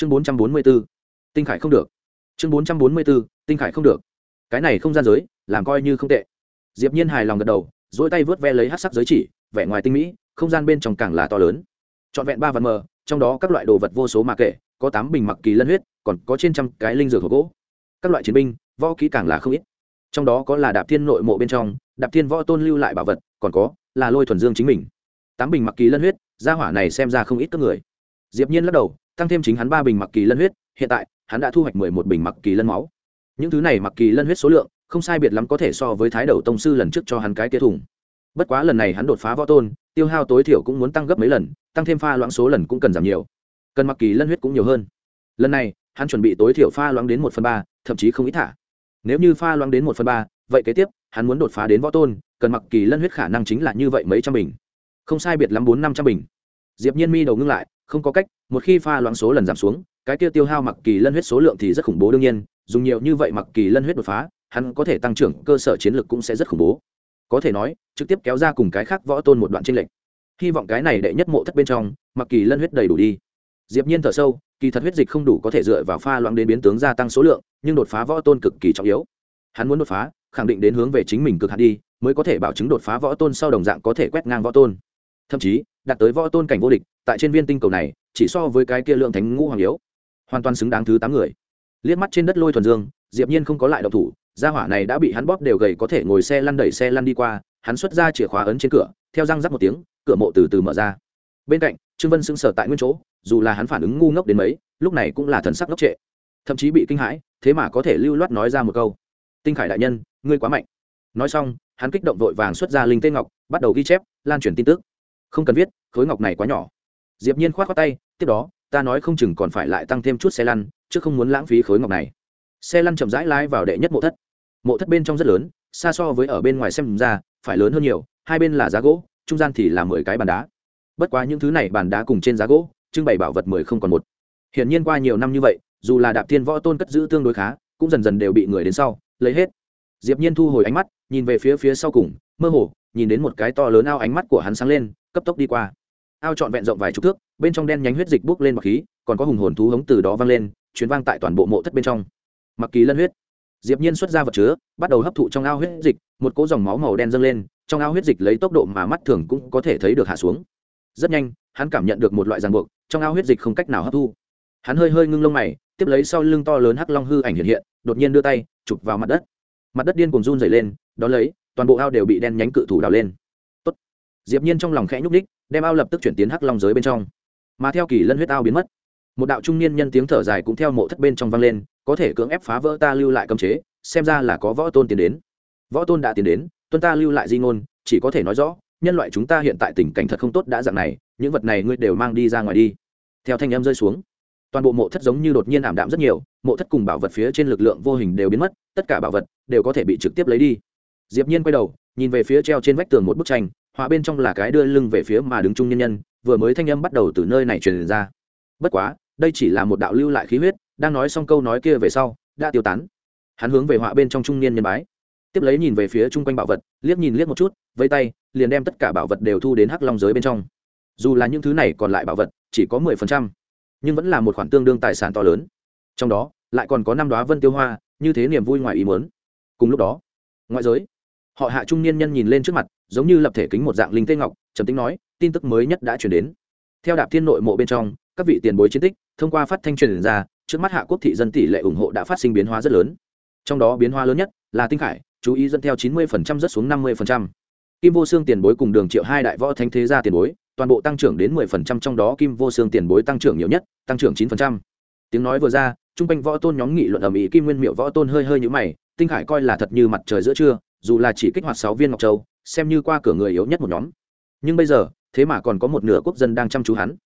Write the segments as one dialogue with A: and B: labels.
A: chương bốn trăm bốn mươi b ố tinh khải không được. Chương bốn trăm bốn mươi b ố tinh khải không được. Cái này không gian giới, làm coi như không tệ. Diệp nhiên hài lòng gật đầu dỗi tay vớt ve lấy hát sắc giới chỉ, vẻ ngoài tinh mỹ, không gian bên trong càng là to lớn. Trọn vẹn ba vạn mờ, trong đó các loại đồ vật vô số mà kể, có tám bình mặc kỳ lân huyết, còn có trên trăm cái linh dược hộp gỗ. Các loại chiến binh, võ kỹ càng là không ít. Trong đó có là đạp thiên nội mộ bên trong, đạp thiên võ tôn lưu lại bảo vật, còn có là lôi thuần dương chính mình. Tám bình mặc kỳ lân huyết, gia hỏa này xem ra không ít các người. Diệp nhiên lắc đầu tăng thêm chính hắn ba bình mặc kỳ lân huyết, hiện tại, hắn đã thu hoạch mười một bình mặc kỳ lân máu. Những thứ này mặc kỳ lân huyết số lượng, không sai biệt lắm có thể so với thái đầu tông sư lần trước cho hắn cái kia thùng. Bất quá lần này hắn đột phá võ tôn, tiêu hao tối thiểu cũng muốn tăng gấp mấy lần, tăng thêm pha loãng số lần cũng cần giảm nhiều. Cần mặc kỳ lân huyết cũng nhiều hơn. Lần này, hắn chuẩn bị tối thiểu pha loãng đến một phần ba, thậm chí không ít thả. Nếu như pha loãng đến một phần ba, vậy kế tiếp, hắn muốn đột phá đến võ tôn, cần mặc kỳ lân huyết khả năng chính là như vậy mấy trăm bình. Không sai biệt lắm bốn năm trăm bình. Diệp nhiên mi đầu ngưng lại không có cách, một khi pha loãng số lần giảm xuống, cái kia tiêu hao mặc kỳ lân huyết số lượng thì rất khủng bố đương nhiên, dùng nhiều như vậy mặc kỳ lân huyết đột phá, hắn có thể tăng trưởng, cơ sở chiến lược cũng sẽ rất khủng bố. Có thể nói, trực tiếp kéo ra cùng cái khác võ tôn một đoạn tranh lệch. Hy vọng cái này đệ nhất mộ thất bên trong, mặc kỳ lân huyết đầy đủ đi. Diệp nhiên thở sâu, kỳ thật huyết dịch không đủ có thể dựa vào pha loãng đến biến tướng gia tăng số lượng, nhưng đột phá võ tôn cực kỳ trọng yếu. Hắn muốn đột phá, khẳng định đến hướng về chính mình cực hạn đi, mới có thể bảo chứng đột phá võ tôn sau đồng dạng có thể quét ngang võ tôn. Thậm chí đạt tới võ tôn cảnh vô địch, tại trên viên tinh cầu này, chỉ so với cái kia lượng thánh ngũ hoàng yếu. Hoàn toàn xứng đáng thứ tám người. Liếc mắt trên đất lôi thuần dương, diệp nhiên không có lại động thủ, gia hỏa này đã bị hắn bóp đều gầy có thể ngồi xe lăn đẩy xe lăn đi qua, hắn xuất ra chìa khóa ấn trên cửa, theo răng rắc một tiếng, cửa mộ từ từ mở ra. Bên cạnh, trương vân sững sờ tại nguyên chỗ, dù là hắn phản ứng ngu ngốc đến mấy, lúc này cũng là thần sắc ngốc trệ. Thậm chí bị kinh hãi, thế mà có thể lưu loát nói ra một câu. Tinh khải đại nhân, ngươi quá mạnh. Nói xong, hắn kích động vội vàng xuất ra linh tê ngọc, bắt đầu ghi chép, lan truyền tin tức không cần viết, khối ngọc này quá nhỏ. Diệp nhiên khoát khoát tay, tiếp đó, ta nói không chừng còn phải lại tăng thêm chút xe lăn, chứ không muốn lãng phí khối ngọc này. Xe lăn chậm rãi lái vào đệ nhất mộ thất. Mộ thất bên trong rất lớn, xa so với ở bên ngoài xem ra, phải lớn hơn nhiều, hai bên là giá gỗ, trung gian thì là mười cái bàn đá. Bất quá những thứ này bàn đá cùng trên giá gỗ, trưng bày bảo vật mười không còn một. Hiển nhiên qua nhiều năm như vậy, dù là đạp thiên võ tôn cất giữ tương đối khá, cũng dần dần đều bị người đến sau, lấy hết. Diệp nhiên thu hồi ánh mắt, nhìn về phía phía sau cùng, mơ hồ nhìn đến một cái to lớn ao ánh mắt của hắn sáng lên, cấp tốc đi qua. Ao trọn vẹn rộng vài chục thước, bên trong đen nhánh huyết dịch bốc lên bọc khí, còn có hùng hồn thú hống từ đó vang lên chuyến vang tại toàn bộ mộ thất bên trong. Mặc kỳ lân huyết. Diệp nhiên xuất ra vật chứa, bắt đầu hấp thụ trong ao huyết dịch, một cỗ dòng máu màu đen dâng lên, trong ao huyết dịch lấy tốc độ mà mắt thường cũng có thể thấy được hạ xuống. Rất nhanh, hắn cảm nhận được một loại ràng buộc, trong ao huyết dịch không cách nào hấp thu. Hắn hơi hơi ngưng lông mày, tiếp lấy sau lưng to lớn hắc long hư ảnh hiện hiện, đột nhiên đưa tay, chụp vào mặt đất. Mặt đất điên cuồng run rẩy lên đó lấy toàn bộ ao đều bị đen nhánh cự thủ đào lên. Tốt. diệp nhiên trong lòng khẽ nhúc đích đem ao lập tức chuyển tiến hắc long giới bên trong. Mà theo kỳ lân huyết ao biến mất, một đạo trung niên nhân tiếng thở dài cũng theo mộ thất bên trong vang lên, có thể cưỡng ép phá vỡ ta lưu lại cấm chế, xem ra là có võ tôn tiến đến. Võ tôn đã tiến đến, tuân ta lưu lại di ngôn, chỉ có thể nói rõ, nhân loại chúng ta hiện tại tình cảnh thật không tốt đã dạng này, những vật này ngươi đều mang đi ra ngoài đi. Theo thanh âm rơi xuống, toàn bộ mộ thất giống như đột nhiên ảm đạm rất nhiều, mộ thất cùng bảo vật phía trên lực lượng vô hình đều biến mất, tất cả bảo vật đều có thể bị trực tiếp lấy đi diệp nhiên quay đầu, nhìn về phía treo trên vách tường một bức tranh, họa bên trong là cái đưa lưng về phía mà đứng trung nhân nhân, vừa mới thanh âm bắt đầu từ nơi này truyền ra. Bất quá, đây chỉ là một đạo lưu lại khí huyết, đang nói xong câu nói kia về sau, đã tiêu tán. Hắn hướng về họa bên trong trung niên nhân bái. Tiếp lấy nhìn về phía chung quanh bảo vật, liếc nhìn liếc một chút vây tay, liền đem tất cả bảo vật đều thu đến hắc long giới bên trong. Dù là những thứ này còn lại bảo vật, chỉ có mười phần trăm, nhưng vẫn là một khoản tương đương tài sản to lớn. Trong đó, lại còn có năm đoá vân tiêu hoa, như thế niềm vui ngoài ý muốn. Cùng lúc đó, ngoại giới họ hạ trung niên nhân nhìn lên trước mặt, giống như lập thể kính một dạng linh tê ngọc, trầm tính nói, tin tức mới nhất đã chuyển đến theo đạp thiên nội mộ bên trong, các vị tiền bối chiến tích, thông qua phát thanh truyền ra, trước mắt hạ quốc thị dân tỷ lệ ủng hộ đã phát sinh biến hóa rất lớn trong đó biến hóa lớn nhất là tinh khải, chú ý dẫn theo 90% rất xuống 50%. kim vô xương tiền bối cùng đường triệu hai đại võ thánh thế gia tiền bối, toàn bộ tăng trưởng đến 10% trong đó kim vô xương tiền bối tăng trưởng nhiều nhất, tăng trưởng 9%. tiếng nói vừa ra, trung quanh võ tôn nhóm nghị luận ở mỹ kim nguyên miệu võ tôn hơi hơi như mày, tinh khải coi là thật như mặt trời giữa trưa dù là chỉ kích hoạt sáu viên ngọc châu, xem như qua cửa người yếu nhất một nhóm. Nhưng bây giờ, thế mà còn có một nửa quốc dân đang chăm chú hắn.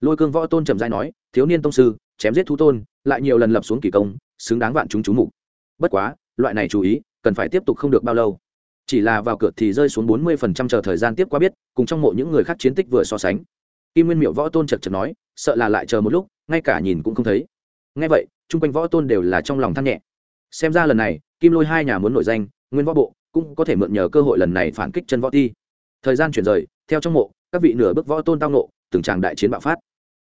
A: Lôi cương võ tôn trầm giai nói, thiếu niên tông sư, chém giết thú tôn, lại nhiều lần lập xuống kỳ công, xứng đáng vạn chúng chú mục. Bất quá, loại này chú ý, cần phải tiếp tục không được bao lâu. Chỉ là vào cửa thì rơi xuống bốn mươi phần trăm chờ thời gian tiếp qua biết, cùng trong mộ những người khác chiến tích vừa so sánh. Kim nguyên miệu võ tôn chật chật nói, sợ là lại chờ một lúc, ngay cả nhìn cũng không thấy. Ngay vậy, chung quanh võ tôn đều là trong lòng than nhẹ. Xem ra lần này, kim lôi hai nhà muốn nổi danh, nguyên võ bộ cũng có thể mượn nhờ cơ hội lần này phản kích chân võ ti. Thời gian chuyển rời, theo trong mộ, các vị nửa bước võ tôn tao nộ từng tràng đại chiến bạo phát.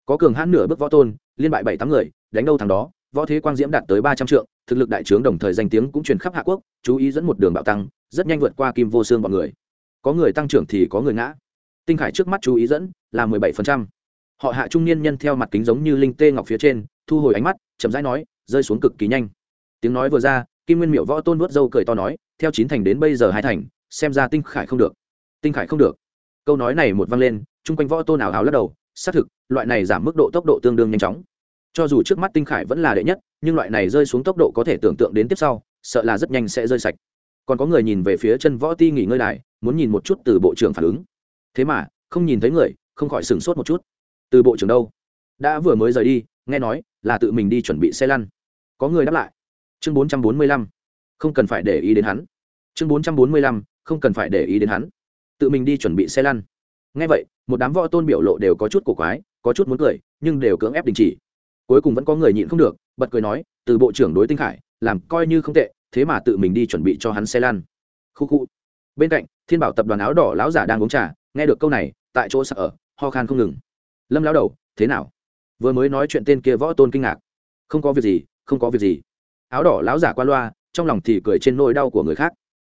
A: Có cường hãn nửa bước võ tôn, liên bại bảy tám người, đánh đâu thằng đó, võ thế quang diễm đạt tới ba trăm trượng, thực lực đại trướng đồng thời danh tiếng cũng truyền khắp hạ quốc, chú ý dẫn một đường bạo tăng, rất nhanh vượt qua kim vô xương bọn người. Có người tăng trưởng thì có người ngã. Tinh khải trước mắt chú ý dẫn là mười bảy phần trăm. Họ hạ trung niên nhân theo mặt kính giống như linh tê ngọc phía trên, thu hồi ánh mắt, chậm rãi nói, rơi xuống cực kỳ nhanh. Tiếng nói vừa ra, kim nguyên miệu võ tôn vớt dâu cười to nói theo chín thành đến bây giờ hai thành, xem ra tinh khải không được. Tinh khải không được. Câu nói này một vang lên, chung quanh võ tôn ảo áo lắc đầu, xác thực, loại này giảm mức độ tốc độ tương đương nhanh chóng. Cho dù trước mắt tinh khải vẫn là đệ nhất, nhưng loại này rơi xuống tốc độ có thể tưởng tượng đến tiếp sau, sợ là rất nhanh sẽ rơi sạch. Còn có người nhìn về phía chân võ ti nghỉ ngơi đài, muốn nhìn một chút từ bộ trưởng phản ứng. Thế mà, không nhìn thấy người, không khỏi sửng sốt một chút. Từ bộ trưởng đâu? Đã vừa mới rời đi, nghe nói là tự mình đi chuẩn bị xe lăn. Có người đáp lại. Chương bốn trăm bốn mươi lăm không cần phải để ý đến hắn. Chương bốn trăm bốn mươi lăm, không cần phải để ý đến hắn. Tự mình đi chuẩn bị xe lăn. Ngay vậy, một đám võ tôn biểu lộ đều có chút cổ quái, có chút muốn cười, nhưng đều cưỡng ép đình chỉ. Cuối cùng vẫn có người nhịn không được, bật cười nói, từ bộ trưởng đối tinh khải, làm coi như không tệ, thế mà tự mình đi chuẩn bị cho hắn xe lăn. Khu khu. Bên cạnh, thiên bảo tập đoàn áo đỏ lão giả đang uống trà, nghe được câu này, tại chỗ sợ ở, ho khan không ngừng. Lâm lão đầu, thế nào? Vừa mới nói chuyện tên kia võ tôn kinh ngạc. Không có việc gì, không có việc gì. Áo đỏ lão giả qua loa trong lòng thì cười trên nỗi đau của người khác.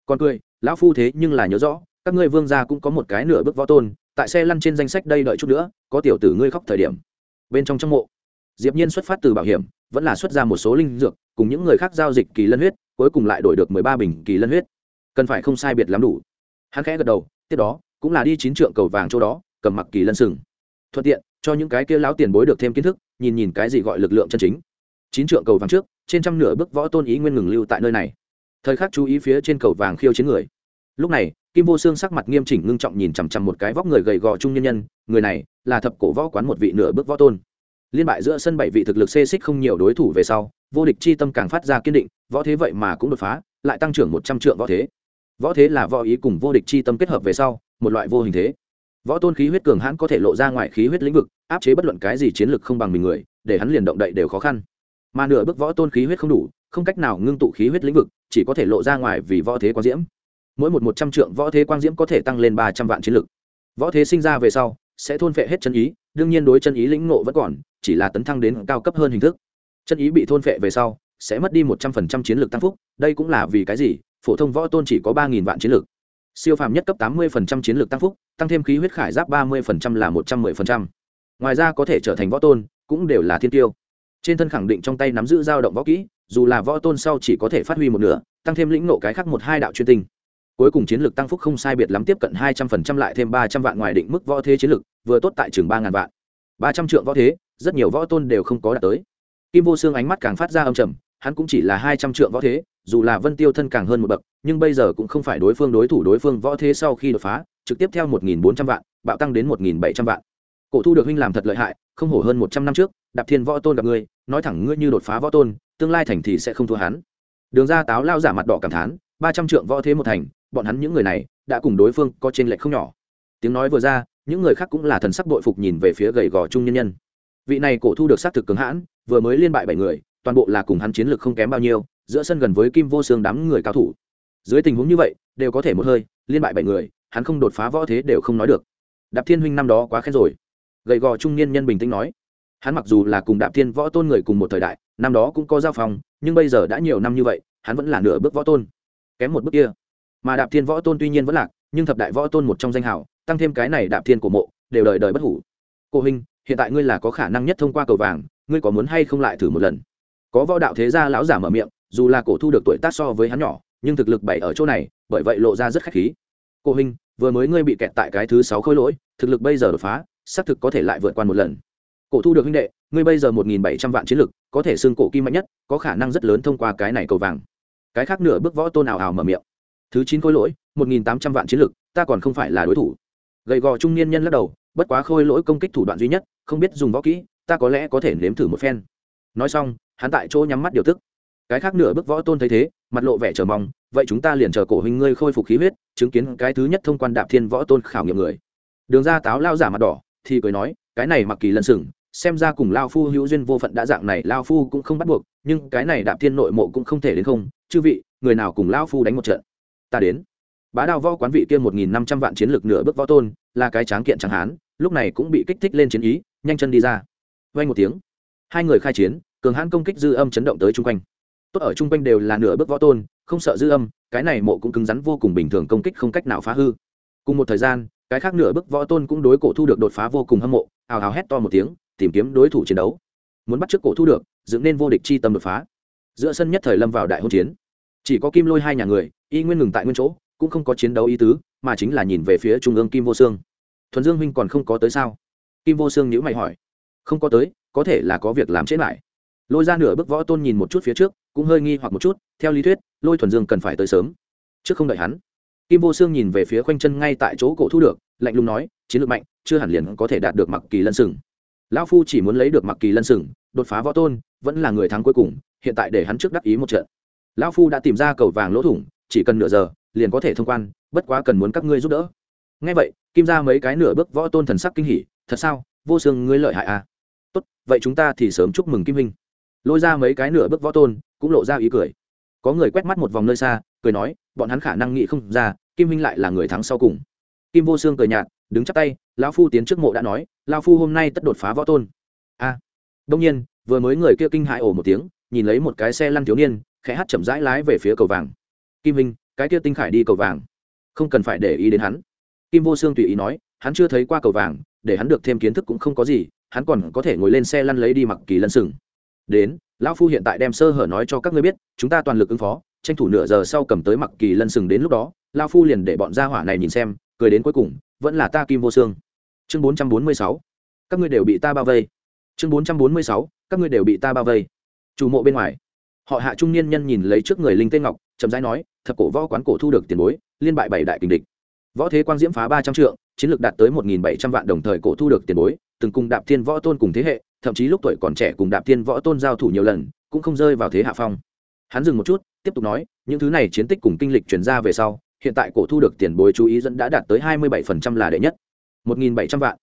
A: Còn cười, lão phu thế nhưng là nhớ rõ, các ngươi vương gia cũng có một cái nửa bước võ tôn, tại xe lăn trên danh sách đây đợi chút nữa, có tiểu tử ngươi khóc thời điểm. Bên trong trong mộ, diệp nhiên xuất phát từ bảo hiểm, vẫn là xuất ra một số linh dược, cùng những người khác giao dịch kỳ lân huyết, cuối cùng lại đổi được mười ba bình kỳ lân huyết. Cần phải không sai biệt lắm đủ. Hắn khẽ gật đầu, tiếp đó, cũng là đi chín trượng cầu vàng chỗ đó, cầm mặc kỳ lân sừng. Thuận tiện, cho những cái kia lão tiền bối được thêm kiến thức, nhìn nhìn cái gì gọi lực lượng chân chính. Chín trượng cầu vàng trước trên trăm nửa bước võ tôn ý nguyên ngừng lưu tại nơi này. Thời khắc chú ý phía trên cầu vàng khiêu chiến người. Lúc này, kim vô xương sắc mặt nghiêm chỉnh ngưng trọng nhìn chằm chằm một cái vóc người gầy gò trung nhân nhân, người này là thập cổ võ quán một vị nửa bước võ tôn. Liên bại giữa sân bảy vị thực lực xê xích không nhiều đối thủ về sau, vô địch chi tâm càng phát ra kiên định, võ thế vậy mà cũng đột phá, lại tăng trưởng một trăm trượng võ thế. Võ thế là võ ý cùng vô địch chi tâm kết hợp về sau, một loại vô hình thế. Võ tôn khí huyết cường hãn có thể lộ ra ngoài khí huyết lĩnh vực, áp chế bất luận cái gì chiến lực không bằng mình người, để hắn liền động đậy đều khó khăn mà nửa bước võ tôn khí huyết không đủ, không cách nào ngưng tụ khí huyết lĩnh vực, chỉ có thể lộ ra ngoài vì võ thế quang diễm. Mỗi một một trăm trượng võ thế quang diễm có thể tăng lên ba trăm vạn chiến lực. Võ thế sinh ra về sau, sẽ thôn phệ hết chân ý, đương nhiên đối chân ý lĩnh ngộ vẫn còn, chỉ là tấn thăng đến cao cấp hơn hình thức. Chân ý bị thôn phệ về sau, sẽ mất đi một trăm phần trăm chiến lược tăng phúc, đây cũng là vì cái gì? Phổ thông võ tôn chỉ có ba nghìn vạn chiến lược siêu phàm nhất cấp tám mươi phần trăm chiến lược tăng phúc, tăng thêm khí huyết khải giáp ba mươi phần trăm là một trăm mười phần trăm. Ngoài ra có thể trở thành võ tôn, cũng đều là thiên tiêu trên thân khẳng định trong tay nắm giữ dao động võ kỹ, dù là võ tôn sau chỉ có thể phát huy một nửa, tăng thêm lĩnh nộ cái khác một hai đạo chuyên tinh. Cuối cùng chiến lược tăng phúc không sai biệt lắm tiếp cận hai trăm phần trăm lại thêm ba trăm vạn ngoài định mức võ thế chiến lược, vừa tốt tại trường ba ngàn vạn. ba trăm triệu võ thế, rất nhiều võ tôn đều không có đạt tới. Kim vô xương ánh mắt càng phát ra âm trầm, hắn cũng chỉ là hai trăm triệu võ thế, dù là vân tiêu thân càng hơn một bậc, nhưng bây giờ cũng không phải đối phương đối thủ đối phương võ thế sau khi đột phá, trực tiếp theo một nghìn bốn trăm vạn, bạo tăng đến một nghìn bảy trăm vạn. Cổ thu được huynh làm thật lợi hại, không hổ hơn một trăm năm trước đạp thiên võ tôn gặp ngươi, nói thẳng ngươi như đột phá võ tôn, tương lai thành thì sẽ không thua hắn. Đường ra táo lao giả mặt đỏ cảm thán, ba trăm trượng võ thế một thành, bọn hắn những người này, đã cùng đối phương có trên lệch không nhỏ. Tiếng nói vừa ra, những người khác cũng là thần sắc bội phục nhìn về phía gầy gò trung nhân nhân. Vị này cổ thu được xác thực cứng hãn, vừa mới liên bại bảy người, toàn bộ là cùng hắn chiến lược không kém bao nhiêu, giữa sân gần với kim vô xương đám người cao thủ. Dưới tình huống như vậy, đều có thể một hơi, liên bại bảy người, hắn không đột phá võ thế đều không nói được. Đạp thiên huynh năm đó quá khen rồi. Gầy gò trung niên nhân bình tĩnh nói hắn mặc dù là cùng đạp thiên võ tôn người cùng một thời đại, năm đó cũng có giao phòng nhưng bây giờ đã nhiều năm như vậy, hắn vẫn là nửa bước võ tôn, kém một bước kia. Mà đạp thiên võ tôn tuy nhiên vẫn lạc, nhưng thập đại võ tôn một trong danh hào, tăng thêm cái này đạp thiên của mộ, đều đời đời bất hủ. Cô huynh hiện tại ngươi là có khả năng nhất thông qua cầu vàng, ngươi có muốn hay không lại thử một lần? Có võ đạo thế gia lão giả mở miệng, dù là cổ thu được tuổi tác so với hắn nhỏ, nhưng thực lực bảy ở chỗ này, bởi vậy lộ ra rất khách khí. Cô huynh vừa mới ngươi bị kẹt tại cái thứ sáu khối lỗi, thực lực bây giờ đột phá, xác thực có thể lại vượt qua một lần cổ thu được huynh đệ, ngươi bây giờ một nghìn bảy trăm vạn chiến lực, có thể xưng cổ kim mạnh nhất, có khả năng rất lớn thông qua cái này cầu vàng. Cái khác nửa bước võ tôn ảo ảo mở miệng. Thứ chín khôi lỗi, một nghìn tám trăm vạn chiến lực, ta còn không phải là đối thủ. Gầy gò trung niên nhân lắc đầu, bất quá khôi lỗi công kích thủ đoạn duy nhất, không biết dùng võ kỹ, ta có lẽ có thể nếm thử một phen. Nói xong, hắn tại chỗ nhắm mắt điều tức. Cái khác nửa bước võ tôn thấy thế, mặt lộ vẻ chờ mong, vậy chúng ta liền chờ cổ huynh ngươi khôi phục khí huyết, chứng kiến cái thứ nhất thông quan đạp thiên võ tôn khảo nghiệm người. Đường ra táo lao giả mặt đỏ, thì cười nói, cái này mặc kỳ lân sừng xem ra cùng lao phu hữu duyên vô phận đã dạng này, lao phu cũng không bắt buộc, nhưng cái này đạp thiên nội mộ cũng không thể đến không. Chư vị, người nào cùng lao phu đánh một trận? Ta đến. Bá đao võ quán vị kia một nghìn năm trăm vạn chiến lược nửa bước võ tôn, là cái tráng kiện chẳng hán, lúc này cũng bị kích thích lên chiến ý, nhanh chân đi ra. Vay một tiếng. Hai người khai chiến, cường hãn công kích dư âm chấn động tới chung quanh. Tốt ở chung quanh đều là nửa bước võ tôn, không sợ dư âm, cái này mộ cũng cứng rắn vô cùng bình thường công kích không cách nào phá hư. Cùng một thời gian, cái khác nửa bước võ tôn cũng đối cổ thu được đột phá vô cùng hâm mộ ào ào hét to một tiếng tìm kiếm đối thủ chiến đấu. Muốn bắt trước cổ thu được, dựng nên vô địch chi tâm đột phá. Giữa sân nhất thời lâm vào đại hôn chiến. Chỉ có kim lôi hai nhà người, y nguyên ngừng tại nguyên chỗ, cũng không có chiến đấu ý tứ, mà chính là nhìn về phía trung ương kim vô sương. Thuần dương huynh còn không có tới sao? Kim vô sương nhữ mày hỏi. Không có tới, có thể là có việc làm chết lại. Lôi ra nửa bước võ tôn nhìn một chút phía trước, cũng hơi nghi hoặc một chút, theo lý thuyết, lôi thuần dương cần phải tới sớm. Trước không đợi hắn, kim vô sương nhìn về phía khoanh chân ngay tại chỗ cổ thu được, lạnh lùng nói, chiến lược mạnh, chưa hẳn liền có thể đạt được mặc kỳ lân sừng lão phu chỉ muốn lấy được mặc kỳ lân sừng đột phá võ tôn, vẫn là người thắng cuối cùng, hiện tại để hắn trước đắc ý một trận. Lão phu đã tìm ra cầu vàng lỗ thủng, chỉ cần nửa giờ, liền có thể thông quan, bất quá cần muốn các ngươi giúp đỡ. Ngay vậy, kim ra mấy cái nửa bước võ tôn thần sắc kinh hỉ, thật sao? Vô xương ngươi lợi hại à? Tốt, vậy chúng ta thì sớm chúc mừng kim minh. lôi ra mấy cái nửa bước võ tôn, cũng lộ ra ý cười. Có người quét mắt một vòng nơi xa, cười nói, bọn hắn khả năng nghĩ không ra, kim minh lại là người thắng sau cùng. Kim vô xương cười nhạt đứng chắp tay lão phu tiến trước mộ đã nói lão phu hôm nay tất đột phá võ tôn. A. Đông nhiên vừa mới người kia kinh hại ổ một tiếng nhìn lấy một cái xe lăn thiếu niên khẽ hát chậm rãi lái về phía cầu vàng. Kim vinh, cái kia tinh khải đi cầu vàng. Không cần phải để ý đến hắn. Kim vô sương tùy ý nói hắn chưa thấy qua cầu vàng để hắn được thêm kiến thức cũng không có gì hắn còn có thể ngồi lên xe lăn lấy đi mặc kỳ lân sừng. Đến lão phu hiện tại đem sơ hở nói cho các ngươi biết chúng ta toàn lực ứng phó tranh thủ nửa giờ sau cầm tới mặc kỳ lân sừng đến lúc đó lão phu liền để bọn gia hỏa này nhìn xem cười đến cuối cùng vẫn là ta kim vô sương. Chương bốn trăm bốn mươi sáu, các ngươi đều bị ta bao vây. Chương bốn trăm bốn mươi sáu, các ngươi đều bị ta bao vây. Chủ mộ bên ngoài, họ hạ trung niên nhân nhìn lấy trước người linh tên ngọc, chậm rãi nói, thập cổ võ quán cổ thu được tiền bối, liên bại bảy đại kình địch. Võ thế quang diễm phá ba trăm trượng, chiến lược đạt tới một nghìn bảy trăm vạn đồng thời cổ thu được tiền bối, từng cùng đạp thiên võ tôn cùng thế hệ, thậm chí lúc tuổi còn trẻ cùng đạp thiên võ tôn giao thủ nhiều lần, cũng không rơi vào thế hạ phong. Hắn dừng một chút, tiếp tục nói, những thứ này chiến tích cùng kinh lịch chuyển ra về sau hiện tại cổ thu được tiền bối chú ý dẫn đã đạt tới hai mươi bảy phần trăm là đệ nhất, một nghìn bảy trăm vạn.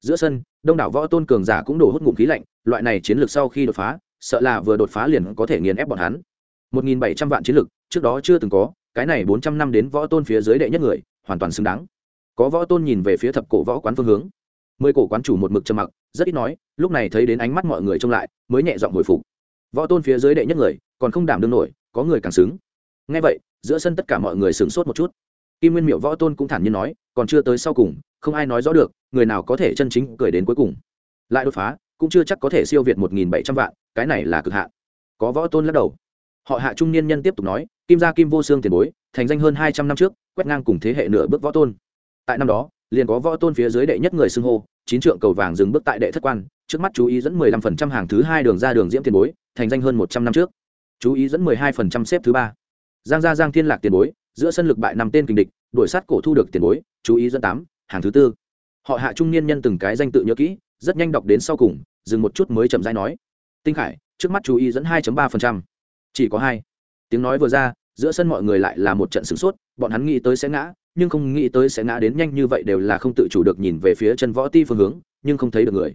A: Giữa sân, đông đảo võ tôn cường giả cũng đổ hút ngụm khí lạnh, loại này chiến lược sau khi đột phá, sợ là vừa đột phá liền có thể nghiền ép bọn hắn. một nghìn bảy trăm vạn chiến lược, trước đó chưa từng có, cái này bốn trăm năm đến võ tôn phía dưới đệ nhất người, hoàn toàn xứng đáng. Có võ tôn nhìn về phía thập cổ võ quán phương hướng. Mười cổ quán chủ một mực trầm mặc, rất ít nói, lúc này thấy đến ánh mắt mọi người trông lại, mới nhẹ giọng hồi phục. Võ tôn phía dưới đệ nhất người, còn không đảm đương nổi, có người càng xứng. Nghe vậy giữa sân tất cả mọi người sửng sốt một chút. Kim nguyên miệu võ tôn cũng thản nhiên nói, còn chưa tới sau cùng, không ai nói rõ được, người nào có thể chân chính cười đến cuối cùng. Lại đột phá, cũng chưa chắc có thể siêu việt một nghìn bảy trăm vạn, cái này là cực hạn. Có võ tôn lắc đầu. Họ hạ trung niên nhân tiếp tục nói, kim gia kim vô xương tiền bối, thành danh hơn hai trăm năm trước, quét ngang cùng thế hệ nửa bước võ tôn. Tại năm đó, liền có võ tôn phía dưới đệ nhất người xưng hô, chín trượng cầu vàng dừng bước tại đệ thất quan, trước mắt chú ý dẫn mười lăm phần trăm hàng thứ hai đường ra đường diễm tiền bối, thành danh hơn một trăm năm trước. Chú ý dẫn mười hai phần trăm xếp thứ ba giang gia giang thiên lạc tiền bối, giữa sân lực bại năm tên kình địch, đuổi sát cổ thu được tiền bối, chú ý dẫn tám, hàng thứ tư. Họ hạ trung niên nhân từng cái danh tự nhớ kỹ, rất nhanh đọc đến sau cùng, dừng một chút mới chậm rãi nói. Tinh khải, trước mắt chú ý dẫn hai ba chỉ có hai. Tiếng nói vừa ra, giữa sân mọi người lại là một trận sửng sốt, bọn hắn nghĩ tới sẽ ngã, nhưng không nghĩ tới sẽ ngã đến nhanh như vậy đều là không tự chủ được nhìn về phía chân võ ti phương hướng, nhưng không thấy được người.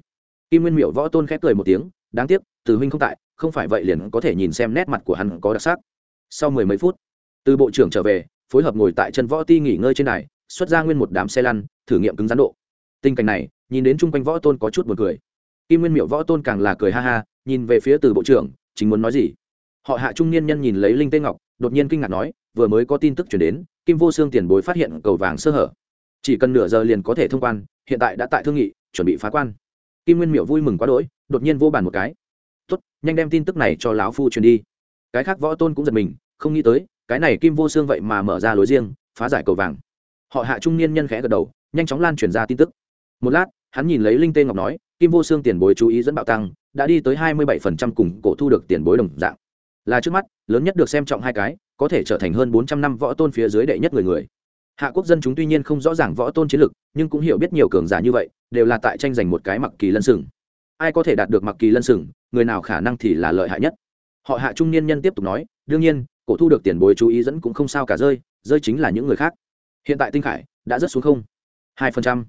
A: Kim nguyên miệu võ tôn khép cười một tiếng, đáng tiếc, từ huynh không tại, không phải vậy liền có thể nhìn xem nét mặt của hắn có đặc sắc sau mười mấy phút, từ bộ trưởng trở về, phối hợp ngồi tại chân võ ti nghỉ ngơi trên này xuất ra nguyên một đám xe lăn, thử nghiệm cứng rắn độ. Tình cảnh này, nhìn đến chung quanh võ tôn có chút b u ồ n cười. Kim nguyên miệu võ tôn càng là cười ha ha, nhìn về phía từ bộ trưởng, chính muốn nói gì? Họ hạ trung niên nhân nhìn lấy linh tê ngọc, đột nhiên kinh ngạc nói, vừa mới có tin tức chuyển đến, kim vô xương tiền bối phát hiện cầu vàng sơ hở. Chỉ cần nửa giờ liền có thể thông quan, hiện tại đã tại thương nghị, chuẩn bị phá quan. Kim nguyên miệu vui mừng quá đỗi, đột nhiên vô bàn một cái. Tốt, nhanh đem tin tức này cho lão phu truyền đi cái khác võ tôn cũng giật mình, không nghĩ tới, cái này kim vô xương vậy mà mở ra lối riêng, phá giải cầu vàng. Họ hạ trung niên nhân khẽ gật đầu, nhanh chóng lan truyền ra tin tức. Một lát, hắn nhìn lấy linh tê ngọc nói, kim vô xương tiền bối chú ý dẫn bạo tăng, đã đi tới hai mươi bảy phần trăm cùng cổ thu được tiền bối đồng dạng. Là trước mắt, lớn nhất được xem trọng hai cái, có thể trở thành hơn bốn trăm năm võ tôn phía dưới đệ nhất người người. Hạ quốc dân chúng tuy nhiên không rõ ràng võ tôn chiến lực, nhưng cũng hiểu biết nhiều cường giả như vậy, đều là tại tranh giành một cái mặc kỳ lân sừng. Ai có thể đạt được mặc kỳ lân sừng, người nào khả năng thì là lợi hại nhất họ hạ trung niên nhân tiếp tục nói, đương nhiên, cổ thu được tiền bối chú ý dẫn cũng không sao cả rơi rơi chính là những người khác. Hiện tại tinh khải đã rất xuống không? Hai phần trăm.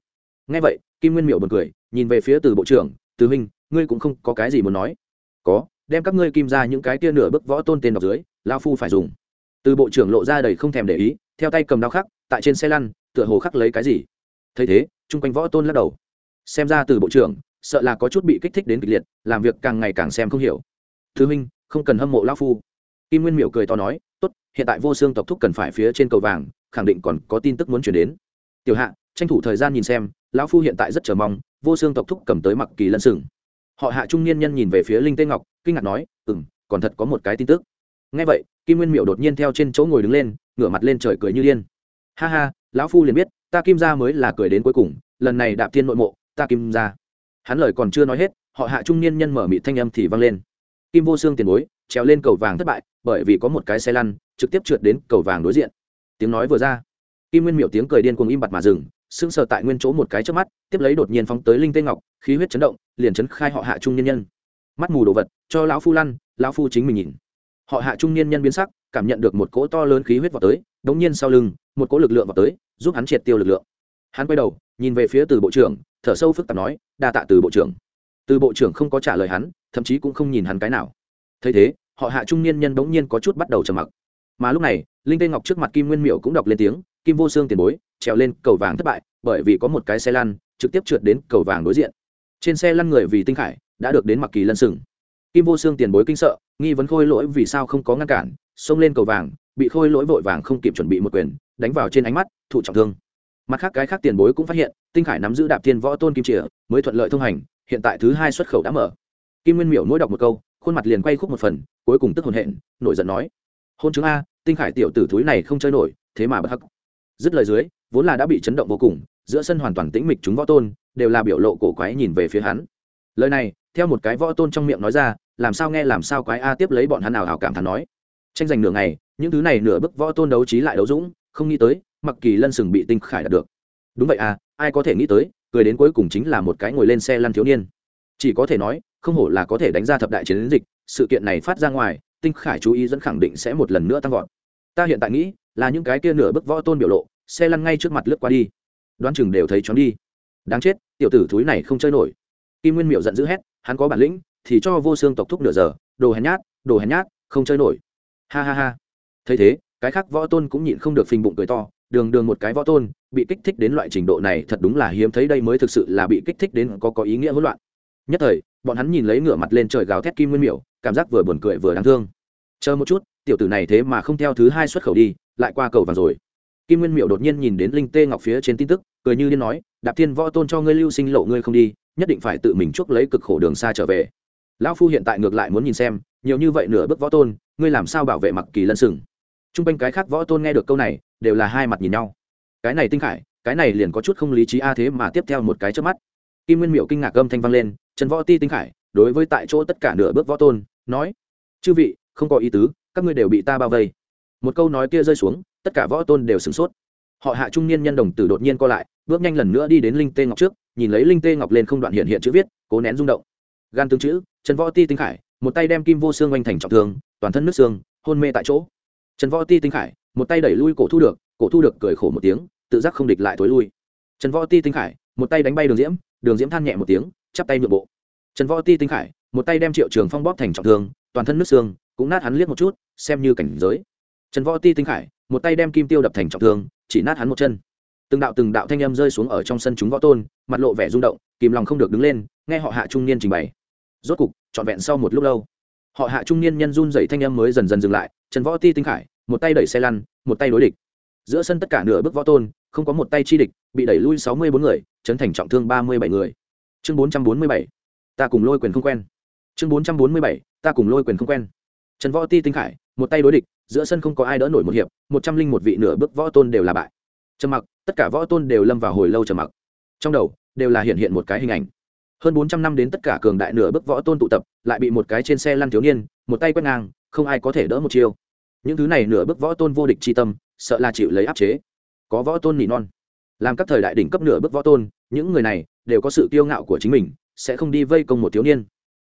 A: Ngay vậy, kim nguyên miệu bật cười, nhìn về phía từ bộ trưởng, từ huynh, ngươi cũng không có cái gì muốn nói. Có, đem các ngươi kim ra những cái tia nửa bức võ tôn tên đọc dưới lao phu phải dùng. Từ bộ trưởng lộ ra đầy không thèm để ý, theo tay cầm đao khắc, tại trên xe lăn, tựa hồ khắc lấy cái gì. Thấy thế, chung quanh võ tôn lắc đầu. Xem ra từ bộ trưởng, sợ là có chút bị kích thích đến kịch liệt, làm việc càng ngày càng xem không hiểu. Thứ minh không cần hâm mộ lão phu. Kim nguyên miệu cười to nói, tốt, hiện tại vô xương tộc thúc cần phải phía trên cầu vàng, khẳng định còn có tin tức muốn chuyển đến. Tiểu hạ, tranh thủ thời gian nhìn xem, lão phu hiện tại rất chờ mong, vô xương tộc thúc cầm tới mặc kỳ lân sừng. Họ hạ trung niên nhân nhìn về phía linh tê ngọc, kinh ngạc nói ừ m còn thật có một cái tin tức. Ngay vậy, kim nguyên miệu đột nhiên theo trên chỗ ngồi đứng lên, ngửa mặt lên trời cười như điên. Ha ha, lão phu liền biết, ta kim ra mới là cười đến cuối cùng, lần này đạp thiên nội mộ, ta kim ra hắn lời còn chưa nói hết, họ hạ trung niên nhân mở mị thanh âm thì vang lên kim vô xương tiền bối, trèo lên cầu vàng thất bại, bởi vì có một cái xe lăn, trực tiếp trượt đến cầu vàng đối diện. Tiếng nói vừa ra, kim nguyên miệu tiếng cười điên cuồng im bặt mà dừng, sững sờ tại nguyên chỗ một cái trước mắt, tiếp lấy đột nhiên phóng tới linh tê ngọc, khí huyết chấn động, liền chấn khai họ hạ trung nhân nhân. Mắt mù đồ vật, cho lão phu lăn, lão phu chính mình nhìn. Họ hạ trung niên nhân biến sắc, cảm nhận được một cỗ to lớn khí huyết vào tới, đống nhiên sau lưng, một cỗ lực lượng vào tới, giúp hắn triệt tiêu lực lượng. Hắn quay đầu, nhìn về phía từ bộ trưởng, thở sâu phức tạp nói, đa tạ từ bộ trưởng. Từ bộ trưởng không có trả lời hắn thậm chí cũng không nhìn hắn cái nào. Thấy thế, họ hạ trung niên nhân bỗng nhiên có chút bắt đầu trầm mặc. Mà lúc này, linh tê ngọc trước mặt kim nguyên miệu cũng đọc lên tiếng, kim vô xương tiền bối, trèo lên cầu vàng thất bại, bởi vì có một cái xe lăn, trực tiếp trượt đến cầu vàng đối diện. Trên xe lăn người vì tinh khải, đã được đến mặc kỳ lân sừng. Kim vô xương tiền bối kinh sợ, nghi vấn khôi lỗi vì sao không có ngăn cản, xông lên cầu vàng, bị khôi lỗi vội vàng không kịp chuẩn bị một quyền, đánh vào trên ánh mắt, thụ trọng thương. Mặt khác cái khác tiền bối cũng phát hiện, tinh khải nắm giữ đạp thiên võ tôn kim chìa, mới thuận lợi thông hành, hiện tại thứ hai xuất khẩu đã mở kim nguyên miểu mỗi đọc một câu, khuôn mặt liền quay khúc một phần, cuối cùng tức hồn hện, nổi giận nói, hôn chứng a, tinh khải tiểu tử thúi này không chơi nổi, thế mà bất hắc. Dứt lời dưới, vốn là đã bị chấn động vô cùng, giữa sân hoàn toàn tĩnh mịch chúng võ tôn, đều là biểu lộ cổ quái nhìn về phía hắn. Lời này, theo một cái võ tôn trong miệng nói ra, làm sao nghe làm sao quái a tiếp lấy bọn hắn nào hào cảm thán nói. Tranh giành nửa ngày, những thứ này nửa bức võ tôn đấu trí lại đấu dũng, không nghĩ tới, mặc kỳ lân sừng bị tinh khải đạt được. Đúng vậy à ai có thể nghĩ tới, cười đến cuối cùng chính là một cái ngồi lên xe lăn thiếu niên. Chỉ có thể nói không hổ là có thể đánh ra thập đại chiến dịch, sự kiện này phát ra ngoài, tinh khải chú ý dẫn khẳng định sẽ một lần nữa tăng vọt. Ta hiện tại nghĩ, là những cái kia nửa bức võ tôn biểu lộ xe lăn ngay trước mặt lướt qua đi. Đoán chừng đều thấy chóng đi. Đáng chết, tiểu tử thúi này không chơi nổi. Kim nguyên miệu giận dữ hét, hắn có bản lĩnh, thì cho vô xương tộc thúc nửa giờ, đồ hèn nhát, đồ hèn nhát, không chơi nổi. Ha ha ha. Thấy thế, cái khác võ tôn cũng nhịn không được phình bụng cười to, đường đường một cái võ tôn, bị kích thích đến loại trình độ này thật đúng là hiếm thấy đây mới thực sự là bị kích thích đến có có ý nghĩa hỗn loạn. Nhất thời bọn hắn nhìn lấy ngửa mặt lên trời gào thét kim nguyên miểu, cảm giác vừa buồn cười vừa đáng thương. Chờ một chút, tiểu tử này thế mà không theo thứ hai xuất khẩu đi, lại qua cầu vàng rồi. Kim nguyên miểu đột nhiên nhìn đến linh tê ngọc phía trên tin tức, cười như điên nói, đạp thiên võ tôn cho ngươi lưu sinh lộ ngươi không đi, nhất định phải tự mình chuốc lấy cực khổ đường xa trở về. Lão phu hiện tại ngược lại muốn nhìn xem, nhiều như vậy nửa bước võ tôn, ngươi làm sao bảo vệ mặc kỳ lân sừng? T r u n g quanh cái khác võ tôn nghe được câu này, đều là hai mặt nhìn nhau. Cái này tinh khải, cái này liền có chút không lý trí a thế mà tiếp theo một cái trước mắt. Kim nguyên miệu kinh ngạc âm thanh vang lên trần võ ti tinh khải, đối với tại chỗ tất cả nửa bước võ tôn, nói, chư vị, không có ý tứ, các ngươi đều bị ta bao vây. Một câu nói kia rơi xuống, tất cả võ tôn đều sửng sốt. Họ hạ trung niên nhân đồng tử đột nhiên co lại, bước nhanh lần nữa đi đến linh tê ngọc trước, nhìn lấy linh tê ngọc lên không đoạn hiện hiện chữ viết, cố nén rung động. Gan tương chữ, trần võ ti tinh khải, một tay đem kim vô xương oanh thành trọng thương, toàn thân nước xương, hôn mê tại chỗ. Trần võ ti tinh khải, một tay đẩy lui cổ thu được, cổ thu được cười khổ một tiếng, tự giác không địch lại thối lui. Trần võ ti tinh khải, một tay đánh bay đường diễm đường diễm than nhẹ một tiếng chắp tay nhượng bộ. Trần võ ti tinh khải, một tay đem triệu trường phong bóp thành trọng thương, toàn thân nước xương, cũng nát hắn liếc một chút, xem như cảnh giới. Trần võ ti tinh khải, một tay đem kim tiêu đập thành trọng thương, chỉ nát hắn một chân. Từng đạo từng đạo thanh âm rơi xuống ở trong sân chúng võ tôn, mặt lộ vẻ rung động, kìm lòng không được đứng lên, nghe họ hạ trung niên trình bày. Rốt cục, trọn vẹn sau một lúc lâu, họ hạ trung niên nhân run dậy thanh âm mới dần dần dừng lại, trần võ ti tinh khải, một tay đẩy xe lăn, một tay đối địch. Giữa sân tất cả nửa bước võ tôn, không có một tay chi địch, bị đẩy lui sáu mươi bốn người, chấn thành trọng thương ba mươi bảy người chương bốn trăm bốn mươi bảy, ta cùng lôi quyền không quen. Chương bốn trăm bốn mươi bảy, ta cùng lôi quyền không quen. Trần võ ti tinh khải, một tay đối địch, giữa sân không có ai đỡ nổi một hiệp, một trăm linh một vị nửa bước võ tôn đều là bại. Trầm mặc, tất cả võ tôn đều lâm vào hồi lâu trầm mặc. Trong đầu, đều là hiện hiện một cái hình ảnh. Hơn bốn trăm năm đến tất cả cường đại nửa bước võ tôn tụ tập, lại bị một cái trên xe lăn thiếu niên, một tay quét ngang, không ai có thể đỡ một chiêu. Những thứ này nửa bước võ tôn vô địch chi tâm, sợ là chịu lấy áp chế. Có võ tôn nỉ non. Làm các thời đại đỉnh cấp nửa bước võ tôn, những người này đều có sự kiêu ngạo của chính mình, sẽ không đi vây công một thiếu niên.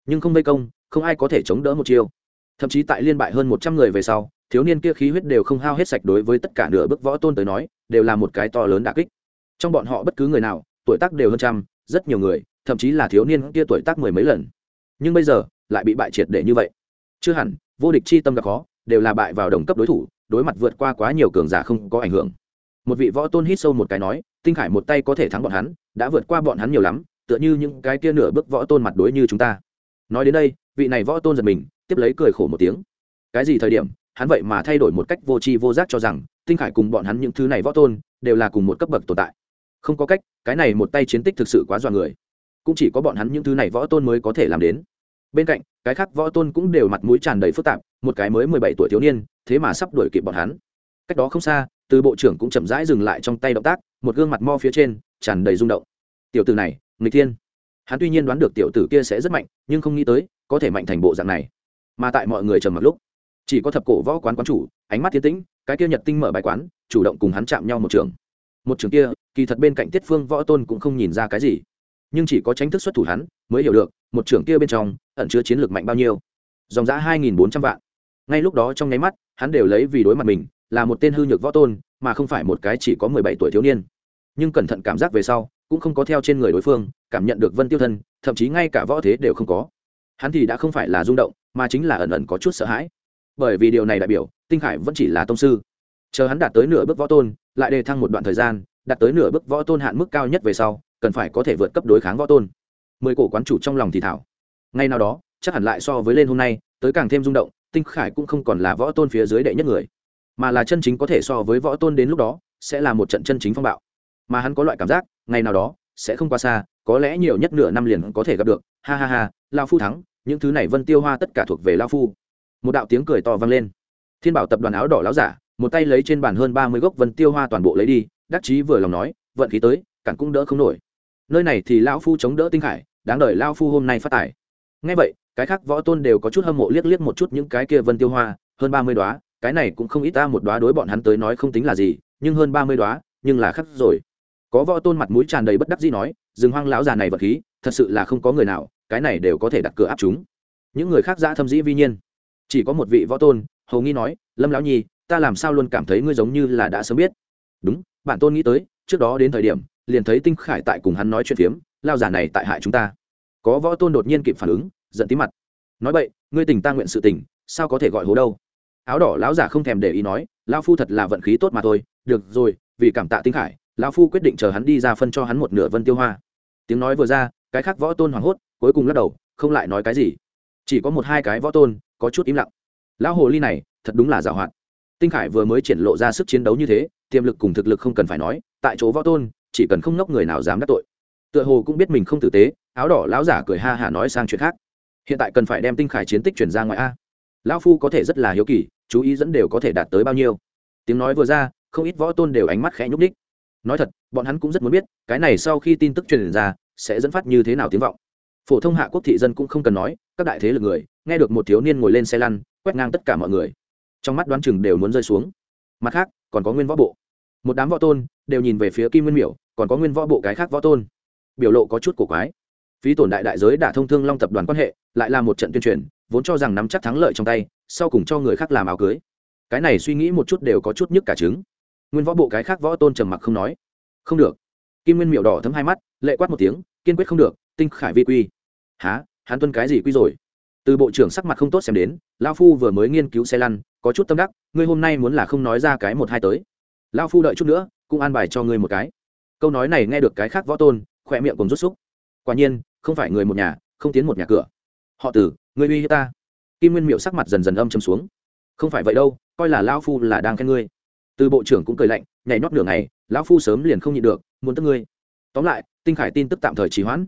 A: Nhưng không vây công, không ai có thể chống đỡ một chiêu. Thậm chí tại liên bại hơn một trăm người về sau, thiếu niên kia khí huyết đều không hao hết sạch đối với tất cả nửa bước võ tôn tới nói, đều là một cái to lớn đà kích. Trong bọn họ bất cứ người nào, tuổi tác đều hơn trăm, rất nhiều người, thậm chí là thiếu niên kia tuổi tác mười mấy lần. Nhưng bây giờ, lại bị bại triệt để như vậy. Chưa hẳn, vô địch chi tâm gặp khó, đều là bại vào đồng cấp đối thủ, đối mặt vượt qua quá nhiều cường giả không có ảnh hưởng. Một vị võ tôn hít sâu một cái nói, tinh khải một tay có thể thắng bọn hắn đã vượt qua bọn hắn nhiều lắm, tựa như những cái kia nửa bước võ tôn mặt đối như chúng ta. Nói đến đây, vị này võ tôn giật mình, tiếp lấy cười khổ một tiếng. Cái gì thời điểm, hắn vậy mà thay đổi một cách vô tri vô giác cho rằng, tinh khải cùng bọn hắn những thứ này võ tôn, đều là cùng một cấp bậc tồn tại. Không có cách, cái này một tay chiến tích thực sự quá dọa người. Cũng chỉ có bọn hắn những thứ này võ tôn mới có thể làm đến. Bên cạnh, cái khác võ tôn cũng đều mặt mũi tràn đầy phức tạp, một cái mới mười bảy tuổi thiếu niên, thế mà sắp đuổi kịp bọn hắn. Cách đó không xa, từ bộ trưởng cũng chậm rãi dừng lại trong tay động tác, một gương mặt mo phía trên, tràn đầy rung động tiểu tử này, nghịch thiên. Hắn tuy nhiên đoán được tiểu tử kia sẽ rất mạnh, nhưng không nghĩ tới, có thể mạnh thành bộ dạng này. Mà tại mọi người trầm mặc lúc, chỉ có thập cổ võ quán quán chủ, ánh mắt thiên tĩnh, cái kia nhật tinh mở bài quán, chủ động cùng hắn chạm nhau một trường. Một trường kia, kỳ thật bên cạnh tiết phương võ tôn cũng không nhìn ra cái gì, nhưng chỉ có tránh thức xuất thủ hắn mới hiểu được, một trường kia bên trong, ẩn chứa chiến lược mạnh bao nhiêu. Dòng giã hai nghìn bốn trăm vạn. Ngay lúc đó trong nháy mắt, hắn đều lấy vì đối mặt mình, là một tên hư nhược võ tôn, mà không phải một cái chỉ có mười bảy tuổi thiếu niên. Nhưng cẩn thận cảm giác về sau cũng không có theo trên người đối phương, cảm nhận được vân tiêu thân, thậm chí ngay cả võ thế đều không có. Hắn thì đã không phải là rung động, mà chính là ẩn ẩn có chút sợ hãi. Bởi vì điều này đại biểu, tinh khải vẫn chỉ là tông sư. Chờ hắn đạt tới nửa bước võ tôn, lại đề thăng một đoạn thời gian, đạt tới nửa bước võ tôn hạn mức cao nhất về sau, cần phải có thể vượt cấp đối kháng võ tôn. Mười cổ quán chủ trong lòng thì thảo. Ngay nào đó, chắc hẳn lại so với lên hôm nay, tới càng thêm rung động, tinh khải cũng không còn là võ tôn phía dưới đệ nhất người, mà là chân chính có thể so với võ tôn đến lúc đó, sẽ là một trận chân chính phong bạo mà hắn có loại cảm giác, ngày nào đó, sẽ không qua xa, có lẽ nhiều nhất nửa năm liền có thể gặp được. Ha ha ha, lao phu thắng, những thứ này vân tiêu hoa tất cả thuộc về lao phu. Một đạo tiếng cười to vang lên. Thiên bảo tập đoàn áo đỏ láo giả, một tay lấy trên bàn hơn ba mươi gốc vân tiêu hoa toàn bộ lấy đi, đắc chí vừa lòng nói, vận khí tới, cản cũng đỡ không nổi. Nơi này thì lão phu chống đỡ tinh khải đáng đợi lao phu hôm nay phát tài. Ngay vậy, cái khác võ tôn đều có chút hâm mộ liếc liếc một chút những cái kia vân tiêu hoa, hơn ba mươi đoá cái này cũng không ít ta một đoá đối bọn hắn tới nói không tính là gì, nhưng hơn ba mươi đoá nhưng là khắc rồi có võ tôn mặt mũi tràn đầy bất đắc dĩ nói rừng hoang lão già này vật khí, thật sự là không có người nào, cái này đều có thể đặt cửa áp chúng. Những người khác giã thâm dĩ vi nhiên. Chỉ có một vị võ tôn, hầu nghi nói, lâm lão nhi, ta làm sao luôn cảm thấy ngươi giống như là đã sớm biết. Đúng, bản tôn nghĩ tới, trước đó đến thời điểm, liền thấy tinh khải tại cùng hắn nói chuyện phiếm lao giả này tại hại chúng ta. Có võ tôn đột nhiên kịp phản ứng, giận tí mặt. Nói vậy ngươi tình ta nguyện sự tình, sao có thể gọi hố đâu? Áo đỏ lão giả không thèm để ý nói lao phu thật là vận khí tốt mà thôi, được rồi, vì cảm tạ tinh khải lão phu quyết định chờ hắn đi ra phân cho hắn một nửa vân tiêu hoa. Tiếng nói vừa ra, cái khác võ tôn hoảng hốt, cuối cùng lắc đầu, không lại nói cái gì. Chỉ có một hai cái võ tôn, có chút im lặng. Lão hồ ly này, thật đúng là giảo hoạt. Tinh khải vừa mới triển lộ ra sức chiến đấu như thế, tiềm lực cùng thực lực không cần phải nói, tại chỗ võ tôn, chỉ cần không nốc người nào dám đắc tội. Tựa hồ cũng biết mình không tử tế, áo đỏ lão giả cười ha hả nói sang chuyện khác. Hiện tại cần phải đem tinh khải chiến tích chuyển ra ngoài a. Lão phu có thể rất là hiếu kỳ, chú ý dẫn đều có thể đạt tới bao nhiêu. Tiếng nói vừa ra, không ít võ tôn đều ánh mắt khẽ nhúc ních nói thật, bọn hắn cũng rất muốn biết, cái này sau khi tin tức truyền ra, sẽ dẫn phát như thế nào tiếng vọng. Phổ thông hạ quốc thị dân cũng không cần nói, các đại thế lực người, nghe được một thiếu niên ngồi lên xe lăn, quét ngang tất cả mọi người. Trong mắt đoán chừng đều muốn rơi xuống. Mặt khác, còn có nguyên võ bộ. Một đám võ tôn đều nhìn về phía kim nguyên miểu, còn có nguyên võ bộ cái khác võ tôn. Biểu lộ có chút cổ quái. Phí tổn đại đại giới đã thông thương long tập đoàn quan hệ, lại là một trận tuyên truyền, vốn cho rằng nắm chắc thắng lợi trong tay, sau cùng cho người khác làm áo cưới. Cái này suy nghĩ một chút đều có chút nhức cả trứng nguyên võ bộ cái khác võ tôn trầm mặc không nói. Không được. Kim nguyên miệu đỏ thấm hai mắt, lệ quát một tiếng, kiên quyết không được, tinh khải vi quy. Há hắn tuân cái gì quy rồi? Từ bộ trưởng sắc mặt không tốt xem đến, lao phu vừa mới nghiên cứu xe lăn, có chút tâm đắc, ngươi hôm nay muốn là không nói ra cái một hai tới. Lao phu đợi chút nữa, cũng an bài cho ngươi một cái. Câu nói này nghe được cái khác võ tôn, khỏe miệng cùng rút xúc. Quả nhiên, không phải người một nhà, không tiến một nhà cửa. Họ tử, ngươi uy hiếp ta. Kim nguyên miệu sắc mặt dần dần âm châm xuống. Không phải vậy đâu, coi là lao phu là đang khen ngươi từ bộ trưởng cũng cười lạnh, nhảy nhót nửa ngày, lão phu sớm liền không nhịn được, muốn tức ngươi. Tóm lại, tinh khải tin tức tạm thời trì hoãn.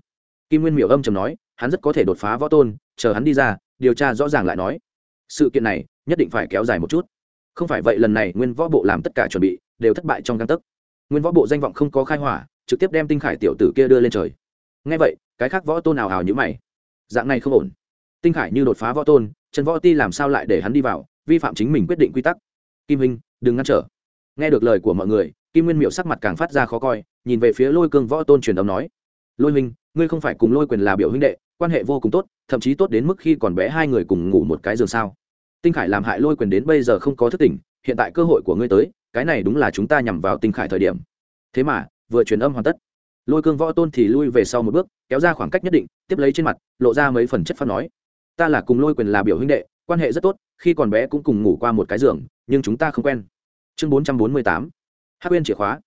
A: Kim nguyên miểu âm chầm nói, hắn rất có thể đột phá võ tôn, chờ hắn đi ra, điều tra rõ ràng lại nói. Sự kiện này, nhất định phải kéo dài một chút. Không phải vậy lần này nguyên võ bộ làm tất cả chuẩn bị, đều thất bại trong găng tấc. Nguyên võ bộ danh vọng không có khai hỏa, trực tiếp đem tinh khải tiểu tử kia đưa lên trời. Ngay vậy, cái khác võ tôn nào hào như mày. Dạng này không ổn. Tinh khải như đột phá võ tôn, trần võ ti làm sao lại để hắn đi vào, vi phạm chính mình quyết định quy tắc. Kim hình đừng ngăn trở nghe được lời của mọi người, kim nguyên miệu sắc mặt càng phát ra khó coi, nhìn về phía lôi cương võ tôn truyền âm nói, lôi minh ngươi không phải cùng lôi quyền là biểu huynh đệ, quan hệ vô cùng tốt, thậm chí tốt đến mức khi còn bé hai người cùng ngủ một cái giường sao. Tinh khải làm hại lôi quyền đến bây giờ không có thức tỉnh, hiện tại cơ hội của ngươi tới, cái này đúng là chúng ta nhằm vào tinh khải thời điểm. Thế mà, vừa truyền âm hoàn tất, lôi cương võ tôn thì lui về sau một bước, kéo ra khoảng cách nhất định, tiếp lấy trên mặt, lộ ra mấy phần chất phát nói, ta là cùng lôi quyền là biểu huynh đệ, quan hệ rất tốt, khi còn bé cũng cùng ngủ qua một cái giường, nhưng chúng ta không quen chương bốn trăm bốn mươi tám. Hát quên chìa khóa.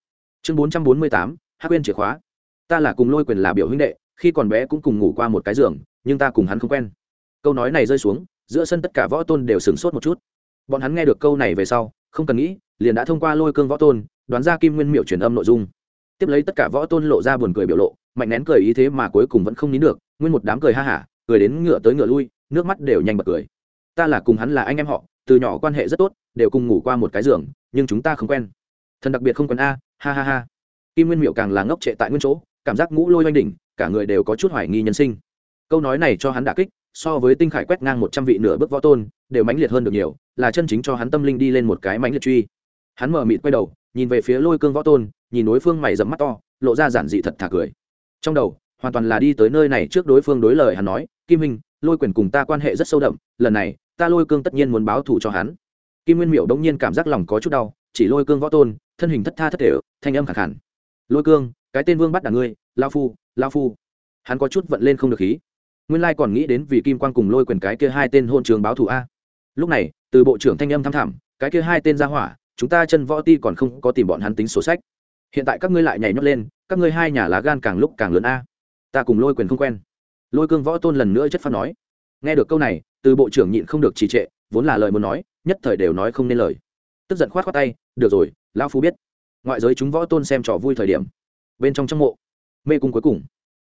A: Chương bốn trăm bốn mươi tám. Hát quên chìa khóa. Ta là cùng lôi quyền là biểu huynh đệ, khi còn bé cũng cùng ngủ qua một cái giường, nhưng ta cùng hắn không quen. Câu nói này rơi xuống, giữa sân tất cả võ tôn đều sửng sốt một chút. Bọn hắn nghe được câu này về sau, không cần nghĩ, liền đã thông qua lôi cương võ tôn, đoán ra kim nguyên miệu truyền âm nội dung. Tiếp lấy tất cả võ tôn lộ ra buồn cười biểu lộ, mạnh nén cười ý thế mà cuối cùng vẫn không nín được, nguyên một đám cười ha hả, cười đến ngựa tới ngựa lui, nước mắt đều nhanh bật cười. Ta là cùng hắn là anh em họ từ nhỏ quan hệ rất tốt, đều cùng ngủ qua một cái giường, nhưng chúng ta không quen. Thần đặc biệt không quen a, ha ha ha. Kim nguyên miệu càng là ngốc trệ tại nguyên chỗ, cảm giác ngũ lôi oanh đỉnh, cả người đều có chút hoài nghi nhân sinh. Câu nói này cho hắn đả kích, so với tinh khải quét ngang một trăm vị nửa bước võ tôn, đều mãnh liệt hơn được nhiều, là chân chính cho hắn tâm linh đi lên một cái mãnh liệt truy. Hắn mở mịt quay đầu, nhìn về phía lôi cương võ tôn, nhìn đối phương mày dẫm mắt to, lộ ra giản dị thật thà cười. Trong đầu, hoàn toàn là đi tới nơi này trước đối phương đối lời hắn nói, kim hình lôi quyền cùng ta quan hệ rất sâu đậm, lần này ta lôi cương tất nhiên muốn báo thù cho hắn. Kim nguyên miệu đống nhiên cảm giác lòng có chút đau, chỉ lôi cương võ tôn, thân hình thất tha thất thể, thanh âm khẳng hẳn lôi cương, cái tên vương bắt đảng ngươi, lao phu lao phu. Hắn có chút vận lên không được khí. Nguyên lai còn nghĩ đến vì kim quan cùng lôi quyền cái kia hai tên hôn trường báo thù a. Lúc này, từ bộ trưởng thanh âm thăm thẳm, cái kia hai tên ra hỏa, chúng ta chân võ ti còn không có tìm bọn hắn tính sổ sách. Hiện tại các ngươi lại nhảy nhót lên, các ngươi hai nhà lá gan càng lúc càng lớn a. Ta cùng lôi quyền không quen. Lôi cương võ tôn lần nữa chất phát nói. Nghe được câu này từ bộ trưởng nhịn không được trì trệ, vốn là lời muốn nói, nhất thời đều nói không nên lời. Tức giận khoát khoát tay, được rồi, lão phu biết. Ngoại giới chúng võ tôn xem trò vui thời điểm. Bên trong trong mộ, mê cung cuối cùng.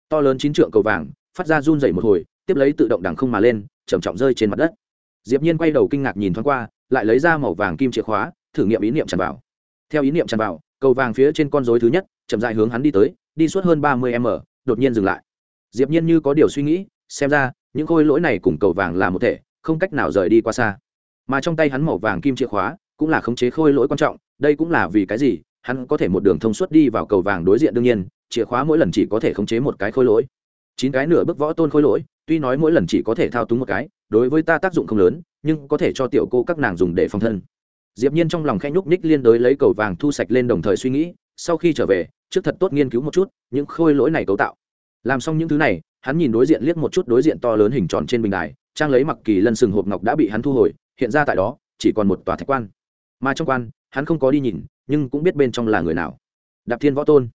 A: To lớn chín trượng cầu vàng, phát ra run dày một hồi, tiếp lấy tự động đằng không mà lên, trầm trọng rơi trên mặt đất. Diệp nhiên quay đầu kinh ngạc nhìn thoáng qua, lại lấy ra màu vàng kim chìa khóa, thử nghiệm ý niệm tràn vào. Theo ý niệm tràn vào, cầu vàng phía trên con rối thứ nhất, chậm rãi hướng hắn đi tới, đi suốt hơn ba mươi m, đột nhiên dừng lại. Diệp nhiên như có điều suy nghĩ, xem ra những khôi lỗi này cùng cầu vàng là một thể, không cách nào rời đi qua xa. Mà trong tay hắn màu vàng kim chìa khóa cũng là khống chế khôi lỗi quan trọng, đây cũng là vì cái gì? Hắn có thể một đường thông suốt đi vào cầu vàng đối diện đương nhiên, chìa khóa mỗi lần chỉ có thể khống chế một cái khôi lỗi. Chín cái nửa bước võ tôn khôi lỗi, tuy nói mỗi lần chỉ có thể thao túng một cái, đối với ta tác dụng không lớn, nhưng có thể cho tiểu cô các nàng dùng để phòng thân. Diệp nhiên trong lòng khẽ nhúc nhích liên đối lấy cầu vàng thu sạch lên đồng thời suy nghĩ, sau khi trở về, trước thật tốt nghiên cứu một chút những khôi lỗi này cấu tạo. Làm xong những thứ này hắn nhìn đối diện liếc một chút đối diện to lớn hình tròn trên bình đài, trang lấy mặc kỳ lân sừng hộp ngọc đã bị hắn thu hồi, hiện ra tại đó, chỉ còn một tòa thạch quan. Mà trong quan, hắn không có đi nhìn, nhưng cũng biết bên trong là người nào. Đạp thiên võ tôn.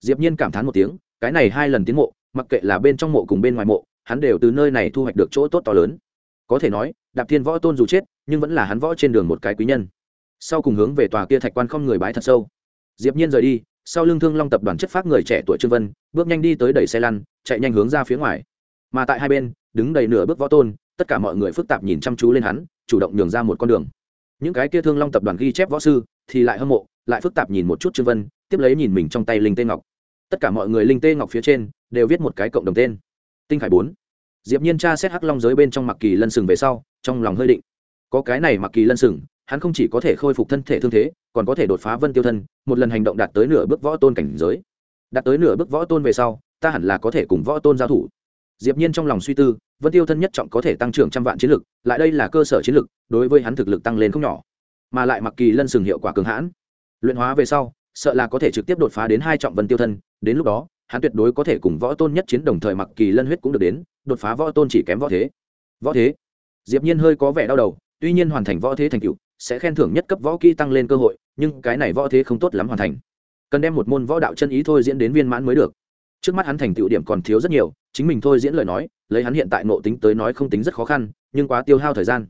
A: Diệp nhiên cảm thán một tiếng, cái này hai lần tiến mộ, mặc kệ là bên trong mộ cùng bên ngoài mộ, hắn đều từ nơi này thu hoạch được chỗ tốt to lớn. Có thể nói, đạp thiên võ tôn dù chết, nhưng vẫn là hắn võ trên đường một cái quý nhân. Sau cùng hướng về tòa kia thạch quan không người bái thật sâu. Diệp nhiên rời đi sau lưng thương long tập đoàn chất phát người trẻ tuổi trương vân bước nhanh đi tới đẩy xe lăn chạy nhanh hướng ra phía ngoài mà tại hai bên đứng đầy nửa bước võ tôn tất cả mọi người phức tạp nhìn chăm chú lên hắn chủ động nhường ra một con đường những cái kia thương long tập đoàn ghi chép võ sư thì lại hâm mộ lại phức tạp nhìn một chút trương vân tiếp lấy nhìn mình trong tay linh tê ngọc tất cả mọi người linh tê ngọc phía trên đều viết một cái cộng đồng tên tinh khải bốn diệp nhiên tra xét hắc long giới bên trong mặc kỳ lân sừng về sau trong lòng hơi định có cái này mặc kỳ lân sừng hắn không chỉ có thể khôi phục thân thể thương thế còn có thể đột phá vân tiêu thân, một lần hành động đạt tới nửa bước võ tôn cảnh giới. Đạt tới nửa bước võ tôn về sau, ta hẳn là có thể cùng võ tôn giao thủ. Diệp nhiên trong lòng suy tư, vân tiêu thân nhất trọng có thể tăng trưởng trăm vạn chiến lực, lại đây là cơ sở chiến lực, đối với hắn thực lực tăng lên không nhỏ. Mà lại mặc kỳ lân sừng hiệu quả cường hãn. Luyện hóa về sau, sợ là có thể trực tiếp đột phá đến hai trọng vân tiêu thân, đến lúc đó, hắn tuyệt đối có thể cùng võ tôn nhất chiến đồng thời mặc kỳ lân huyết cũng được đến, đột phá võ tôn chỉ kém võ thế. Võ thế? Diệp nhiên hơi có vẻ đau đầu, tuy nhiên hoàn thành võ thế thành tựu sẽ khen thưởng nhất cấp võ kỹ tăng lên cơ hội, nhưng cái này võ thế không tốt lắm hoàn thành. Cần đem một môn võ đạo chân ý thôi diễn đến viên mãn mới được. Trước mắt hắn thành tựu điểm còn thiếu rất nhiều, chính mình thôi diễn lời nói, lấy hắn hiện tại nộ tính tới nói không tính rất khó khăn, nhưng quá tiêu hao thời gian.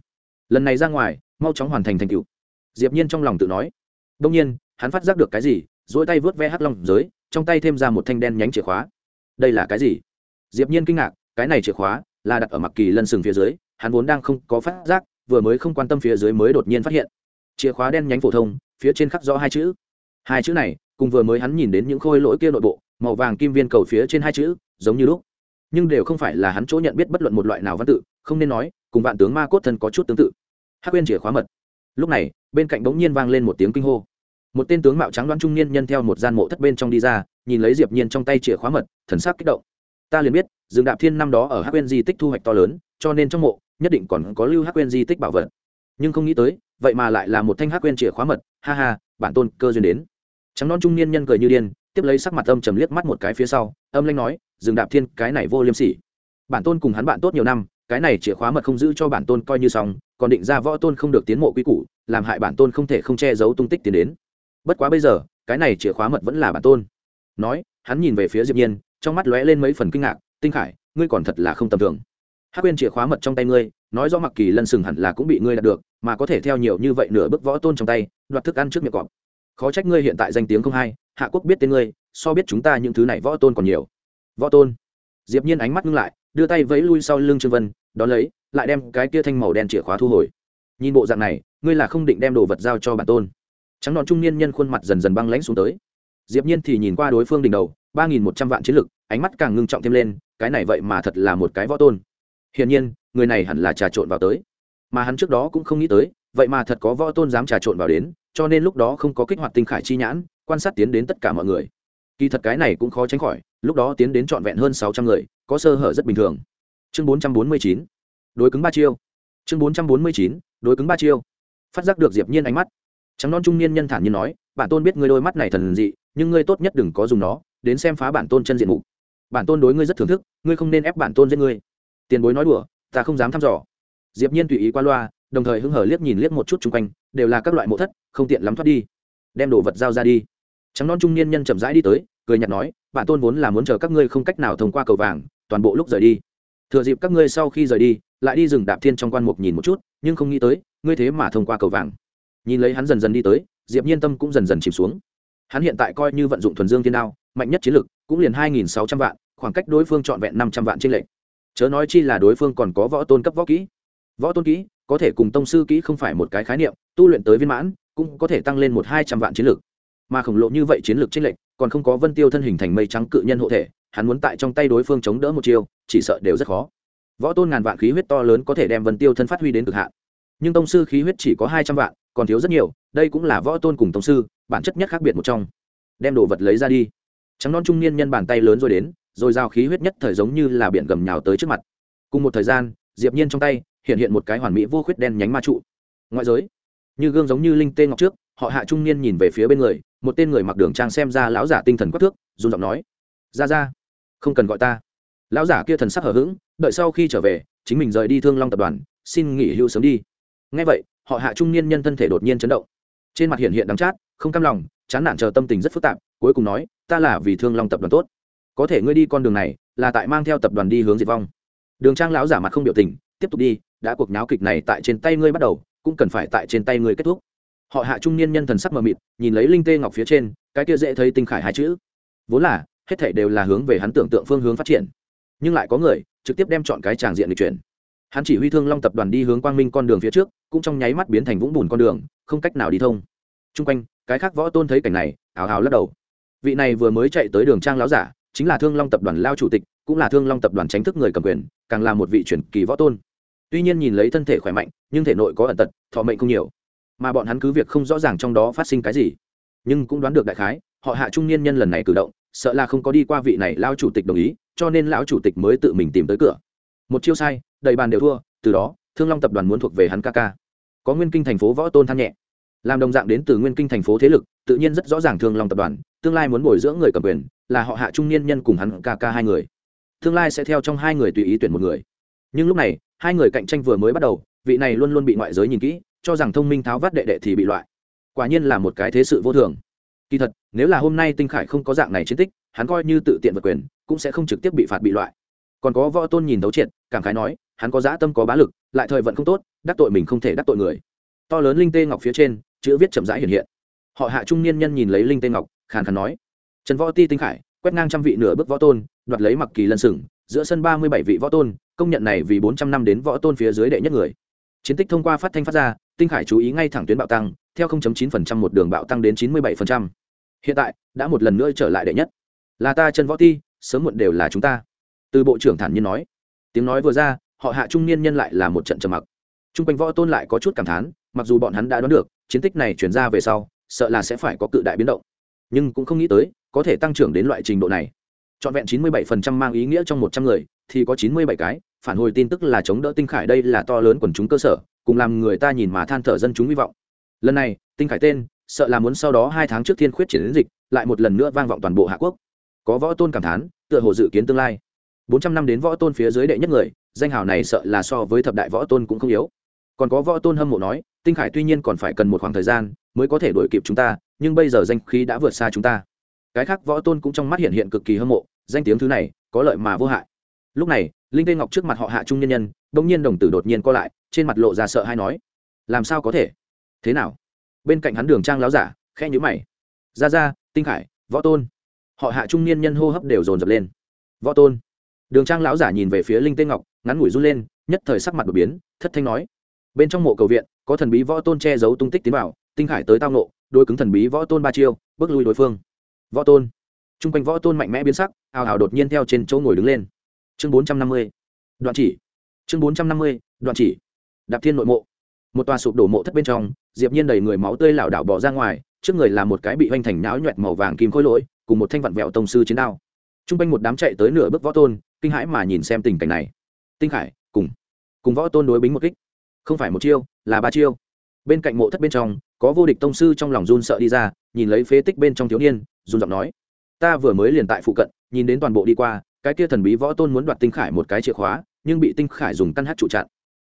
A: Lần này ra ngoài, mau chóng hoàn thành thành tựu. Diệp nhiên trong lòng tự nói. Đông nhiên, hắn phát giác được cái gì, duỗi tay vớt ve hắc long giới, trong tay thêm ra một thanh đen nhánh chìa khóa. Đây là cái gì? Diệp nhiên kinh ngạc, cái này chìa khóa là đặt ở mặc kỳ lân sừng phía dưới, hắn vốn đang không có phát giác vừa mới không quan tâm phía dưới mới đột nhiên phát hiện. Chìa khóa đen nhánh phổ thông, phía trên khắc rõ hai chữ. Hai chữ này, cùng vừa mới hắn nhìn đến những khôi lỗi kia nội bộ, màu vàng kim viên cầu phía trên hai chữ, giống như lúc. Nhưng đều không phải là hắn chỗ nhận biết bất luận một loại nào văn tự, không nên nói, cùng vạn tướng ma cốt thân có chút tương tự. Hắc quên chìa khóa mật. Lúc này, bên cạnh bỗng nhiên vang lên một tiếng kinh hô. Một tên tướng mạo trắng đoán trung niên nhân theo một gian mộ thất bên trong đi ra, nhìn lấy diệp nhiên trong tay chìa khóa mật, thần sắc kích động. Ta liền biết, dương đạp thiên năm đó ở hắc quên di tích thu hoạch to lớn, cho nên trong mộ nhất định còn có lưu hắc quên di tích bảo vật. Nhưng không nghĩ tới, vậy mà lại là một thanh hắc quên chìa khóa mật. Ha ha, bản tôn cơ duyên đến. Trắng non trung niên nhân cười như điên, tiếp lấy sắc mặt âm trầm liếc mắt một cái phía sau, âm lanh nói, dừng đạp thiên, cái này vô liêm sỉ. Bản tôn cùng hắn bạn tốt nhiều năm, cái này chìa khóa mật không giữ cho bản tôn coi như xong, còn định ra võ tôn không được tiến mộ quy củ, làm hại bản tôn không thể không che giấu tung tích tiến đến. Bất quá bây giờ, cái này chìa khóa mật vẫn là bản tôn. Nói, hắn nhìn về phía diệp nhiên, trong mắt lóe lên mấy phần kinh ngạc, tinh khải, ngươi còn thật là không tầm thường hắc quên chìa khóa mật trong tay ngươi, nói rõ mặc kỳ lân sừng hẳn là cũng bị ngươi đạt được, mà có thể theo nhiều như vậy nửa bước võ tôn trong tay, đoạt thức ăn trước miệng cọp. Khó trách ngươi hiện tại danh tiếng không hay, hạ quốc biết tên ngươi, so biết chúng ta những thứ này võ tôn còn nhiều. Võ tôn. Diệp nhiên ánh mắt ngưng lại, đưa tay vẫy lui sau lưng trương vân, đón lấy, lại đem cái kia thanh màu đen chìa khóa thu hồi. Nhìn bộ dạng này, ngươi là không định đem đồ vật giao cho bản tôn. Trắng đòn trung niên nhân khuôn mặt dần dần băng lãnh xuống tới. Diệp nhiên thì nhìn qua đối phương đỉnh đầu, ba nghìn một trăm vạn chiến lực, ánh mắt càng ngưng trọng thêm lên, cái này vậy mà thật là một cái võ tôn hiển nhiên, người này hẳn là trà trộn vào tới. Mà hắn trước đó cũng không nghĩ tới, vậy mà thật có võ tôn dám trà trộn vào đến, cho nên lúc đó không có kích hoạt tinh khải chi nhãn, quan sát tiến đến tất cả mọi người. Kỳ thật cái này cũng khó tránh khỏi, lúc đó tiến đến trọn vẹn hơn sáu trăm người, có sơ hở rất bình thường. Chương bốn trăm bốn mươi chín, đối cứng ba chiêu. Chương bốn trăm bốn mươi chín, đối cứng ba chiêu. Phát giác được diệp nhiên ánh mắt. Trắng non trung niên nhân thản nhiên nói, bản tôn biết ngươi đôi mắt này thần dị, nhưng ngươi tốt nhất đừng có dùng nó, đến xem phá bản tôn chân diện mục. Bản tôn đối ngươi rất thưởng thức, ngươi không nên ép bản tôn giết ngươi tiền bối nói đùa, ta không dám thăm dò. Diệp nhiên tùy ý qua loa, đồng thời hứng hở liếc nhìn liếc một chút chung quanh, đều là các loại mộ thất, không tiện lắm thoát đi. Đem đồ vật giao ra đi. Trắng non trung niên nhân chậm rãi đi tới, cười nhạt nói, bản tôn vốn là muốn chờ các ngươi không cách nào thông qua cầu vàng, toàn bộ lúc rời đi. Thừa dịp các ngươi sau khi rời đi, lại đi rừng đạp thiên trong quan mục nhìn một chút, nhưng không nghĩ tới, ngươi thế mà thông qua cầu vàng. Nhìn lấy hắn dần dần đi tới, diệp nhiên tâm cũng dần dần chìm xuống. Hắn hiện tại coi như vận dụng thuần dương thiên đao, mạnh nhất chiến lực, cũng liền hai nghìn sáu trăm vạn, khoảng cách đối phương trọn vẹn năm trăm vạn trên lệnh chớ nói chi là đối phương còn có võ tôn cấp võ kỹ. Võ tôn kỹ, có thể cùng tông sư kỹ không phải một cái khái niệm, tu luyện tới viên mãn, cũng có thể tăng lên một hai trăm vạn chiến lược mà khổng lộ như vậy chiến lược trên lệnh còn không có vân tiêu thân hình thành mây trắng cự nhân hộ thể, hắn muốn tại trong tay đối phương chống đỡ một chiêu, chỉ sợ đều rất khó. Võ tôn ngàn vạn khí huyết to lớn có thể đem vân tiêu thân phát huy đến cực hạn. Nhưng tông sư khí huyết chỉ có hai trăm vạn, còn thiếu rất nhiều, đây cũng là võ tôn cùng tông sư, bản chất nhất khác biệt một trong. Đem đồ vật lấy ra đi. Trắng non trung niên nhân bàn tay lớn rồi đến rồi giao khí huyết nhất thời giống như là biển gầm nhào tới trước mặt. Cùng một thời gian diệp nhiên trong tay hiện hiện một cái hoàn mỹ vô khuyết đen nhánh ma trụ. Ngoại giới như gương giống như linh tê ngọc trước họ hạ trung niên nhìn về phía bên người một tên người mặc đường trang xem ra lão giả tinh thần quắc thước run giọng nói ra ra không cần gọi ta. Lão giả kia thần sắc hở hững, đợi sau khi trở về chính mình rời đi thương long tập đoàn xin nghỉ hưu sớm đi. Nghe vậy họ hạ trung niên nhân thân thể đột nhiên chấn động. Trên mặt hiện hiện đắng chát không cam lòng chán nản chờ tâm tình rất phức tạp cuối cùng nói ta là vì thương long tập đoàn tốt có thể ngươi đi con đường này, là tại mang theo tập đoàn đi hướng diệt vong. Đường trang lão giả mặt không biểu tình, tiếp tục đi, đã cuộc nháo kịch này tại trên tay ngươi bắt đầu, cũng cần phải tại trên tay ngươi kết thúc. Họ hạ trung niên nhân thần sắc mờ mịt, nhìn lấy linh tê ngọc phía trên, cái kia dễ thấy tinh khải hai chữ. Vốn là, hết thảy đều là hướng về hắn tưởng tượng phương hướng phát triển. Nhưng lại có người, trực tiếp đem chọn cái tràng diện lịch chuyển. Hắn chỉ huy thương long tập đoàn đi hướng quang minh con đường phía trước, cũng trong nháy mắt biến thành vũng bùn con đường, không cách nào đi thông. T r u n g quanh, cái khác võ tôn thấy cảnh này ào ào lắc đầu. Vị này vừa mới chạy tới đường trang láo giả chính là thương long tập đoàn lao chủ tịch, cũng là thương long tập đoàn tránh thức người cầm quyền, càng là một vị truyền kỳ võ tôn. Tuy nhiên nhìn lấy thân thể khỏe mạnh, nhưng thể nội có ẩn tật, thọ mệnh không nhiều. Mà bọn hắn cứ việc không rõ ràng trong đó phát sinh cái gì, nhưng cũng đoán được đại khái, họ hạ trung niên nhân lần này cử động, sợ là không có đi qua vị này lao chủ tịch đồng ý, cho nên lão chủ tịch mới tự mình tìm tới cửa. Một chiêu sai, đầy bàn đều thua, từ đó, thương long tập đoàn muốn thuộc về hắn ca ca. Có nguyên kinh thành phố võ tôn than nhẹ. Làm đồng dạng đến từ nguyên kinh thành phố thế lực, tự nhiên rất rõ ràng thương long tập đoàn tương lai muốn bồi dưỡng người cầm quyền, là họ hạ trung niên nhân cùng hắn ca ca hai người. Tương lai sẽ theo trong hai người tùy ý tuyển một người. Nhưng lúc này, hai người cạnh tranh vừa mới bắt đầu, vị này luôn luôn bị ngoại giới nhìn kỹ, cho rằng thông minh tháo vát đệ đệ thì bị loại. Quả nhiên là một cái thế sự vô thường. Kỳ thật, nếu là hôm nay tinh khải không có dạng này chiến tích, hắn coi như tự tiện vật quyền, cũng sẽ không trực tiếp bị phạt bị loại. Còn có võ tôn nhìn thấu triệt, cảm khái nói, hắn có dã tâm có bá lực, lại thời vận không tốt, đắc tội mình không thể đắc tội người. To lớn linh tê ngọc phía trên, chữ viết chậm rãi hiện hiện. Họ hạ trung niên nhân nhìn lấy linh tê ngọc khàn khàn nói. Trần võ ti tinh khải, quét ngang trăm vị nửa bước võ tôn, đoạt lấy mặc kỳ lân sừng giữa sân ba mươi bảy vị võ tôn, công nhận này vì bốn trăm năm đến võ tôn phía dưới đệ nhất người. Chiến tích thông qua phát thanh phát ra, tinh khải chú ý ngay thẳng tuyến bạo tăng, theo 0.9% một đường bạo tăng đến 97%. hiện tại, đã một lần nữa trở lại đệ nhất. Là ta chân võ ti, sớm muộn đều là chúng ta. Từ bộ trưởng thản nhiên nói. Tiếng nói vừa ra, họ hạ trung niên nhân lại là một trận trầm mặc. T r u n g quanh võ tôn lại có chút cảm thán, mặc dù bọn hắn đã đoán được, chiến tích này chuyển ra về sau, sợ là sẽ phải có cự đại biến động nhưng cũng không nghĩ tới, có thể tăng trưởng đến loại trình độ này. Trọn vẹn 97% mang ý nghĩa trong một trăm người, thì có 97 cái, phản hồi tin tức là chống đỡ tinh khải đây là to lớn quần chúng cơ sở, cùng làm người ta nhìn mà than thở dân chúng hy vọng. Lần này, tinh khải tên, sợ là muốn sau đó hai tháng trước thiên khuyết triển đến dịch, lại một lần nữa vang vọng toàn bộ hạ quốc. Có võ tôn cảm thán, tựa hồ dự kiến tương lai. bốn trăm năm đến võ tôn phía dưới đệ nhất người, danh hào này sợ là so với thập đại võ tôn cũng không yếu. Còn có võ tôn hâm mộ nói, tinh khải tuy nhiên còn phải cần một khoảng thời gian, mới có thể đuổi kịp chúng ta nhưng bây giờ danh khí đã vượt xa chúng ta. Cái khác võ tôn cũng trong mắt hiện hiện cực kỳ hâm mộ, danh tiếng thứ này có lợi mà vô hại. Lúc này, linh tê ngọc trước mặt họ hạ trung nhân nhân, bỗng nhiên đồng tử đột nhiên co lại, trên mặt lộ ra sợ hay nói, làm sao có thể? Thế nào? Bên cạnh hắn đường trang láo giả khe nhữ mày. Ra ra, tinh khải, võ tôn. Họ hạ trung niên nhân hô hấp đều dồn dập lên. Võ tôn? Đường trang lão giả nhìn về phía linh tê ngọc, ngắn ngủi run lên, nhất thời sắc mặt đột biến, thất thanh nói, bên trong mộ cầu viện, có thần bí võ tôn che giấu tung tích tiến vào, tinh khải tới tao nộ đôi cứng thần bí võ tôn ba chiêu, bước lui đối phương. Võ tôn. T r u n g quanh võ tôn mạnh mẽ biến sắc hào hào đột nhiên theo trên chỗ ngồi đứng lên. Chương bốn trăm năm mươi. Đoạn chỉ. Chương bốn trăm năm mươi, đoạn chỉ. Đạp thiên nội mộ. Một tòa sụp đổ mộ thất bên trong, diệp nhiên đầy người máu tươi lảo đảo bỏ ra ngoài, trước người là một cái bị hoành thành nháo nhuẹt màu vàng kim khối lỗi, cùng một thanh vặn vẹo tông sư chiến đao. T r u n g quanh một đám chạy tới nửa bước võ tôn, kinh hãi mà nhìn xem tình cảnh này. Tinh khải, cùng. Cùng võ tôn đối bính một kích. Không phải một chiêu, là ba chiêu. Bên cạnh mộ thất bên trong có vô địch tông sư trong lòng run sợ đi ra, nhìn lấy phế tích bên trong thiếu niên, run giọng nói, ta vừa mới liền tại phụ cận, nhìn đến toàn bộ đi qua, cái kia thần bí võ tôn muốn đoạt tinh khải một cái chìa khóa, nhưng bị tinh khải dùng căn hát trụ chặn.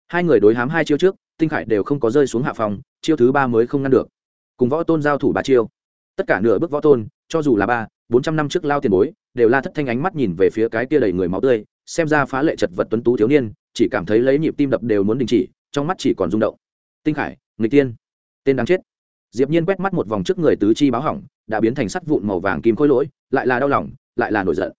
A: Hai người đối hám hai chiêu trước, tinh khải đều không có rơi xuống hạ phòng, chiêu thứ ba mới không ngăn được. Cùng võ tôn giao thủ ba chiêu. Tất cả nửa bước võ tôn, cho dù là ba, bốn trăm năm trước lao tiền bối, đều la thất thanh ánh mắt nhìn về phía cái kia đầy người máu tươi, xem ra phá lệ chật vật tuấn tú thiếu niên, chỉ cảm thấy lấy nhịp tim đập đều muốn đình chỉ, trong mắt chỉ còn rung động. Tinh khải người tiên tên đáng chết. Diệp nhiên quét mắt một vòng trước người tứ chi báo hỏng, đã biến thành sắt vụn màu vàng kim khôi lỗi, lại là đau lòng, lại là nổi giận.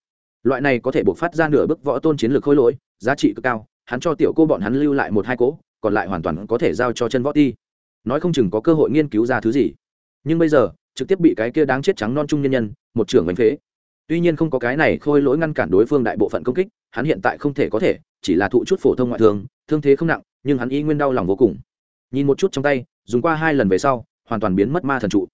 A: Loại này có thể buộc phát ra nửa bức võ tôn chiến lược khôi lỗi, giá trị cực cao, hắn cho tiểu cô bọn hắn lưu lại một hai cỗ còn lại hoàn toàn có thể giao cho chân võ ti. Nói không chừng có cơ hội nghiên cứu ra thứ gì. Nhưng bây giờ, trực tiếp bị cái kia đáng chết trắng non trung nhân nhân, một trưởng đánh phế. Tuy nhiên không có cái này khôi lỗi ngăn cản đối phương đại bộ phận công kích, hắn hiện tại không thể có thể, chỉ là thụ chút phổ thông ngoại thương thương thế không nặng, nhưng hắn y nguyên đau lòng vô cùng nhìn một chút trong tay, dùng qua hai lần về sau, hoàn toàn biến mất ma thần trụ.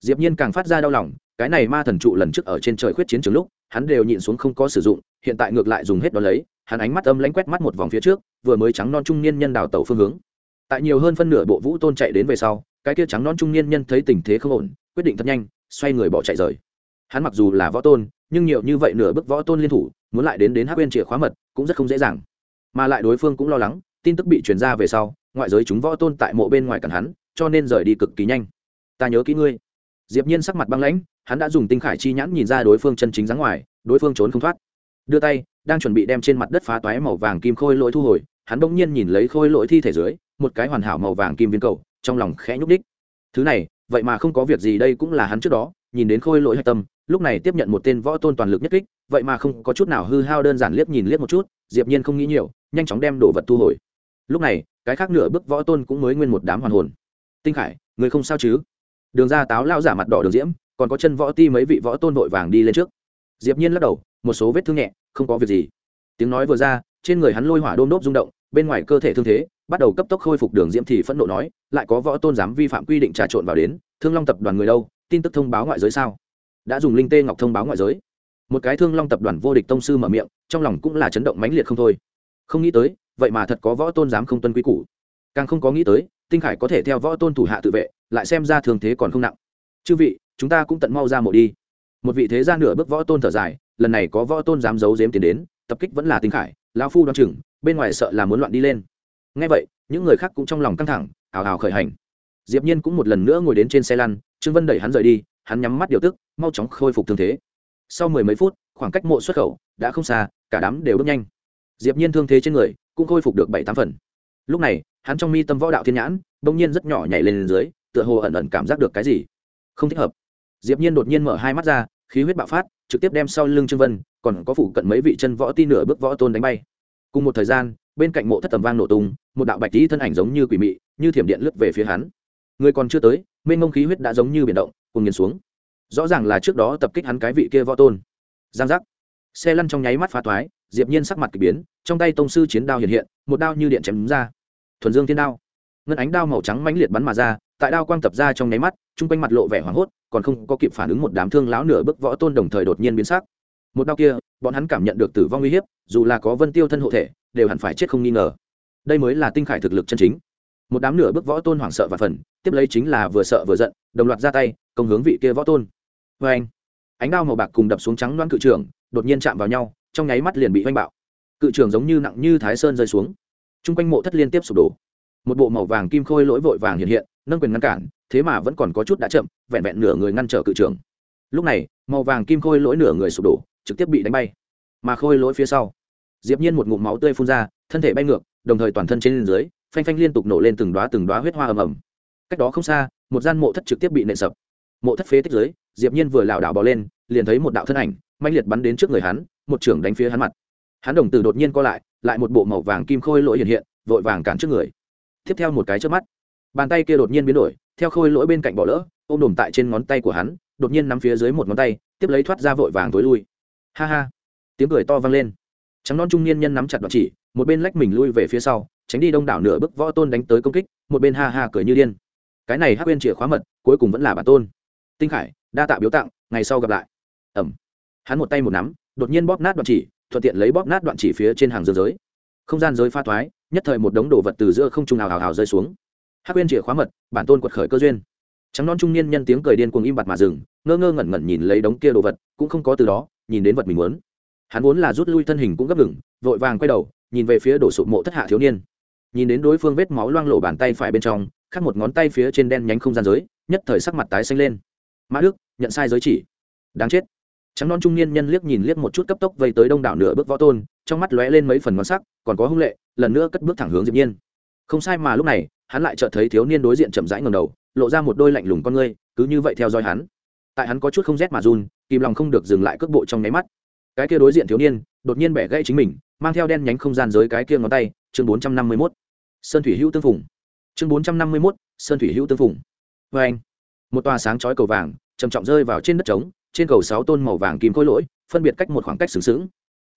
A: Diệp nhiên càng phát ra đau lòng, cái này ma thần trụ lần trước ở trên trời khuyết chiến trường lúc, hắn đều nhịn xuống không có sử dụng, hiện tại ngược lại dùng hết đó lấy, hắn ánh mắt âm lãnh quét mắt một vòng phía trước, vừa mới trắng non trung niên nhân đào tẩu phương hướng. Tại nhiều hơn phân nửa bộ vũ tôn chạy đến về sau, cái kia trắng non trung niên nhân thấy tình thế không ổn, quyết định thật nhanh, xoay người bỏ chạy rời. Hắn mặc dù là võ tôn, nhưng nhiều như vậy nửa bước võ tôn liên thủ, muốn lại đến đến hắc bên chìa khóa mật, cũng rất không dễ dàng. Mà lại đối phương cũng lo lắng, tin tức bị truyền ra về sau ngoại giới chúng võ tôn tại mộ bên ngoài cản hắn, cho nên rời đi cực kỳ nhanh. Ta nhớ kỹ ngươi. Diệp nhiên sắc mặt băng lãnh, hắn đã dùng tinh khải chi nhãn nhìn ra đối phương chân chính dáng ngoài, đối phương trốn không thoát. Đưa tay, đang chuẩn bị đem trên mặt đất phá toái màu vàng kim khôi lỗi thu hồi, hắn bỗng nhiên nhìn lấy khôi lỗi thi thể dưới, một cái hoàn hảo màu vàng kim viên cầu, trong lòng khẽ nhúc đích thứ này, vậy mà không có việc gì đây cũng là hắn trước đó, nhìn đến khôi lỗi hạch tâm, lúc này tiếp nhận một tên võ tôn toàn lực nhất kích, vậy mà không có chút nào hư hao đơn giản liếc nhìn liếc một chút, diệp nhiên không nghĩ nhiều, nhanh chóng đem đồ vật thu hồi lúc này, cái khác nửa bước võ tôn cũng mới nguyên một đám hoàn hồn. Tinh khải, người không sao chứ? Đường ra táo lao giả mặt đỏ đường diễm, còn có chân võ ti mấy vị võ tôn vội vàng đi lên trước. Diệp nhiên lắc đầu, một số vết thương nhẹ, không có việc gì. Tiếng nói vừa ra, trên người hắn lôi hỏa đôm đốp rung động, bên ngoài cơ thể thương thế, bắt đầu cấp tốc khôi phục đường diễm thì phẫn nộ nói, lại có võ tôn dám vi phạm quy định trà trộn vào đến, thương long tập đoàn người đâu, tin tức thông báo ngoại giới sao? Đã dùng linh tê ngọc thông báo ngoại giới. Một cái thương long tập đoàn vô địch tông sư mở miệng, trong lòng cũng là chấn động mãnh liệt không thôi. Không nghĩ tới vậy mà thật có võ tôn dám không tuân quý củ. Càng không có nghĩ tới, tinh khải có thể theo võ tôn thủ hạ tự vệ, lại xem ra thường thế còn không nặng. Chư vị, chúng ta cũng tận mau ra mộ đi. Một vị thế gia nửa bước võ tôn thở dài, lần này có võ tôn dám giấu dếm tiền đến, tập kích vẫn là tinh khải lao phu đoan chừng, bên ngoài sợ là muốn loạn đi lên. Ngay vậy, những người khác cũng trong lòng căng thẳng ào ào khởi hành. Diệp nhiên cũng một lần nữa ngồi đến trên xe lăn, trương vân đẩy hắn rời đi, hắn nhắm mắt điều tức, mau chóng khôi phục thương thế. Sau mười mấy phút, khoảng cách mộ xuất khẩu đã không xa, cả đám đều bước nhanh diệp nhiên thương thế trên người cũng khôi phục được bảy tám phần. Lúc này, hắn trong mi tâm võ đạo thiên nhãn bỗng nhiên rất nhỏ nhảy lên dưới, tựa hồ ẩn ẩn cảm giác được cái gì không thích hợp. Diệp nhiên đột nhiên mở hai mắt ra, khí huyết bạo phát, trực tiếp đem sau lưng trương vân, còn có phủ cận mấy vị chân võ ti nửa bước võ tôn đánh bay. Cùng một thời gian, bên cạnh mộ thất tầm vang nổ tung, một đạo bạch tí thân ảnh giống như quỷ mị, như thiểm điện lướt về phía hắn. Người còn chưa tới, mênh mông khí huyết đã giống như biển động cùng nghiền xuống. Rõ ràng là trước đó tập kích hắn cái vị kia võ tôn. Giang giác. Xe lăn trong nháy mắt phá thoái diệp nhiên sắc mặt kỳ biến trong tay tông sư chiến đao hiện hiện một đao như điện chém ra. Thuần dương thiên đao. Ngân ánh đao màu trắng mãnh liệt bắn mà ra tại đao quang tập ra trong nháy mắt trung quanh mặt lộ vẻ hoảng hốt còn không có kịp phản ứng một đám thương lão nửa bước võ tôn đồng thời đột nhiên biến sắc. Một đao kia bọn hắn cảm nhận được tử vong nguy hiểm, dù là có vân tiêu thân hộ thể đều hẳn phải chết không nghi ngờ. Đây mới là tinh khải thực lực chân chính. Một đám nửa bước võ tôn hoảng sợ và phần tiếp lấy chính là vừa sợ vừa giận đồng loạt ra tay công hướng vị kia võ tôn. Vê anh ánh đao màu bạc cùng đập xuống trắng loan cự trưởng đột nhiên chạm vào nhau trong nháy mắt liền bị oanh bạo. Cự trường giống như nặng như thái sơn rơi xuống. T r u n g quanh mộ thất liên tiếp sụp đổ. Một bộ màu vàng kim khôi lỗi vội vàng hiện hiện, nâng quyền ngăn cản, thế mà vẫn còn có chút đã chậm, vẹn vẹn nửa người ngăn trở cự trường. Lúc này, màu vàng kim khôi lỗi nửa người sụp đổ, trực tiếp bị đánh bay. Mà khôi lỗi phía sau, diệp nhiên một ngụm máu tươi phun ra, thân thể bay ngược, đồng thời toàn thân trên dưới, phanh phanh liên tục nổ lên từng đóa từng đóa huyết hoa ầm ầm. Cách đó không xa, một gian mộ thất trực tiếp bị nện sập. Mộ thất phế tích dưới, diệp nhiên vừa lảo đảo bò lên, liền thấy một đạo thân ảnh, mãnh liệt bắn đến trước người hắn một trưởng đánh phía hắn mặt. Hắn đồng tử đột nhiên co lại lại một bộ màu vàng kim khôi lỗi hiện hiện, vội vàng cản trước người. Tiếp theo một cái trước mắt, bàn tay kia đột nhiên biến đổi, theo khôi lỗi bên cạnh bỏ lỡ, ôm đồm tại trên ngón tay của hắn, đột nhiên nắm phía dưới một ngón tay, tiếp lấy thoát ra vội vàng tối lui. Ha ha, tiếng cười to vang lên. Trắng non trung niên nhân nắm chặt đoạn chỉ, một bên lách mình lui về phía sau, tránh đi đông đảo nửa bức võ tôn đánh tới công kích, một bên ha ha cười như điên. Cái này hắc quên chìa khóa mật, cuối cùng vẫn là bản tôn. Tinh khải, đa tạ biếu tặng, ngày sau gặp lại. Ẩm. Hắn một tay một nắm đột nhiên bóp nát đoạn chỉ, thuận tiện lấy bóp nát đoạn chỉ phía trên hàng dương giới. Không gian giới pha thoái, nhất thời một đống đồ vật từ giữa không trung nào hào hào rơi xuống. Hắc quên chìa khóa mật, bản tôn quật khởi cơ duyên. Trắng non trung niên nhân tiếng cười điên cuồng im bặt mà dừng, ngơ ngơ ngẩn ngẩn nhìn lấy đống kia đồ vật, cũng không có từ đó, nhìn đến vật mình muốn. Hắn vốn là rút lui thân hình cũng gấp ngừng vội vàng quay đầu, nhìn về phía đổ sụp mộ thất hạ thiếu niên. Nhìn đến đối phương vết máu loang lổ bàn tay phải bên trong, khắc một ngón tay phía trên đen nhánh không gian giới, nhất thời sắc mặt tái xanh lên. Mã đức, nhận sai giới chỉ. Đáng chết trắng non trung niên nhân liếc nhìn liếc một chút cấp tốc vây tới đông đảo nửa bước võ tôn trong mắt lóe lên mấy phần ngon sắc còn có hung lệ lần nữa cất bước thẳng hướng diệp nhiên. Không sai mà lúc này hắn lại chợt thấy thiếu niên đối diện chậm rãi ngẩng đầu lộ ra một đôi lạnh lùng con ngươi cứ như vậy theo dõi hắn. Tại hắn có chút không rét mà run kìm lòng không được dừng lại cước bộ trong nháy mắt. Cái kia đối diện thiếu niên đột nhiên bẻ gãy chính mình mang theo đen nhánh không gian giới cái kia ngón tay chương bốn trăm năm mươi 451. sơn thủy hữu tương phùng. Chương bốn trăm năm mươi 451, sơn thủy hữu tương phùng. Với anh một tòa sáng chói cầu vàng trầm trọng rơi vào trên đất trống trên cầu sáu tôn màu vàng kim khối lỗi, phân biệt cách một khoảng cách xứng xứng,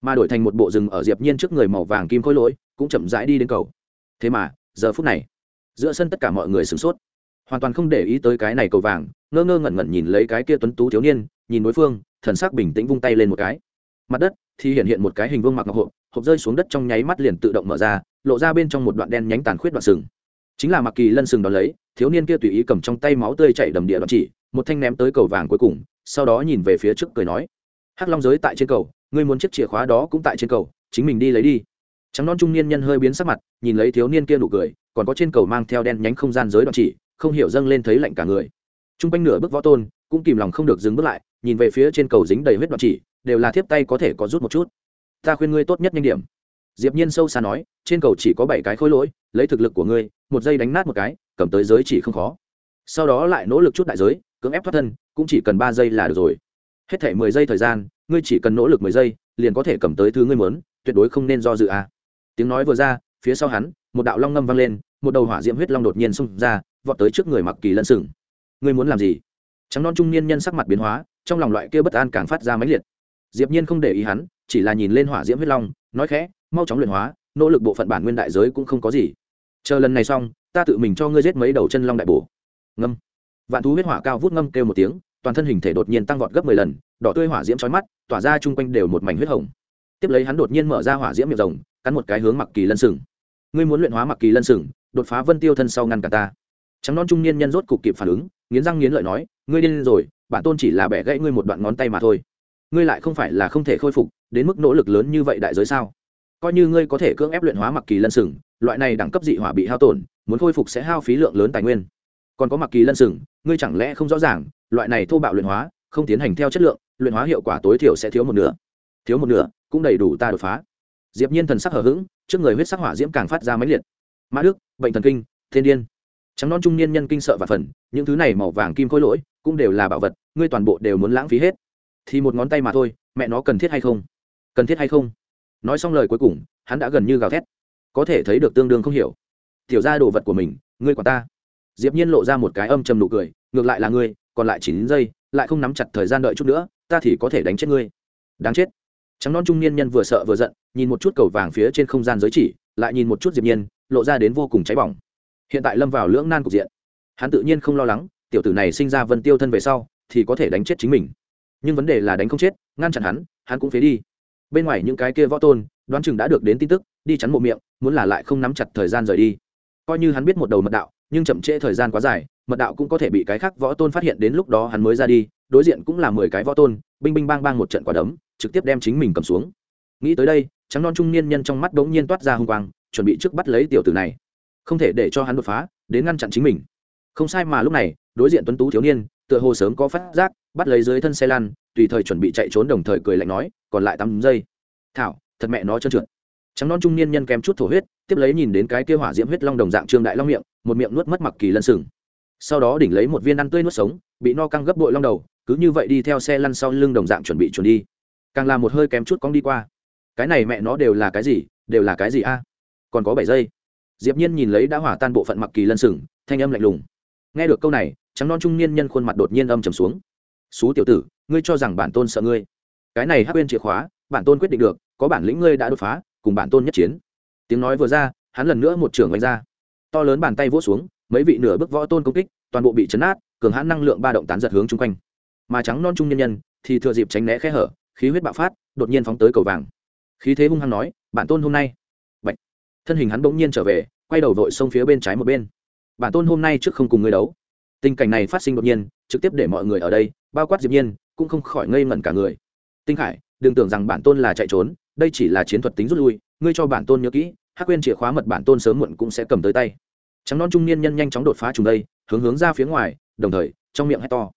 A: mà đổi thành một bộ rừng ở diệp nhiên trước người màu vàng kim khối lỗi, cũng chậm rãi đi đến cầu. Thế mà, giờ phút này, giữa sân tất cả mọi người sửng sốt. Hoàn toàn không để ý tới cái này cầu vàng, ngơ ngơ ngẩn ngẩn nhìn lấy cái kia tuấn tú thiếu niên, nhìn đối phương, thần sắc bình tĩnh vung tay lên một cái. Mặt đất thì hiện hiện một cái hình vương mặc ngọc hộp hộp rơi xuống đất trong nháy mắt liền tự động mở ra, lộ ra bên trong một đoạn đen nhánh tàn khuyết đoạn sừng. Chính là mặc kỳ lân sừng đón lấy, thiếu niên kia tùy ý cầm trong tay máu tươi chảy đầm địa đoạn chỉ, một thanh ném tới cầu vàng cuối cùng sau đó nhìn về phía trước cười nói, hắc long giới tại trên cầu, ngươi muốn chiếc chìa khóa đó cũng tại trên cầu, chính mình đi lấy đi. Trắng non trung niên nhân hơi biến sắc mặt, nhìn lấy thiếu niên kia nụ cười, còn có trên cầu mang theo đen nhánh không gian giới đoạn chỉ, không hiểu dâng lên thấy lạnh cả người. T r u n g quanh nửa bước võ tôn, cũng kìm lòng không được dừng bước lại, nhìn về phía trên cầu dính đầy huyết đoạn chỉ, đều là thiếp tay có thể có rút một chút. Ta khuyên ngươi tốt nhất nhanh điểm. Diệp nhiên sâu xa nói, trên cầu chỉ có bảy cái khối lỗi, lấy thực lực của ngươi, một giây đánh nát một cái, cầm tới giới chỉ không khó sau đó lại nỗ lực chút đại giới, cưỡng ép thoát thân, cũng chỉ cần ba giây là được rồi. Hết thể mười giây thời gian, ngươi chỉ cần nỗ lực mười giây, liền có thể cầm tới thứ ngươi muốn, tuyệt đối không nên do dự à. Tiếng nói vừa ra, phía sau hắn, một đạo long ngâm vang lên, một đầu hỏa diễm huyết long đột nhiên xông ra, vọt tới trước người mặc kỳ lân sừng ngươi muốn làm gì? Trắng non trung niên nhân sắc mặt biến hóa, trong lòng loại kia bất an càng phát ra mãnh liệt. Diệp nhiên không để ý hắn, chỉ là nhìn lên hỏa diễm huyết long, nói khẽ, mau chóng luyện hóa, nỗ lực bộ phận bản nguyên đại giới cũng không có gì. Chờ lần này xong, ta tự mình cho ngươi giết mấy đầu chân long đại bổ ngâm. Vạn thú huyết hỏa cao vút ngâm kêu một tiếng, toàn thân hình thể đột nhiên tăng vọt gấp 10 lần, đỏ tươi hỏa diễm chói mắt, tỏa ra chung quanh đều một mảnh huyết hồng. Tiếp lấy hắn đột nhiên mở ra hỏa diễm miệng rồng, cắn một cái hướng mặc kỳ lân sừng ngươi muốn luyện hóa mặc kỳ lân sừng đột phá vân tiêu thân sau ngăn cả ta. Trắng non trung niên nhân rốt cục kịp phản ứng, nghiến răng nghiến lợi nói, ngươi điên rồi, bản tôn chỉ là bẻ gãy ngươi một đoạn ngón tay mà thôi. Ngươi lại không phải là không thể khôi phục, đến mức nỗ lực lớn như vậy đại giới sao? Coi như ngươi có thể cưỡng ép luyện hóa mặc kỳ lân sừng loại này đẳng cấp dị hỏa bị hao tổn, muốn khôi phục sẽ hao phí lượng lớn tài nguyên còn có mặc kỳ lân sừng, ngươi chẳng lẽ không rõ ràng, loại này thô bạo luyện hóa, không tiến hành theo chất lượng, luyện hóa hiệu quả tối thiểu sẽ thiếu một nửa. Thiếu một nửa, cũng đầy đủ ta đột phá. Diệp nhiên thần sắc hở hững, trước người huyết sắc hỏa diễm càng phát ra mãnh liệt. Mã đức, bệnh thần kinh, thiên điên. Trắng non trung niên nhân kinh sợ và phần những thứ này màu vàng kim khối lỗi, cũng đều là bảo vật, ngươi toàn bộ đều muốn lãng phí hết. Thì một ngón tay mà thôi, mẹ nó cần thiết hay không? Cần thiết hay không? Nói xong lời cuối cùng, hắn đã gần như gào thét. Có thể thấy được tương đương không hiểu. Tiểu ra đồ vật của mình, ngươi quả ta diệp nhiên lộ ra một cái âm trầm nụ cười, ngược lại là ngươi, còn lại chỉ chín giây, lại không nắm chặt thời gian đợi chút nữa, ta thì có thể đánh chết ngươi. Đáng chết. Trắng non trung niên nhân vừa sợ vừa giận, nhìn một chút cầu vàng phía trên không gian giới chỉ, lại nhìn một chút diệp nhiên, lộ ra đến vô cùng cháy bỏng. Hiện tại lâm vào lưỡng nan cục diện. Hắn tự nhiên không lo lắng, tiểu tử này sinh ra vân tiêu thân về sau, thì có thể đánh chết chính mình. Nhưng vấn đề là đánh không chết, ngăn chặn hắn hắn cũng phế đi. Bên ngoài những cái kia võ tôn, đoán chừng đã được đến tin tức, đi chắn mộ miệng, muốn là lại không nắm chặt thời gian rời đi. Coi như hắn biết một đầu mật đạo nhưng chậm trễ thời gian quá dài, mật đạo cũng có thể bị cái khác võ tôn phát hiện đến lúc đó hắn mới ra đi, đối diện cũng là mười cái võ tôn, binh binh bang bang một trận quả đấm, trực tiếp đem chính mình cầm xuống. Nghĩ tới đây, trắng non trung niên nhân trong mắt đống nhiên toát ra hung quang, chuẩn bị trước bắt lấy tiểu tử này. Không thể để cho hắn đột phá, đến ngăn chặn chính mình. Không sai mà lúc này, đối diện tuấn tú thiếu niên, tựa hồ sớm có phát giác, bắt lấy dưới thân xe lan tùy thời chuẩn bị chạy trốn đồng thời cười lạnh nói, còn lại tám giây. Thảo, thật mẹ nó trơn trượt. Trắng non trung niên nhân kém chút thổ huyết, tiếp lấy nhìn đến cái kia hỏa diễm huyết long đồng dạng trương đại long miệng một miệng nuốt mất mặc kỳ lân sừng. Sau đó đỉnh lấy một viên ăn tươi nuốt sống, bị no căng gấp bội long đầu, cứ như vậy đi theo xe lăn sau lưng đồng dạng chuẩn bị chuẩn đi. Càng làm một hơi kém chút cong đi qua. Cái này mẹ nó đều là cái gì, đều là cái gì a? Còn có bảy giây. Diệp nhiên nhìn lấy đã hỏa tan bộ phận mặc kỳ lân sừng, thanh âm lạnh lùng. Nghe được câu này, trắng non trung niên nhân khuôn mặt đột nhiên âm trầm xuống. Xú tiểu tử, ngươi cho rằng bản tôn sợ ngươi. Cái này hắc quên chìa khóa, bản tôn quyết định được, có bản lĩnh ngươi đã đột phá, cùng bản tôn nhất chiến. Tiếng nói vừa ra, hắn lần nữa một trưởng đánh ra to lớn bàn tay vỗ xuống, mấy vị nửa bước võ tôn công kích, toàn bộ bị chấn át cường hãn năng lượng ba động tán giật hướng chung quanh. Mà trắng non trung nhân nhân thì thừa dịp tránh né khe hở, khí huyết bạo phát, đột nhiên phóng tới cầu vàng. Khí thế hung hăng nói, bản tôn hôm nay Bạch. thân hình hắn bỗng nhiên trở về, quay đầu vội xông phía bên trái một bên. Bản tôn hôm nay trước không cùng người đấu. Tình cảnh này phát sinh đột nhiên, trực tiếp để mọi người ở đây, bao quát diệp nhiên, cũng không khỏi ngây ngẩn cả người. Tinh khải, đừng tưởng rằng bản tôn là chạy trốn, đây chỉ là chiến thuật tính rút lui, ngươi cho bản tôn nhớ kỹ hắc quên chìa khóa mật bản tôn sớm muộn cũng sẽ cầm tới tay. Trắng non trung niên nhân nhanh chóng đột phá trùng đây, hướng hướng ra phía ngoài, đồng thời, trong miệng hét to.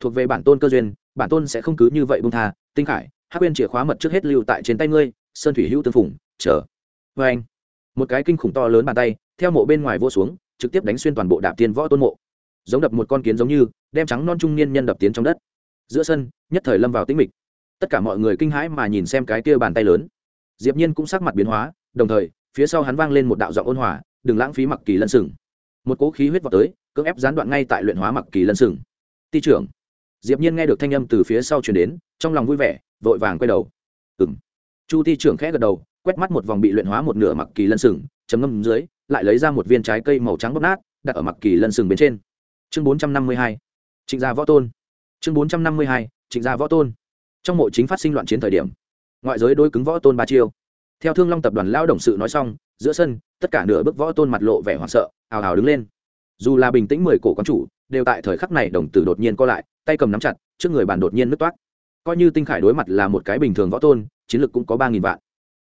A: Thuộc về bản tôn cơ duyên, bản tôn sẽ không cứ như vậy bung tha. Tinh khải, hắc quên chìa khóa mật trước hết lưu tại trên tay ngươi, sơn thủy hữu tương phùng, chờ. Vê anh, một cái kinh khủng to lớn bàn tay, theo mộ bên ngoài vô xuống, trực tiếp đánh xuyên toàn bộ đạp tiên võ tôn mộ. Giống đập một con kiến giống như, đem trắng non trung niên nhân đập tiến trong đất. Giữa sân, nhất thời lâm vào tĩnh mịch. Tất cả mọi người kinh hãi mà nhìn xem cái kia bàn tay lớn. Diệp nhiên cũng sắc mặt biến hóa, đồng thời phía sau hắn vang lên một đạo giọng ôn hòa, đừng lãng phí mặc kỳ lân sừng. Một cỗ khí huyết vào tới, cưỡng ép gián đoạn ngay tại luyện hóa mặc kỳ lân sừng. Ti trưởng. Diệp nhiên nghe được thanh âm từ phía sau truyền đến, trong lòng vui vẻ, vội vàng quay đầu. Ừm. Chu ti trưởng khẽ gật đầu, quét mắt một vòng bị luyện hóa một nửa mặc kỳ lân sừng, chấm ngâm dưới, lại lấy ra một viên trái cây màu trắng bóp nát, đặt ở mặc kỳ lân sừng bên trên. Chương 452 trịnh gia võ tôn. Chương 452 trịnh gia võ tôn. Trong mộ chính phát sinh loạn chiến thời điểm, ngoại giới đối cứng võ tôn ba chiêu theo thương long tập đoàn lao động sự nói xong, giữa sân, tất cả nửa bước võ tôn mặt lộ vẻ hoảng sợ, ào ào đứng lên. Dù là bình tĩnh mười cổ quán chủ, đều tại thời khắc này đồng tử đột nhiên co lại, tay cầm nắm chặt, trước người bàn đột nhiên nứt toát. Coi như tinh khải đối mặt là một cái bình thường võ tôn, chiến lược cũng có ba nghìn vạn.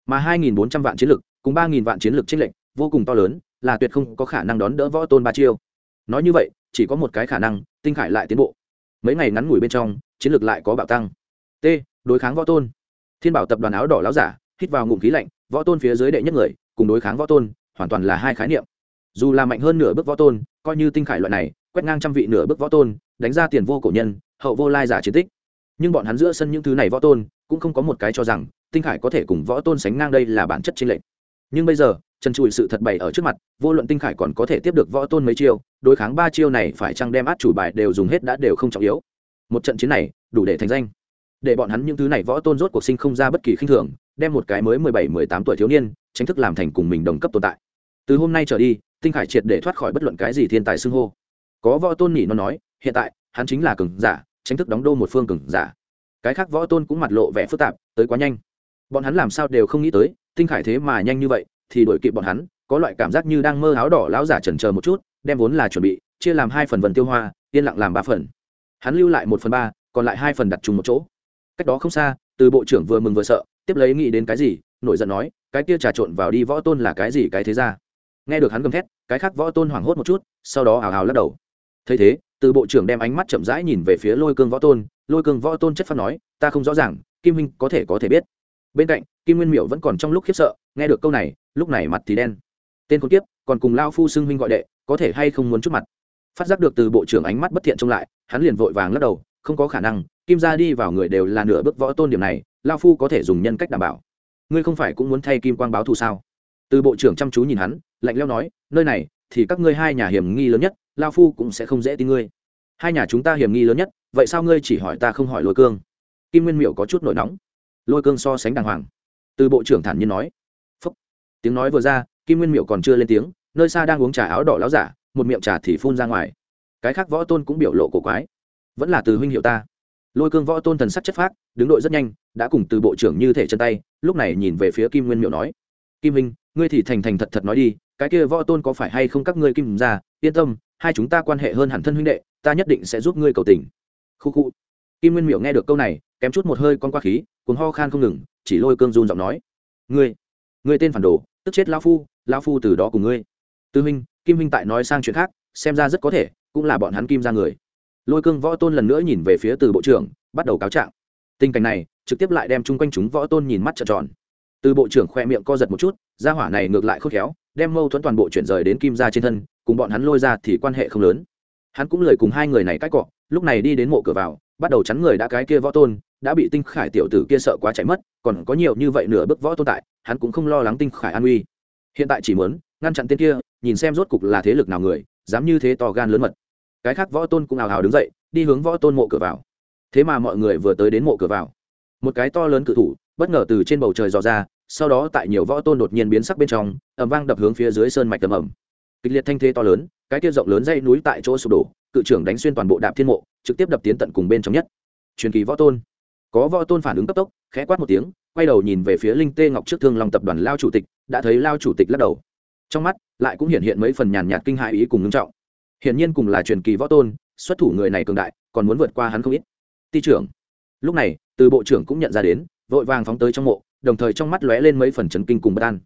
A: Mà hai nghìn bốn trăm vạn chiến lược cùng ba nghìn vạn chiến lược tranh lệnh vô cùng to lớn, là tuyệt không có khả năng đón đỡ võ tôn ba chiêu. Nói như vậy, chỉ có một cái khả năng, tinh khải lại tiến bộ. Mấy ngày ngắn ngủi bên trong, chiến lược lại có bạo tăng. T, đối kháng võ tôn. Thiên bảo tập đoàn áo đỏ láo giả hít vào ngụm khí lạnh, võ tôn phía dưới đệ nhất người, cùng đối kháng võ tôn, hoàn toàn là hai khái niệm. Dù là mạnh hơn nửa bước võ tôn, coi như tinh khải loại này, quét ngang trăm vị nửa bước võ tôn, đánh ra tiền vô cổ nhân, hậu vô lai giả chiến tích. Nhưng bọn hắn giữa sân những thứ này võ tôn, cũng không có một cái cho rằng, tinh khải có thể cùng võ tôn sánh ngang đây là bản chất trên lệnh nhưng bây giờ, trần trụi sự thật bày ở trước mặt, vô luận tinh khải còn có thể tiếp được võ tôn mấy chiêu, đối kháng ba chiêu này phải chăng đem át chủ bài đều dùng hết đã đều không trọng yếu. Một trận chiến này, đủ để thành danh. Để bọn hắn những thứ này võ tôn rốt cuộc sinh không ra bất kỳ khinh thường đem một cái mới mười bảy, mười tám tuổi thiếu niên, chính thức làm thành cùng mình đồng cấp tồn tại. Từ hôm nay trở đi, tinh khải triệt để thoát khỏi bất luận cái gì thiên tài xưng hô. Có võ tôn nhỉ nó nói, hiện tại, hắn chính là cường giả, chính thức đóng đô một phương cường giả. Cái khác võ tôn cũng mặt lộ vẻ phức tạp, tới quá nhanh. Bọn hắn làm sao đều không nghĩ tới, tinh khải thế mà nhanh như vậy, thì đổi kịp bọn hắn, có loại cảm giác như đang mơ áo đỏ lão giả chần chờ một chút, đem vốn là chuẩn bị, chia làm hai phần vần tiêu hoa, yên lặng làm ba phần. Hắn lưu lại một phần ba, còn lại hai phần đặt chung một chỗ. Cách đó không xa, từ bộ trưởng vừa mừng vừa sợ tiếp lấy nghĩ đến cái gì, nổi giận nói, cái kia trà trộn vào đi võ tôn là cái gì cái thế ra? Nghe được hắn gầm thét, cái khác võ tôn hoảng hốt một chút, sau đó hào hào lắc đầu. Thấy thế, từ bộ trưởng đem ánh mắt chậm rãi nhìn về phía lôi cương võ tôn, lôi cương võ tôn chất phát nói, ta không rõ ràng, kim huynh có thể có thể biết. Bên cạnh, kim nguyên miệu vẫn còn trong lúc khiếp sợ, nghe được câu này, lúc này mặt thì đen. Tên con kiếp, còn cùng lao phu xưng huynh gọi đệ, có thể hay không muốn chút mặt? Phát giác được từ bộ trưởng ánh mắt bất thiện trông lại, hắn liền vội vàng lắc đầu, không có khả năng, kim ra đi vào người đều là nửa bước võ tôn điểm này lao phu có thể dùng nhân cách đảm bảo. Ngươi không phải cũng muốn thay kim quang báo thù sao? Từ bộ trưởng chăm chú nhìn hắn, lạnh leo nói, nơi này thì các ngươi hai nhà hiểm nghi lớn nhất, lao phu cũng sẽ không dễ tin ngươi. Hai nhà chúng ta hiểm nghi lớn nhất, vậy sao ngươi chỉ hỏi ta không hỏi lôi cương? Kim nguyên miệu có chút nổi nóng. Lôi cương so sánh đàng hoàng. Từ bộ trưởng thản nhiên nói, phúc. Tiếng nói vừa ra, kim nguyên miệu còn chưa lên tiếng, nơi xa đang uống trà áo đỏ láo giả, một miệng trà thì phun ra ngoài. Cái khác võ tôn cũng biểu lộ cổ quái. Vẫn là từ huynh hiệu ta lôi cương võ tôn thần sắc chất phác, đứng đội rất nhanh, đã cùng từ bộ trưởng như thể chân tay, lúc này nhìn về phía kim nguyên miệu nói, kim minh ngươi thì thành thành thật thật nói đi, cái kia võ tôn có phải hay không các ngươi kim ra yên tâm, hai chúng ta quan hệ hơn hẳn thân huynh đệ, ta nhất định sẽ giúp ngươi cầu tình. Khu khu. Kim nguyên miệu nghe được câu này, kém chút một hơi con qua khí cuốn ho khan không ngừng, chỉ lôi cương run giọng nói, ngươi ngươi tên phản đồ, tức chết lao phu lao phu từ đó cùng ngươi. Tư huynh, kim huynh tại nói sang chuyện khác, xem ra rất có thể, cũng là bọn hắn kim ra người lôi cương võ tôn lần nữa nhìn về phía từ bộ trưởng, bắt đầu cáo trạng. Tình cảnh này, trực tiếp lại đem chung quanh chúng võ tôn nhìn mắt trợn tròn. Từ bộ trưởng khoe miệng co giật một chút, gia hỏa này ngược lại khôn khéo, đem mâu thuẫn toàn bộ chuyển rời đến kim gia trên thân, cùng bọn hắn lôi ra thì quan hệ không lớn. Hắn cũng lời cùng hai người này cãi cọ, lúc này đi đến mộ cửa vào, bắt đầu chắn người đã cái kia võ tôn, đã bị tinh khải tiểu tử kia sợ quá chạy mất, còn có nhiều như vậy nửa bước võ tôn tại, hắn cũng không lo lắng tinh khải an uy hiện tại chỉ muốn ngăn chặn tên kia, nhìn xem rốt cục là thế lực nào người, dám như thế to gan lớn mật cái khác võ tôn cũng ào ào đứng dậy, đi hướng võ tôn mộ cửa vào. Thế mà mọi người vừa tới đến mộ cửa vào. Một cái to lớn cự thủ, bất ngờ từ trên bầu trời dò ra, sau đó tại nhiều võ tôn đột nhiên biến sắc bên trong ẩm vang đập hướng phía dưới sơn mạch tầm ẩm kịch liệt thanh thế to lớn, cái kia rộng lớn dây núi tại chỗ sụp đổ, cự trưởng đánh xuyên toàn bộ đạp thiên mộ, trực tiếp đập tiến tận cùng bên trong nhất. Truyền kỳ võ tôn. Có võ tôn phản ứng cấp tốc, khẽ quát một tiếng, quay đầu nhìn về phía linh tê ngọc trước thương lòng tập đoàn lao chủ tịch, đã thấy lao chủ tịch lắc đầu. Trong mắt, lại cũng hiện hiện mấy phần nhàn nhạt kinh hại ý cùng ngưng trọng hiển nhiên cùng là truyền kỳ võ tôn, xuất thủ người này cường đại, còn muốn vượt qua hắn không ít. Ti trưởng. Lúc này, từ bộ trưởng cũng nhận ra đến, vội vàng phóng tới trong mộ, đồng thời trong mắt lóe lên mấy phần chấn kinh cùng bất an.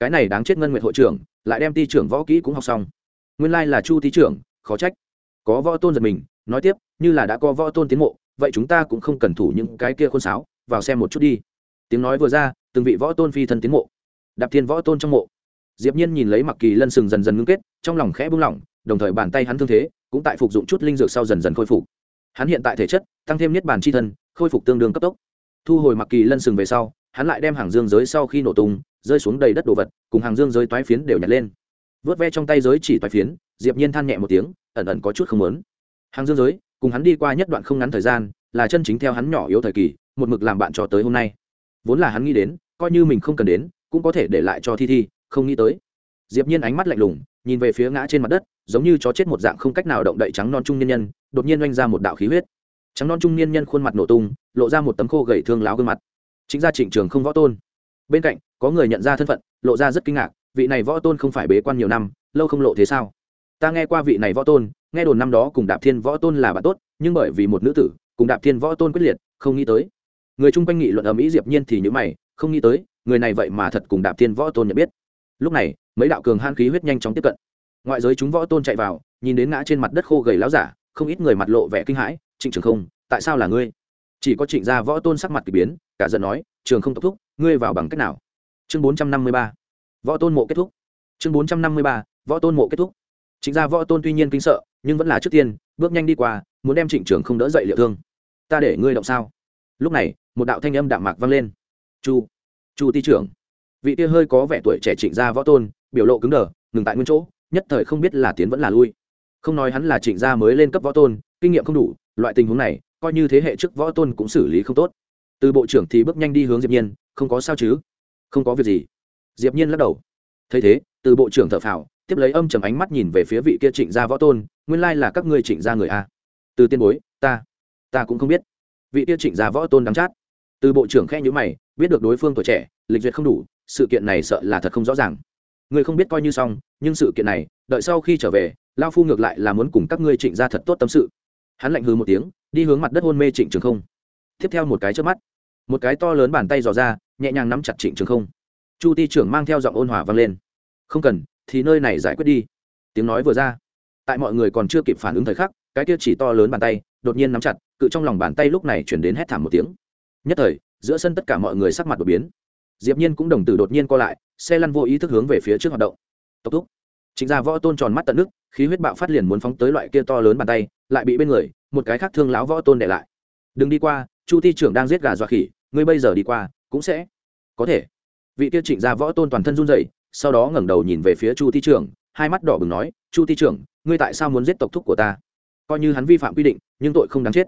A: Cái này đáng chết ngân nguyện hội trưởng, lại đem ti trưởng võ kỹ cũng học xong. Nguyên lai là chu ti trưởng, khó trách. Có võ tôn giật mình, nói tiếp, như là đã có võ tôn tiến mộ, vậy chúng ta cũng không cần thủ những cái kia khôn sáo, vào xem một chút đi. Tiếng nói vừa ra, từng vị võ tôn phi thân tiến mộ. Đạp thiên võ tôn trong mộ. Diệp nhiên nhìn lấy mặc kỳ lân sừng dần dần ngưng kết, trong lòng khẽ buông lỏng đồng thời bàn tay hắn thương thế cũng tại phục dụng chút linh dược sau dần dần khôi phục. Hắn hiện tại thể chất, tăng thêm niết bàn chi thân, khôi phục tương đương cấp tốc. Thu hồi mặc kỳ lân sừng về sau, hắn lại đem hàng dương giới sau khi nổ tung, rơi xuống đầy đất đồ vật, cùng hàng dương giới toái phiến đều nhặt lên. Vớt ve trong tay giới chỉ toái phiến, diệp nhiên than nhẹ một tiếng, ẩn ẩn có chút không muốn. Hàng dương giới, cùng hắn đi qua nhất đoạn không ngắn thời gian, là chân chính theo hắn nhỏ yếu thời kỳ, một mực làm bạn cho tới hôm nay. Vốn là hắn nghĩ đến, coi như mình không cần đến, cũng có thể để lại cho thi thi, không nghĩ tới. Diệp nhiên ánh mắt lạnh lùng, nhìn về phía ngã trên mặt đất giống như chó chết một dạng không cách nào động đậy trắng non trung niên nhân, đột nhiên oanh ra một đạo khí huyết. Trắng non trung niên nhân khuôn mặt nổ tung, lộ ra một tấm khô gầy thương láo gương mặt. Chính ra trịnh trường không võ tôn. Bên cạnh, có người nhận ra thân phận, lộ ra rất kinh ngạc, vị này võ tôn không phải bế quan nhiều năm, lâu không lộ thế sao? Ta nghe qua vị này võ tôn, nghe đồn năm đó cùng đạp thiên võ tôn là bạn tốt, nhưng bởi vì một nữ tử, cùng đạp thiên võ tôn quyết liệt, không nghĩ tới. Người chung quanh nghị luận ở mỹ diệp nhiên thì nhữ mày, không nghĩ tới, người này vậy mà thật cùng đạp thiên võ tôn nhận biết. Lúc này, mấy đạo cường han khí huyết nhanh chóng tiếp cận ngoại giới chúng võ tôn chạy vào, nhìn đến ngã trên mặt đất khô gầy láo giả, không ít người mặt lộ vẻ kinh hãi, trịnh trường không, tại sao là ngươi? Chỉ có trịnh gia võ tôn sắc mặt k ỳ biến, cả giận nói, trường không tốc thúc, ngươi vào bằng cách nào? Chương bốn trăm năm mươi ba. Võ tôn mộ kết thúc. Chương bốn trăm năm mươi ba, võ tôn mộ kết thúc. Trịnh gia võ tôn tuy nhiên kinh sợ, nhưng vẫn là trước tiên, bước nhanh đi qua, muốn đem trịnh trường không đỡ dậy liệu thương. Ta để ngươi động sao? Lúc này, một đạo thanh âm đạm mạc vang lên. Chu chu ti trưởng. Vị tia hơi có vẻ tuổi trẻ trịnh gia võ tôn, biểu lộ cứng đờ, ngừng tại nguyên chỗ nhất thời không biết là tiến vẫn là lui. Không nói hắn là trịnh gia mới lên cấp võ tôn, kinh nghiệm không đủ, loại tình huống này, coi như thế hệ trước võ tôn cũng xử lý không tốt. Từ bộ trưởng thì bước nhanh đi hướng diệp nhiên, không có sao chứ? Không có việc gì. Diệp nhiên lắc đầu. Thấy thế, từ bộ trưởng thở phào, tiếp lấy âm trầm ánh mắt nhìn về phía vị kia trịnh gia võ tôn, nguyên lai là các ngươi trịnh gia người a. Từ tiên bối, ta ta cũng không biết. Vị kia trịnh gia võ tôn đắng chát. Từ bộ trưởng khẽ nhíu mày, biết được đối phương tuổi trẻ, lịch duyệt không đủ, sự kiện này sợ là thật không rõ ràng người không biết coi như xong, nhưng sự kiện này, đợi sau khi trở về, lao phu ngược lại là muốn cùng các ngươi trịnh ra thật tốt tâm sự. Hắn lạnh hừ một tiếng, đi hướng mặt đất hôn mê trịnh trường không. Tiếp theo một cái trước mắt, một cái to lớn bàn tay dò ra, nhẹ nhàng nắm chặt trịnh trường không. Chu ti trưởng mang theo giọng ôn hòa vang lên. Không cần, thì nơi này giải quyết đi. Tiếng nói vừa ra, tại mọi người còn chưa kịp phản ứng thời khắc, cái kia chỉ to lớn bàn tay, đột nhiên nắm chặt, cự trong lòng bàn tay lúc này chuyển đến hét thảm một tiếng. Nhất thời, giữa sân tất cả mọi người sắc mặt đột biến. Diệp nhiên cũng đồng tử đột nhiên co lại xe lăn vô ý thức hướng về phía trước hoạt động. Tốc thúc. Chính ra võ tôn tròn mắt tận nước, khí huyết bạo phát liền muốn phóng tới loại kia to lớn bàn tay, lại bị bên người, một cái khác thương láo võ tôn để lại. Đừng đi qua, chu ti trưởng đang giết gà dọa khỉ, ngươi bây giờ đi qua, cũng sẽ có thể. Vị kia trịnh gia võ tôn toàn thân run rẩy, sau đó ngẩng đầu nhìn về phía chu ti trưởng, hai mắt đỏ bừng nói, chu ti trưởng, ngươi tại sao muốn giết tộc thúc của ta? Coi như hắn vi phạm quy định, nhưng tội không đáng chết.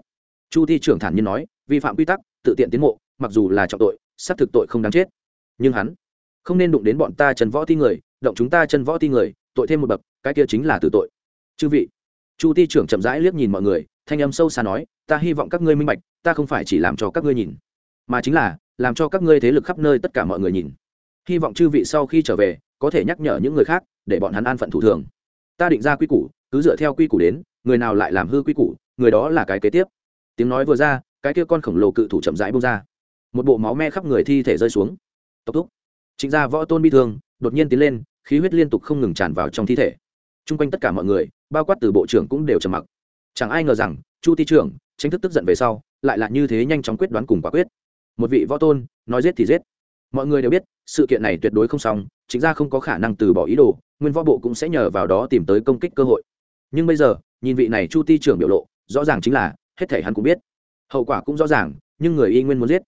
A: Chu ti trưởng thản nhiên nói, vi phạm quy tắc, tự tiện tiến mộ, mặc dù là trọng tội, xác thực tội không đáng chết. Nhưng hắn không nên đụng đến bọn ta trần võ ti người, động chúng ta chân võ ti người, tội thêm một bậc, cái kia chính là tử tội. Chư vị, chu ti trưởng chậm rãi liếc nhìn mọi người, thanh âm sâu xa nói, ta hy vọng các ngươi minh bạch, ta không phải chỉ làm cho các ngươi nhìn, mà chính là làm cho các ngươi thế lực khắp nơi tất cả mọi người nhìn. Hy vọng chư vị sau khi trở về, có thể nhắc nhở những người khác, để bọn hắn an phận thủ thường. Ta định ra quy củ, cứ dựa theo quy củ đến, người nào lại làm hư quy củ, người đó là cái kế tiếp. Tiếng nói vừa ra, cái kia con khổng lồ cự thủ chậm rãi bông ra. Một bộ máu me khắp người thi thể rơi xuống. Tốc thúc chính ra võ tôn bi thương, đột nhiên tiến lên, khí huyết liên tục không ngừng tràn vào trong thi thể. T r u n g quanh tất cả mọi người, bao quát từ bộ trưởng cũng đều trầm mặc. Chẳng ai ngờ rằng, chu ti trưởng, chính thức tức giận về sau, lại là như thế nhanh chóng quyết đoán cùng quả quyết. Một vị võ tôn, nói giết thì giết. Mọi người đều biết, sự kiện này tuyệt đối không xong chính ra không có khả năng từ bỏ ý đồ, nguyên võ bộ cũng sẽ nhờ vào đó tìm tới công kích cơ hội. Nhưng bây giờ, nhìn vị này chu ti trưởng biểu lộ, rõ ràng chính là, hết thể hắn cũng biết. Hậu quả cũng rõ ràng, nhưng người y nguyên muốn giết.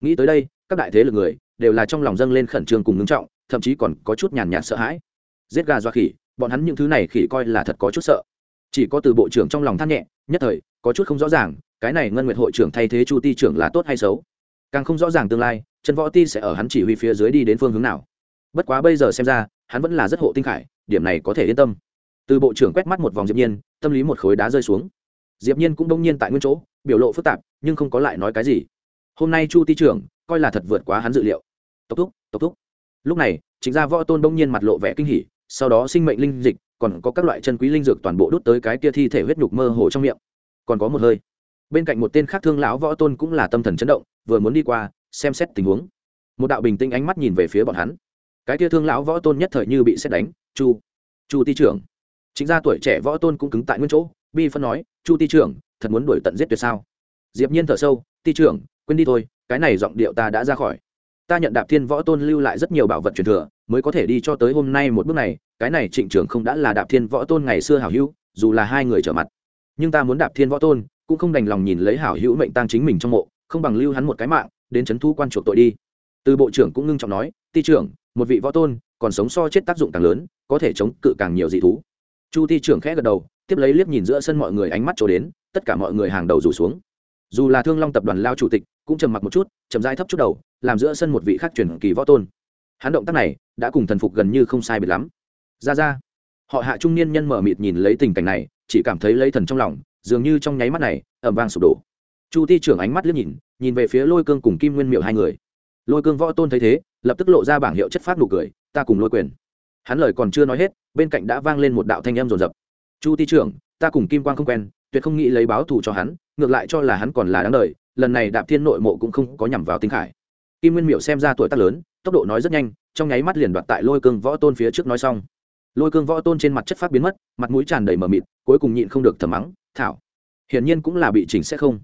A: Nghĩ tới đây, các đại thế lực người đều là trong lòng dâng lên khẩn trương cùng ngưng trọng, thậm chí còn có chút nhàn nhạt sợ hãi. Giết gà doa khỉ, bọn hắn những thứ này khỉ coi là thật có chút sợ. Chỉ có từ bộ trưởng trong lòng than nhẹ, nhất thời, có chút không rõ ràng, cái này ngân nguyệt hội trưởng thay thế chu ti trưởng là tốt hay xấu. Càng không rõ ràng tương lai, trần võ ti sẽ ở hắn chỉ huy phía dưới đi đến phương hướng nào. Bất quá bây giờ xem ra, hắn vẫn là rất hộ tinh khải, điểm này có thể yên tâm. Từ bộ trưởng quét mắt một vòng diệp nhiên, tâm lý một khối đá rơi xuống. Diệp nhiên cũng đông nhiên tại nguyên chỗ, biểu lộ phức tạp, nhưng không có lại nói cái gì. Hôm nay chu ti trưởng coi là thật vượt quá hắn dự liệu. Tốc thúc tốc thúc. Lúc này chính ra võ tôn đông nhiên mặt lộ vẻ kinh hỉ, sau đó sinh mệnh linh dịch, còn có các loại chân quý linh dược toàn bộ đốt tới cái kia thi thể huyết nhục mơ hồ trong miệng. Còn có một hơi. Bên cạnh một tên khác thương lão võ tôn cũng là tâm thần chấn động, vừa muốn đi qua, xem xét tình huống. Một đạo bình tĩnh ánh mắt nhìn về phía bọn hắn. Cái kia thương lão võ tôn nhất thời như bị xét đánh, chu chu ti trưởng. Chính ra tuổi trẻ võ tôn cũng cứng tại nguyên chỗ, bi phân nói, chu ti trưởng, thật muốn đuổi tận giết tuyệt sao? Diệp nhiên thở sâu, ti trưởng, quên đi thôi cái này giọng điệu ta đã ra khỏi. Ta nhận đạp thiên võ tôn lưu lại rất nhiều bảo vật truyền thừa, mới có thể đi cho tới hôm nay một bước này, cái này trịnh trưởng không đã là đạp thiên võ tôn ngày xưa hảo hữu, dù là hai người trở mặt. Nhưng ta muốn đạp thiên võ tôn, cũng không đành lòng nhìn lấy hảo hữu mệnh tăng chính mình trong mộ, không bằng lưu hắn một cái mạng, đến chấn thu quan chuộc tội đi. Từ bộ trưởng cũng ngưng trọng nói, ti trưởng, một vị võ tôn, còn sống so chết tác dụng càng lớn, có thể chống cự càng nhiều dị thú. Chu ti trưởng khẽ gật đầu, tiếp lấy liếc nhìn giữa sân mọi người ánh mắt trổ đến, tất cả mọi người hàng đầu rủ xuống. Dù là thương long tập đoàn lao chủ tịch cũng trầm mặc một chút, chậm dai thấp chút đầu, làm giữa sân một vị khác truyền kỳ võ tôn. Hắn động tác này đã cùng thần phục gần như không sai biệt lắm. Ra ra. Họ hạ trung niên nhân mở mịt nhìn lấy tình cảnh này, chỉ cảm thấy lấy thần trong lòng, dường như trong nháy mắt này ẩm vang sụp đổ. Chu ti trưởng ánh mắt liếc nhìn nhìn về phía lôi cương cùng kim nguyên miệu hai người. Lôi cương võ tôn thấy thế, lập tức lộ ra bảng hiệu chất phát nụ cười, ta cùng lôi quyền. Hắn lời còn chưa nói hết, bên cạnh đã vang lên một đạo thanh âm rồn rập. Chu ti trưởng, ta cùng kim quang không quen, tuyệt không nghĩ lấy báo thù cho hắn, ngược lại cho là hắn còn là đáng đời lần này đạp thiên nội mộ cũng không có nhằm vào tinh khải. Kim nguyên miệu xem ra tuổi tác lớn, tốc độ nói rất nhanh, trong nháy mắt liền đoạt tại lôi cương võ tôn phía trước nói xong. Lôi cương võ tôn trên mặt chất phát biến mất, mặt mũi tràn đầy mờ mịt, cuối cùng nhịn không được thầm mắng, thảo, hiển nhiên cũng là bị chỉnh sẽ không.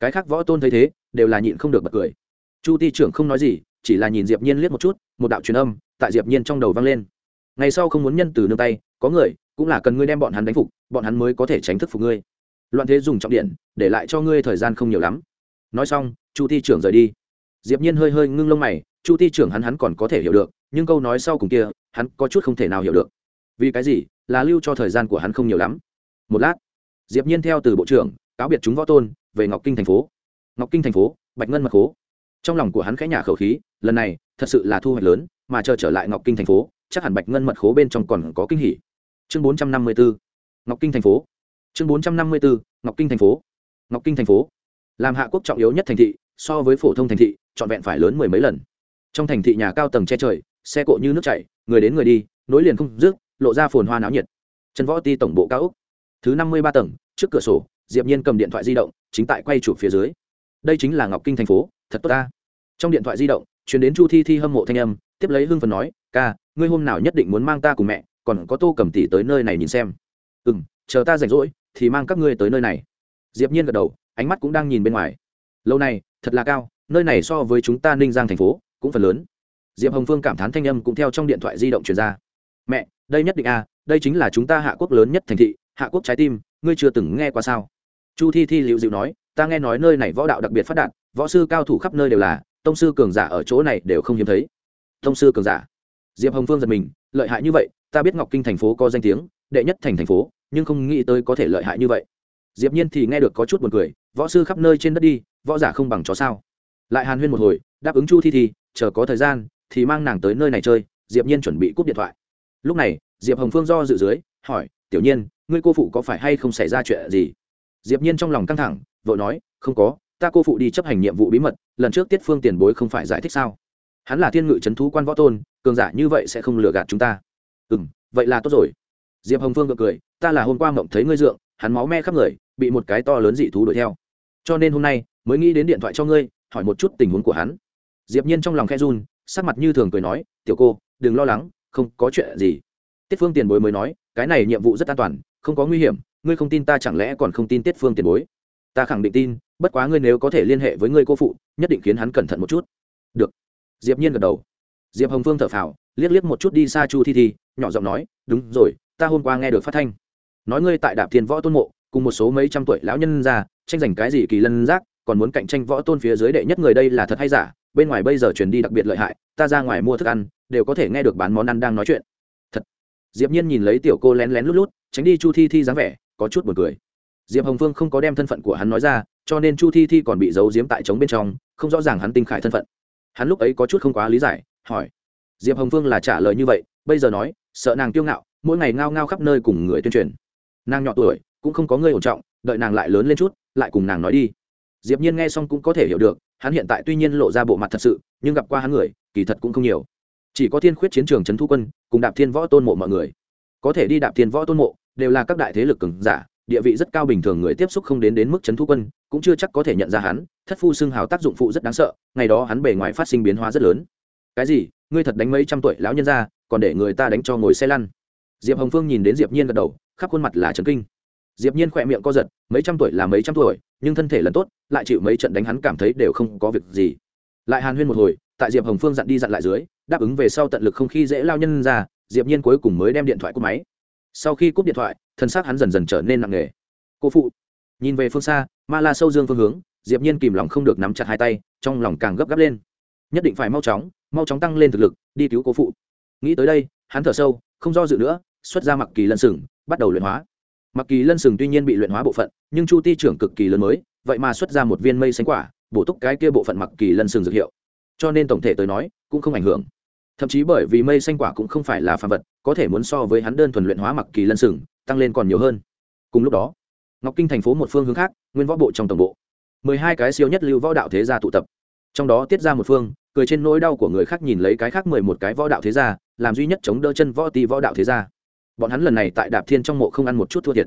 A: Cái khác võ tôn thấy thế, đều là nhịn không được bật cười. Chu ti trưởng không nói gì, chỉ là nhìn diệp nhiên liếc một chút, một đạo truyền âm tại diệp nhiên trong đầu vang lên. Ngày sau không muốn nhân từ nương tay, có người cũng là cần ngươi đem bọn hắn đánh phục, bọn hắn mới có thể tránh thức phục ngươi. Loạn thế dùng trọng điện, để lại cho ngươi thời gian không nhiều lắm nói xong, chu ti trưởng rời đi. Diệp nhiên hơi hơi ngưng lông mày, chu ti trưởng hắn hắn còn có thể hiểu được, nhưng câu nói sau cùng kia, hắn có chút không thể nào hiểu được. Vì cái gì? Là lưu cho thời gian của hắn không nhiều lắm. Một lát, diệp nhiên theo từ bộ trưởng, cáo biệt chúng võ tôn, về ngọc kinh thành phố. Ngọc kinh thành phố, bạch ngân mật khố. Trong lòng của hắn khẽ nhả khẩu khí, lần này, thật sự là thu hoạch lớn, mà chờ trở lại ngọc kinh thành phố, chắc hẳn bạch ngân mật khố bên trong còn có kinh hỉ. Chương 454 ngọc kinh thành phố. Chương 454 ngọc kinh thành phố. Ngọc kinh thành phố làm hạ quốc trọng yếu nhất thành thị, so với phổ thông thành thị, trọn vẹn phải lớn mười mấy lần. Trong thành thị nhà cao tầng che trời, xe cộ như nước chảy, người đến người đi, nối liền không dứt, lộ ra phồn hoa náo nhiệt. Trần võ ti tổng bộ cao úc thứ năm mươi ba tầng, trước cửa sổ, diệp nhiên cầm điện thoại di động, chính tại quay chụp phía dưới. Đây chính là ngọc kinh thành phố, thật tốt ta. Trong điện thoại di động, truyền đến chu thi thi hâm mộ thanh âm, tiếp lấy hương phần nói, ca, ngươi hôm nào nhất định muốn mang ta cùng mẹ, còn có tô cầm tỷ tới nơi này nhìn xem. Ừ chờ ta rảnh rỗi, thì mang các ngươi tới nơi này. Diệp nhiên gật đầu ánh mắt cũng đang nhìn bên ngoài. Lâu này thật là cao, nơi này so với chúng ta ninh giang thành phố cũng phần lớn. Diệp hồng phương cảm thán thanh âm cũng theo trong điện thoại di động truyền ra. Mẹ, đây nhất định a đây chính là chúng ta hạ quốc lớn nhất thành thị, hạ quốc trái tim, ngươi chưa từng nghe qua sao? Chu thi thi liệu dịu nói, ta nghe nói nơi này võ đạo đặc biệt phát đạt, võ sư cao thủ khắp nơi đều là, tông sư cường giả ở chỗ này đều không hiếm thấy. Tông sư cường giả. Diệp hồng phương giật mình, lợi hại như vậy, ta biết ngọc kinh thành phố có danh tiếng, đệ nhất thành thành phố, nhưng không nghĩ tới có thể lợi hại như vậy. Diệp nhiên thì nghe được có chút buồn cười võ sư khắp nơi trên đất đi võ giả không bằng chó sao? Lại hàn huyên một hồi đáp ứng chu thi thì, chờ có thời gian thì mang nàng tới nơi này chơi diệp nhiên chuẩn bị cúp điện thoại. Lúc này diệp hồng phương do dự dưới hỏi tiểu nhiên ngươi cô phụ có phải hay không xảy ra chuyện gì? Diệp nhiên trong lòng căng thẳng vội nói không có ta cô phụ đi chấp hành nhiệm vụ bí mật lần trước tiết phương tiền bối không phải giải thích sao? Hắn là thiên ngự chấn thú quan võ tôn cường giả như vậy sẽ không lừa gạt chúng ta. Ừ vậy là tốt rồi. Diệp hồng phương cười ta là hôm qua mộng thấy ngươi dượng hắn máu me khắp người bị một cái to lớn dị thú đuổi theo cho nên hôm nay, mới nghĩ đến điện thoại cho ngươi, hỏi một chút tình huống của hắn. Diệp nhiên trong lòng khe run, sắc mặt như thường cười nói, tiểu cô, đừng lo lắng, không có chuyện gì. Tiết phương tiền bối mới nói, cái này nhiệm vụ rất an toàn, không có nguy hiểm, ngươi không tin ta chẳng lẽ còn không tin tiết phương tiền bối? Ta khẳng định tin, bất quá ngươi nếu có thể liên hệ với ngươi cô phụ, nhất định khiến hắn cẩn thận một chút. Được. Diệp nhiên gật đầu. Diệp hồng phương thở phào, liếc liếc một chút đi xa chu thi thi, nhỏ giọng nói, đúng rồi, ta hôm qua nghe được phát thanh. Nói ngươi tại đạp thiên võ tôn mộ cùng một số mấy trăm tuổi lão nhân ra, tranh giành cái gì kỳ lân giác, còn muốn cạnh tranh võ tôn phía dưới đệ nhất người đây là thật hay giả, bên ngoài bây giờ truyền đi đặc biệt lợi hại, ta ra ngoài mua thức ăn, đều có thể nghe được bán món ăn đang nói chuyện. Thật. Diệp nhiên nhìn lấy tiểu cô lén lén lút lút, tránh đi chu thi thi dáng vẻ, có chút buồn cười. Diệp hồng phương không có đem thân phận của hắn nói ra, cho nên chu thi thi còn bị giấu giếm tại trống bên trong, không rõ ràng hắn tinh khải thân phận. Hắn lúc ấy có chút không quá lý giải, hỏi. Diệp hồng phương là trả lời như vậy, bây giờ nói, sợ nàng kiêu ngạo, mỗi ngày ngao ngao khắp nơi cùng người tuyên truyền. Nàng nhỏ tuổi cũng không có người ổn trọng, đợi nàng lại lớn lên chút, lại cùng nàng nói đi. Diệp nhiên nghe xong cũng có thể hiểu được, hắn hiện tại tuy nhiên lộ ra bộ mặt thật sự, nhưng gặp qua hắn người, kỳ thật cũng không nhiều. Chỉ có thiên khuyết chiến trường trấn thu quân, cùng đạp thiên võ tôn mộ mọi người. Có thể đi đạp thiên võ tôn mộ, đều là các đại thế lực cường giả, địa vị rất cao bình thường người tiếp xúc không đến đến mức trấn thu quân, cũng chưa chắc có thể nhận ra hắn, thất phu xưng hào tác dụng phụ rất đáng sợ, ngày đó hắn bề ngoài phát sinh biến hóa rất lớn. Cái gì? Ngươi thật đánh mấy trăm tuổi lão nhân ra, còn để người ta đánh cho ngồi xe lăn. Diệp hồng phương nhìn đến diệp nhiên gật đầu, khắp khuôn mặt là trấn kinh diệp nhiên khỏe miệng co giật, mấy trăm tuổi là mấy trăm tuổi, nhưng thân thể lần tốt, lại chịu mấy trận đánh hắn cảm thấy đều không có việc gì. Lại hàn huyên một hồi, tại diệp hồng phương dặn đi dặn lại dưới, đáp ứng về sau tận lực không khi dễ lao nhân ra, diệp nhiên cuối cùng mới đem điện thoại cúp máy. Sau khi cúp điện thoại, thân xác hắn dần dần trở nên nặng nề. Cô phụ. Nhìn về phương xa, ma la sâu dương phương hướng, diệp nhiên kìm lòng không được nắm chặt hai tay, trong lòng càng gấp gáp lên. Nhất định phải mau chóng mau chóng tăng lên thực lực, đi cứu cô phụ. Nghĩ tới đây, hắn thở sâu, không do dự nữa, xuất ra mặc kỳ lân sừng, bắt đầu luyện hóa mặc kỳ lân sừng tuy nhiên bị luyện hóa bộ phận, nhưng chu ti trưởng cực kỳ lớn mới, vậy mà xuất ra một viên mây xanh quả, bổ túc cái kia bộ phận mặc kỳ lân sừng dược hiệu. Cho nên tổng thể tới nói, cũng không ảnh hưởng. Thậm chí bởi vì mây xanh quả cũng không phải là phàm vật, có thể muốn so với hắn đơn thuần luyện hóa mặc kỳ lân sừng, tăng lên còn nhiều hơn. Cùng lúc đó, ngọc kinh thành phố một phương hướng khác, nguyên võ bộ trong tổng bộ. mười hai cái siêu nhất lưu võ đạo thế gia tụ tập. Trong đó tiết ra một phương, cười trên nỗi đau của người khác nhìn lấy cái khác mười một cái võ đạo thế gia, làm duy nhất chống đỡ chân võ ti võ đạo thế gia bọn hắn lần này tại đạp thiên trong mộ không ăn một chút thua thiệt.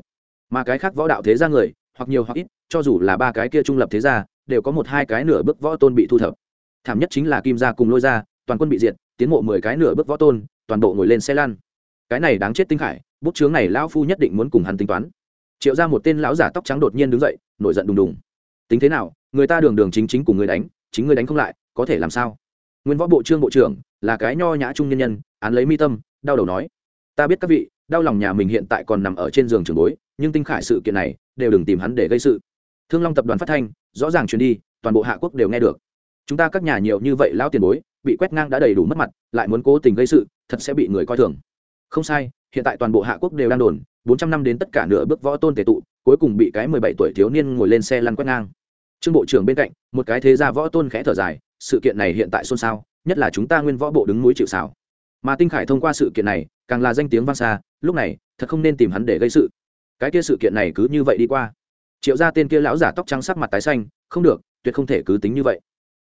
A: Mà cái khác võ đạo thế gia người, hoặc nhiều hoặc ít, cho dù là ba cái kia trung lập thế gia, đều có một hai cái nửa bước võ tôn bị thu thập. Thảm nhất chính là kim gia cùng lôi gia, toàn quân bị diệt, tiến mộ mười cái nửa bước võ tôn, toàn bộ ngồi lên xe lan. cái này đáng chết tinh khải, bút chướng này lão phu nhất định muốn cùng hắn tính toán. Triệu ra một tên lão giả tóc trắng đột nhiên đứng dậy, nổi giận đùng đùng. Tính thế nào, người ta đường đường chính chính cùng người đánh, chính người đánh không lại, có thể làm sao? Nguyên võ bộ trương bộ trưởng, là cái nho nhã trung nhân nhân, án lấy mi tâm, đau đầu nói. Ta biết các vị đau lòng nhà mình hiện tại còn nằm ở trên giường trường bối, nhưng tinh khải sự kiện này đều đừng tìm hắn để gây sự. Thương long tập đoàn phát thanh, rõ ràng truyền đi, toàn bộ hạ quốc đều nghe được. Chúng ta các nhà nhiều như vậy lão tiền bối, bị quét ngang đã đầy đủ mất mặt, lại muốn cố tình gây sự, thật sẽ bị người coi thường. Không sai, hiện tại toàn bộ hạ quốc đều đang đồn, bốn trăm năm đến tất cả nửa bước võ tôn tề tụ, cuối cùng bị cái mười bảy tuổi thiếu niên ngồi lên xe lăn quét ngang. Trương bộ trưởng bên cạnh, một cái thế gia võ tôn khẽ thở dài, sự kiện này hiện tại xôn xao, nhất là chúng ta nguyên võ bộ đứng núi chịu xảo mà tinh khải thông qua sự kiện này càng là danh tiếng vang xa, lúc này, thật không nên tìm hắn để gây sự. Cái kia sự kiện này cứ như vậy đi qua. Triệu ra tên kia lão giả tóc trắng sắc mặt tái xanh, không được, tuyệt không thể cứ tính như vậy.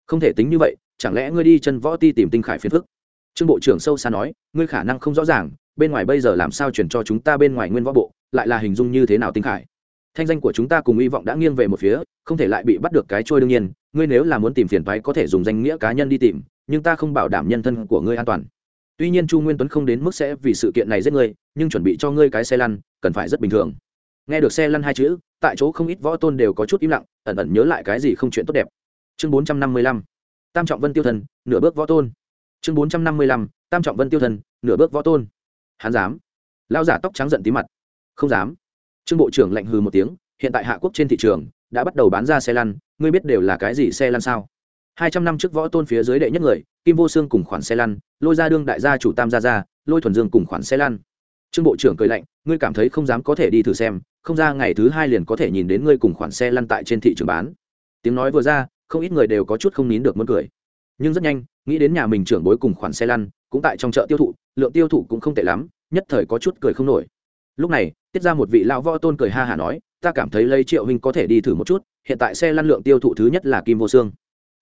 A: Không thể tính như vậy, chẳng lẽ ngươi đi chân võ ti tìm tinh khải phiền phức? Trương bộ trưởng sâu xa nói, ngươi khả năng không rõ ràng, bên ngoài bây giờ làm sao chuyển cho chúng ta bên ngoài nguyên võ bộ, lại là hình dung như thế nào tinh khải? Thanh danh của chúng ta cùng hy vọng đã nghiêng về một phía, không thể lại bị bắt được cái trôi đương nhiên, ngươi nếu là muốn tìm phiền thoái có thể dùng danh nghĩa cá nhân đi tìm, nhưng ta không bảo đảm nhân thân của ngươi an toàn tuy nhiên chu nguyên tuấn không đến mức sẽ vì sự kiện này giết ngươi nhưng chuẩn bị cho ngươi cái xe lăn, cần phải rất bình thường. Nghe được xe lăn hai chữ, tại chỗ không ít võ tôn đều có chút im lặng, ẩn ẩn nhớ lại cái gì không chuyện tốt đẹp. Chương bốn trăm năm mươi lăm, tam trọng vân tiêu thần, nửa bước võ tôn. Chương bốn trăm năm mươi lăm, tam trọng vân tiêu thần, nửa bước võ tôn. Hắn dám. Lao giả tóc trắng giận tí mặt. Không dám. Trương bộ trưởng lạnh hừ một tiếng, hiện tại hạ quốc trên thị trường, đã bắt đầu bán ra xe lăn, ngươi biết đều là cái gì xe lăn sao? Hai trăm năm trước võ tôn phía dưới đệ nhất người, kim vô xương cùng khoản xe lăn, lôi ra đương đại gia chủ tam gia gia, lôi thuần dương cùng khoản xe lăn. Trương bộ trưởng cười lạnh, ngươi cảm thấy không dám có thể đi thử xem, không ra ngày thứ hai liền có thể nhìn đến ngươi cùng khoản xe lăn tại trên thị trường bán. Tiếng nói vừa ra, không ít người đều có chút không nín được muốn cười. Nhưng rất nhanh, nghĩ đến nhà mình trưởng bối cùng khoản xe lăn, cũng tại trong chợ tiêu thụ, lượng tiêu thụ cũng không tệ lắm, nhất thời có chút cười không nổi. Lúc này, tiết ra một vị lão võ tôn cười ha hả nói, ta cảm thấy lây triệu huynh có thể đi thử một chút, hiện tại xe lăn lượng tiêu thụ thứ nhất là kim vô xương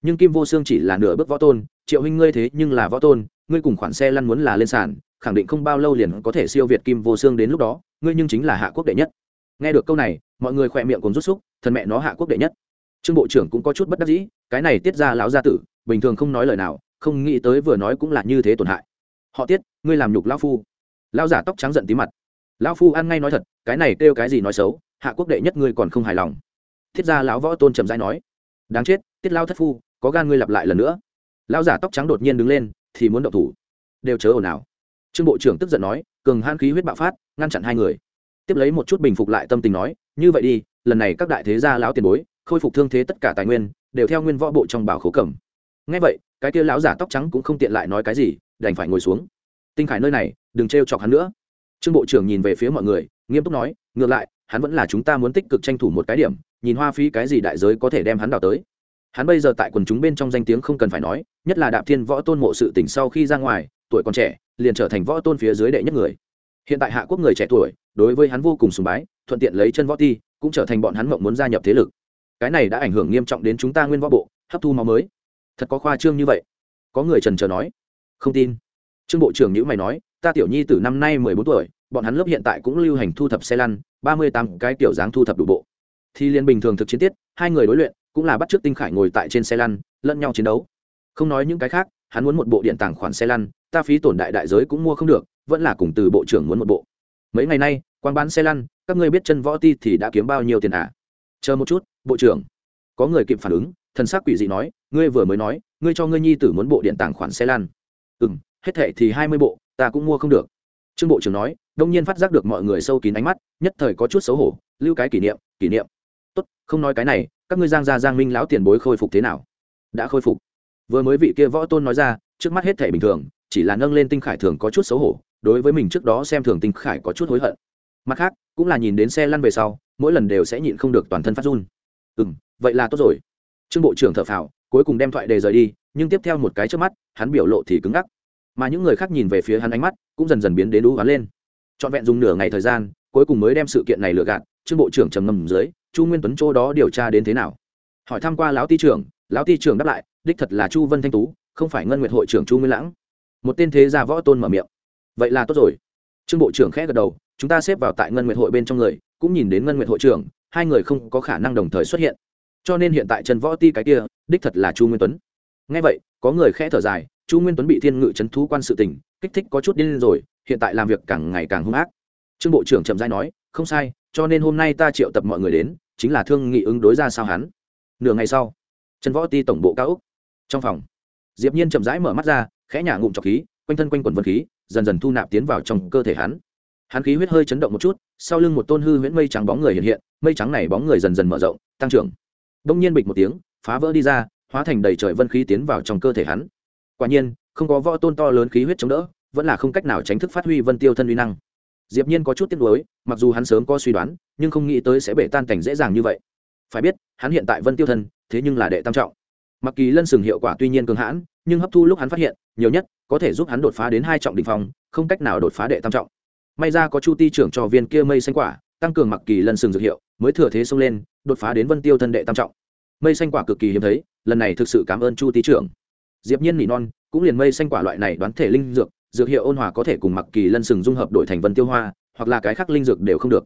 A: nhưng kim vô xương chỉ là nửa bước võ tôn, triệu huynh ngươi thế nhưng là võ tôn, ngươi cùng khoản xe lăn muốn là lên sàn, khẳng định không bao lâu liền có thể siêu việt kim vô xương đến lúc đó, ngươi nhưng chính là hạ quốc đệ nhất. Nghe được câu này, mọi người khỏe miệng cùng rút xúc, thần mẹ nó hạ quốc đệ nhất. Trương bộ trưởng cũng có chút bất đắc dĩ, cái này tiết ra lão gia tử, bình thường không nói lời nào, không nghĩ tới vừa nói cũng là như thế tổn hại. Họ tiết, ngươi làm nhục lão phu. Lão giả tóc trắng giận tí mặt. Lão phu ăn ngay nói thật, cái này kêu cái gì nói xấu, hạ quốc đệ nhất ngươi còn không hài lòng. Thiết ra lão võ tôn trầm dai nói. Đáng chết, tiết lao thất phu có gan ngươi lặp lại lần nữa. Lão giả tóc trắng đột nhiên đứng lên, thì muốn động thủ. Đều chớ ồn ào. Trương bộ trưởng tức giận nói, cường han khí huyết bạo phát, ngăn chặn hai người. Tiếp lấy một chút bình phục lại tâm tình nói, như vậy đi, lần này các đại thế gia lão tiền bối, khôi phục thương thế tất cả tài nguyên, đều theo nguyên võ bộ trong bảo khố cẩm ngay vậy, cái kia lão giả tóc trắng cũng không tiện lại nói cái gì, đành phải ngồi xuống. Tinh khải nơi này, đừng trêu chọc hắn nữa. Trương bộ trưởng nhìn về phía mọi người, nghiêm túc nói, ngược lại, hắn vẫn là chúng ta muốn tích cực tranh thủ một cái điểm, nhìn hoa phí cái gì đại giới có thể đem hắn đào tới hắn bây giờ tại quần chúng bên trong danh tiếng không cần phải nói, nhất là đạp thiên võ tôn mộ sự tỉnh sau khi ra ngoài, tuổi còn trẻ, liền trở thành võ tôn phía dưới đệ nhất người. Hiện tại hạ quốc người trẻ tuổi, đối với hắn vô cùng sùng bái, thuận tiện lấy chân võ ti, cũng trở thành bọn hắn mộng muốn gia nhập thế lực. Cái này đã ảnh hưởng nghiêm trọng đến chúng ta nguyên võ bộ, hấp thu máu mới. Thật có khoa trương như vậy. Có người trần trờ nói. Không tin. Trương bộ trưởng nhữ mày nói, ta tiểu nhi từ năm nay mười bốn tuổi, bọn hắn lớp hiện tại cũng lưu hành thu thập xe lăn, ba mươi tám cái tiểu dáng thu thập đủ bộ. Thì liên bình thường thực chiến tiết, hai người đối luyện cũng là bắt t r ư ớ c tinh khải ngồi tại trên xe lăn, lẫn nhau chiến đấu. Không nói những cái khác, hắn muốn một bộ điện tảng khoản xe lăn, ta phí tổn đại đại giới cũng mua không được, vẫn là cùng từ bộ trưởng muốn một bộ. Mấy ngày nay quan bán xe lăn, các ngươi biết chân võ ti thì đã kiếm bao nhiêu tiền à? Chờ một chút, bộ trưởng. Có người kịp phản ứng, thần s ắ c quỷ dị nói, ngươi vừa mới nói, ngươi cho ngươi nhi tử muốn bộ điện tảng khoản xe lăn. Ừ m hết thệ thì hai mươi bộ, ta cũng mua không được. Trương bộ trưởng nói, đông nhiên phát giác được mọi người sâu kín ánh mắt, nhất thời có chút xấu hổ, lưu cái kỷ niệm kỷ niệm. Tốt, không nói cái này các ngươi giang gia giang minh lão tiền bối khôi phục thế nào? Đã khôi phục. Vừa mới vị kia võ tôn nói ra, trước mắt hết thể bình thường, chỉ là nâng lên tinh khải thường có chút xấu hổ, đối với mình trước đó xem thường tinh khải có chút hối hận. Mặt khác, cũng là nhìn đến xe lăn về sau, mỗi lần đều sẽ nhịn không được toàn thân phát run. Ừ m vậy là tốt rồi. Trương bộ trưởng thợ phào, cuối cùng đem thoại đề rời đi, nhưng tiếp theo một cái trước mắt, hắn biểu lộ thì cứng ngắc. Mà những người khác nhìn về phía hắn ánh mắt, cũng dần dần biến đến đũ hắn lên. Trọn vẹn dùng nửa ngày thời gian, cuối cùng mới đem sự kiện này lừa gạt, trương bộ trưởng trầm ngầm dưới chu nguyên tuấn chỗ đó điều tra đến thế nào? Hỏi thăm qua lão ty trưởng, lão ty trưởng đáp lại, đích thật là chu vân thanh tú, không phải ngân nguyệt hội trưởng chu nguyên lãng. Một tên thế gia võ tôn mở miệng. Vậy là tốt rồi. Trương bộ trưởng khẽ gật đầu, chúng ta xếp vào tại ngân nguyệt hội bên trong người, cũng nhìn đến ngân nguyệt hội trưởng, hai người không có khả năng đồng thời xuất hiện. Cho nên hiện tại trần võ ti cái kia, đích thật là chu nguyên tuấn. Ngay vậy, có người khẽ thở dài, chu nguyên tuấn bị thiên ngự c h ấ n thú quan sự tình, kích thích có chút điên rồi, hiện tại làm việc càng ngày càng hung ác. Trương bộ trưởng chậm dai nói, không sai cho nên hôm nay ta triệu tập mọi người đến, chính là thương nghị ứng đối ra sao hắn. Nửa ngày sau, trần võ ti tổng bộ cao úc trong phòng, diệp nhiên chậm rãi mở mắt ra, khẽ nhả ngụm trọc khí, quanh thân quanh quần vân khí, dần dần thu nạp tiến vào trong cơ thể hắn. Hắn khí huyết hơi chấn động một chút, sau lưng một tôn hư huyễn mây trắng bóng người hiện hiện, mây trắng này bóng người dần dần mở rộng, tăng trưởng. Đông nhiên bịch một tiếng, phá vỡ đi ra, hóa thành đầy trời vân khí tiến vào trong cơ thể hắn. Quả nhiên, không có võ tôn to lớn khí huyết chống đỡ, vẫn là không cách nào tránh thức phát huy vân tiêu thân uy năng diệp nhiên có chút tiếc nuối, mặc dù hắn sớm có suy đoán, nhưng không nghĩ tới sẽ bể tan cảnh dễ dàng như vậy. Phải biết, hắn hiện tại vân tiêu thân thế nhưng là đệ tam trọng. Mặc kỳ lân sừng hiệu quả tuy nhiên cường hãn, nhưng hấp thu lúc hắn phát hiện, nhiều nhất có thể giúp hắn đột phá đến hai trọng đỉnh phong, không cách nào đột phá đệ tam trọng. May ra có chu ti trưởng cho viên kia mây xanh quả, tăng cường mặc kỳ lân sừng dược hiệu, mới thừa thế xông lên, đột phá đến vân tiêu thân đệ tam trọng. Mây xanh quả cực kỳ hiếm thấy, lần này thực sự cảm ơn chu ti trưởng. Diệp nhiên nỉ non, cũng liền mây xanh quả loại này đoán thể linh dược dược hiệu ôn hòa có thể cùng mặc kỳ lân sừng dung hợp đổi thành vân tiêu hoa, hoặc là cái khác linh dược đều không được.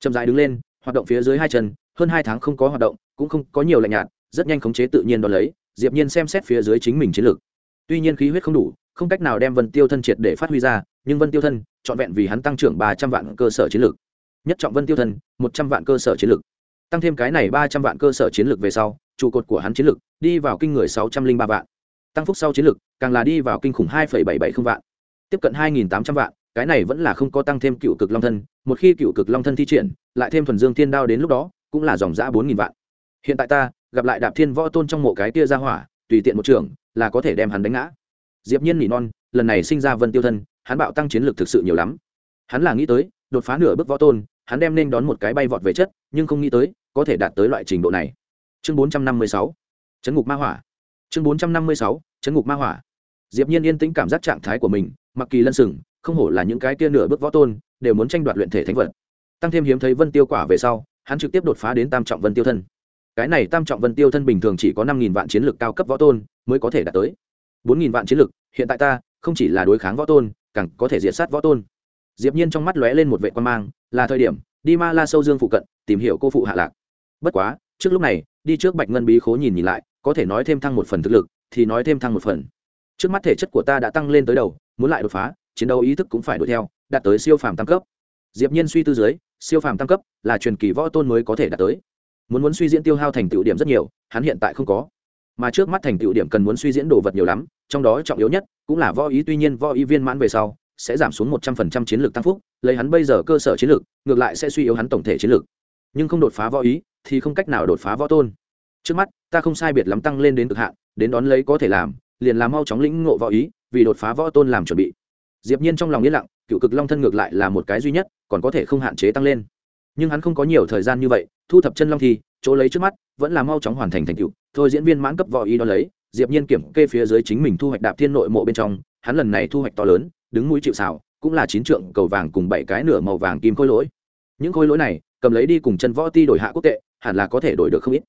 A: Chậm rãi đứng lên, hoạt động phía dưới hai chân, hơn hai tháng không có hoạt động, cũng không có nhiều lạnh nhạt, rất nhanh khống chế tự nhiên đo lấy, diệp nhiên xem xét phía dưới chính mình chiến lược. Tuy nhiên khí huyết không đủ, không cách nào đem vân tiêu thân triệt để phát huy ra, nhưng vân tiêu thân, trọn vẹn vì hắn tăng trưởng ba trăm vạn cơ sở chiến lược. Nhất trọng vân tiêu thân, một trăm vạn cơ sở chiến lược. Tăng thêm cái này ba trăm vạn cơ sở chiến lược về sau, trụ cột của hắn chiến lược, đi vào kinh người sáu trăm linh ba vạn. Tăng phúc sau chiến lược, càng là đi vào kinh khủng hai bảy bảy không vạn tiếp cận hai nghìn tám trăm vạn, cái này vẫn là không có tăng thêm cựu cực long thân, một khi cựu cực long thân thi triển, lại thêm thuần dương thiên đao đến lúc đó, cũng là dòng giã bốn nghìn vạn. Hiện tại ta, gặp lại đạp thiên võ tôn trong mộ cái tia ra hỏa, tùy tiện một trường, là có thể đem hắn đánh ngã. Diệp nhiên nỉ non, lần này sinh ra vân tiêu thân, hắn bạo tăng chiến lược thực sự nhiều lắm. Hắn là nghĩ tới, đột phá nửa bước võ tôn, hắn đem nên đón một cái bay vọt về chất, nhưng không nghĩ tới, có thể đạt tới loại trình độ này. Chương bốn trăm năm mươi sáu, chấn ngục ma hỏa. Chương bốn trăm năm mươi sáu, chấn ngục ma hỏa. Diệp nhiên yên tĩnh cảm giác trạng thái của mình mặc kỳ lân sừng, không hổ là những cái kia nửa bước võ tôn, đều muốn tranh đoạt luyện thể thánh vật. Tăng thêm hiếm thấy vân tiêu quả về sau, hắn trực tiếp đột phá đến tam trọng vân tiêu thân. Cái này tam trọng vân tiêu thân bình thường chỉ có năm nghìn vạn chiến lược cao cấp võ tôn mới có thể đạt tới. Bốn nghìn vạn chiến lược hiện tại ta, không chỉ là đối kháng võ tôn, càng có thể diệt sát võ tôn. Diệp nhiên trong mắt lóe lên một vệ quan mang, là thời điểm, đi ma la sâu dương phụ cận, tìm hiểu cô phụ hạ lạc. Bất quá, trước lúc này, đi trước bạch ngân bí khố nhìn nhìn lại, có thể nói thêm thăng một phần thực lực, thì nói thêm thăng một phần. Trước mắt thể chất của ta đã tăng lên tới đầu muốn lại đột phá, chiến đấu ý thức cũng phải đuổi theo, đạt tới siêu phàm tam cấp. Diệp nhiên suy tư dưới, siêu phàm tam cấp là truyền kỳ võ tôn mới có thể đạt tới. Muốn muốn suy diễn tiêu hao thành tựu điểm rất nhiều, hắn hiện tại không có. Mà trước mắt thành tựu điểm cần muốn suy diễn đồ vật nhiều lắm, trong đó trọng yếu nhất cũng là võ ý, tuy nhiên võ ý viên mãn về sau sẽ giảm xuống một trăm phần trăm chiến lược tăng phúc, lấy hắn bây giờ cơ sở chiến lược, ngược lại sẽ suy yếu hắn tổng thể chiến lược. Nhưng không đột phá võ ý thì không cách nào đột phá võ tôn. Trước mắt, ta không sai biệt lắm tăng lên đến cực hạn, đến đón lấy có thể làm liền làm mau chóng lĩnh ngộ võ ý, vì đột phá võ tôn làm chuẩn bị. Diệp nhiên trong lòng yên lặng, cựu cực long thân ngược lại là một cái duy nhất, còn có thể không hạn chế tăng lên. Nhưng hắn không có nhiều thời gian như vậy, thu thập chân long thì, chỗ lấy trước mắt, vẫn là mau chóng hoàn thành thành tựu. Thôi diễn viên mãn cấp võ ý đó lấy, diệp nhiên kiểm kê phía dưới chính mình thu hoạch đạp thiên nội mộ bên trong, hắn lần này thu hoạch to lớn, đứng mũi chịu sào, cũng là chín trượng cầu vàng cùng bảy cái nửa màu vàng kim khối lỗi. Những khối lỗi này, cầm lấy đi cùng chân võ ti đổi hạ quốc tệ, hẳn là có thể đổi được không ít.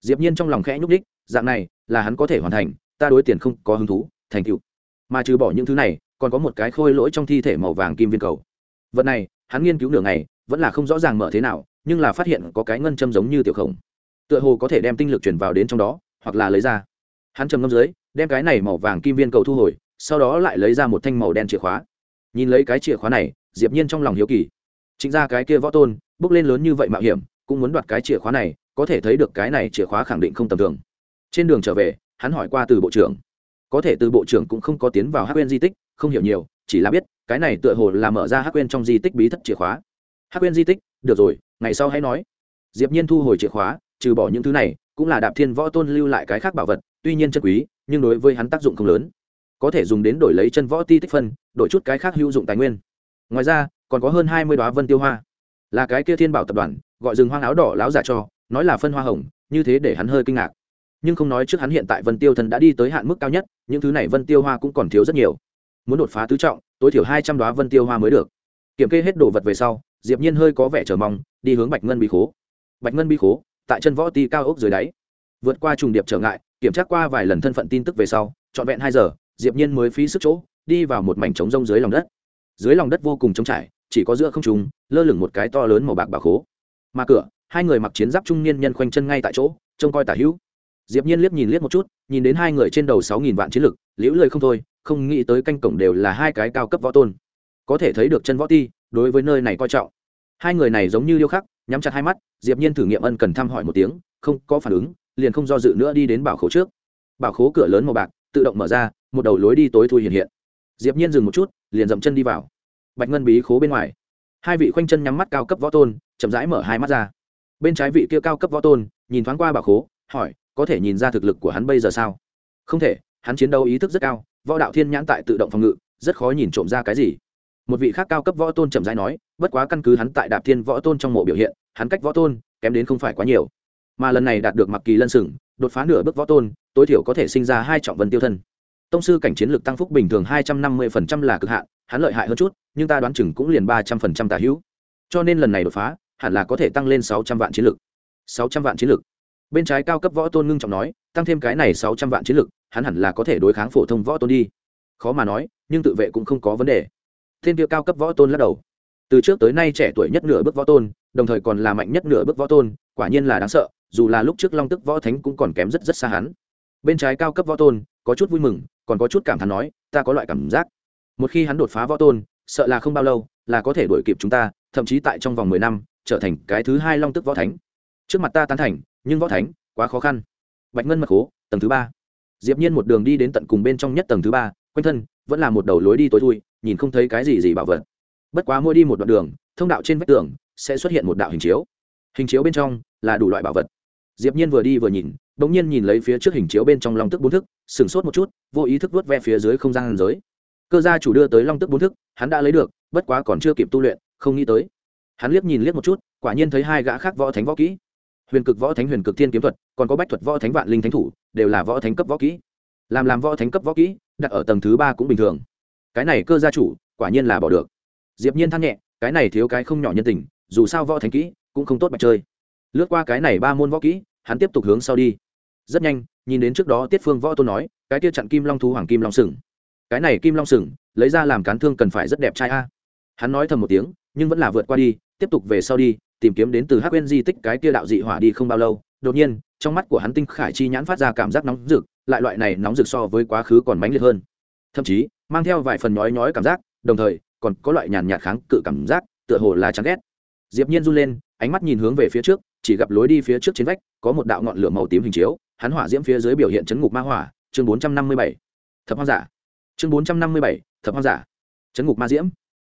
A: Diệp nhiên trong lòng khẽ nhúc đích dạng này là hắn có thể hoàn thành ta đối tiền không có hứng thú, thành tựu. Mà trừ bỏ những thứ này, còn có một cái khôi lỗi trong thi thể màu vàng kim viên cầu. Vật này, hắn nghiên cứu nửa ngày, vẫn là không rõ ràng mở thế nào, nhưng là phát hiện có cái ngân châm giống như tiểu khổng. Tựa hồ có thể đem tinh lực chuyển vào đến trong đó, hoặc là lấy ra. Hắn trầm ngâm dưới, đem cái này màu vàng kim viên cầu thu hồi, sau đó lại lấy ra một thanh màu đen chìa khóa. Nhìn lấy cái chìa khóa này, diệp nhiên trong lòng hiếu kỳ. Chính ra cái kia võ tôn, bước lên lớn như vậy mạo hiểm, cũng muốn đoạt cái chìa khóa này, có thể thấy được cái này chìa khóa khẳng định không tầm thường. Trên đường trở về hắn hỏi qua từ bộ trưởng. Có thể từ bộ trưởng cũng không có tiến vào hắc quên di tích, không hiểu nhiều, chỉ là biết, cái này tựa hồ là mở ra hắc quên trong di tích bí thất chìa khóa. Hắc quên di tích, được rồi, ngày sau hãy nói. Diệp nhiên thu hồi chìa khóa, trừ bỏ những thứ này, cũng là đạp thiên võ tôn lưu lại cái khác bảo vật, tuy nhiên chân quý, nhưng đối với hắn tác dụng không lớn. Có thể dùng đến đổi lấy chân võ ti tích phân, đổi chút cái khác hữu dụng tài nguyên. Ngoài ra, còn có hơn hai mươi đoá vân tiêu hoa. Là cái kia thiên bảo tập đoàn, gọi rừng hoang áo đỏ láo giả cho, nói là phân hoa hồng, như thế để hắn hơi kinh ngạc nhưng không nói trước hắn hiện tại vân tiêu thần đã đi tới hạn mức cao nhất, những thứ này vân tiêu hoa cũng còn thiếu rất nhiều. Muốn đột phá tứ trọng, tối thiểu hai trăm đoá vân tiêu hoa mới được. Kiểm kê hết đồ vật về sau, diệp nhiên hơi có vẻ chờ mong, đi hướng bạch ngân bí khố. Bạch ngân bí khố, tại chân võ ti cao ốc dưới đáy. Vượt qua trùng điệp trở ngại, kiểm tra qua vài lần thân phận tin tức về sau, trọn vẹn hai giờ, diệp nhiên mới phí sức chỗ, đi vào một mảnh trống rông dưới lòng đất. Dưới lòng đất vô cùng trống trải, chỉ có giữa không trung, lơ lửng một cái to lớn màu bạc bà khố. Mà cửa, hai người mặc chiến giáp trung niên nhân khoanh chân ngay tại chỗ, trông coi tả hữu diệp nhiên liếc nhìn liếc một chút, nhìn đến hai người trên đầu sáu nghìn vạn chiến lực, liễu lời không thôi, không nghĩ tới canh cổng đều là hai cái cao cấp võ tôn. Có thể thấy được chân võ ti, đối với nơi này coi trọng. Hai người này giống như điêu khắc, nhắm chặt hai mắt, diệp nhiên thử nghiệm ân cần thăm hỏi một tiếng, không có phản ứng, liền không do dự nữa đi đến bảo khố trước. Bảo khố cửa lớn màu bạc, tự động mở ra, một đầu lối đi tối thui hiện hiện. Diệp nhiên dừng một chút, liền dậm chân đi vào. Bạch ngân bí khố bên ngoài. Hai vị khoanh chân nhắm mắt cao cấp võ tôn, chậm rãi mở hai mắt ra. Bên trái vị kia cao cấp võ tôn, nhìn thoáng qua bảo khố, hỏi có thể nhìn ra thực lực của hắn bây giờ sao? Không thể, hắn chiến đấu ý thức rất cao, võ đạo thiên nhãn tại tự động phòng ngự, rất khó nhìn trộm ra cái gì. Một vị khác cao cấp võ tôn chậm rãi nói, bất quá căn cứ hắn tại đạp thiên võ tôn trong mộ biểu hiện, hắn cách võ tôn kém đến không phải quá nhiều. Mà lần này đạt được mặc kỳ lân sừng đột phá nửa bước võ tôn, tối thiểu có thể sinh ra hai trọng vân tiêu thân. Tông sư cảnh chiến lược tăng phúc bình thường hai trăm năm mươi phần trăm là cực hạn, hắn lợi hại hơn chút, nhưng ta đoán chừng cũng liền ba trăm phần trăm tả hữu. Cho nên lần này đột phá, hẳn là có thể tăng lên sáu trăm vạn chiến lược sáu trăm vạn chiến lược bên trái cao cấp võ tôn ngưng trọng nói, tăng thêm cái này sáu trăm vạn chiến lực, hắn hẳn là có thể đối kháng phổ thông võ tôn đi. Khó mà nói, nhưng tự vệ cũng không có vấn đề. Thiên tiêu cao cấp võ tôn lắc đầu. Từ trước tới nay trẻ tuổi nhất nửa bước võ tôn, đồng thời còn là mạnh nhất nửa bước võ tôn, quả nhiên là đáng sợ, dù là lúc trước long tức võ thánh cũng còn kém rất rất xa hắn. Bên trái cao cấp võ tôn, có chút vui mừng, còn có chút cảm thán nói, ta có loại cảm giác. Một khi hắn đột phá võ tôn, sợ là không bao lâu là có thể đuổi kịp chúng ta, thậm chí tại trong vòng mười năm, trở thành cái thứ hai long tức võ thánh trước mặt ta tán thành, nhưng võ thánh, quá khó khăn. Bạch ngân mật khố, tầng thứ ba. Diệp nhiên một đường đi đến tận cùng bên trong nhất tầng thứ ba, quanh thân vẫn là một đầu lối đi tối thui, nhìn không thấy cái gì gì bảo vật. Bất quá mỗi đi một đoạn đường, thông đạo trên vách tường sẽ xuất hiện một đạo hình chiếu. Hình chiếu bên trong là đủ loại bảo vật. Diệp nhiên vừa đi vừa nhìn đống nhiên nhìn lấy phía trước hình chiếu bên trong long tức bốn thức sừng sốt một chút, vô ý thức vớt ve phía dưới không gian giới. Cơ gia chủ đưa tới long tức bốn thức, hắn đã lấy được, bất quá còn chưa kịp tu luyện, không nghĩ tới. Hắn liếc nhìn liếc một chút, quả nhiên thấy hai gã khác võ thánh võ kỹ huyền cực võ thánh, huyền cực thiên kiếm thuật, còn có bách thuật võ thánh vạn linh thánh thủ, đều là võ thánh cấp võ kỹ. Làm làm võ thánh cấp võ kỹ, đặt ở tầng thứ ba cũng bình thường. Cái này cơ gia chủ, quả nhiên là bỏ được. Diệp nhiên than nhẹ, cái này thiếu cái không nhỏ nhân tình, dù sao võ thánh kỹ cũng không tốt bạch chơi. Lướt qua cái này ba môn võ kỹ, hắn tiếp tục hướng sau đi. Rất nhanh, nhìn đến trước đó tiết phương võ tôn nói, cái kia chặn kim long thú hoàng kim long sừng. Cái này kim long sừng, lấy ra làm cán thương cần phải rất đẹp trai a. Hắn nói thầm một tiếng, nhưng vẫn là vượt qua đi, tiếp tục về sau đi tìm kiếm đến từ hắc quên di tích cái kia đạo dị hỏa đi không bao lâu, đột nhiên, trong mắt của hắn tinh khải chi nhãn phát ra cảm giác nóng rực, lại loại này nóng rực so với quá khứ còn mãnh liệt hơn. Thậm chí, mang theo vài phần nhói nhói cảm giác, đồng thời, còn có loại nhàn nhạt kháng cự cảm giác, tựa hồ là chán ghét. Diệp nhiên run lên, ánh mắt nhìn hướng về phía trước, chỉ gặp lối đi phía trước trên vách, có một đạo ngọn lửa màu tím hình chiếu, hắn hỏa diễm phía dưới biểu hiện chấn ngục ma hỏa, chương bốn trăm năm mươi bảy. Thập hoang giả chương bốn trăm năm mươi bảy, thập hoang giả chấn ngục ma diễm.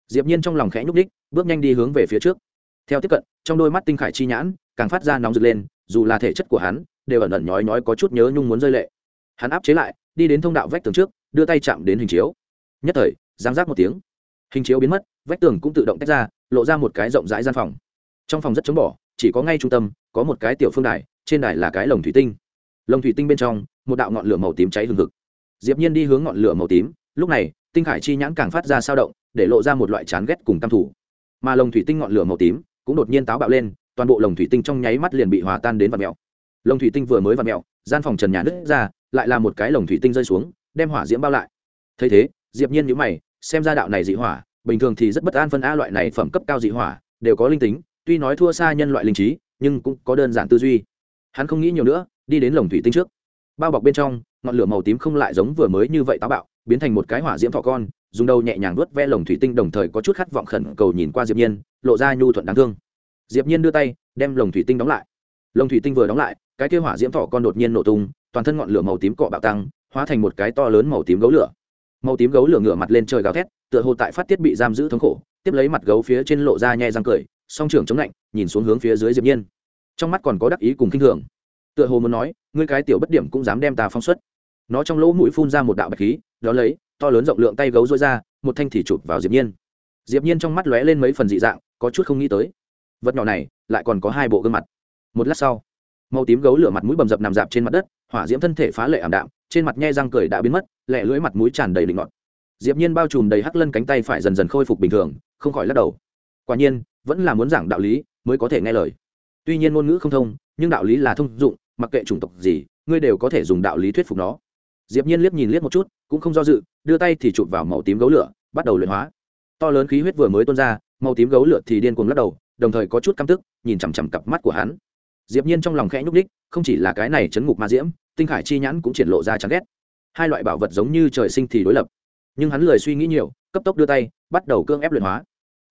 A: Diệp nhiên trong lòng khẽ nhúc đích bước nhanh đi hướng về phía trước theo tiếp cận, trong đôi mắt tinh khải chi nhãn, càng phát ra nóng rực lên, dù là thể chất của hắn, đều ẩn ẩn nhói nhói có chút nhớ nhung muốn rơi lệ. Hắn áp chế lại, đi đến thông đạo vách tường trước, đưa tay chạm đến hình chiếu. Nhất thời giáng rác một tiếng. Hình chiếu biến mất, vách tường cũng tự động tách ra, lộ ra một cái rộng rãi gian phòng. Trong phòng rất chống bỏ, chỉ có ngay trung tâm, có một cái tiểu phương đài, trên đài là cái lồng thủy tinh. Lồng thủy tinh bên trong, một đạo ngọn lửa màu tím cháy hừng hực. Diệp nhiên đi hướng ngọn lửa màu tím, lúc này, tinh khải chi nhãn càng phát ra sao động, để lộ ra một loại chán ghét cùng tam thủ mà lồng thủy tinh ngọn lửa màu tím cũng đột nhiên táo bạo lên, toàn bộ lồng thủy tinh trong nháy mắt liền bị hòa tan đến vạt mèo. Lồng thủy tinh vừa mới vạt mèo, gian phòng trần nhà nứt ra, lại là một cái lồng thủy tinh rơi xuống, đem hỏa diễm bao lại. Thấy thế, diệp nhiên nhíu mày, xem ra đạo này dị hỏa, bình thường thì rất bất an phân a loại này phẩm cấp cao dị hỏa, đều có linh tính, tuy nói thua xa nhân loại linh trí, nhưng cũng có đơn giản tư duy. Hắn không nghĩ nhiều nữa, đi đến lồng thủy tinh trước. Bao bọc bên trong, ngọn lửa màu tím không lại giống vừa mới như vậy táo bạo, biến thành một cái hỏa diễm thọ con dùng đầu nhẹ nhàng vuốt ve lồng thủy tinh đồng thời có chút khát vọng khẩn cầu nhìn qua diệp nhiên, lộ ra nhu thuận đáng thương. Diệp nhiên đưa tay, đem lồng thủy tinh đóng lại. Lồng thủy tinh vừa đóng lại, cái kia hỏa diễm thỏ con đột nhiên nổ tung, toàn thân ngọn lửa màu tím cọ bạo tăng, hóa thành một cái to lớn màu tím gấu lửa. Màu tím gấu lửa ngửa mặt lên trời gào thét, tựa hồ tại phát tiết bị giam giữ thống khổ, tiếp lấy mặt gấu phía trên lộ ra nhẹ răng cười, song trưởng chống lạnh, nhìn xuống hướng phía dưới diệp nhiên. Trong mắt còn có đắc ý cùng kinh thường. Tựa hồ muốn nói, ngươi cái tiểu bất điểm cũng dám đem ta phong xuất. Nó trong lỗ mũi phun ra một đạo bạch khí đó lấy to lớn rộng lượng tay gấu rối ra, một thanh thì chụp vào diệp nhiên. Diệp nhiên trong mắt lóe lên mấy phần dị dạng, có chút không nghĩ tới. Vật nhỏ này, lại còn có hai bộ gương mặt. Một lát sau, màu tím gấu lửa mặt mũi bầm dập nằm dạp trên mặt đất, hỏa diễm thân thể phá lệ ảm đạm, trên mặt nhe răng cười đã biến mất lẹ lưỡi mặt mũi tràn đầy lịnh ngọt. Diệp nhiên bao trùm đầy hắc lân cánh tay phải dần dần khôi phục bình thường, không khỏi lắc đầu. Quả nhiên, vẫn là muốn giảng đạo lý mới có thể nghe lời. Tuy nhiên ngôn ngữ không thông, nhưng đạo lý là thông dụng, mặc kệ chủng tộc gì, ngươi đều có thể dùng đạo lý thuyết phục nó. Diệp nhiên liếc nhìn liếc một chút, cũng không do dự đưa tay thì chụp vào màu tím gấu lửa, bắt đầu luyện hóa. To lớn khí huyết vừa mới tuôn ra, màu tím gấu lửa thì điên cuồng lắc đầu, đồng thời có chút căm tức, nhìn chằm chằm cặp mắt của hắn. Diệp nhiên trong lòng khẽ nhúc đích không chỉ là cái này chấn ngục ma diễm, tinh khải chi nhãn cũng triển lộ ra chán ghét. Hai loại bảo vật giống như trời sinh thì đối lập. Nhưng hắn lười suy nghĩ nhiều, cấp tốc đưa tay, bắt đầu cương ép luyện hóa.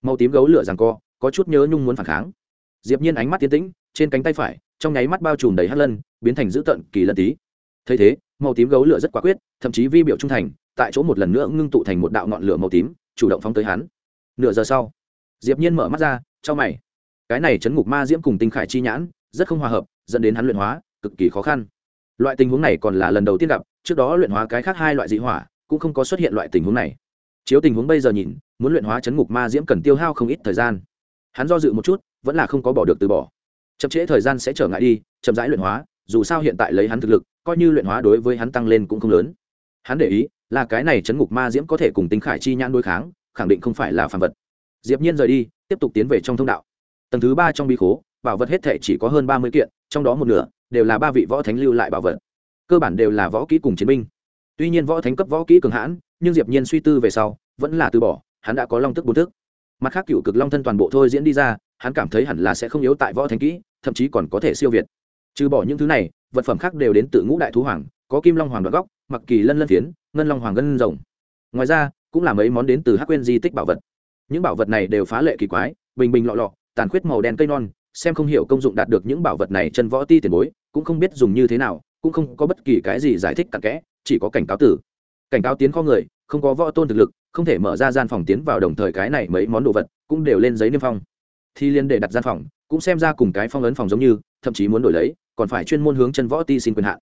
A: Màu tím gấu lửa giằng co, có chút nhớ nhung muốn phản kháng. Diệp nhiên ánh mắt tiến tĩnh, trên cánh tay phải, trong nháy mắt bao trùm đầy hắc lân, biến thành dữ tợn kỳ lân tí. Thấy thế màu tím gấu lửa rất quả quyết, thậm chí vi biểu trung thành, tại chỗ một lần nữa ngưng tụ thành một đạo ngọn lửa màu tím, chủ động phóng tới hắn. Nửa giờ sau, diệp nhiên mở mắt ra cho mày. Cái này chấn ngục ma diễm cùng tinh khải chi nhãn, rất không hòa hợp, dẫn đến hắn luyện hóa, cực kỳ khó khăn. Loại tình huống này còn là lần đầu tiên gặp, trước đó luyện hóa cái khác hai loại dị hỏa, cũng không có xuất hiện loại tình huống này. Chiếu tình huống bây giờ nhìn, muốn luyện hóa chấn ngục ma diễm cần tiêu hao không ít thời gian. Hắn do dự một chút, vẫn là không có bỏ được từ bỏ. Chậm trễ thời gian sẽ trở ngại đi, chậm rãi luyện hóa, dù sao hiện tại lấy hắn thực lực coi như luyện hóa đối với hắn tăng lên cũng không lớn. Hắn để ý, là cái này chấn ngục ma diễm có thể cùng tinh khải chi nhãn đối kháng, khẳng định không phải là phàm vật. Diệp nhiên rời đi, tiếp tục tiến về trong thông đạo. Tầng thứ ba trong bí khố, bảo vật hết thể chỉ có hơn ba mươi kiện, trong đó một nửa đều là ba vị võ thánh lưu lại bảo vật. Cơ bản đều là võ kỹ cùng chiến binh. Tuy nhiên võ thánh cấp võ kỹ cường hãn, nhưng diệp nhiên suy tư về sau, vẫn là từ bỏ, hắn đã có long tức bốn thức. Mặt khác cựu cực long thân toàn bộ thôi diễn đi ra, hắn cảm thấy hẳn là sẽ không yếu tại võ thánh kỹ, thậm chí còn có thể siêu việt. Trừ bỏ những thứ này vật phẩm khác đều đến từ ngũ đại thú hoàng, có kim long hoàng đoạn góc, mặc kỳ lân lân phiến, ngân long hoàng ngân rồng. Ngoài ra, cũng là mấy món đến từ hắc quên di tích bảo vật. Những bảo vật này đều phá lệ kỳ quái, bình bình lọ lọ, tàn khuyết màu đen cây non, xem không hiểu công dụng đạt được những bảo vật này chân võ ti tiền bối, cũng không biết dùng như thế nào, cũng không có bất kỳ cái gì giải thích cặn kẽ, chỉ có cảnh cáo tử. Cảnh cáo tiến kho người, không có võ tôn thực lực, không thể mở ra gian phòng tiến vào đồng thời cái này mấy món đồ vật cũng đều lên giấy niêm phong. Thi liên để đặt gian phòng, cũng xem ra cùng cái phong ấn phòng giống như, thậm chí muốn đổi lấy còn phải chuyên môn hướng chân võ ti xin quyền hạn.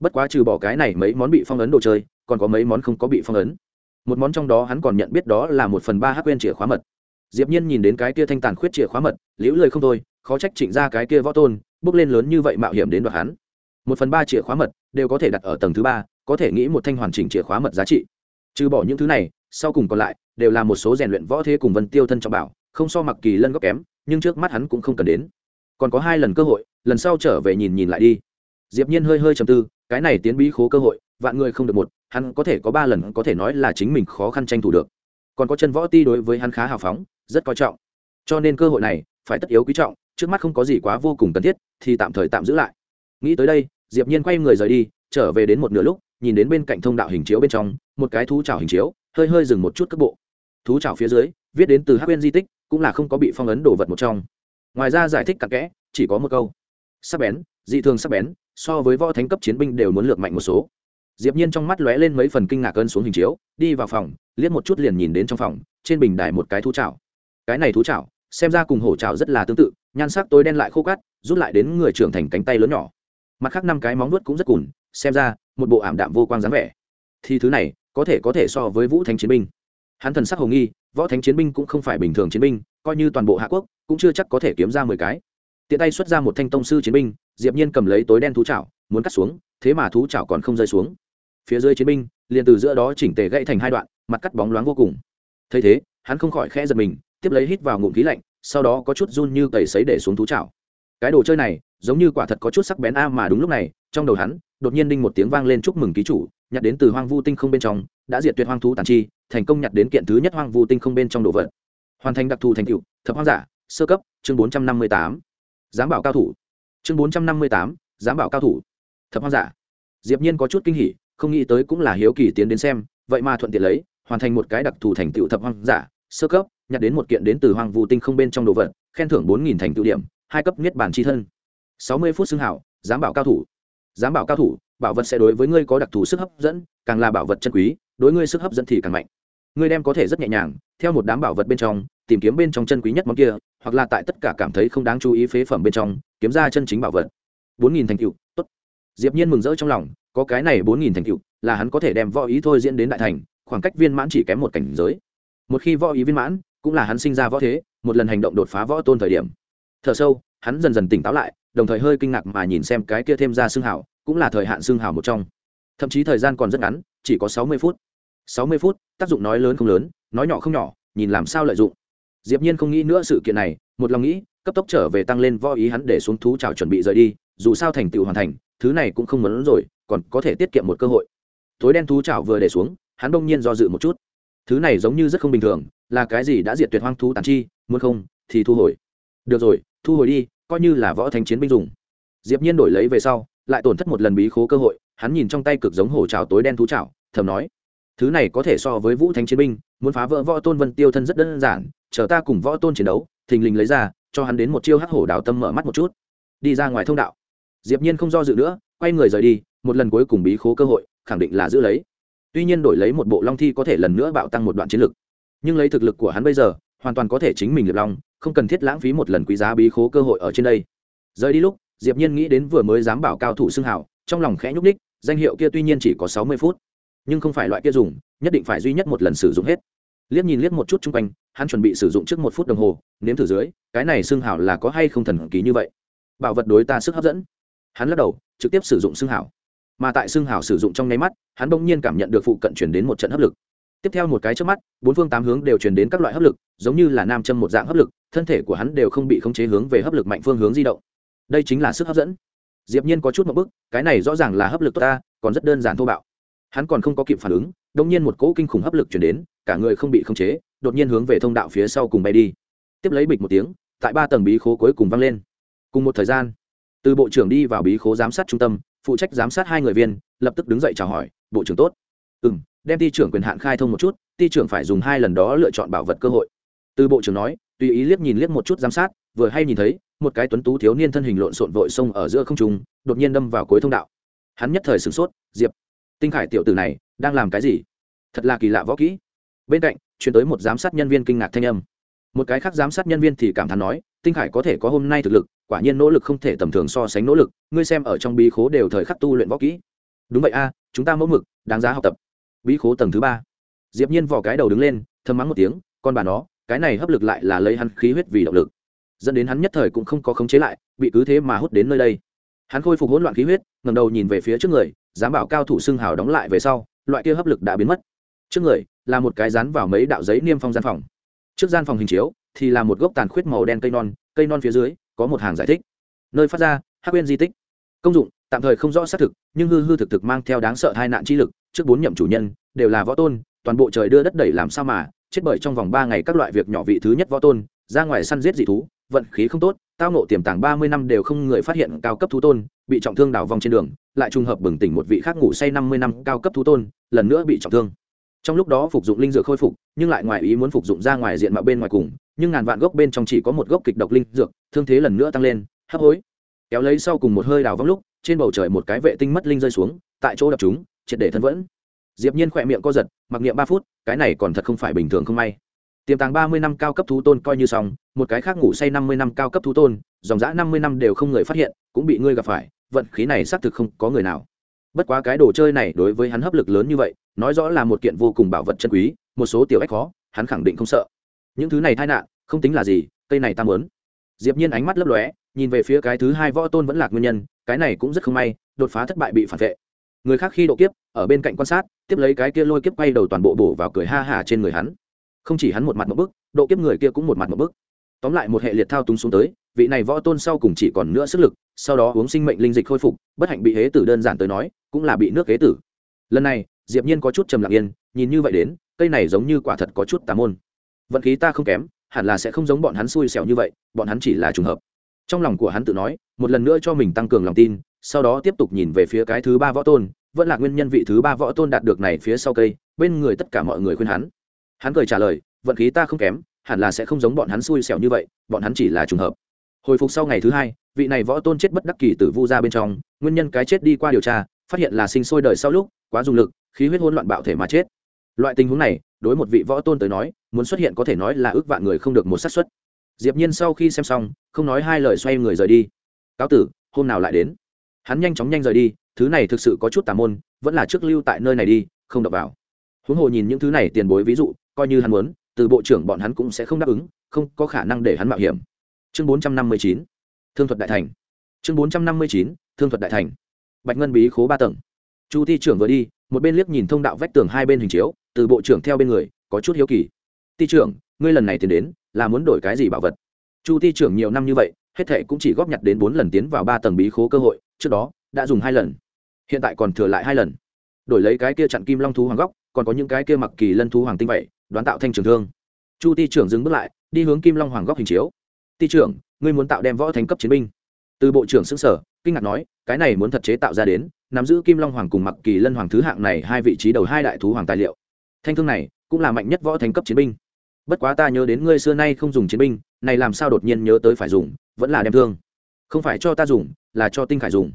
A: Bất quá trừ bỏ cái này mấy món bị phong ấn đồ chơi, còn có mấy món không có bị phong ấn. Một món trong đó hắn còn nhận biết đó là một phần ba hát quên chìa khóa mật. Diệp nhiên nhìn đến cái kia thanh tàn khuyết chìa khóa mật, liễu lời không thôi, khó trách chỉnh ra cái kia võ tôn, bước lên lớn như vậy mạo hiểm đến đoạt hắn. Một phần ba chìa khóa mật đều có thể đặt ở tầng thứ ba, có thể nghĩ một thanh hoàn chỉnh chìa khóa mật giá trị. Trừ bỏ những thứ này, sau cùng còn lại đều là một số rèn luyện võ thế cùng vân tiêu thân trọng bảo, không so mặc kỳ lân góc kém, nhưng trước mắt hắn cũng không cần đến còn có hai lần cơ hội, lần sau trở về nhìn nhìn lại đi. Diệp nhiên hơi hơi trầm tư, cái này tiến bí khố cơ hội, vạn người không được một, hắn có thể có ba lần có thể nói là chính mình khó khăn tranh thủ được. Còn có chân võ ti đối với hắn khá hào phóng, rất coi trọng. Cho nên cơ hội này phải tất yếu quý trọng, trước mắt không có gì quá vô cùng cần thiết, thì tạm thời tạm giữ lại. Nghĩ tới đây, diệp nhiên quay người rời đi, trở về đến một nửa lúc, nhìn đến bên cạnh thông đạo hình chiếu bên trong, một cái thú chảo hình chiếu, hơi hơi dừng một chút cước bộ. Thú chảo phía dưới, viết đến từ hắc bên di tích, cũng là không có bị phong ấn đồ vật một trong ngoài ra giải thích cặn kẽ, chỉ có một câu. Sắc bén, dị thường sắc bén, so với võ thánh cấp chiến binh đều muốn lược mạnh một số. Diệp nhiên trong mắt lóe lên mấy phần kinh ngạc cơn xuống hình chiếu, đi vào phòng, liếc một chút liền nhìn đến trong phòng, trên bình đài một cái thú chảo. Cái này thú chảo, xem ra cùng hổ chảo rất là tương tự, nhan sắc tối đen lại khô cát, rút lại đến người trưởng thành cánh tay lớn nhỏ. Mặt khác năm cái móng vuốt cũng rất cùn, xem ra, một bộ ảm đạm vô quang dáng vẻ. Thì thứ này, có thể có thể so với vũ thánh chiến binh hắn thần sắc hồ nghi, võ thánh chiến binh cũng không phải bình thường chiến binh, coi như toàn bộ hạ quốc cũng chưa chắc có thể kiếm ra mười cái. Tiện tay xuất ra một thanh tông sư chiến binh, diệp nhiên cầm lấy tối đen thú chảo, muốn cắt xuống, thế mà thú chảo còn không rơi xuống. Phía dưới chiến binh, liền từ giữa đó chỉnh tề gãy thành hai đoạn, mặt cắt bóng loáng vô cùng. Thấy thế, hắn không khỏi khẽ giật mình, tiếp lấy hít vào ngụm khí lạnh, sau đó có chút run như cầy sấy để xuống thú chảo. Cái đồ chơi này, giống như quả thật có chút sắc bén a mà đúng lúc này, trong đầu hắn, đột nhiên đinh một tiếng vang lên chúc mừng ký chủ, nhặt đến từ hoang vu tinh không bên trong, đã diệt tuyệt hoang thú tàn chi thành công nhặt đến kiện thứ nhất hoang vu tinh không bên trong đồ vật. Hoàn thành đặc thù thành tựu, thập hoang giả, sơ cấp, chương bốn trăm năm mươi tám. Giám bảo cao thủ. Chương bốn trăm năm mươi tám, giám bảo cao thủ. Thập hoang giả. Diệp nhiên có chút kinh hỉ, không nghĩ tới cũng là hiếu kỳ tiến đến xem, vậy mà thuận tiện lấy, hoàn thành một cái đặc thù thành tựu thập hoang giả, sơ cấp, nhặt đến một kiện đến từ hoang vu tinh không bên trong đồ vật, khen thưởng bốn nghìn thành tựu điểm, hai cấp niết bản chi thân. Sáu mươi phút xưng hảo, giám bảo cao thủ. Giám bảo cao thủ, bảo vật sẽ đối với ngươi có đặc thù sức hấp dẫn, càng là bảo vật chân quý, đối ngươi sức hấp dẫn thì càng mạnh ngươi đem có thể rất nhẹ nhàng, theo một đám bảo vật bên trong, tìm kiếm bên trong chân quý nhất món kia, hoặc là tại tất cả cảm thấy không đáng chú ý phế phẩm bên trong, kiếm ra chân chính bảo vật. Bốn nghìn thành tựu, tốt. Diệp nhiên mừng rỡ trong lòng, có cái này bốn nghìn thành cựu là hắn có thể đem võ ý thôi diễn đến đại thành, khoảng cách viên mãn chỉ kém một cảnh giới. Một khi võ ý viên mãn, cũng là hắn sinh ra võ thế, một lần hành động đột phá võ tôn thời điểm. Thở sâu, hắn dần dần tỉnh táo lại, đồng thời hơi kinh ngạc mà nhìn xem cái kia thêm ra xương hảo cũng là thời hạn xương hảo một trong. Thậm chí thời gian còn rất ngắn, chỉ có sáu mươi phút sáu mươi phút, tác dụng nói lớn không lớn, nói nhỏ không nhỏ, nhìn làm sao lợi dụng. Diệp nhiên không nghĩ nữa sự kiện này, một lòng nghĩ, cấp tốc trở về tăng lên võ ý hắn để xuống thú chào chuẩn bị rời đi, dù sao thành tựu hoàn thành, thứ này cũng không muốn rồi, còn có thể tiết kiệm một cơ hội. Tối đen thú chảo vừa để xuống, hắn đông nhiên do dự một chút. Thứ này giống như rất không bình thường, là cái gì đã diệt tuyệt hoang thú tàn chi, muốn không, thì thu hồi. Được rồi, thu hồi đi, coi như là võ thành chiến binh dùng. Diệp nhiên đổi lấy về sau, lại tổn thất một lần bí khố cơ hội, hắn nhìn trong tay cực giống hổ trào tối đen thú trào thầm nói thứ này có thể so với vũ thánh chiến binh, muốn phá vỡ võ tôn vân tiêu thân rất đơn giản, chờ ta cùng võ tôn chiến đấu, thình lình lấy ra, cho hắn đến một chiêu hắc hổ đào tâm mở mắt một chút. Đi ra ngoài thông đạo. Diệp nhiên không do dự nữa, quay người rời đi, một lần cuối cùng bí khố cơ hội, khẳng định là giữ lấy. Tuy nhiên đổi lấy một bộ long thi có thể lần nữa bạo tăng một đoạn chiến lực. Nhưng lấy thực lực của hắn bây giờ, hoàn toàn có thể chính mình liệp long không cần thiết lãng phí một lần quý giá bí khố cơ hội ở trên đây. Rời đi lúc, diệp nhiên nghĩ đến vừa mới dám bảo cao thủ xưng hào trong lòng khẽ nhúc đích danh hiệu kia tuy nhiên chỉ có sáu mươi phút nhưng không phải loại kia dùng, nhất định phải duy nhất một lần sử dụng hết. Liếc nhìn liếc một chút chung quanh, hắn chuẩn bị sử dụng trước một phút đồng hồ, nếm thử dưới, cái này xương hào là có hay không thần kỳ như vậy? Bảo vật đối ta sức hấp dẫn. Hắn lắc đầu, trực tiếp sử dụng xương hào mà tại xương hào sử dụng trong nháy mắt, hắn bỗng nhiên cảm nhận được phụ cận chuyển đến một trận hấp lực. Tiếp theo một cái trước mắt, bốn phương tám hướng đều chuyển đến các loại hấp lực, giống như là nam châm một dạng hấp lực, thân thể của hắn đều không bị khống chế hướng về hấp lực mạnh phương hướng di động. Đây chính là sức hấp dẫn. Diệp nhiên có chút một bức cái này rõ ràng là hấp lực tốt ta, còn rất đơn giản thô bạo hắn còn không có kịp phản ứng đống nhiên một cỗ kinh khủng hấp lực truyền đến, cả người không bị khống chế, đột nhiên hướng về thông đạo phía sau cùng bay đi. Tiếp lấy bịch một tiếng, tại ba tầng bí khố cuối cùng vang lên. Cùng một thời gian, từ bộ trưởng đi vào bí khố giám sát trung tâm, phụ trách giám sát hai người viên, lập tức đứng dậy chào hỏi, bộ trưởng tốt. Ừm, đem ty trưởng quyền hạn khai thông một chút ty trưởng phải dùng hai lần đó lựa chọn bảo vật cơ hội. Từ bộ trưởng nói, tùy ý liếc nhìn liếc một chút giám sát, vừa hay nhìn thấy, một cái tuấn tú thiếu niên thân hình lộn xộn vội xông ở giữa không trung, đột nhiên đâm vào cuối thông đạo. Hắn nhất thời sửng sốt, diệp tinh khải tiểu tử này đang làm cái gì? Thật là kỳ lạ võ kỹ. Bên cạnh chuyển tới một giám sát nhân viên kinh ngạc thanh âm. Một cái khác giám sát nhân viên thì cảm thán nói, tinh khải có thể có hôm nay thực lực, quả nhiên nỗ lực không thể tầm thường so sánh nỗ lực, ngươi xem ở trong bí khố đều thời khắc tu luyện võ kỹ. Đúng vậy a, chúng ta mẫu mực, đáng giá học tập. Bí khố tầng thứ ba. Diệp nhiên vò cái đầu đứng lên, thầm mắng một tiếng, con bà nó, cái này hấp lực lại là lấy hắn khí huyết vì động lực. Dẫn đến hắn nhất thời cũng không có khống chế lại, bị cứ thế mà hút đến nơi đây. Hắn khôi phục hỗn loạn khí huyết ngầm đầu nhìn về phía trước người dám bảo cao thủ xưng hào đóng lại về sau, loại kia hấp lực đã biến mất. Trước người, là một cái rán vào mấy đạo giấy niêm phong gian phòng. Trước gian phòng hình chiếu, thì là một gốc tàn khuyết màu đen cây non cây non phía dưới, có một hàng giải thích. Nơi phát ra, hắc quên di tích. Công dụng, tạm thời không rõ xác thực, nhưng hư hư thực thực mang theo đáng sợ hai nạn chi lực, trước bốn nhậm chủ nhân, đều là võ tôn, toàn bộ trời đưa đất đẩy làm sao mà, chết bởi trong vòng ba ngày các loại việc nhỏ vị thứ nhất võ tôn, ra ngoài săn giết dị thú, vận khí không tốt, tao nộ tiềm tàng ba mươi năm đều không người phát hiện cao cấp thú tôn, bị trọng thương đảo vòng trên đường lại trùng hợp bừng tỉnh một vị khác ngủ say năm mươi năm cao cấp thú tôn, lần nữa bị trọng thương. Trong lúc đó phục dụng linh dược khôi phục, nhưng lại ngoài ý muốn phục dụng ra ngoài diện mạo bên ngoài cùng, nhưng ngàn vạn gốc bên trong chỉ có một gốc kịch độc linh dược, thương thế lần nữa tăng lên, hấp hối. Kéo lấy sau cùng một hơi đào vong lúc, trên bầu trời một cái vệ tinh mất linh rơi xuống, tại chỗ đập chúng, triệt để thân vẫn. Diệp nhiên khỏe miệng co giật, mặc niệm ba phút, cái này còn thật không phải bình thường không may. Tiềm tàng ba mươi năm cao cấp thú tôn coi như xong, một cái khác ngủ say năm mươi năm cao cấp thú tôn, dòng dã năm mươi năm đều không người phát hiện, cũng bị ngươi gặp phải vận khí này xác thực không có người nào. Bất quá cái đồ chơi này đối với hắn hấp lực lớn như vậy, nói rõ là một kiện vô cùng bảo vật chân quý, một số tiểu ách khó, hắn khẳng định không sợ. Những thứ này tai nạn, không tính là gì, cây này ta muốn. Diệp nhiên ánh mắt lấp lóe, nhìn về phía cái thứ hai võ tôn vẫn lạc nguyên nhân, cái này cũng rất không may, đột phá thất bại bị phản vệ. Người khác khi độ kiếp, ở bên cạnh quan sát, tiếp lấy cái kia lôi kiếp quay đầu toàn bộ bổ vào cười ha hả trên người hắn. Không chỉ hắn một mặt một bức, độ kiếp người kia cũng một mặt một bức tóm lại một hệ liệt thao túng xuống tới, vị này võ tôn sau cùng chỉ còn nữa sức lực, sau đó uống sinh mệnh linh dịch khôi phục, bất hạnh bị hế tử đơn giản tới nói, cũng là bị nước hế tử. Lần này, diệp nhiên có chút trầm lặng yên, nhìn như vậy đến, cây này giống như quả thật có chút tà môn. Vận khí ta không kém, hẳn là sẽ không giống bọn hắn xui xẻo như vậy, bọn hắn chỉ là trùng hợp. Trong lòng của hắn tự nói, một lần nữa cho mình tăng cường lòng tin, sau đó tiếp tục nhìn về phía cái thứ ba võ tôn, vẫn là nguyên nhân vị thứ ba võ tôn đạt được này phía sau cây, bên người tất cả mọi người khuyên hắn. Hắn cười trả lời, vận khí ta không kém hẳn là sẽ không giống bọn hắn xui xẻo như vậy, bọn hắn chỉ là trùng hợp. Hồi phục sau ngày thứ hai, vị này võ tôn chết bất đắc kỳ tử vu ra bên trong, nguyên nhân cái chết đi qua điều tra, phát hiện là sinh sôi đời sau lúc, quá dùng lực, khí huyết hỗn loạn bạo thể mà chết. Loại tình huống này, đối một vị võ tôn tới nói, muốn xuất hiện có thể nói là ước vạn người không được một xác suất. Diệp nhiên sau khi xem xong, không nói hai lời xoay người rời đi. Cáo tử, hôm nào lại đến? Hắn nhanh chóng nhanh rời đi, thứ này thực sự có chút tà môn, vẫn là trước lưu tại nơi này đi, không đập vào. Huống hồ nhìn những thứ này tiền bối ví dụ, coi như hắn muốn từ bộ trưởng bọn hắn cũng sẽ không đáp ứng, không có khả năng để hắn mạo hiểm. Chương 459 thương thuật đại thành. Chương 459 thương thuật đại thành. Bạch ngân bí khố ba tầng. Chu thi trưởng vừa đi, một bên liếc nhìn thông đạo vách tường hai bên hình chiếu, từ bộ trưởng theo bên người, có chút hiếu kỳ. Ti trưởng, ngươi lần này tiến đến, là muốn đổi cái gì bảo vật? Chu ti trưởng nhiều năm như vậy, hết thệ cũng chỉ góp nhặt đến bốn lần tiến vào ba tầng bí khố cơ hội, trước đó, đã dùng hai lần. Hiện tại còn thừa lại hai lần. Đổi lấy cái kia chặn kim long thú hoàng góc, còn có những cái kia mặc kỳ lân thú hoàng tinh vậy đoán tạo thanh trường thương. Chu ti trưởng dừng bước lại, đi hướng kim long hoàng góc hình chiếu. Ti trưởng, ngươi muốn tạo đem võ thành cấp chiến binh? Từ bộ trưởng xứng sở kinh ngạc nói, cái này muốn thật chế tạo ra đến, nắm giữ kim long hoàng cùng mặc kỳ lân hoàng thứ hạng này hai vị trí đầu hai đại thú hoàng tài liệu. Thanh thương này cũng là mạnh nhất võ thành cấp chiến binh. Bất quá ta nhớ đến ngươi xưa nay không dùng chiến binh, này làm sao đột nhiên nhớ tới phải dùng, vẫn là đem thương. Không phải cho ta dùng, là cho tinh khải dùng.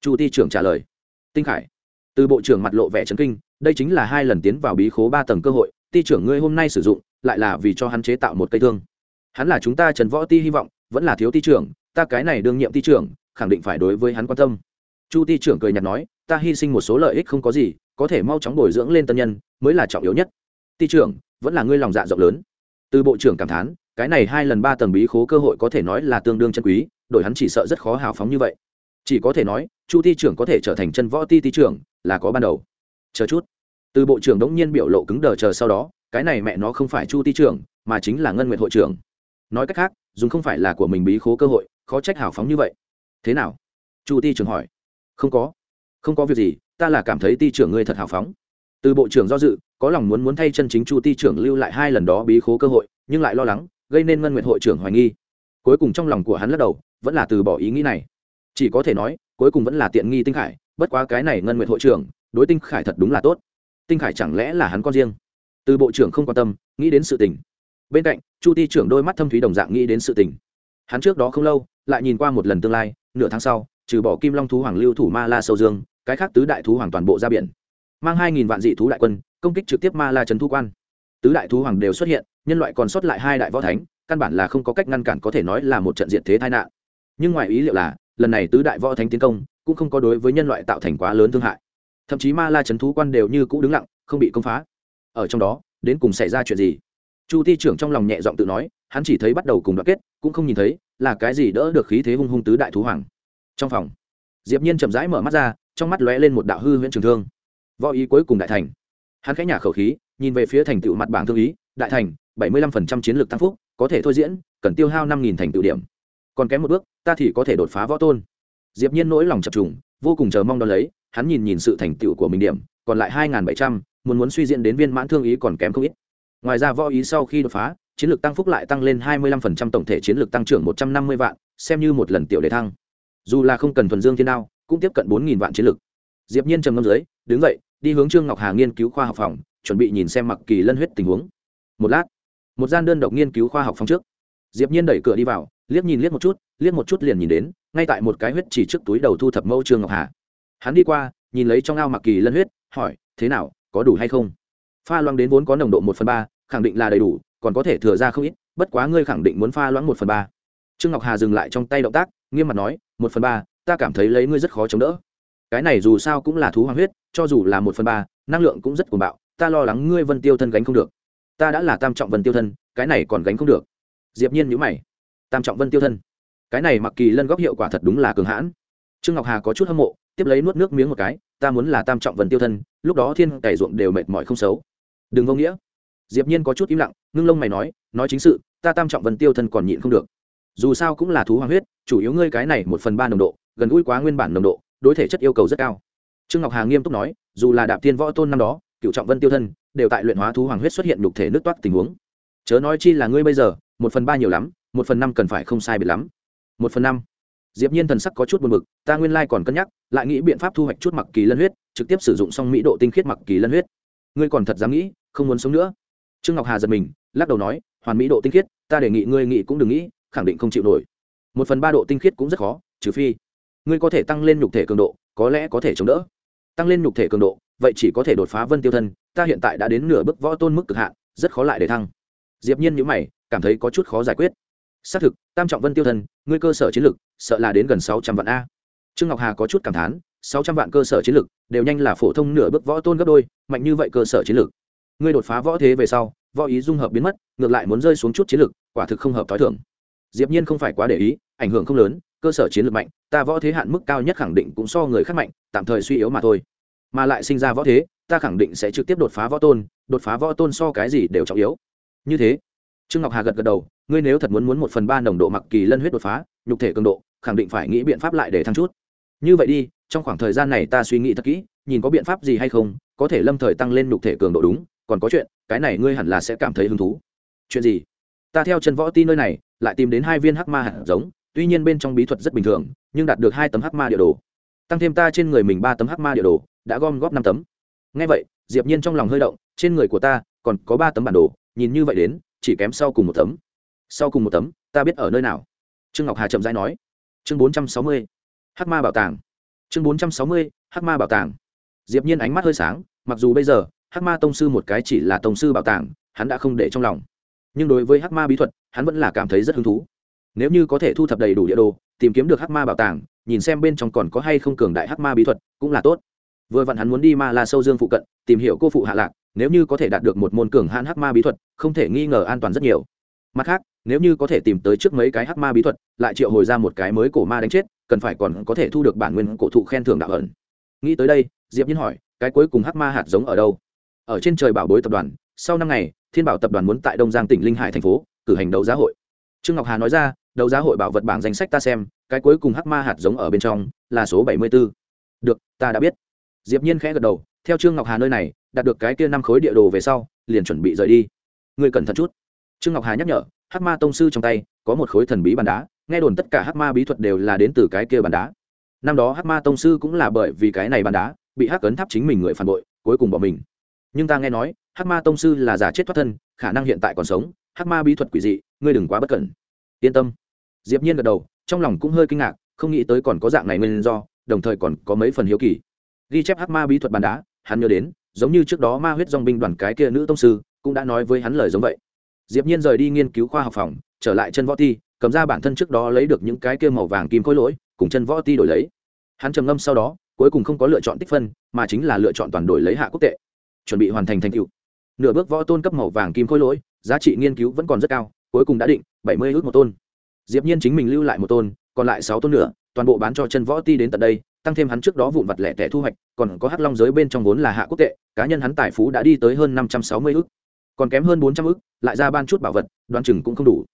A: Chu ti trưởng trả lời. Tinh khải. Từ bộ trưởng mặt lộ vẻ trấn kinh, đây chính là hai lần tiến vào bí khố ba tầng cơ hội ti trưởng ngươi hôm nay sử dụng, lại là vì cho hắn chế tạo một cây thương. Hắn là chúng ta trần võ ti hy vọng, vẫn là thiếu ti trưởng, ta cái này đương nhiệm ti trưởng, khẳng định phải đối với hắn quan tâm. Chu ti trưởng cười nhạt nói, ta hy sinh một số lợi ích không có gì, có thể mau chóng bồi dưỡng lên tân nhân, mới là trọng yếu nhất. Ti trưởng, vẫn là ngươi lòng dạ rộng lớn. Từ bộ trưởng cảm thán, cái này hai lần ba tầng bí khố cơ hội có thể nói là tương đương chân quý, đổi hắn chỉ sợ rất khó hào phóng như vậy. Chỉ có thể nói, chu ti trưởng có thể trở thành chân võ ti ti trưởng, là có ban đầu. Chờ chút từ bộ trưởng đống nhiên biểu lộ cứng đờ chờ sau đó, cái này mẹ nó không phải chu ti trưởng, mà chính là ngân nguyện hội trưởng. Nói cách khác, dùng không phải là của mình bí khố cơ hội, khó trách hào phóng như vậy. Thế nào? Chu ti trưởng hỏi. Không có. Không có việc gì, ta là cảm thấy ti trưởng ngươi thật hào phóng. Từ bộ trưởng do dự, có lòng muốn muốn thay chân chính chu ti trưởng lưu lại hai lần đó bí khố cơ hội, nhưng lại lo lắng, gây nên ngân nguyện hội trưởng hoài nghi. Cuối cùng trong lòng của hắn lắc đầu, vẫn là từ bỏ ý nghĩ này. Chỉ có thể nói, cuối cùng vẫn là tiện nghi tinh khải, bất quá cái này ngân nguyện hội trưởng, đối tinh khải thật đúng là tốt tinh khải chẳng lẽ là hắn con riêng? Từ bộ trưởng không quan tâm, nghĩ đến sự tình. Bên cạnh, chu ti trưởng đôi mắt thâm thúy đồng dạng nghĩ đến sự tình. Hắn trước đó không lâu, lại nhìn qua một lần tương lai, nửa tháng sau, trừ bỏ kim long thú hoàng lưu thủ ma la sâu dương, cái khác tứ đại thú hoàng toàn bộ ra biển. Mang hai nghìn vạn dị thú đại quân, công kích trực tiếp ma la trấn thu quan. Tứ đại thú hoàng đều xuất hiện, nhân loại còn sót lại hai đại võ thánh, căn bản là không có cách ngăn cản có thể nói là một trận diện thế tai nạn. Nhưng ngoài ý liệu là, lần này tứ đại võ thánh tiến công, cũng không có đối với nhân loại tạo thành quá lớn thương hại thậm chí ma la trấn thú quan đều như cũ đứng lặng, không bị công phá. Ở trong đó, đến cùng xảy ra chuyện gì? Chu ti trưởng trong lòng nhẹ giọng tự nói, hắn chỉ thấy bắt đầu cùng đoạn kết, cũng không nhìn thấy là cái gì đỡ được khí thế hung hung tứ đại thú hoàng. Trong phòng, diệp nhiên chậm rãi mở mắt ra, trong mắt lóe lên một đạo hư huyễn trường thương. Võ ý cuối cùng đại thành. Hắn khẽ nhả khẩu khí, nhìn về phía thành tựu mặt bảng thương ý, đại thành, bảy mươi lăm phần trăm chiến lược tăng phúc, có thể thôi diễn, cần tiêu hao năm nghìn thành tựu điểm. Còn kém một bước, ta thì có thể đột phá võ tôn. Diệp nhiên nỗi lòng chập trùng, vô cùng chờ mong đón lấy hắn nhìn nhìn sự thành tựu của mình điểm, còn lại hai bảy trăm, muốn muốn suy diễn đến viên mãn thương ý còn kém không ít. Ngoài ra võ ý sau khi đột phá, chiến lược tăng phúc lại tăng lên hai mươi lăm phần trăm tổng thể chiến lược tăng trưởng một trăm năm mươi vạn, xem như một lần tiểu đề thăng. Dù là không cần thuần dương thiên đao, cũng tiếp cận bốn nghìn vạn chiến lược. Diệp nhiên trầm ngâm dưới, đứng dậy, đi hướng trương ngọc hà nghiên cứu khoa học phòng, chuẩn bị nhìn xem mặc kỳ lân huyết tình huống. Một lát, một gian đơn độc nghiên cứu khoa học phòng trước. Diệp nhiên đẩy cửa đi vào, liếc nhìn liếc một chút, liếc một chút liền nhìn đến, ngay tại một cái huyết chỉ trước túi đầu thu thập mẫu trương ngọc hà hắn đi qua, nhìn lấy trong ao mặc kỳ lân huyết, hỏi, thế nào, có đủ hay không? Pha loãng đến vốn có nồng độ một phần ba, khẳng định là đầy đủ, còn có thể thừa ra không ít, bất quá ngươi khẳng định muốn pha loãng một phần ba. Trương ngọc hà dừng lại trong tay động tác, nghiêm mặt nói, một phần ba, ta cảm thấy lấy ngươi rất khó chống đỡ. Cái này dù sao cũng là thú hoàng huyết, cho dù là một phần ba, năng lượng cũng rất cuồng bạo, ta lo lắng ngươi vân tiêu thân gánh không được. Ta đã là tam trọng vân tiêu thân, cái này còn gánh không được. Diệp nhiên nhíu mày. Tam trọng vân tiêu thân? Cái này mặc kỳ lân góc hiệu quả thật đúng là cường hãn. Trương ngọc hà có chút hâm mộ tiếp lấy nuốt nước miếng một cái, ta muốn là tam trọng vân tiêu thân, lúc đó thiên cày ruộng đều mệt mỏi không xấu. Đừng vô nghĩa. Diệp nhiên có chút im lặng, ngưng lông mày nói nói chính sự, ta tam trọng vân tiêu thân còn nhịn không được. Dù sao cũng là thú hoàng huyết, chủ yếu ngươi cái này một phần ba nồng độ, gần gũi quá nguyên bản nồng độ, đối thể chất yêu cầu rất cao. Trương ngọc hà nghiêm túc nói, dù là đạp tiên võ tôn năm đó, cựu trọng vân tiêu thân, đều tại luyện hóa thú hoàng huyết xuất hiện nhục thể nước toát tình huống. Chớ nói chi là ngươi bây giờ, một phần ba nhiều lắm, một phần năm cần phải không sai biệt lắm. Một phần năm diệp nhiên thần sắc có chút buồn bực, ta nguyên lai còn cân nhắc, lại nghĩ biện pháp thu hoạch chút mặc kỳ lân huyết, trực tiếp sử dụng xong mỹ độ tinh khiết mặc kỳ lân huyết. Ngươi còn thật dám nghĩ, không muốn sống nữa? Trương ngọc hà giật mình, lắc đầu nói, hoàn mỹ độ tinh khiết, ta đề nghị ngươi nghĩ cũng đừng nghĩ, khẳng định không chịu nổi. Một phần ba độ tinh khiết cũng rất khó, trừ phi, ngươi có thể tăng lên nhục thể cường độ, có lẽ có thể chống đỡ. Tăng lên nhục thể cường độ, vậy chỉ có thể đột phá vân tiêu thân, ta hiện tại đã đến nửa bước võ tôn mức cực hạn, rất khó lại để thăng. Diệp nhiên nhíu mày, cảm thấy có chút khó giải quyết xác thực tam trọng vân tiêu thân ngươi cơ sở chiến lược, sợ là đến gần sáu trăm vạn a. Trương ngọc hà có chút cảm thán sáu trăm vạn cơ sở chiến lược, đều nhanh là phổ thông nửa bước võ tôn gấp đôi mạnh như vậy cơ sở chiến lược. ngươi đột phá võ thế về sau võ ý dung hợp biến mất ngược lại muốn rơi xuống chút chiến lược, quả thực không hợp thói thường. Diệp nhiên không phải quá để ý ảnh hưởng không lớn cơ sở chiến lược mạnh ta võ thế hạn mức cao nhất khẳng định cũng so người khác mạnh tạm thời suy yếu mà thôi. Mà lại sinh ra võ thế ta khẳng định sẽ trực tiếp đột phá võ tôn đột phá võ tôn so cái gì đều trọng yếu. Như thế trương ngọc hà gật gật đầu ngươi nếu thật muốn muốn một phần ba nồng độ mặc kỳ lân huyết đột phá, nhục thể cường độ, khẳng định phải nghĩ biện pháp lại để thăng chút. Như vậy đi, trong khoảng thời gian này ta suy nghĩ thật kỹ, nhìn có biện pháp gì hay không, có thể lâm thời tăng lên nhục thể cường độ đúng, còn có chuyện, cái này ngươi hẳn là sẽ cảm thấy hứng thú. Chuyện gì? Ta theo chân võ ti nơi này, lại tìm đến hai viên hắc ma hạt giống, tuy nhiên bên trong bí thuật rất bình thường, nhưng đạt được hai tấm hắc ma địa đồ. Tăng thêm ta trên người mình ba tấm hắc ma địa đồ, đã gom góp năm tấm. Ngay vậy, diệp nhiên trong lòng hơi động, trên người của ta còn có ba tấm bản đồ, nhìn như vậy đến, chỉ kém sau cùng một tấm sau cùng một tấm, ta biết ở nơi nào. Trương ngọc hà chậm rãi nói. Chương 460 hắc ma bảo tàng. Chương 460 hắc ma bảo tàng. Diệp nhiên ánh mắt hơi sáng, mặc dù bây giờ, hắc ma tông sư một cái chỉ là tông sư bảo tàng, hắn đã không để trong lòng. Nhưng đối với hắc ma bí thuật, hắn vẫn là cảm thấy rất hứng thú. Nếu như có thể thu thập đầy đủ địa đồ, tìm kiếm được hắc ma bảo tàng, nhìn xem bên trong còn có hay không cường đại hắc ma bí thuật, cũng là tốt. Vừa vặn hắn muốn đi ma la sâu dương phụ cận, tìm hiểu cô phụ hạ lạc, nếu như có thể đạt được một môn cường hãn hắc ma bí thuật, không thể nghi ngờ an toàn rất nhiều mặt khác, nếu như có thể tìm tới trước mấy cái hắc ma bí thuật, lại triệu hồi ra một cái mới cổ ma đánh chết, cần phải còn có thể thu được bản nguyên cổ thụ khen thưởng đạo ẩn. Nghĩ tới đây, diệp nhiên hỏi, cái cuối cùng hắc ma hạt giống ở đâu? Ở trên trời bảo bối tập đoàn, sau năm ngày, thiên bảo tập đoàn muốn tại đông giang tỉnh linh hải thành phố, cử hành đấu giá hội. Trương ngọc hà nói ra, đấu giá hội bảo vật bảng danh sách ta xem, cái cuối cùng hắc ma hạt giống ở bên trong, là số bảy mươi 74. được, ta đã biết. Diệp nhiên khẽ gật đầu, theo trương ngọc hà nơi này đạt được cái kia năm khối địa đồ về sau, liền chuẩn bị rời đi. Người cẩn thận chút trương ngọc hà nhắc nhở, hắc ma tông sư trong tay, có một khối thần bí bàn đá, nghe đồn tất cả hắc ma bí thuật đều là đến từ cái kia bàn đá. Năm đó hắc ma tông sư cũng là bởi vì cái này bàn đá, bị hắc cấn tháp chính mình người phản bội, cuối cùng bỏ mình. Nhưng ta nghe nói, hắc ma tông sư là giả chết thoát thân, khả năng hiện tại còn sống, hắc ma bí thuật quỷ dị, ngươi đừng quá bất cẩn. Yên tâm. Diệp nhiên gật đầu, trong lòng cũng hơi kinh ngạc, không nghĩ tới còn có dạng này nguyên do, đồng thời còn có mấy phần hiếu kỳ. Ghi chép hắc ma bí thuật bàn đá, hắn nhớ đến, giống như trước đó ma huyết dòng binh đoàn cái kia nữ tông sư, cũng đã nói với hắn lời giống vậy diệp nhiên rời đi nghiên cứu khoa học phòng, trở lại chân võ ti, cầm ra bản thân trước đó lấy được những cái kia màu vàng kim khối lỗi, cùng chân võ ti đổi lấy. Hắn trầm ngâm sau đó, cuối cùng không có lựa chọn tích phân, mà chính là lựa chọn toàn đổi lấy hạ quốc tệ. Chuẩn bị hoàn thành thành tựu. Nửa bước võ tôn cấp màu vàng kim khối lỗi, giá trị nghiên cứu vẫn còn rất cao, cuối cùng đã định bảy mươi ước một tôn. Diệp nhiên chính mình lưu lại một tôn, còn lại sáu tôn nữa, toàn bộ bán cho chân võ ti đến tận đây, tăng thêm hắn trước đó vụn vặt lẻ tẻ thu hoạch, còn có hắc long giới bên trong vốn là hạ quốc tệ, cá nhân hắn tài phú đã đi tới hơn năm trăm sáu mươi ước còn kém hơn bốn trăm ức, lại ra ban chút bảo vật đoán chừng cũng không đủ.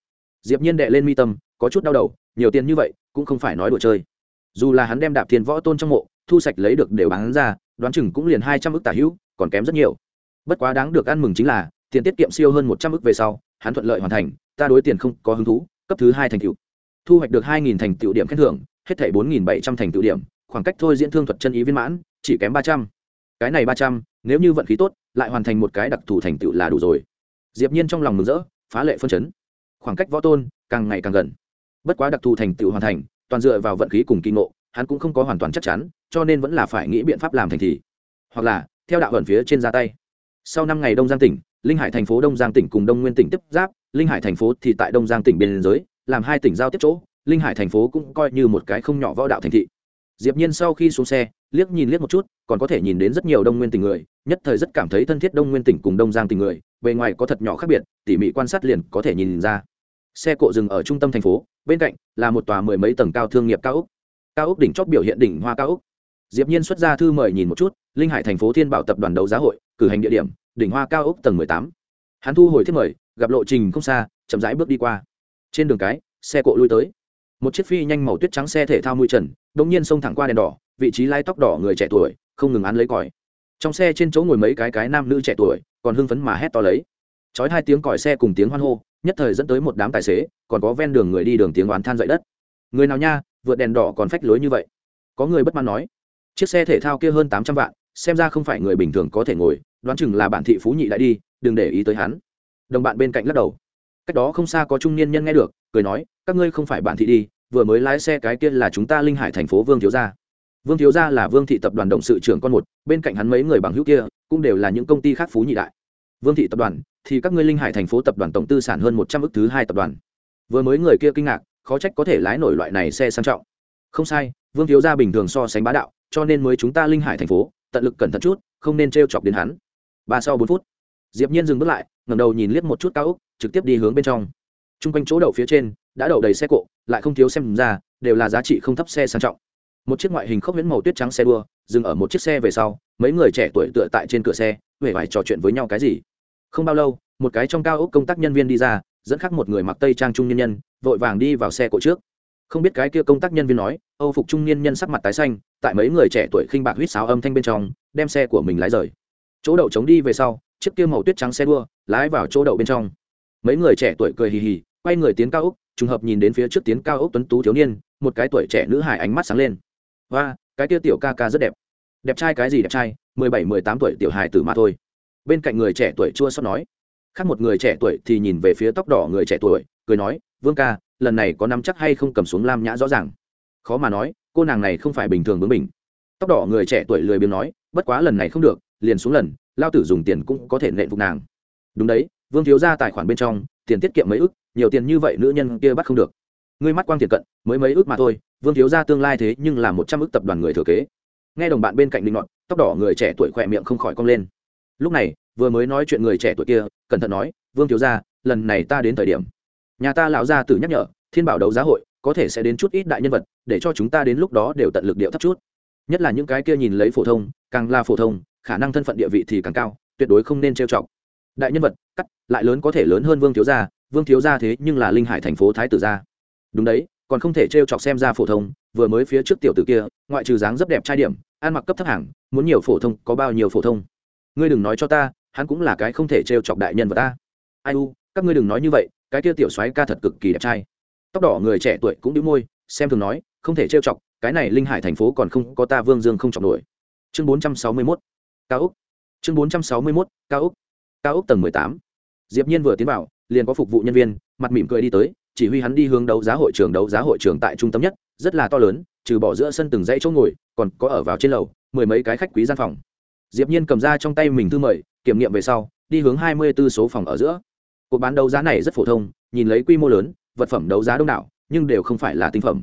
A: Diệp nhiên đệ lên mi tâm có chút đau đầu nhiều tiền như vậy cũng không phải nói đùa chơi. Dù là hắn đem đạp tiền võ tôn trong mộ thu sạch lấy được đều bán ra đoán chừng cũng liền hai trăm ức tả hữu còn kém rất nhiều. Bất quá đáng được ăn mừng chính là tiền tiết kiệm siêu hơn một trăm ức về sau hắn thuận lợi hoàn thành ta đối tiền không có hứng thú cấp thứ hai thành tựu. Thu hoạch được hai nghìn thành tựu điểm khen thưởng hết thảy bốn nghìn bảy trăm thành tựu điểm khoảng cách thôi diễn thương thuật chân ý viên mãn chỉ kém ba trăm cái này ba trăm, nếu như vận khí tốt, lại hoàn thành một cái đặc thù thành tựu là đủ rồi. Diệp nhiên trong lòng mừng rỡ, phá lệ phân chấn. Khoảng cách võ tôn, càng ngày càng gần. Bất quá đặc thù thành tựu hoàn thành, toàn dựa vào vận khí cùng kinh ngộ, hắn cũng không có hoàn toàn chắc chắn, cho nên vẫn là phải nghĩ biện pháp làm thành thì. Hoặc là, theo đạo ẩn phía trên ra tay. Sau năm ngày đông giang tỉnh, linh hải thành phố đông giang tỉnh cùng đông nguyên tỉnh tiếp giáp, linh hải thành phố thì tại đông giang tỉnh biên giới, làm hai tỉnh giao tiếp chỗ, linh hải thành phố cũng coi như một cái không nhỏ võ đạo thành thị diệp nhiên sau khi xuống xe, liếc nhìn liếc một chút, còn có thể nhìn đến rất nhiều đông nguyên tỉnh người, nhất thời rất cảm thấy thân thiết đông nguyên tỉnh cùng đông giang tỉnh người, bề ngoài có thật nhỏ khác biệt, tỉ mỉ quan sát liền có thể nhìn ra. Xe cộ dừng ở trung tâm thành phố, bên cạnh là một tòa mười mấy tầng cao thương nghiệp cao ốc. Cao ốc đỉnh chót biểu hiện đỉnh hoa cao ốc. Diệp nhiên xuất ra thư mời nhìn một chút, linh hải thành phố thiên bảo tập đoàn đấu giá hội, cử hành địa điểm, đỉnh hoa cao ốc tầng mười tám. Hắn thu hồi thiết mời, gặp lộ trình không xa, chậm rãi bước đi qua. Trên đường cái, xe cộ lui tới. Một chiếc phi nhanh màu tuyết trắng xe thể thao mui trần đột nhiên xông thẳng qua đèn đỏ, vị trí lái tóc đỏ người trẻ tuổi, không ngừng án lấy còi. Trong xe trên chỗ ngồi mấy cái cái nam nữ trẻ tuổi, còn hưng phấn mà hét to lấy. Chói hai tiếng còi xe cùng tiếng hoan hô, nhất thời dẫn tới một đám tài xế, còn có ven đường người đi đường tiếng oán than dậy đất. Người nào nha, vượt đèn đỏ còn phách lối như vậy. Có người bất mãn nói, chiếc xe thể thao kia hơn tám trăm vạn, xem ra không phải người bình thường có thể ngồi, đoán chừng là bản thị phú nhị lại đi, đừng để ý tới hắn. Đồng bạn bên cạnh lắc đầu. Cách đó không xa có trung niên nhân nghe được, cười nói, các ngươi không phải bản thị đi vừa mới lái xe cái kia là chúng ta linh hải thành phố vương thiếu gia. Vương thiếu gia là vương thị tập đoàn động sự trưởng con một, bên cạnh hắn mấy người bằng hữu kia, cũng đều là những công ty khác phú nhị đại. Vương thị tập đoàn, thì các ngươi linh hải thành phố tập đoàn tổng tư sản hơn một trăm ước thứ hai tập đoàn. Vừa mới người kia kinh ngạc, khó trách có thể lái nổi loại này xe sang trọng. Không sai, vương thiếu gia bình thường so sánh bá đạo, cho nên mới chúng ta linh hải thành phố, tận lực cẩn thận chút, không nên t chọc đến hắn. Ba sau bốn phút, diệp nhiên dừng bước lại, ngẩng đầu nhìn liếc một chút cao úc trực tiếp đi hướng bên trong. Trung quanh chỗ đậu phía trên, đã đậu đầy xe cộ, lại không thiếu xem ra, đều là giá trị không thấp xe sang trọng. Một chiếc ngoại hình khốc miễn màu tuyết trắng xe đua, dừng ở một chiếc xe về sau, mấy người trẻ tuổi tựa tại trên cửa xe huệ vải trò chuyện với nhau cái gì. Không bao lâu, một cái trong cao ốc công tác nhân viên đi ra, dẫn khắc một người mặc tây trang trung nhân nhân, vội vàng đi vào xe cộ trước. Không biết cái kia công tác nhân viên nói, âu phục trung niên nhân sắc mặt tái xanh, tại mấy người trẻ tuổi khinh bạc huýt sáo âm thanh bên trong, đem xe của mình lái rời. Chỗ đậu chống đi về sau, chiếc kia màu tuyết trắng xe đua, lái vào chỗ đậu bên trong. Mấy người trẻ tuổi cười hì hì quay người tiến cao ốc, trùng hợp nhìn đến phía trước tiến cao ốc tuấn tú thiếu niên, một cái tuổi trẻ nữ hài ánh mắt sáng lên. Và cái kia tiểu ca ca rất đẹp. Đẹp trai cái gì đẹp trai? Mười bảy, mười tám tuổi tiểu hài tử mà thôi. Bên cạnh người trẻ tuổi chua xót nói. Khác một người trẻ tuổi thì nhìn về phía tóc đỏ người trẻ tuổi, cười nói, vương ca, lần này có nắm chắc hay không cầm xuống lam nhã rõ ràng. Khó mà nói, cô nàng này không phải bình thường bướng mình tóc đỏ người trẻ tuổi lười biếng nói, bất quá lần này không được, liền xuống lần, lao tử dùng tiền cũng có thể nện phục nàng. Đúng đấy, vương thiếu ra tài khoản bên trong tiền tiết kiệm mấy ức nhiều tiền như vậy nữ nhân kia bắt không được. Ngươi mắt quang tiền cận, mới mấy ức mà thôi, vương thiếu ra tương lai thế nhưng là một trăm ức tập đoàn người thừa kế. Nghe đồng bạn bên cạnh linh ngọn tóc đỏ người trẻ tuổi khỏe miệng không khỏi cong lên. Lúc này, vừa mới nói chuyện người trẻ tuổi kia, cẩn thận nói, vương thiếu ra lần này ta đến thời điểm, nhà ta lão gia tử nhắc nhở, thiên bảo đấu giá hội, có thể sẽ đến chút ít đại nhân vật, để cho chúng ta đến lúc đó đều tận lực điệu thấp chút. Nhất là những cái kia nhìn lấy phổ thông, càng là phổ thông, khả năng thân phận địa vị thì càng cao, tuyệt đối không nên trêu chọc. Đại nhân vật, cắt lại lớn có thể lớn hơn vương thiếu gia, vương thiếu gia thế nhưng là linh hải thành phố thái tử gia. Đúng đấy, còn không thể trêu chọc xem ra phổ thông, vừa mới phía trước tiểu tử kia, ngoại trừ dáng rất đẹp trai điểm, ăn mặc cấp thấp hàng, muốn nhiều phổ thông, có bao nhiêu phổ thông? Ngươi đừng nói cho ta, hắn cũng là cái không thể trêu chọc đại nhân vật ta. Ai u, các ngươi đừng nói như vậy, cái kia tiểu soái ca thật cực kỳ đẹp trai. Tóc đỏ người trẻ tuổi cũng đĩu môi, xem thường nói, không thể trêu chọc, cái này linh hải thành phố còn không có ta vương dương không chọc nổi. Chương bốn trăm sáu mươi 461 cao úc chương bốn trăm sáu mươi 461 cao úc cao úc tầng mười tám diệp nhiên vừa tiến vào, liền có phục vụ nhân viên, mặt mỉm cười đi tới, chỉ huy hắn đi hướng đấu giá hội trường, đấu giá hội trường tại trung tâm nhất, rất là to lớn, trừ bỏ giữa sân từng dãy chỗ ngồi, còn có ở vào trên lầu, mười mấy cái khách quý gian phòng. Diệp nhiên cầm ra trong tay mình thư mời, kiểm nghiệm về sau, đi hướng hai mươi 24 số phòng ở giữa. Cuộc bán đấu giá này rất phổ thông, nhìn lấy quy mô lớn, vật phẩm đấu giá đông đảo, nhưng đều không phải là tinh phẩm.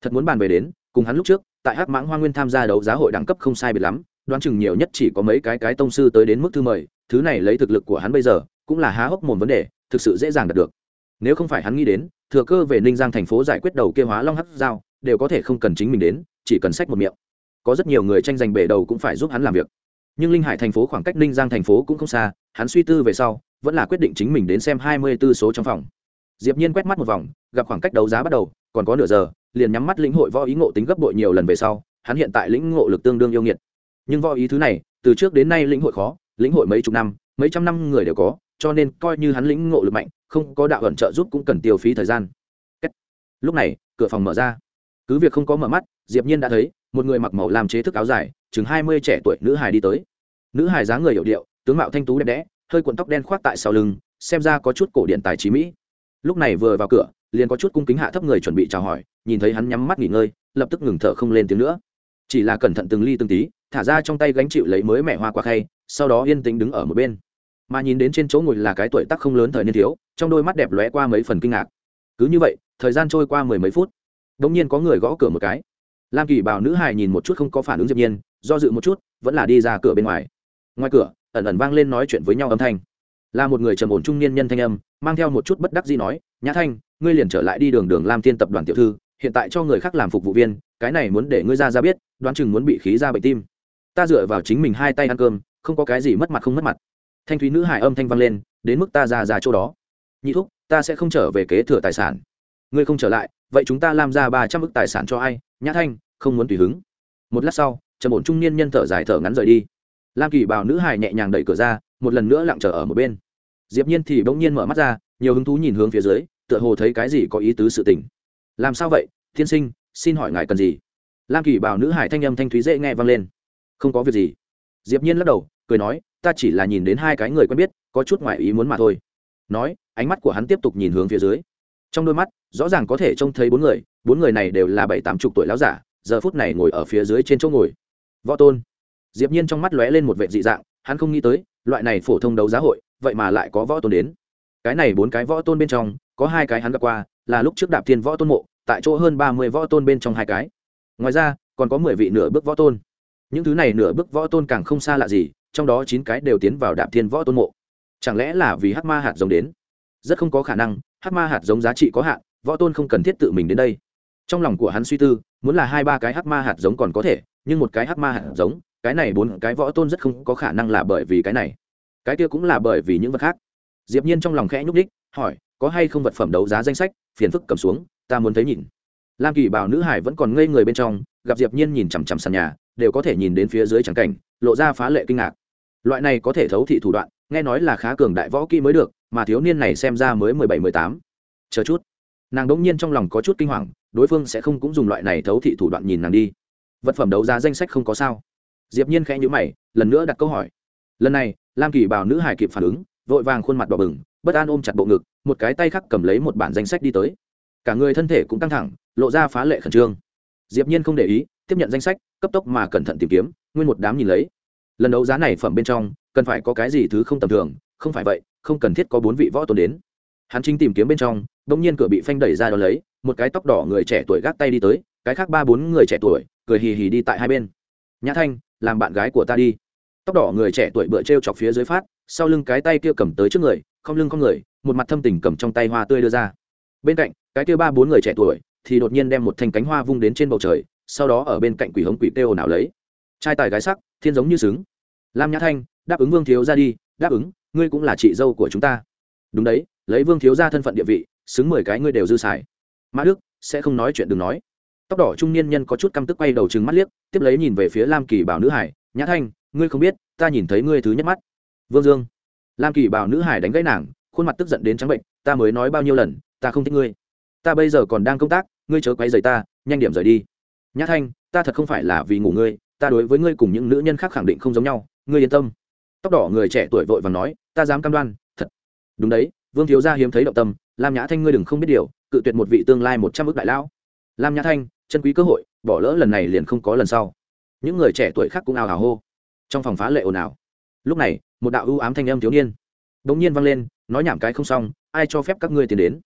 A: Thật muốn bàn về đến, cùng hắn lúc trước, tại hắc mãng hoa nguyên tham gia đấu giá hội đẳng cấp không sai biệt lắm, đoán chừng nhiều nhất chỉ có mấy cái cái tông sư tới đến mức thư mời, thứ này lấy thực lực của hắn bây giờ cũng là há hốc mồm vấn đề, thực sự dễ dàng đạt được. Nếu không phải hắn nghĩ đến, thừa cơ về ninh giang thành phố giải quyết đầu kia hóa long hắc giao, đều có thể không cần chính mình đến, chỉ cần sách một miệng. Có rất nhiều người tranh giành bể đầu cũng phải giúp hắn làm việc. Nhưng linh hải thành phố khoảng cách ninh giang thành phố cũng không xa, hắn suy tư về sau, vẫn là quyết định chính mình đến xem hai mươi b ố số trong phòng. Diệp nhiên quét mắt một vòng, gặp khoảng cách đấu giá bắt đầu, còn có nửa giờ, liền nhắm mắt lĩnh hội võ ý ngộ tính gấp bội nhiều lần về sau, hắn hiện tại lĩnh ngộ lực tương đương yêu nghiệt. Nhưng võ ý thứ này, từ trước đến nay lĩnh hội khó, lĩnh hội mấy chục năm, mấy trăm năm người đều có cho nên coi như hắn lĩnh ngộ lực mạnh, không có đạo ẩn trợ giúp cũng cần tiêu phí thời gian. Lúc này, cửa phòng mở ra. Cứ việc không có mở mắt, diệp nhiên đã thấy, một người mặc màu làm chế thức áo dài, chừng hai mươi trẻ tuổi nữ hài đi tới. Nữ hài dáng người hiểu điệu, tướng mạo thanh tú đẹp đẽ, hơi cuộn tóc đen khoác tại sau lưng, xem ra có chút cổ điển tài trí mỹ. Lúc này vừa vào cửa, liền có chút cung kính hạ thấp người chuẩn bị chào hỏi, nhìn thấy hắn nhắm mắt nghỉ ngơi, lập tức ngừng thở không lên tiếng nữa. Chỉ là cẩn thận từng ly từng tí, thả ra trong tay gánh chịu lấy mới mẹ hoa quả khay, sau đó yên tĩnh đứng ở một bên mà nhìn đến trên chỗ ngồi là cái tuổi tác không lớn thời niên thiếu, trong đôi mắt đẹp lóe qua mấy phần kinh ngạc. Cứ như vậy, thời gian trôi qua mười mấy phút. Đ ỗ n g nhiên có người gõ cửa một cái. Lam kỳ bảo nữ hài nhìn một chút không có phản ứng diệp nhiên, do dự một chút, vẫn là đi ra cửa bên ngoài. Ngoài cửa, ẩn ẩn vang lên nói chuyện với nhau âm thanh. Là một người trầm ổn trung niên nhân thanh âm, mang theo một chút bất đắc gì nói, nhã thanh, ngươi liền trở lại đi đường đường lam thiên tập đoàn tiểu thư, hiện tại cho người khác làm phục vụ viên, cái này muốn để ngươi ra ra biết, đoán chừng muốn bị khí ra bệnh tim. Ta dựa vào chính mình hai tay ăn cơm, không có cái gì mất mặt không mất mặt thanh thúy nữ hải âm thanh vang lên, đến mức ta ra ra chỗ đó. Nhị thúc, ta sẽ không trở về kế thừa tài sản. Ngươi không trở lại, vậy chúng ta làm ra ba trăm ức tài sản cho ai? Nhã thanh, không muốn tùy hứng. Một lát sau trầm ổn trung niên nhân thở dài thở ngắn rời đi. Lam kỳ bảo nữ hải nhẹ nhàng đẩy cửa ra, một lần nữa lặng trở ở một bên. Diệp nhiên thì bỗng nhiên mở mắt ra, nhiều hứng thú nhìn hướng phía dưới, tựa hồ thấy cái gì có ý tứ sự tình. Làm sao vậy? Thiên sinh, xin hỏi ngài cần gì? Lam kỳ bảo nữ hải thanh âm thanh thúy dễ nghe vang lên. Không có việc gì. Diệp nhiên lắc đầu cười nói, ta chỉ là nhìn đến hai cái người quen biết, có chút ngoại ý muốn mà thôi. Nói, ánh mắt của hắn tiếp tục nhìn hướng phía dưới. Trong đôi mắt, rõ ràng có thể trông thấy bốn người bốn người này đều là bảy tám chục tuổi lão giả, giờ phút này ngồi ở phía dưới trên chỗ ngồi. Võ tôn. Diệp nhiên trong mắt lóe lên một vệ dị dạng, hắn không nghĩ tới, loại này phổ thông đấu giá hội, vậy mà lại có võ tôn đến. Cái này bốn cái võ tôn bên trong, có hai cái hắn gặp qua, là lúc trước đạp thiên võ tôn mộ, tại chỗ hơn ba mươi võ tôn bên trong hai cái. Ngoài ra, còn có mười vị nửa bước võ tôn. Những thứ này nửa bước võ tôn càng không xa lạ gì trong đó chín cái đều tiến vào đạp thiên võ tôn mộ. Chẳng lẽ là vì hắc ma hạt giống đến? Rất không có khả năng, hắc ma hạt giống giá trị có hạn, võ tôn không cần thiết tự mình đến đây. Trong lòng của hắn suy tư, muốn là hai ba cái hắc ma hạt giống còn có thể, nhưng một cái hắc ma hạt giống, cái này bốn cái võ tôn rất không có khả năng là bởi vì cái này. Cái kia cũng là bởi vì những vật khác. Diệp nhiên trong lòng khẽ nhúc đích hỏi, có hay không vật phẩm đấu giá danh sách, phiền phức cầm xuống, ta muốn thấy nhìn. Lam kỳ bảo nữ hải vẫn còn ngây người bên trong, gặp diệp nhiên nhìn chằm chằm sàn nhà, đều có thể nhìn đến phía dưới trắng cảnh, lộ ra phá lệ kinh ngạc loại này có thể thấu thị thủ đoạn, nghe nói là khá cường đại võ kỹ mới được, mà thiếu niên này xem ra mới mười bảy, mười tám. Chờ chút. Nàng đỗng nhiên trong lòng có chút kinh hoàng, đối phương sẽ không cũng dùng loại này thấu thị thủ đoạn nhìn nàng đi. Vật phẩm đấu giá danh sách không có sao. Diệp nhiên khẽ nhíu mày, lần nữa đặt câu hỏi. Lần này, lam kỳ bảo nữ hải kịp phản ứng, vội vàng khuôn mặt đỏ bừng, bất an ôm chặt bộ ngực, một cái tay khác cầm lấy một bản danh sách đi tới. Cả người thân thể cũng căng thẳng, lộ ra phá lệ khẩn trương. Diệp nhiên không để ý, tiếp nhận danh sách, cấp tốc mà cẩn thận tìm kiếm, nguyên một đám nhìn lấy lần đấu giá này phẩm bên trong, cần phải có cái gì thứ không tầm thường? Không phải vậy, không cần thiết có bốn vị võ tôn đến. Hắn chính tìm kiếm bên trong, bỗng nhiên cửa bị phanh đẩy ra đó lấy, một cái tóc đỏ người trẻ tuổi gác tay đi tới, cái khác ba bốn người trẻ tuổi, cười hì hì đi tại hai bên. Nhã thanh, làm bạn gái của ta đi. Tóc đỏ người trẻ tuổi bựa t chọc phía dưới phát, sau lưng cái tay kia cầm tới trước người, không lưng không người, một mặt thâm tình cầm trong tay hoa tươi đưa ra. Bên cạnh, cái kia ba bốn người trẻ tuổi thì đột nhiên đem một thanh cánh hoa vung đến trên bầu trời, sau đó ở bên cạnh quỷ hống quỷ tê ồn ào lấy. Trai tài gái sắc thiên giống như xứng. Lam nhã thanh, đáp ứng vương thiếu ra đi, đáp ứng, ngươi cũng là chị dâu của chúng ta. Đúng đấy, lấy vương thiếu ra thân phận địa vị, xứng mười cái ngươi đều dư xài. Mã đức, sẽ không nói chuyện đừng nói. Tóc đỏ trung niên nhân có chút căm tức quay đầu chừng mắt liếc, tiếp lấy nhìn về phía lam kỳ bảo nữ hải, nhã thanh, ngươi không biết, ta nhìn thấy ngươi thứ nhất mắt. Vương dương. Lam kỳ bảo nữ hải đánh gãy nàng, khuôn mặt tức giận đến trắng bệnh, ta mới nói bao nhiêu lần, ta không thích ngươi. Ta bây giờ còn đang công tác, ngươi chớ quay rời ta, nhanh điểm rời đi. Nhã thanh, ta thật không phải là vì ngủ ngươi ta đối với ngươi cùng những nữ nhân khác khẳng định không giống nhau, ngươi yên tâm. Tóc đỏ người trẻ tuổi vội và nói, ta dám cam đoan, thật. Đúng đấy, vương thiếu gia hiếm thấy động tâm, lam nhã thanh ngươi đừng không biết điều, cự tuyệt một vị tương lai một trăm ước đại lão. Lam nhã thanh, chân quý cơ hội, bỏ lỡ lần này liền không có lần sau. Những người trẻ tuổi khác cũng ào ào hô. Trong phòng phá lệ ồn ào. Lúc này, một đạo ưu ám thanh âm thiếu niên đ ỗ n g nhiên vang lên, nói nhảm cái không xong, ai cho phép các ngươi tiền đến?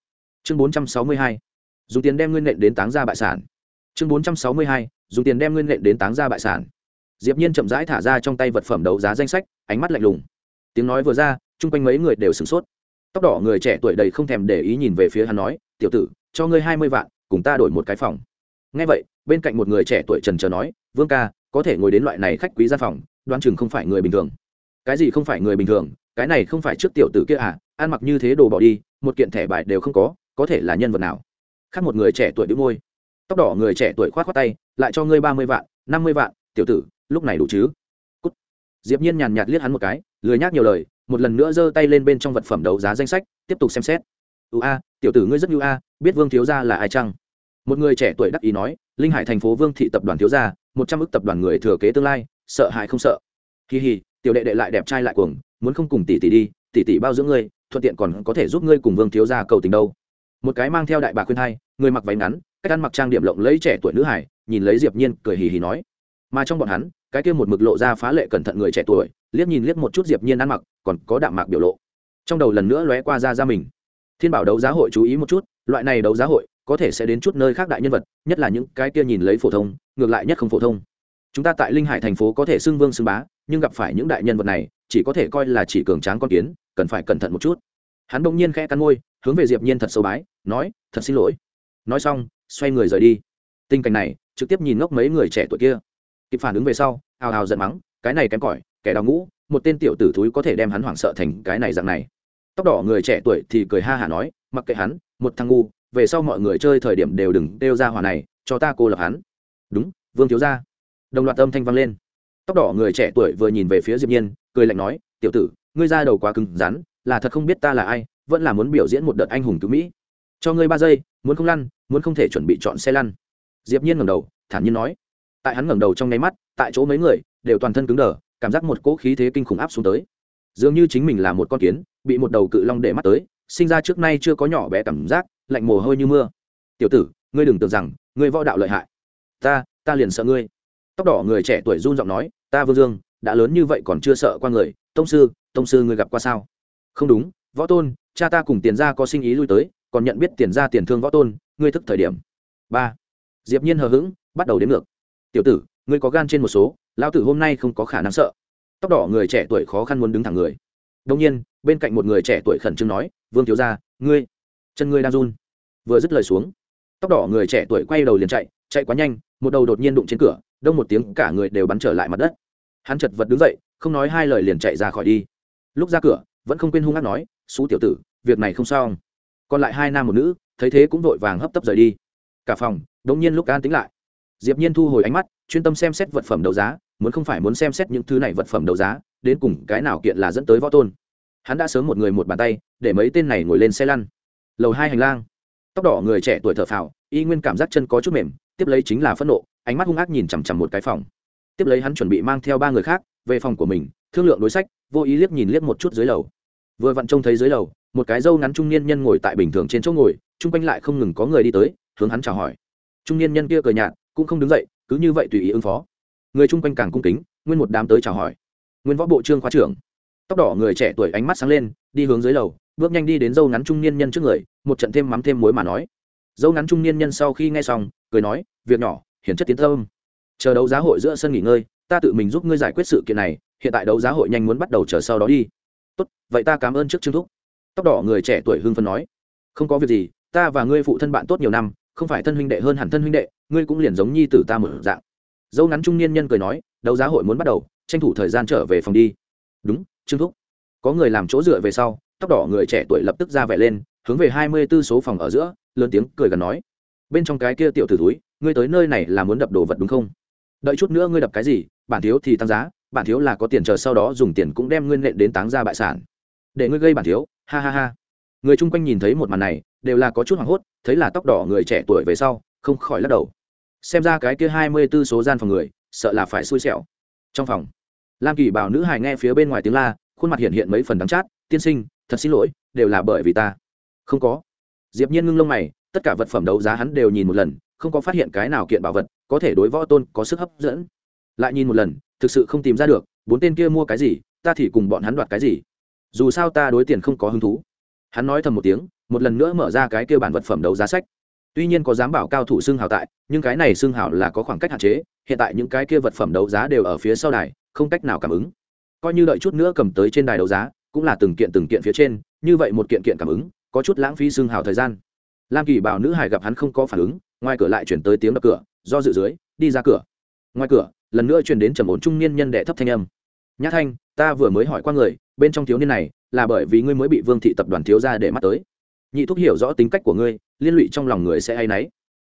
A: Chương bốn trăm sáu mươi hai. Dùng tiền đem nguyên nện đến táng ra bại sản. Chương bốn trăm sáu mươi hai dùng tiền đem nguyên lệnh đến táng ra bại sản. Diệp nhiên chậm rãi thả ra trong tay vật phẩm đấu giá danh sách, ánh mắt lạnh lùng. Tiếng nói vừa ra, chung quanh mấy người đều sửng sốt. Tóc đỏ người trẻ tuổi đầy không thèm để ý nhìn về phía hắn nói, tiểu tử, cho ngươi hai mươi vạn, cùng ta đổi một cái phòng. Nghe vậy, bên cạnh một người trẻ tuổi trần trờ nói, vương ca, có thể ngồi đến loại này khách quý gian phòng, đoán chừng không phải người bình thường. Cái gì không phải người bình thường? Cái này không phải trước tiểu tử kia à? Ăn mặc như thế đồ bỏ đi, một kiện thẻ bài đều không có có thể là nhân vật nào? Khác một người trẻ tuổi đĩu môi tóc đỏ người trẻ tuổi khoát khoát tay, lại cho ngươi ba mươi vạn, năm mươi vạn, tiểu tử, lúc này đủ chứ? Cút. diệp nhiên nhàn nhạt liếc hắn một cái, lười nhác nhiều lời, một lần nữa giơ tay lên bên trong vật phẩm đấu giá danh sách, tiếp tục xem xét. Ưu a, tiểu tử ngươi rất ưu a, biết vương thiếu gia là ai chăng? Một người trẻ tuổi đắc ý nói, linh hải thành phố vương thị tập đoàn thiếu gia, một trăm ước tập đoàn người thừa kế tương lai, sợ hãi không sợ. Kỳ hì tiểu đệ đệ lại đẹp trai lại cuồng, muốn không cùng tỷ tỷ đi, tỷ tỷ bao dưỡng ngươi, thuận tiện còn có thể giúp ngươi cùng vương thiếu gia cầu tình đâu. Một cái mang theo đại bà khuyên hai, người mặc váy ngắn cách ăn mặc trang điểm lộng lấy trẻ tuổi nữ hải, nhìn lấy diệp nhiên cười hì hì nói. Mà trong bọn hắn, cái kia một mực lộ ra phá lệ cẩn thận người trẻ tuổi, liếc nhìn liếc một chút diệp nhiên ăn mặc, còn có đạm mạc biểu lộ. Trong đầu lần nữa lóe qua ra ra mình. Thiên bảo đấu giá hội chú ý một chút, loại này đấu giá hội, có thể sẽ đến chút nơi khác đại nhân vật, nhất là những cái kia nhìn lấy phổ thông, ngược lại nhất không phổ thông. Chúng ta tại linh hải thành phố có thể xưng vương xưng bá, nhưng gặp phải những đại nhân vật này, chỉ có thể coi là chỉ cường tráng con kiến, cần phải cẩn thận một chút. Hắn bỗng nhiên khẽ cắn môi, hướng về diệp nhiên thật sâu bái, nói, thật xin lỗi. Nói xong xoay người rời đi. Tình cảnh này, trực tiếp nhìn ngốc mấy người trẻ tuổi kia. Kịp phản ứng về sau, hào hào giận mắng, cái này kém cỏi, kẻ đào ngũ, một tên tiểu tử thúi có thể đem hắn hoảng sợ thành cái này dạng này. Tóc đỏ người trẻ tuổi thì cười ha hả nói, mặc kệ hắn, một thằng ngu, về sau mọi người chơi thời điểm đều đừng đeo ra hỏa này, cho ta cô lập hắn. Đúng, vương thiếu gia. Đồng loạt âm thanh vang lên. Tóc đỏ người trẻ tuổi vừa nhìn về phía diệp nhiên, cười lạnh nói, tiểu tử, ngươi ra đầu quá cứng rắn, là thật không biết ta là ai, vẫn là muốn biểu diễn một đợt anh hùng cứu mỹ. Cho ngươi ba giây, muốn không lăn muốn không thể chuẩn bị chọn xe lăn. Diệp nhiên ngẩng đầu, thản nhiên nói. Tại hắn ngẩng đầu trong nháy mắt, tại chỗ mấy người đều toàn thân cứng đờ, cảm giác một cỗ khí thế kinh khủng áp xuống tới. Dường như chính mình là một con kiến, bị một đầu cự long để mắt tới, sinh ra trước nay chưa có nhỏ bé cảm giác, lạnh mồ hôi như mưa. Tiểu tử, ngươi đừng tưởng rằng ngươi võ đạo lợi hại. Ta ta liền sợ ngươi. Tóc đỏ người trẻ tuổi run giọng nói, ta vương dương, đã lớn như vậy còn chưa sợ qua người. Tông sư tông sư ngươi gặp qua sao? Không đúng, võ tôn, cha ta cùng tiền gia có sinh ý lui tới còn nhận biết tiền ra tiền thương võ tôn, ngươi thức thời điểm. Ba. Diệp nhiên hờ hững, bắt đầu đến ngược. Tiểu tử, ngươi có gan trên một số, lão tử hôm nay không có khả năng sợ. Tóc đỏ người trẻ tuổi khó khăn muốn đứng thẳng người. Đông nhiên, bên cạnh một người trẻ tuổi khẩn trương nói, vương thiếu gia, ngươi, chân ngươi đang run. Vừa dứt lời xuống, tóc đỏ người trẻ tuổi quay đầu liền chạy chạy quá nhanh, một đầu đột nhiên đụng trên cửa, đông một tiếng cả người đều bắn trở lại mặt đất. Hắn chật vật đứng dậy, không nói hai lời liền chạy ra khỏi đi. Lúc ra cửa, vẫn không quên hung hát nói xú tiểu tử, việc này không sao còn lại hai nam một nữ, thấy thế cũng vội vàng hấp tấp rời đi. Cả phòng, đống nhiên lúc an tính lại. Diệp nhiên thu hồi ánh mắt, chuyên tâm xem xét vật phẩm đấu giá, muốn không phải muốn xem xét những thứ này vật phẩm đấu giá, đến cùng cái nào kiện là dẫn tới võ tôn. Hắn đã sớm một người một bàn tay, để mấy tên này ngồi lên xe lăn. Lầu hai hành lang. Tóc đỏ người trẻ tuổi thở phào, y nguyên cảm giác chân có chút mềm, tiếp lấy chính là phẫn nộ, ánh mắt hung ác nhìn chằm chằm một cái phòng. Tiếp lấy hắn chuẩn bị mang theo ba người khác, về phòng của mình, thương lượng đối sách, vô ý liếc nhìn liếc một chút dưới lầu vừa vặn trông thấy dưới lầu, một cái dâu ngắn trung niên nhân ngồi tại bình thường trên chỗ ngồi, chung quanh lại không ngừng có người đi tới, hướng hắn chào hỏi. Trung niên nhân kia cười nhạt, cũng không đứng dậy, cứ như vậy tùy ý ứng phó. Người chung quanh càng cung kính, nguyên một đám tới chào hỏi. Nguyên võ bộ trương khoa trưởng. Tóc đỏ người trẻ tuổi ánh mắt sáng lên, đi hướng dưới lầu, bước nhanh đi đến dâu ngắn trung niên nhân trước người, một trận thêm mắm thêm muối mà nói. Dâu ngắn trung niên nhân sau khi nghe xong, cười nói, việc nhỏ, hiển chất tiến tâm. Chờ đấu giá hội giữa sân nghỉ ngơi, ta tự mình giúp ngươi giải quyết sự kiện này, hiện tại đấu giá hội nhanh muốn bắt đầu chờ sau đó đi tốt, vậy ta cảm ơn trước trương thúc. Tóc đỏ người trẻ tuổi hưng phân nói, không có việc gì, ta và ngươi phụ thân bạn tốt nhiều năm, không phải thân huynh đệ hơn hẳn thân huynh đệ, ngươi cũng liền giống nhi tử ta một dạng. Dâu ngắn trung niên nhân cười nói, đấu giá hội muốn bắt đầu, tranh thủ thời gian trở về phòng đi. Đúng, trương thúc. Có người làm chỗ dựa về sau, tóc đỏ người trẻ tuổi lập tức ra vẻ lên, hướng về hai mươi b ố số phòng ở giữa, lớn tiếng cười gần nói, bên trong cái kia tiểu t ử túi ngươi tới nơi này là muốn đập đồ vật đúng không? Đợi chút nữa ngươi đập cái gì, bản thiếu thì tăng giá bản thiếu là có tiền chờ sau đó dùng tiền cũng đem ngươi nện đến táng ra bại sản. Để ngươi gây bản thiếu, ha ha ha. Người chung quanh nhìn thấy một màn này, đều là có chút hoảng hốt, thấy là tóc đỏ người trẻ tuổi về sau, không khỏi lắc đầu. Xem ra cái kia hai mươi b ố số gian phòng người, sợ là phải xui xẻo. Trong phòng, lam kỳ bảo nữ hài nghe phía bên ngoài tiếng la, khuôn mặt hiện hiện mấy phần đắng chát, tiên sinh, thật xin lỗi, đều là bởi vì ta. Không có. Diệp nhiên ngưng lông mày, tất cả vật phẩm đấu giá hắn đều nhìn một lần, không có phát hiện cái nào kiện bảo vật có thể đối võ tôn có sức hấp dẫn. Lại nhìn một lần thực sự không tìm ra được, bốn tên kia mua cái gì, ta thì cùng bọn hắn đoạt cái gì. Dù sao ta đối tiền không có hứng thú. Hắn nói thầm một tiếng, một lần nữa mở ra cái kia bản vật phẩm đấu giá sách. Tuy nhiên có dám bảo cao thủ xương hào tại, nhưng cái này xương hào là có khoảng cách hạn chế, hiện tại những cái kia vật phẩm đấu giá đều ở phía sau đài, không cách nào cảm ứng. Coi như đợi chút nữa cầm tới trên đài đấu giá, cũng là từng kiện từng kiện phía trên, như vậy một kiện kiện cảm ứng, có chút lãng phí xương hào thời gian. Lam kỳ bảo nữ hải gặp hắn không có phản ứng, ngoài cửa lại chuyển tới tiếng đập cửa, do dự dưới, đi ra cửa. Ngoài cửa lần nữa truyền đến trầm ổn trung niên nhân đệ thấp thanh âm. Nhã thanh, ta vừa mới hỏi qua người, bên trong thiếu niên này là bởi vì ngươi mới bị vương thị tập đoàn thiếu ra để mắt tới. Nhị thúc hiểu rõ tính cách của ngươi, liên lụy trong lòng người sẽ hay náy.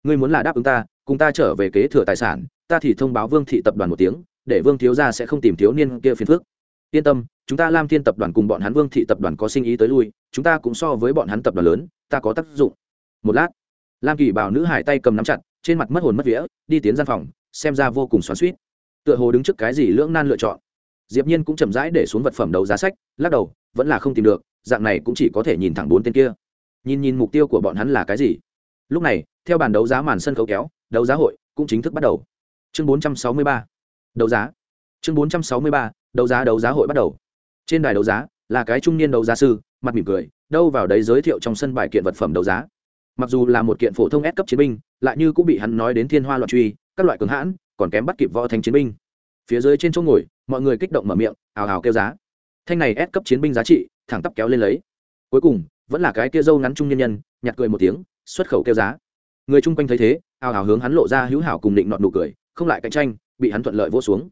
A: Ngươi muốn là đáp ứng ta, cùng ta trở về kế thừa tài sản, ta thì thông báo vương thị tập đoàn một tiếng, để vương thiếu gia sẽ không tìm thiếu niên kia phiền phức. Yên tâm, chúng ta lam thiên tập đoàn cùng bọn hắn vương thị tập đoàn có sinh ý tới lui, chúng ta cũng so với bọn hắn tập đoàn lớn, ta có tác dụng. Một lát, lam kỳ bảo nữ hải tay cầm nắm chặt, trên mặt mất hồn mất vía, đi tiến gian phòng, xem ra vô cùng xoắn suýt tựa hồ đứng trước cái gì lưỡng nan lựa chọn. Diệp nhiên cũng chậm rãi để xuống vật phẩm đấu giá sách, lắc đầu, vẫn là không tìm được, dạng này cũng chỉ có thể nhìn thẳng bốn tên kia. Nhìn nhìn mục tiêu của bọn hắn là cái gì. Lúc này, theo bàn đấu giá màn sân khấu kéo, đấu giá hội cũng chính thức bắt đầu. Chương 463 đấu giá. Chương 463 đấu giá đấu giá hội bắt đầu. Trên đài đấu giá, là cái trung niên đấu giá sư, mặt mỉm cười, đâu vào đấy giới thiệu trong sân bài kiện vật phẩm đấu giá. Mặc dù là một kiện phổ thông S cấp chiến binh, lại như cũng bị hắn nói đến thiên hoa loạn truy, các loại cường hãn còn kém bắt kịp võ thánh chiến binh. Phía dưới trên chỗ ngồi, mọi người kích động mở miệng, ào ào kêu giá. Thanh này ép cấp chiến binh giá trị, thẳng tắp kéo lên lấy. Cuối cùng, vẫn là cái kia dâu ngắn trung nhân nhân, nhặt cười một tiếng, xuất khẩu kêu giá. Người chung quanh thấy thế, ào ào hướng hắn lộ ra hữu hảo cùng định nọt nụ cười, không lại cạnh tranh, bị hắn thuận lợi vỗ xuống.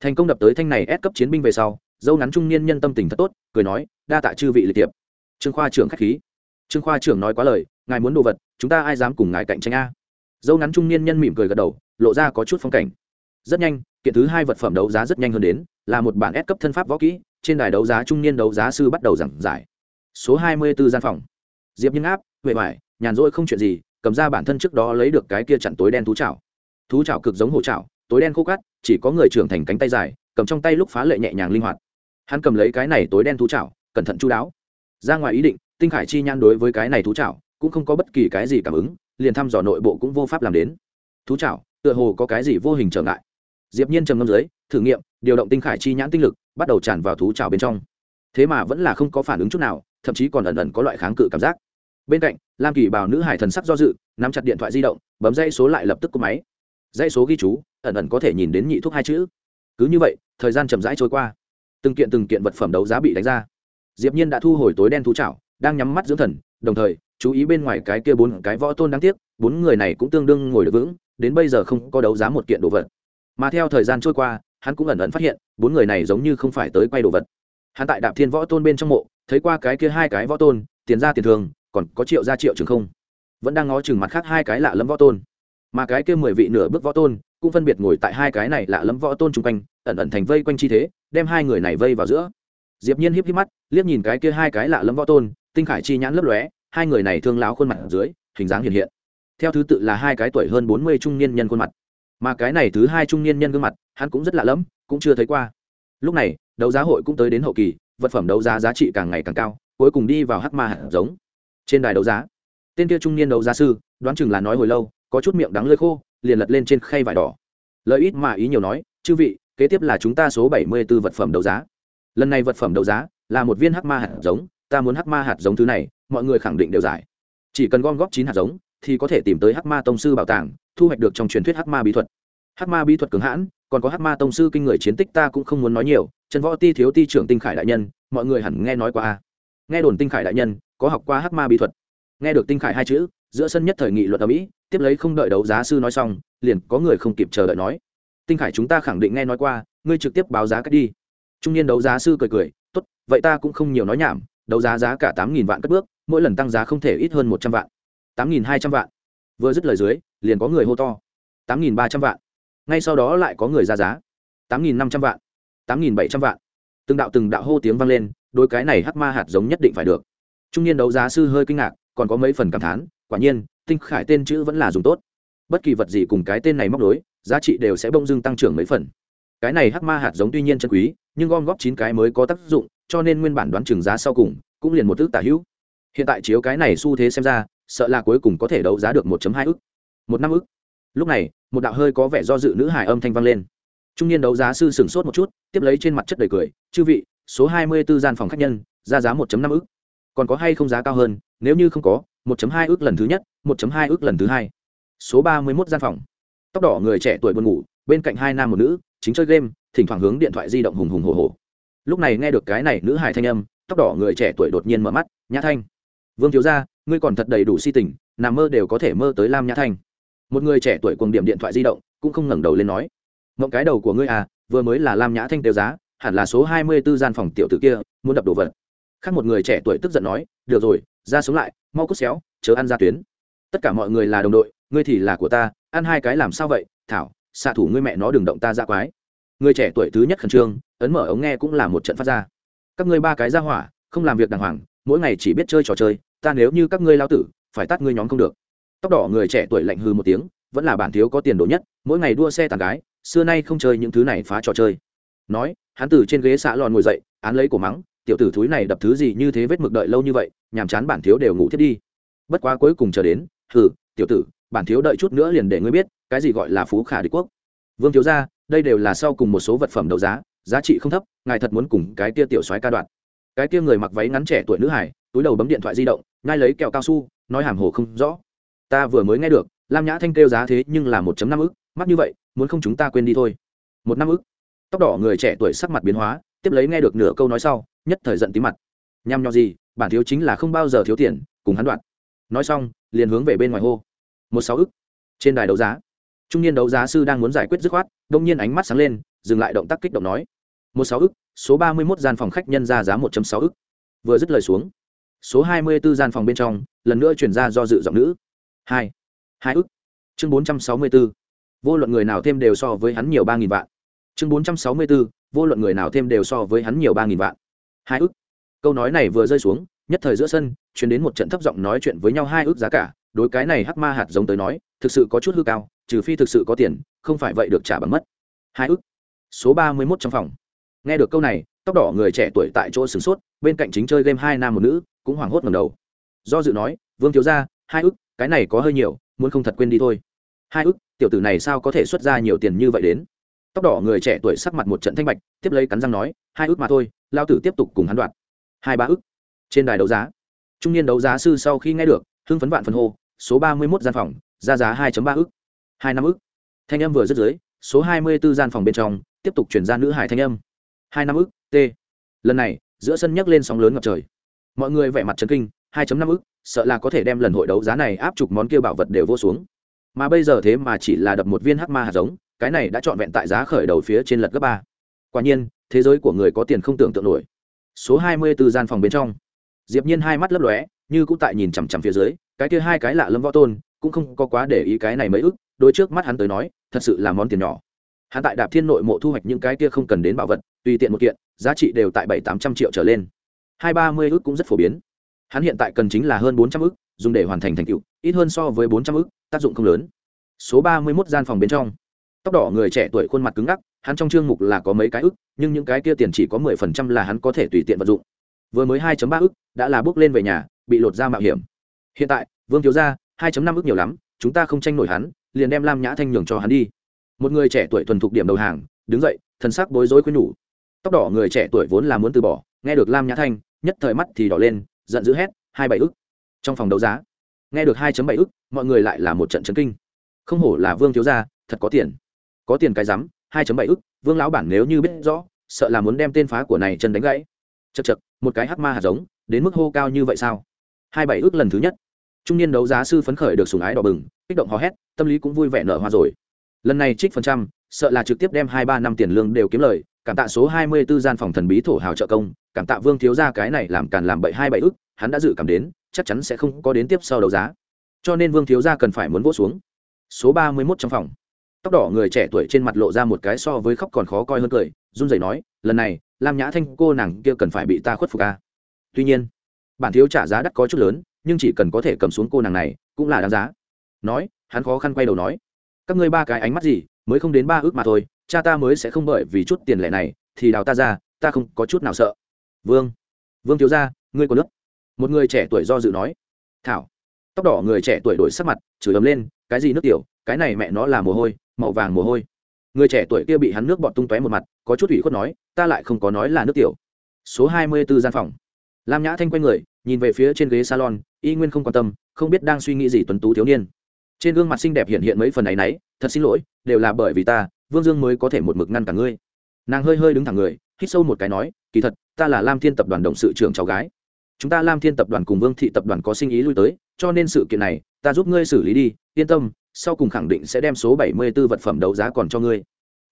A: Thành công đập tới thanh này ép cấp chiến binh về sau, dâu ngắn trung niên nhân tâm tình thật tốt, cười nói, đa tạ chư vị lịch tiệp trương khoa trưởng khách khí. Trương khoa trưởng nói quá lời, ngài muốn đồ vật, chúng ta ai dám cùng ngài cạnh tranh a? Dâu ngắn trung niên nhân mỉm cười gật đầu lộ ra có chút phong cảnh. Rất nhanh, kiện thứ hai vật phẩm đấu giá rất nhanh hơn đến, là một bản ép cấp thân pháp võ kỹ, trên đài đấu giá trung niên đấu giá sư bắt đầu giảng giải. Số hai mươi 24 gian phòng. Diệp nhân áp huệ hoài, nhàn rỗi không chuyện gì, cầm ra bản thân trước đó lấy được cái kia chặn tối đen thú chảo. Thú chảo cực giống hổ chảo, tối đen khô cắt chỉ có người trưởng thành cánh tay dài, cầm trong tay lúc phá lệ nhẹ nhàng linh hoạt. Hắn cầm lấy cái này tối đen thú chảo, cẩn thận chú đáo. Ra ngoài ý định, tinh khải chi nhan đối với cái này thú chảo, cũng không có bất kỳ cái gì cảm ứng, liền thăm dò nội bộ cũng vô pháp làm đến. Thú chảo tựa hồ có cái gì vô hình trở ngại. Diệp nhiên trầm ngâm dưới, thử nghiệm, điều động tinh khải chi nhãn tinh lực, bắt đầu tràn vào thú trào bên trong. Thế mà vẫn là không có phản ứng chút nào, thậm chí còn ẩn ẩn có loại kháng cự cảm giác. Bên cạnh, lam kỳ bào nữ hải thần sắc do dự, nắm chặt điện thoại di động, bấm dây số lại lập tức cúp máy. Dây số ghi chú, ẩn ẩn có thể nhìn đến nhị thuốc hai chữ. Cứ như vậy, thời gian chậm rãi trôi qua. Từng kiện từng kiện vật phẩm đấu giá bị đánh ra. Diệp nhiên đã thu hồi tối đen thú chảo đang nhắm mắt dưỡng thần, đồng thời, chú ý bên ngoài cái kia bốn cái võ tôn đáng tiếc, bốn người này cũng tương đương ngồi được vững đến bây giờ không có đấu giá một kiện đồ vật. Mà theo thời gian trôi qua, hắn cũng ẩn ẩn phát hiện, bốn người này giống như không phải tới quay đồ vật. Hắn tại đạp thiên võ tôn bên trong mộ, thấy qua cái kia hai cái võ tôn, tiền ra tiền thường, còn có triệu ra triệu trường không. Vẫn đang ngó chừng mặt khác hai cái lạ lẫm võ tôn. Mà cái kia mười vị nửa bước võ tôn, cũng phân biệt ngồi tại hai cái này lạ lẫm võ tôn chung quanh, ẩn ẩn thành vây quanh chi thế, đem hai người này vây vào giữa. Diệp nhiên híp híp mắt, liếc nhìn cái kia hai cái lạ lẫm võ tôn, tinh khải chi nhãn lấp lóe, hai người này thương láo khuôn mặt ở dưới, hình dáng hiện hiện theo thứ tự là hai cái tuổi hơn bốn mươi trung niên nhân khuôn mặt. Mà cái này thứ hai trung niên nhân gương mặt, hắn cũng rất lạ lẫm, cũng chưa thấy qua. Lúc này, đấu giá hội cũng tới đến hậu kỳ, vật phẩm đấu giá giá trị càng ngày càng cao, cuối cùng đi vào hắc ma hạt giống. Trên đài đấu giá, tên kia trung niên đấu giá sư, đoán chừng là nói hồi lâu, có chút miệng đắng lơi khô, liền lật lên trên khay vải đỏ. Lợi ít mà ý nhiều nói, chư vị, kế tiếp là chúng ta số bảy mươi 74 vật phẩm đấu giá. Lần này vật phẩm đấu giá là một viên hắc ma hạt giống, ta muốn hắc ma hạt giống thứ này, mọi người khẳng định đều giải. Chỉ cần gom góp chín hạt giống thì có thể tìm tới hắc ma tông sư bảo tàng, thu hoạch được trong truyền thuyết hắc ma bí thuật. Hắc ma bí thuật cường hãn, còn có hắc ma tông sư kinh người chiến tích ta cũng không muốn nói nhiều, trần võ ti thiếu ti trưởng tinh khải đại nhân, mọi người hẳn nghe nói qua a nghe đồn tinh khải đại nhân có học qua hắc ma bí thuật. Nghe được tinh khải hai chữ, giữa sân nhất thời nghị luận ở mỹ, tiếp lấy không đợi đấu giá sư nói xong, liền có người không kịp chờ đợi nói. Tinh khải chúng ta khẳng định nghe nói qua, ngươi trực tiếp báo giá cách đi. Trung niên đấu giá sư cười cười, tốt, vậy ta cũng không nhiều nói nhảm, đấu giá giá cả tám nghìn vạn cất bước, mỗi lần tăng giá không thể ít hơn một trăm vạn tám nghìn hai trăm vạn. Vừa dứt lời dưới, liền có người hô to. tám nghìn ba trăm vạn. Ngay sau đó lại có người ra giá. tám nghìn năm trăm vạn. tám nghìn bảy trăm vạn. Từng đạo từng đạo hô tiếng vang lên đôi cái này hắc ma hạt giống nhất định phải được. Trung niên đấu giá sư hơi kinh ngạc, còn có mấy phần cảm thán, quả nhiên, tinh khải tên chữ vẫn là dùng tốt. Bất kỳ vật gì cùng cái tên này móc đối giá trị đều sẽ bỗng dưng tăng trưởng mấy phần. Cái này hắc ma hạt giống tuy nhiên chân quý, nhưng gom góp chín cái mới có tác dụng, cho nên nguyên bản đoán chừng giá sau cùng cũng liền một ước tả hữu. Hiện tại chiếu cái này xu thế xem ra sợ là cuối cùng có thể đấu giá được một hai ức, một năm ức. lúc này một đạo hơi có vẻ do dự nữ hài âm thanh vang lên trung niên đấu giá sư sửng sốt một chút tiếp lấy trên mặt chất đầy cười chư vị số hai mươi 24 gian phòng khách nhân ra giá một năm ức. còn có hay không giá cao hơn nếu như không có 1.2 ức lần thứ nhất 1.2 ức lần thứ hai số 31 gian phòng tóc đỏ người trẻ tuổi buồn ngủ bên cạnh hai nam một nữ chính chơi game thỉnh thoảng hướng điện thoại di động hùng hùng hổ hổ. lúc này nghe được cái này nữ hài thanh âm tóc đỏ người trẻ tuổi đột nhiên mở mắt nhã thanh vương thiếu gia ngươi còn thật đầy đủ si tình, nằm mơ đều có thể mơ tới lam nhã thanh. Một người trẻ tuổi cùng điểm điện thoại di động, cũng không ngẩng đầu lên nói, mộng cái đầu của ngươi à vừa mới là lam nhã thanh tiêu giá, hẳn là số hai mươi 24 gian phòng tiểu tử kia, muốn đập đồ vật. Khác một người trẻ tuổi tức giận nói, được rồi, ra sống lại, mau cút xéo, chớ ăn ra tuyến. Tất cả mọi người là đồng đội, ngươi thì là của ta, ăn hai cái làm sao vậy, thảo, xạ thủ ngươi mẹ nó đừng động ta ra quái. Người trẻ tuổi thứ nhất khẩn trương, ấn mở ống nghe cũng là một trận phát ra. Các ngươi ba cái ra hỏa, không làm việc đàng hoàng mỗi ngày chỉ biết chơi trò chơi ta nếu như các ngươi lao tử phải tắt ngươi nhóm không được. Tóc đỏ người trẻ tuổi lạnh hư một tiếng vẫn là bản thiếu có tiền đồ nhất mỗi ngày đua xe tàn gái xưa nay không chơi những thứ này phá trò chơi. Nói hắn từ trên ghế xạ lòn ngồi dậy án lấy cổ mắng tiểu tử thúi này đập thứ gì như thế vết mực đợi lâu như vậy nhàm chán bản thiếu đều ngủ thiết đi. Bất quá cuối cùng chờ đến thử, tiểu tử bản thiếu đợi chút nữa liền để ngươi biết cái gì gọi là phú khả đế quốc. Vương thiếu gia đây đều là sau cùng một số vật phẩm đấu giá giá trị không thấp ngài thật muốn cùng cái tia tiểu soái ca đoạn cái kia người mặc váy ngắn trẻ tuổi nữ hải, túi đầu bấm điện thoại di động ngay lấy kẹo cao su, nói hàm hồ không rõ. Ta vừa mới nghe được, lam nhã thanh kêu giá thế nhưng là một năm ức, mắc như vậy, muốn không chúng ta quên đi thôi. Một năm ức. Tóc đỏ người trẻ tuổi sắc mặt biến hóa, tiếp lấy nghe được nửa câu nói sau, nhất thời giận tí mặt. Nhằm nhò gì, bản thiếu chính là không bao giờ thiếu tiền, cùng hắn đoạn. Nói xong, liền hướng về bên ngoài hô. Một sáu ức. Trên đài đấu giá. Trung niên đấu giá sư đang muốn giải quyết dứt khoát, đông nhiên ánh mắt sáng lên, dừng lại động tác kích động nói một sáu ức, số ba mươi một gian phòng khách nhân ra giá một sáu ức. Vừa dứt lời xuống, số hai mươi b ố gian phòng bên trong, lần nữa chuyển ra do dự giọng nữ. Hai hai ức. Chương bốn trăm sáu mươi b ố vô luận người nào thêm đều so với hắn nhiều ba nghìn vạn. Chương bốn trăm sáu mươi b ố vô luận người nào thêm đều so với hắn nhiều ba nghìn vạn. Hai ức. Câu nói này vừa rơi xuống, nhất thời giữa sân, chuyển đến một trận thấp giọng nói chuyện với nhau hai ức giá cả, đối cái này hắc ma hạt giống tới nói, thực sự có chút hư cao, trừ phi thực sự có tiền, không phải vậy được trả bằng mất. Hai ức. Số ba mươi mốt trong phòng nghe được câu này, tóc đỏ người trẻ tuổi tại chỗ sửng sốt, bên cạnh chính chơi game hai nam một nữ, cũng hoảng hốt ngầm đầu. Do dự nói, vương thiếu ra hai ức, cái này có hơi nhiều, muốn không thật quên đi thôi. Hai ức, tiểu tử này sao có thể xuất ra nhiều tiền như vậy đến? Tóc đỏ người trẻ tuổi sắc mặt một trận thanh bạch, tiếp lấy cắn răng nói, hai ức mà thôi, lao tử tiếp tục cùng hắn đoạt. Hai ba ức. Trên đài đấu giá. Trung niên đấu giá sư sau khi nghe được, hưng phấn vạn phân hô, số ba mươi một gian phòng, ra giá hai ba ức. Hai năm ức. Thanh âm vừa dứt dưới, số hai mươi b ố gian phòng bên trong, tiếp tục chuyển ra nữ hải thanh âm hai năm ức t lần này, giữa sân nhấc lên sóng lớn ngập trời. Mọi người vẻ mặt trấn kinh, hai năm ức, sợ là có thể đem lần hội đấu giá này áp chục món kia bảo vật đều vô xuống. Mà bây giờ thế mà chỉ là đập một viên hắc ma hạt giống, cái này đã trọn vẹn tại giá khởi đầu phía trên lật gấp ba. Quả nhiên, thế giới của người có tiền không tưởng tượng nổi. Số hai mươi từ gian phòng bên trong. Diệp nhiên hai mắt lấp lóe, như cũng tại nhìn chằm chằm phía dưới, cái kia hai cái lạ lâm võ tôn, cũng không có quá để ý cái này mấy ức đôi trước mắt hắn tới nói, thật sự là món tiền nhỏ. Hắn tại đạp thiên nội mộ thu hoạch những cái kia không cần đến bảo vật tùy tiện một kiện, giá trị đều tại bảy, tám trăm triệu trở lên. Hai, ba mươi ước cũng rất phổ biến. Hắn hiện tại cần chính là hơn bốn trăm ước dùng để hoàn thành thành tựu, ít hơn so với bốn trăm ước tác dụng không lớn. Số ba mươi mốt gian phòng bên trong. Tóc đỏ người trẻ tuổi khuôn mặt cứng ngắc, hắn trong chương mục là có mấy cái ức, nhưng những cái kia tiền chỉ có mười phần trăm là hắn có thể tùy tiện vận dụng. Vừa mới hai ba ức, đã là bước lên về nhà, bị lột ra mạo hiểm. Hiện tại, vương thiếu ra hai năm ức nhiều lắm, chúng ta không tranh nổi hắn, liền đem lam nhã thanh nhường cho hắn đi. Một người trẻ tuổi thuần thục điểm đầu hàng, đứng dậy thân sắc bối rối khuyên nhủ tóc đỏ người trẻ tuổi vốn là muốn từ bỏ, nghe được lam nhã thanh, nhất thời mắt thì đỏ lên, giận dữ hét, hai bảy ức. Trong phòng đấu giá, nghe được hai bảy ức, mọi người lại là một trận chấn kinh. Không hổ là vương thiếu gia, thật có tiền. Có tiền cái rắm, hai bảy ức, vương lão bản nếu như biết rõ, sợ là muốn đem tên phá của này chân đánh gãy. Chật chật một cái hắc ma hạt giống, đến mức hô cao như vậy sao? Hai bảy ức lần thứ nhất. Trung niên đấu giá sư phấn khởi được sùng ái đỏ bừng, kích động hò hét, tâm lý cũng vui vẻ nở hoa rồi. Lần này trích phần trăm sợ là trực tiếp đem hai ba năm tiền lương đều kiếm lời, cảm tạ số hai mươi 24 gian phòng thần bí thổ hào trợ công, cảm tạ vương thiếu gia cái này làm càn làm bậy hai bảy ức, hắn đã dự cảm đến, chắc chắn sẽ không có đến tiếp sau đấu giá. Cho nên vương thiếu gia cần phải muốn vỗ xuống. Số ba mươi 31 trong phòng. Tóc đỏ người trẻ tuổi trên mặt lộ ra một cái so với khóc còn khó coi hơn cười, run rẩy nói, lần này, lam nhã thanh cô nàng kia cần phải bị ta khuất phục a tuy nhiên, bản thiếu trả giá đắt có chút lớn, nhưng chỉ cần có thể cầm xuống cô nàng này, cũng là đáng giá. Nói, hắn khó khăn quay đầu nói, các ngươi ba cái ánh mắt gì mới không đến ba ước mà thôi, cha ta mới sẽ không bởi vì chút tiền lệ này thì đào ta ra, ta không có chút nào sợ. Vương vương thiếu gia, ngươi có nước một người trẻ tuổi do dự nói. Thảo, tóc đỏ người trẻ tuổi đổi sắc mặt, chửi ấm lên, cái gì nước tiểu, cái này mẹ nó là mồ hôi, màu vàng mồ hôi. Người trẻ tuổi kia bị hắn nước bọt tung tóe một mặt, có chút ủy khuất nói, ta lại không có nói là nước tiểu. Số hai mươi 24 gian phòng. Lam nhã thanh quay người, nhìn về phía trên ghế salon, y nguyên không quan tâm, không biết đang suy nghĩ gì tuấn tú thiếu niên. Trên gương mặt xinh đẹp hiện hiện mấy phần áy náy thật xin lỗi, đều là bởi vì ta, vương dương mới có thể một mực ngăn cả ngươi. Nàng hơi hơi đứng thẳng người, hít sâu một cái nói, kỳ thật, ta là lam thiên tập đoàn động sự trưởng cháu gái. Chúng ta lam thiên tập đoàn cùng vương thị tập đoàn có sinh ý lui tới, cho nên sự kiện này, ta giúp ngươi xử lý đi, yên tâm, sau cùng khẳng định sẽ đem số bảy mươi 74 vật phẩm đấu giá còn cho ngươi.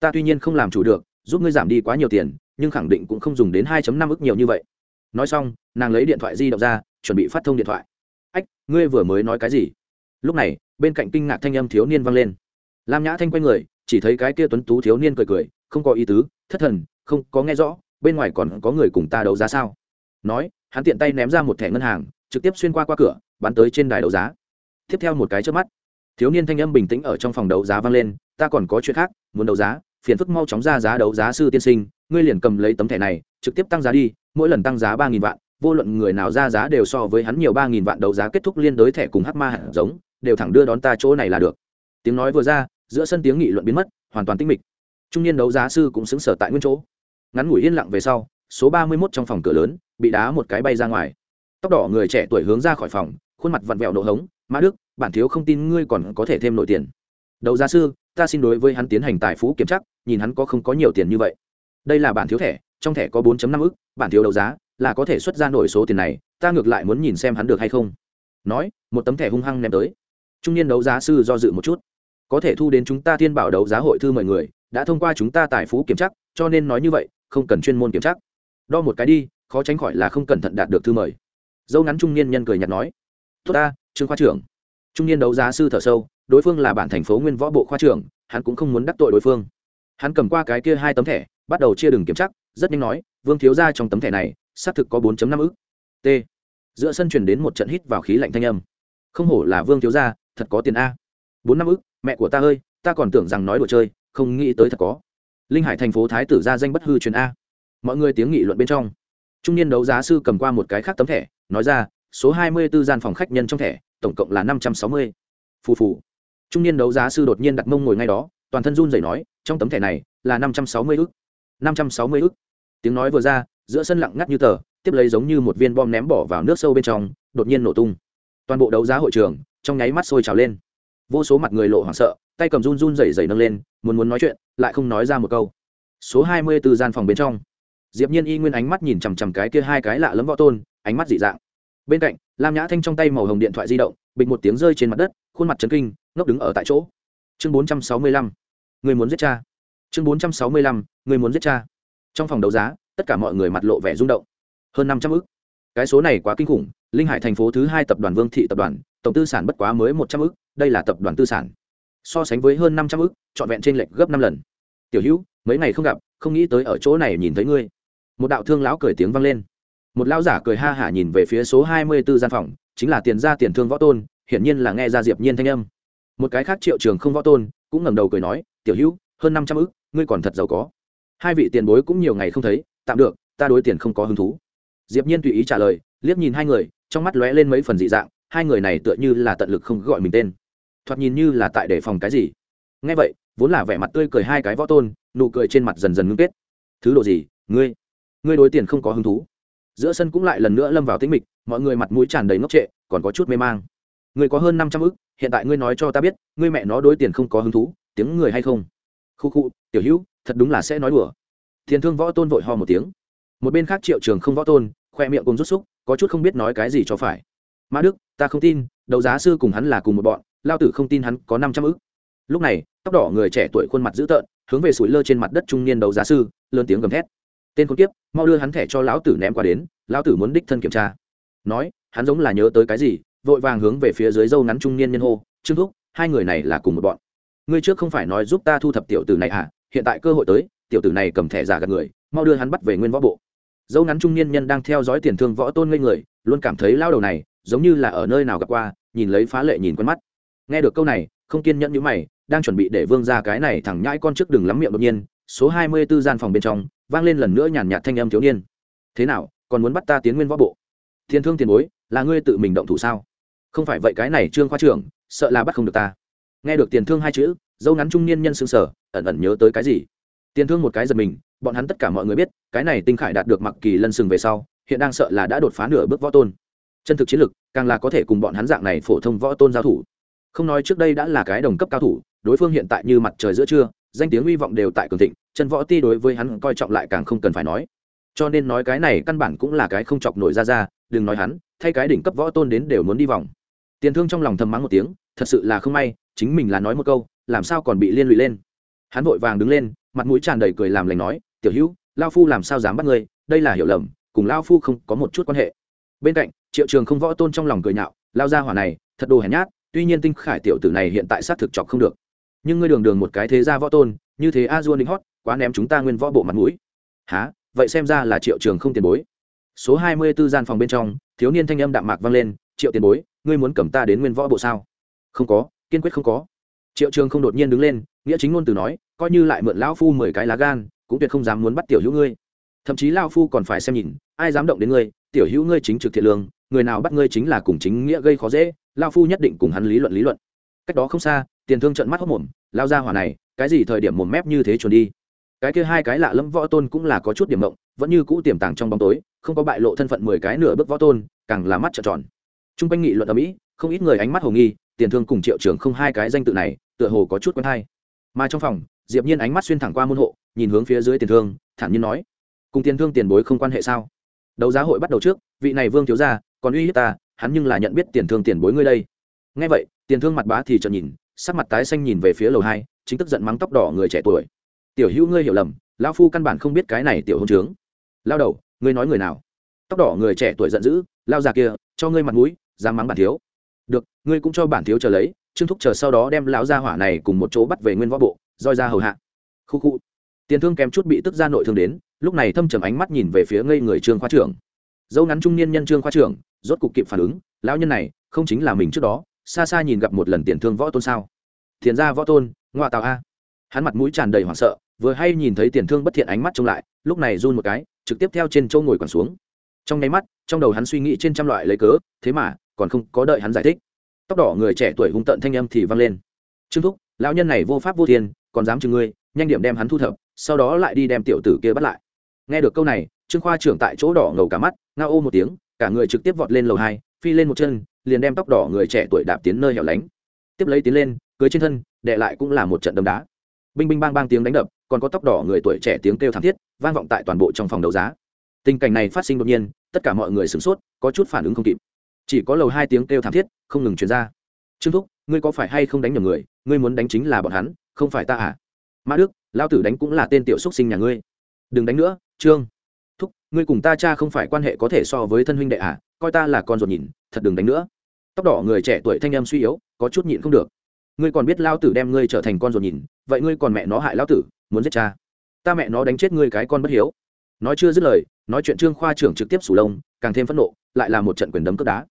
A: Ta tuy nhiên không làm chủ được, giúp ngươi giảm đi quá nhiều tiền, nhưng khẳng định cũng không dùng đến hai năm ức nhiều như vậy. Nói xong, nàng lấy điện thoại di động ra, chuẩn bị phát thông điện thoại. Ách, ngươi vừa mới nói cái gì? Lúc này, bên cạnh kinh ngạc thanh âm thiếu niên vang lên lam nhã thanh quay người, chỉ thấy cái kia tuấn tú thiếu niên cười cười, không có ý tứ, thất thần, không có nghe rõ, bên ngoài còn có người cùng ta đấu giá sao? Nói, hắn tiện tay ném ra một thẻ ngân hàng, trực tiếp xuyên qua qua cửa, bắn tới trên đài đấu giá. Tiếp theo một cái trước mắt, thiếu niên thanh âm bình tĩnh ở trong phòng đấu giá vang lên, ta còn có chuyện khác, muốn đấu giá, phiền phức mau chóng ra giá đấu giá sư tiên sinh, ngươi liền cầm lấy tấm thẻ này, trực tiếp tăng giá đi, mỗi lần tăng giá ba nghìn vạn, vô luận người nào ra giá đều so với hắn nhiều ba nghìn vạn đấu giá kết thúc liên đối thẻ cùng hắc ma hạt giống, đều thẳng đưa đón ta chỗ này là được. Tiếng nói vừa ra giữa sân tiếng nghị luận biến mất, hoàn toàn tinh mịch. Trung niên đấu giá sư cũng xứng sở tại nguyên chỗ. Ngắn ngủi yên lặng về sau, số ba mươi mốt trong phòng cửa lớn bị đá một cái bay ra ngoài. Tóc đỏ người trẻ tuổi hướng ra khỏi phòng, khuôn mặt vặn vẹo nổ hống, mã đức, bản thiếu không tin ngươi còn có thể thêm nội tiền. Đấu giá sư, ta xin đối với hắn tiến hành tài phú kiểm tra, nhìn hắn có không có nhiều tiền như vậy. Đây là bản thiếu thẻ, trong thẻ có 4 năm ức, bản thiếu đấu giá, là có thể xuất ra nổi số tiền này, ta ngược lại muốn nhìn xem hắn được hay không. Nói, một tấm thẻ hung hăng ném tới. Trung niên đấu giá sư do dự một chút có thể thu đến chúng ta thiên bảo đấu giá hội thư mời người, đã thông qua chúng ta tài phú kiểm tra, cho nên nói như vậy, không cần chuyên môn kiểm tra. Đo một cái đi, khó tránh khỏi là không cẩn thận đạt được thư mời. Dâu ngắn trung niên nhân cười nhạt nói, tốt ta, trương khoa trưởng. Trung niên đấu giá sư thở sâu, đối phương là bản thành phố nguyên võ bộ khoa trưởng, hắn cũng không muốn đắc tội đối phương. Hắn cầm qua cái kia hai tấm thẻ, bắt đầu chia đường kiểm chắc rất nhanh nói, vương thiếu ra trong tấm thẻ này, xác thực có bốn năm ức. T. Giữa sân truyền đến một trận hít vào khí lạnh thanh âm. Không hổ là vương thiếu gia, thật có tiền a. Bốn năm ức mẹ của ta ơi, ta còn tưởng rằng nói đùa chơi, không nghĩ tới thật có. Linh hải thành phố thái tử ra danh bất hư truyền a. Mọi người tiếng nghị luận bên trong. Trung niên đấu giá sư cầm qua một cái khác tấm thẻ, nói ra, số hai mươi 24 gian phòng khách nhân trong thẻ, tổng cộng là năm trăm sáu mươi. Phù phù. Trung niên đấu giá sư đột nhiên đặt mông ngồi ngay đó, toàn thân run rẩy nói, trong tấm thẻ này là năm trăm sáu mươi ức. năm trăm sáu mươi ức. Tiếng nói vừa ra, giữa sân lặng ngắt như tờ, tiếp lấy giống như một viên bom ném bỏ vào nước sâu bên trong, đột nhiên nổ tung. Toàn bộ đấu giá hội trường, trong nháy mắt sôi trào lên vô số mặt người lộ hoảng sợ, tay cầm run run rẩy rẩy nâng lên, muốn muốn nói chuyện, lại không nói ra một câu. Số hai mươi từ gian phòng bên trong, diệp nhiên y nguyên ánh mắt nhìn chằm chằm cái kia hai cái lạ lẫm võ tôn, ánh mắt dị dạng. Bên cạnh, lam nhã thanh trong tay màu hồng điện thoại di động, bịch một tiếng rơi trên mặt đất, khuôn mặt chấn kinh, ngốc đứng ở tại chỗ. Chương bốn trăm sáu mươi lăm, người muốn giết cha. Chương bốn trăm sáu mươi lăm, người muốn giết cha. Trong phòng đấu giá, tất cả mọi người mặt lộ vẻ rung động. Hơn năm trăm ư cái số này quá kinh khủng, linh hải thành phố thứ hai tập đoàn vương thị tập đoàn, tổng tư sản bất quá mới một trăm ư đây là tập đoàn tư sản. So sánh với hơn năm trăm ư trọn vẹn trên lệch gấp năm lần. Tiểu hữu, mấy ngày không gặp, không nghĩ tới ở chỗ này nhìn thấy ngươi. Một đạo thương lão cười tiếng vang lên. Một lão giả cười ha hả nhìn về phía số hai mươi 24 gian phòng, chính là tiền gia tiền thương võ tôn, hiển nhiên là nghe ra diệp nhiên thanh âm. Một cái khác triệu trường không võ tôn, cũng ngẩng đầu cười nói, tiểu hữu, hơn năm trăm ức ngươi còn thật giàu có. Hai vị tiền bối cũng nhiều ngày không thấy, tạm được, ta đối tiền không có hứng thú. Diệp nhiên tùy ý trả lời, liếc nhìn hai người, trong mắt lóe lên mấy phần dị dạng, hai người này tựa như là tận lực không gọi mình tên thoạt nhìn như là tại đề phòng cái gì. Nghe vậy, vốn là vẻ mặt tươi cười hai cái võ tôn, nụ cười trên mặt dần dần ngưng kết. Thứ độ gì, ngươi? Ngươi đối tiền không có hứng thú. Giữa sân cũng lại lần nữa lâm vào tĩnh mịch, mọi người mặt mũi tràn đầy ngốc trệ, còn có chút mê mang. Ngươi có hơn năm trăm ức, hiện tại ngươi nói cho ta biết, ngươi mẹ nó đối tiền không có hứng thú, tiếng người hay không? Khu khu, tiểu hữu, thật đúng là sẽ nói đùa. Thiền thương võ tôn vội ho một tiếng. Một bên khác triệu trường không võ tôn, khoe miệng cùng rút xúc, có chút không biết nói cái gì cho phải. Mã đức, ta không tin, đấu giá sư cùng hắn là cùng một bọn lao tử không tin hắn có năm trăm ức. Lúc này, tóc đỏ người trẻ tuổi khuôn mặt dữ tợn, hướng về sủi lơ trên mặt đất trung niên đấu giá sư, lớn tiếng gầm thét. Tên con tiếp mau đưa hắn thẻ cho lão tử ném qua đến, lão tử muốn đích thân kiểm tra. Nói, hắn giống là nhớ tới cái gì, vội vàng hướng về phía dưới dâu ngắn trung niên nhân hô, trương thúc, hai người này là cùng một bọn. Ngươi trước không phải nói giúp ta thu thập tiểu tử này à? Hiện tại cơ hội tới, tiểu tử này cầm thẻ giả gạt người, mau đưa hắn bắt về nguyên võ bộ. Dâu ngắn trung niên nhân đang theo dõi tiền thương võ tôn ngây người, luôn cảm thấy lao đầu này giống như là ở nơi nào gặp qua, nhìn lấy phá lệ nhìn quen mắt nghe được câu này, không kiên nhẫn như mày, đang chuẩn bị để vương ra cái này thẳng nhãi con trước đừng lắm miệng đột nhiên, số hai mươi 24 gian phòng bên trong, vang lên lần nữa nhàn nhạt thanh âm thiếu niên. Thế nào, còn muốn bắt ta tiến nguyên võ bộ? Thiên thương tiền bối, là ngươi tự mình động thủ sao? Không phải vậy cái này trương khoa trưởng, sợ là bắt không được ta. Nghe được tiền thương hai chữ, dâu ngắn trung niên nhân xương sở ẩn ẩn nhớ tới cái gì? Tiền thương một cái giật mình, bọn hắn tất cả mọi người biết, cái này tinh khải đạt được mặc kỳ lân sừng về sau, hiện đang sợ là đã đột phá nửa bước võ tôn. Chân thực chiến lực, càng là có thể cùng bọn hắn dạng này phổ thông võ tôn giao thủ không nói trước đây đã là cái đồng cấp cao thủ, đối phương hiện tại như mặt trời giữa trưa, danh tiếng hy vọng đều tại cường thịnh chân võ ti đối với hắn coi trọng lại càng không cần phải nói. Cho nên nói cái này căn bản cũng là cái không chọc nổi ra ra, đừng nói hắn, thay cái đỉnh cấp võ tôn đến đều muốn đi vòng. Tiền thương trong lòng thầm mắng một tiếng, thật sự là không may, chính mình là nói một câu, làm sao còn bị liên lụy lên. Hắn vội vàng đứng lên, mặt mũi tràn đầy cười làm lành nói, tiểu hữu, lao phu làm sao dám bắt ngươi, đây là hiểu lầm, cùng lao phu không có một chút quan hệ. Bên cạnh, triệu trường không võ tôn trong lòng cười nhạo, lao ra hỏa này, thật đồ hèn nhát tuy nhiên tinh khải tiểu tử này hiện tại xác thực chọc không được. Nhưng ngươi đường đường một cái thế gia võ tôn, như thế a dua đính hót, quá ném chúng ta nguyên võ bộ mặt mũi. Há vậy xem ra là triệu trường không tiền bối. Số hai mươi b ố gian phòng bên trong, thiếu niên thanh âm đạm mạc vang lên, triệu tiền bối, ngươi muốn cầm ta đến nguyên võ bộ sao? Không có, kiên quyết không có. Triệu trường không đột nhiên đứng lên, nghĩa chính ngôn từ nói, coi như lại mượn lão phu mười cái lá gan, cũng tuyệt không dám muốn bắt tiểu hữu ngươi. Thậm chí lao phu còn phải xem nhìn, ai dám động đến ngươi, tiểu hữu ngươi chính trực thiện lương, người nào bắt ngươi chính là cùng chính nghĩa gây khó dễ lao phu nhất định cùng hắn lý luận lý luận. Cách đó không xa, tiền thương trận mắt hốc mồm, lao ra hỏa này, cái gì thời điểm mồm mép như thế chuẩn đi? Cái kia hai cái lạ lẫm võ tôn cũng là có chút điểm động, vẫn như cũ tiềm tàng trong bóng tối, không có bại lộ thân phận mười cái nửa bước võ tôn, càng là mắt trợn tròn. T r u n g quanh nghị luận ở mỹ không ít người ánh mắt hồ nghi, tiền thương cùng triệu trưởng không hai cái danh tự này, tựa hồ có chút quen hay. Mà trong phòng, diệp nhiên ánh mắt xuyên thẳng qua môn hộ, nhìn hướng phía dưới tiền thương, thản nhiên nói, cùng tiền thương tiền bối không quan hệ sao? Đấu giá hội bắt đầu trước, vị này vương thiếu gia, còn uy hiếp ta hắn nhưng là nhận biết tiền thương tiền bối ngươi đây. Nghe vậy, tiền thương mặt bá thì chợt nhìn, sắc mặt tái xanh nhìn về phía lầu hai, chính tức giận mắng tóc đỏ người trẻ tuổi. Tiểu hữu ngươi hiểu lầm, lão phu căn bản không biết cái này tiểu hôn trướng. Lao đầu, ngươi nói người nào? Tóc đỏ người trẻ tuổi giận dữ, lao già kia, cho ngươi mặt mũi, dám mắng bản thiếu. Được, ngươi cũng cho bản thiếu chờ lấy, trương thúc chờ sau đó đem lão gia hỏa này cùng một chỗ bắt về nguyên võ bộ, roi ra hầu hạ. Khu khu. Tiền thương kém chút bị tức ra nội thương đến, lúc này thâm trầm ánh mắt nhìn về phía ngây người trương khoa trưởng. Dâu ngắn trung niên nhân trương khoa trưởng rốt cục kịp phản ứng, lão nhân này, không chính là mình trước đó, xa xa nhìn gặp một lần tiền thương võ tôn sao? Thiền ra võ tôn ngoại tào a. Hắn mặt mũi tràn đầy hoảng sợ, vừa hay nhìn thấy tiền thương bất thiện ánh mắt trông lại, lúc này run một cái, trực tiếp theo trên châu ngồi còn xuống. Trong nháy mắt, trong đầu hắn suy nghĩ trên trăm loại lấy cớ, thế mà, còn không có đợi hắn giải thích. Tóc đỏ người trẻ tuổi hung tận thanh âm thì vang lên. Trương thúc, lão nhân này vô pháp vô thiên, còn dám chừng ngươi, nhanh điểm đem hắn thu thập, sau đó lại đi đem tiểu tử kia bắt lại. Nghe được câu này, trương khoa trưởng tại chỗ đỏ ngầu cả mắt, ngao ô một tiếng cả người trực tiếp vọt lên lầu hai, phi lên một chân, liền đem tóc đỏ người trẻ tuổi đạp tiến nơi hẻo lánh. Tiếp lấy tiến lên, cưới trên thân đệ lại cũng là một trận đấm đá. Binh binh bang bang tiếng đánh đập, còn có tóc đỏ người tuổi trẻ tiếng kêu thảm thiết, vang vọng tại toàn bộ trong phòng đấu giá. Tình cảnh này phát sinh đột nhiên, tất cả mọi người sửng sốt, có chút phản ứng không kịp. Chỉ có lầu hai tiếng kêu thảm thiết, không ngừng chuyển ra. Trương thúc, ngươi có phải hay không đánh nhầm người? Ngươi muốn đánh chính là bọn hắn, không phải ta à? Mã đức lao tử đánh cũng là tên tiểu xúc sinh nhà ngươi. Đừng đánh nữa, trương ngươi cùng ta cha không phải quan hệ có thể so với thân huynh đệ à coi ta là con ruột nhìn, thật đừng đánh nữa. Tóc đỏ người trẻ tuổi thanh em suy yếu, có chút nhịn không được. Ngươi còn biết lao tử đem ngươi trở thành con ruột nhìn, vậy ngươi còn mẹ nó hại lao tử, muốn giết cha. Ta mẹ nó đánh chết ngươi cái con bất hiếu. Nói chưa dứt lời, nói chuyện trương khoa trưởng trực tiếp sủ lông, càng thêm phẫn nộ, lại là một trận quyền đấm cướp đá.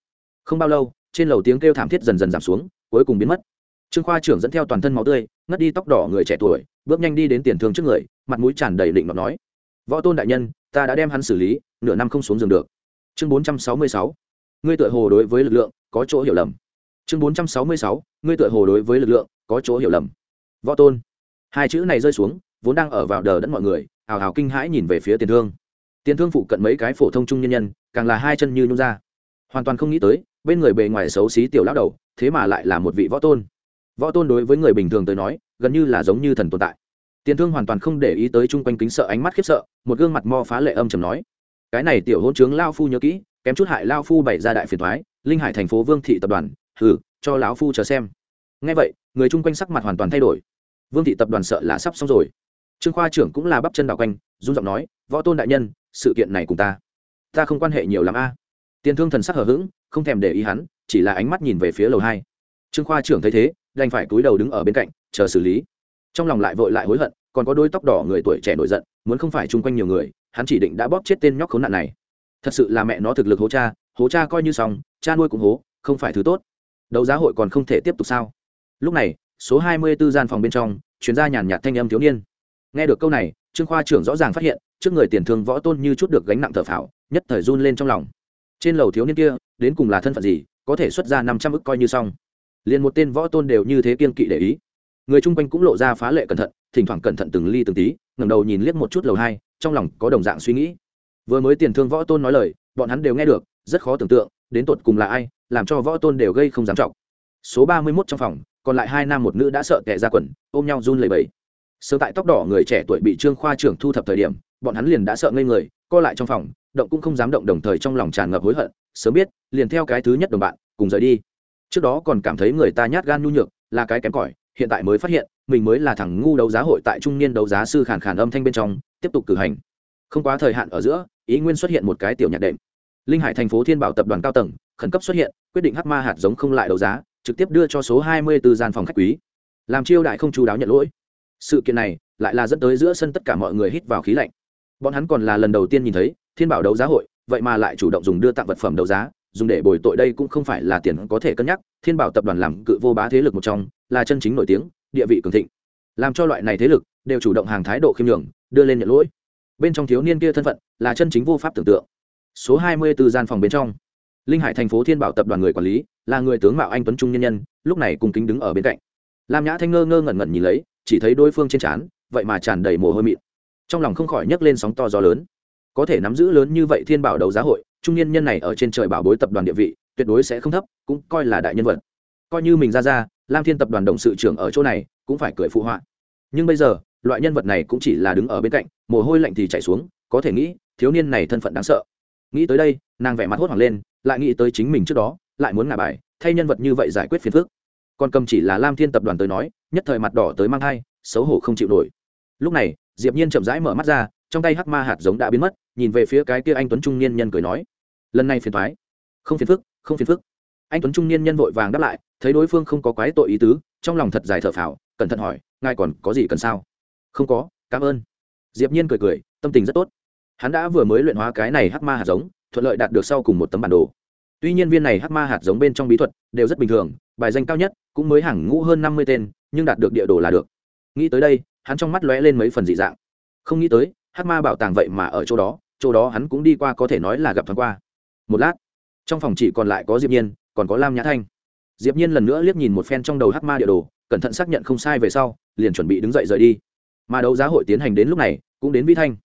A: Không bao lâu, trên lầu tiếng kêu thảm thiết dần dần giảm xuống, cuối cùng biến mất. Trương khoa trưởng dẫn theo toàn thân máu tươi, ngất đi tóc đỏ người trẻ tuổi, bước nhanh đi đến tiền thương trước người, mặt mũi tràn đầy định ngọc nói, võ tôn đại nhân ta đã đem hắn xử lý, nửa năm không xuống giường được. Chương bốn trăm sáu mươi sáu, ngươi tựa hồ đối với lực lượng có chỗ hiểu lầm. Chương bốn trăm sáu mươi sáu, ngươi tựa hồ đối với lực lượng có chỗ hiểu lầm. Võ tôn, hai chữ này rơi xuống, vốn đang ở vào đờ đẫn mọi người ào ào kinh hãi nhìn về phía tiền thương. Tiền thương phụ cận mấy cái phổ thông trung nhân nhân, càng là hai chân như nhung ra. Hoàn toàn không nghĩ tới, bên người bề ngoài xấu xí tiểu lão đầu, thế mà lại là một vị võ tôn. Võ tôn đối với người bình thường tới nói, gần như là giống như thần tồn tại tiền thương hoàn toàn không để ý tới chung quanh kính sợ ánh mắt khiếp sợ, một gương mặt mo phá lệ âm trầm nói, cái này tiểu hôn trướng lao phu nhớ kỹ, kém chút hại lao phu bày ra đại phiền thoái linh hải thành phố vương thị tập đoàn, hừ, cho lão phu chờ xem. Ngay vậy, người chung quanh sắc mặt hoàn toàn thay đổi. Vương thị tập đoàn sợ là sắp xong rồi. Trương khoa trưởng cũng là bắp chân đào quanh, run giọng nói, võ tôn đại nhân, sự kiện này cùng ta ta không quan hệ nhiều lắm a. Tiền thương thần sắc hở h ữ g không thèm để ý hắn, chỉ là ánh mắt nhìn về phía lầu hai. Trương khoa trưởng thấy thế, đành phải cúi đầu đứng ở bên cạnh, chờ xử lý trong lòng lại vội lại hối hận, còn có đôi tóc đỏ người tuổi trẻ nổi giận, muốn không phải chung quanh nhiều người, hắn chỉ định đã bóp chết tên nhóc khốn nạn này. Thật sự là mẹ nó thực lực hố cha hố cha coi như xong, cha nuôi cũng hố, không phải thứ tốt. Đấu giá hội còn không thể tiếp tục sao? Lúc này, số hai mươi 24 gian phòng bên trong, chuyên gia nhàn nhạt thanh âm thiếu niên. Nghe được câu này, trương khoa trưởng rõ ràng phát hiện, trước người tiền thương võ tôn như chút được gánh nặng thở phào, nhất thời run lên trong lòng. Trên lầu thiếu niên kia, đến cùng là thân phận gì, có thể xuất ra năm trăm ức coi như xong. Liền một tên võ tôn đều như thế kiên kỵ để ý người chung quanh cũng lộ ra phá lệ cẩn thận, thỉnh thoảng cẩn thận từng ly từng tí, ngẩng đầu nhìn liếc một chút lầu hai, trong lòng có đồng dạng suy nghĩ. Vừa mới tiền thương võ tôn nói lời, bọn hắn đều nghe được, rất khó tưởng tượng, đến tột cùng là ai, làm cho võ tôn đều gây không dám trọng. Số ba mươi mốt trong phòng, còn lại hai nam một nữ đã sợ tệ ra quần, ôm nhau run lẩy bẩy. Sớm tại tóc đỏ người trẻ tuổi bị trương khoa trưởng thu thập thời điểm, bọn hắn liền đã sợ ngây người, co lại trong phòng, động cũng không dám động đồng thời trong lòng tràn ngập hối hận, sớm biết, liền theo cái thứ nhất đồng bạn, cùng rời đi. Trước đó còn cảm thấy người ta nhát gan nhu nhược, là cái kém cỏi hiện tại mới phát hiện, mình mới là thằng ngu đấu giá hội tại trung niên đấu giá sư khàn khàn âm thanh bên trong, tiếp tục cử hành. Không quá thời hạn ở giữa, ý nguyên xuất hiện một cái tiểu nhạc đệm. Linh hải thành phố thiên bảo tập đoàn cao tầng, khẩn cấp xuất hiện, quyết định hắc ma hạt giống không lại đấu giá, trực tiếp đưa cho số hai mươi 24 gian phòng khách quý. Làm chiêu đại không chú đáo nhận lỗi. Sự kiện này lại là dẫn tới giữa sân tất cả mọi người hít vào khí lạnh. Bọn hắn còn là lần đầu tiên nhìn thấy, thiên bảo đấu giá hội, vậy mà lại chủ động dùng đưa tặng vật phẩm đấu giá, dùng để bồi tội đây cũng không phải là tiền có thể cân nhắc. Thiên bảo tập đoàn làm cự vô bá thế lực một trong là chân chính nổi tiếng, địa vị cường thịnh. Làm cho loại này thế lực đều chủ động hàng thái độ khiêm nhường, đưa lên nhận lỗi. Bên trong thiếu niên kia thân phận là chân chính vô pháp tưởng tượng. Số hai mươi 24 gian phòng bên trong, linh hải thành phố thiên bảo tập đoàn người quản lý là người tướng mạo anh tuấn trung nhân nhân, lúc này cùng kính đứng ở bên cạnh. Lam nhã thanh ngơ ngơ ngẩn ngẩn nhìn lấy, chỉ thấy đối phương trên trán, vậy mà tràn đầy mồ hôi mịn. Trong lòng không khỏi nhấc lên sóng to gió lớn. Có thể nắm giữ lớn như vậy thiên bảo đấu giá hội, trung nhân nhân này ở trên trời bảo bối tập đoàn địa vị, tuyệt đối sẽ không thấp, cũng coi là đại nhân vật coi như mình ra ra, lam thiên tập đoàn đồng sự trưởng ở chỗ này cũng phải cười phụ họa. Nhưng bây giờ, loại nhân vật này cũng chỉ là đứng ở bên cạnh, mồ hôi lạnh thì chảy xuống, có thể nghĩ, thiếu niên này thân phận đáng sợ. Nghĩ tới đây, nàng vẻ mặt hốt hoảng lên, lại nghĩ tới chính mình trước đó, lại muốn ngả bài, thay nhân vật như vậy giải quyết phiền phức. Còn cầm chỉ là lam thiên tập đoàn tới nói, nhất thời mặt đỏ tới mang thai, xấu hổ không chịu nổi. Lúc này, diệp nhiên chậm rãi mở mắt ra, trong tay hắc ma hạt giống đã biến mất, nhìn về phía cái kia anh tuấn trung niên nhân cười nói, lần này phiền thoái không phiền phức, không phiền phức anh tuấn trung niên nhân vội vàng đáp lại, thấy đối phương không có quái tội ý tứ, trong lòng thật dài thở phào, cẩn thận hỏi, ngài còn có gì cần sao? Không có, cảm ơn. Diệp nhiên cười cười, tâm tình rất tốt. Hắn đã vừa mới luyện hóa cái này hắc ma hạt giống, thuận lợi đạt được sau cùng một tấm bản đồ. Tuy nhiên viên này hắc ma hạt giống bên trong bí thuật đều rất bình thường, bài danh cao nhất cũng mới hàng ngũ hơn năm mươi tên, nhưng đạt được địa đồ là được. Nghĩ tới đây, hắn trong mắt lóe lên mấy phần dị dạng. Không nghĩ tới, hắc ma bảo tàng vậy mà ở chỗ đó chỗ đó hắn cũng đi qua có thể nói là gặp thoáng qua. Một lát, trong phòng chỉ còn lại có diệp nhiên còn có lam nhã thanh. Diệp nhiên lần nữa liếc nhìn một phen trong đầu hắc ma địa đồ, cẩn thận xác nhận không sai về sau, liền chuẩn bị đứng dậy rời đi. Mà đấu giá hội tiến hành đến lúc này, cũng đến vi thanh.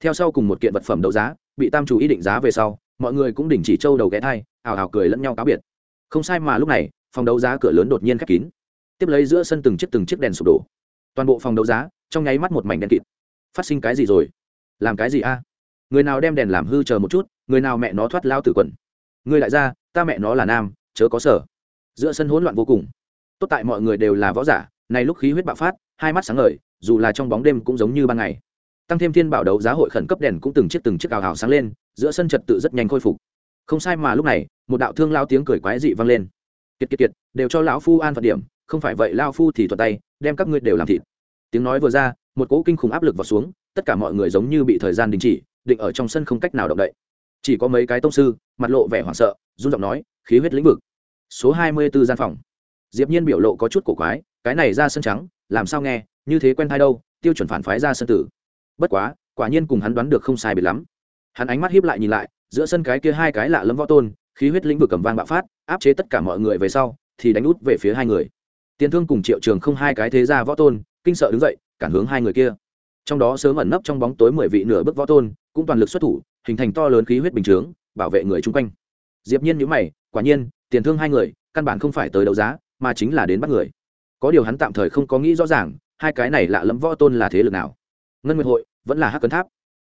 A: Theo sau cùng một kiện vật phẩm đấu giá, bị tam chủ ý định giá về sau, mọi người cũng đình chỉ trâu đầu ghé thai ảo ảo cười lẫn nhau cáo biệt. Không sai mà lúc này, phòng đấu giá cửa lớn đột nhiên khép kín. Tiếp lấy giữa sân từng chiếc từng chiếc đèn sụp đổ. Toàn bộ phòng đấu giá, trong nháy mắt một mảnh đèn kịt. Phát sinh cái gì rồi? Làm cái gì a? Người nào đem đèn làm hư chờ một chút, người nào mẹ nó thoát lao tử quần. Người lại ra ta mẹ nó là nam, chớ có sở giữa sân hỗn loạn vô cùng. Tốt tại mọi người đều là võ giả, này lúc khí huyết bạo phát, hai mắt sáng ngời, dù là trong bóng đêm cũng giống như ban ngày. Tăng thêm thiên bảo đấu giá hội khẩn cấp đèn cũng từng chiếc từng chiếc cào hào sáng lên, giữa sân trật tự rất nhanh khôi phục. Không sai mà lúc này, một đạo thương lao tiếng cười quái dị vang lên. Kiệt kiệt kiệt, đều cho lão phu an phận điểm, không phải vậy lao phu thì thuật tay, đem các ngươi đều làm thịt. Tiếng nói vừa ra, một cỗ kinh khủng áp lực vào xuống, tất cả mọi người giống như bị thời gian đình chỉ, định ở trong sân không cách nào động đậy chỉ có mấy cái tông sư, mặt lộ vẻ hoảng sợ, run giọng nói, khí huyết lĩnh vực. Số hai mươi 24 gian phòng. Diệp nhiên biểu lộ có chút cổ quái, cái này ra sân trắng, làm sao nghe, như thế quen thai đâu, tiêu chuẩn phản phái ra sân tử. Bất quá, quả nhiên cùng hắn đoán được không sai biệt lắm. Hắn ánh mắt hiếp lại nhìn lại, giữa sân cái kia hai cái lạ lẫm võ tôn, khí huyết lĩnh vực cầm vang bạo phát, áp chế tất cả mọi người về sau, thì đánh út về phía hai người. Tiền thương cùng triệu trường không hai cái thế gia võ tôn, kinh sợ đứng dậy, cản hướng hai người kia. Trong đó sớm ẩn nấp trong bóng tối mười vị nửa bước võ tôn, cũng toàn lực xuất thủ hình thành to lớn khí huyết bình chướng, bảo vệ người chung quanh. Diệp nhiên nhíu mày, quả nhiên, tiền thương hai người, căn bản không phải tới đấu giá, mà chính là đến bắt người. Có điều hắn tạm thời không có nghĩ rõ ràng, hai cái này lạ lẫm võ tôn là thế lực nào. Ngân nguyệt hội, vẫn là hắc cấn tháp.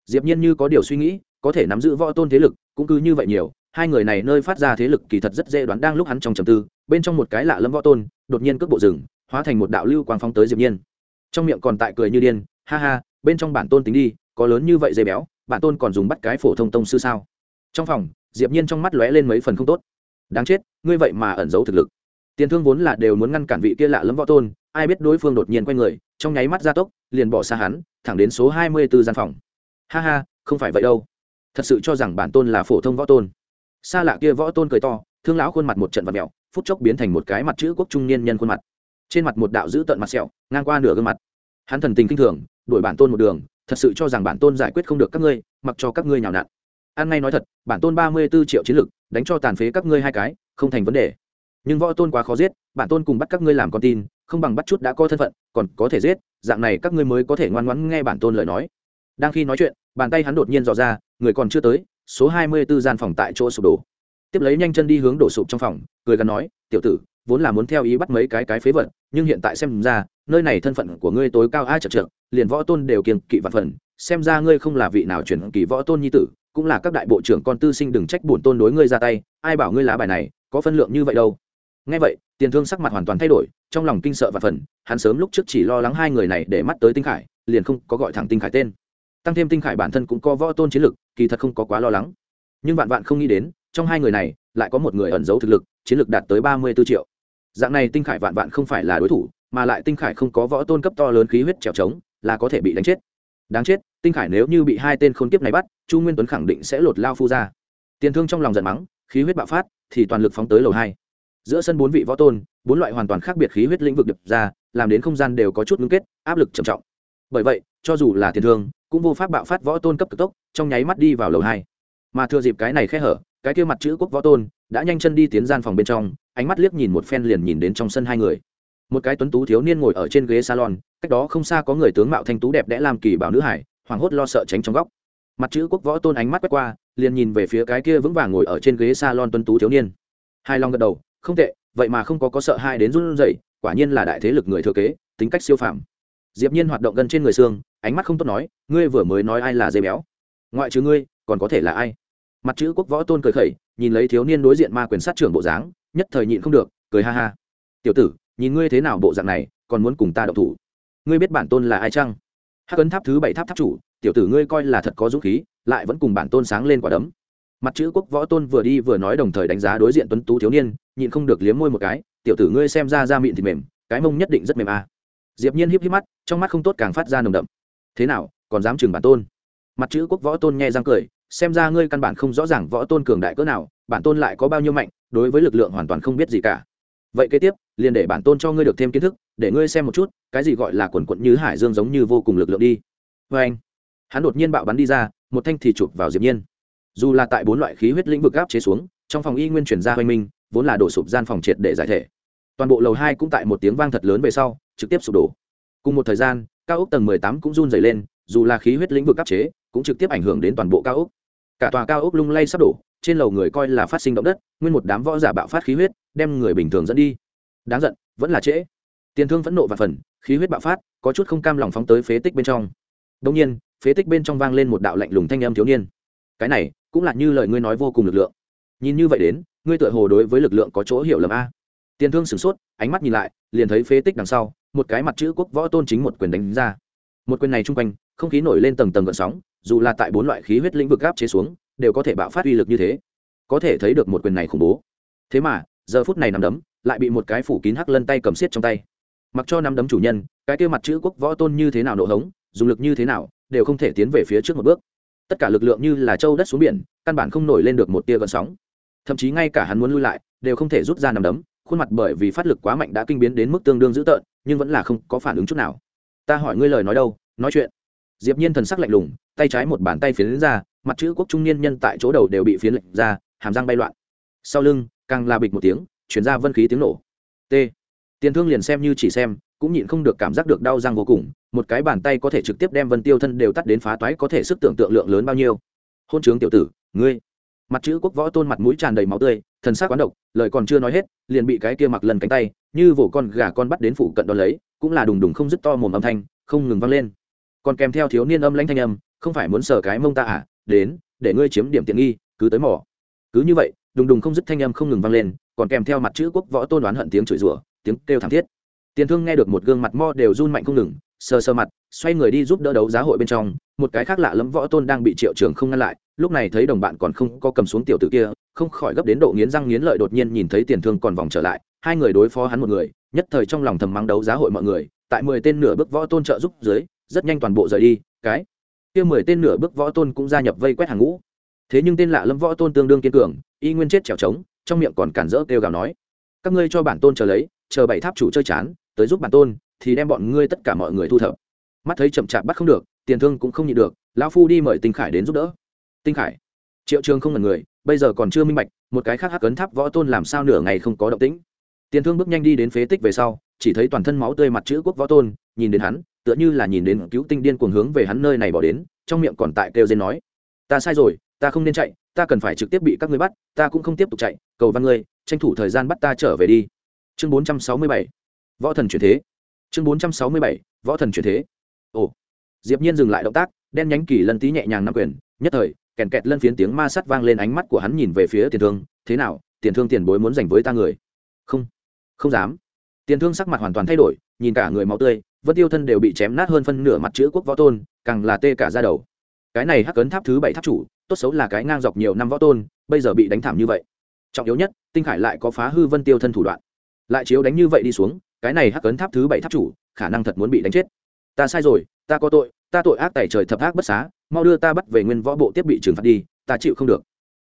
A: Diệp nhiên như có điều suy nghĩ, có thể nắm giữ võ tôn thế lực, cũng cứ như vậy nhiều, hai người này nơi phát ra thế lực kỳ thật rất dễ đoán đang lúc hắn trong trầm tư, bên trong một cái lạ lẫm võ tôn, đột nhiên cướp bộ rừng hóa thành một đạo lưu quang phóng tới diệp nhiên. Trong miệng còn tại cười như điên, ha ha, bên trong bản tôn tính đi, có lớn như vậy dây béo bản tôn còn dùng bắt cái phổ thông tông sư sao? Trong phòng, diệp nhiên trong mắt lóe lên mấy phần không tốt. Đáng chết, ngươi vậy mà ẩn giấu thực lực. Tiền thương vốn là đều muốn ngăn cản vị kia lạ lẫm võ tôn, ai biết đối phương đột nhiên quay người, trong nháy mắt gia tốc, liền bỏ xa hắn, thẳng đến số 24 gian phòng. Ha ha, không phải vậy đâu. Thật sự cho rằng bản tôn là phổ thông võ tôn. Xa lạ kia võ tôn cười to, thương lão khuôn mặt một trận vật mèo, phút chốc biến thành một cái mặt chữ quốc trung niên nhân khuôn mặt. Trên mặt một đạo giữ tận mặt sẹo, ngang qua nửa gương mặt. Hắn thần tình kinh thường, đuổi bản tôn một đường thật sự cho rằng bản tôn giải quyết không được các ngươi, mặc cho các ngươi nhào nặn. An ngay nói thật, bản tôn ba mươi b ố triệu chiến lực, đánh cho tàn phế các ngươi hai cái, không thành vấn đề. Nhưng võ tôn quá khó giết, bản tôn cùng bắt các ngươi làm con tin, không bằng bắt chút đã có thân phận, còn có thể giết, dạng này các ngươi mới có thể ngoan ngoãn nghe bản tôn lời nói. Đang khi nói chuyện, bàn tay hắn đột nhiên dò ra, người còn chưa tới, số hai mươi 24 gian phòng tại chỗ sụp đổ. Tiếp lấy nhanh chân đi hướng đổ sụp trong phòng, cười gần nói, tiểu tử vốn là muốn theo ý bắt mấy cái cái phế vật, nhưng hiện tại xem ra, nơi này thân phận của ngươi tối cao ai chật trượt liền võ tôn đều kiêng kỵ vạn phần, xem ra ngươi không là vị nào chuyển kỳ võ tôn nhi tử, cũng là các đại bộ trưởng con tư sinh đừng trách bổn tôn đối ngươi ra tay, ai bảo ngươi lá bài này, có phân lượng như vậy đâu. Nghe vậy, tiền thương sắc mặt hoàn toàn thay đổi, trong lòng kinh sợ và phần, hắn sớm lúc trước chỉ lo lắng hai người này để mắt tới tinh khải, liền không có gọi thẳng tinh khải tên. Tăng thêm tinh khải bản thân cũng có võ tôn chiến lực, kỳ thật không có quá lo lắng. Nhưng vạn vạn không nghĩ đến, trong hai người này, lại có một người ẩn giấu thực lực, chiến lực đạt tới ba mươi b ố triệu dạng này tinh khải vạn vạn không phải là đối thủ, mà lại tinh khải không có võ tôn cấp to lớn khí huyết trèo trống, là có thể bị đánh chết. Đáng chết, tinh khải nếu như bị hai tên khôn kiếp này bắt, chu nguyên tuấn khẳng định sẽ lột lao phu ra. Tiền thương trong lòng giận mắng, khí huyết bạo phát, thì toàn lực phóng tới lầu hai. Giữa sân bốn vị võ tôn, bốn loại hoàn toàn khác biệt khí huyết lĩnh vực đập ra, làm đến không gian đều có chút ngưng kết, áp lực trầm trọng. Bởi vậy, cho dù là tiền thương, cũng vô pháp bạo phát võ tôn cấp cực tốc, trong nháy mắt đi vào lầu hai. Mà thừa dịp cái này khẽ hở, cái kia mặt chữ quốc võ tôn, đã nhanh chân đi tiến gian phòng bên trong ánh mắt liếc nhìn một phen liền nhìn đến trong sân hai người. Một cái tuấn tú thiếu niên ngồi ở trên ghế salon, cách đó không xa có người tướng mạo thanh tú đẹp đẽ làm kỳ bảo nữ hải, hoảng hốt lo sợ tránh trong góc. Mặt chữ quốc võ tôn ánh mắt quét qua, liền nhìn về phía cái kia vững vàng ngồi ở trên ghế salon tuấn tú thiếu niên. Hai long gật đầu, không tệ, vậy mà không có có sợ hai đến run rẩy, quả nhiên là đại thế lực người thừa kế, tính cách siêu phàm. Diệp nhiên hoạt động gần trên người xương, ánh mắt không tốt nói, ngươi vừa mới nói ai là dây béo? Ngoại trừ ngươi, còn có thể là ai? Mặt chữ quốc võ tôn cười khẩy nhìn lấy thiếu niên đối diện ma quyền sát trưởng bộ dáng, nhất thời nhịn không được, cười ha ha. Tiểu tử, nhìn ngươi thế nào bộ dạng này, còn muốn cùng ta đậu thủ? Ngươi biết bản tôn là ai chăng? Hắc ấn tháp thứ bảy tháp tháp chủ, tiểu tử ngươi coi là thật có dũng khí, lại vẫn cùng bản tôn sáng lên quả đấm. Mặt chữ quốc võ tôn vừa đi vừa nói đồng thời đánh giá đối diện tuấn tú thiếu niên, nhịn không được liếm môi một cái, tiểu tử ngươi xem ra da mịn thì mềm, cái mông nhất định rất mềm à. diệp nhiên híp híp mắt, trong mắt không tốt càng phát ra nồng đậm. Thế nào, còn dám chừng bản tôn? Mặt chữ quốc võ tôn nghe răng cười xem ra ngươi căn bản không rõ ràng võ tôn cường đại cỡ nào, bản tôn lại có bao nhiêu mạnh, đối với lực lượng hoàn toàn không biết gì cả. Vậy kế tiếp, liền để bản tôn cho ngươi được thêm kiến thức, để ngươi xem một chút, cái gì gọi là quần quận như hải dương giống như vô cùng lực lượng đi. Vê anh, hắn đột nhiên bạo bắn đi ra, một thanh thì chụp vào diệp nhiên. Dù là tại bốn loại khí huyết lĩnh vực áp chế xuống, trong phòng y nguyên chuyển ra hoành minh, vốn là đổ sụp gian phòng triệt để giải thể. Toàn bộ lầu hai cũng tại một tiếng vang thật lớn về sau, trực tiếp sụp đổ. Cùng một thời gian, cao ốc tầng mười tám cũng run dày lên, dù là khí huyết lĩnh vực áp chế, cũng trực tiếp ảnh hưởng đến toàn bộ cao ốc cả tòa cao ốc lung lay sắp đổ, trên lầu người coi là phát sinh động đất, nguyên một đám võ giả bạo phát khí huyết, đem người bình thường dẫn đi. Đáng giận, vẫn là trễ. Tiền thương phẫn nộ và phần, khí huyết bạo phát, có chút không cam lòng phóng tới phế tích bên trong. Đông nhiên, phế tích bên trong vang lên một đạo lạnh lùng thanh âm thiếu niên. Cái này, cũng là như lời ngươi nói vô cùng lực lượng. Nhìn như vậy đến, ngươi tựa hồ đối với lực lượng có chỗ hiểu lầm a. Tiền thương sửng sốt, ánh mắt nhìn lại, liền thấy phế tích đằng sau, một cái mặt chữ quốc võ tôn chính một quyền đánh ra một quyền này chung quanh, không khí nổi lên tầng tầng gợn sóng, dù là tại bốn loại khí huyết lĩnh vực gáp chế xuống, đều có thể bạo phát uy lực như thế. Có thể thấy được một quyền này khủng bố. Thế mà, giờ phút này nằm đấm lại bị một cái phủ kín hắc lân tay cầm xiết trong tay. Mặc cho nắm đấm chủ nhân, cái kia mặt chữ quốc võ tôn như thế nào nổ hống, dùng lực như thế nào, đều không thể tiến về phía trước một bước. Tất cả lực lượng như là châu đất xuống biển, căn bản không nổi lên được một tia gợn sóng. Thậm chí ngay cả hắn muốn lui lại, đều không thể rút ra nằm đấm, khuôn mặt bởi vì phát lực quá mạnh đã kinh biến đến mức tương đương dữ tợn, nhưng vẫn là không có phản ứng chút nào. Ta hỏi ngươi lời nói đâu? Nói chuyện. Diệp nhiên thần sắc lạnh lùng, tay trái một bàn tay phiến ra, mặt chữ quốc trung niên nhân tại chỗ đầu đều bị phiến lệnh ra, hàm răng bay loạn. Sau lưng, càng la bịch một tiếng, chuyển ra vân khí tiếng nổ. T. Tiền thương liền xem như chỉ xem, cũng nhịn không được cảm giác được đau răng vô cùng, một cái bàn tay có thể trực tiếp đem vân tiêu thân đều tắt đến phá toái, có thể sức tưởng tượng lượng lớn bao nhiêu. Hôn trướng tiểu tử, ngươi. Mặt chữ quốc võ tôn mặt mũi tràn đầy máu tươi, thần sắc quán độc, lời còn chưa nói hết, liền bị cái kia mặc lần cánh tay, như vỗ con gà con bắt đến phủ cận đón lấy, cũng là đùng đùng không dứt to mồm âm thanh, không ngừng vang lên còn kèm theo thiếu niên âm lãnh thanh âm, không phải muốn sở cái mông ta à đến, để ngươi chiếm điểm tiện nghi, cứ tới mỏ cứ như vậy, đùng đùng không dứt thanh âm không ngừng vang lên, còn kèm theo mặt chữ quốc võ tôn đoán hận tiếng chửi rủa, tiếng kêu thảm thiết. Tiền thương nghe được một gương mặt mo đều run mạnh không ngừng, sờ sờ mặt, xoay người đi giúp đỡ đấu giá hội bên trong, một cái khác lạ lẫm võ tôn đang bị triệu trường không ngăn lại, lúc này thấy đồng bạn còn không có cầm xuống tiểu tử kia, không khỏi gấp đến độ nghiến răng nghiến lợi đột nhiên nhìn thấy tiền thương còn vòng trở lại, hai người đối phó hắn một người, nhất thời trong lòng thầm mắng đấu giá hội mọi người, tại mười tên nửa bước võ tôn trợ giúp dưới rất nhanh toàn bộ rời đi, cái kia mười tên nửa bước võ tôn cũng gia nhập vây quét hàng ngũ. Thế nhưng tên lạ lâm võ tôn tương đương kiên cường, y nguyên chết trèo trống, trong miệng còn cản rỡ kêu gào nói, các ngươi cho bản tôn chờ lấy, chờ bảy tháp chủ chơi chán, tới giúp bản tôn, thì đem bọn ngươi tất cả mọi người thu thập. Mắt thấy chậm chạp bắt không được, tiền thương cũng không nhịn được, lão phu đi mời tinh khải đến giúp đỡ. Tinh khải. Triệu trường không là người, bây giờ còn chưa minh bạch, một cái khác hắc ấn tháp võ tôn làm sao nửa ngày không có động tĩnh. Tiền thương bước nhanh đi đến phế tích về sau, chỉ thấy toàn thân máu tươi mặt chữ quốc võ tôn, nhìn đến hắn tựa như là nhìn đến cứu tinh điên cuồng hướng về hắn nơi này bỏ đến, trong miệng còn tại kêu dên nói, ta sai rồi, ta không nên chạy, ta cần phải trực tiếp bị các ngươi bắt, ta cũng không tiếp tục chạy, cầu văn ngươi, tranh thủ thời gian bắt ta trở về đi. Chương bốn trăm sáu mươi bảy, võ thần chuyển thế. Chương bốn trăm sáu mươi bảy, võ thần chuyển thế. Ồ, diệp nhiên dừng lại động tác, đen nhánh kỳ lân tí nhẹ nhàng nắm quyền, nhất thời, kèn kẹt lân phiến tiếng ma sắt vang lên ánh mắt của hắn nhìn về phía tiền thương, thế nào, tiền thương tiền bối muốn giành với ta người? Không không dám. Tiền thương sắc mặt hoàn toàn thay đổi, nhìn cả người máu tươi vân tiêu thân đều bị chém nát hơn phân nửa mặt chữ quốc võ tôn, càng là tê cả ra đầu. Cái này hắc ấn tháp thứ bảy tháp chủ, tốt xấu là cái ngang dọc nhiều năm võ tôn, bây giờ bị đánh thảm như vậy. Trọng yếu nhất, tinh khải lại có phá hư vân tiêu thân thủ đoạn. Lại chiếu đánh như vậy đi xuống, cái này hắc ấn tháp thứ bảy tháp chủ, khả năng thật muốn bị đánh chết. Ta sai rồi, ta có tội, ta tội ác tẩy trời thập ác bất xá, mau đưa ta bắt về nguyên võ bộ tiếp bị trừng phạt đi, ta chịu không được.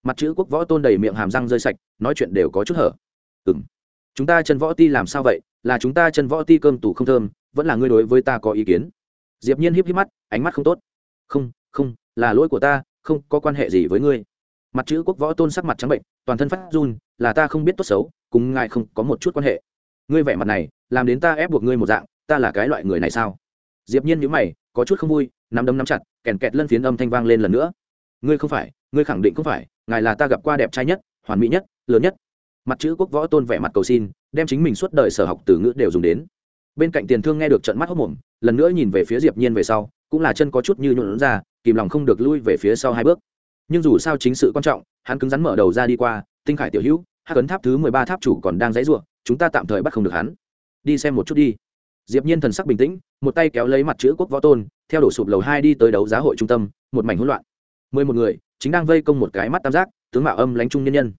A: Mặt chữ quốc võ tôn đầy miệng hàm răng rơi sạch, nói chuyện đều có chút hở. Ừng chúng ta chân võ ti làm sao vậy? Là chúng ta chân võ ti cơm tủ không thơm, vẫn là ngươi đối với ta có ý kiến. Diệp nhiên híp híp mắt, ánh mắt không tốt. Không không, là lỗi của ta, không có quan hệ gì với ngươi. Mặt chữ quốc võ tôn sắc mặt trắng bệnh, toàn thân phát run, là ta không biết tốt xấu, cùng ngài không có một chút quan hệ. Ngươi vẻ mặt này, làm đến ta ép buộc ngươi một dạng, ta là cái loại người này sao? Diệp nhiên nhíu mày, có chút không vui, nắm đấm nắm chặt, kèn kẹt lân phiến âm thanh vang lên lần nữa. Ngươi không phải, ngươi khẳng định không phải, ngài là ta gặp qua đẹp trai nhất, hoàn mỹ nhất, lớn nhất. Mặt chữ quốc võ tôn vẻ mặt cầu xin đem chính mình suốt đời sở học từ ngữ đều dùng đến. Bên cạnh tiền thương nghe được trận mắt hốc mồm lần nữa nhìn về phía diệp nhiên về sau cũng là chân có chút như nhuộn ra kìm lòng không được lui về phía sau hai bước. Nhưng dù sao chính sự quan trọng hắn cứng rắn mở đầu ra đi qua tinh khải tiểu hữu hắc ấn tháp thứ mười ba tháp chủ còn đang dãy rủa, chúng ta tạm thời bắt không được hắn. Đi xem một chút đi. Diệp nhiên thần sắc bình tĩnh một tay kéo lấy mặt chữ quốc võ tôn theo đổ sụp lầu hai đi tới đấu giá hội trung tâm một mảnh hỗn loạn. Mười một người chính đang vây công một cái mắt tam giác tướng mạo âm lãnh trung nhân nhân.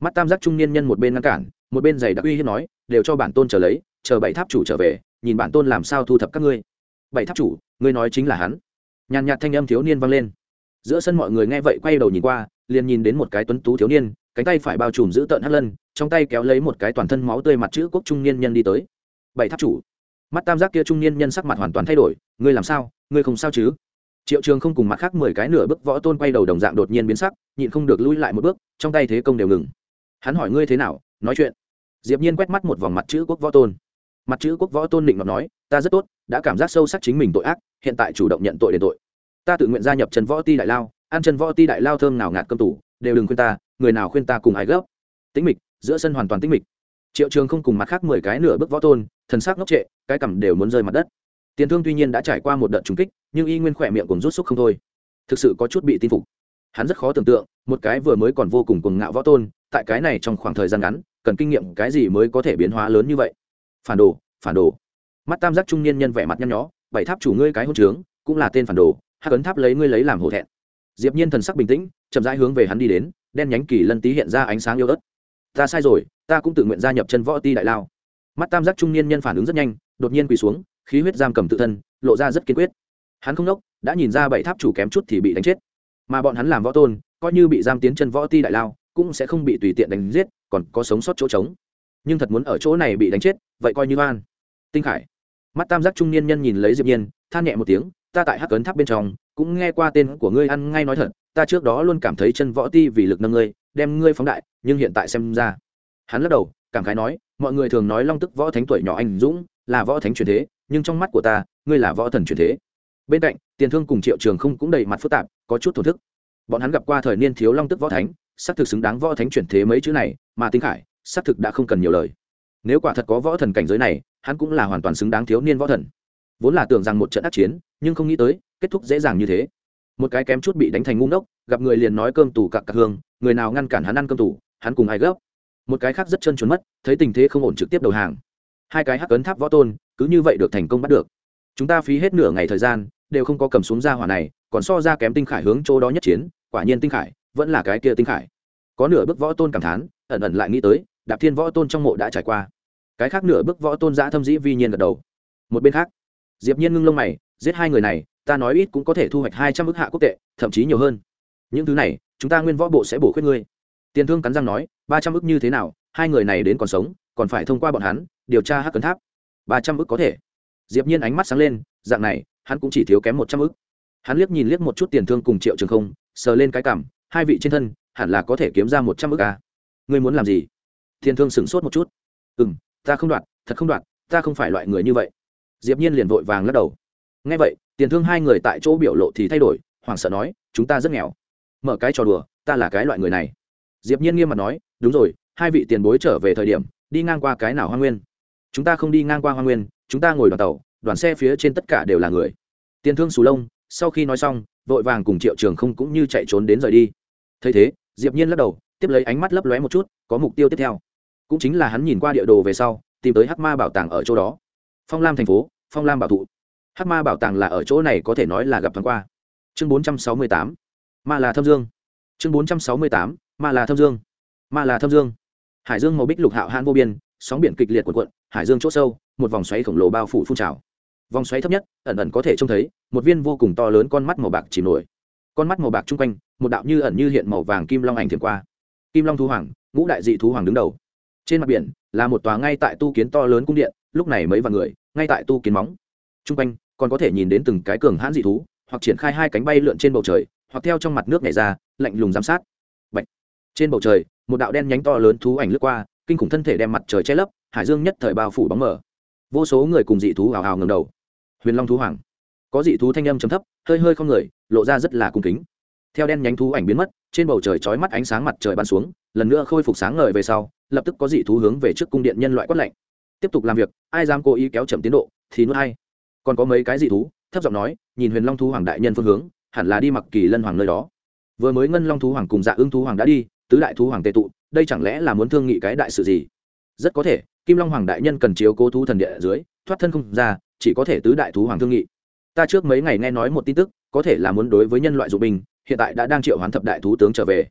A: Mắt tam giác trung niên nhân một bên ngăn cản một bên giày đặc uy hiếp nói, đều cho bản tôn chờ lấy, chờ bảy tháp chủ trở về, nhìn bản tôn làm sao thu thập các ngươi. Bảy tháp chủ, ngươi nói chính là hắn. Nhàn nhạt thanh âm thiếu niên vang lên. Giữa sân mọi người nghe vậy quay đầu nhìn qua, liền nhìn đến một cái tuấn tú thiếu niên, cánh tay phải bao trùm giữ tợn hắt lân, trong tay kéo lấy một cái toàn thân máu tươi mặt chữ quốc trung niên nhân đi tới. Bảy tháp chủ. Mắt tam giác kia trung niên nhân sắc mặt hoàn toàn thay đổi, ngươi làm sao? Ngươi không sao chứ? Triệu trường không cùng mặt khác mười cái nửa bước võ tôn quay đầu đồng dạng đột nhiên biến sắc, nhịn không được lui lại một bước, trong tay thế công đều ngừng. Hắn hỏi, ngươi thế nào? Nói chuyện diệp nhiên quét mắt một vòng mặt chữ quốc võ tôn mặt chữ quốc võ tôn định ngọc nói ta rất tốt đã cảm giác sâu sắc chính mình tội ác hiện tại chủ động nhận tội đền tội ta tự nguyện gia nhập trần võ ti đại lao ăn trần võ ti đại lao thơm nào ngạt cơm tủ đều đừng khuyên ta người nào khuyên ta cùng ai gấp tĩnh mịch giữa sân hoàn toàn tĩnh mịch triệu trường không cùng mặt khác mười cái nửa bước võ tôn thần sắc ngốc trệ cái cằm đều muốn rơi mặt đất tiền thương tuy nhiên đã trải qua một đợt trúng kích nhưng y nguyên khỏe miệng cùng rút xúc không thôi thực sự có chút bị tin phục hắn rất khó tưởng tượng một cái vừa mới còn vô cùng cuồng ngạo võ tôn tại cái này trong khoảng thời gian ngắn cần kinh nghiệm cái gì mới có thể biến hóa lớn như vậy? Phản đồ phản đồ. Mắt tam giác trung niên nhân vẻ mặt nhăn nhó, bảy tháp chủ ngươi cái hôn trướng, cũng là tên phản đồ, hắc ấn tháp lấy ngươi lấy làm hổ thẹn. Diệp nhiên thần sắc bình tĩnh, chậm rãi hướng về hắn đi đến, đen nhánh kỳ lân tí hiện ra ánh sáng yêu ớt. Ta sai rồi, ta cũng tự nguyện gia nhập chân võ ti đại lao. Mắt tam giác trung niên nhân phản ứng rất nhanh, đột nhiên quỳ xuống, khí huyết giam cầm tự thân, lộ ra rất kiên quyết. Hắn không nốc, đã nhìn ra bảy tháp chủ kém chút thì bị đánh chết. Mà bọn hắn làm võ tôn, coi như bị giam tiến chân võ ti đại lao cũng sẽ không bị tùy tiện đánh giết, còn có sống sót chỗ trống. Nhưng thật muốn ở chỗ này bị đánh chết, vậy coi như oan. Tinh khải. Mắt tam giác trung niên nhân nhìn lấy diệp nhiên, than nhẹ một tiếng, ta tại hắc ấn tháp bên trong, cũng nghe qua tên của ngươi ăn ngay nói thật, ta trước đó luôn cảm thấy chân võ ti vì lực nâng ngươi, đem ngươi phóng đại, nhưng hiện tại xem ra. Hắn lắc đầu, cảm khái nói, mọi người thường nói long tức võ thánh tuổi nhỏ anh dũng, là võ thánh truyền thế, nhưng trong mắt của ta, ngươi là võ thần truyền thế. Bên cạnh, tiền thương cùng triệu trường không cũng đầy mặt phức tạp, có chút thổ thức. Bọn hắn gặp qua thời niên thiếu long tức võ thánh xác thực xứng đáng võ thánh chuyển thế mấy chữ này, mà tinh khải, xác thực đã không cần nhiều lời. Nếu quả thật có võ thần cảnh giới này, hắn cũng là hoàn toàn xứng đáng thiếu niên võ thần. Vốn là tưởng rằng một trận ác chiến, nhưng không nghĩ tới, kết thúc dễ dàng như thế. Một cái kém chút bị đánh thành ngu ngốc, gặp người liền nói cơm tù cặp cặp hương, người nào ngăn cản hắn ăn cơm tù, hắn cùng ai gấp. Một cái khác rất chân trốn mất, thấy tình thế không ổn trực tiếp đầu hàng. Hai cái hắc ấn tháp võ tôn, cứ như vậy được thành công bắt được. Chúng ta phí hết nửa ngày thời gian, đều không có cầm xuống ra hỏa này, còn so ra kém tinh khải hướng chỗ đó nhất chiến, quả nhiên tinh khải vẫn là cái kia tinh khải. Có nửa bước võ tôn cảm thán, ẩn ẩn lại nghĩ tới, đạp thiên võ tôn trong mộ đã trải qua. Cái khác nửa bước võ tôn giã thâm dĩ vi nhiên gật đầu. Một bên khác, diệp nhiên ngưng lông mày, giết hai người này, ta nói ít cũng có thể thu hoạch hai trăm ức hạ quốc tệ, thậm chí nhiều hơn. Những thứ này, chúng ta nguyên võ bộ sẽ bổ khuyết ngươi. Tiền thương cắn răng nói, ba trăm ức như thế nào, hai người này đến còn sống, còn phải thông qua bọn hắn, điều tra hắc cấn tháp. Ba trăm ức có thể. Diệp nhiên ánh mắt sáng lên, dạng này, hắn cũng chỉ thiếu kém một trăm ức. Hắn liếc nhìn liếc một chút tiền thương cùng triệu trường không, sờ lên cái cảm hai vị trên thân hẳn là có thể kiếm ra một trăm ước à. ngươi muốn làm gì? Thiên thương sửng sốt một chút. Ừ m ta không đoạt, thật không đoạt, ta không phải loại người như vậy. Diệp nhiên liền vội vàng lắc đầu. Ngay vậy, tiền thương hai người tại chỗ biểu lộ thì thay đổi, hoảng sợ nói, chúng ta rất nghèo. Mở cái trò đùa, ta là cái loại người này. Diệp nhiên nghiêm mặt nói, đúng rồi, hai vị tiền bối trở về thời điểm, đi ngang qua cái nào hoa nguyên? Chúng ta không đi ngang qua hoa nguyên, chúng ta ngồi đoàn tàu, đoàn xe phía trên tất cả đều là người. Tiền thương sù lông, sau khi nói xong, vội vàng cùng triệu trường không cũng như chạy trốn đến rời đi thấy thế, diệp nhiên lắc đầu, tiếp lấy ánh mắt lấp lóe một chút, có mục tiêu tiếp theo. Cũng chính là hắn nhìn qua địa đồ về sau, tìm tới hắc ma bảo tàng ở chỗ đó. Phong lam thành phố, phong lam bảo thụ. Hắc ma bảo tàng là ở chỗ này có thể nói là gặp thoáng qua. Chương 468 ma là thâm dương. Chương 468 ma là thâm dương. Ma là thâm dương. Hải dương màu bích lục hạo hãn vô biên, sóng biển kịch liệt cuộn cuộn, hải dương chỗ sâu, một vòng xoáy khổng lồ bao phủ phun trào. Vòng xoáy thấp nhất, ẩn ẩn có thể trông thấy, một viên vô cùng to lớn con mắt màu bạc chìm nổi con mắt màu bạc chung quanh, một đạo như ẩn như hiện màu vàng kim long ảnh thiền qua. Kim long thú hoàng, ngũ đại dị thú hoàng đứng đầu. Trên mặt biển là một tòa ngay tại tu kiến to lớn cung điện, lúc này mấy vạn người, ngay tại tu kiến móng. Chung quanh còn có thể nhìn đến từng cái cường hãn dị thú, hoặc triển khai hai cánh bay lượn trên bầu trời, hoặc theo trong mặt nước nhảy ra, lạnh lùng giám sát. Bạch. trên bầu trời, một đạo đen nhánh to lớn thú ảnh lướt qua, kinh khủng thân thể đem mặt trời che lấp, hải dương nhất thời bao phủ bóng mờ. Vô số người cùng dị thú hào hào ngầm đầu. Huyền long thú hoàng có dị thú thanh âm chấm thấp, hơi hơi không người, lộ ra rất là cung kính. Theo đen nhánh thú ảnh biến mất, trên bầu trời chói mắt ánh sáng mặt trời bắn xuống, lần nữa khôi phục sáng ngời về sau, lập tức có dị thú hướng về trước cung điện nhân loại quất lạnh. Tiếp tục làm việc, ai dám cố ý kéo chậm tiến độ, thì nuốt hay còn có mấy cái dị thú, thấp giọng nói, nhìn huyền long thú hoàng đại nhân phương hướng, hẳn là đi mặc kỳ lân hoàng nơi đó. Vừa mới ngân long thú hoàng cùng dạ ưng thú hoàng đã đi, tứ đại thú hoàng tệ tụ, đây chẳng lẽ là muốn thương nghị cái đại sự gì? Rất có thể, kim long hoàng đại nhân cần chiếu cố thú thần địa ở dưới, thoát thân không ra, chỉ có thể tứ đại thú hoàng thương nghị ta trước mấy ngày nghe nói một tin tức, có thể là muốn đối với nhân loại dụng binh hiện tại đã đang triệu hoán thập đại thú tướng trở về.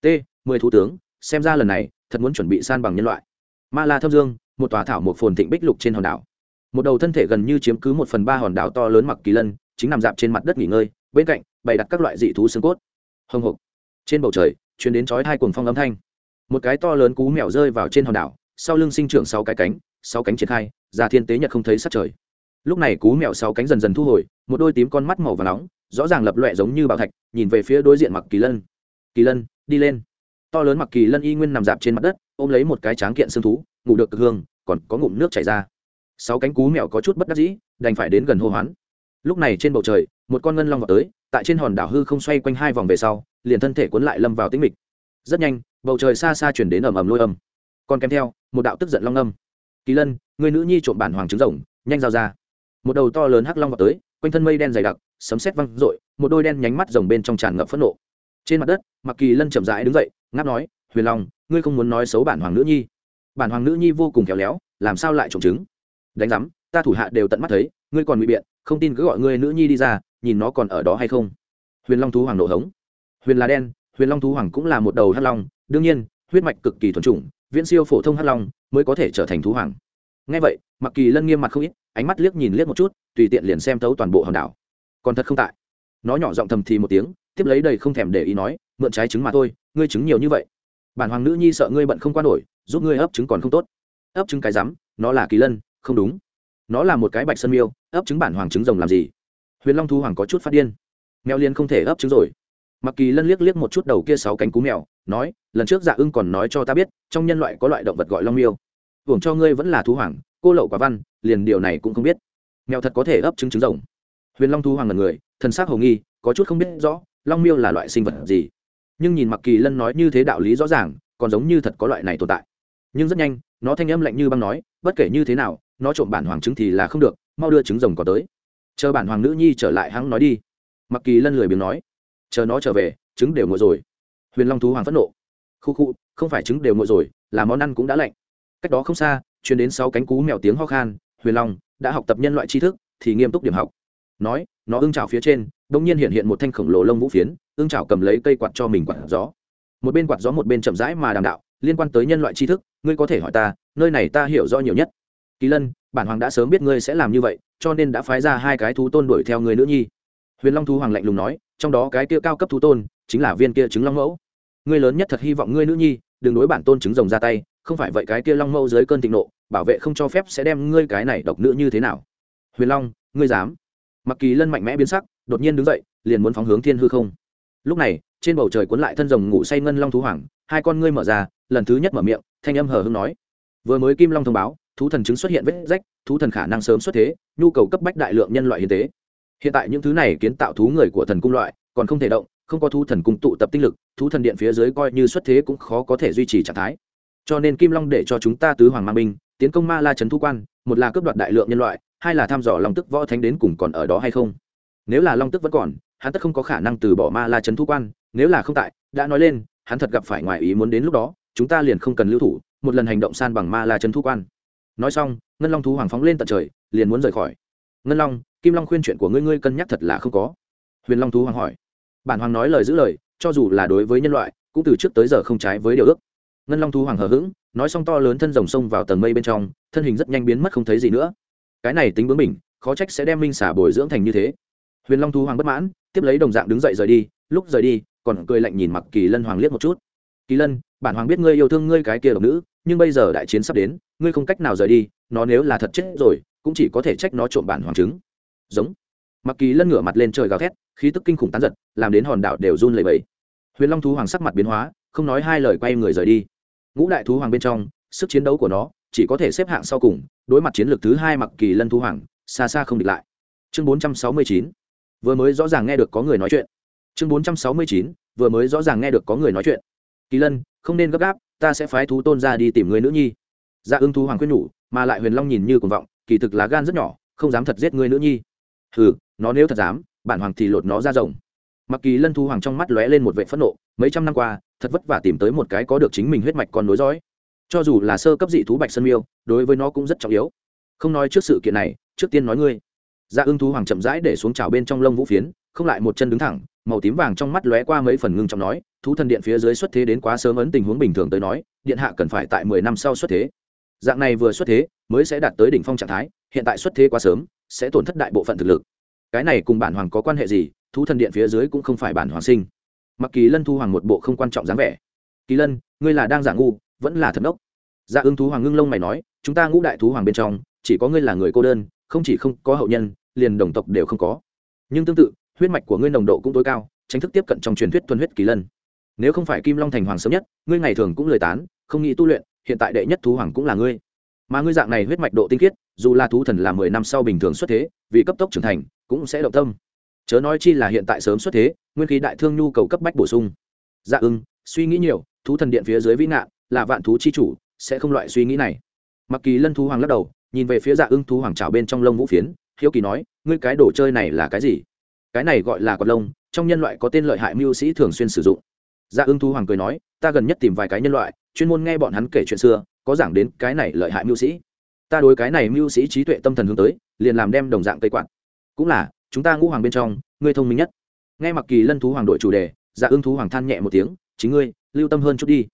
A: T, mười thú tướng, xem ra lần này, thật muốn chuẩn bị san bằng nhân loại. Ma la thâm dương, một tòa thảo một phồn thịnh bích lục trên hòn đảo. Một đầu thân thể gần như chiếm cứ một phần ba hòn đảo to lớn mặc kỳ lân, chính nằm dạp trên mặt đất nghỉ ngơi, bên cạnh bày đặt các loại dị thú xương cốt. Hồng hộc. Trên bầu trời chuyến đến chói hai cuồng phong âm thanh. Một cái to lớn cú mèo rơi vào trên hòn đảo, sau lưng sinh trưởng sáu cái cánh, sáu cánh triển khai, ra thiên tế nhật không thấy sát trời lúc này cú mèo sáu cánh dần dần thu hồi, một đôi tím con mắt màu và nóng, rõ ràng lập loẹ giống như bảo thạch, nhìn về phía đối diện mặc kỳ lân. Kỳ lân, đi lên. To lớn mặc kỳ lân y nguyên nằm dạp trên mặt đất, ôm lấy một cái tráng kiện xương thú, ngủ được cực hương, còn có ngụm nước chảy ra. Sáu cánh cú mèo có chút bất đắc dĩ, đành phải đến gần hô hoán. Lúc này trên bầu trời, một con ngân long vào tới, tại trên hòn đảo hư không xoay quanh hai vòng về sau, liền thân thể cuốn lại lâm vào tĩnh mịch. Rất nhanh, bầu trời xa xa chuyển đến ầm ầm lôi âm. Còn kèm theo, một đạo tức giận long âm. Kỳ lân, người nữ nhi trộm bản hoàng trứng rồng, nhanh giao ra một đầu to lớn hắc long vào tới, quanh thân mây đen dày đặc, sấm sét văng rội một đôi đen nhánh mắt rồng bên trong tràn ngập phẫn nộ. Trên mặt đất mặc kỳ lân chậm rãi đứng dậy, ngáp nói, huyền long, ngươi không muốn nói xấu bản hoàng nữ nhi. Bản hoàng nữ nhi vô cùng khéo léo, làm sao lại trộm trứng? Đánh giám, ta thủ hạ đều tận mắt thấy, ngươi còn bị biện, không tin cứ gọi ngươi nữ nhi đi ra, nhìn nó còn ở đó hay không? Huyền long thú hoàng nổ hống. Huyền là đen, huyền long thú hoàng cũng là một đầu hắc long, đương nhiên, huyết mạch cực kỳ thuần chủng, viễn siêu phổ thông hắc long mới có thể trở thành thú hoàng. Ngay vậy mặc kỳ lân nghiêm mặt không ít ánh mắt liếc nhìn liếc một chút, tùy tiện liền xem thấu toàn bộ hòn đảo. Còn thật không tại. Nó nhỏ giọng thầm thì một tiếng, tiếp lấy đầy không thèm để ý nói, mượn trái trứng mà thôi, ngươi trứng nhiều như vậy. Bản hoàng nữ nhi sợ ngươi bận không qua nổi, giúp ngươi ấp trứng còn không tốt. Ấp trứng cái rắm, nó là kỳ lân, không đúng. Nó là một cái bạch sân miêu, ấp trứng bản hoàng trứng rồng làm gì? Huyền long thu hoàng có chút phát điên. Mèo liên không thể ấp trứng rồi. Mặc kỳ lân liếc liếc một chút đầu kia sáu cánh cú mèo, nói, lần trước dạ ưng còn nói cho ta biết, trong nhân loại có loại động vật gọi long miêu. Hưởng cho ngươi vẫn là thú hoàng, cô lậu quả văn liền điều này cũng không biết. Mèo thật có thể ấp trứng trứng rồng. Huyền long Thu hoàng là người, thần s ắ c hầu nghi, có chút không biết rõ, long miêu là loại sinh vật gì? Nhưng nhìn mặc kỳ lân nói như thế đạo lý rõ ràng, còn giống như thật có loại này tồn tại. Nhưng rất nhanh, nó thanh âm lạnh như băng nói, bất kể như thế nào, nó trộm bản hoàng trứng thì là không được, mau đưa trứng rồng có tới. Chờ bản hoàng nữ nhi trở lại hắn nói đi. Mặc kỳ lân lười biếng nói, chờ nó trở về, trứng đều ngồi rồi. Huyền long thú hoàng phẫn nộ, khu khu, không phải trứng đều ngồi rồi, là món ăn cũng đã lạnh. Cách đó không xa chuyển đến sáu cánh cú mèo tiếng ho khan huyền long đã học tập nhân loại tri thức, thì nghiêm túc điểm học. Nói, nó ưng trào phía trên đ ỗ n g nhiên hiện hiện một thanh khổng lồ lông vũ phiến, ưng trào cầm lấy cây quạt cho mình quạt gió. Một bên quạt gió một bên chậm rãi mà đàm đạo, liên quan tới nhân loại tri thức, ngươi có thể hỏi ta, nơi này ta hiểu rõ nhiều nhất. Kỳ lân, bản hoàng đã sớm biết ngươi sẽ làm như vậy, cho nên đã phái ra hai cái thú tôn đuổi theo người nữ nhi. Huyền long thú hoàng lạnh lùng nói, trong đó cái kia cao cấp thú tôn, chính là viên kia trứng long mẫu. Ngươi lớn nhất thật hy vọng ngươi nữ nhi, đừng đối bản tôn trứng rồng ra tay, không phải vậy cái kia long mẫu dưới cơn thịnh nộ bảo vệ không cho phép sẽ đem ngươi cái này độc nữ như thế nào? Huyền long, ngươi dám? Mặc kỳ lân mạnh mẽ biến sắc, đột nhiên đứng dậy, liền muốn phóng hướng thiên hư không. Lúc này, trên bầu trời cuốn lại thân rồng ngủ say ngân long thú hoàng, hai con ngươi mở ra, lần thứ nhất mở miệng, thanh âm hờ hưng nói. Vừa mới kim long thông báo, thú thần chứng xuất hiện vết rách, thú thần khả năng sớm xuất thế, nhu cầu cấp bách đại lượng nhân loại hiến tế. Hiện tại những thứ này kiến tạo thú người của thần cung loại, còn không thể động, không có thú thần cung tụ tập tinh lực, thú thần điện phía dưới coi như xuất thế cũng khó có thể duy trì trạng thái. Cho nên kim long để cho chúng ta tứ hoàng mang binh tiến công ma la trấn thu quan, một là cướp đoạt đại lượng nhân loại, hai là thăm dò long tức võ thánh đến cùng còn ở đó hay không. Nếu là long tức vẫn còn, hắn tất không có khả năng từ bỏ ma la trấn thu quan, nếu là không tại, đã nói lên, hắn thật gặp phải ngoài ý muốn đến lúc đó, chúng ta liền không cần lưu thủ, một lần hành động san bằng ma la trấn thu quan. Nói xong, ngân long thú hoàng phóng lên tận trời, liền muốn rời khỏi. Ngân long, kim long khuyên chuyện của ngươi ngươi cân nhắc thật là không có. Huyền long thú hoàng hỏi. Bản hoàng nói lời giữ lời, cho dù là đối với nhân loại, cũng từ trước tới giờ không trái với điều ước ngân long thú hoàng hờ hững, nói xong to lớn thân rồng sông vào tầng mây bên trong, thân hình rất nhanh biến mất không thấy gì nữa. Cái này tính bướng mình khó trách sẽ đem minh xả bồi dưỡng thành như thế. Huyền long thú hoàng bất mãn, tiếp lấy đồng dạng đứng dậy rời đi, lúc rời đi, còn cười lạnh nhìn mặc kỳ lân hoàng liếc một chút. Kỳ lân, bản hoàng biết ngươi yêu thương ngươi cái kia độc nữ, nhưng bây giờ đại chiến sắp đến, ngươi không cách nào rời đi, nó nếu là thật chết rồi, cũng chỉ có thể trách nó trộm bản hoàng trứng. Giống. Mặc kỳ lân ngửa mặt lên trời gào thét, khí tức kinh khủng tán giật, làm đến hòn đảo đều run lẩy bẩy. Huyền long thú hoàng sắc mặt biến hóa, không nói hai lời quay người rời đi ngũ đại thú hoàng bên trong, sức chiến đấu của nó chỉ có thể xếp hạng sau cùng, đối mặt chiến lược thứ hai mặc kỳ lân thú hoàng, xa xa không địch lại. Chương bốn trăm sáu mươi chín, vừa mới rõ ràng nghe được có người nói chuyện. Chương bốn trăm sáu mươi chín, vừa mới rõ ràng nghe được có người nói chuyện. Kỳ lân, không nên gấp gáp, ta sẽ phái thú tôn ra đi tìm người nữ nhi. Dạ ưng thú hoàng quyết nhủ, mà lại huyền long nhìn như cuồng vọng, kỳ thực lá gan rất nhỏ, không dám thật giết người nữ nhi. Hừ, nó nếu thật dám, bản hoàng thì lột nó ra rồng. Mặc kỳ lân thú hoàng trong mắt lóe lên một vệ phẫn nộ, mấy trăm năm qua thật vất vả tìm tới một cái có được chính mình huyết mạch còn nối dõi. Cho dù là sơ cấp dị thú bạch sơn miêu, đối với nó cũng rất trọng yếu. Không nói trước sự kiện này, trước tiên nói ngươi. Dạ ưng thú hoàng chậm rãi để xuống trào bên trong lông vũ phiến, không lại một chân đứng thẳng, màu tím vàng trong mắt lóe qua mấy phần ngưng trọng nói, thú thần điện phía dưới xuất thế đến quá sớm ấn tình huống bình thường tới nói, điện hạ cần phải tại mười năm sau xuất thế. Dạng này vừa xuất thế, mới sẽ đạt tới đỉnh phong trạng thái, hiện tại xuất thế quá sớm, sẽ tổn thất đại bộ phận thực lực. Cái này cùng bản hoàng có quan hệ gì, thú thần điện phía dưới cũng không phải bản hoàng sinh mặc kỳ lân thu hoàng một bộ không quan trọng dáng vẻ. Kỳ lân, ngươi là đang giả ngu, vẫn là thần ốc dạ ưng thú hoàng ngưng lông mày nói, chúng ta ngũ đại thú hoàng bên trong, chỉ có ngươi là người cô đơn, không chỉ không có hậu nhân, liền đồng tộc đều không có. Nhưng tương tự, huyết mạch của ngươi nồng độ cũng tối cao, tránh thức tiếp cận trong truyền thuyết thuần huyết kỳ lân. Nếu không phải kim long thành hoàng sớm nhất, ngươi ngày thường cũng lời tán, không nghĩ tu luyện, hiện tại đệ nhất thú hoàng cũng là ngươi. Mà ngươi dạng này huyết mạch độ tinh khiết, dù là thú thần là mười năm sau bình thường xuất thế, vì cấp tốc trưởng thành, cũng sẽ động tâm. Chớ nói chi là hiện tại sớm xuất thế nguyên khí đại thương nhu cầu cấp bách bổ sung. Dạ ưng, suy nghĩ nhiều, thú thần điện phía dưới vĩ nạn là vạn thú chi chủ, sẽ không loại suy nghĩ này. Mặc kỳ lân thú hoàng lắc đầu, nhìn về phía dạ ưng thú hoàng trào bên trong lông vũ phiến, hiếu kỳ nói, ngươi cái đồ chơi này là cái gì? Cái này gọi là quạt lông, trong nhân loại có tên lợi hại mưu sĩ thường xuyên sử dụng. Dạ ưng thú hoàng cười nói, ta gần nhất tìm vài cái nhân loại, chuyên môn nghe bọn hắn kể chuyện xưa, có giảng đến cái này lợi hại mưu sĩ. Ta đối cái này mưu sĩ trí tuệ tâm thần hướng tới, liền làm đem đồng dạng cây quạt. Cũng là, chúng ta ngũ hoàng bên trong, ngươi thông minh nhất nghe mặc kỳ lân thú hoàng đội chủ đề dạ ưng thú hoàng than nhẹ một tiếng, chính ngươi, lưu tâm hơn chút đi.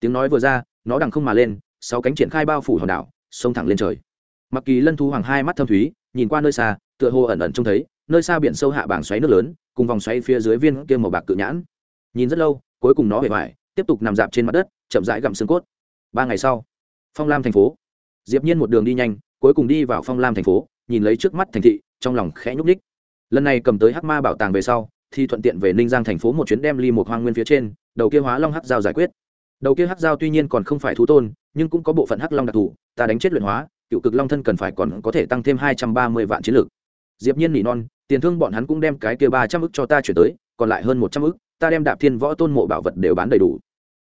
A: Tiếng nói vừa ra, nó đằng không mà lên, sáu cánh triển khai bao phủ hòn đảo, xông thẳng lên trời. Mặc kỳ lân thú hoàng hai mắt thâm thúy, nhìn qua nơi xa, tựa hồ ẩn ẩn trông thấy, nơi xa biển sâu hạ bảng xoáy nước lớn, cùng vòng xoáy phía dưới viên kia màu bạc cự nhãn. Nhìn rất lâu, cuối cùng nó hề vải tiếp tục nằm dạp trên mặt đất, chậm rãi gặm xương cốt. Ba ngày sau, phong lam thành phố. Diệp nhiên một đường đi nhanh, cuối cùng đi vào phong lam thành phố, nhìn lấy trước mắt thành thị, trong lòng khẽ nhúc nhích. Lần này cầm tới hắc ma bảo tàng về sau thì thuận tiện về ninh giang thành phố một chuyến đem ly một hoang nguyên phía trên, đầu kia hóa long hắc giao giải quyết. Đầu kia hắc giao tuy nhiên còn không phải thú tôn, nhưng cũng có bộ phận hắc long đặc thù, ta đánh chết luyện hóa, cựu cực long thân cần phải còn có thể tăng thêm hai trăm ba mươi vạn chiến lược diệp nhiên nỉ non, tiền thương bọn hắn cũng đem cái kia ba trăm ức cho ta chuyển tới, còn lại hơn một trăm ức, ta đem đạp thiên võ tôn mộ bảo vật đều bán đầy đủ.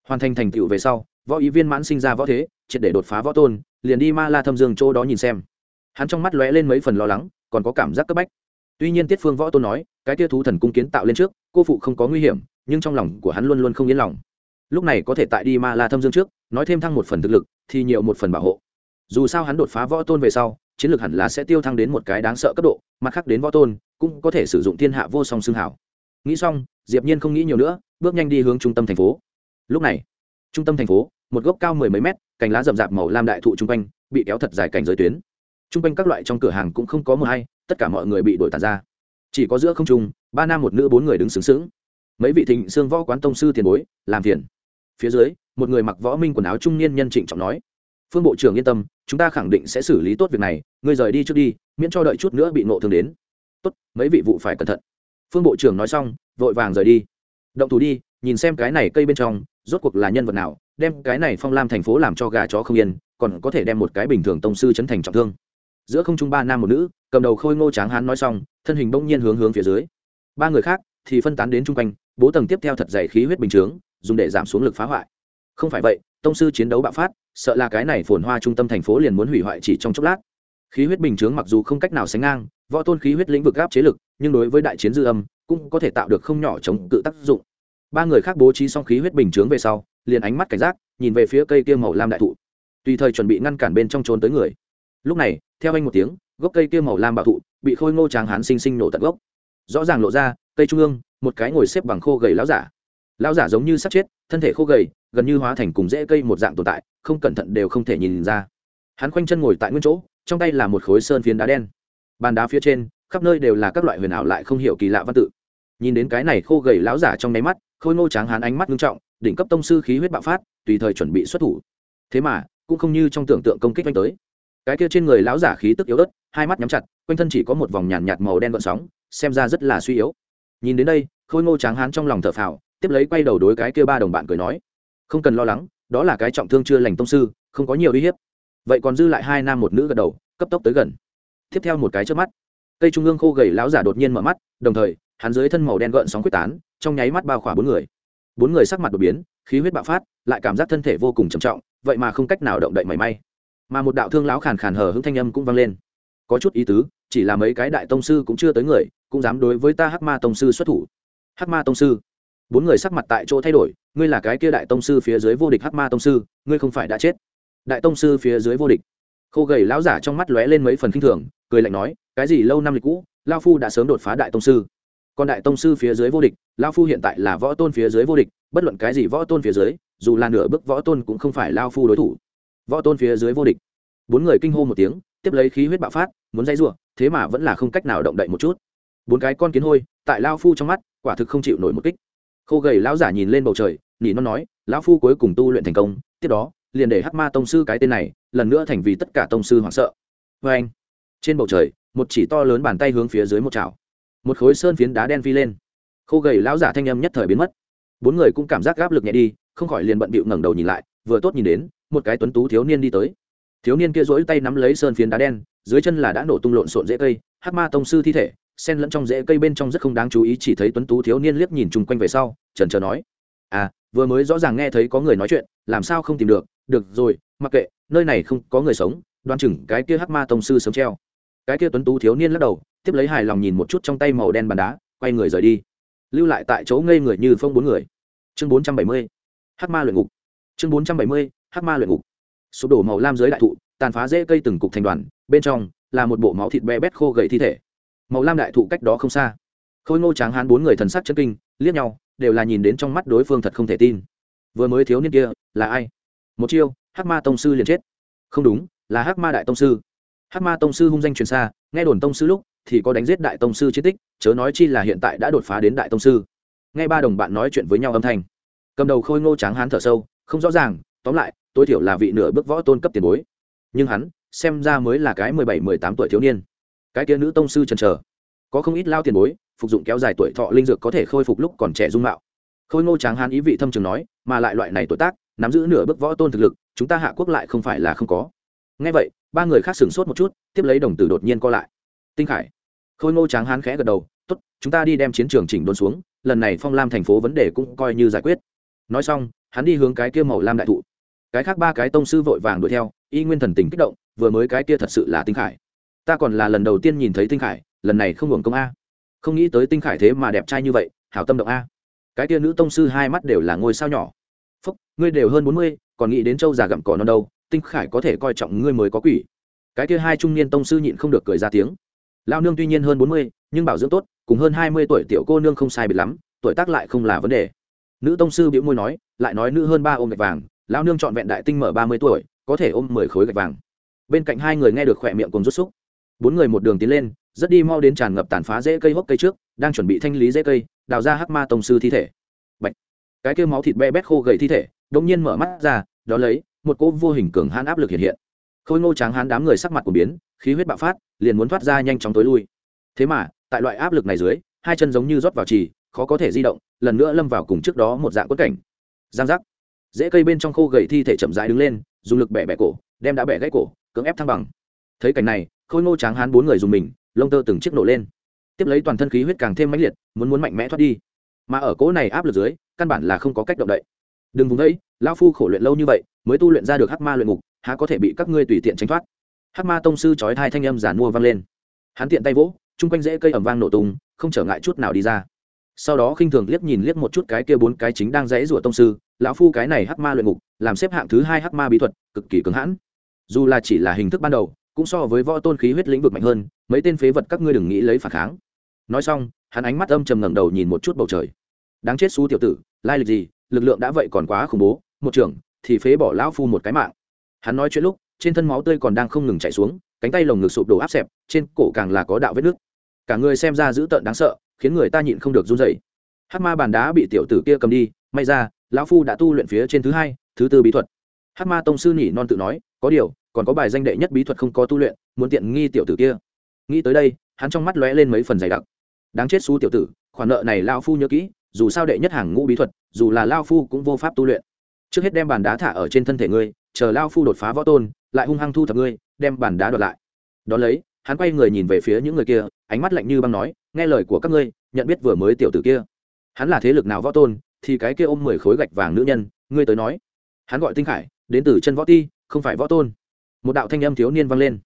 A: Hoàn thành thành tựu về sau, võ ý viên mãn sinh ra võ thế, triệt để đột phá võ tôn, liền đi ma la thâm dương chỗ đó nhìn xem. Hắn trong mắt lóe lên mấy phần lo lắng, còn có cảm giác cấp bách tuy nhiên tiết phương võ tôn nói, cái tia thú thần cung kiến tạo lên trước, cô phụ không có nguy hiểm, nhưng trong lòng của hắn luôn luôn không yên lòng. Lúc này có thể tại đi ma la thâm dương trước, nói thêm thăng một phần thực lực, thì nhiều một phần bảo hộ. Dù sao hắn đột phá võ tôn về sau, chiến lược hẳn là sẽ tiêu thăng đến một cái đáng sợ cấp độ, mặt khác đến võ tôn, cũng có thể sử dụng thiên hạ vô song xương hảo. Nghĩ xong, diệp nhiên không nghĩ nhiều nữa, bước nhanh đi hướng trung tâm thành phố. Lúc này, trung tâm thành phố, một gốc cao mười mấy mét, cành lá rậm rạp màu lam đại thụ trung quanh, bị kéo thật dài cảnh giới tuyến. Trung quanh các loại trong cửa hàng cũng không có mưa hay tất cả mọi người bị đổi tàn ra. Chỉ có giữa không trung, ba nam một nữ bốn người đứng sướng sướng mấy vị thịnh xương võ quán tông sư tiền bối, làm phiền. Phía dưới, một người mặc võ minh quần áo trung niên nhân trịnh trọng nói, phương bộ trưởng yên tâm, chúng ta khẳng định sẽ xử lý tốt việc này, ngươi rời đi trước đi, miễn cho đợi chút nữa bị nộ thương đến. Tốt, mấy vị vụ phải cẩn thận. Phương bộ trưởng nói xong, vội vàng rời đi. Động thủ đi, nhìn xem cái này cây bên trong, rốt cuộc là nhân vật nào, đem cái này phong lam thành phố làm cho gà chó không yên, còn có thể đem một cái bình thường tông sư chấn thành trọng thương. Giữa không trung ba nam một nữ cầm đầu khôi ngô tráng hán nói xong, thân hình bỗng nhiên hướng hướng phía dưới. Ba người khác thì phân tán đến chung quanh, bố tầng tiếp theo thật dày khí huyết bình chướng, dùng để giảm xuống lực phá hoại. Không phải vậy, tông sư chiến đấu bạo phát, sợ là cái này phồn hoa trung tâm thành phố liền muốn hủy hoại chỉ trong chốc lát. Khí huyết bình chướng mặc dù không cách nào sánh ngang, võ tôn khí huyết lĩnh vực gáp chế lực, nhưng đối với đại chiến dư âm, cũng có thể tạo được không nhỏ chống cự tác dụng. Ba người khác bố trí xong khí huyết bình chướng về sau, liền ánh mắt cảnh giác, nhìn về phía cây kia màu lam đại thụ. Tùy thời chuẩn bị ngăn cản bên trong trốn tới người. Lúc này, theo anh một tiếng gốc cây kia màu lam bạo thụ, bị khôi ngô tráng hán sinh sinh nổ tận gốc. Rõ ràng lộ ra, cây trung ương, một cái ngồi xếp bằng khô gầy lão giả. Lão giả giống như sắp chết, thân thể khô gầy, gần như hóa thành cùng rễ cây một dạng tồn tại, không cẩn thận đều không thể nhìn ra. Hắn khoanh chân ngồi tại nguyên chỗ, trong tay là một khối sơn phiến đá đen. Bàn đá phía trên, khắp nơi đều là các loại huyền ảo lại không hiểu kỳ lạ văn tự. Nhìn đến cái này khô gầy lão giả trong nháy mắt, khôi ngô tráng hán ánh mắt nghiêm trọng, đỉnh cấp tông sư khí huyết bạo phát, tùy thời chuẩn bị xuất thủ. Thế mà, cũng không như trong tưởng tượng công kích đánh tới cái kia trên người lão giả khí tức yếu ớt hai mắt nhắm chặt quanh thân chỉ có một vòng nhàn nhạt, màu đen gợn sóng xem ra rất là suy yếu. Nhìn đến đây khôi ngô tráng hán trong lòng thở phào tiếp lấy quay đầu đối cái kia ba đồng bạn cười nói không cần lo lắng đó là cái trọng thương chưa lành tông sư không có nhiều uy hiếp. Vậy còn dư lại hai nam một nữ gật đầu cấp tốc tới gần. Tiếp theo một cái trước mắt cây trung ương khô gầy lão giả đột nhiên mở mắt đồng thời hắn dưới thân màu đen gợn sóng quyết tán trong nháy mắt bao khỏa bốn người. Bốn người sắc mặt đột biến khí huyết bạo phát lại cảm giác thân thể vô cùng trầm trọng vậy mà không cách nào động đậy mảy may mà một đạo thương lão khàn khàn hở hững thanh âm cũng vang lên. Có chút ý tứ, chỉ là mấy cái đại tông sư cũng chưa tới người, cũng dám đối với ta hắc ma tông sư xuất thủ. Hắc ma tông sư. Bốn người sắc mặt tại chỗ thay đổi, ngươi là cái kia đại tông sư phía dưới vô địch hắc ma tông sư, ngươi không phải đã chết. Đại tông sư phía dưới vô địch. Khô gầy lão giả trong mắt lóe lên mấy phần khinh thường, cười lạnh nói, cái gì lâu năm lịch cũ, lao phu đã sớm đột phá đại tông sư. Còn đại tông sư phía dưới vô địch, lao phu hiện tại là võ tôn phía dưới vô địch, bất luận cái gì võ tôn phía dưới, dù là nửa bước võ tôn cũng không phải lao phu đối thủ võ tôn phía dưới vô địch. Bốn người kinh hô một tiếng, tiếp lấy khí huyết bạo phát, muốn dây r u ộ thế mà vẫn là không cách nào động đậy một chút. Bốn cái con kiến hôi, tại lao phu trong mắt, quả thực không chịu nổi một kích. Khô gầy lão giả nhìn lên bầu trời, nỉ non nói, lão phu cuối cùng tu luyện thành công, tiếp đó, liền để hắc ma tông sư cái tên này, lần nữa thành vì tất cả tông sư hoảng sợ. Vê anh, trên bầu trời, một chỉ to lớn bàn tay hướng phía dưới một chảo. Một khối sơn phiến đá đen phi lên. Khô gầy lão giả thanh âm nhất thời biến mất. Bốn người cũng cảm giác áp lực nhẹ đi, không khỏi liền bận bịu ngẩng đầu nhìn lại, vừa tốt nhìn đến một cái tuấn tú thiếu niên đi tới. Thiếu niên kia dỗi tay nắm lấy sơn phiến đá đen, dưới chân là đã nổ tung lộn xộn dễ cây, hắc ma tông sư thi thể sen lẫn trong rễ cây bên trong rất không đáng chú ý, chỉ thấy tuấn tú thiếu niên liếc nhìn chung quanh về sau trần trờ nói à vừa mới rõ ràng nghe thấy có người nói chuyện, làm sao không tìm được? Được rồi, mặc kệ, nơi này không có người sống đoan chừng cái kia hắc ma tông sư sống treo. Cái kia tuấn tú thiếu niên lắc đầu, tiếp lấy hài lòng nhìn một chút trong tay màu đen bàn đá, quay người rời đi. Lưu lại tại chỗ ngây người như phong bốn người. Chương bốn trăm bảy mươi, hắc ma luyện ngục. Chương bốn trăm bảy mươi hắc ma luyện ngục. Sụp đổ màu lam dưới đại thụ, tàn phá dễ cây từng cục thành đoàn, bên trong là một bộ máu thịt be bét khô gầy thi thể. Màu lam đại thụ cách đó không xa. Khôi ngô tráng hán bốn người thần sắc chân kinh, liếc nhau, đều là nhìn đến trong mắt đối phương thật không thể tin. Vừa mới thiếu niên kia, là ai? Một chiêu, hắc ma tông sư liền chết. Không đúng, là hắc ma đại tông sư. Hắc ma tông sư hung danh truyền xa, nghe đồn tông sư lúc thì có đánh giết đại tông sư chiến tích, chớ nói chi là hiện tại đã đột phá đến đại tông sư. Nghe ba đồng bạn nói chuyện với nhau âm thanh. Cầm đầu khôi ngô tráng hán thở sâu, không rõ ràng, tóm lại tối thiểu là vị nửa bước võ tôn cấp tiền bối. Nhưng hắn, xem ra mới là cái mười bảy, mười tám tuổi thiếu niên. Cái kia nữ tông sư trần trờ có không ít lao tiền bối, phục dụng kéo dài tuổi thọ linh dược có thể khôi phục lúc còn trẻ dung mạo. Khôi ngô tráng hán ý vị thâm trường nói, mà lại loại này tuổi tác, nắm giữ nửa bước võ tôn thực lực, chúng ta hạ quốc lại không phải là không có. Ngay vậy, ba người khác sửng sốt một chút, tiếp lấy đồng tử đột nhiên co lại. Tinh khải. Khôi ngô tráng hán khẽ gật đầu, tốt, chúng ta đi đem chiến trường chỉnh đốn xuống, lần này phong lam thành phố vấn đề cũng coi như giải quyết. Nói xong, hắn đi hướng cái kia màu lam đại thụ cái khác ba cái tông sư vội vàng đuổi theo, y nguyên thần tình kích động, vừa mới cái kia thật sự là tinh khải. Ta còn là lần đầu tiên nhìn thấy tinh khải, lần này không hưởng công a. Không nghĩ tới tinh khải thế mà đẹp trai như vậy, hảo tâm động a. Cái kia nữ tông sư hai mắt đều là ngôi sao nhỏ. Phúc, ngươi đều hơn bốn mươi, còn nghĩ đến châu già gặm cỏ non đâu, tinh khải có thể coi trọng ngươi mới có quỷ. Cái kia hai trung niên tông sư nhịn không được cười ra tiếng. Lao nương tuy nhiên hơn bốn mươi, nhưng bảo dưỡng tốt, cùng hơn hai mươi tuổi tiểu cô nương không sai biệt lắm, tuổi tác lại không là vấn đề. Nữ tông sư biểu môi nói, lại nói nữ hơn ba ôm gạch vàng lao nương trọn vẹn đại tinh mở ba mươi tuổi, có thể ôm mười khối gạch vàng. Bên cạnh hai người nghe được khỏe miệng cùng rút xúc. Bốn người một đường tiến lên, rất đi mau đến tràn ngập tàn phá rễ cây hốc cây trước, đang chuẩn bị thanh lý rễ cây, đào ra hắc ma tông sư thi thể. Bạch. cái kêu máu thịt be bét khô gầy thi thể, đột nhiên mở mắt ra, đó lấy, một cỗ vô hình cường hãn áp lực hiện hiện. Khôi ngô tráng hán đám người sắc mặt của biến, khí huyết bạo phát, liền muốn thoát ra nhanh chóng tối lui. Thế mà, tại loại áp lực này dưới, hai chân giống như rót vào trì, khó có thể di động, lần nữa lâm vào cùng trước đó một dạng quất cảnh. Giang giác dễ cây bên trong khô gầy thi thể chậm rãi đứng lên, dùng lực bẻ bẻ cổ, đem đã bẻ gãy cổ, cưỡng ép thăng bằng. Thấy cảnh này, khôi ngô tráng hán bốn người dùng mình, lông tơ từng chiếc nổ lên. Tiếp lấy toàn thân khí huyết càng thêm mãnh liệt, muốn muốn mạnh mẽ thoát đi. Mà ở cỗ này áp lực dưới, căn bản là không có cách động đậy. Đừng vùng đấy lao phu khổ luyện lâu như vậy, mới tu luyện ra được hắc ma luyện ngục, há có thể bị các ngươi tùy tiện tránh thoát? Hắc ma tông sư chói thai thanh âm giản mua vang lên. Hắn tiện tay vỗ, chung quanh rễ cây ẩm vang nổ tung, không trở ngại chút nào đi ra sau đó khinh thường liếc nhìn liếc một chút cái kia bốn cái chính đang dãy rủa tông sư, lão phu cái này hắc ma luyện ngục, làm xếp hạng thứ hai hắc ma bí thuật, cực kỳ cứng hãn. Dù là chỉ là hình thức ban đầu, cũng so với võ tôn khí huyết lĩnh vực mạnh hơn, mấy tên phế vật các ngươi đừng nghĩ lấy phản kháng. Nói xong, hắn ánh mắt âm trầm ngẩng đầu nhìn một chút bầu trời. Đáng chết xú tiểu tử, lai lịch gì, lực lượng đã vậy còn quá khủng bố, một trưởng thì phế bỏ lão phu một cái mạng. Hắn nói chuyện lúc, trên thân máu tươi còn đang không ngừng chảy xuống, cánh tay lồng ngực sụp đổ áp xẹp, trên cổ càng là có đạo vết nước cả người xem ra dữ tợn đáng sợ khiến người ta nhịn không được run dậy hát ma bàn đá bị tiểu tử kia cầm đi, may ra, lão phu đã tu luyện phía trên thứ hai, thứ tư bí thuật. Hát ma tông sư nhỉ non tự nói, có điều, còn có bài danh đệ nhất bí thuật không có tu luyện, muốn tiện nghi tiểu tử kia. Nghĩ tới đây, hắn trong mắt lóe lên mấy phần dày đặc. Đáng chết xú tiểu tử, khoản nợ này lao phu nhớ kỹ, dù sao đệ nhất hàng ngũ bí thuật, dù là lao phu cũng vô pháp tu luyện. Trước hết đem bàn đá thả ở trên thân thể ngươi, chờ lao phu đột phá võ tôn, lại hung hăng thu thập ngươi, đem bàn đá đoạt lại. Đón lấy, hắn quay người nhìn về phía những người kia ánh mắt lạnh như băng nói, nghe lời của các ngươi, nhận biết vừa mới tiểu tử kia. Hắn là thế lực nào võ tôn, thì cái kia ôm mười khối gạch vàng nữ nhân, ngươi tới nói. Hắn gọi tinh khải, đến từ chân võ ti, không phải võ tôn. Một đạo thanh âm thiếu niên vang lên.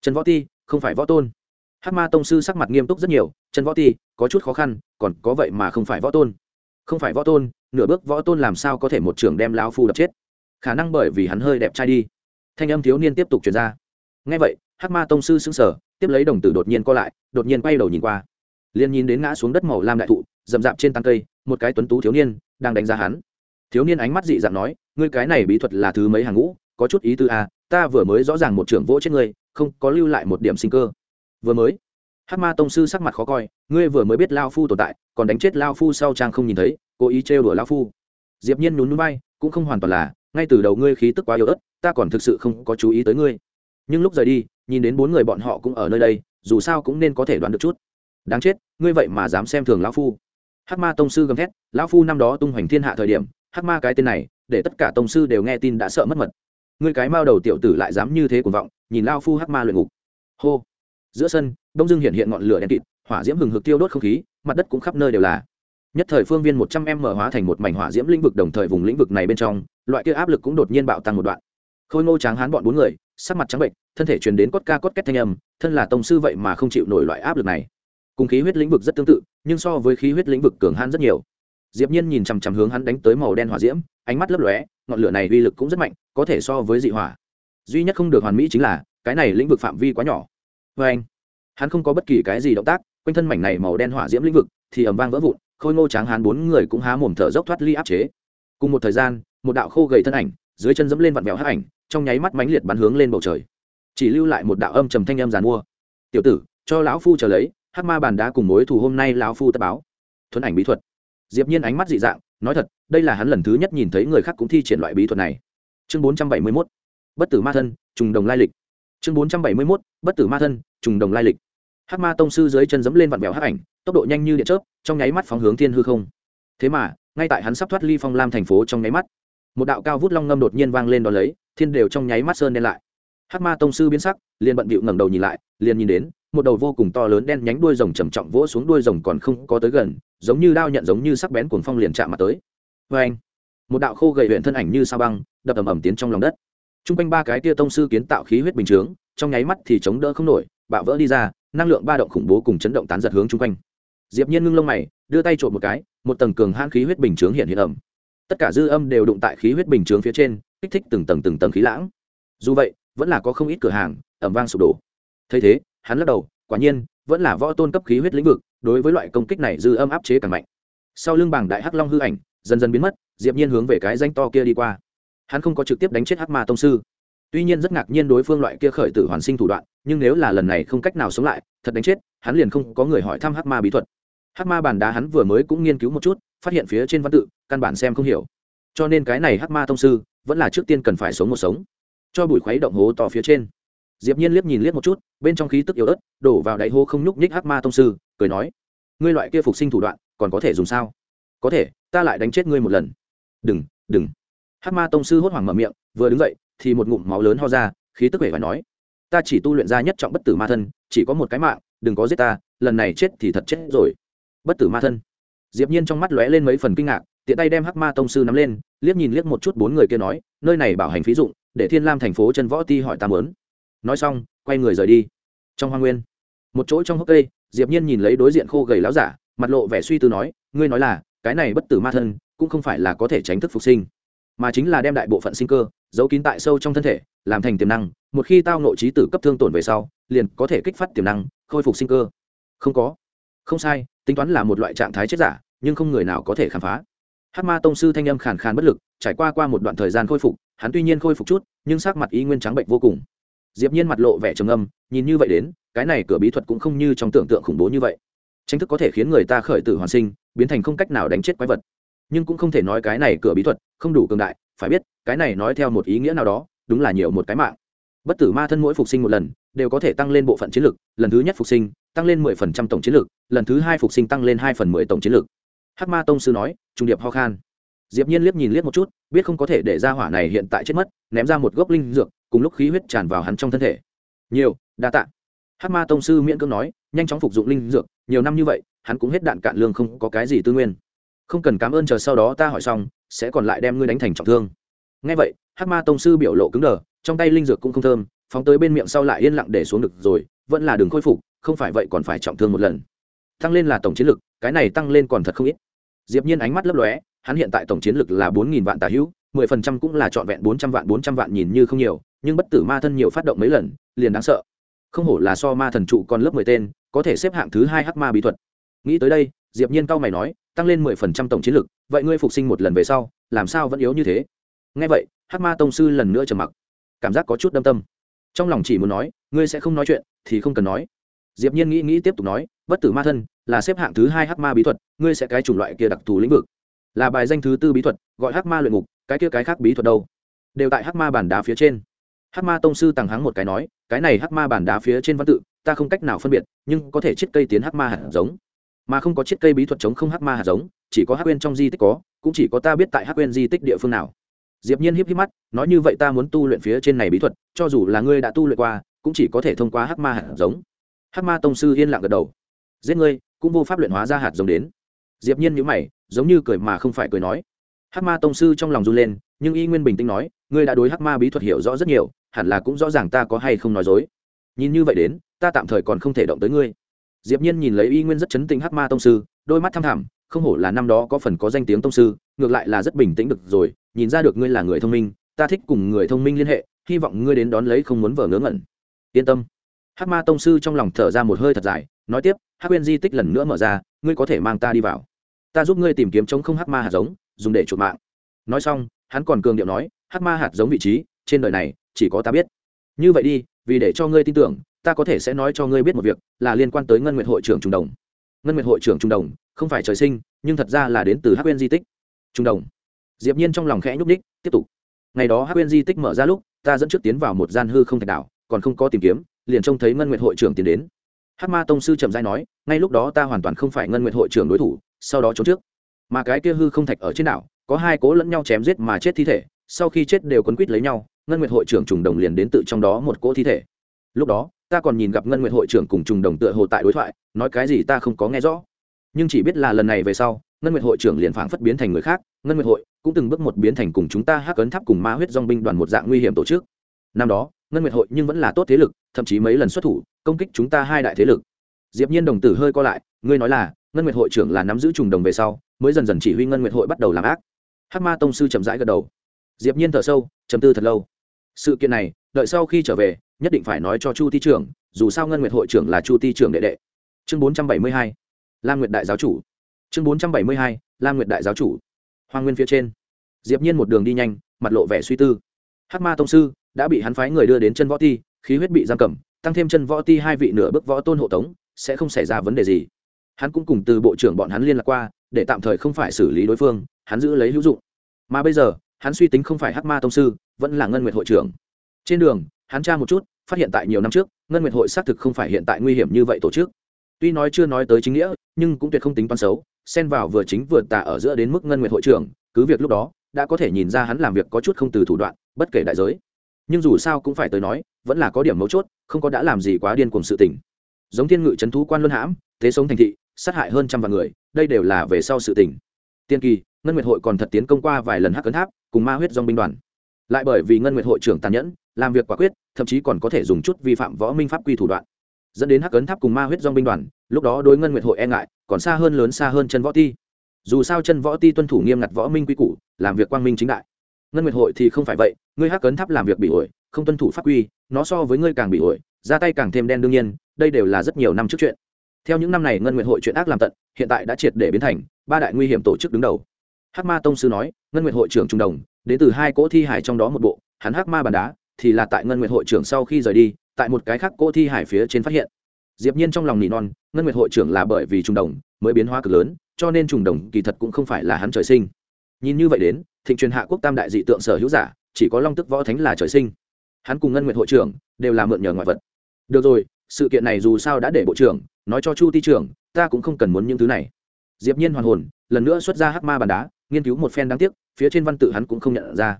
A: Chân võ ti, không phải võ tôn. Hát ma tông sư sắc mặt nghiêm túc rất nhiều chân võ ti, có chút khó khăn, còn có vậy mà không phải võ tôn. Không phải võ tôn, nửa bước võ tôn làm sao có thể một trưởng đem lão phu đập chết? Khả năng bởi vì hắn hơi đẹp trai đi. Thanh âm thiếu niên tiếp tục truyền ra. Ngay vậy hát ma tông sư xứng sở tiếp lấy đồng tử đột nhiên co lại đột nhiên quay đầu nhìn qua. Liền nhìn đến ngã xuống đất màu lam đại thụ rậm rạp trên tăng cây một cái tuấn tú thiếu niên đang đánh giá hắn. Thiếu niên ánh mắt dị dạng nói ngươi cái này bí thuật là thứ mấy hàng ngũ có chút ý tư a à, ta vừa mới rõ ràng một trưởng vỗ chết ngươi không có lưu lại một điểm sinh cơ. Vừa mới hát ma tông sư sắc mặt khó coi ngươi vừa mới biết lao phu tồn tại còn đánh chết lao phu sau trang không nhìn thấy cố ý trêu đùa lao phu. Diệp nhiên nhún núi bay cũng không hoàn toàn là ngay từ đầu ngươi khí tức quá yếu ớt ta còn thực sự không có chú ý tới ngươi. Nhưng lúc rời đi nhìn đến bốn người bọn họ cũng ở nơi đây, dù sao cũng nên có thể đoán được chút. Đáng chết, ngươi vậy mà dám xem thường lão phu. Hắc ma tông sư gầm thét, lão phu năm đó tung hoành thiên hạ thời điểm, hắc ma cái tên này, để tất cả tông sư đều nghe tin đã sợ mất mật. Ngươi cái mao đầu tiểu tử lại dám như thế cuồng vọng, nhìn lao phu hắc ma luyện ngục. Hô. Giữa sân, đông dương hiện hiện ngọn lửa đen kịt, hỏa diễm hừng hực tiêu đốt không khí, mặt đất cũng khắp nơi đều là. Nhất thời phương viên một trăm em mở hóa thành một mảnh hỏa diễm lĩnh vực đồng thời vùng lĩnh vực này bên trong, loại kia áp lực cũng đột nhiên bạo tăng một đoạn. Khôi ngô tráng hán bọn bốn người, sắc mặt trắng bệnh thân thể truyền đến cốt ca cốt két thanh âm, thân là tông sư vậy mà không chịu nổi loại áp lực này. Cùng khí huyết lĩnh vực rất tương tự, nhưng so với khí huyết lĩnh vực cường hãn rất nhiều. Diệp nhiên nhìn chằm chằm hướng hắn đánh tới màu đen hỏa diễm, ánh mắt lấp lóe, ngọn lửa này uy lực cũng rất mạnh, có thể so với dị hỏa. Duy nhất không được hoàn mỹ chính là, cái này lĩnh vực phạm vi quá nhỏ. Với anh, hắn không có bất kỳ cái gì động tác, quanh thân mảnh này màu đen hỏa diễm lĩnh vực thì ầm vang vỡ vụn, khôi ngô tráng hán bốn người cũng há mồm thở dốc thoát ly áp chế. Cùng một thời gian, một đạo khô gầy thân ảnh, dưới chân dẫm lên vặn vẹo hắc ảnh, trong nháy mắt mãnh liệt bắn hướng lên bầu trời chỉ lưu lại một đạo âm trầm thanh âm giàn mua. Tiểu tử, cho lão phu trở lấy, hắc ma bàn đá cùng mối thù hôm nay lão phu tất báo. Thuấn ảnh bí thuật. Diệp nhiên ánh mắt dị dạng, nói thật, đây là hắn lần thứ nhất nhìn thấy người khác cũng thi triển loại bí thuật này. Chương 471 bất tử ma thân, trùng đồng lai lịch. Chương 471 bất tử ma thân, trùng đồng lai lịch. Hắc ma tông sư dưới chân dẫm lên vặn vẹo hắc ảnh, tốc độ nhanh như điện chớp, trong nháy mắt phóng hướng thiên hư không. Thế mà, ngay tại hắn sắp thoát ly phong lam thành phố trong nháy mắt, một đạo cao vút long ngâm đột nhiên vang lên đó lấy, thiên đều trong nháy mắt sơn đen lại hắc ma tông sư biến sắc, liền bận bịu ngẩng đầu nhìn lại, liền nhìn đến, một đầu vô cùng to lớn đen nhánh đuôi rồng trầm trọng vỗ xuống đuôi rồng còn không có tới gần, giống như đao nhận giống như sắc bén cuồng phong liền chạm mặt tới. Vê anh, một đạo khô gầy huyện thân ảnh như sao băng, đập ầm ầm tiến trong lòng đất. T r u n g quanh ba cái tia tông sư kiến tạo khí huyết bình chướng, trong nháy mắt thì chống đỡ không nổi, bạo vỡ đi ra, năng lượng ba động khủng bố cùng chấn động tán giật hướng chung quanh. Diệp nhiên ngưng lông mày, đưa tay trộm một cái, một tầng cường hãn khí huyết bình chướng hiện hiện ẩm tất cả dư âm đều đụng tại khí huyết bình chướng phía trên, kích thích từng tầng từng tầng khí lãng. Dù vậy vẫn là có không ít cửa hàng, ẩm vang sụp đổ. Thấy thế, hắn lắc đầu, quả nhiên, vẫn là võ tôn cấp khí huyết lĩnh vực, đối với loại công kích này dư âm áp chế càng mạnh. Sau lưng bảng đại hắc long hư ảnh, dần dần biến mất, diệp nhiên hướng về cái danh to kia đi qua. Hắn không có trực tiếp đánh chết hắc ma tông sư. Tuy nhiên rất ngạc nhiên đối phương loại kia khởi tử hoàn sinh thủ đoạn, nhưng nếu là lần này không cách nào sống lại, thật đánh chết, hắn liền không có người hỏi thăm hắc ma bí thuật. Hắc ma bản đá hắn vừa mới cũng nghiên cứu một chút, phát hiện phía trên văn tự, căn bản xem không hiểu. Cho nên cái này hắc ma thông sư, vẫn là trước tiên cần phải sống một sống cho bụi khuấy động hố to phía trên. Diệp nhiên liếc nhìn liếc một chút, bên trong khí tức yếu ớt, đổ vào đáy hố không nhúc nhích hắc ma Tông sư, cười nói, ngươi loại kia phục sinh thủ đoạn, còn có thể dùng sao? Có thể, ta lại đánh chết ngươi một lần. Đừng đừng. Hắc ma tông sư hốt hoảng mở miệng, vừa đứng dậy, thì một ngụm máu lớn ho ra, khí tức vẻ và nói, ta chỉ tu luyện ra nhất trọng bất tử ma thân, chỉ có một cái mạng, đừng có giết ta, lần này chết thì thật chết rồi. Bất tử ma thân? Diệp nhiên trong mắt lóe lên mấy phần kinh ngạc, tiện tay đem hắc ma tông sư nắm lên, liếc nhìn liếc một chút bốn người kia nói, nơi này bảo hành phí dụng để thiên lam thành phố chân võ ti hỏi ta muốn. Nói xong, quay người rời đi. Trong hoa nguyên, một chỗ trong hốc cây, diệp nhiên nhìn lấy đối diện khô gầy láo giả, mặt lộ vẻ suy tư nói, ngươi nói là, cái này bất tử ma thân, cũng không phải là có thể tránh thức phục sinh, mà chính là đem đại bộ phận sinh cơ giấu kín tại sâu trong thân thể, làm thành tiềm năng, một khi tao nội trí tử cấp thương tổn về sau, liền có thể kích phát tiềm năng, khôi phục sinh cơ. Không có. Không sai, tính toán là một loại trạng thái chết giả, nhưng không người nào có thể khám phá. Hát ma tông sư thanh âm khàn khàn bất lực, trải qua qua một đoạn thời gian khôi phục hắn tuy nhiên khôi phục chút, nhưng sắc mặt y nguyên trắng bệnh vô cùng diệp nhiên mặt lộ vẻ trầm âm nhìn như vậy đến, cái này cửa bí thuật cũng không như trong tưởng tượng khủng bố như vậy tranh thức có thể khiến người ta khởi tử hoàn sinh, biến thành không cách nào đánh chết quái vật nhưng cũng không thể nói cái này cửa bí thuật không đủ cường đại, phải biết, cái này nói theo một ý nghĩa nào đó, đúng là nhiều một cái mạng bất tử ma thân mỗi phục sinh một lần, đều có thể tăng lên bộ phận chiến lược. lần thứ nhất phục sinh, tăng lên mười phần trăm tổng chiến lược. lần thứ hai phục sinh tăng lên hai phần mười tổng chiến lược. hắc ma tông sư nói, trung điệp ho khan diệp nhiên liếc nhìn liếc một chút, biết không có thể để ra hỏa này hiện tại chết mất, ném ra một gốc linh dược, cùng lúc khí huyết tràn vào hắn trong thân thể. Nhiều, đa tạ. Hắc ma tông sư miễn cưỡng nói, nhanh chóng phục dụng linh dược, nhiều năm như vậy, hắn cũng hết đạn cạn lương không có cái gì tư nguyên. Không cần cảm ơn chờ sau đó ta hỏi xong, sẽ còn lại đem ngươi đánh thành trọng thương. Nghe vậy, hắc ma tông sư biểu lộ cứng đờ, trong tay linh dược cũng không thơm, phóng tới bên miệng sau lại yên lặng để xuống được rồi, vẫn là đường khôi phục, không phải vậy còn phải trọng thương một lần. Tăng lên là tổng chiến lực, cái này tăng lên còn thật không ít. Diệp nhiên ánh mắt lấp lóe hắn hiện tại tổng chiến lực là bốn nghìn vạn tà hữu, mười phần trăm cũng là trọn vẹn bốn trăm vạn, bốn trăm vạn nhìn như không nhiều, nhưng bất tử ma thân nhiều phát động mấy lần, liền đáng sợ. Không hổ là so ma thần trụ còn lớp mười tên, có thể xếp hạng thứ hai hắc ma bí thuật. Nghĩ tới đây, diệp nhiên cao mày nói, tăng lên mười phần trăm tổng chiến lực, vậy ngươi phục sinh một lần về sau, làm sao vẫn yếu như thế? Nghe vậy, hắc ma tông sư lần nữa trầm mặc. Cảm giác có chút đâm tâm. Trong lòng chỉ muốn nói, ngươi sẽ không nói chuyện, thì không cần nói. Diệp nhiên nghĩ nghĩ tiếp tục nói, bất tử ma thân là xếp hạng thứ hai hắc ma bí thuật, ngươi sẽ cái chủng loại kia đặc thù lĩnh vực là bài danh thứ tư bí thuật, gọi hắc ma luyện ngục, cái kia cái khác bí thuật đâu? Đều tại hắc ma bản đá phía trên. Hắc ma tông sư tàng hắng một cái nói, cái này hắc ma bản đá phía trên văn tự, ta không cách nào phân biệt, nhưng có thể chiết cây tiến hắc ma hạt giống. Mà không có chiết cây bí thuật chống không hắc ma hạt giống, chỉ có hắc quên trong di tích có, cũng chỉ có ta biết tại hắc quên di tích địa phương nào. Diệp nhiên híp híp mắt, nói như vậy ta muốn tu luyện phía trên này bí thuật, cho dù là ngươi đã tu luyện qua, cũng chỉ có thể thông qua hắc ma hạt giống. Hắc ma tông sư yên lặng gật đầu. Giết ngươi, cũng vô pháp luyện hóa ra hạt giống đến diệp nhiên nhíu mày, giống như cười mà không phải cười nói. Hắc ma tông sư trong lòng run lên, nhưng y nguyên bình tĩnh nói, ngươi đã đối hắc ma bí thuật hiểu rõ rất nhiều, hẳn là cũng rõ ràng ta có hay không nói dối. Nhìn như vậy đến, ta tạm thời còn không thể động tới ngươi. Diệp nhiên nhìn lấy y nguyên rất chấn tĩnh hắc ma tông sư, đôi mắt thăm thẳm, không hổ là năm đó có phần có danh tiếng tông sư, ngược lại là rất bình tĩnh được rồi, nhìn ra được ngươi là người thông minh, ta thích cùng người thông minh liên hệ, hy vọng ngươi đến đón lấy không muốn vờ ngớ ngẩn. Yên tâm. Hắc ma tông sư trong lòng thở ra một hơi thật dài, nói tiếp, hắc uyên di tích lần nữa mở ra, ngươi có thể mang ta đi vào ta giúp ngươi tìm kiếm chống không hắc ma hạt giống dùng để chuột mạng. Nói xong hắn còn cường điệu nói hắc ma hạt giống vị trí trên đời này chỉ có ta biết. Như vậy đi vì để cho ngươi tin tưởng ta có thể sẽ nói cho ngươi biết một việc là liên quan tới ngân nguyện hội trưởng trung đồng. Ngân nguyện hội trưởng trung đồng không phải trời sinh nhưng thật ra là đến từ hắc quên di tích. Trung đồng. Diệp nhiên trong lòng khẽ nhúc nhích, tiếp tục. Ngày đó hắc quên di tích mở ra lúc ta dẫn trước tiến vào một gian hư không thạch đảo còn không có tìm kiếm liền trông thấy ngân nguyện hội trưởng tiến đến hắc ma tông sư trầm giai nói, ngay lúc đó ta hoàn toàn không phải ngân nguyện hội trưởng đối thủ, sau đó trốn trước. Mà cái kia hư không thạch ở trên đảo, có hai cố lẫn nhau chém giết mà chết thi thể, sau khi chết đều quấn quýt lấy nhau, ngân nguyệt hội trưởng trùng đồng liền đến tự trong đó một cỗ thi thể. Lúc đó, ta còn nhìn gặp ngân nguyệt hội trưởng cùng trùng đồng tựa hồ tại đối thoại, nói cái gì ta không có nghe rõ. Nhưng chỉ biết là lần này về sau, ngân nguyệt hội trưởng liền phảng phất biến thành người khác, ngân nguyệt hội cũng từng bước một biến thành cùng chúng ta hắc ấn tháp cùng ma huyết dong binh đoàn một dạng nguy hiểm tổ chức. Năm đó ngân nguyệt hội nhưng vẫn là tốt thế lực, thậm chí mấy lần xuất thủ, công kích chúng ta hai đại thế lực. Diệp nhiên đồng tử hơi co lại, ngươi nói là, ngân nguyệt hội trưởng là nắm giữ trùng đồng về sau, mới dần dần chỉ huy ngân nguyệt hội bắt đầu làm ác. Hắc ma tông sư chậm rãi gật đầu. Diệp nhiên thở sâu, trầm tư thật lâu. Sự kiện này, đợi sau khi trở về, nhất định phải nói cho chu ti trưởng, dù sao ngân nguyệt hội trưởng là chu ti trưởng đệ đệ. Chương 472 lam nguyệt đại giáo chủ. Chương 472 lam nguyệt đại giáo chủ. Hoàng nguyên phía trên. Diệp nhiên một đường đi nhanh, mặt lộ vẻ suy tư. Hắc ma tông sư đã bị hắn phái người đưa đến chân võ ti, khí huyết bị giam cầm, tăng thêm chân võ ti hai vị nửa bước võ tôn hộ tống, sẽ không xảy ra vấn đề gì. Hắn cũng cùng từ bộ trưởng bọn hắn liên lạc qua, để tạm thời không phải xử lý đối phương, hắn giữ lấy hữu dụng. Mà bây giờ, hắn suy tính không phải hắc ma tông sư, vẫn là ngân nguyệt hội trưởng. Trên đường, hắn tra một chút, phát hiện tại nhiều năm trước, ngân nguyệt hội xác thực không phải hiện tại nguy hiểm như vậy tổ chức. Tuy nói chưa nói tới chính nghĩa, nhưng cũng tuyệt không tính toán xấu, xen vào vừa chính vừa tà ở giữa đến mức ngân nguyệt hội trưởng, cứ việc lúc đó, đã có thể nhìn ra hắn làm việc có chút không từ thủ đoạn, bất kể đại giới nhưng dù sao cũng phải tới nói, vẫn là có điểm mấu chốt, không có đã làm gì quá điên cuồng sự tình. Giống thiên ngự c h ấ n thú quan luân hãm, thế sống thành thị, sát hại hơn trăm vạn người, đây đều là về sau sự tình. Tiên kỳ, ngân nguyệt hội còn thật tiến công qua vài lần hắc cấn tháp, cùng ma huyết dong binh đoàn. Lại bởi vì ngân nguyệt hội trưởng tàn nhẫn, làm việc quả quyết, thậm chí còn có thể dùng chút vi phạm võ minh pháp quy thủ đoạn. Dẫn đến hắc cấn tháp cùng ma huyết dong binh đoàn, lúc đó đối ngân nguyệt hội e ngại, còn xa hơn lớn xa hơn chân võ ti. Dù sao chân võ ti tuân thủ nghiêm ngặt võ minh quy củ, làm việc quang minh chính đại ngân nguyệt hội thì không phải vậy, ngươi hắc cấn tháp làm việc bị ổi, không tuân thủ pháp quy, nó so với ngươi càng bị ổi, ra tay càng thêm đen đương nhiên, đây đều là rất nhiều năm trước chuyện. Theo những năm này ngân nguyệt hội chuyện ác làm tận, hiện tại đã triệt để biến thành, ba đại nguy hiểm tổ chức đứng đầu. Hắc ma tông sư nói, ngân nguyệt hội trưởng trung đồng, đến từ hai cỗ thi hải trong đó một bộ, hắn hắc ma bàn đá, thì là tại ngân nguyệt hội trưởng sau khi rời đi, tại một cái khác cỗ thi hải phía trên phát hiện. Diệp nhiên trong lòng nỉ non, ngân nguyệt hội trưởng là bởi vì trung đồng, mới biến hóa cực lớn, cho nên trùng đồng kỳ thật cũng không phải là hắn trời sinh nhìn như vậy đến, thịnh truyền hạ quốc tam đại dị tượng sở hữu giả, chỉ có long tức võ thánh là trời sinh. Hắn cùng ngân nguyện hội trưởng đều là mượn nhờ ngoại vật. Được rồi, sự kiện này dù sao đã để bộ trưởng, nói cho chu ti trưởng, ta cũng không cần muốn những thứ này. Diệp nhiên hoàn hồn, lần nữa xuất ra hắc ma bàn đá, nghiên cứu một phen đáng tiếc, phía trên văn tự hắn cũng không nhận ra.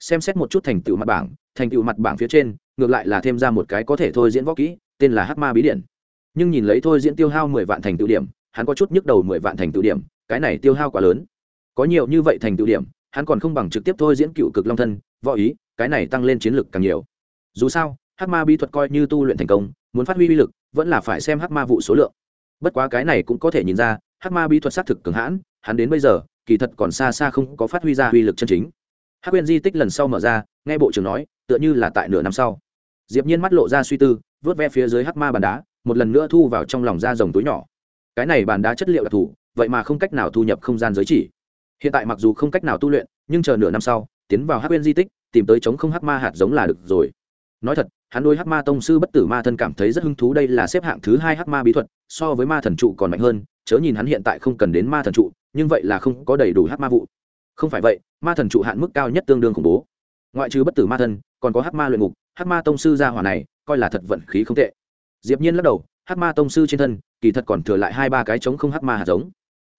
A: Xem xét một chút thành tựu mặt bảng, thành tựu mặt bảng phía trên, ngược lại là thêm ra một cái có thể thôi diễn võ kỹ, tên là hắc ma bí điển nhưng nhìn lấy thôi diễn tiêu hao mười vạn thành tựu điểm, hắn có chút nhức đầu mười vạn thành tựu điểm, cái này tiêu hao quá lớn có nhiều như vậy thành tựu điểm, hắn còn không bằng trực tiếp thôi diễn cựu cực long thân, võ ý, cái này tăng lên chiến lực càng nhiều. Dù sao, hắc ma bí thuật coi như tu luyện thành công, muốn phát huy uy lực, vẫn là phải xem hắc ma vụ số lượng. Bất quá cái này cũng có thể nhìn ra, hắc ma bí thuật xác thực cường hãn, hắn đến bây giờ, kỳ thật còn xa xa không có phát huy ra uy lực chân chính. Hắc quyên di tích lần sau mở ra, nghe bộ trưởng nói, tựa như là tại nửa năm sau. Diệp nhiên mắt lộ ra suy tư, vớt ve phía dưới hắc ma bàn đá, một lần nữa thu vào trong lòng da rồng túi nhỏ. Cái này bàn đá chất liệu đặc thù, vậy mà không cách nào thu nhập không gian giới chỉ hiện tại mặc dù không cách nào tu luyện, nhưng chờ nửa năm sau, tiến vào hắc quyên di tích, tìm tới chống không hắc ma hạt giống là được rồi. Nói thật, hắn đôi hắc ma tông sư bất tử ma thân cảm thấy rất hứng thú, đây là xếp hạng thứ hai hắc ma bí thuật, so với ma thần trụ còn mạnh hơn, chớ nhìn hắn hiện tại không cần đến ma thần trụ, nhưng vậy là không có đầy đủ hắc ma vụ. Không phải vậy, ma thần trụ hạn mức cao nhất tương đương khủng bố. Ngoại trừ bất tử ma thân, còn có hắc ma luyện ngục, hắc ma tông sư gia hỏa này, coi là thật vận khí không tệ. Diệp nhiên lắc đầu, hắc ma tông sư trên thân, kỳ thật còn thừa lại hai ba cái chống không hắc ma hạt giống.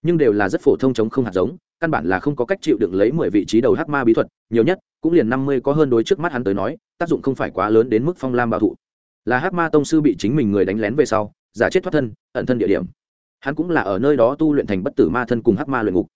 A: Nhưng đều là rất phổ thông chống không hạt giống căn bản là không có cách chịu đựng lấy mười vị trí đầu hắc ma bí thuật, nhiều nhất, cũng liền năm mươi có hơn đối trước mắt hắn tới nói, tác dụng không phải quá lớn đến mức phong lam bảo thụ. Là hắc ma tông sư bị chính mình người đánh lén về sau, giả chết thoát thân, ẩn thân địa điểm. Hắn cũng là ở nơi đó tu luyện thành bất tử ma thân cùng hắc ma luyện ngục.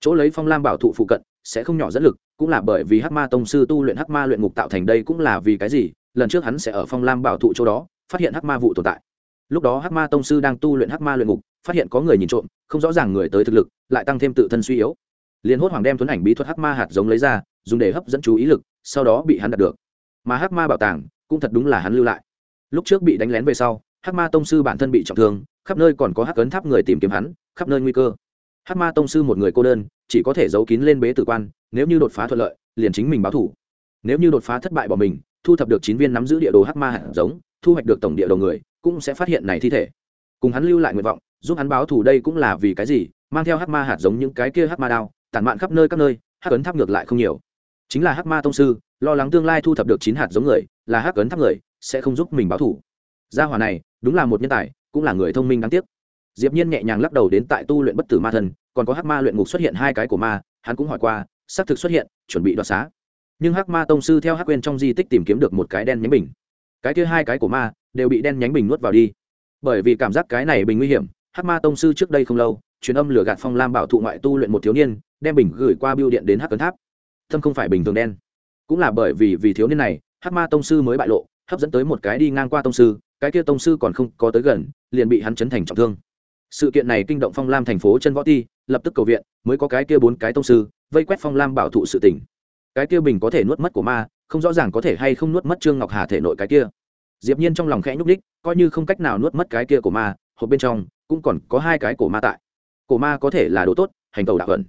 A: Chỗ lấy phong lam bảo thụ phụ cận, sẽ không nhỏ dẫn lực, cũng là bởi vì hắc ma tông sư tu luyện hắc ma luyện ngục tạo thành đây cũng là vì cái gì, lần trước hắn sẽ ở phong lam bảo thụ chỗ đó, phát hiện hắc ma vụ tồn tại. Lúc đó hắc ma tông sư đang tu luyện hắc ma luyện ngục, phát hiện có người nhìn trộm, không rõ ràng người tới thực lực, lại tăng thêm tự thân suy yếu liền hốt hoàng đem tuấn ảnh bí thuật hắc ma hạt giống lấy ra, dùng để hấp dẫn chú ý lực, sau đó bị hắn đạt được. Mà hắc ma bảo tàng cũng thật đúng là hắn lưu lại. Lúc trước bị đánh lén về sau, hắc ma tông sư bản thân bị trọng thương, khắp nơi còn có hắc ấn tháp người tìm kiếm hắn, khắp nơi nguy cơ. Hắc ma tông sư một người cô đơn, chỉ có thể giấu kín lên bế tử quan, nếu như đột phá thuận lợi, liền chính mình báo thủ. Nếu như đột phá thất bại bỏ mình, thu thập được chín viên nắm giữ địa đồ hắc ma hạt giống, thu hoạch được tổng địa đồ người, cũng sẽ phát hiện này thi thể. Cùng hắn lưu lại nguyện vọng, giúp hắn báo thù đây cũng là vì cái gì, mang theo hắc ma hạt giống những cái kia hắc ma đao tản mạn khắp nơi các nơi, hắc ấn tháp ngược lại không nhiều. Chính là hắc ma tông sư, lo lắng tương lai thu thập được chín hạt giống người, là hắc ấn tháp người, sẽ không giúp mình báo thù gia hòa này, đúng là một nhân tài, cũng là người thông minh đáng tiếc. Diệp nhiên nhẹ nhàng lắc đầu đến tại tu luyện bất tử ma thần, còn có hắc ma luyện ngục xuất hiện hai cái của ma, hắn cũng hỏi qua, xác thực xuất hiện, chuẩn bị đoạt xá. Nhưng hắc ma tông sư theo hắc quên trong di tích tìm kiếm được một cái đen nhánh bình. Cái kia hai cái của ma, đều bị đen nhánh bình nuốt vào đi. Bởi vì cảm giác cái này bình nguy hiểm, hắc ma tông sư trước đây không lâu truyền âm lừa gạt phong lam bảo thụ ngoại tu luyện một thiếu niên, đem bình gửi qua biêu điện đến hắc cấn tháp. Thâm không phải bình thường đen. Cũng là bởi vì vì thiếu niên này, hắc ma tông sư mới bại lộ, hấp dẫn tới một cái đi ngang qua tông sư, cái kia tông sư còn không có tới gần, liền bị hắn chấn thành trọng thương. Sự kiện này kinh động phong lam thành phố chân võ ti, lập tức cầu viện, mới có cái kia bốn cái tông sư, vây quét phong lam bảo thụ sự tỉnh cái kia bình có thể nuốt mất của ma, không rõ ràng có thể hay không nuốt mất trương ngọc hà thể nội cái kia. Diệp nhiên trong lòng khẽ nhúc đích coi như không cách nào nuốt mất cái kia của ma, hộp bên trong cũng còn có hai cái cổ ma tại cổ ma có thể là đồ tốt, hành tàu đạo ẩn.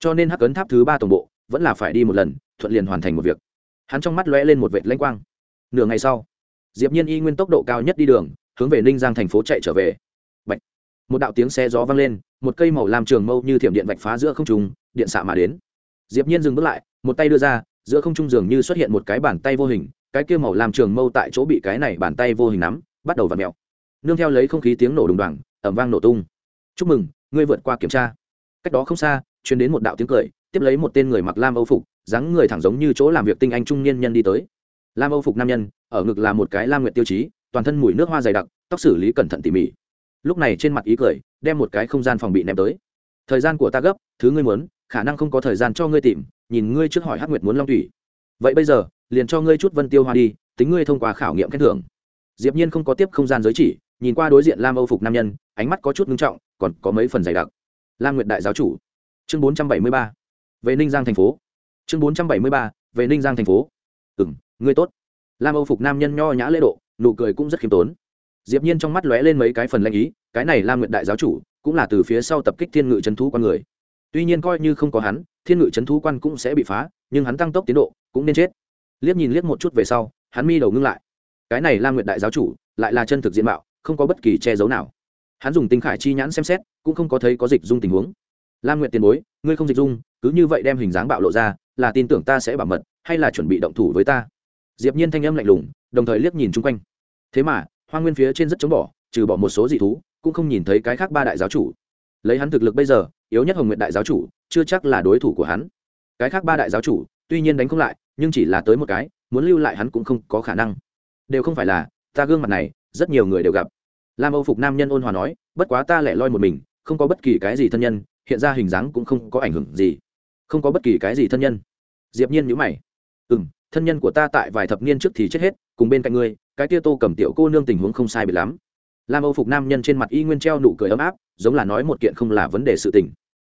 A: Cho nên hắc ấn tháp thứ ba tổng bộ vẫn là phải đi một lần, thuận liền hoàn thành một việc. Hắn trong mắt lóe lên một vệt lãnh quang. Nửa ngày sau, diệp nhiên y nguyên tốc độ cao nhất đi đường, hướng về ninh giang thành phố chạy trở về. Bạch. một đạo tiếng xe gió vang lên, một cây màu làm trường mâu như thiểm điện vạch phá giữa không trung, điện xạ mà đến. Diệp nhiên dừng bước lại, một tay đưa ra, giữa không trung dường như xuất hiện một cái bàn tay vô hình, cái kia màu làm trường mâu tại chỗ bị cái này bàn tay vô hình nắm, bắt đầu vặn mèo. Nương theo lấy không khí tiếng nổ đùng đoàng ẩm vang nổ tung. Chúc mừng ngươi vượt qua kiểm tra. Cách đó không xa, truyền đến một đạo tiếng cười, tiếp lấy một tên người mặc lam âu phục, dáng người thẳng giống như chỗ làm việc tinh anh trung niên nhân đi tới. Lam âu phục nam nhân, ở ngực là một cái lam nguyệt tiêu chí, toàn thân mùi nước hoa dày đặc, tóc xử lý cẩn thận tỉ mỉ. Lúc này trên mặt ý cười, đem một cái không gian phòng bị ném tới. Thời gian của ta gấp, thứ ngươi muốn, khả năng không có thời gian cho ngươi tìm, nhìn ngươi trước hỏi hắc nguyệt muốn long thủy. Vậy bây giờ, liền cho ngươi chút vân tiêu hoa đi, tính ngươi thông qua khảo nghiệm khen thưởng. Diệp nhiên không có tiếp không gian giới chỉ nhìn qua đối diện lam âu phục nam nhân, ánh mắt có chút ngưng trọng, còn có mấy phần dày đặc. Lam nguyệt đại giáo chủ, chương 473 về ninh giang thành phố. Chương 473 về ninh giang thành phố. Ừm, ngươi tốt. Lam âu phục nam nhân nho nhã lễ độ, nụ cười cũng rất khiêm tốn. Diệp nhiên trong mắt lóe lên mấy cái phần lanh ý, cái này lam nguyệt đại giáo chủ cũng là từ phía sau tập kích thiên ngự chấn thú quan người. Tuy nhiên coi như không có hắn, thiên ngự chấn thú quan cũng sẽ bị phá, nhưng hắn tăng tốc tiến độ cũng nên chết. Liếc nhìn liếc một chút về sau, hắn mi đầu ngưng lại. Cái này lam nguyệt đại giáo chủ lại là chân thực diện mạo không có bất kỳ che giấu nào. Hắn dùng tinh khải chi nhãn xem xét, cũng không có thấy có dịch dung tình huống. Lam nguyện tiền bối, ngươi không dịch dung, cứ như vậy đem hình dáng bạo lộ ra, là tin tưởng ta sẽ bảo mật, hay là chuẩn bị động thủ với ta? Diệp nhiên thanh âm lạnh lùng, đồng thời liếc nhìn chung quanh. Thế mà, hoa nguyên phía trên rất chống bỏ, trừ bỏ một số dị thú, cũng không nhìn thấy cái khác ba đại giáo chủ. Lấy hắn thực lực bây giờ, yếu nhất hồng nguyện đại giáo chủ, chưa chắc là đối thủ của hắn. Cái khác ba đại giáo chủ, tuy nhiên đánh không lại, nhưng chỉ là tới một cái, muốn lưu lại hắn cũng không có khả năng. Đều không phải là, ta gương mặt này rất nhiều người đều gặp. Lam âu phục nam nhân ôn hòa nói, bất quá ta lẻ loi một mình, không có bất kỳ cái gì thân nhân, hiện ra hình dáng cũng không có ảnh hưởng gì. Không có bất kỳ cái gì thân nhân? Diệp nhiên nhíu mày. Ừ m thân nhân của ta tại vài thập niên trước thì chết hết, cùng bên cạnh ngươi, cái tia tô cầm tiểu cô nương tình huống không sai bị lắm. Lam âu phục nam nhân trên mặt y nguyên treo nụ cười ấm áp, giống là nói một kiện không là vấn đề sự tình.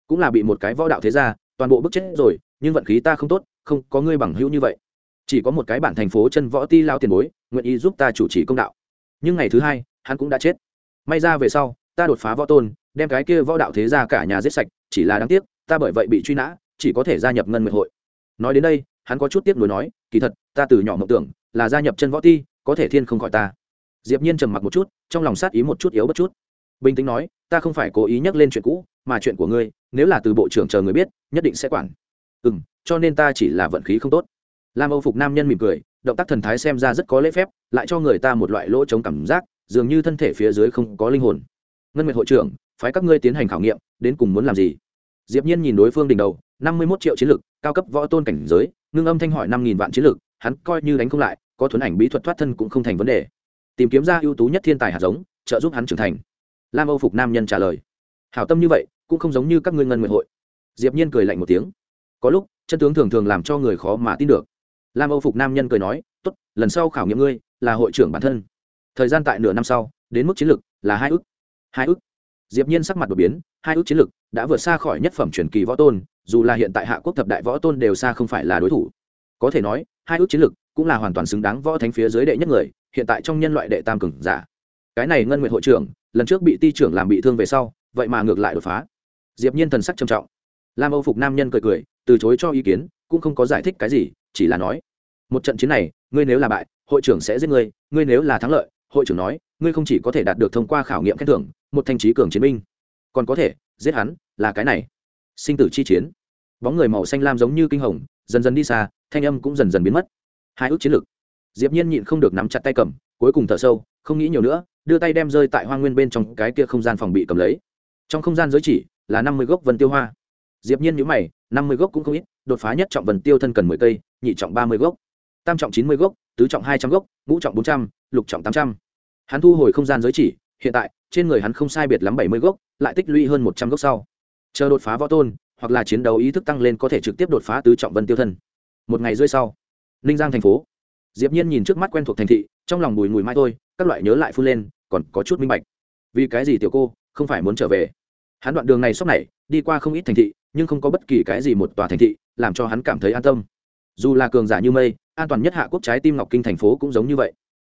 A: Cũng là bị một cái võ đạo thế ra toàn bộ bức chết rồi, nhưng vận khí ta không tốt, không có ngươi bằng hữu như vậy. Chỉ có một cái bản thành phố chân võ ti lao tiền bối, nguyện ý giúp ta chủ trì công đạo nhưng ngày thứ hai, hắn cũng đã chết. May ra về sau, ta đột phá võ tôn, đem cái kia võ đạo thế ra cả nhà giết sạch, chỉ là đáng tiếc, ta bởi vậy bị truy nã, chỉ có thể gia nhập ngân nguyệt hội. Nói đến đây, hắn có chút tiếc nuối nói, kỳ thật, ta từ nhỏ mộng tưởng là gia nhập chân võ ti, có thể thiên không khỏi ta. Diệp nhiên trầm mặc một chút, trong lòng sát ý một chút yếu bất chút. Bình tĩnh nói, ta không phải cố ý nhắc lên chuyện cũ, mà chuyện của ngươi, nếu là từ bộ trưởng chờ người biết, nhất định sẽ quản. Ừ cho nên ta chỉ là vận khí không tốt lam âu phục nam nhân mỉm cười, động tác thần thái xem ra rất có lễ phép, lại cho người ta một loại lỗ chống cảm giác, dường như thân thể phía dưới không có linh hồn. Ngân nguyệt hội trưởng, phái các ngươi tiến hành khảo nghiệm, đến cùng muốn làm gì? Diệp nhiên nhìn đối phương đỉnh đầu, năm mươi 51 triệu chiến lực, cao cấp võ tôn cảnh giới, ngưng âm thanh hỏi năm nghìn vạn chiến lực, hắn coi như đánh không lại, có thuần ảnh bí thuật thoát thân cũng không thành vấn đề. Tìm kiếm ra ưu tú nhất thiên tài hạt giống, trợ giúp hắn trưởng thành. Lam âu phục nam nhân trả lời. Hảo tâm như vậy, cũng không giống như các ngươi ngân nguyện hội. Diệp nhiên cười lạnh một tiếng. Có lúc, chân tướng thường thường làm cho người khó mà tin được lam âu phục nam nhân cười nói, tốt, lần sau khảo nghiệm ngươi, là hội trưởng bản thân. Thời gian tại nửa năm sau, đến mức chiến lược là hai ước. Hai ước. Diệp nhiên sắc mặt đột biến, hai ước chiến lược đã vượt xa khỏi nhất phẩm truyền kỳ võ tôn, dù là hiện tại hạ quốc thập đại võ tôn đều xa không phải là đối thủ. Có thể nói, hai ước chiến lược cũng là hoàn toàn xứng đáng võ thánh phía dưới đệ nhất người, hiện tại trong nhân loại đệ tam cường giả. Cái này ngân nguyện hội trưởng, lần trước bị ti trưởng làm bị thương về sau, vậy mà ngược lại đột phá. Diệp nhiên thần sắc trầm trọng. Lam âu phục nam nhân cười cười, từ chối cho ý kiến cũng không có giải thích cái gì, chỉ là nói, một trận chiến này, ngươi nếu là bại, hội trưởng sẽ giết ngươi ngươi nếu là thắng lợi, hội trưởng nói, ngươi không chỉ có thể đạt được thông qua khảo nghiệm khen thưởng, một thanh trí cường chiến binh, còn có thể giết hắn, là cái này. Sinh tử chi chiến. Bóng người màu xanh lam giống như kinh hồng, dần dần đi xa, thanh âm cũng dần dần biến mất. Hai ước chiến lược diệp nhiên nhịn không được nắm chặt tay cầm, cuối cùng thở sâu, không nghĩ nhiều nữa, đưa tay đem rơi tại hoang nguyên bên trong cái kia không gian phòng bị cầm lấy. Trong không gian giới chỉ là năm mươi gốc vân tiêu hoa diệp nhiên nhíu mày, năm mươi gốc cũng không ít, đột phá nhất trọng vân tiêu thân cần mười cây, nhị trọng ba mươi gốc, tam trọng chín mươi gốc, tứ trọng hai trăm gốc, ngũ trọng bốn trăm, lục trọng tám trăm. Hắn thu hồi không gian giới chỉ, hiện tại, trên người hắn không sai biệt lắm bảy mươi gốc, lại tích lũy hơn một trăm gốc sau. Chờ đột phá võ tôn, hoặc là chiến đấu ý thức tăng lên có thể trực tiếp đột phá tứ trọng vân tiêu thân. Một ngày rưỡi sau, ninh giang thành phố. Diệp nhiên nhìn trước mắt quen thuộc thành thị, trong lòng bùi mùi mai thôi, các loại nhớ lại phun lên, còn có chút minh bạch. Vì cái gì tiểu cô không phải muốn trở về? Hắn đoạn đường này sốc này đi qua không ít thành thị nhưng không có bất kỳ cái gì một tòa thành thị làm cho hắn cảm thấy an tâm. Dù là cường giả như mây, an toàn nhất hạ quốc trái tim ngọc kinh thành phố cũng giống như vậy.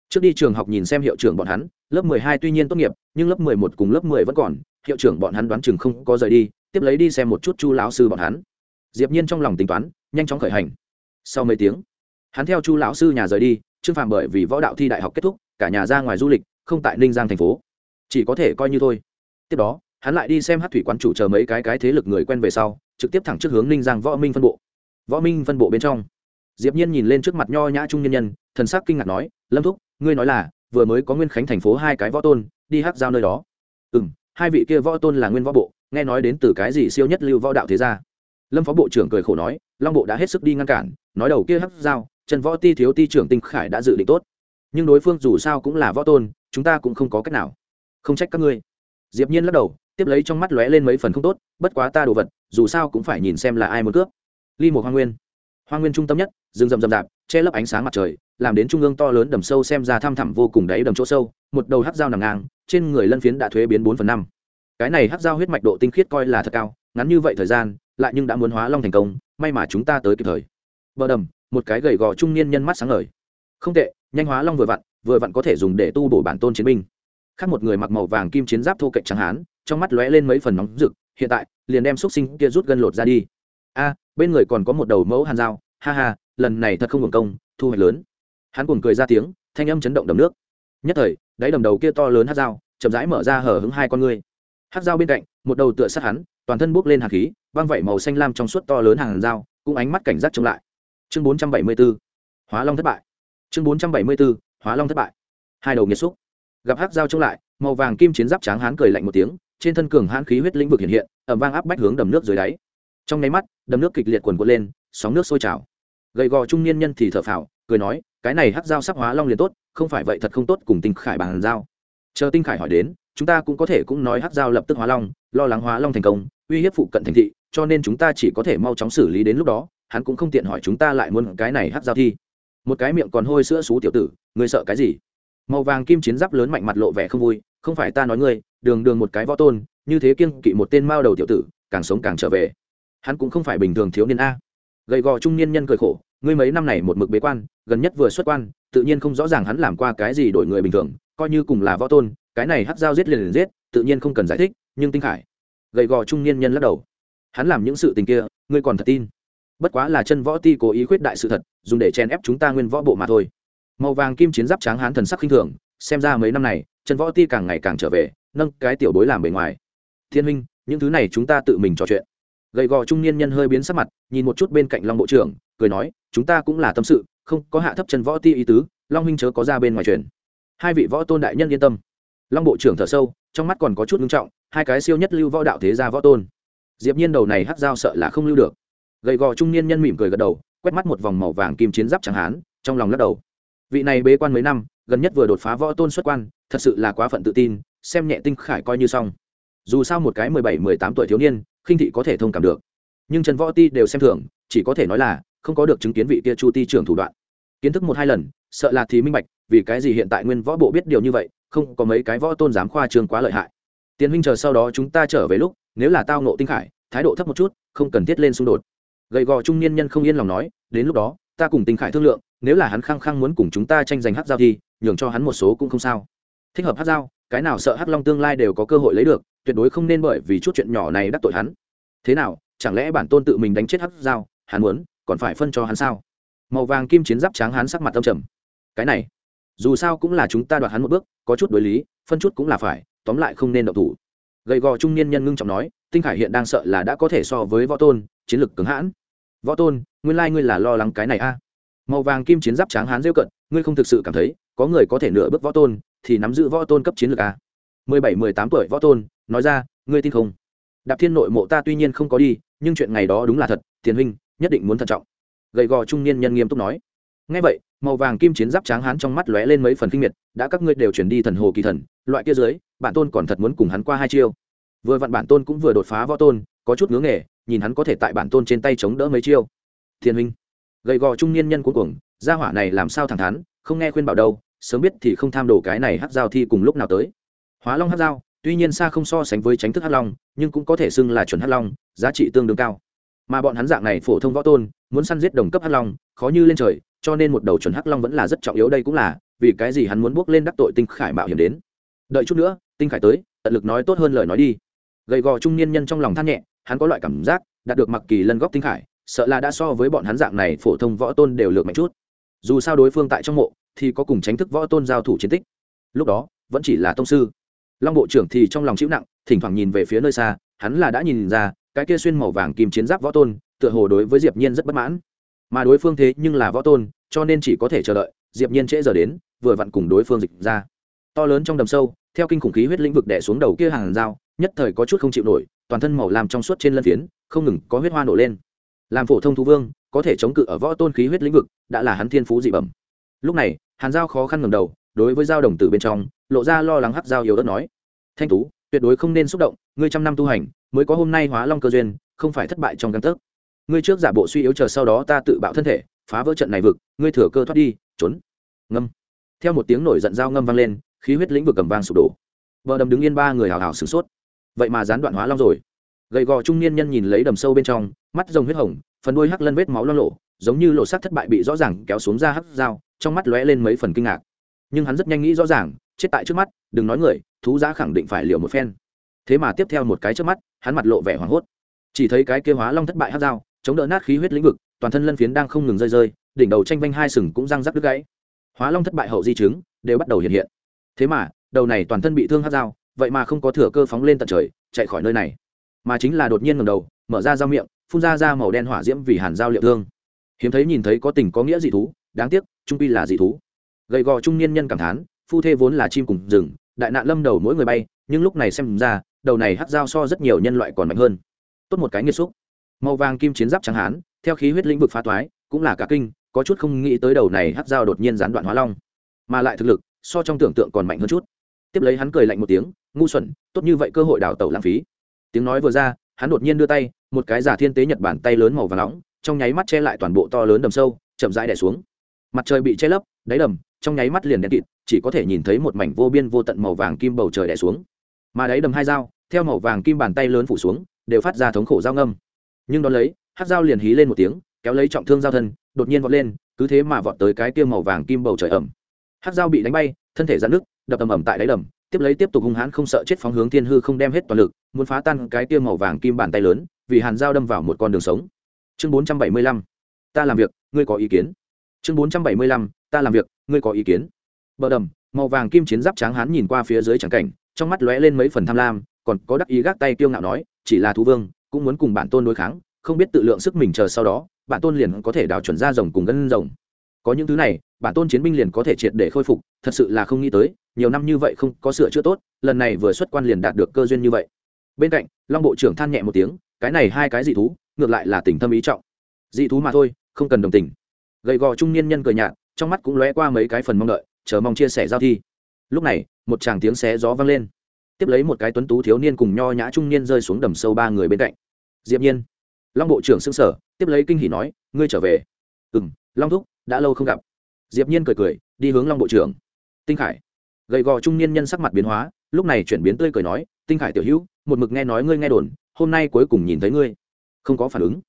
A: Trước đi trường học nhìn xem hiệu trưởng bọn hắn, lớp mười hai tuy nhiên tốt nghiệp, nhưng lớp mười một cùng lớp mười vẫn còn, hiệu trưởng bọn hắn đoán chừng không có rời đi, tiếp lấy đi xem một chút chu lão sư bọn hắn. Diệp nhiên trong lòng tính toán, nhanh chóng khởi hành. Sau mấy tiếng, hắn theo chu lão sư nhà rời đi, trương phàm bởi vì võ đạo thi đại học kết thúc, cả nhà ra ngoài du lịch, không tại ninh giang thành phố. Chỉ có thể coi như thôi. Tiếp đó hắn lại đi xem hát thủy quán chủ chờ mấy cái cái thế lực người quen về sau, trực tiếp thẳng trước hướng ninh giang võ minh phân bộ. Võ minh phân bộ bên trong, diệp nhiên nhìn lên trước mặt nho nhã trung nhân nhân, thần sắc kinh ngạc nói, lâm thúc, ngươi nói là, vừa mới có nguyên khánh thành phố hai cái võ tôn, đi hát giao nơi đó. Ừm, hai vị kia võ tôn là nguyên võ bộ, nghe nói đến từ cái gì siêu nhất lưu võ đạo thế gia? Lâm phó bộ trưởng cười khổ nói, long bộ đã hết sức đi ngăn cản, nói đầu kia hát giao, trần võ ti thiếu ti trưởng tinh khải đã dự định tốt. Nhưng đối phương dù sao cũng là võ tôn, chúng ta cũng không có cách nào. Không trách các ngươi. Diệp nhiên lắc đầu tiếp lấy trong mắt lóe lên mấy phần không tốt, bất quá ta đồ vật, dù sao cũng phải nhìn xem là ai muốn cướp. Ly một hoa nguyên. Hoa nguyên trung tâm nhất, rừng rậm rậm rạp, che lấp ánh sáng mặt trời, làm đến trung ương to lớn đầm sâu xem ra thăm thẳm vô cùng đáy đầm chỗ sâu, một đầu hắc dao nằm ngang, trên người lân phiến đã thuế biến bốn phần năm. Cái này hắc dao huyết mạch độ tinh khiết coi là thật cao, ngắn như vậy thời gian, lại nhưng đã muốn hóa long thành công, may mà chúng ta tới kịp thời. Bờ đầm, một cái gầy gò trung niên nhân mắt sáng ngời. Không tệ, nhanh hóa long vừa vặn vừa vặn có thể dùng để tu bổ bản tôn chiến binh. Khác một người mặc màu vàng kim chiến giáp thô cạnh trắng hán trong mắt lóe lên mấy phần nóng rực, hiện tại, liền đem xúc sinh kia rút gân lột ra đi. A, bên người còn có một đầu mẫu hàn dao, ha ha, lần này thật không hưởng công, thu hoạch lớn. Hắn cùng cười ra tiếng, thanh âm chấn động đầm nước. Nhất thời, đáy đầm đầu kia to lớn hát dao, chậm rãi mở ra hở hứng hai con ngươi. Hát dao bên cạnh, một đầu tựa sát hắn, toàn thân bốc lên hạt khí băng vẩy màu xanh lam trong suốt to lớn hàng dao, cũng ánh mắt cảnh giác trông lại. Chương bốn trăm bảy mươi 474 hóa long thất bại. Chương bốn trăm bảy mươi 474 hóa long thất bại. Hai đầu nghiệt xúc. Gặp hắc dao chống lại màu vàng kim chiến giáp tráng hán cười lạnh một tiếng, trên thân cường hãn khí huyết lĩnh vực hiện hiện, ẩm vang áp bách hướng đầm nước dưới đáy. Trong nháy mắt, đầm nước kịch liệt quần quật lên, sóng nước sôi trào. Gầy gò trung niên nhân thì thở phào, cười nói, cái này hắc dao sắp hóa long liền tốt, không phải vậy thật không tốt cùng tinh khải bàn giao. Chờ tinh khải hỏi đến, chúng ta cũng có thể cũng nói hắc dao lập tức hóa long, lo lắng hóa long thành công, uy hiếp phụ cận thành thị, cho nên chúng ta chỉ có thể mau chóng xử lý đến lúc đó, hắn cũng không tiện hỏi chúng ta lại muốn cái này hắc dao thi. Một cái miệng còn hôi sữa xú tiểu tử, ngươi sợ cái gì? Màu vàng kim chiến giáp lớn mạnh mặt lộ vẻ không vui, không phải ta nói ngươi, đường đường một cái võ tôn, như thế kiên kỵ một tên mao đầu tiểu tử, càng sống càng trở về. Hắn cũng không phải bình thường thiếu niên a. Gầy gò trung niên nhân cười khổ, ngươi mấy năm này một mực bế quan, gần nhất vừa xuất quan, tự nhiên không rõ ràng hắn làm qua cái gì đổi người bình thường, coi như cùng là võ tôn, cái này hắc dao giết liền liền giết, tự nhiên không cần giải thích, nhưng tinh khải. Gầy gò trung niên nhân lắc đầu. Hắn làm những sự tình kia, ngươi còn thật tin? Bất quá là chân võ ti cố ý khuyết đại sự thật, dùng để chèn ép chúng ta nguyên võ bộ mà thôi màu vàng kim chiến giáp tráng hán thần sắc khinh thường, xem ra mấy năm này chân võ ti càng ngày càng trở về, nâng cái tiểu bối làm bề ngoài. Thiên huynh, những thứ này chúng ta tự mình trò chuyện. Gầy gò trung niên nhân hơi biến sắc mặt, nhìn một chút bên cạnh long bộ trưởng, cười nói, chúng ta cũng là tâm sự, không có hạ thấp chân võ ti ý tứ, long huynh chớ có ra bên ngoài truyền hai vị võ tôn đại nhân yên tâm. Long bộ trưởng thở sâu, trong mắt còn có chút ngưng trọng, hai cái siêu nhất lưu võ đạo thế gia võ tôn. Diệp nhiên đầu này hắc dao sợ là không lưu được. Gầy gò trung niên nhân mỉm cười gật đầu, quét mắt một vòng màu vàng kim chiến giáp chẳng hán, trong lòng lắc đầu vị này bế quan mấy năm, gần nhất vừa đột phá võ tôn xuất quan, thật sự là quá phận tự tin, xem nhẹ tinh khải coi như xong. Dù sao một cái mười bảy, mười tám tuổi thiếu niên, khinh thị có thể thông cảm được. Nhưng trần võ ti đều xem thường, chỉ có thể nói là không có được chứng kiến vị kia chu ti trưởng thủ đoạn. Kiến thức một hai lần, sợ là thì minh bạch, vì cái gì hiện tại nguyên võ bộ biết điều như vậy, không có mấy cái võ tôn dám khoa trương quá lợi hại. Tiến huynh chờ sau đó chúng ta trở về lúc, nếu là tao nộ tinh khải, thái độ thấp một chút, không cần thiết lên xung đột. Gầy gò trung niên nhân không yên lòng nói, đến lúc đó, ta cùng tinh khải thương lượng nếu là hắn khăng khăng muốn cùng chúng ta tranh giành hát giao thì, nhường cho hắn một số cũng không sao. Thích hợp hát giao, cái nào sợ hắc long tương lai đều có cơ hội lấy được, tuyệt đối không nên bởi vì chút chuyện nhỏ này đắc tội hắn. Thế nào, chẳng lẽ bản tôn tự mình đánh chết hắc giao, hắn muốn, còn phải phân cho hắn sao? Màu vàng kim chiến giáp tráng hắn sắc mặt âm trầm. Cái này, dù sao cũng là chúng ta đoạt hắn một bước, có chút đối lý, phân chút cũng là phải, tóm lại không nên động thủ. Gầy gò trung niên nhân ngưng trọng nói, tinh khải hiện đang sợ là đã có thể so với võ tôn, chiến lực cứng hãn. Võ tôn, nguyên lai ngươi là lo lắng cái này a màu vàng kim chiến giáp tráng hán rêu cận, ngươi không thực sự cảm thấy, có người có thể nửa bước võ tôn thì nắm giữ võ tôn cấp chiến lược a mười bảy, mười tám tuổi võ tôn, nói ra, ngươi tin không? Đạp thiên nội mộ ta tuy nhiên không có đi, nhưng chuyện ngày đó đúng là thật, tiền huynh, nhất định muốn thận trọng. Gầy gò trung niên nhân nghiêm túc nói. Ngay vậy, màu vàng kim chiến giáp tráng hán trong mắt lóe lên mấy phần kinh miệt, đã các ngươi đều chuyển đi thần hồ kỳ thần, loại kia dưới, bản tôn còn thật muốn cùng hắn qua hai chiêu. Vừa vặn bản tôn cũng vừa đột phá võ tôn, có chút ngưỡng nghề, nhìn hắn có thể tại bản tôn trên tay chống đỡ mấy chiêu. Thiên huynh gầy gò trung niên nhân cuối cùng gia hỏa này làm sao thẳng thắn, không nghe khuyên bảo đâu, sớm biết thì không tham đồ cái này hát giao thi cùng lúc nào tới. Hóa long hát giao, tuy nhiên xa không so sánh với tránh thức hát long, nhưng cũng có thể xưng là chuẩn hát long, giá trị tương đương cao. Mà bọn hắn dạng này phổ thông võ tôn, muốn săn giết đồng cấp hát long, khó như lên trời, cho nên một đầu chuẩn hắc long vẫn là rất trọng yếu đây cũng là, vì cái gì hắn muốn bước lên đắc tội tinh khải mạo hiểm đến. Đợi chút nữa, tinh khải tới, tận lực nói tốt hơn lời nói đi. Gầy gò trung niên nhân trong lòng than nhẹ, hắn có loại cảm giác, đạt được mặc kỳ lân góc tinh khải sợ là đã so với bọn hắn dạng này phổ thông võ tôn đều lược mạnh chút. Dù sao đối phương tại trong mộ, thì có cùng tránh thức võ tôn giao thủ chiến tích. Lúc đó, vẫn chỉ là tông sư. Long bộ trưởng thì trong lòng chịu nặng, thỉnh thoảng nhìn về phía nơi xa, hắn là đã nhìn ra, cái kia xuyên màu vàng kim chiến giáp võ tôn, tựa hồ đối với diệp nhiên rất bất mãn. Mà đối phương thế nhưng là võ tôn, cho nên chỉ có thể chờ đợi, diệp nhiên trễ giờ đến, vừa vặn cùng đối phương dịch ra. To lớn trong đầm sâu, theo kinh khủng khí huyết lĩnh vực đè xuống đầu kia hàng dao, nhất thời có chút không chịu nổi, toàn thân màu làm trong suốt trên lân phiến, không ngừng có huyết hoa nổ lên làm phổ thông thú vương, có thể chống cự ở võ tôn khí huyết lĩnh vực, đã là hắn thiên phú dị bẩm. Lúc này, hàn giao khó khăn ngẩng đầu, đối với giao đồng tử bên trong, lộ ra lo lắng hắc giao yếu đất nói, thanh tú, tuyệt đối không nên xúc động, ngươi trăm năm tu hành, mới có hôm nay hóa long cơ duyên, không phải thất bại trong căn tấc. Ngươi trước giả bộ suy yếu chờ sau đó ta tự bạo thân thể, phá vỡ trận này vực, ngươi thừa cơ thoát đi, trốn. Ngâm. Theo một tiếng nổi giận dao ngâm vang lên, khí huyết lĩnh vực cầm vang sụp đổ. Vợ đầm đứng yên ba người hào hào sửng sốt. Vậy mà gián đoạn hóa long rồi. Gầy gò trung niên nhân nhìn lấy đầm sâu bên trong mắt rồng huyết hồng, phần đuôi hắc lân vết máu lo lộ giống như lộ sắc thất bại bị rõ ràng kéo xuống ra hắc dao, trong mắt lóe lên mấy phần kinh ngạc. Nhưng hắn rất nhanh nghĩ rõ ràng, chết tại trước mắt, đừng nói người, thú giá khẳng định phải liều một phen. Thế mà tiếp theo một cái trước mắt, hắn mặt lộ vẻ hoảng hốt. Chỉ thấy cái kia hóa long thất bại hắc dao, chống đỡ nát khí huyết lĩnh vực, toàn thân lân phiến đang không ngừng rơi rơi, đỉnh đầu tranh vanh hai sừng cũng răng rắc đứt gãy. Hóa long thất bại hậu di chứng, đều bắt đầu hiện hiện. Thế mà, đầu này toàn thân bị thương hát dao, vậy mà không có thừa cơ phóng lên tận trời, chạy khỏi nơi này. Mà chính là đột nhiên ngầm đầu, mở ra dao miệng phun ra ra màu đen hỏa diễm vì hàn giao liệu thương. Hiếm thấy nhìn thấy có tình có nghĩa dị thú, đáng tiếc, trung pi là dị thú. Gầy gò trung niên nhân cảm thán, phu thê vốn là chim cùng rừng, đại nạn lâm đầu mỗi người bay, nhưng lúc này xem ra, đầu này hát dao so rất nhiều nhân loại còn mạnh hơn. Tốt một cái nghiệt xúc. Màu vàng kim chiến giáp trắng hán, theo khí huyết lĩnh vực phá toái, cũng là cả kinh, có chút không nghĩ tới đầu này hát dao đột nhiên gián đoạn hóa long. Mà lại thực lực, so trong tưởng tượng còn mạnh hơn chút. Tiếp lấy hắn cười lạnh một tiếng, ngu xuẩn, tốt như vậy cơ hội đào tẩu lãng phí. Tiếng nói vừa ra, hắn đột nhiên đưa tay một cái giả thiên tế nhật bản tay lớn màu và nóng, trong nháy mắt che lại toàn bộ to lớn đầm sâu, chậm rãi đẻ xuống. Mặt trời bị che lấp, đáy đầm, trong nháy mắt liền đen kịt, chỉ có thể nhìn thấy một mảnh vô biên vô tận màu vàng kim bầu trời đẻ xuống. Mà đáy đầm hai dao, theo màu vàng kim bàn tay lớn phủ xuống, đều phát ra thống khổ dao ngâm. Nhưng đón lấy, hát dao liền hí lên một tiếng, kéo lấy trọng thương giao thân, đột nhiên vọt lên, cứ thế mà vọt tới cái kia màu vàng kim bầu trời ẩm. Hát dao bị đánh bay, thân thể dạn nước đập ầm ầm tại đáy đầm, tiếp lấy tiếp tục hung hãn không sợ chết phóng hướng thiên hư không đem hết toàn lực, muốn phá tan cái kia màu vàng kim bàn tay lớn vì hàn giao đâm vào một con đường sống. Chương bốn trăm bảy mươi lăm, ta làm việc, ngươi có ý kiến. Chương bốn trăm bảy mươi lăm, ta làm việc, ngươi có ý kiến. Bờ đầm, màu vàng kim chiến giáp tráng hán nhìn qua phía dưới tràng cảnh, trong mắt lóe lên mấy phần tham lam, còn có đắc ý gác tay kiêu ngạo nói, chỉ là thú vương, cũng muốn cùng bản tôn đối kháng, không biết tự lượng sức mình chờ sau đó, bản tôn liền có thể đào chuẩn ra rồng cùng gân rồng. Có những thứ này, bản tôn chiến binh liền có thể triệt để khôi phục, thật sự là không nghĩ tới, nhiều năm như vậy không có sửa chữa tốt, lần này vừa xuất quan liền đạt được cơ duyên như vậy. Bên cạnh, long bộ trưởng than nhẹ một tiếng cái này hai cái dị thú, ngược lại là tình thâm ý trọng. Dị thú mà thôi, không cần đồng tình. Gầy gò trung niên nhân cười nhạt, trong mắt cũng lóe qua mấy cái phần mong đợi, chờ mong chia sẻ giao thi. Lúc này, một chàng tiếng xé gió vang lên. Tiếp lấy một cái tuấn tú thiếu niên cùng nho nhã trung niên rơi xuống đầm sâu ba người bên cạnh. Diệp nhiên, long bộ trưởng xưng sở, tiếp lấy kinh hỉ nói, ngươi trở về. Ừm, long thúc, đã lâu không gặp. Diệp nhiên cười cười, đi hướng long bộ trưởng. Tinh khải. Gầy gò trung niên nhân sắc mặt biến hóa, lúc này chuyển biến tươi cười nói, tinh khải tiểu hữu, một mực nghe nói ngươi nghe đồn hôm nay cuối cùng nhìn thấy ngươi. Không có phản ứng.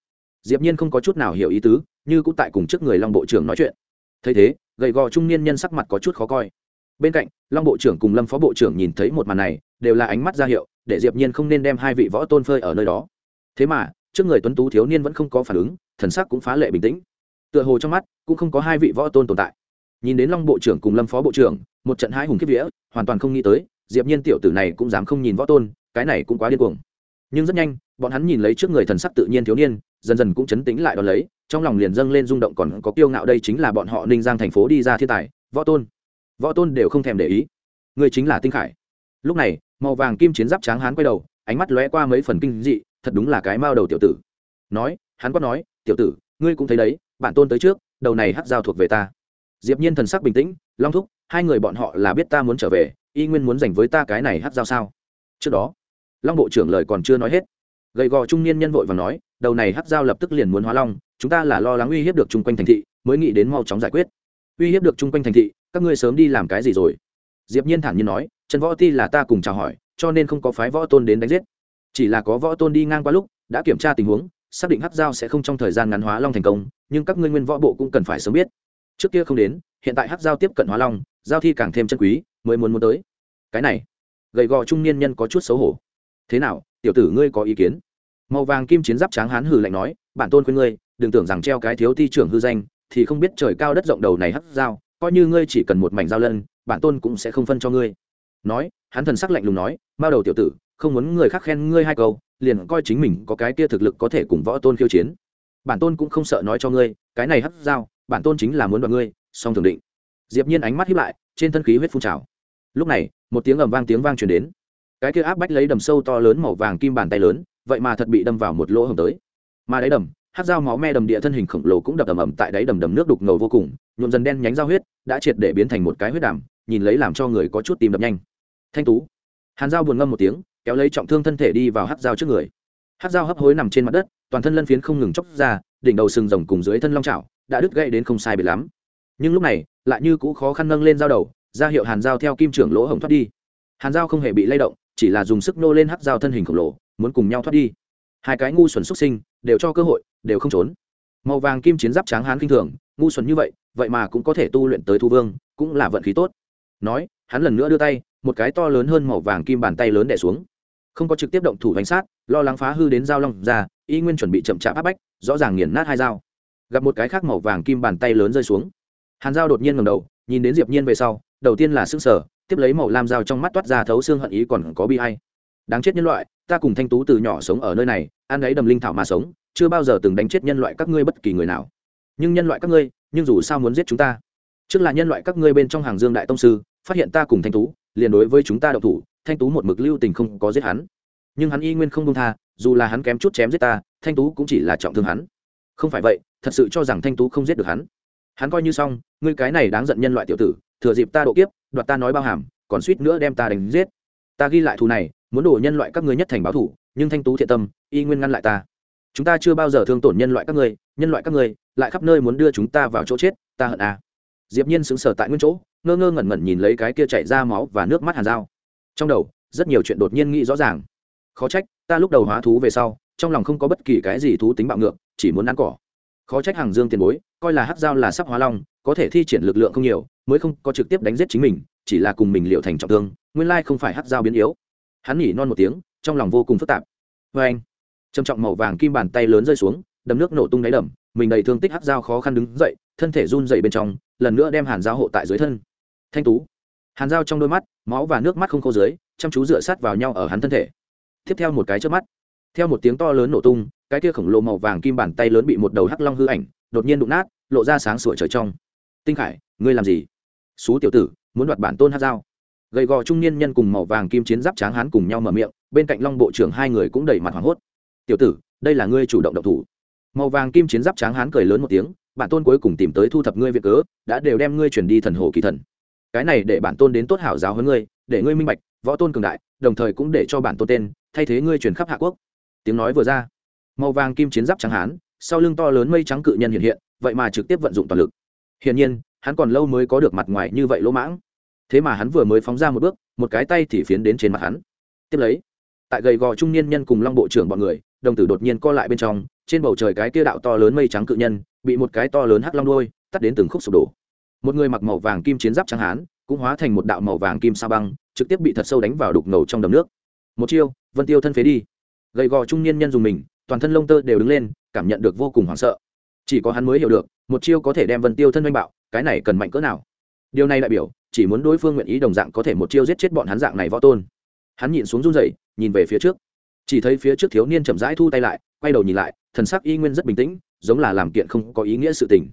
A: Diệp nhiên không có chút nào hiểu ý tứ, như cũng tại cùng trước người long bộ trưởng nói chuyện. Thấy thế, gầy gò trung niên nhân sắc mặt có chút khó coi. Bên cạnh, long bộ trưởng cùng lâm phó bộ trưởng nhìn thấy một màn này, đều là ánh mắt ra hiệu, để diệp nhiên không nên đem hai vị võ tôn phơi ở nơi đó. Thế mà, trước người tuấn tú thiếu niên vẫn không có phản ứng, thần sắc cũng phá lệ bình tĩnh. Tựa hồ trong mắt, cũng không có hai vị võ tôn tồn tại. Nhìn đến long bộ trưởng cùng lâm phó bộ trưởng, một trận hai hùng kiếp vía, hoàn toàn không nghĩ tới, diệp nhiên tiểu tử này cũng dám không nhìn võ tôn, cái này cũng quá điên cuồng nhưng rất nhanh, bọn hắn nhìn lấy trước người thần sắc tự nhiên thiếu niên, dần dần cũng chấn tĩnh lại đón lấy, trong lòng liền dâng lên rung động còn có kiêu ngạo đây chính là bọn họ ninh giang thành phố đi ra thiên tài, võ tôn. Võ tôn đều không thèm để ý. Người chính là tinh khải. Lúc này, màu vàng kim chiến giáp tráng hán quay đầu, ánh mắt lóe qua mấy phần kinh dị, thật đúng là cái mao đầu tiểu tử. Nói, hắn quát nói, tiểu tử, ngươi cũng thấy đấy bản tôn tới trước, đầu này hắc giao thuộc về ta. Diệp nhiên thần sắc bình tĩnh, long thúc, hai người bọn họ là biết ta muốn trở về, y nguyên muốn giành với ta cái này hắc giao sao? Trước đó long bộ trưởng lời còn chưa nói hết, gầy gò trung niên nhân vội và nói, đầu này hắc giao lập tức liền muốn hóa long, chúng ta là lo lắng uy hiếp được chung quanh thành thị, mới nghĩ đến mau chóng giải quyết. Uy hiếp được chung quanh thành thị, các ngươi sớm đi làm cái gì rồi? Diệp nhiên thản nhiên nói, trần võ ti là ta cùng chào hỏi, cho nên không có phái võ tôn đến đánh giết. Chỉ là có võ tôn đi ngang qua lúc, đã kiểm tra tình huống, xác định hắc giao sẽ không trong thời gian ngắn hóa long thành công, nhưng các ngươi nguyên võ bộ cũng cần phải sớm biết. Trước kia không đến, hiện tại hắc giao tiếp cận hóa long, giao thi càng thêm chân quý, mới muốn muốn tới. Cái này, gầy gò trung niên nhân có chút xấu hổ thế nào, tiểu tử ngươi có ý kiến? Màu vàng kim chiến giáp tráng hán hừ lạnh nói, bản tôn khuyên ngươi, đừng tưởng rằng treo cái thiếu thi trưởng hư danh, thì không biết trời cao đất rộng đầu này hắt dao coi như ngươi chỉ cần một mảnh dao lân, bản tôn cũng sẽ không phân cho ngươi. Nói, hắn thần sắc lạnh lùng nói, mao đầu tiểu tử, không muốn người khác khen ngươi hai câu, liền coi chính mình có cái kia thực lực có thể cùng võ tôn khiêu chiến. Bản tôn cũng không sợ nói cho ngươi, cái này hắt dao bản tôn chính là muốn đoạt ngươi, song thường định. Diệp nhiên ánh mắt hiếp lại, trên thân khí huyết phun trào. Lúc này, một tiếng ầm vang tiếng vang truyền đến cái kia áp bách lấy đầm sâu to lớn màu vàng kim bàn tay lớn, vậy mà thật bị đâm vào một lỗ hồng tới. Mà đáy đầm, hát dao máu me đầm địa thân hình khổng lồ cũng đập ầm ầm tại đáy đầm đầm nước đục ngầu vô cùng, nhuộm dần đen nhánh dao huyết, đã triệt để biến thành một cái huyết đàm, nhìn lấy làm cho người có chút tìm đập nhanh. Thanh tú, hàn dao buồn ngâm một tiếng, kéo lấy trọng thương thân thể đi vào hát dao trước người. Hát dao hấp hối nằm trên mặt đất, toàn thân lân phiến không ngừng chóc ra, đỉnh đầu sừng rồng cùng dưới thân long trào đã đứt gãy đến không sai biệt lắm. Nhưng lúc này, lại như cũ khó khăn nâng lên dao đầu, ra hiệu hàn dao theo kim trưởng lỗ hồng thoát đi. Hàn dao không hề bị lay động chỉ là dùng sức nô lên hắc dao thân hình khổng lồ, muốn cùng nhau thoát đi. Hai cái ngu xuẩn xuất sinh, đều cho cơ hội, đều không trốn. Màu vàng kim chiến giáp tráng hán kinh thường, ngu xuẩn như vậy vậy mà cũng có thể tu luyện tới thu vương, cũng là vận khí tốt. Nói, hắn lần nữa đưa tay, một cái to lớn hơn màu vàng kim bàn tay lớn đẻ xuống. Không có trực tiếp động thủ bánh sát, lo lắng phá hư đến dao long ra, y nguyên chuẩn bị chậm chạp áp bách, rõ ràng nghiền nát hai dao. Gặp một cái khác màu vàng kim bàn tay lớn rơi xuống. Hàn dao đột nhiên ngầm đầu, nhìn đến diệp nhiên về sau, đầu tiên là s ư sở tiếp lấy màu lam dao trong mắt toát ra thấu xương hận ý còn có bi hay đáng chết nhân loại, ta cùng thanh tú từ nhỏ sống ở nơi này, ăn ấy đầm linh thảo mà sống, chưa bao giờ từng đánh chết nhân loại các ngươi bất kỳ người nào. Nhưng nhân loại các ngươi, nhưng dù sao muốn giết chúng ta. Trước là nhân loại các ngươi bên trong hàng dương đại tông sư, phát hiện ta cùng thanh tú, liền đối với chúng ta đậu thủ, thanh tú một mực lưu tình không có giết hắn. Nhưng hắn y nguyên không công tha, dù là hắn kém chút chém giết ta, thanh tú cũng chỉ là trọng thương hắn. Không phải vậy, thật sự cho rằng thanh tú không giết được hắn. Hắn coi như xong, ngươi cái này đáng giận nhân loại tiểu tử thừa dịp ta độ kiếp, đoạt ta nói bao hàm, còn suýt nữa đem ta đánh giết. Ta ghi lại thù này, muốn đổ nhân loại các ngươi nhất thành báo thủ nhưng thanh tú thiện tâm, y nguyên ngăn lại ta. Chúng ta chưa bao giờ thương tổn nhân loại các ngươi, nhân loại các ngươi, lại khắp nơi muốn đưa chúng ta vào chỗ chết, ta hận à. diệp nhiên sững sờ tại nguyên chỗ, ngơ ngơ ngẩn ngẩn nhìn lấy cái kia chảy ra máu và nước mắt hàn dao trong đầu, rất nhiều chuyện đột nhiên nghĩ rõ ràng. Khó trách, ta lúc đầu hóa thú về sau, trong lòng không có bất kỳ cái gì thú tính bạo ngược, chỉ muốn ăn cỏ khó trách hàng dương tiền bối, coi là hắc dao là sắp hóa long, có thể thi triển lực lượng không nhiều, mới không có trực tiếp đánh giết chính mình, chỉ là cùng mình liệu thành trọng thương, nguyên lai không phải hắc dao biến yếu. Hắn nhỉ non một tiếng, trong lòng vô cùng phức tạp. Vê anh, trầm trọng màu vàng kim bàn tay lớn rơi xuống đầm nước nổ tung đáy đầm, mình đầy thương tích hắc dao khó khăn đứng dậy, thân thể run dậy bên trong, lần nữa đem hàn dao hộ tại dưới thân. Thanh tú, hàn dao trong đôi mắt, máu và nước mắt không khô dưới, chăm chú dựa sát vào nhau ở hắn thân thể. Tiếp theo một cái trước mắt, theo một tiếng to lớn nổ tung cái kia khổng lồ màu vàng kim bàn tay lớn bị một đầu hắc long hư ảnh đột nhiên đụng nát, lộ ra sáng sủa trời trong. Tinh khải, ngươi làm gì? Xú tiểu tử, muốn đoạt bản tôn hát dao. Gầy gò trung niên nhân cùng màu vàng kim chiến giáp tráng hán cùng nhau mở miệng, bên cạnh long bộ trưởng hai người cũng đầy mặt hoảng hốt. Tiểu tử, đây là ngươi chủ động động thủ. Màu vàng kim chiến giáp tráng hán cười lớn một tiếng, bản tôn cuối cùng tìm tới thu thập ngươi việc cớ, đã đều đem ngươi chuyển đi thần hồ kỳ thần. Cái này để bản tôn đến tốt hảo giáo hơn ngươi, để ngươi minh bạch, võ tôn cường đại, đồng thời cũng để cho bản tôn tên, thay thế ngươi truyền khắp hạ quốc. Tiếng nói vừa ra màu vàng kim chiến giáp trắng hán, sau lưng to lớn mây trắng cự nhân hiện hiện, vậy mà trực tiếp vận dụng toàn lực. Hiển nhiên, hắn còn lâu mới có được mặt ngoài như vậy lỗ mãng. Thế mà hắn vừa mới phóng ra một bước, một cái tay thì phiến đến trên mặt hắn. Tiếp lấy, tại gầy gò trung niên nhân cùng long bộ trưởng bọn người, đồng tử đột nhiên co lại bên trong, trên bầu trời cái kia đạo to lớn mây trắng cự nhân, bị một cái to lớn hắc long đôi tắt đến từng khúc sụp đổ. Một người mặc màu vàng kim chiến giáp trắng hán, cũng hóa thành một đạo màu vàng kim sa băng, trực tiếp bị thật sâu đánh vào đục ngầu trong đầm nước. Một chiêu, vân tiêu thân phế đi. Gầy gò trung niên nhân dùng mình toàn thân lông tơ đều đứng lên, cảm nhận được vô cùng hoảng sợ. Chỉ có hắn mới hiểu được, một chiêu có thể đem vân tiêu thân oanh bạo, cái này cần mạnh cỡ nào. Điều này đại biểu, chỉ muốn đối phương nguyện ý đồng dạng có thể một chiêu giết chết bọn hắn dạng này võ tôn. Hắn nhìn xuống run rẩy, nhìn về phía trước. Chỉ thấy phía trước thiếu niên chậm rãi thu tay lại, quay đầu nhìn lại, thần sắc y nguyên rất bình tĩnh, giống là làm kiện không có ý nghĩa sự tình.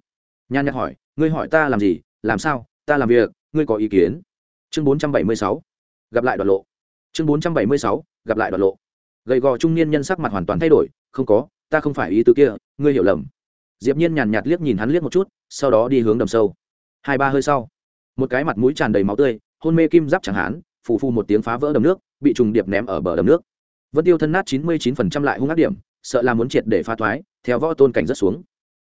A: Nhan nhạc hỏi, ngươi hỏi ta làm gì? Làm sao? Ta làm việc, ngươi có ý kiến? Chương bốn trăm bảy mươi sáu, gặp lại đoạn lộ. Chương bốn trăm bảy mươi sáu, gặp lại đoạn lộ. Gầy gò trung niên nhân sắc mặt hoàn toàn thay đổi không có, ta không phải ý tứ kia, ngươi hiểu lầm. Diệp nhiên nhàn nhạt liếc nhìn hắn liếc một chút, sau đó đi hướng đầm sâu. Hai ba hơi sau, một cái mặt mũi tràn đầy máu tươi, hôn mê kim giáp chẳng hán phù phù một tiếng phá vỡ đầm nước, bị trùng điệp ném ở bờ đầm nước. Vân tiêu thân nát chín mươi chín phần trăm lại hung ác điểm, sợ là muốn triệt để phá thoái, theo võ tôn cảnh rất xuống.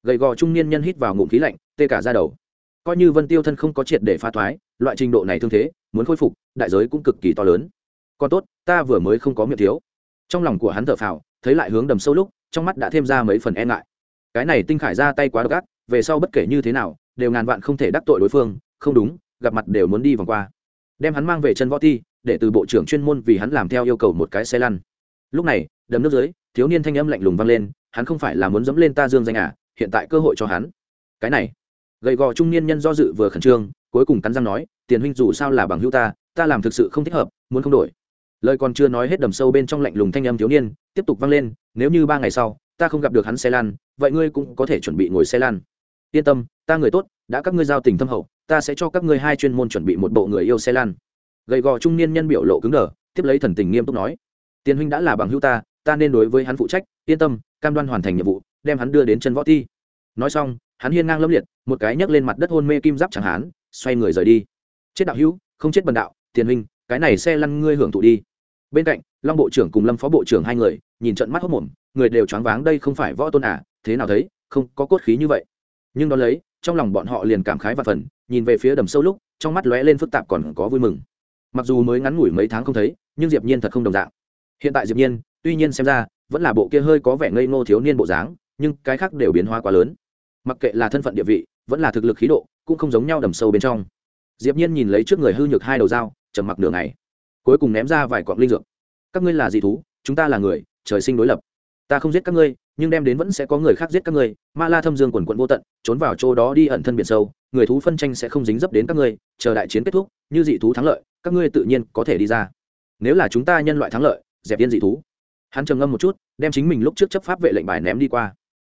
A: Gầy gò trung niên nhân hít vào ngụm khí lạnh, tê cả ra đầu. Coi như vân tiêu thân không có triệt để phá thoái, loại trình độ này thương thế, muốn khôi phục, đại giới cũng cực kỳ to lớn. Còn tốt, ta vừa mới không có miệng thiếu. Trong lòng của hắn thở phào thấy lại hướng đầm sâu lúc, trong mắt đã thêm ra mấy phần e ngại. Cái này tinh khải ra tay quá độc ác, về sau bất kể như thế nào, đều ngàn vạn không thể đắc tội đối phương, không đúng, gặp mặt đều muốn đi vòng qua. Đem hắn mang về chân võ thi, để từ bộ trưởng chuyên môn vì hắn làm theo yêu cầu một cái xe lăn. Lúc này, đầm nước dưới, thiếu niên thanh âm lạnh lùng vang lên, hắn không phải là muốn dẫm lên ta dương danh à hiện tại cơ hội cho hắn. Cái này, gầy gò trung niên nhân do dự vừa khẩn trương, cuối cùng cắn răng nói, tiền huynh dù sao là bằng hữu ta ta làm thực sự không thích hợp, muốn không đổi lời còn chưa nói hết đầm sâu bên trong lạnh lùng thanh âm thiếu niên, tiếp tục vang lên, nếu như ba ngày sau, ta không gặp được hắn xe lan, vậy ngươi cũng có thể chuẩn bị ngồi xe lan. Yên tâm, ta người tốt, đã các ngươi giao tình thâm hậu, ta sẽ cho các ngươi hai chuyên môn chuẩn bị một bộ người yêu xe lan. Gầy gò trung niên nhân biểu lộ cứng đờ, tiếp lấy thần tình nghiêm túc nói, tiền huynh đã là bằng hữu ta ta nên đối với hắn phụ trách, yên tâm, cam đoan hoàn thành nhiệm vụ, đem hắn đưa đến chân võ thi. Nói xong, hắn hiên ngang lâm liệt, một cái nhấc lên mặt đất hôn mê kim giáp chẳng hán xoay người rời đi. Chết đạo hữu, không chết bần đạo, tiền huynh, cái này xe lăn ngươi hưởng thụ đi bên cạnh, long bộ trưởng cùng lâm phó bộ trưởng hai người, nhìn trận mắt hốc mồm, người đều choáng váng, đây không phải võ tôn à thế nào thấy, không có cốt khí như vậy. Nhưng đ ó lấy, trong lòng bọn họ liền cảm khái và phần, nhìn về phía đầm sâu lúc, trong mắt lóe lên phức tạp còn có vui mừng. Mặc dù mới ngắn ngủi mấy tháng không thấy, nhưng diệp nhiên thật không đồng dạng. Hiện tại diệp nhiên, tuy nhiên xem ra, vẫn là bộ kia hơi có vẻ ngây ngô thiếu niên bộ dáng, nhưng cái khác đều biến hóa quá lớn. Mặc kệ là thân phận địa vị, vẫn là thực lực khí độ, cũng không giống nhau đầm sâu bên trong. Diệp nhiên nhìn lấy trước người hư nhược hai đầu dao, trầm mặc nửa ngày cuối cùng ném ra vài quặng linh dược. Các ngươi là dị thú, chúng ta là người, trời sinh đối lập. Ta không giết các ngươi, nhưng đem đến vẫn sẽ có người khác giết các ngươi. Ma la thâm dương quần quận vô tận, trốn vào chỗ đó đi ẩn thân biển sâu, người thú phân tranh sẽ không dính dấp đến các ngươi, chờ đại chiến kết thúc, như dị thú thắng lợi, các ngươi tự nhiên có thể đi ra. Nếu là chúng ta nhân loại thắng lợi, dẹp yên dị thú. Hắn trầm ngâm một chút, đem chính mình lúc trước chấp pháp vệ lệnh bài ném đi qua.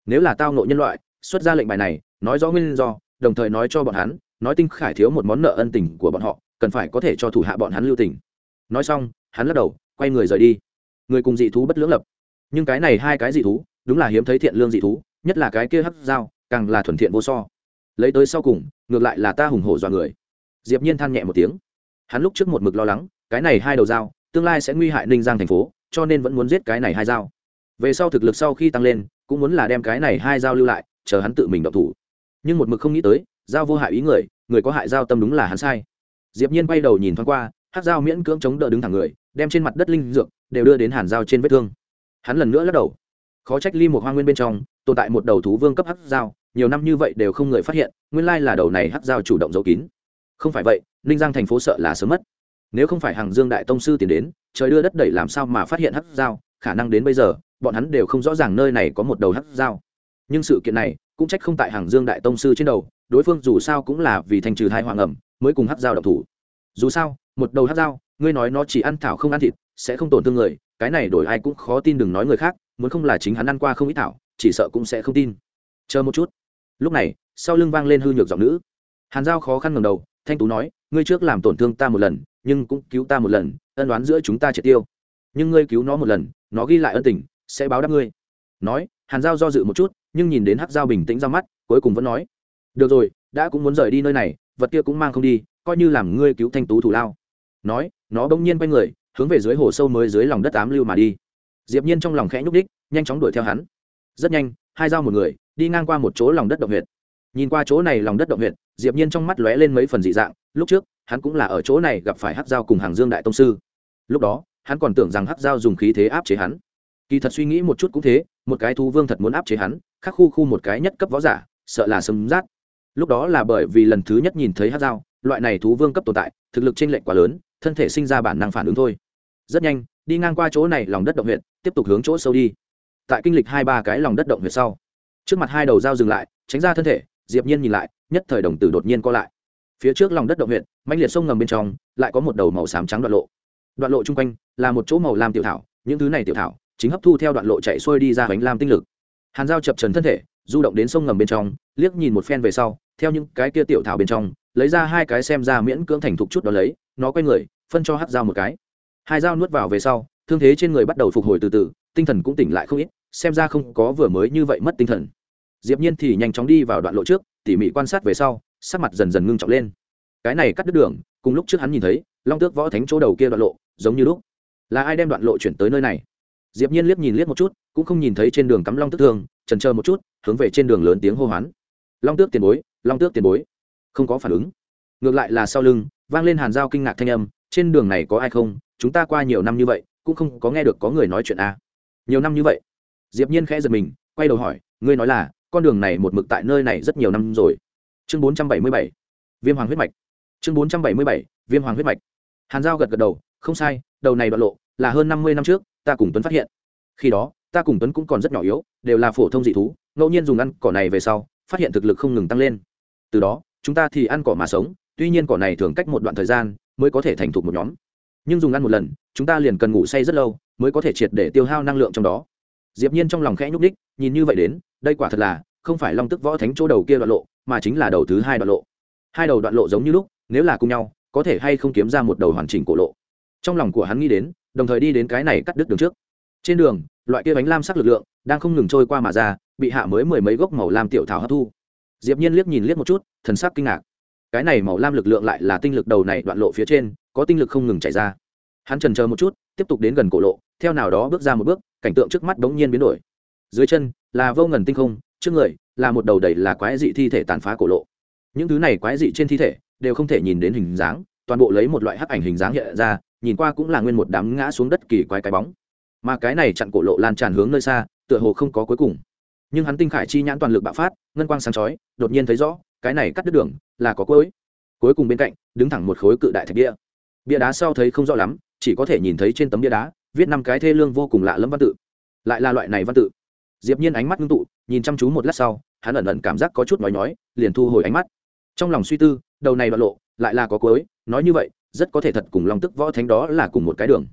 A: Nếu là tao nộ nhân loại, xuất ra lệnh bài này, nói rõ nguyên do, đồng thời nói cho bọn hắn, nói tinh khải thiếu một món nợ ân tình của bọn họ, cần phải có thể cho thủ hạ bọn hắn lưu tình nói xong, hắn lắc đầu, quay người rời đi. Người cùng dị thú bất lưỡng lập. Nhưng cái này hai cái dị thú, đúng là hiếm thấy thiện lương dị thú, nhất là cái kia hắc dao, càng là thuần thiện vô so. Lấy tới sau cùng, ngược lại là ta hùng hổ dọa người. Diệp nhiên than nhẹ một tiếng. Hắn lúc trước một mực lo lắng, cái này hai đầu dao, tương lai sẽ nguy hại ninh giang thành phố, cho nên vẫn muốn giết cái này hai dao. Về sau thực lực sau khi tăng lên, cũng muốn là đem cái này hai dao lưu lại, chờ hắn tự mình động thủ. Nhưng một mực không nghĩ tới, dao vô hại ý người người có hại dao tâm đúng là hắn sai. Diệp nhiên quay đầu nhìn thoáng qua hát dao miễn cưỡng chống đỡ đứng thẳng người, đem trên mặt đất linh dược đều đưa đến hàn dao trên vết thương. Hắn lần nữa lắc đầu. Khó trách ly một hoa nguyên bên trong tồn tại một đầu thú vương cấp hắc dao, nhiều năm như vậy đều không người phát hiện, nguyên lai là đầu này hắc dao chủ động giấu kín. Không phải vậy, ninh giang thành phố sợ là sớm mất. Nếu không phải hàng dương đại tông sư tiến đến, trời đưa đất đẩy làm sao mà phát hiện hắc dao, khả năng đến bây giờ, bọn hắn đều không rõ ràng nơi này có một đầu hắc dao. Nhưng sự kiện này cũng trách không tại hàng dương đại tông sư trên đầu, đối phương dù sao cũng là vì thành trừ hai hoàng ẩm mới cùng hắc dao độc thủ. Dù sao một đầu hắc dao, ngươi nói nó chỉ ăn thảo không ăn thịt, sẽ không tổn thương người, cái này đổi ai cũng khó tin đừng nói người khác, muốn không là chính hắn ăn qua không ít thảo, chỉ sợ cũng sẽ không tin. Chờ một chút. Lúc này, sau lưng vang lên hư nhược giọng nữ. Hàn giao khó khăn ngầm đầu, thanh tú nói, ngươi trước làm tổn thương ta một lần, nhưng cũng cứu ta một lần, ân đoán giữa chúng ta triệt tiêu. Nhưng ngươi cứu nó một lần, nó ghi lại ân tình, sẽ báo đáp ngươi. Nói, hàn giao do dự một chút, nhưng nhìn đến hắc giao bình tĩnh ra mắt, cuối cùng vẫn nói, được rồi, đã cũng muốn rời đi nơi này, vật kia cũng mang không đi, coi như làm ngươi cứu thanh tú thủ lao nói, nó bỗng nhiên quay người, hướng về dưới hồ sâu mới dưới lòng đất tám lưu mà đi. Diệp nhiên trong lòng khẽ nhúc đích nhanh chóng đuổi theo hắn. Rất nhanh, hai dao một người, đi ngang qua một chỗ lòng đất động huyệt. Nhìn qua chỗ này lòng đất động huyệt, diệp nhiên trong mắt lóe lên mấy phần dị dạng, lúc trước, hắn cũng là ở chỗ này gặp phải hắc dao cùng hàng dương đại tông sư. Lúc đó, hắn còn tưởng rằng hắc dao dùng khí thế áp chế hắn. Kỳ thật suy nghĩ một chút cũng thế, một cái thú vương thật muốn áp chế hắn, khắc khu khu một cái nhất cấp võ giả, sợ là sấm rát. Lúc đó là bởi vì lần thứ nhất nhìn thấy hắc dao loại này thú vương cấp tồn tại, thực lực trên lệnh quá lớn thân thể sinh ra bản năng phản ứng thôi. Rất nhanh, đi ngang qua chỗ này, lòng đất động huyện tiếp tục hướng chỗ sâu đi. Tại kinh lịch hai ba cái lòng đất động huyện sau, trước mặt hai đầu dao dừng lại, tránh ra thân thể, diệp nhiên nhìn lại, nhất thời đồng tử đột nhiên co lại. Phía trước lòng đất động huyện mãnh liệt sông ngầm bên trong, lại có một đầu màu xám trắng đoạn lộ. Đoạn lộ chung quanh là một chỗ màu lam tiểu thảo, những thứ này tiểu thảo chính hấp thu theo đoạn lộ chạy xuôi đi ra bánh lam tinh lực. Hàn dao chập trần thân thể, du động đến sông ngầm bên trong, liếc nhìn một phen về sau, theo những cái kia tiểu thảo bên trong, lấy ra hai cái xem ra miễn cưỡng thành thục chút đó lấy, nó quay người phân cho hát dao một cái. Hai dao nuốt vào về sau, thương thế trên người bắt đầu phục hồi từ từ, tinh thần cũng tỉnh lại không ít, xem ra không có vừa mới như vậy mất tinh thần. Diệp nhiên thì nhanh chóng đi vào đoạn lộ trước, tỉ mỉ quan sát về sau, sắc mặt dần dần ngưng trọng lên. Cái này cắt đứt đường, cùng lúc trước hắn nhìn thấy, long tước võ thánh chỗ đầu kia đoạn lộ, giống như lúc. Là ai đem đoạn lộ chuyển tới nơi này? Diệp nhiên liếc nhìn liếc một chút, cũng không nhìn thấy trên đường cắm long tước thương, chần chờ một chút, hướng về trên đường lớn tiếng hô hoán. Long tước tiền bối, long tước tiền bối. Không có phản ứng. Ngược lại là sau lưng, vang lên hàn giao kinh ngạc thanh âm trên đường này có ai không? Chúng ta qua nhiều năm như vậy, cũng không có nghe được có người nói chuyện a. À. nhiều năm như vậy? Diệp nhiên khẽ giật mình, quay đầu hỏi, ngươi nói là, con đường này một mực tại nơi này rất nhiều năm rồi. Chương 477 viêm hoàng huyết mạch. Chương 477 viêm hoàng huyết mạch. Hàn giao gật gật đầu, không sai, đầu này đoạn lộ là hơn 50 năm trước, ta cùng tuấn phát hiện. Khi đó, ta cùng tuấn cũng còn rất nhỏ yếu, đều là phổ thông dị thú, ngẫu nhiên dùng ăn cỏ này về sau, phát hiện thực lực không ngừng tăng lên. Từ đó, chúng ta thì ăn cỏ mà sống, tuy nhiên cỏ này thường cách một đoạn thời gian mới có thể thành thục một nhóm. Nhưng dùng ăn một lần, chúng ta liền cần ngủ say rất lâu, mới có thể triệt để tiêu hao năng lượng trong đó. Diệp nhiên trong lòng khẽ nhúc đích nhìn như vậy đến, đây quả thật là, không phải long tức võ thánh chỗ đầu kia đoạn lộ, mà chính là đầu thứ hai đoạn lộ. Hai đầu đoạn lộ giống như lúc, nếu là cùng nhau, có thể hay không kiếm ra một đầu hoàn chỉnh cổ lộ. Trong lòng của hắn nghĩ đến, đồng thời đi đến cái này cắt đứt đường trước. Trên đường, loại kia bánh lam sắc lực lượng, đang không ngừng trôi qua mà ra, bị hạ mới mười mấy gốc màu lam tiểu thảo hấp thu. Diệp nhiên liếc nhìn liếc một chút, thần sắc kinh ngạc cái này màu lam lực lượng lại là tinh lực đầu này đoạn lộ phía trên, có tinh lực không ngừng chảy ra. Hắn trần chờ một chút, tiếp tục đến gần cổ lộ, theo nào đó bước ra một bước, cảnh tượng trước mắt bỗng nhiên biến đổi. Dưới chân, là vô ngần tinh không, trước người, là một đầu đầy là quái dị thi thể tàn phá cổ lộ. Những thứ này quái dị trên thi thể, đều không thể nhìn đến hình dáng, toàn bộ lấy một loại hắc ảnh hình dáng hiện ra, nhìn qua cũng là nguyên một đám ngã xuống đất kỳ quái cái bóng. Mà cái này chặn cổ lộ lan tràn hướng nơi xa, tựa hồ không có cuối cùng. Nhưng hắn tinh khải chi nhãn toàn lực bạo phát, ngân quang sáng chói, đột nhiên thấy rõ cái này cắt đứt đường, là có cuối. Cuối cùng bên cạnh, đứng thẳng một khối cự đại thạch bia. Bia đá sau thấy không rõ lắm, chỉ có thể nhìn thấy trên tấm bia đá, viết năm cái thê lương vô cùng lạ lẫm văn tự. Lại là loại này văn tự. Diệp nhiên ánh mắt ngưng tụ, nhìn chăm chú một lát sau, hắn ẩn ẩn cảm giác có chút nói nói liền thu hồi ánh mắt. Trong lòng suy tư, đầu này đoạn lộ, lại là có cuối, nói như vậy, rất có thể thật cùng long tức võ thánh đó là cùng một cái đường.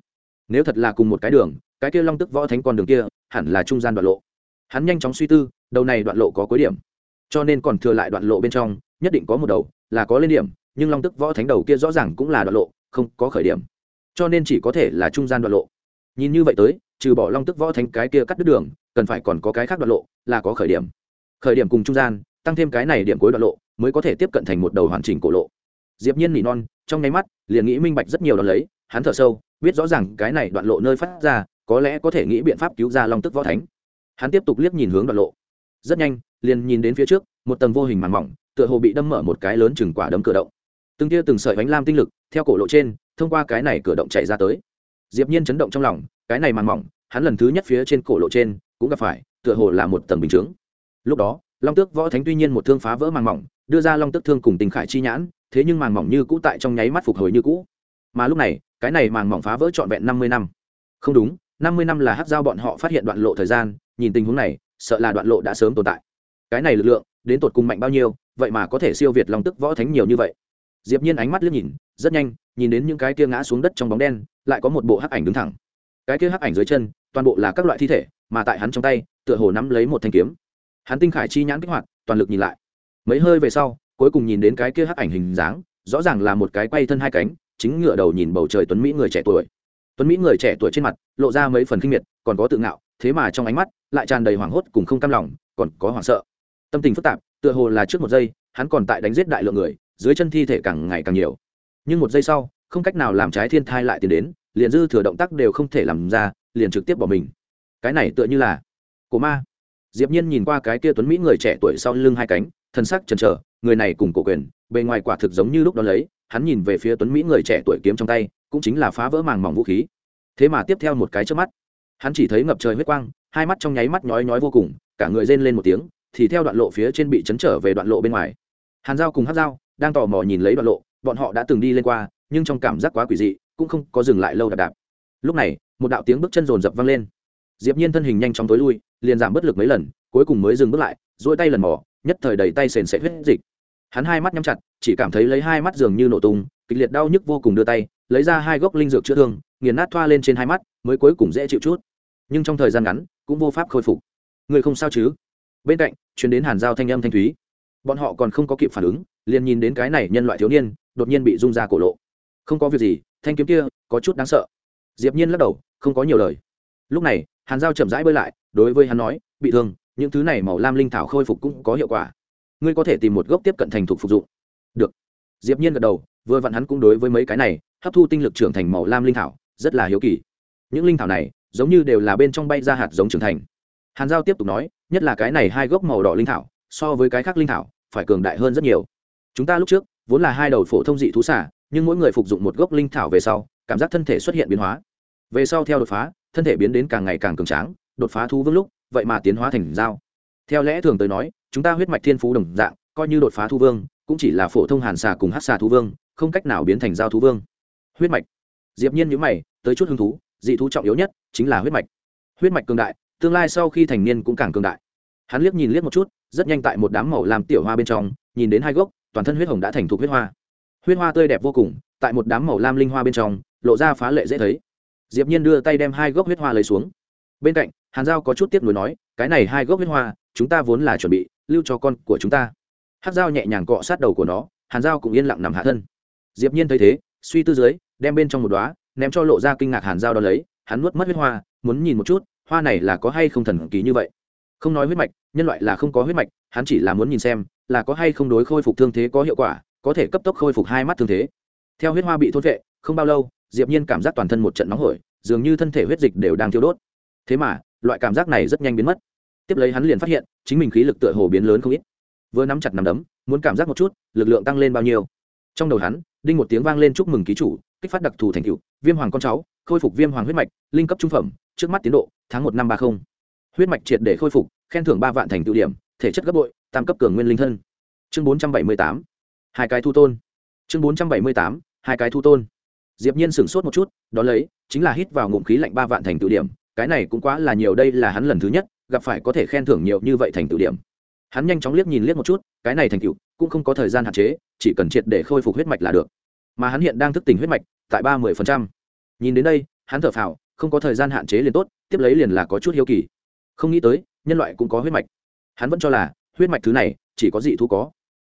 A: Nếu thật là cùng một cái đường, cái kia long tức võ thánh con đường kia, hẳn là trung gian đoạn lộ. Hắn nhanh chóng suy tư, đầu này đoạn lộ có cuối điểm cho nên còn thừa lại đoạn lộ bên trong, nhất định có một đầu, là có lên điểm, nhưng long tức võ thánh đầu kia rõ ràng cũng là đoạn lộ, không có khởi điểm. Cho nên chỉ có thể là trung gian đoạn lộ. Nhìn như vậy tới, trừ bỏ long tức võ thánh cái kia cắt đứt đường, cần phải còn có cái khác đoạn lộ, là có khởi điểm. Khởi điểm cùng trung gian, tăng thêm cái này điểm cuối đoạn lộ, mới có thể tiếp cận thành một đầu hoàn chỉnh cổ lộ. Diệp nhiên nỉ non, trong nháy mắt, liền nghĩ minh bạch rất nhiều đón lấy, hắn thở sâu, biết rõ ràng cái này đoạn lộ nơi phát ra, có lẽ có thể nghĩ biện pháp cứu ra long tức võ thánh. Hắn tiếp tục liếc nhìn hướng đoạn lộ rất nhanh, liền nhìn đến phía trước, một tầng vô hình màn mỏng, tựa hồ bị đâm mở một cái lớn chừng quả đấm cửa động. Từng tia từng sợi bánh lam tinh lực, theo cổ lộ trên, thông qua cái này cửa động chạy ra tới. Diệp nhiên chấn động trong lòng, cái này màn mỏng, hắn lần thứ nhất phía trên cổ lộ trên, cũng gặp phải, tựa hồ là một tầng bình chướng. Lúc đó, long tước võ thánh tuy nhiên một thương phá vỡ màn mỏng, đưa ra long tước thương cùng tình khải chi nhãn, thế nhưng màn mỏng như cũ tại trong nháy mắt phục hồi như cũ. Mà lúc này, cái này màn mỏng phá vỡ trọn vẹn năm mươi năm. Không đúng, năm mươi năm là hắc giao bọn họ phát hiện đoạn lộ thời gian, nhìn tình huống này sợ là đoạn lộ đã sớm tồn tại. Cái này lực lượng, đến tột cùng mạnh bao nhiêu, vậy mà có thể siêu việt long tức võ thánh nhiều như vậy. Diệp nhiên ánh mắt liếc nhìn, rất nhanh, nhìn đến những cái kia ngã xuống đất trong bóng đen, lại có một bộ hắc ảnh đứng thẳng. Cái kia hắc ảnh dưới chân, toàn bộ là các loại thi thể, mà tại hắn trong tay, tựa hồ nắm lấy một thanh kiếm. Hắn tinh khải chi nhãn kích hoạt, toàn lực nhìn lại. Mấy hơi về sau, cuối cùng nhìn đến cái kia hắc ảnh hình dáng, rõ ràng là một cái quay thân hai cánh, chính ngựa đầu nhìn bầu trời tuấn mỹ người trẻ tuổi. Tuấn mỹ người trẻ tuổi trên mặt, lộ ra mấy phần kinh miệt, còn có tự ngạo, thế mà trong ánh mắt lại tràn đầy hoảng hốt cùng không cam lòng, còn có hoảng sợ. Tâm tình phức tạp, tựa hồ là trước một giây, hắn còn tại đánh giết đại lượng người, dưới chân thi thể càng ngày càng nhiều. Nhưng một giây sau, không cách nào làm trái thiên thai lại tiến đến, liền dư thừa động tác đều không thể làm ra, liền trực tiếp bỏ mình. Cái này tựa như là cổ ma. Diệp nhiên nhìn qua cái kia tuấn mỹ người trẻ tuổi sau lưng hai cánh, thân sắc chần chờ, người này cùng cổ quyền, bề ngoài quả thực giống như lúc đó lấy, hắn nhìn về phía tuấn mỹ người trẻ tuổi kiếm trong tay, cũng chính là phá vỡ màng mỏng vũ khí. Thế mà tiếp theo một cái chớp mắt hắn chỉ thấy ngập trời huyết quang, hai mắt trong nháy mắt nhói nhói vô cùng, cả người rên lên một tiếng, thì theo đoạn lộ phía trên bị chấn trở về đoạn lộ bên ngoài. Hàn giao cùng hát giao đang tò mò nhìn lấy đoạn lộ, bọn họ đã từng đi lên qua, nhưng trong cảm giác quá quỷ dị, cũng không có dừng lại lâu đạp đạp. Lúc này, một đạo tiếng bước chân rồn rập vang lên. Diệp nhiên thân hình nhanh chóng tối lui, liền giảm bất lực mấy lần, cuối cùng mới dừng bước lại, duỗi tay lần mò, nhất thời đầy tay sền sệt huyết dịch. Hắn hai mắt nhắm chặt, chỉ cảm thấy lấy hai mắt dường như nổ tung, kịch liệt đau nhức vô cùng đưa tay, lấy ra hai gốc linh dược chữa thương, nghiền nát thoa lên trên hai mắt, mới cuối cùng dễ chịu chút nhưng trong thời gian ngắn cũng vô pháp khôi phục. Người không sao chứ? Bên cạnh chuyến đến hàn giao thanh âm thanh thúy. Bọn họ còn không có kịp phản ứng, liền nhìn đến cái này nhân loại thiếu niên, đột nhiên bị rung ra cổ lộ. Không có việc gì, thanh kiếm kia có chút đáng sợ. Diệp nhiên lắc đầu, không có nhiều lời. Lúc này, hàn giao chậm rãi bơi lại, đối với hắn nói, bị thương, những thứ này màu lam linh thảo khôi phục cũng có hiệu quả. Ngươi có thể tìm một gốc tiếp cận thành thục phục dụng. Được. Diệp nhiên gật đầu, vừa vặn hắn cũng đối với mấy cái này, hấp thu tinh lực trưởng thành màu lam linh thảo, rất là hiếu kỳ. Những linh thảo này giống như đều là bên trong bay ra hạt giống trưởng thành. Hàn giao tiếp tục nói, nhất là cái này hai gốc màu đỏ linh thảo, so với cái khác linh thảo, phải cường đại hơn rất nhiều. Chúng ta lúc trước, vốn là hai đầu phổ thông dị thú xả nhưng mỗi người phục dụng một gốc linh thảo về sau, cảm giác thân thể xuất hiện biến hóa. Về sau theo đột phá, thân thể biến đến càng ngày càng cường tráng, đột phá thú vương lúc, vậy mà tiến hóa thành dao. Theo lẽ thường tới nói, chúng ta huyết mạch thiên phú đồng dạng, coi như đột phá thu vương, cũng chỉ là phổ thông hàn xà cùng hát xà thú vương, không cách nào biến thành giao thú vương. Huyết mạch. Diệp nhiên nhíu mày, tới chút hứng thú dị thú trọng yếu nhất chính là huyết mạch. Huyết mạch cường đại, tương lai sau khi thành niên cũng càng cường đại. Hắn liếc nhìn liếc một chút, rất nhanh tại một đám màu làm tiểu hoa bên trong, nhìn đến hai gốc, toàn thân huyết hồng đã thành thục huyết hoa. Huyết hoa tươi đẹp vô cùng, tại một đám màu lam linh hoa bên trong, lộ ra phá lệ dễ thấy. Diệp nhiên đưa tay đem hai gốc huyết hoa lấy xuống. Bên cạnh, hàn giao có chút tiếc nuối nói, cái này hai gốc huyết hoa, chúng ta vốn là chuẩn bị lưu cho con của chúng ta. Hắc dao nhẹ nhàng cọ sát đầu của nó, hàn Giao cũng yên lặng nằm hạ thân. Diệp nhiên thấy thế, suy tư dưới, đem bên trong một đóa ném cho lộ ra kinh ngạc hàn dao đó lấy, hắn nuốt mất huyết hoa, muốn nhìn một chút, hoa này là có hay không thần kỳ như vậy. Không nói huyết mạch, nhân loại là không có huyết mạch, hắn chỉ là muốn nhìn xem, là có hay không đối khôi phục thương thế có hiệu quả, có thể cấp tốc khôi phục hai mắt thương thế. Theo huyết hoa bị thốt vệ, không bao lâu, diệp nhiên cảm giác toàn thân một trận nóng hổi, dường như thân thể huyết dịch đều đang thiêu đốt. Thế mà, loại cảm giác này rất nhanh biến mất. Tiếp lấy hắn liền phát hiện, chính mình khí lực tựa hồ biến lớn không ít. Vừa nắm chặt nắm đấm, muốn cảm giác một chút, lực lượng tăng lên bao nhiêu. Trong đầu hắn đinh một tiếng vang lên chúc mừng ký chủ, kích phát đặc thù thành cựu viêm hoàng con cháu, khôi phục viêm hoàng huyết mạch, linh cấp trung phẩm, trước mắt tiến độ, tháng một năm ba mươi huyết mạch triệt để khôi phục, khen thưởng ba vạn thành tựu điểm, thể chất gấp bội, tam cấp cường nguyên linh thân. Chương bốn trăm bảy mươi tám, hai cái thu tôn. Chương bốn trăm bảy mươi tám, hai cái thu tôn. Diệp nhiên sửng sốt một chút, đó lấy, chính là hít vào ngụm khí lạnh ba vạn thành tựu điểm, cái này cũng quá là nhiều, đây là hắn lần thứ nhất, gặp phải có thể khen thưởng nhiều như vậy thành tựu điểm. Hắn nhanh chóng liếc nhìn liếc một chút cái này thành tựu cũng không có thời gian hạn chế, chỉ cần triệt để khôi phục huyết mạch là được. Mà hắn hiện đang thức tỉnh huyết mạch tại ba mươi nhìn đến đây, hắn thở phào, không có thời gian hạn chế liền tốt, tiếp lấy liền là có chút hiếu kỳ. Không nghĩ tới, nhân loại cũng có huyết mạch. Hắn vẫn cho là, huyết mạch thứ này, chỉ có dị thú có.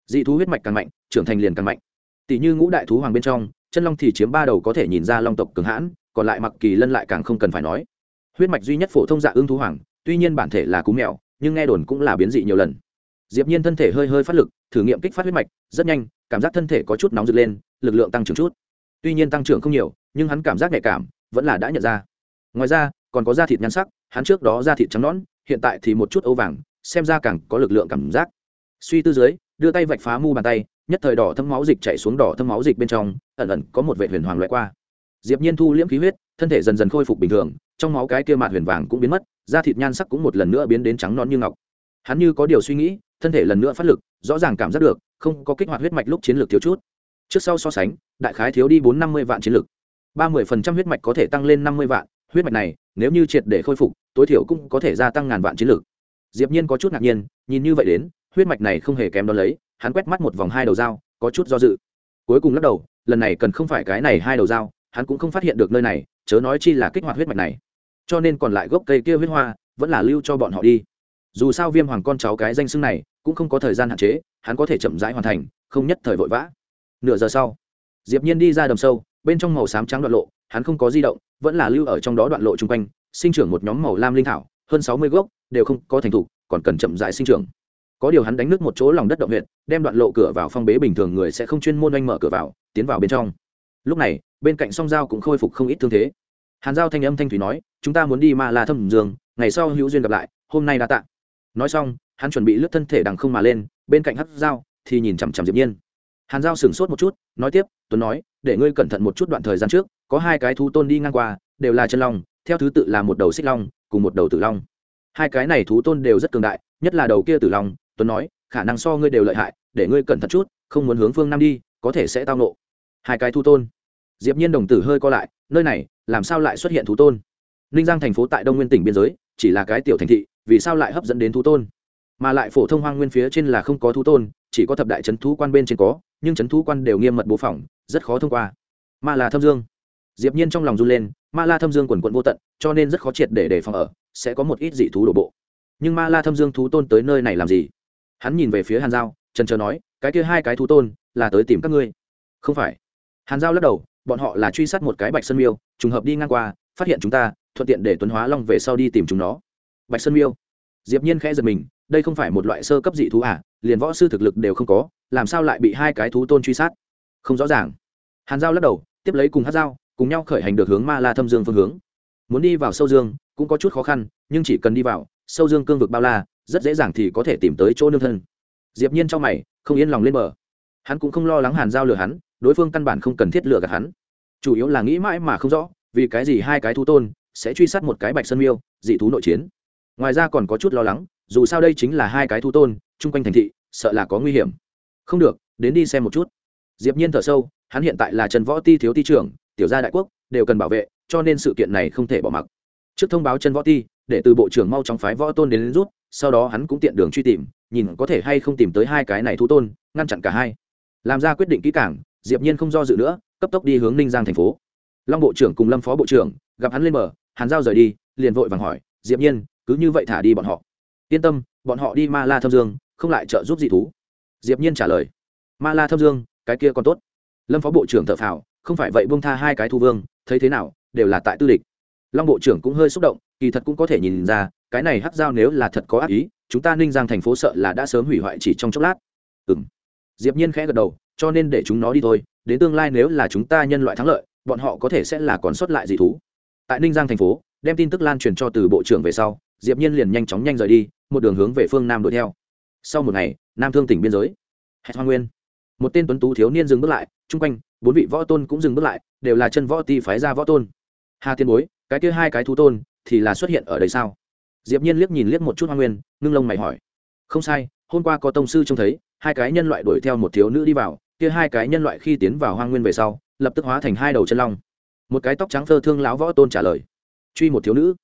A: Dị thú huyết mạch càng mạnh, trưởng thành liền càng mạnh. Tỷ như ngũ đại thú hoàng bên trong, chân long thì chiếm ba đầu có thể nhìn ra long tộc cường hãn, còn lại mặc kỳ lân lại càng không cần phải nói. Huyết mạch duy nhất phổ thông dạ ương thú hoàng, tuy nhiên bản thể là cú mèo, nhưng nghe đồn cũng là biến dị nhiều lần diệp nhiên thân thể hơi hơi phát lực, thử nghiệm kích phát huyết mạch, rất nhanh, cảm giác thân thể có chút nóng rực lên, lực lượng tăng trưởng chút. Tuy nhiên tăng trưởng không nhiều, nhưng hắn cảm giác nhạy cảm, vẫn là đã nhận ra. Ngoài ra, còn có da thịt nhăn sắc, hắn trước đó da thịt trắng nõn, hiện tại thì một chút ấu vàng, xem ra càng có lực lượng cảm giác. Suy tư dưới, đưa tay vạch phá mu bàn tay, nhất thời đỏ thâm máu dịch chảy xuống đỏ thâm máu dịch bên trong, ẩn ẩn có một vệ huyền hoàng loại qua. Diệp nhiên thu liễm khí huyết, thân thể dần dần khôi phục bình thường, trong máu cái kia mạt huyền vàng cũng biến mất, da thịt nhan sắc cũng một lần nữa biến đến trắng non như ngọc. Hắn như có điều suy nghĩ thân thể lần nữa phát lực, rõ ràng cảm giác được, không có kích hoạt huyết mạch lúc chiến lược thiếu chút. Trước sau so sánh, đại khái thiếu đi bốn năm mươi vạn chiến lược. ba mươi phần trăm huyết mạch có thể tăng lên năm mươi vạn, huyết mạch này, nếu như triệt để khôi phục, tối thiểu cũng có thể gia tăng ngàn vạn chiến lược. Diệp nhiên có chút ngạc nhiên, nhìn như vậy đến, huyết mạch này không hề kém đó lấy, hắn quét mắt một vòng hai đầu dao, có chút do dự. Cuối cùng lắc đầu, lần này cần không phải cái này hai đầu dao, hắn cũng không phát hiện được nơi này, chớ nói chi là kích hoạt huyết mạch này. Cho nên còn lại gốc cây kia huyết hoa, vẫn là lưu cho bọn họ đi dù sao viêm hoàng con cháu cái danh xưng này cũng không có thời gian hạn chế hắn có thể chậm rãi hoàn thành không nhất thời vội vã. Nửa giờ sau diệp nhiên đi ra đầm sâu bên trong màu xám trắng đoạn lộ hắn không có di động vẫn là lưu ở trong đó đoạn lộ chung quanh sinh trưởng một nhóm màu lam linh thảo hơn sáu mươi gốc đều không có thành thủ, còn cần chậm rãi sinh trưởng. Có điều hắn đánh nước một chỗ lòng đất động huyện đem đoạn lộ cửa vào phong bế bình thường người sẽ không chuyên môn anh mở cửa vào tiến vào bên trong. Lúc này bên cạnh song giao cũng khôi phục không ít thương thế. Hàn giao thanh âm thanh thủy nói chúng ta muốn đi ma la thâm dương ngày sau hữu duyên gặp lại hôm nay đã tạm nói xong, hắn chuẩn bị lướt thân thể đằng không mà lên, bên cạnh hắt dao thì nhìn chằm chằm diệp nhiên. Hàn giao sửng sốt một chút, nói tiếp, tuấn nói, để ngươi cẩn thận một chút đoạn thời gian trước, có hai cái thú tôn đi ngang qua, đều là chân long, theo thứ tự là một đầu xích long, cùng một đầu tử long. Hai cái này thú tôn đều rất cường đại, nhất là đầu kia tử long, tuấn nói, khả năng so ngươi đều lợi hại, để ngươi cẩn thận chút, không muốn hướng phương nam đi, có thể sẽ tao nộ hai cái thú tôn. Diệp nhiên đồng tử hơi co lại, nơi này, làm sao lại xuất hiện thú tôn? Ninh giang thành phố tại đông nguyên tỉnh biên giới, chỉ là cái tiểu thành thị vì sao lại hấp dẫn đến thú tôn? Mà lại phổ thông hoang nguyên phía trên là không có thú tôn, chỉ có thập đại trấn thú quan bên trên có, nhưng trấn thú quan đều nghiêm mật bố phỏng, rất khó thông qua. Ma là thâm dương. Diệp nhiên trong lòng run lên, ma la thâm dương quần quận vô tận, cho nên rất khó triệt để đề phòng ở, sẽ có một ít dị thú đổ bộ. Nhưng ma la thâm dương thú tôn tới nơi này làm gì? Hắn nhìn về phía hàn giao, trần trờ nói, cái kia hai cái thú tôn là tới tìm các ngươi. Không phải. Hàn giao lắc đầu, bọn họ là truy sát một cái bạch sơn miêu, trùng hợp đi ngang qua, phát hiện chúng ta, thuận tiện để tuấn hóa long về sau đi tìm chúng nó bạch sơn miêu. Diệp nhiên khẽ giật mình, đây không phải một loại sơ cấp dị thú à liền võ sư thực lực đều không có, làm sao lại bị hai cái thú tôn truy sát? Không rõ ràng. Hàn giao lắc đầu, tiếp lấy cùng hát giao, cùng nhau khởi hành được hướng ma la thâm dương phương hướng. Muốn đi vào sâu dương, cũng có chút khó khăn, nhưng chỉ cần đi vào, sâu dương cương vực bao la, rất dễ dàng thì có thể tìm tới chỗ nương thân. Diệp nhiên trong mày, không yên lòng lên bờ. Hắn cũng không lo lắng hàn giao lừa hắn, đối phương căn bản không cần thiết lừa gạt hắn. Chủ yếu là nghĩ mãi mà không rõ, vì cái gì hai cái thú tôn sẽ truy sát một cái bạch sơn miêu, dị thú nội chiến ngoài ra còn có chút lo lắng dù sao đây chính là hai cái thú tôn chung quanh thành thị sợ là có nguy hiểm. Không được đến đi xem một chút. Diệp nhiên thở sâu hắn hiện tại là trần võ ti thiếu ti trưởng tiểu gia đại quốc đều cần bảo vệ cho nên sự kiện này không thể bỏ mặc. Trước thông báo trần võ ti để từ bộ trưởng mau chóng phái võ tôn đến, đến rút sau đó hắn cũng tiện đường truy tìm nhìn có thể hay không tìm tới hai cái này thú tôn ngăn chặn cả hai. Làm ra quyết định kỹ càng diệp nhiên không do dự nữa cấp tốc đi hướng ninh giang thành phố. Long bộ trưởng cùng lâm phó bộ trưởng gặp hắn lên bờ hàn giao rời đi liền vội vàng hỏi diệp nhiên cứ như vậy thả đi bọn họ. Yên tâm, bọn họ đi ma la thâm dương, không lại trợ giúp dị thú. Diệp nhiên trả lời. Ma la thâm dương, cái kia còn tốt. Lâm phó bộ trưởng thở phào, không phải vậy buông tha hai cái thu vương, thấy thế nào, đều là tại tư địch. Long bộ trưởng cũng hơi xúc động, kỳ thật cũng có thể nhìn ra, cái này hắc giao nếu là thật có ác ý, chúng ta ninh giang thành phố sợ là đã sớm hủy hoại chỉ trong chốc lát. Ừm. Diệp nhiên khẽ gật đầu, cho nên để chúng nó đi thôi, đến tương lai nếu là chúng ta nhân loại thắng lợi, bọn họ có thể sẽ là còn sót lại dị thú. Tại ninh giang thành phố, đem tin tức lan truyền cho từ bộ trưởng về sau diệp nhiên liền nhanh chóng nhanh rời đi, một đường hướng về phương nam đuổi theo. Sau một ngày, nam thương tỉnh biên giới. Hẹn hoa nguyên. Một tên tuấn tú thiếu niên dừng bước lại, chung quanh, bốn vị võ tôn cũng dừng bước lại, đều là chân võ ti phái ra võ tôn. Hà tiên bối, cái kia hai cái thú tôn thì là xuất hiện ở đây sao? Diệp nhiên liếc nhìn liếc một chút hoa nguyên, ngưng lông mày hỏi. Không sai, hôm qua có tông sư trông thấy, hai cái nhân loại đuổi theo một thiếu nữ đi vào, kia hai cái nhân loại khi tiến vào hoang nguyên về sau, lập tức hóa thành hai đầu chân long. Một cái tóc trắng thơ thương lão võ tôn trả lời. Truy một thiếu nữ.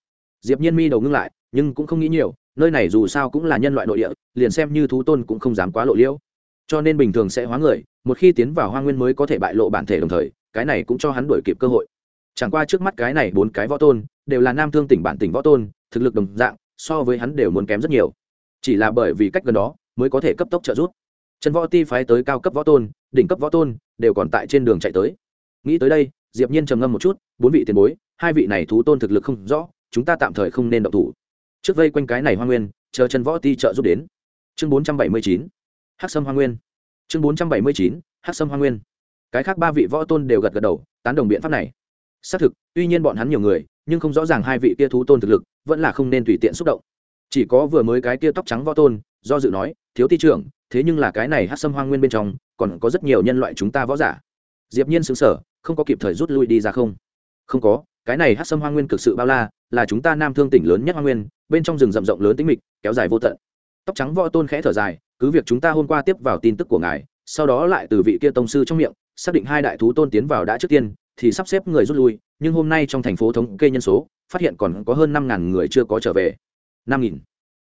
A: Diệp nhiên mi đầu ngưng lại nhưng cũng không nghĩ nhiều, nơi này dù sao cũng là nhân loại nội địa, liền xem như thú tôn cũng không dám quá lộ liễu. Cho nên bình thường sẽ hóa người, một khi tiến vào hoa nguyên mới có thể bại lộ bản thể đồng thời, cái này cũng cho hắn đuổi kịp cơ hội. Chẳng qua trước mắt cái này bốn cái võ tôn, đều là nam thương tỉnh bản tỉnh võ tôn, thực lực đồng dạng, so với hắn đều muốn kém rất nhiều. Chỉ là bởi vì cách gần đó, mới có thể cấp tốc trợ giúp. Trần võ ti phái tới cao cấp võ tôn, đỉnh cấp võ tôn, đều còn tại trên đường chạy tới. Nghĩ tới đây, diệp nhiên trầm ngâm một chút, bốn vị tiền bối, hai vị này thú tôn thực lực không rõ, chúng ta tạm thời không nên động thủ trước vây quanh cái này hoa nguyên, chờ chân võ ti trợ giúp đến. Chương 479 hắc sâm hoa nguyên. Chương 479 hắc sâm hoa nguyên. Cái khác ba vị võ tôn đều gật gật đầu, tán đồng biện pháp này. Xác thực, tuy nhiên bọn hắn nhiều người, nhưng không rõ ràng hai vị kia thú tôn thực lực, vẫn là không nên tùy tiện xúc động. Chỉ có vừa mới cái kia tóc trắng võ tôn, do dự nói, thiếu ti trưởng, thế nhưng là cái này hát sâm hoang nguyên bên trong, còn có rất nhiều nhân loại chúng ta võ giả. Diệp nhiên xứng sở không có kịp thời rút lui đi ra không. Không có cái này hát sâm hoang nguyên cực sự bao la, là chúng ta nam thương tỉnh lớn nhất hoang nguyên, bên trong rừng rậm rộng lớn tĩnh mịch, kéo dài vô tận. Tóc trắng võ tôn khẽ thở dài, cứ việc chúng ta hôm qua tiếp vào tin tức của ngài, sau đó lại từ vị kia tông sư trong miệng, xác định hai đại thú tôn tiến vào đã trước tiên, thì sắp xếp người rút lui, nhưng hôm nay trong thành phố thống kê nhân số, phát hiện còn có hơn năm ngàn người chưa có trở về. Năm nghìn.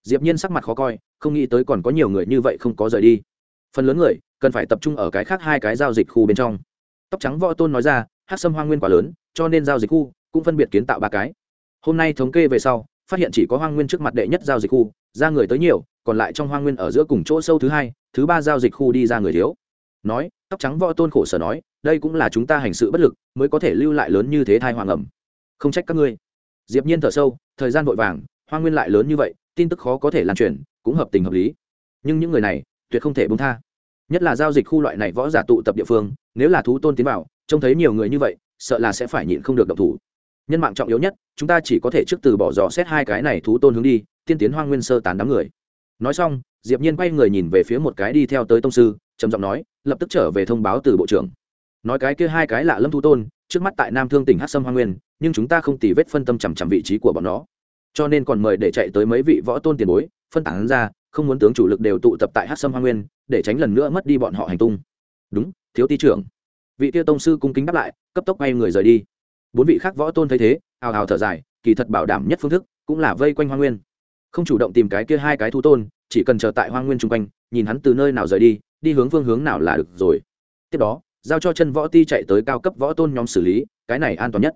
A: Diệp nhiên sắc mặt khó coi, không nghĩ tới còn có nhiều người như vậy không có rời đi. Phần lớn người, cần phải tập trung ở cái khác hai cái giao dịch khu bên trong. Tóc trắng võ tôn nói ra, hát sâm hoang nguyên quá lớn, cho nên giao dịch khu cũng phân biệt kiến tạo ba cái. Hôm nay thống kê về sau, phát hiện chỉ có hoang nguyên trước mặt đệ nhất giao dịch khu, ra người tới nhiều, còn lại trong hoang nguyên ở giữa cùng chỗ sâu thứ hai, thứ ba giao dịch khu đi ra người thiếu. Nói, tóc trắng võ tôn khổ sở nói, đây cũng là chúng ta hành sự bất lực, mới có thể lưu lại lớn như thế thai hoàng ẩm. Không trách các ngươi. Diệp nhiên thở sâu, thời gian vội vàng, hoang nguyên lại lớn như vậy, tin tức khó có thể lan truyền, cũng hợp tình hợp lý. Nhưng những người này, tuyệt không thể buông tha. Nhất là giao dịch khu loại này võ giả tụ tập địa phương, nếu là thú tôn tiến vào, trông thấy nhiều người như vậy, sợ là sẽ phải nhịn không được động thủ nhân mạng trọng yếu nhất, chúng ta chỉ có thể trước từ bỏ dò xét hai cái này thú tôn hướng đi, tiên tiến hoang nguyên sơ tán đám người. Nói xong, diệp nhiên quay người nhìn về phía một cái đi theo tới tông sư, trầm giọng nói, lập tức trở về thông báo từ bộ trưởng. Nói cái kia hai cái lạ lâm thú tôn, trước mắt tại nam thương tỉnh hắc sâm hoang nguyên, nhưng chúng ta không tỉ vết phân tâm chằm chằm vị trí của bọn nó. Cho nên còn mời để chạy tới mấy vị võ tôn tiền bối, phân tán ra, không muốn tướng chủ lực đều tụ tập tại hắc sâm hoang nguyên, để tránh lần nữa mất đi bọn họ hành tung. Đúng, thiếu ti trưởng. Vị tiêu tông sư cung kính đáp lại, cấp tốc bay người rời đi bốn vị khác võ tôn thấy thế hào hào thở dài, kỳ thật bảo đảm nhất phương thức cũng là vây quanh hoa nguyên. Không chủ động tìm cái kia hai cái thu tôn, chỉ cần chờ tại hoa nguyên chung quanh, nhìn hắn từ nơi nào rời đi đi hướng phương hướng nào là được rồi. Tiếp đó, giao cho chân võ ti chạy tới cao cấp võ tôn nhóm xử lý, cái này an toàn nhất.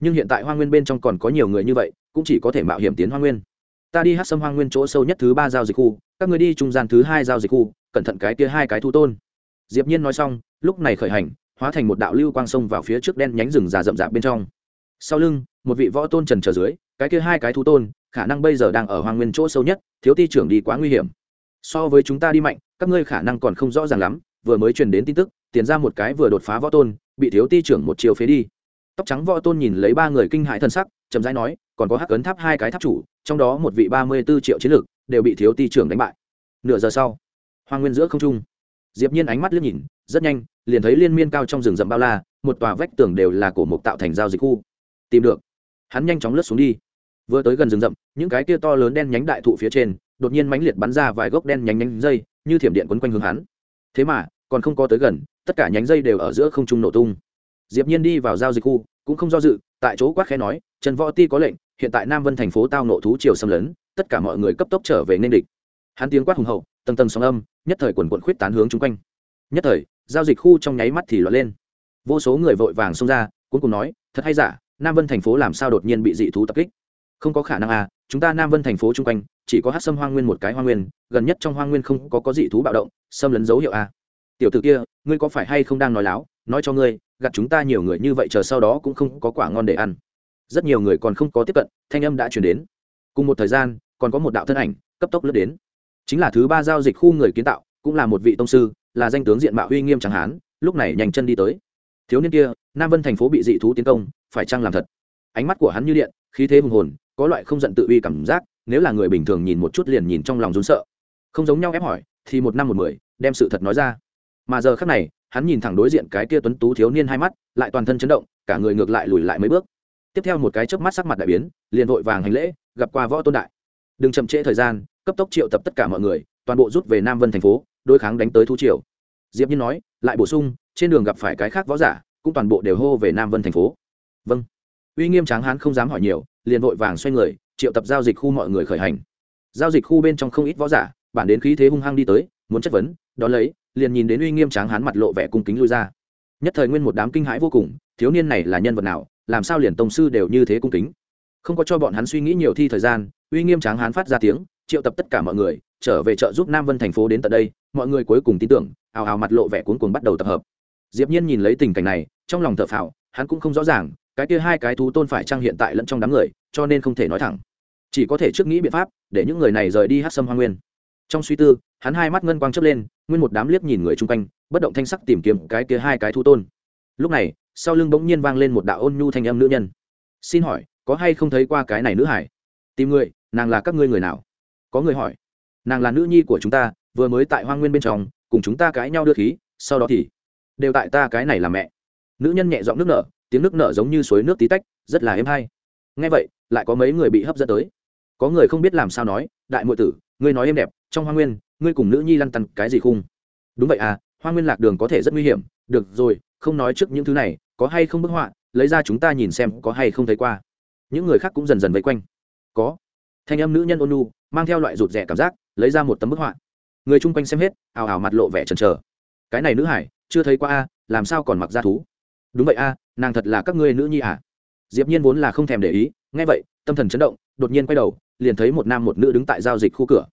A: Nhưng hiện tại hoa nguyên bên trong còn có nhiều người như vậy, cũng chỉ có thể mạo hiểm tiến hoa nguyên. Ta đi hát xâm hoa nguyên chỗ sâu nhất thứ ba giao dịch khu, các người đi trung gian thứ hai giao dịch khu, cẩn thận cái kia hai cái thu tôn. Diệp nhiên nói xong, lúc này khởi hành hóa thành một đạo lưu quang sông vào phía trước đen nhánh rừng già rậm rạp bên trong. Sau lưng, một vị võ tôn trần trở dưới, cái kia hai cái thu tôn, khả năng bây giờ đang ở hoàng nguyên chỗ sâu nhất, thiếu ti trưởng đi quá nguy hiểm. So với chúng ta đi mạnh, các ngươi khả năng còn không rõ ràng lắm, vừa mới truyền đến tin tức, tiền ra một cái vừa đột phá võ tôn, bị thiếu ti trưởng một chiều phế đi. Tóc trắng võ tôn nhìn lấy ba người kinh hãi thân sắc, chậm rãi nói, còn có hắc ấn tháp hai cái tháp chủ, trong đó một vị ba mươi b ố triệu chiến lược đều bị thiếu ti trưởng đánh bại. Nửa giờ sau hoàng nguyên giữa không trung, diệp nhiên ánh mắt liếc nhìn, rất nhanh liền thấy liên miên cao trong rừng rậm bao la, một tòa vách tường đều là cổ mục tạo thành giao dịch khu. Tìm được. Hắn nhanh chóng lướt xuống đi. Vừa tới gần rừng rậm, những cái kia to lớn đen nhánh đại thụ phía trên, đột nhiên mãnh liệt bắn ra vài gốc đen nhánh nhánh dây, như thiểm điện quấn quanh hướng hắn. Thế mà, còn không có tới gần, tất cả nhánh dây đều ở giữa không trung nổ tung. Diệp nhiên đi vào giao dịch khu, cũng không do dự, tại chỗ quát khẽ nói, trần võ ti có lệnh, hiện tại nam vân thành phố tao nộ thú triều xâm lấn, tất cả mọi người cấp tốc trở về nên địch. Hắn tiếng quát hùng hậu, tầng tầng sóng âm, nhất thời quần quận khuyết tán hướng chung quanh. Nhất thời giao dịch khu trong nháy mắt thì lọt lên. Vô số người vội vàng xông ra cuối cùng nói, thật hay giả, nam vân thành phố làm sao đột nhiên bị dị thú tập kích? Không có khả năng à chúng ta nam vân thành phố chung quanh, chỉ có hát sâm hoang nguyên một cái hoang nguyên, gần nhất trong hoang nguyên không có có dị thú bạo động, xâm lấn dấu hiệu à. tiểu t ử kia, ngươi có phải hay không đang nói láo? Nói cho ngươi gặt chúng ta nhiều người như vậy chờ sau đó cũng không có quả ngon để ăn. Rất nhiều người còn không có tiếp cận, thanh âm đã chuyển đến. Cùng một thời gian, còn có một đạo thân ảnh, cấp tốc lướt đến. Chính là thứ ba giao dịch khu người kiến tạo, cũng là một vị tông sư là danh tướng diện mạo uy nghiêm chẳng hán, lúc này nhanh chân đi tới. Thiếu niên kia, nam vân thành phố bị dị thú tiến công, phải chăng làm thật? Ánh mắt của hắn như điện, khí thế hùng hồn, có loại không giận tự uy cảm giác, nếu là người bình thường nhìn một chút liền nhìn trong lòng rún sợ. Không giống nhau ép hỏi, thì một năm một mười, đem sự thật nói ra. Mà giờ khác này, hắn nhìn thẳng đối diện cái kia tuấn tú thiếu niên hai mắt, lại toàn thân chấn động, cả người ngược lại lùi lại mấy bước. Tiếp theo một cái chớp mắt sắc mặt đại biến, liền vội vàng hành lễ, gặp qua võ tôn đại. Đừng chậm trễ thời gian, cấp tốc triệu tập tất cả mọi người, toàn bộ rút về nam vân thành phố đối kháng đánh tới thu triều. Diệp nhiên nói, lại bổ sung, trên đường gặp phải cái khác võ giả, cũng toàn bộ đều hô về nam vân thành phố. Vâng. Uy nghiêm tráng hán không dám hỏi nhiều, liền vội vàng xoay người, triệu tập giao dịch khu mọi người khởi hành. Giao dịch khu bên trong không ít võ giả, bản đến khí thế hung hăng đi tới, muốn chất vấn, đón lấy, liền nhìn đến uy nghiêm tráng hán mặt lộ vẻ cung kính lui ra. Nhất thời nguyên một đám kinh hãi vô cùng, thiếu niên này là nhân vật nào, làm sao liền tông sư đều như thế cung kính? Không có cho bọn hắn suy nghĩ nhiều thi thời gian, uy nghiêm tráng hán phát ra tiếng triệu tập tất cả mọi người, trở về chợ giúp nam vân thành phố đến tận đây, mọi người cuối cùng tin tưởng ào ào mặt lộ vẻ cuốn cuồng bắt đầu tập hợp. Diệp nhiên nhìn lấy tình cảnh này, trong lòng thở phào, hắn cũng không rõ ràng, cái kia hai cái thú tôn phải trang hiện tại lẫn trong đám người, cho nên không thể nói thẳng. Chỉ có thể trước nghĩ biện pháp, để những người này rời đi hát sâm hoa nguyên. Trong suy tư, hắn hai mắt ngân quang chớp lên, nguyên một đám liếc nhìn người chung quanh, bất động thanh sắc tìm kiếm cái kia hai cái thú tôn. Lúc này, sau lưng bỗng nhiên vang lên một đạo ôn nhu thanh âm nữ nhân. Xin hỏi, có hay không thấy qua cái này nữ hải? Tìm người, nàng là các ngươi người nào? Có người hỏi. Nàng là nữ nhi của chúng ta, vừa mới tại hoa nguyên bên trong, cùng chúng ta cãi nhau đưa khí, sau đó thì đều tại ta cái này là mẹ. Nữ nhân nhẹ giọng nước nở, tiếng nước nở giống như suối nước tí tách, rất là êm hay. Nghe vậy, lại có mấy người bị hấp dẫn tới. Có người không biết làm sao nói, đại muội tử, ngươi nói êm đẹp, trong hoa nguyên, ngươi cùng nữ nhi lăn tăn cái gì khung? Đúng vậy à hoa nguyên lạc đường có thể rất nguy hiểm, được rồi, không nói trước những thứ này, có hay không bức họa, lấy ra chúng ta nhìn xem có hay không thấy qua. Những người khác cũng dần dần vây quanh. Có thanh âm nữ nhân ôn nu mang theo loại rụt rẻ cảm giác, lấy ra một tấm bức họa. Người chung quanh xem hết, ào ào mặt lộ vẻ trần trờ cái này nữ hải, chưa thấy qua a, làm sao còn mặc ra thú? Đúng vậy a, nàng thật là các ngươi nữ nhi à? Diệp nhiên vốn là không thèm để ý, nghe vậy, tâm thần chấn động, đột nhiên quay đầu, liền thấy một nam một nữ đứng tại giao dịch khu cửa.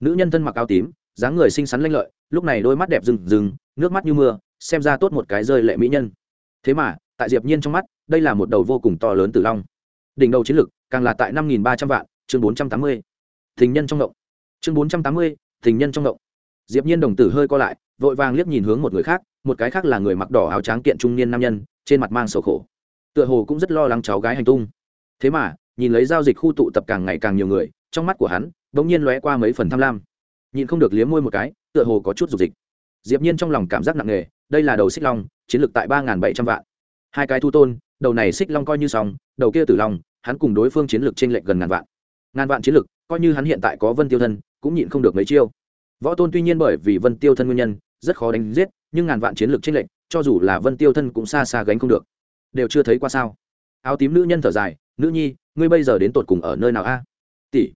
A: Nữ nhân thân mặc áo tím, dáng người xinh xắn lanh lợi, lúc này đôi mắt đẹp rừng rừng, nước mắt như mưa, xem ra tốt một cái rơi lệ mỹ nhân. Thế mà, tại diệp nhiên trong mắt, đây là một đầu vô cùng to lớn tử long. Đỉnh đầu chiến lực càng là tại năm nghìn ba trăm vạn chương bốn trăm tám mươi, tình nhân trong động. Chương bốn trăm tám mươi, tình nhân trong động. Diệp nhiên đồng tử hơi co lại, vội vàng liếc nhìn hướng một người khác, một cái khác là người mặc đỏ áo trắng kiện trung niên nam nhân, trên mặt mang sầu khổ. Tựa hồ cũng rất lo lắng cháu gái hành tung. Thế mà, nhìn lấy giao dịch khu tụ tập càng ngày càng nhiều người, trong mắt của hắn, bỗng nhiên lóe qua mấy phần tham lam. Nhìn không được liếm môi một cái, tựa hồ có chút dục dịch. Diệp nhiên trong lòng cảm giác nặng nề, đây là đầu xích long, chiến lược tại ba bảy trăm vạn. Hai cái thu tôn, đầu này xích long coi như xong, đầu kia tử long, hắn cùng đối phương chiến lược trên lệch gần ngàn vạn ngàn vạn chiến lược coi như hắn hiện tại có vân tiêu thân, cũng nhịn không được mấy chiêu. Võ tôn tuy nhiên bởi vì vân tiêu thân nguyên nhân, rất khó đánh giết, nhưng ngàn vạn chiến lược trên lệch, cho dù là vân tiêu thân cũng xa xa gánh không được. Đều chưa thấy qua sao? Áo tím nữ nhân thở dài, nữ nhi, ngươi bây giờ đến tột cùng ở nơi nào a? Tỷ.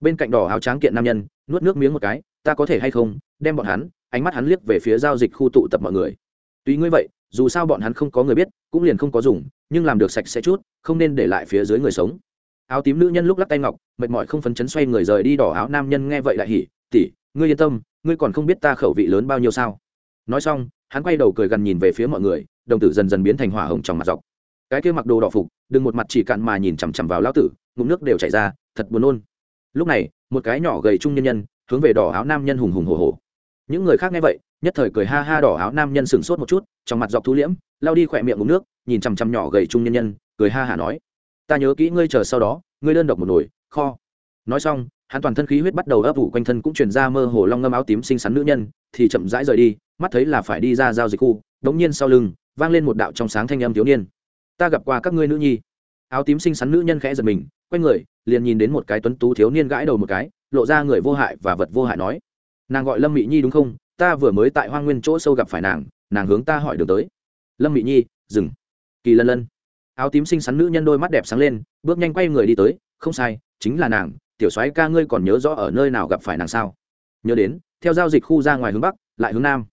A: Bên cạnh đỏ áo trắng kiện nam nhân, nuốt nước miếng một cái, ta có thể hay không? Đem bọn hắn, ánh mắt hắn liếc về phía giao dịch khu tụ tập mọi người. Tuy ngươi vậy, dù sao bọn hắn không có người biết, cũng liền không có dùng, nhưng làm được sạch sẽ chút, không nên để lại phía dưới người sống áo tím nữ nhân lúc lắc tay ngọc, mệt mỏi không phấn chấn xoay người rời đi đỏ áo nam nhân nghe vậy lại hỉ, tỷ, ngươi yên tâm, ngươi còn không biết ta khẩu vị lớn bao nhiêu sao? Nói xong, hắn quay đầu cười gần nhìn về phía mọi người, đồng tử dần dần biến thành hỏa hồng trong mặt dọc. Cái kia mặc đồ đỏ phục, đừng một mặt chỉ cạn mà nhìn chằm chằm vào lão tử, ngụm nước đều chảy ra, thật buồn nôn. Lúc này, một cái nhỏ gầy trung nhân nhân, hướng về đỏ áo nam nhân hùng hùng hồ hồ những người khác nghe vậy, nhất thời cười ha ha đỏ áo nam nhân sửng sốt một chút, trong mặt dọc thu liễm lao đi khỏe miệng ngụm nước, nhìn chằm chằm nhỏ gầy trung nhân nhân, cười ha hả nói ta nhớ kỹ ngươi chờ sau đó, ngươi đơn độc một nồi, kho. Nói xong, hắn toàn thân khí huyết bắt đầu ấp ủ quanh thân cũng truyền ra mơ hồ long ngâm áo tím xinh xắn nữ nhân, thì chậm rãi rời đi, mắt thấy là phải đi ra giao dịch khu, đống nhiên sau lưng, vang lên một đạo trong sáng thanh âm thiếu niên. Ta gặp qua các ngươi nữ nhi. Áo tím xinh xắn nữ nhân khẽ giật mình, quay người, liền nhìn đến một cái tuấn tú thiếu niên gãi đầu một cái, lộ ra người vô hại và vật vô hại nói. Nàng gọi lâm mỹ nhi đúng không? Ta vừa mới tại hoang nguyên chỗ sâu gặp phải nàng nàng hướng ta hỏi đường tới. Lâm mỹ nhi, dừng. Kỳ lân lân áo tím xinh xắn nữ nhân đôi mắt đẹp sáng lên, bước nhanh quay người đi tới, không sai, chính là nàng, tiểu soái ca ngươi còn nhớ rõ ở nơi nào gặp phải nàng sao? Nhớ đến, theo giao dịch khu ra ngoài hướng bắc, lại hướng nam.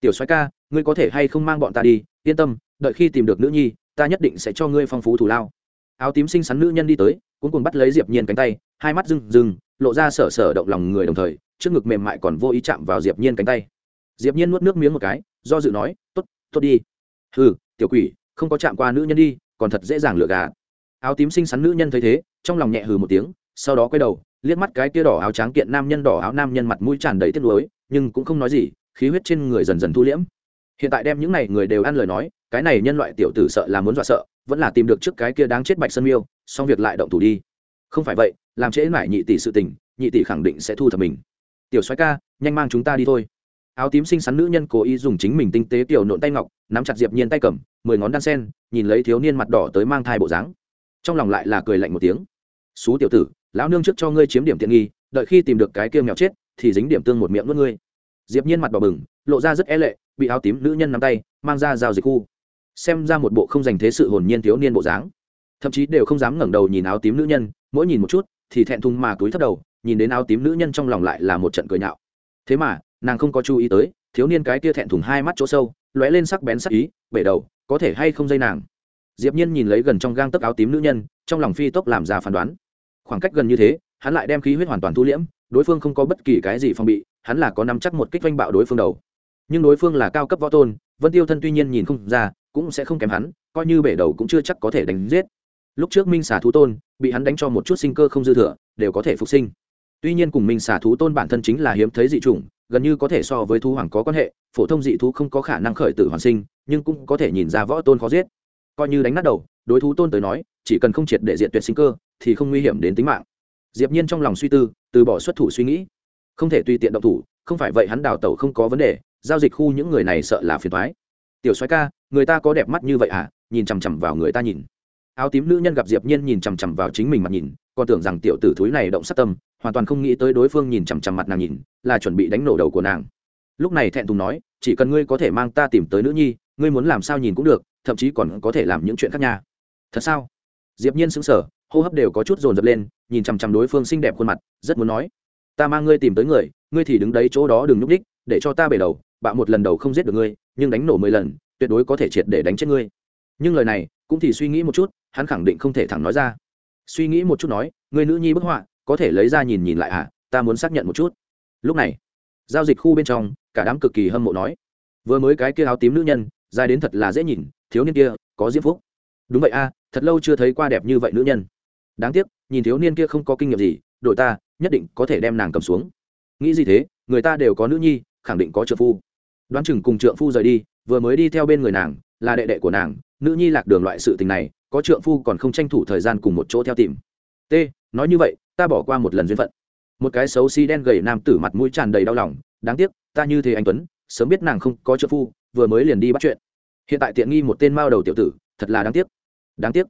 A: Tiểu soái ca, ngươi có thể hay không mang bọn ta đi, yên tâm, đợi khi tìm được nữ nhi, ta nhất định sẽ cho ngươi phong phú thù lao. Áo tím xinh xắn nữ nhân đi tới, cuốn cùng bắt lấy diệp nhiên cánh tay, hai mắt rưng rưng, lộ ra sở sở động lòng người đồng thời, trước ngực mềm mại còn vô ý chạm vào diệp nhiên cánh tay. Diệp nhiên nuốt nước miếng một cái, do dự nói, tốt tốt đi. Hừ, tiểu quỷ, không có chạm qua nữ nhân đi còn thật dễ dàng lừa gạt. Áo tím xinh xắn nữ nhân thấy thế, trong lòng nhẹ hừ một tiếng, sau đó quay đầu, liếc mắt cái kia đỏ áo trắng kiện nam nhân đỏ áo nam nhân mặt mũi tràn đầy tiếc nuối, nhưng cũng không nói gì, khí huyết trên người dần dần thu liễm. Hiện tại đem những này người đều ăn lời nói, cái này nhân loại tiểu tử sợ là muốn dọa sợ, vẫn là tìm được trước cái kia đáng chết bạch sơn miêu, xong việc lại động thủ đi. Không phải vậy, làm trễ nải nhị tỷ sự tình, nhị tỷ khẳng định sẽ thu thập mình. Tiểu soái ca, nhanh mang chúng ta đi thôi áo tím xinh xắn nữ nhân cố ý dùng chính mình tinh tế tiểu nộn tay ngọc, nắm chặt diệp nhiên tay cầm, mười ngón đan sen, nhìn lấy thiếu niên mặt đỏ tới mang thai bộ dáng. Trong lòng lại là cười lạnh một tiếng. Xú tiểu tử, lão nương trước cho ngươi chiếm điểm tiện nghi, đợi khi tìm được cái kia mèo chết, thì dính điểm tương một miệng nuốt ngươi. Diệp nhiên mặt đỏ bừng, lộ ra rất e lệ, bị áo tím nữ nhân nắm tay, mang ra giao dịch khu. Xem ra một bộ không dành thế sự hồn nhiên thiếu niên bộ dáng. Thậm chí đều không dám ngẩng đầu nhìn áo tím nữ nhân, mỗi nhìn một chút, thì thẹn thùng mà túi thấp đầu, nhìn đến áo tím nữ nhân trong lòng lại là một trận cười nhạo. Thế mà nàng không có chú ý tới, thiếu niên cái kia thẹn thùng hai mắt chỗ sâu, lóe lên sắc bén sắc ý, bể đầu, có thể hay không dây nàng? Diệp nhiên nhìn lấy gần trong gang tấc áo tím nữ nhân, trong lòng phi tốc làm ra phán đoán. Khoảng cách gần như thế, hắn lại đem khí huyết hoàn toàn thu liễm, đối phương không có bất kỳ cái gì phòng bị, hắn là có nắm chắc một kích vanh bạo đối phương đầu. Nhưng đối phương là cao cấp võ tôn, vân tiêu thân tuy nhiên nhìn không ra, cũng sẽ không kém hắn, coi như bể đầu cũng chưa chắc có thể đánh giết. Lúc trước minh xà thú tôn bị hắn đánh cho một chút sinh cơ không dư thừa, đều có thể phục sinh. Tuy nhiên cùng minh xà thú tôn bản thân chính là hiếm thấy dị chủng gần như có thể so với thú hoàng có quan hệ, phổ thông dị thú không có khả năng khởi tử hoàn sinh, nhưng cũng có thể nhìn ra võ tôn khó giết. Coi như đánh nát đầu, đối thú tôn tới nói, chỉ cần không triệt để diện tuyệt sinh cơ, thì không nguy hiểm đến tính mạng. Diệp nhiên trong lòng suy tư, từ bỏ xuất thủ suy nghĩ. Không thể tùy tiện động thủ, không phải vậy hắn đào tẩu không có vấn đề, giao dịch khu những người này sợ là phiền toái. Tiểu soái ca, người ta có đẹp mắt như vậy à? Nhìn chằm chằm vào người ta nhìn. Áo tím nữ nhân gặp diệp nhiên nhìn chằm chằm vào chính mình mặt nhìn, còn tưởng rằng tiểu tử thúi này động sát tâm hoàn toàn không nghĩ tới đối phương nhìn chằm chằm mặt nàng nhìn, là chuẩn bị đánh nổ đầu của nàng. Lúc này thẹn thùng nói, chỉ cần ngươi có thể mang ta tìm tới nữ nhi, ngươi muốn làm sao nhìn cũng được, thậm chí còn có thể làm những chuyện khác nha. Thật sao? Diệp nhiên sững sờ, hô hấp đều có chút dồn dập lên, nhìn chằm chằm đối phương xinh đẹp khuôn mặt, rất muốn nói, ta mang ngươi tìm tới người, ngươi thì đứng đấy chỗ đó đừng nhúc đích để cho ta bể đầu bạo một lần đầu không giết được ngươi, nhưng đánh nổ mười lần, tuyệt đối có thể triệt để đánh chết ngươi. Nhưng lời này cũng thì suy nghĩ một chút, hắn khẳng định không thể thẳng nói ra. Suy nghĩ một chút nói người nữ nhi bức họa có thể lấy ra nhìn nhìn lại à ta muốn xác nhận một chút. Lúc này, giao dịch khu bên trong, cả đám cực kỳ hâm mộ nói, vừa mới cái kia áo tím nữ nhân, dài đến thật là dễ nhìn, thiếu niên kia, có diễm phúc. Đúng vậy a, thật lâu chưa thấy qua đẹp như vậy nữ nhân. Đáng tiếc, nhìn thiếu niên kia không có kinh nghiệm gì đội ta, nhất định có thể đem nàng cầm xuống. Nghĩ gì thế, người ta đều có nữ nhi, khẳng định có trợ phu. Đoán chừng cùng trượng phu rời đi, vừa mới đi theo bên người nàng, là đệ đệ của nàng, nữ nhi lạc đường loại sự tình này, có trượng phu còn không tranh thủ thời gian cùng một chỗ theo tìm. T, nói như vậy ta bỏ qua một lần duyên phận. Một cái xấu xí đen gầy nam tử mặt mũi tràn đầy đau lòng, đáng tiếc, ta như thế anh tuấn, sớm biết nàng không có trợ phu, vừa mới liền đi bắt chuyện. Hiện tại tiện nghi một tên mao đầu tiểu tử, thật là đáng tiếc. Đáng tiếc.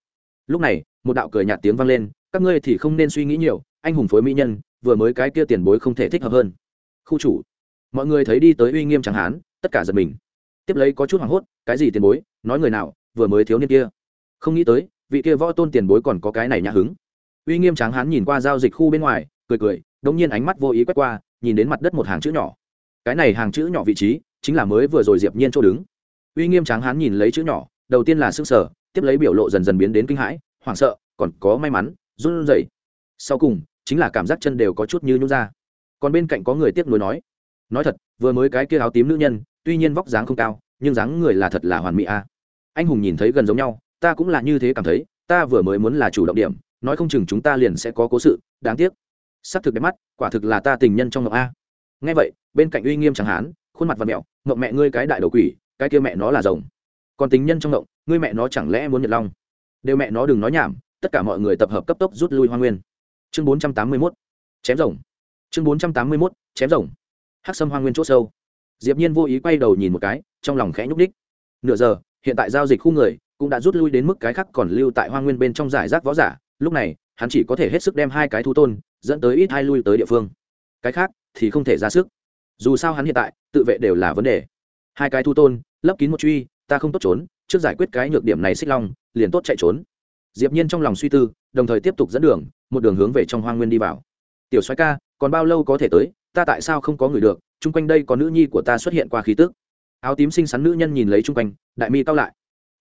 A: Lúc này, một đạo cười nhạt tiếng vang lên, các ngươi thì không nên suy nghĩ nhiều, anh hùng phối mỹ nhân, vừa mới cái kia tiền bối không thể thích hợp hơn. Khu chủ. Mọi người thấy đi tới uy nghiêm chẳng hán, tất cả giật mình. Tiếp lấy có chút hoảng hốt, cái gì tiền bối, nói người nào, vừa mới thiếu niên kia. Không nghĩ tới, vị kia võ tôn tiền bối còn có cái này nhã hứng uy nghiêm tráng hán nhìn qua giao dịch khu bên ngoài, cười cười, đống nhiên ánh mắt vô ý quét qua, nhìn đến mặt đất một hàng chữ nhỏ. Cái này hàng chữ nhỏ vị trí, chính là mới vừa rồi diệp nhiên chỗ đứng. Uy nghiêm tráng hán nhìn lấy chữ nhỏ, đầu tiên là sưng sờ, tiếp lấy biểu lộ dần dần biến đến kinh hãi, hoảng sợ, còn có may mắn, run rẩy. Sau cùng, chính là cảm giác chân đều có chút như nhũ ra. Còn bên cạnh có người tiếp nối nói nói thật, vừa mới cái kia áo tím nữ nhân, tuy nhiên vóc dáng không cao, nhưng dáng người là thật là hoàn mỹ a. Anh hùng nhìn thấy gần giống nhau, ta cũng là như thế cảm thấy, ta vừa mới muốn là chủ động điểm nói không chừng chúng ta liền sẽ có cố sự, đáng tiếc. S ắ c thực đẹp mắt, quả thực là ta tình nhân trong ngọc a. Ngay vậy, bên cạnh uy nghiêm chẳng hán khuôn mặt và mẹo, ngộng mẹ ngươi cái đại đầu quỷ, cái kia mẹ nó là rồng. Còn tình nhân trong ngộng, ngươi mẹ nó chẳng lẽ muốn nhật long đều mẹ nó đừng nói nhảm, tất cả mọi người tập hợp cấp tốc rút lui hoa nguyên. Chương bốn trăm tám mươi mốt, chém rồng. Chương bốn trăm tám mươi mốt, chém rồng. Hắc sâm hoa nguyên c h ỗ sâu. Diệp nhiên vô ý quay đầu nhìn một cái, trong lòng khẽ nhúc ních nửa giờ, hiện tại giao dịch khu người cũng đã rút lui đến mức cái khác còn lưu tại hoa nguyên bên trong giải rác võ giả lúc này, hắn chỉ có thể hết sức đem hai cái thu tôn dẫn tới ít hai lui tới địa phương. Cái khác thì không thể ra sức. Dù sao hắn hiện tại, tự vệ đều là vấn đề. Hai cái thu tôn, lấp kín một truy, ta không tốt trốn, trước giải quyết cái nhược điểm này xích long, liền tốt chạy trốn. Diệp nhiên trong lòng suy tư, đồng thời tiếp tục dẫn đường, một đường hướng về trong hoang nguyên đi vào. Tiểu soái ca, còn bao lâu có thể tới? Ta tại sao không có người được? Chung quanh đây có nữ nhi của ta xuất hiện qua khí tức. Áo tím xinh xắn nữ nhân nhìn lấy chung quanh, đại mi cao lại.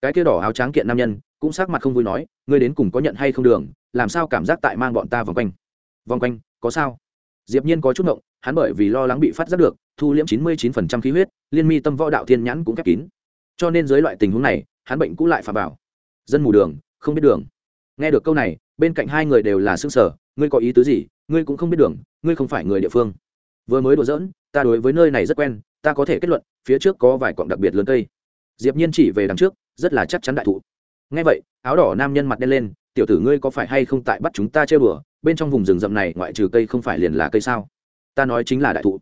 A: Cái kia đỏ áo trắng kiện nam nhân cũng sắc mặt không vui nói, ngươi đến cùng có nhận hay không đường, làm sao cảm giác tại mang bọn ta vòng quanh? Vòng quanh, có sao? Diệp nhiên có chút ngộng, hắn bởi vì lo lắng bị phát giác được, thu liễm chín mươi 99% khí huyết, liên mi tâm võ đạo thiên nhãn cũng khép kín. Cho nên dưới loại tình huống này, hắn bệnh cũ lại phạm bảo dân mù đường, không biết đường. Nghe được câu này, bên cạnh hai người đều là sững sờ, ngươi có ý tứ gì? Ngươi cũng không biết đường, ngươi không phải người địa phương. Vừa mới đùa giỡn, ta đối với nơi này rất quen, ta có thể kết luận, phía trước có vài quặng đặc biệt lớn cây. Diệp nhiên chỉ về đằng trước, rất là chắc chắn đại thụ nghe vậy, áo đỏ nam nhân mặt đen lên, tiểu tử ngươi có phải hay không tại bắt chúng ta chơi bừa bên trong vùng rừng rậm này ngoại trừ cây không phải liền là cây sao? Ta nói chính là đại thụ.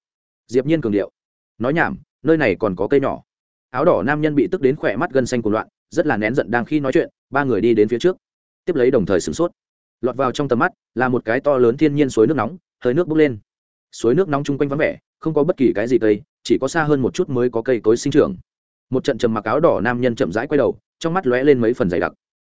A: Diệp nhiên cường điệu. Nói nhảm, nơi này còn có cây nhỏ. Áo đỏ nam nhân bị tức đến khỏe mắt gân xanh cuồng loạn, rất là nén giận đang khi nói chuyện, ba người đi đến phía trước. Tiếp lấy đồng thời sửng sốt. Lọt vào trong tầm mắt, là một cái to lớn thiên nhiên suối nước nóng, hơi nước bốc lên. Suối nước nóng chung quanh vắng vẻ, không có bất kỳ cái gì cây, chỉ có xa hơn một chút mới có cây cối sinh trưởng một trận trầm mặc áo đỏ nam nhân chậm rãi quay đầu, trong mắt lóe lên mấy phần dày đặc.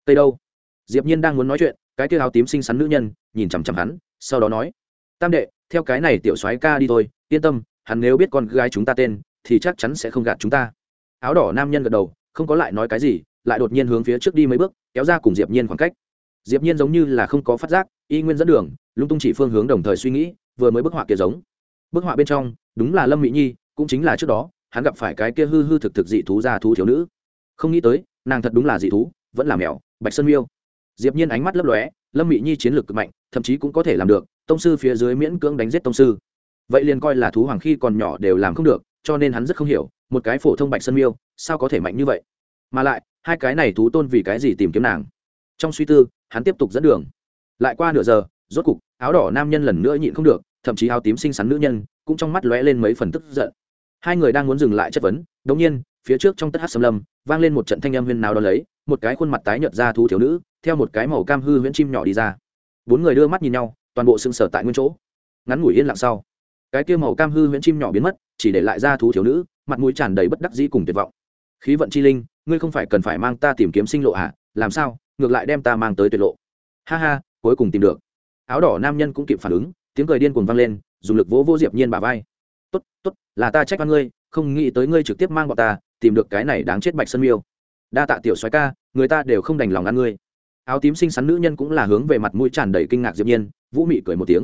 A: Tây đâu? Diệp nhiên đang muốn nói chuyện, cái kia áo tím xinh xắn nữ nhân nhìn chằm chằm hắn, sau đó nói, tam đệ, theo cái này tiểu soái ca đi thôi, yên tâm, hắn nếu biết con gái chúng ta tên, thì chắc chắn sẽ không gạt chúng ta. Áo đỏ nam nhân gật đầu, không có lại nói cái gì, lại đột nhiên hướng phía trước đi mấy bước, kéo ra cùng diệp nhiên khoảng cách. Diệp nhiên giống như là không có phát giác, y nguyên dẫn đường, lung tung chỉ phương hướng đồng thời suy nghĩ, vừa mới bức họa kia giống. Bức họa bên trong, đúng là lâm mỹ nhi, cũng chính là trước đó hắn gặp phải cái kia hư hư thực thực dị thú ra thú thiếu nữ. Không nghĩ tới, nàng thật đúng là dị thú, vẫn là mèo, bạch sơn miêu. Diệp nhiên ánh mắt lấp lóe, lâm mị nhi chiến lược cực mạnh, thậm chí cũng có thể làm được, tông sư phía dưới miễn cưỡng đánh giết tông sư. Vậy liền coi là thú hoàng khi còn nhỏ đều làm không được, cho nên hắn rất không hiểu, một cái phổ thông bạch sơn miêu, sao có thể mạnh như vậy? Mà lại, hai cái này thú tôn vì cái gì tìm kiếm nàng? Trong suy tư, hắn tiếp tục dẫn đường. Lại qua nửa giờ, rốt cục, áo đỏ nam nhân lần nữa nhịn không được, thậm chí áo tím xinh xắn nữ nhân, cũng trong mắt lóe lên mấy phần tức giận hai người đang muốn dừng lại chất vấn đống nhiên, phía trước trong tất hát xâm lâm, vang lên một trận thanh âm huyên nào đó lấy, một cái khuôn mặt tái nhợt ra thú thiếu nữ, theo một cái màu cam hư huyễn chim nhỏ đi ra. Bốn người đưa mắt nhìn nhau, toàn bộ sưng sở tại nguyên chỗ. Ngắn ngủi yên lặng sau, cái kia màu cam hư huyễn chim nhỏ biến mất, chỉ để lại ra thú thiếu nữ, mặt mũi tràn đầy bất đắc dĩ cùng tuyệt vọng. Khí vận chi linh, ngươi không phải cần phải mang ta tìm kiếm sinh lộ à? Làm sao? Ngược lại đem ta mang tới tuyệt lộ. Ha ha, cuối cùng tìm được. Áo đỏ nam nhân cũng kịp phản ứng, tiếng cười điên cuồng vang lên, dùng lực vỗ vỗ diệp nhiên bả vai tốt tốt, là ta trách văn ngươi, không nghĩ tới ngươi trực tiếp mang bọn ta, tìm được cái này đáng chết bạch sơn miêu. Đa tạ tiểu soái ca, người ta đều không đành lòng ăn ngươi. Áo tím xinh xắn nữ nhân cũng là hướng về mặt mũi tràn đầy kinh ngạc diệp nhiên, vũ mị cười một tiếng.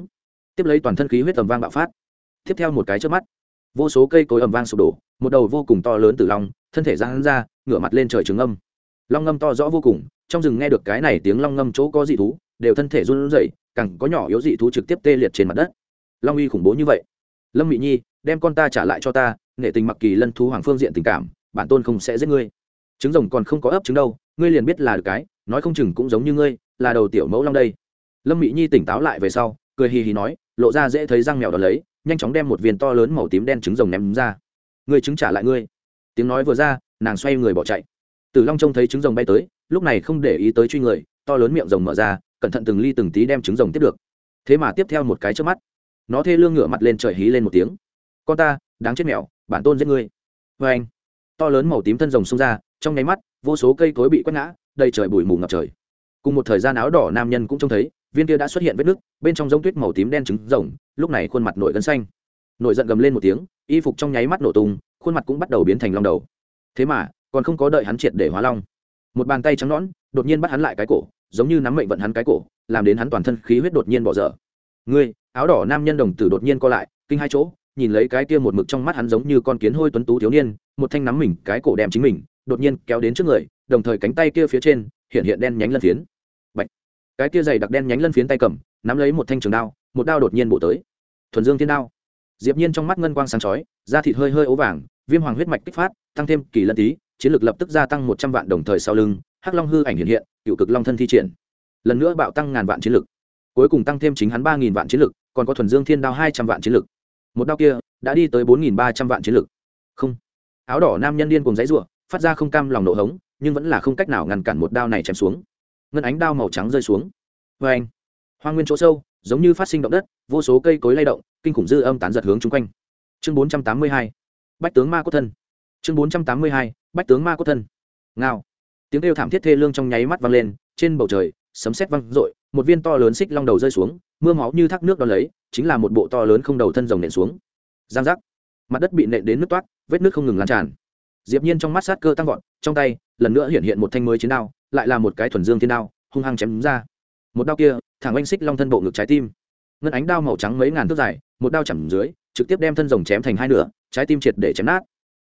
A: Tiếp lấy toàn thân khí huyết tầm vang bạo phát. Tiếp theo một cái chớp mắt, vô số cây cối ầm vang sụp đổ, một đầu vô cùng to lớn từ long, thân thể giang ra, ngửa mặt lên trời trường âm long ngâm to rõ vô cùng, trong rừng nghe được cái này tiếng long ngâm chỗ có dị thú, đều thân thể run rẩy, càng có nhỏ yếu dị thú trực tiếp tê liệt trên mặt đất. Long uy khủng bố như vậy. Lâm mị nhi đem con ta trả lại cho ta nghệ tình mặc kỳ lân thú hoàng phương diện tình cảm, bản tôn không sẽ giết ngươi. Trứng rồng còn không có ấp trứng đâu, ngươi liền biết là được cái, nói không chừng cũng giống như ngươi, là đầu tiểu mẫu long đây. Lâm Mỹ nhi tỉnh táo lại về sau, cười hì hì nói, lộ ra dễ thấy răng mèo đ lấy, nhanh chóng đem một viên to lớn màu tím đen trứng rồng ném ra. Ngươi trứng trả lại ngươi. Tiếng nói vừa ra, nàng xoay người bỏ chạy. Tử long trông thấy trứng rồng bay tới, lúc này không để ý tới truy người, to lớn miệng rồng mở ra, cẩn thận từng ly từng tí đem trứng rồng tiếp được. Thế mà tiếp theo một cái trước mắt, nó thê lương ngửa mặt lên trời hí lên một tiếng con ta, đáng chết mẹo bản tôn giết ngươi. Vê anh. To lớn màu tím thân rồng xông ra, trong nháy mắt, vô số cây cối bị quét ngã, đầy trời bụi mù ngập trời. Cùng một thời gian áo đỏ nam nhân cũng trông thấy, viên kia đã xuất hiện vết nứt, bên trong giống tuyết màu tím đen trứng rồng, lúc này khuôn mặt nổi gân xanh. Nổi giận gầm lên một tiếng, y phục trong nháy mắt nổ tung, khuôn mặt cũng bắt đầu biến thành long đầu. Thế mà, còn không có đợi hắn triệt để hóa long. Một bàn tay trắng nõn, đột nhiên bắt hắn lại cái cổ, giống như nắm mệnh vận hắn cái cổ, làm đến hắn toàn thân khí huyết đột nhiên bỏ dở. Ngươi, áo đỏ nam nhân đồng tử đột nhiên co lại, kinh hai chỗ nhìn lấy cái kia một mực trong mắt hắn giống như con kiến hôi tuấn tú thiếu niên, một thanh nắm mình, cái cổ đem chính mình, đột nhiên kéo đến trước người, đồng thời cánh tay kia phía trên, hiện hiện đen nhánh lân phiến. Bạch. cái kia dày đặc đen nhánh lân phiến tay cầm, nắm lấy một thanh trường đao, một đao đột nhiên bổ tới. Thuần dương thiên đao. Diệp nhiên trong mắt ngân quang sáng chói, da thịt hơi hơi ố vàng, viêm hoàng huyết mạch kích phát, tăng thêm kỳ lân tí, chiến lược lập tức gia tăng một trăm vạn đồng thời sau lưng, hắc long hư ảnh hiện hiện, cựu cực long thân thi triển. Lần nữa bạo tăng ngàn vạn chiến lược cuối cùng tăng thêm chính hắn ba nghìn vạn chiến lược còn có thuần dương thiên đao hai trăm vạn chiến lược một đao kia đã đi tới bốn nghìn ba trăm vạn chiến lực. không. Áo đỏ nam nhân điên cùng giấy ruộng phát ra không cam lòng nổ hống, nhưng vẫn là không cách nào ngăn cản một đao này chém xuống. Ngân ánh đao màu trắng rơi xuống. Vê anh hoa nguyên chỗ sâu, giống như phát sinh động đất, vô số cây cối lay động, kinh khủng dư âm tán giật hướng chung quanh. Chương bốn trăm tám mươi hai. Bách tướng ma cốt thân. Chương bốn trăm tám mươi hai. Bách tướng ma cốt thân. Ngao. Tiếng kêu thảm thiết thê lương trong nháy mắt vang lên, trên bầu trời, sấm sét vang i một viên to lớn xích long đầu rơi xuống mưa máu như thác nước đ lấy, chính là một bộ to lớn không đầu thân rồng nện xuống. Giang giác. Mặt đất bị nện đến nước toát vết nước không ngừng lan tràn. Diệp nhiên trong mắt sát cơ tăng vọt, trong tay, lần nữa hiện hiện một thanh mới chiến đao, lại là một cái thuần dương thiên đao, hung hăng chém ra. Một đao kia, thẳng anh xích long thân bộ ngực trái tim. Ngân ánh đao màu trắng mấy ngàn thước dài, một đao chầm dưới, trực tiếp đem thân rồng chém thành hai nửa, trái tim triệt để chém nát.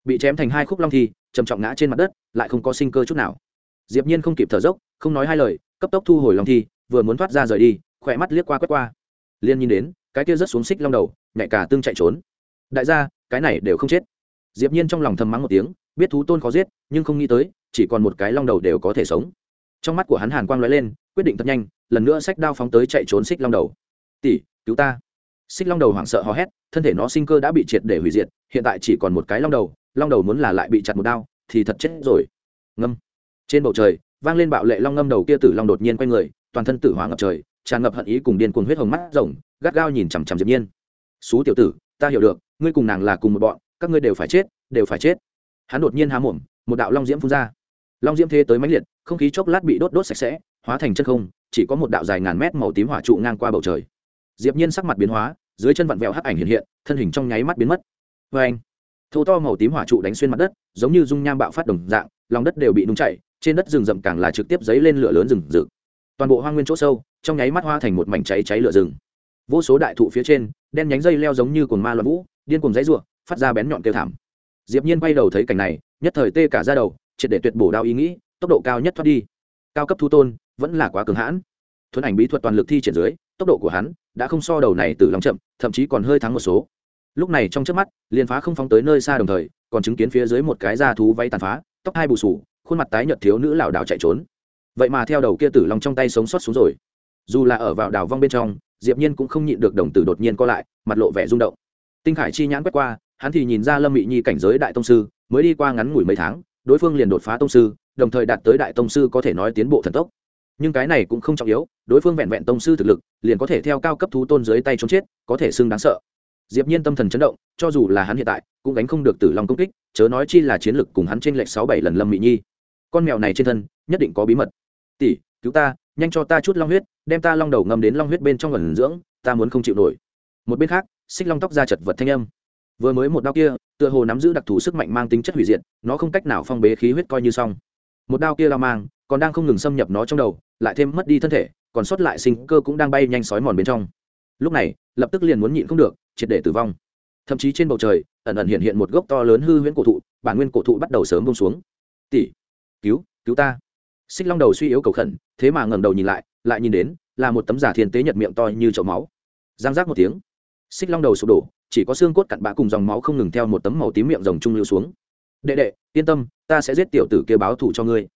A: Bị chém thành hai khúc long thi, trầm trọng ngã trên mặt đất, lại không có sinh cơ chút nào. Diệp nhiên không kịp thở dốc, không nói hai lời, cấp tốc thu hồi long thi, vừa muốn thoát ra rời đi khỏe mắt liếc qua quét qua. Liên nhìn đến, cái kia rất xuống xích long đầu, nhạy cả tương chạy trốn. Đại gia, cái này đều không chết. Diệp nhiên trong lòng thầm mắng một tiếng, biết thú tôn khó giết, nhưng không nghĩ tới, chỉ còn một cái long đầu đều có thể sống. Trong mắt của hắn hàn quang lóe lên, quyết định thật nhanh, lần nữa sách đao phóng tới chạy trốn xích long đầu. Tỷ, cứu ta. Xích long đầu hoảng sợ hò hét, thân thể nó sinh cơ đã bị triệt để hủy diệt, hiện tại chỉ còn một cái long đầu long đầu muốn là lại bị chặt một đao, thì thật chết rồi. Ngâm. Trên bầu trời, vang lên bạo lệ long ngâm đầu kia tử long đột nhiên quay người, toàn thân tử hỏa ngập trời tràn ngập hận ý cùng điên cuồng huyết hồng mắt rồng, gắt gao nhìn chằm chằm diệp nhiên. Xú tiểu tử, ta hiểu được, ngươi cùng nàng là cùng một bọn, các ngươi đều phải chết, đều phải chết. Hắn đột nhiên há mồm, một đạo long diễm phun ra. Long diễm thế tới mãnh liệt, không khí chốc lát bị đốt đốt sạch sẽ, hóa thành chân không, chỉ có một đạo dài ngàn mét màu tím hỏa trụ ngang qua bầu trời. Diệp nhiên sắc mặt biến hóa, dưới chân vặn vẹo hắc ảnh hiện hiện, thân hình trong nháy mắt biến mất. Với anh, thô to màu tím hỏa trụ đánh xuyên mặt đất, giống như dung nham bạo phát đồng dạng, lòng đất đều bị nung chảy, trên đất rừng rậm càng là trực tiếp dấy lên lửa lớn rừng rực. Toàn bộ hoang nguyên chỗ sâu trong nháy mắt hoa thành một mảnh cháy cháy lửa rừng. Vô số đại thụ phía trên, đen nhánh dây leo giống như cồn ma loạn vũ, điên cuồng dãy ruộng phát ra bén nhọn kêu thảm. Diệp nhiên quay đầu thấy cảnh này, nhất thời tê cả ra đầu, triệt để tuyệt bổ đao ý nghĩ, tốc độ cao nhất thoát đi. Cao cấp thu tôn, vẫn là quá cường hãn. Thuấn ảnh bí thuật toàn lực thi triển dưới, tốc độ của hắn đã không so đầu này từ lòng chậm, thậm chí còn hơi thắng một số. Lúc này trong chớp mắt, liền phá không phóng tới nơi xa đồng thời, còn chứng kiến phía dưới một cái da thú vây tàn phá, tóc hai bù sù, khuôn mặt tái nhợt thiếu nữ lảo đảo chạy trốn. Vậy mà theo đầu kia tử long trong tay sống sót xuống rồi dù là ở vào đảo vong bên trong, diệp nhiên cũng không nhịn được đồng tử đột nhiên co lại, mặt lộ vẻ rung động. Tinh khải chi nhãn quét qua, hắn thì nhìn ra lâm mị nhi cảnh giới đại tông sư, mới đi qua ngắn ngủi mấy tháng, đối phương liền đột phá tông sư, đồng thời đạt tới đại tông sư có thể nói tiến bộ thần tốc. Nhưng cái này cũng không trọng yếu, đối phương vẹn vẹn tông sư thực lực, liền có thể theo cao cấp thú tôn dưới tay chống chết, có thể xưng đáng sợ. Diệp nhiên tâm thần chấn động, cho dù là hắn hiện tại, cũng gánh không được tử long công kích, chớ nói chi là chiến lực cùng hắn trên lệch sáu bảy lần lâm mị nhi. Con mèo này trên thân, nhất định có bí mật. Tỷ, cứu ta nhanh cho ta chút long huyết, đem ta long đầu ngâm đến long huyết bên trong ẩn dưỡng, ta muốn không chịu nổi. Một bên khác, xích long tóc ra chật vật thanh âm. Vừa mới một đao kia, tựa hồ nắm giữ đặc thù sức mạnh mang tính chất hủy diệt, nó không cách nào phong bế khí huyết coi như xong. Một đao kia lao mang, còn đang không ngừng xâm nhập nó trong đầu, lại thêm mất đi thân thể, còn sót lại sinh cơ cũng đang bay nhanh sói mòn bên trong. Lúc này, lập tức liền muốn nhịn không được, triệt để tử vong. Thậm chí trên bầu trời, ẩn ẩn hiện hiện một gốc to lớn hư huyễn cổ thụ, bản nguyên cổ thụ bắt đầu sớm bông xuống. Tỷ, cứu cứu ta xích long đầu suy yếu cầu khẩn, thế mà ngẩng đầu nhìn lại lại nhìn đến, là một tấm giả thiên tế nhật miệng to như chậu máu. Giang giác một tiếng, xích long đầu sụp đổ, chỉ có xương cốt cặn bã cùng dòng máu không ngừng theo một tấm màu tím miệng rồng trung lưu xuống. Đệ đệ, yên tâm, ta sẽ giết tiểu tử kia báo thù cho ngươi.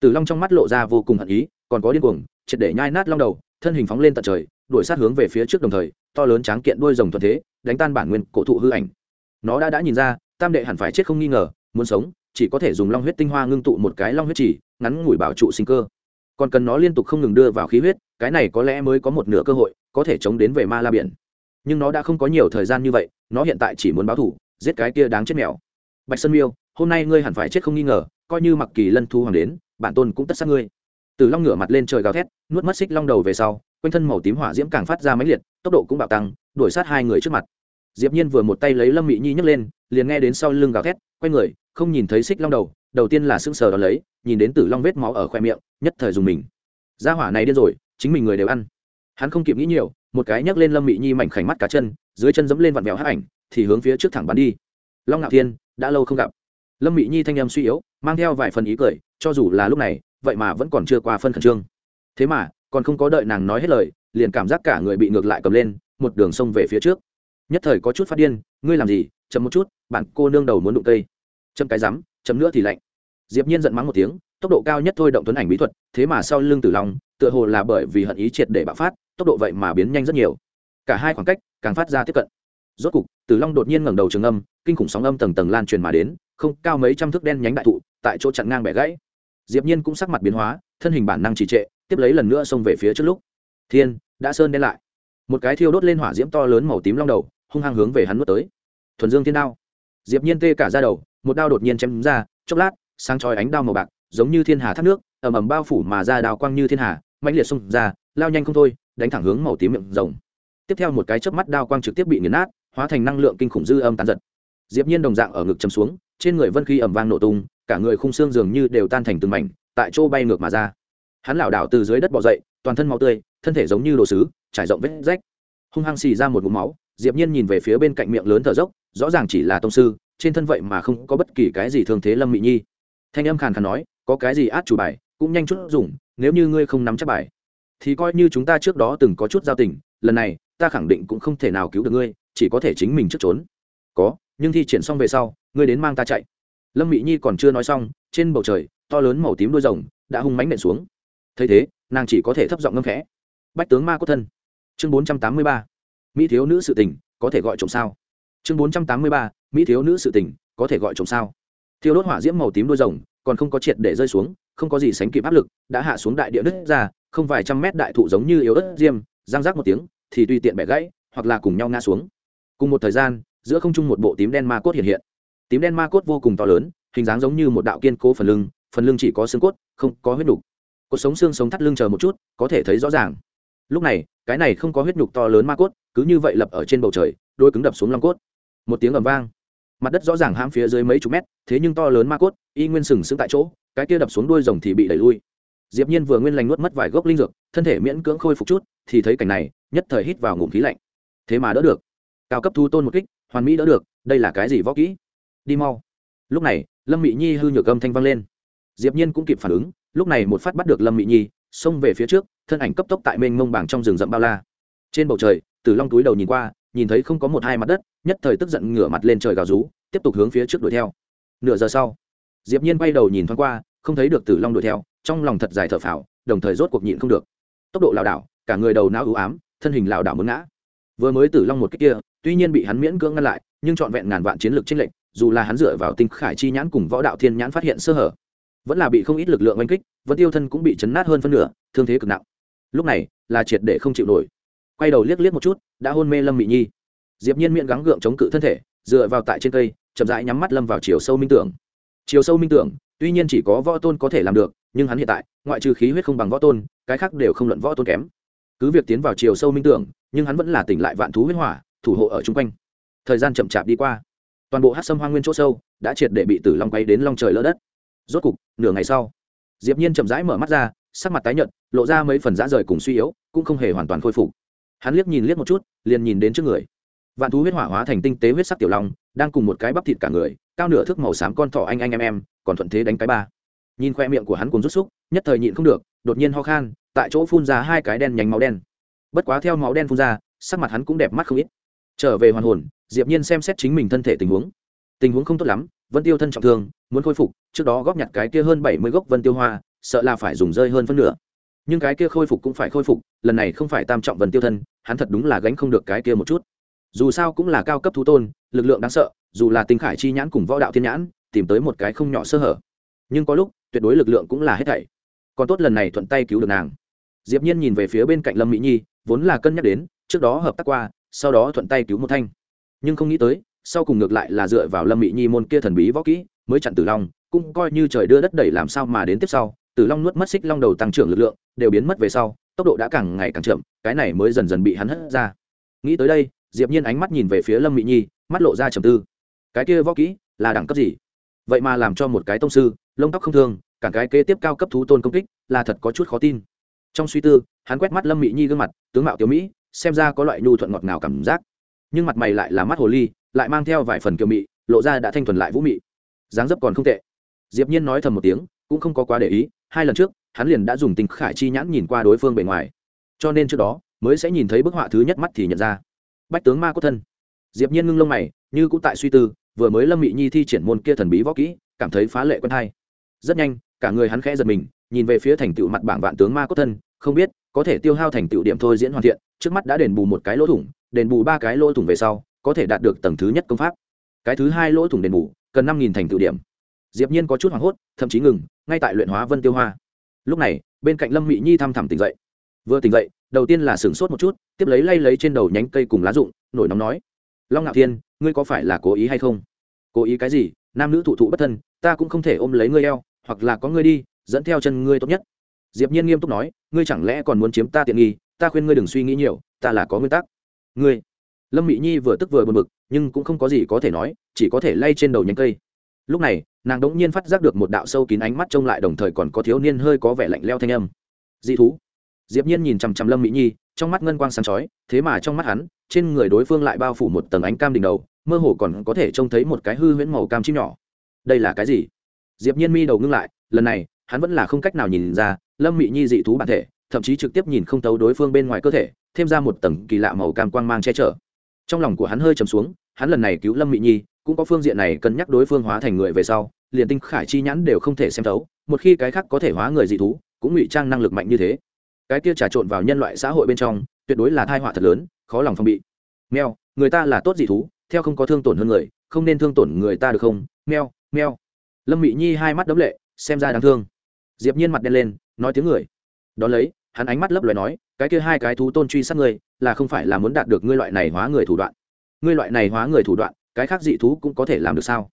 A: Tử long trong mắt lộ ra vô cùng hận ý, còn có điên cuồng, triệt để nhai nát long đầu, thân hình phóng lên tận trời, đuổi sát hướng về phía trước đồng thời, to lớn tráng kiện đuôi rồng thuận thế, đánh tan bản nguyên cổ thụ hư ảnh. Nó đã đã nhìn ra, tam đệ hẳn phải chết không nghi ngờ, muốn sống, chỉ có thể dùng long huyết tinh hoa ngưng tụ một cái long huyết chỉ ngắn ngủi bảo trụ sinh cơ. Còn cần nó liên tục không ngừng đưa vào khí huyết, cái này có lẽ mới có một nửa cơ hội, có thể chống đến về ma la biển. Nhưng nó đã không có nhiều thời gian như vậy, nó hiện tại chỉ muốn báo thủ giết cái kia đáng chết mèo. Bạch sơn miêu, hôm nay ngươi hẳn phải chết không nghi ngờ, coi như mặc kỳ lân thu hoàng đến, bản tôn cũng tất sát ngươi. Từ long ngửa mặt lên trời gào thét, nuốt mất xích long đầu về sau, quanh thân màu tím hỏa diễm càng phát ra máy liệt, tốc độ cũng bạo tăng, đuổi sát hai người trước mặt. Diệp nhiên vừa một tay lấy lâm mỹ nhi nhấc lên, liền nghe đến sau lưng gào thét, quay người, không nhìn thấy xích long đầu đầu tiên là sững sờ đó lấy, nhìn đến tử long vết máu ở khoe miệng, nhất thời dùng mình. Gia hỏa này điên rồi, chính mình người đều ăn. Hắn không kịp nghĩ nhiều, một cái nhấc lên lâm mị nhi mảnh khảnh mắt cá chân, dưới chân dẫm lên vặn vẹo hát ảnh, thì hướng phía trước thẳng bắn đi. Long ngạo thiên, đã lâu không gặp. Lâm mị nhi thanh âm suy yếu, mang theo vài phần ý cười, cho dù là lúc này, vậy mà vẫn còn chưa qua phân khẩn trương. Thế mà, còn không có đợi nàng nói hết lời, liền cảm giác cả người bị ngược lại cầm lên, một đường sông về phía trước. Nhất thời có chút phát điên, ngươi làm gì? Chậm một chút bạn cô nương đầu muốn đụng cây. Chậm cái rắm chấm nữa thì lạnh. Diệp nhiên giận mắng một tiếng, tốc độ cao nhất thôi động tuấn ảnh bí thuật, thế mà sau lưng tử long, tựa hồ là bởi vì hận ý triệt để bạo phát, tốc độ vậy mà biến nhanh rất nhiều. Cả hai khoảng cách càng phát ra tiếp cận. Rốt cục, tử long đột nhiên ngẩng đầu trường âm, kinh khủng sóng âm tầng tầng lan truyền mà đến, không cao mấy trăm thước đen nhánh đại thụ, tại chỗ chặn ngang bẻ gãy. Diệp nhiên cũng sắc mặt biến hóa, thân hình bản năng trì trệ, tiếp lấy lần nữa xông về phía trước lúc. Thiên, đã sơn đen lại. Một cái thiêu đốt lên hỏa diễm to lớn màu tím long đầu, hung hăng hướng về hắn nuốt tới. Thuần dương thiên đao. Diệp nhiên tê cả ra đầu một đao đột nhiên chém ra, chốc lát, sáng chói ánh đao màu bạc, giống như thiên hà thác nước, ầm ầm bao phủ mà ra đao quang như thiên hà, mãnh liệt xông ra, lao nhanh không thôi, đánh thẳng hướng màu tím miệng rồng. Tiếp theo một cái chớp mắt đao quang trực tiếp bị nghiền nát, hóa thành năng lượng kinh khủng dư âm tán giật. Diệp nhiên đồng dạng ở ngực chầm xuống, trên người vân khí ầm vang nổ tung, cả người khung xương dường như đều tan thành từng mảnh, tại chỗ bay ngược mà ra. Hắn lảo đảo từ dưới đất bò dậy, toàn thân máu tươi, thân thể giống như đồ sứ, trải rộng vết rách. Hung hăng xì ra một ngụm máu, diệp nhiên nhìn về phía bên cạnh miệng lớn thở dốc, rõ ràng chỉ là tông sư trên thân vậy mà không có bất kỳ cái gì thương thế lâm mị nhi. Thanh âm khàn khàn nói, có cái gì át chủ bài, cũng nhanh chút dùng, nếu như ngươi không nắm chắc bài, thì coi như chúng ta trước đó từng có chút giao tình, lần này, ta khẳng định cũng không thể nào cứu được ngươi, chỉ có thể chính mình trước trốn. Có, nhưng thi triển xong về sau, ngươi đến mang ta chạy. Lâm Mị nhi còn chưa nói xong, trên bầu trời, to lớn màu tím đôi rồng đã hung mánh nện xuống. Thấy thế, nàng chỉ có thể thấp giọng ngâm khẽ. Bách tướng ma có thân, chương bốn trăm tám mươi ba. Mỹ thiếu nữ sự tình, có thể gọi trộm sao? Chương bốn trăm tám mươi ba, mỹ thiếu nữ sự tình, có thể gọi chồng sao? Thiêu đốt hỏa diễm màu tím đuôi rồng, còn không có triệt để rơi xuống, không có gì sánh kịp áp lực, đã hạ xuống đại địa nứt ra, không vài trăm mét đại thụ giống như yếu ớt diêm giang rác một tiếng, thì tùy tiện bẻ gãy, hoặc là cùng nhau ngã xuống. Cùng một thời gian, giữa không trung một bộ tím đen ma cốt hiện hiện. Tím đen ma cốt vô cùng to lớn, hình dáng giống như một đạo kiên cố phần lưng phần lưng chỉ có xương cốt, không có huyết nhục. Cột sống xương sống thắt lưng chờ một chút, có thể thấy rõ ràng. Lúc này, cái này không có huyết nhục to lớn ma cốt, cứ như vậy lập ở trên bầu trời, đôi cứng đập xuống long cốt một tiếng ầm vang. Mặt đất rõ ràng hãm phía dưới mấy chục mét, thế nhưng to lớn ma cốt, y nguyên sừng sững tại chỗ, cái kia đập xuống đuôi rồng thì bị đẩy lui. Diệp nhiên vừa nguyên lành nuốt mất vài gốc linh dược, thân thể miễn cưỡng khôi phục chút, thì thấy cảnh này, nhất thời hít vào ngụm khí lạnh. Thế mà đỡ được. Cao cấp thu tôn một kích, hoàn mỹ đỡ được, đây là cái gì võ kỹ? Đi mau. Lúc này, lâm mị nhi hư nhược âm thanh vang lên. Diệp nhiên cũng kịp phản ứng, lúc này một phát bắt được lâm mị nhi, xông về phía trước, thân ảnh cấp tốc tại mênh mông bảng trong rừng rậm bao la. Trên bầu trời, tử long túi đầu nhìn qua nhìn thấy không có một hai mặt đất, nhất thời tức giận ngửa mặt lên trời gào rú, tiếp tục hướng phía trước đuổi theo. Nửa giờ sau, diệp nhiên quay đầu nhìn thoáng qua, không thấy được tử long đuổi theo, trong lòng thật dài thở phào, đồng thời rốt cuộc nhịn không được. Tốc độ lảo đảo, cả người đầu não ưu ám, thân hình lảo đảo muốn ngã. Vừa mới tử long một cách kia, tuy nhiên bị hắn miễn cưỡng ngăn lại, nhưng trọn vẹn ngàn vạn chiến lược trên lệnh dù là hắn dựa vào tinh khải chi nhãn cùng võ đạo thiên nhãn phát hiện sơ hở, vẫn là bị không ít lực lượng oanh kích, vẫn tiêu thân cũng bị chấn nát hơn phân nửa, thương thế cực nặng. Lúc này, là triệt để không chịu nổi quay đầu liếc liếc một chút, đã hôn mê lâm mị nhi. Diệp nhiên miệng gắng gượng chống cự thân thể, dựa vào tại trên cây, chậm rãi nhắm mắt lâm vào chiều sâu minh tưởng. Chiều sâu minh tưởng, tuy nhiên chỉ có võ tôn có thể làm được, nhưng hắn hiện tại, ngoại trừ khí huyết không bằng võ tôn, cái khác đều không luận võ tôn kém. Cứ việc tiến vào chiều sâu minh tưởng, nhưng hắn vẫn là tỉnh lại vạn thú huyết hỏa, thủ hộ ở chung quanh. Thời gian chậm chạp đi qua. Toàn bộ hát sâm hoa nguyên chỗ sâu, đã triệt để bị tử long quay đến long trời lỡ đất. Rốt cục, nửa ngày sau, diệp nhiên chậm rãi mở mắt ra, sắc mặt tái nhợt, lộ ra mấy phần dã rời cùng suy yếu, cũng không hề hoàn toàn khôi phục hắn liếc nhìn liếc một chút, liền nhìn đến trước người. Vạn thú huyết hỏa hóa thành tinh tế huyết sắc tiểu long, đang cùng một cái bắp thịt cả người, cao nửa thước màu xám con thỏ anh anh em em, còn thuận thế đánh cái ba. Nhìn khoe miệng của hắn cùng rút xúc, nhất thời nhịn không được, đột nhiên ho khan, tại chỗ phun ra hai cái đen nhánh máu đen. Bất quá theo máu đen phun ra, sắc mặt hắn cũng đẹp mắt không ít. Trở về hoàn hồn, diệp nhiên xem xét chính mình thân thể tình huống. Tình huống không tốt lắm, vân tiêu thân trọng thương, muốn khôi phục, trước đó góp nhặt cái kia hơn bảy mươi gốc vân tiêu hoa, sợ là phải dùng rơi hơn phân nửa nhưng cái kia khôi phục cũng phải khôi phục, lần này không phải tam trọng vần tiêu thân, hắn thật đúng là gánh không được cái kia một chút. Dù sao cũng là cao cấp thú tôn, lực lượng đáng sợ, dù là tinh khải chi nhãn cùng võ đạo thiên nhãn, tìm tới một cái không nhỏ sơ hở. Nhưng có lúc, tuyệt đối lực lượng cũng là hết thảy. Còn tốt lần này thuận tay cứu được nàng. Diệp nhiên nhìn về phía bên cạnh lâm mỹ nhi, vốn là cân nhắc đến, trước đó hợp tác qua, sau đó thuận tay cứu một thanh. Nhưng không nghĩ tới, sau cùng ngược lại là dựa vào lâm mỹ nhi môn kia thần bí võ kỹ, mới chặn tử long, cũng coi như trời đưa đất đẩy làm sao mà đến tiếp sau tử long nuốt mất xích long đầu tăng trưởng lực lượng, đều biến mất về sau, tốc độ đã càng ngày càng chậm, cái này mới dần dần bị hắn hất ra. Nghĩ tới đây, diệp nhiên ánh mắt nhìn về phía lâm mỹ nhi, mắt lộ ra trầm tư. Cái kia võ kỹ là đẳng cấp gì? Vậy mà làm cho một cái tông sư, lông tóc không thương cả cái kế tiếp cao cấp thú tôn công kích, là thật có chút khó tin. Trong suy tư, hắn quét mắt lâm mỹ nhi gương mặt, tướng mạo tiểu mỹ, xem ra có loại nhu thuận ngọt ngào cảm giác. Nhưng mặt mày lại là mắt hồ ly, lại mang theo vài phần kiều mị, lộ ra đã thanh thuần lại vũ mị. Dáng dấp còn không tệ. Diệp nhiên nói thầm một tiếng, cũng không có quá để ý hai lần trước, hắn liền đã dùng tình khải chi nhãn nhìn qua đối phương bề ngoài. Cho nên trước đó, mới sẽ nhìn thấy bức họa thứ nhất mắt thì nhận ra. Bách tướng ma có thân. Diệp nhiên ngưng lông mày, như cũng tại suy tư, vừa mới lâm mị nhi thi triển môn kia thần bí võ kỹ, cảm thấy phá lệ quen hay. Rất nhanh, cả người hắn khẽ giật mình, nhìn về phía thành tựu mặt bảng vạn tướng ma cốt thân, không biết có thể tiêu hao thành tựu điểm thôi diễn hoàn thiện, trước mắt đã đền bù một cái lỗ thủng, đền bù ba cái lỗ thủng về sau, có thể đạt được tầng thứ nhất công pháp. Cái thứ hai lỗ thủng đền bù, cần năm nghìn thành tựu điểm diệp nhiên có chút hoảng hốt thậm chí ngừng ngay tại luyện hóa vân tiêu hoa lúc này bên cạnh lâm mị nhi thăm thẳm tỉnh dậy vừa tỉnh dậy đầu tiên là sửng sốt một chút tiếp lấy lay lấy trên đầu nhánh cây cùng lá rụng nổi nóng nói long ngạo thiên ngươi có phải là cố ý hay không cố ý cái gì nam nữ thụ thụ bất thân ta cũng không thể ôm lấy ngươi eo hoặc là có ngươi đi dẫn theo chân ngươi tốt nhất diệp nhiên nghiêm túc nói ngươi chẳng lẽ còn muốn chiếm ta tiện nghi ta khuyên ngươi đừng suy nghĩ nhiều ta là có nguyên tắc ngươi lâm mỹ nhi vừa tức vừa buồn bực nhưng cũng không có gì có thể nói chỉ có thể lay trên đầu nhánh cây lúc này, nàng đống nhiên phát giác được một đạo sâu kín ánh mắt trông lại đồng thời còn có thiếu niên hơi có vẻ lạnh leo thanh âm. Dị thú. Diệp nhiên nhìn chăm chăm lâm mỹ nhi, trong mắt ngân quang sáng chói, thế mà trong mắt hắn, trên người đối phương lại bao phủ một tầng ánh cam đỉnh đầu, mơ hồ còn có thể trông thấy một cái hư huyễn màu cam chim nhỏ. Đây là cái gì? Diệp nhiên mi đầu ngưng lại, lần này, hắn vẫn là không cách nào nhìn ra lâm mỹ nhi dị thú bản thể, thậm chí trực tiếp nhìn không tấu đối phương bên ngoài cơ thể, thêm ra một tầng kỳ lạ màu cam quang mang che chở. Trong lòng của hắn hơi trầm xuống, hắn lần này cứu lâm mỹ nhi cũng có phương diện này cân nhắc đối phương hóa thành người về sau, liền tinh khải chi nhãn đều không thể xem thấu, một khi cái khác có thể hóa người dị thú, cũng ngụy trang năng lực mạnh như thế. Cái kia trà trộn vào nhân loại xã hội bên trong, tuyệt đối là thai họa thật lớn, khó lòng phòng bị. Mèo, người ta là tốt dị thú, theo không có thương tổn hơn người, không nên thương tổn người ta được không? Meo meo lâm mỹ nhi hai mắt đấm lệ, xem ra đáng thương. Diệp nhiên mặt đen lên, nói tiếng người. Đón lấy, hắn ánh mắt lấp loài nói, cái kia hai cái thú tôn truy sát ngươi là không phải là muốn đạt được ngươi loại này hóa người thủ đoạn. Ngươi loại này hóa người thủ đoạn cái khác dị thú cũng có thể làm được sao?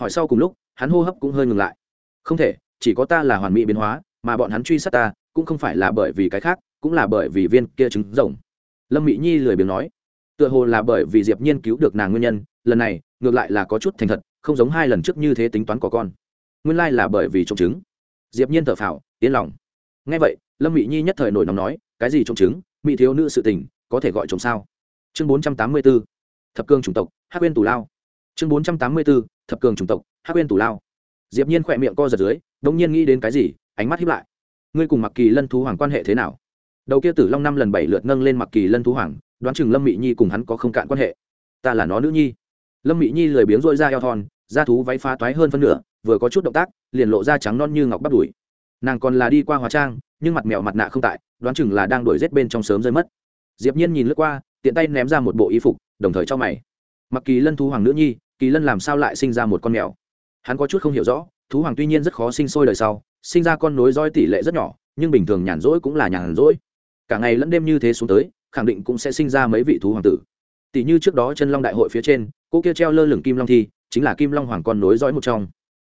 A: Hỏi sau cùng lúc, hắn hô hấp cũng hơi ngừng lại. Không thể, chỉ có ta là hoàn mỹ biến hóa, mà bọn hắn truy sát ta, cũng không phải là bởi vì cái khác, cũng là bởi vì viên kia trứng rồng. Lâm mỹ nhi lười biếng nói. Tựa hồ là bởi vì diệp nhiên cứu được nàng nguyên nhân, lần này, ngược lại là có chút thành thật, không giống hai lần trước như thế tính toán của con. Nguyên lai là bởi vì trộm trứng. Diệp nhiên thở phào, yên lòng. Nghe vậy, lâm mỹ nhi nhất thời nổi nóng nói, cái gì trộm trứng? Mỹ thiếu nữ sự tình, có thể gọi trộm sao? Chương 484 thập cương chủng tộc hát quên tù lao. Chương 484 thập cường chủng tộc hát quên tù lao. Diệp nhiên khỏe miệng co giật dưới, đống nhiên nghĩ đến cái gì, ánh mắt hiếp lại. Ngươi cùng mặc kỳ lân thú hoàng quan hệ thế nào? Đầu kia tử long năm lần bảy lượt nâng lên mặc kỳ lân thú hoàng, đoán chừng lâm mị nhi cùng hắn có không cạn quan hệ. Ta là nó nữ nhi. Lâm mị nhi lười biếng dội ra eo thon, da thú váy phá toái hơn phân nửa, vừa có chút động tác, liền lộ ra trắng non như ngọc bắt đùi. Nàng còn là đi qua hóa trang, nhưng mặt mèo mặt nạ không tại, đoán chừng là đang đuổi rét bên trong sớm rơi mất. Diệp nhiên nhìn lướt qua, tiện tay ném ra một bộ y phục đồng thời cho mày. Mặc kỳ lân thú hoàng nữ nhi, kỳ lân làm sao lại sinh ra một con mèo? Hắn có chút không hiểu rõ, thú hoàng tuy nhiên rất khó sinh sôi đời sau, sinh ra con nối roi tỷ lệ rất nhỏ, nhưng bình thường nhàn rỗi cũng là nhàn rỗi. Cả ngày lẫn đêm như thế xuống tới, khẳng định cũng sẽ sinh ra mấy vị thú hoàng tử. Tỷ như trước đó chân long đại hội phía trên, cô kia treo lơ lửng kim long thi, chính là kim long hoàng con nối dõi một trong.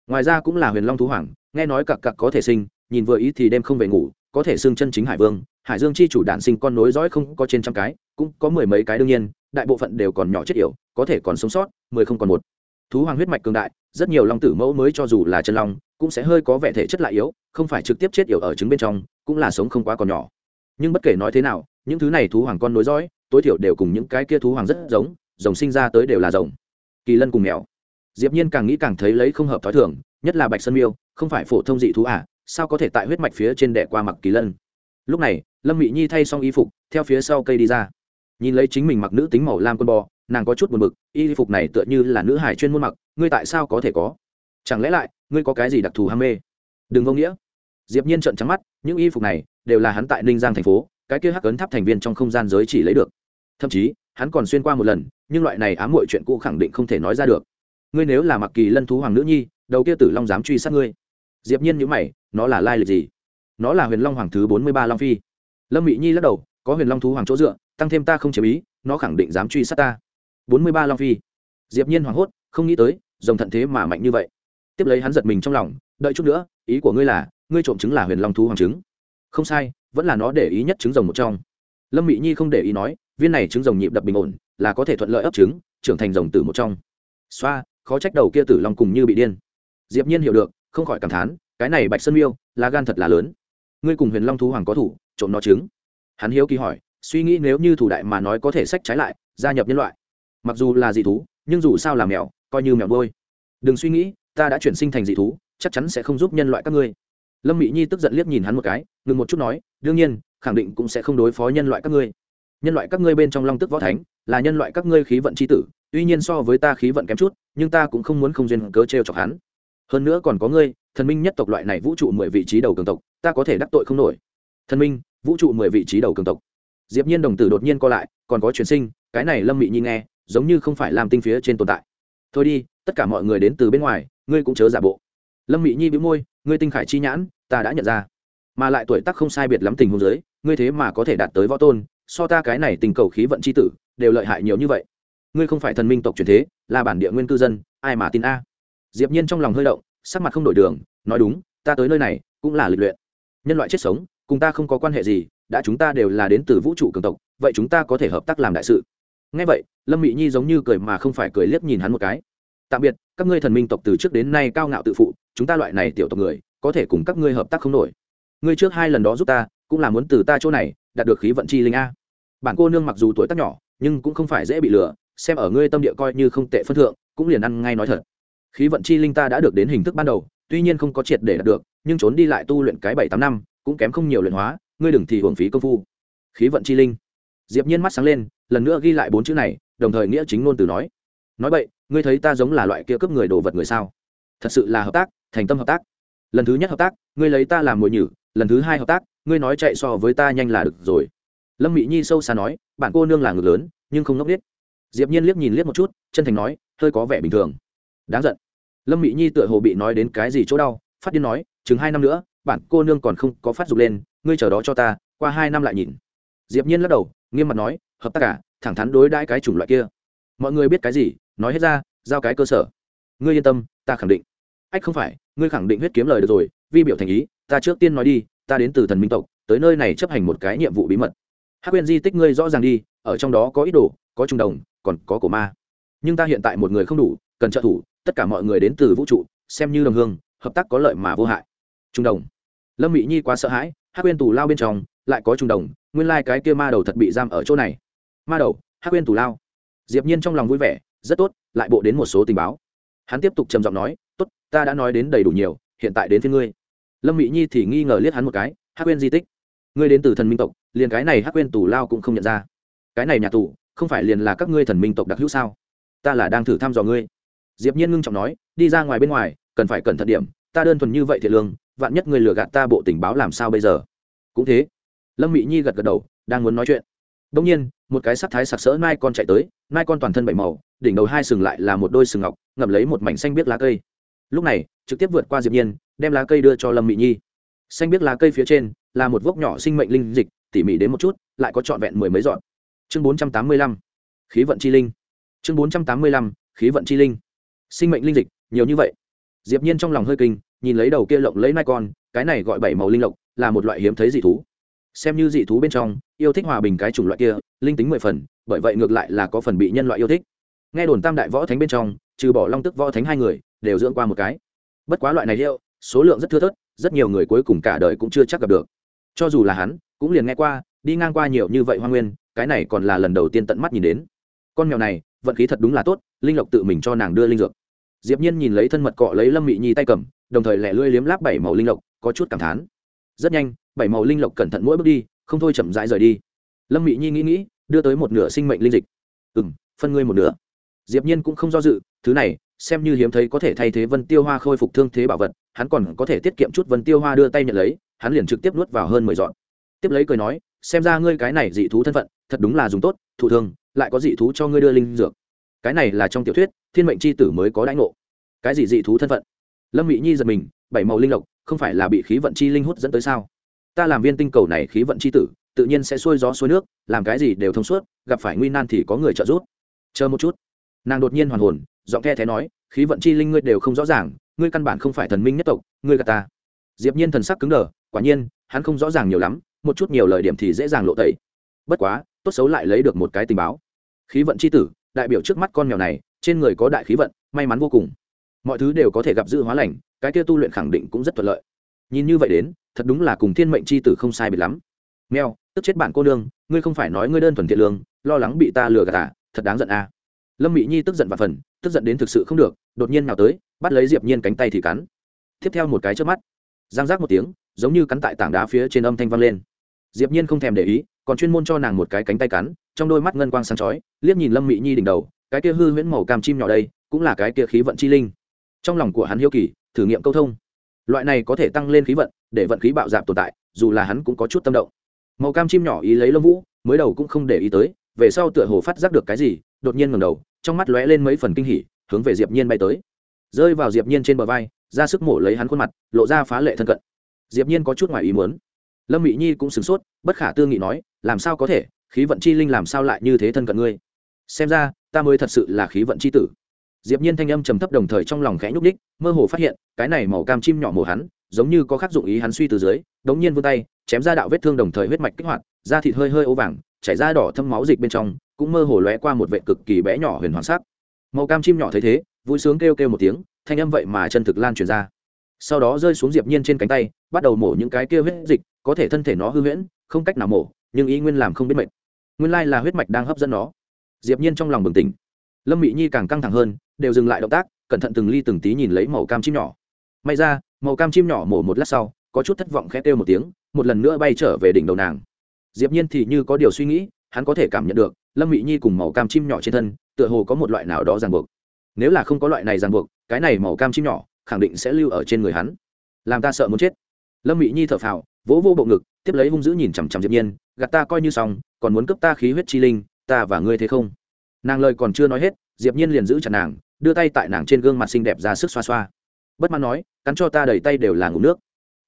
A: Ngoài ra cũng là huyền long thú hoàng, nghe nói cặc cặc có thể sinh, nhìn vừa ý thì đêm không về ngủ, có thể xưng chân chính hải vương. Hải dương chi chủ đản sinh con nối dõi không có trên trăm cái, cũng có mười mấy cái đương nhiên đại bộ phận đều còn nhỏ chết yểu, có thể còn sống sót, mười không còn một. Thú hoàng huyết mạch cường đại, rất nhiều long tử mẫu mới cho dù là chân long, cũng sẽ hơi có vẻ thể chất lại yếu, không phải trực tiếp chết yểu ở trứng bên trong, cũng là sống không quá còn nhỏ. Nhưng bất kể nói thế nào, những thứ này thú hoàng con nối dõi, tối thiểu đều cùng những cái kia thú hoàng rất giống, rồng sinh ra tới đều là rồng. Kỳ lân cùng mèo. Diệp nhiên càng nghĩ càng thấy lấy không hợp thói thường, nhất là bạch sơn miêu, không phải phổ thông dị thú à sao có thể tại huyết mạch phía trên đẻ qua mặc kỳ lân? Lúc này, lâm mị nhi thay xong y phục, theo phía sau cây đi ra nhìn lấy chính mình mặc nữ tính màu lam con bò, nàng có chút buồn bực, y phục này tựa như là nữ hải chuyên môn mặc, ngươi tại sao có thể có? Chẳng lẽ lại, ngươi có cái gì đặc thù ham mê? Đừng vô nghĩa. Diệp nhiên trợn trắng mắt, những y phục này đều là hắn tại ninh giang thành phố, cái kia hắc ấn tháp thành viên trong không gian giới chỉ lấy được. Thậm chí, hắn còn xuyên qua một lần, nhưng loại này ám muội chuyện cũ khẳng định không thể nói ra được. Ngươi nếu là mặc kỳ lân thú hoàng nữ nhi, đầu kia tử long dám truy sát ngươi. Diệp nhiên nhíu mày, nó là lai lịch gì? Nó là huyền long hoàng thứ bốn mươi ba long phi. Lâm mỹ nhi lắc đầu, có huyền long thú hoàng chỗ dựa tăng thêm ta không chế ý, nó khẳng định dám truy sát ta. Bốn mươi ba long phi. Diệp nhiên hoảng hốt, không nghĩ tới dòng thận thế mà mạnh như vậy. Tiếp lấy hắn giật mình trong lòng, đợi chút nữa, ý của ngươi là, ngươi trộm trứng là huyền long thú hoàng trứng. Không sai, vẫn là nó để ý nhất trứng rồng một trong. Lâm mỹ nhi không để ý nói, viên này trứng rồng nhịp đập bình ổn, là có thể thuận lợi ấp trứng, trưởng thành rồng tử một trong. Xoa, khó trách đầu kia tử long cùng như bị điên. Diệp nhiên hiểu được, không khỏi cảm thán, cái này bạch sơn miêu là gan thật là lớn. Ngươi cùng huyền long thú hoàng có thủ, trộm nó trứng. Hắn hiếu kỳ hỏi suy nghĩ nếu như thủ đại mà nói có thể sách trái lại, gia nhập nhân loại. Mặc dù là dị thú, nhưng dù sao là mèo, coi như mèo đôi đừng suy nghĩ, ta đã chuyển sinh thành dị thú, chắc chắn sẽ không giúp nhân loại các ngươi. Lâm mỹ nhi tức giận liếc nhìn hắn một cái, ngừng một chút nói, đương nhiên, khẳng định cũng sẽ không đối phó nhân loại các ngươi. Nhân loại các ngươi bên trong long tức võ thánh, là nhân loại các ngươi khí vận c h i tử, tuy nhiên so với ta khí vận kém chút, nhưng ta cũng không muốn không duyên cớ t r e o chọc hắn. Hơn nữa còn có ngươi, thần minh nhất tộc loại này vũ trụ mười vị trí đầu cường tộc, ta có thể đắc tội không nổi. Thần minh, vũ trụ mười vị trí đầu cường tộc diệp nhiên đồng tử đột nhiên co lại, còn có truyền sinh, cái này lâm mị nhi nghe, giống như không phải làm tinh phía trên tồn tại. Thôi đi, tất cả mọi người đến từ bên ngoài, ngươi cũng chớ giả bộ. Lâm mị nhi bĩu môi, ngươi tinh khải chi nhãn, ta đã nhận ra. Mà lại tuổi tác không sai biệt lắm tình huống giới ngươi thế mà có thể đạt tới võ tôn, so ta cái này tình cầu khí vận chi tử, đều lợi hại nhiều như vậy. Ngươi không phải thần minh tộc truyền thế, là bản địa nguyên cư dân, ai mà tin a? Diệp nhiên trong lòng hơi động, sắc mặt không đổi đường, nói đúng, ta tới nơi này, cũng là lịch luyện. Nhân loại chết sống, cùng ta không có quan hệ gì đã chúng ta đều là đến từ vũ trụ cường tộc, vậy chúng ta có thể hợp tác làm đại sự. Ngay vậy, lâm mỹ nhi giống như cười mà không phải cười liếc nhìn hắn một cái. Tạm biệt, các ngươi thần minh tộc từ trước đến nay cao ngạo tự phụ, chúng ta loại này tiểu tộc người, có thể cùng các ngươi hợp tác không nổi. Ngươi trước hai lần đó giúp ta, cũng là muốn từ ta chỗ này, đạt được khí vận chi linh a. Bản cô nương mặc dù tuổi tác nhỏ, nhưng cũng không phải dễ bị lừa, xem ở ngươi tâm địa coi như không tệ phân thượng, cũng liền ăn ngay nói thật. Khí vận chi linh ta đã được đến hình thức ban đầu, tuy nhiên không có triệt để đạt được, nhưng trốn đi lại tu luyện cái bảy tám năm, cũng kém không nhiều luyện hóa ngươi đừng thì hưởng phí công phu. Khí vận chi linh. Diệp nhiên mắt sáng lên, lần nữa ghi lại bốn chữ này, đồng thời nghĩa chính ngôn từ nói. Nói vậy ngươi thấy ta giống là loại kia cướp người đồ vật người sao? Thật sự là hợp tác, thành tâm hợp tác. Lần thứ nhất hợp tác, ngươi lấy ta làm mồi nhử, lần thứ hai hợp tác, ngươi nói chạy so với ta nhanh là được rồi. Lâm mỹ nhi sâu xa nói, bạn cô nương là ngược lớn, nhưng không ngốc biết diệp nhiên liếc nhìn liếc một chút, chân thành nói, hơi có vẻ bình thường. Đáng giận. Lâm mỹ nhi tựa hồ bị nói đến cái gì chỗ đau, phát điên nói, chừng hai năm nữa, bạn cô nương còn không có phát dục lên ngươi chờ đó cho ta, qua hai năm lại nhìn. Diệp nhiên lắc đầu, nghiêm mặt nói, hợp tác cả thẳng thắn đối đãi cái chủng loại kia. Mọi người biết cái gì? Nói hết ra, giao cái cơ sở. Ngươi yên tâm, ta khẳng định. Ách, không phải, ngươi khẳng định huyết kiếm lời được rồi, vi biểu thành ý, ta trước tiên nói đi, ta đến từ thần minh tộc, tới nơi này chấp hành một cái nhiệm vụ bí mật. Hắc quyên di tích ngươi rõ ràng đi, ở trong đó có ít đồ, có trung đồng, còn có cổ ma. Nhưng ta hiện tại một người không đủ, cần trợ thủ, tất cả mọi người đến từ vũ trụ, xem như đồng hương, hợp tác có lợi mà vô hại. Trung đồng. Lâm mỹ nhi quá sợ hãi hắc quên tù lao bên trong lại có trùng đồng, nguyên lai、like、cái kia ma đầu thật bị giam ở chỗ này. Ma đầu, hắc quên tù lao. Diệp nhiên trong lòng vui vẻ, rất tốt, lại bộ đến một số tình báo. Hắn tiếp tục trầm giọng nói, tốt, ta đã nói đến đầy đủ nhiều, hiện tại đến phía ngươi. Lâm mỹ nhi thì nghi ngờ liếc hắn một cái, hắc quên di tích, ngươi đến từ thần minh tộc, liền cái này hắc quên tù lao cũng không nhận ra. Cái này nhà tù, không phải liền là các ngươi thần minh tộc đặc hữu sao? Ta là đang thử thăm dò ngươi. Diệp nhiên ngưng trọng nói, đi ra ngoài bên ngoài, cần phải cẩn thận điểm, ta đơn thuần như vậy thiệt lương vạn nhất ngươi lừa gạt ta bộ tình báo làm sao bây giờ? Cũng thế. Lâm mỹ nhi gật gật đầu, đang muốn nói chuyện. Đông nhiên, một cái sắc thái sặc sỡ mai con chạy tới mai con toàn thân bảy màu, đỉnh đầu hai sừng lại là một đôi sừng ngọc, ngậm lấy một mảnh xanh biết lá cây. Lúc này, trực tiếp vượt qua diệp nhiên, đem lá cây đưa cho lâm mỹ nhi. Xanh biết lá cây phía trên, là một vốc nhỏ sinh mệnh linh dịch, tỉ mỉ đến một chút, lại có trọn vẹn mười mấy dọn chương bốn trăm tám mươi lăm. Khí vận chi linh. Chương bốn trăm tám mươi lăm. Khí vận chi linh. Sinh mệnh linh dịch, nhiều như vậy. Diệp nhiên trong lòng hơi kinh nhìn lấy đầu kia lộng lấy nai con, cái này gọi bảy màu linh lộc, là một loại hiếm thấy dị thú. Xem như dị thú bên trong, yêu thích hòa bình cái chủng loại kia, linh tính mười phần, bởi vậy ngược lại là có phần bị nhân loại yêu thích. Nghe đồn tam đại võ thánh bên trong, trừ bỏ long tức võ thánh hai người, đều dưỡng qua một cái. Bất quá loại này hiệu số lượng rất thưa thớt, rất nhiều người cuối cùng cả đời cũng chưa chắc gặp được. Cho dù là hắn, cũng liền nghe qua, đi ngang qua nhiều như vậy hoa nguyên, cái này còn là lần đầu tiên tận mắt nhìn đến. Con mèo này, vận khí thật đúng là tốt, linh lộc tự mình cho nàng đưa linh dược. Diệp nhiên nhìn lấy thân mật cọ lấy lâm mị nhi tay cầm đồng thời lẻ lươi liếm láp bảy màu linh lộc, có chút cảm thán. Rất nhanh, bảy màu linh lộc cẩn thận mỗi bước đi, không thôi chậm rãi rời đi. Lâm mị nhi nghĩ nghĩ, đưa tới một nửa sinh mệnh linh dịch. Ừ m phân ngươi một nửa. Diệp nhiên cũng không do dự, thứ này, xem như hiếm thấy có thể thay thế vân tiêu hoa khôi phục thương thế bảo vật, hắn còn có thể tiết kiệm chút vân tiêu hoa đưa tay nhận lấy, hắn liền trực tiếp nuốt vào hơn mười dọn tiếp lấy cười nói, xem ra ngươi cái này dị thú thân phận, thật đúng là dùng tốt, thụ thương, lại có dị thú cho ngươi đưa linh dược. Cái này là trong tiểu thuyết, thiên mệnh c h i tử mới có đãi ngộ. Cái gì dị thú thân phận? Lâm mỹ nhi giật mình, bảy màu linh lộc, không phải là bị khí vận chi linh hút dẫn tới sao? Ta làm viên tinh cầu này khí vận chi tử, tự nhiên sẽ xuôi gió xuôi nước, làm cái gì đều thông suốt, gặp phải nguy nan thì có người trợ giúp. Chờ một chút. Nàng đột nhiên hoàn hồn, giọng the thế nói, khí vận chi linh ngươi đều không rõ ràng, ngươi căn bản không phải thần minh nhất tộc, ngươi gà ta. Diệp nhiên thần sắc cứng đờ, quả nhiên, hắn không rõ ràng nhiều lắm, một chút nhiều lời điểm thì dễ dàng lộ tẩy. Bất quá, tốt xấu lại lấy được một cái tình báo. Khí vận chi tử, đại biểu trước mắt con mèo này, trên người có đại khí vận, may mắn vô cùng mọi thứ đều có thể gặp dự hóa lành cái kia tu luyện khẳng định cũng rất thuận lợi. Nhìn như vậy đến thật đúng là cùng thiên mệnh c h i tử không sai biệt lắm. Mèo tức chết bạn cô nương ngươi không phải nói ngươi đơn thuần thiện lương lo lắng bị ta lừa gạt à, thật đáng giận à. lâm mỹ nhi tức giận và phần tức giận đến thực sự không được đột nhiên nào tới bắt lấy diệp nhiên cánh tay thì cắn. Tiếp theo một cái trước mắt giang giác một tiếng giống như cắn tại tảng đá phía trên âm thanh vang lên. Diệp nhiên không thèm để ý còn chuyên môn cho nàng một cái cánh tay cắn trong đôi mắt ngân quang sáng chói liếc nhìn lâm mỹ nhi đỉnh đầu cái kia hư huyễn màu cam chim nhỏ đây cũng là cái kia khí vận chi linh trong lòng của hắn hiếu kỳ, thử nghiệm câu thông. Loại này có thể tăng lên khí vận, để vận khí bạo dạp tồn tại, dù là hắn cũng có chút tâm động. Màu cam chim nhỏ ý lấy lông vũ, mới đầu cũng không để ý tới, về sau tựa hồ phát giác được cái gì, đột nhiên ngầm đầu, trong mắt lóe lên mấy phần kinh hỉ, hướng về diệp nhiên bay tới. Rơi vào diệp nhiên trên bờ vai, ra sức mổ lấy hắn khuôn mặt, lộ ra phá lệ thân cận. Diệp nhiên có chút ngoài ý muốn. Lâm mỹ nhi cũng sửng sốt, bất khả tư nghị nói, làm sao có thể? Khí vận chi linh làm sao lại như thế thân cận ngươi? Xem ra, ta mới thật sự là khí vận chi tử diệp nhiên thanh âm trầm thấp đồng thời trong lòng khẽ nhúc đích mơ hồ phát hiện, cái này màu cam chim nhỏ mổ hắn, giống như có khắc dụng ý hắn suy từ dưới, đống nhiên vươn tay, chém ra đạo vết thương đồng thời huyết mạch kích hoạt, da thịt hơi hơi ố vàng, chảy ra đỏ thâm máu dịch bên trong, cũng mơ hồ lóe qua một vệ cực kỳ bé nhỏ huyền hoàng sắc. Màu cam chim nhỏ thấy thế, vui sướng kêu kêu một tiếng, thanh âm vậy mà chân thực lan truyền ra. Sau đó rơi xuống diệp nhiên trên cánh tay, bắt đầu mổ những cái kia huyết dịch, có thể thân thể nó hư huyễn, không cách nào mổ, nhưng ý nguyên làm không biết mệnh nguyên lai là huyết mạch đang hấp dẫn nó. Diệp nhiên trong lòng bừng tỉnh lâm Mị nhi càng căng thẳng hơn, đều dừng lại động tác, cẩn thận từng ly từng tí nhìn lấy màu cam chim nhỏ. May ra, màu cam chim nhỏ mổ một lát sau, có chút thất vọng khẽ kêu một tiếng, một lần nữa bay trở về đỉnh đầu nàng. Diệp nhiên thì như có điều suy nghĩ, hắn có thể cảm nhận được, lâm Mị nhi cùng màu cam chim nhỏ trên thân, tựa hồ có một loại nào đó ràng buộc. Nếu là không có loại này ràng buộc, cái này màu cam chim nhỏ, khẳng định sẽ lưu ở trên người hắn. Làm ta sợ muốn chết. Lâm Mị nhi thở phào, vỗ vô bộ ngực, tiếp lấy hung dữ nhìn chằm chằm diệp nhiên, gạt ta coi như xong, còn muốn cướp ta khí huyết chi linh, ta và ngươi thế không? Nàng lời còn chưa nói hết, diệp nhiên liền giữ chặt nàng, đưa tay tại nàng trên gương mặt xinh đẹp ra sức xoa xoa. Bất mãn nói, cắn cho ta đầy tay đều là ngụm nước.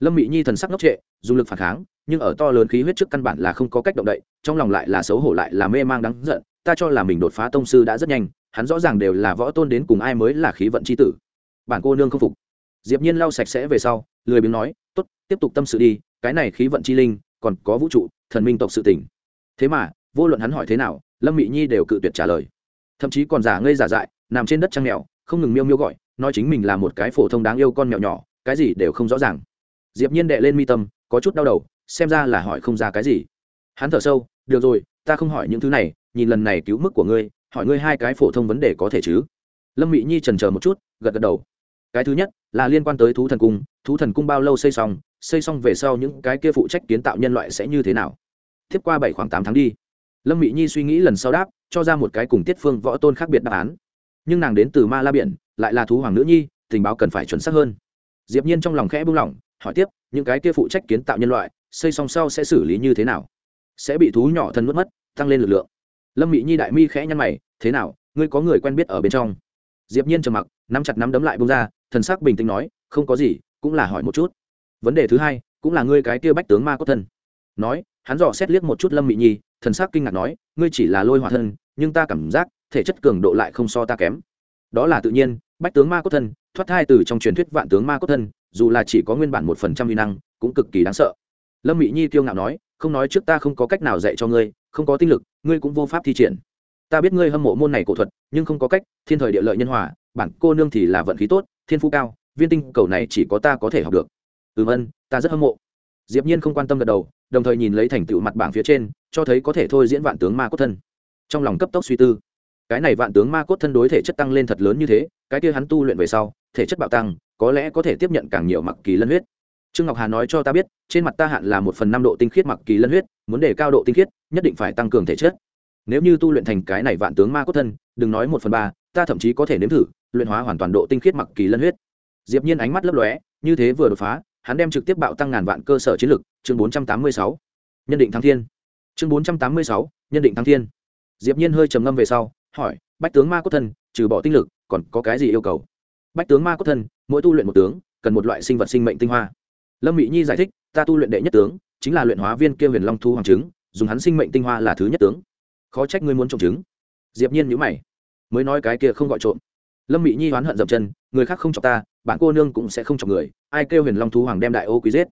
A: Lâm mỹ nhi thần sắc ngốc trệ, dùng lực phản kháng, nhưng ở to lớn khí huyết trước căn bản là không có cách động đậy, trong lòng lại là xấu hổ lại là mê mang đáng giận, ta cho là mình đột phá tông sư đã rất nhanh, hắn rõ ràng đều là võ tôn đến cùng ai mới là khí vận chi tử. Bản cô nương không phục. Diệp nhiên lau sạch sẽ về sau, lười biếng nói, tốt, tiếp tục tâm sự đi, cái này khí vận chi linh, còn có vũ trụ, thần minh tộc sự tình. Thế mà, vô luận hắn hỏi thế nào lâm Mị nhi đều cự tuyệt trả lời. Thậm chí còn giả ngây giả dại, nằm trên đất trăng mèo, không ngừng miêu miêu gọi, nói chính mình là một cái phổ thông đáng yêu con mèo nhỏ, cái gì đều không rõ ràng. Diệp nhiên đệ lên mi tâm, có chút đau đầu, xem ra là hỏi không ra cái gì. Hắn thở sâu, được rồi, ta không hỏi những thứ này, nhìn lần này cứu mức của ngươi, hỏi ngươi hai cái phổ thông vấn đề có thể chứ? Lâm mị nhi trần chờ một chút, gật gật đầu. Cái thứ nhất là liên quan tới thú thần cung, thú thần cung bao lâu xây xong xây xong về sau những cái kia phụ trách kiến tạo nhân loại sẽ như thế nào? Tiếp qua bảy khoảng tám tháng đi lâm mị nhi suy nghĩ lần sau đáp, cho ra một cái cùng tiết phương võ tôn khác biệt đáp án. Nhưng nàng đến từ ma la biển, lại là thú hoàng nữ nhi, tình báo cần phải chuẩn xác hơn. Diệp nhiên trong lòng khẽ buông lỏng, hỏi tiếp, những cái kia phụ trách kiến tạo nhân loại, xây xong sau sẽ xử lý như thế nào? Sẽ bị thú nhỏ thân nuốt mất, tăng lên lực lượng. Lâm mị nhi đại mi khẽ nhăn mày, thế nào, ngươi có người quen biết ở bên trong? Diệp nhiên trầm mặc, nắm chặt nắm đấm lại bông ra, thần sắc bình tĩnh nói, không có gì, cũng là hỏi một chút. Vấn đề thứ hai, cũng là ngươi cái kia bách tướng ma có thân. Nói, hắn dò xét liếc một chút lâm mị nhi thần sắc kinh ngạc nói, ngươi chỉ là lôi hỏa thân, nhưng ta cảm giác, thể chất cường độ lại không so ta kém. Đó là tự nhiên, bách tướng ma cốt thân, thoát thai từ trong truyền thuyết vạn tướng ma cốt thân, dù là chỉ có nguyên bản một phần trăm vi năng, cũng cực kỳ đáng sợ. Lâm mị nhi kiêu ngạo nói, không nói trước ta không có cách nào dạy cho ngươi, không có tinh lực, ngươi cũng vô pháp thi triển. Ta biết ngươi hâm mộ môn này cổ thuật, nhưng không có cách, thiên thời địa lợi nhân hòa, bản cô nương thì là vận khí tốt, thiên phú cao, viên tinh cầu này chỉ có ta có thể học được. Ừm ân, ta rất hâm mộ diệp nhiên không quan tâm gật đầu, đồng thời nhìn lấy thành tựu mặt bảng phía trên, cho thấy có thể thôi diễn vạn tướng ma cốt thân. Trong lòng cấp tốc suy tư, cái này vạn tướng ma cốt thân đối thể chất tăng lên thật lớn như thế, cái kia hắn tu luyện về sau, thể chất bạo tăng, có lẽ có thể tiếp nhận càng nhiều mặc kỳ lân huyết. Trương ngọc hà nói cho ta biết, trên mặt ta hạn là một phần năm độ tinh khiết mặc kỳ lân huyết, muốn để cao độ tinh khiết, nhất định phải tăng cường thể chất. Nếu như tu luyện thành cái này vạn tướng ma cốt thân, đừng nói một phần ba, ta thậm chí có thể nếm thử, luyện hóa hoàn toàn độ tinh khiết mặc kỳ lân huyết. Diệp nhiên ánh mắt lấp lóe, như thế vừa đột phá hắn đem trực tiếp bạo tăng ngàn vạn cơ sở chiến lực chương 486. nhân định thăng thiên. Chương 486, nhân định thăng thiên. Diệp nhiên hơi trầm ngâm về sau hỏi bách tướng ma cốt thân trừ bỏ tinh lực còn có cái gì yêu cầu? Bách tướng ma cốt thân mỗi tu luyện một tướng cần một loại sinh vật sinh mệnh tinh hoa. Lâm mỹ nhi giải thích ta tu luyện đệ nhất tướng chính là luyện hóa viên kia huyền long thu hoàng trứng dùng hắn sinh mệnh tinh hoa là thứ nhất tướng. Khó trách ngươi muốn trồng trứng. Diệp nhiên nhíu mày. Mới nói cái kia không gọi trộm. Lâm mỹ nhi oán hận dậm chân người khác không chọc ta bản cô nương cũng sẽ không chọc người, ai kêu huyền long thú hoàng đem đại ô quý giết.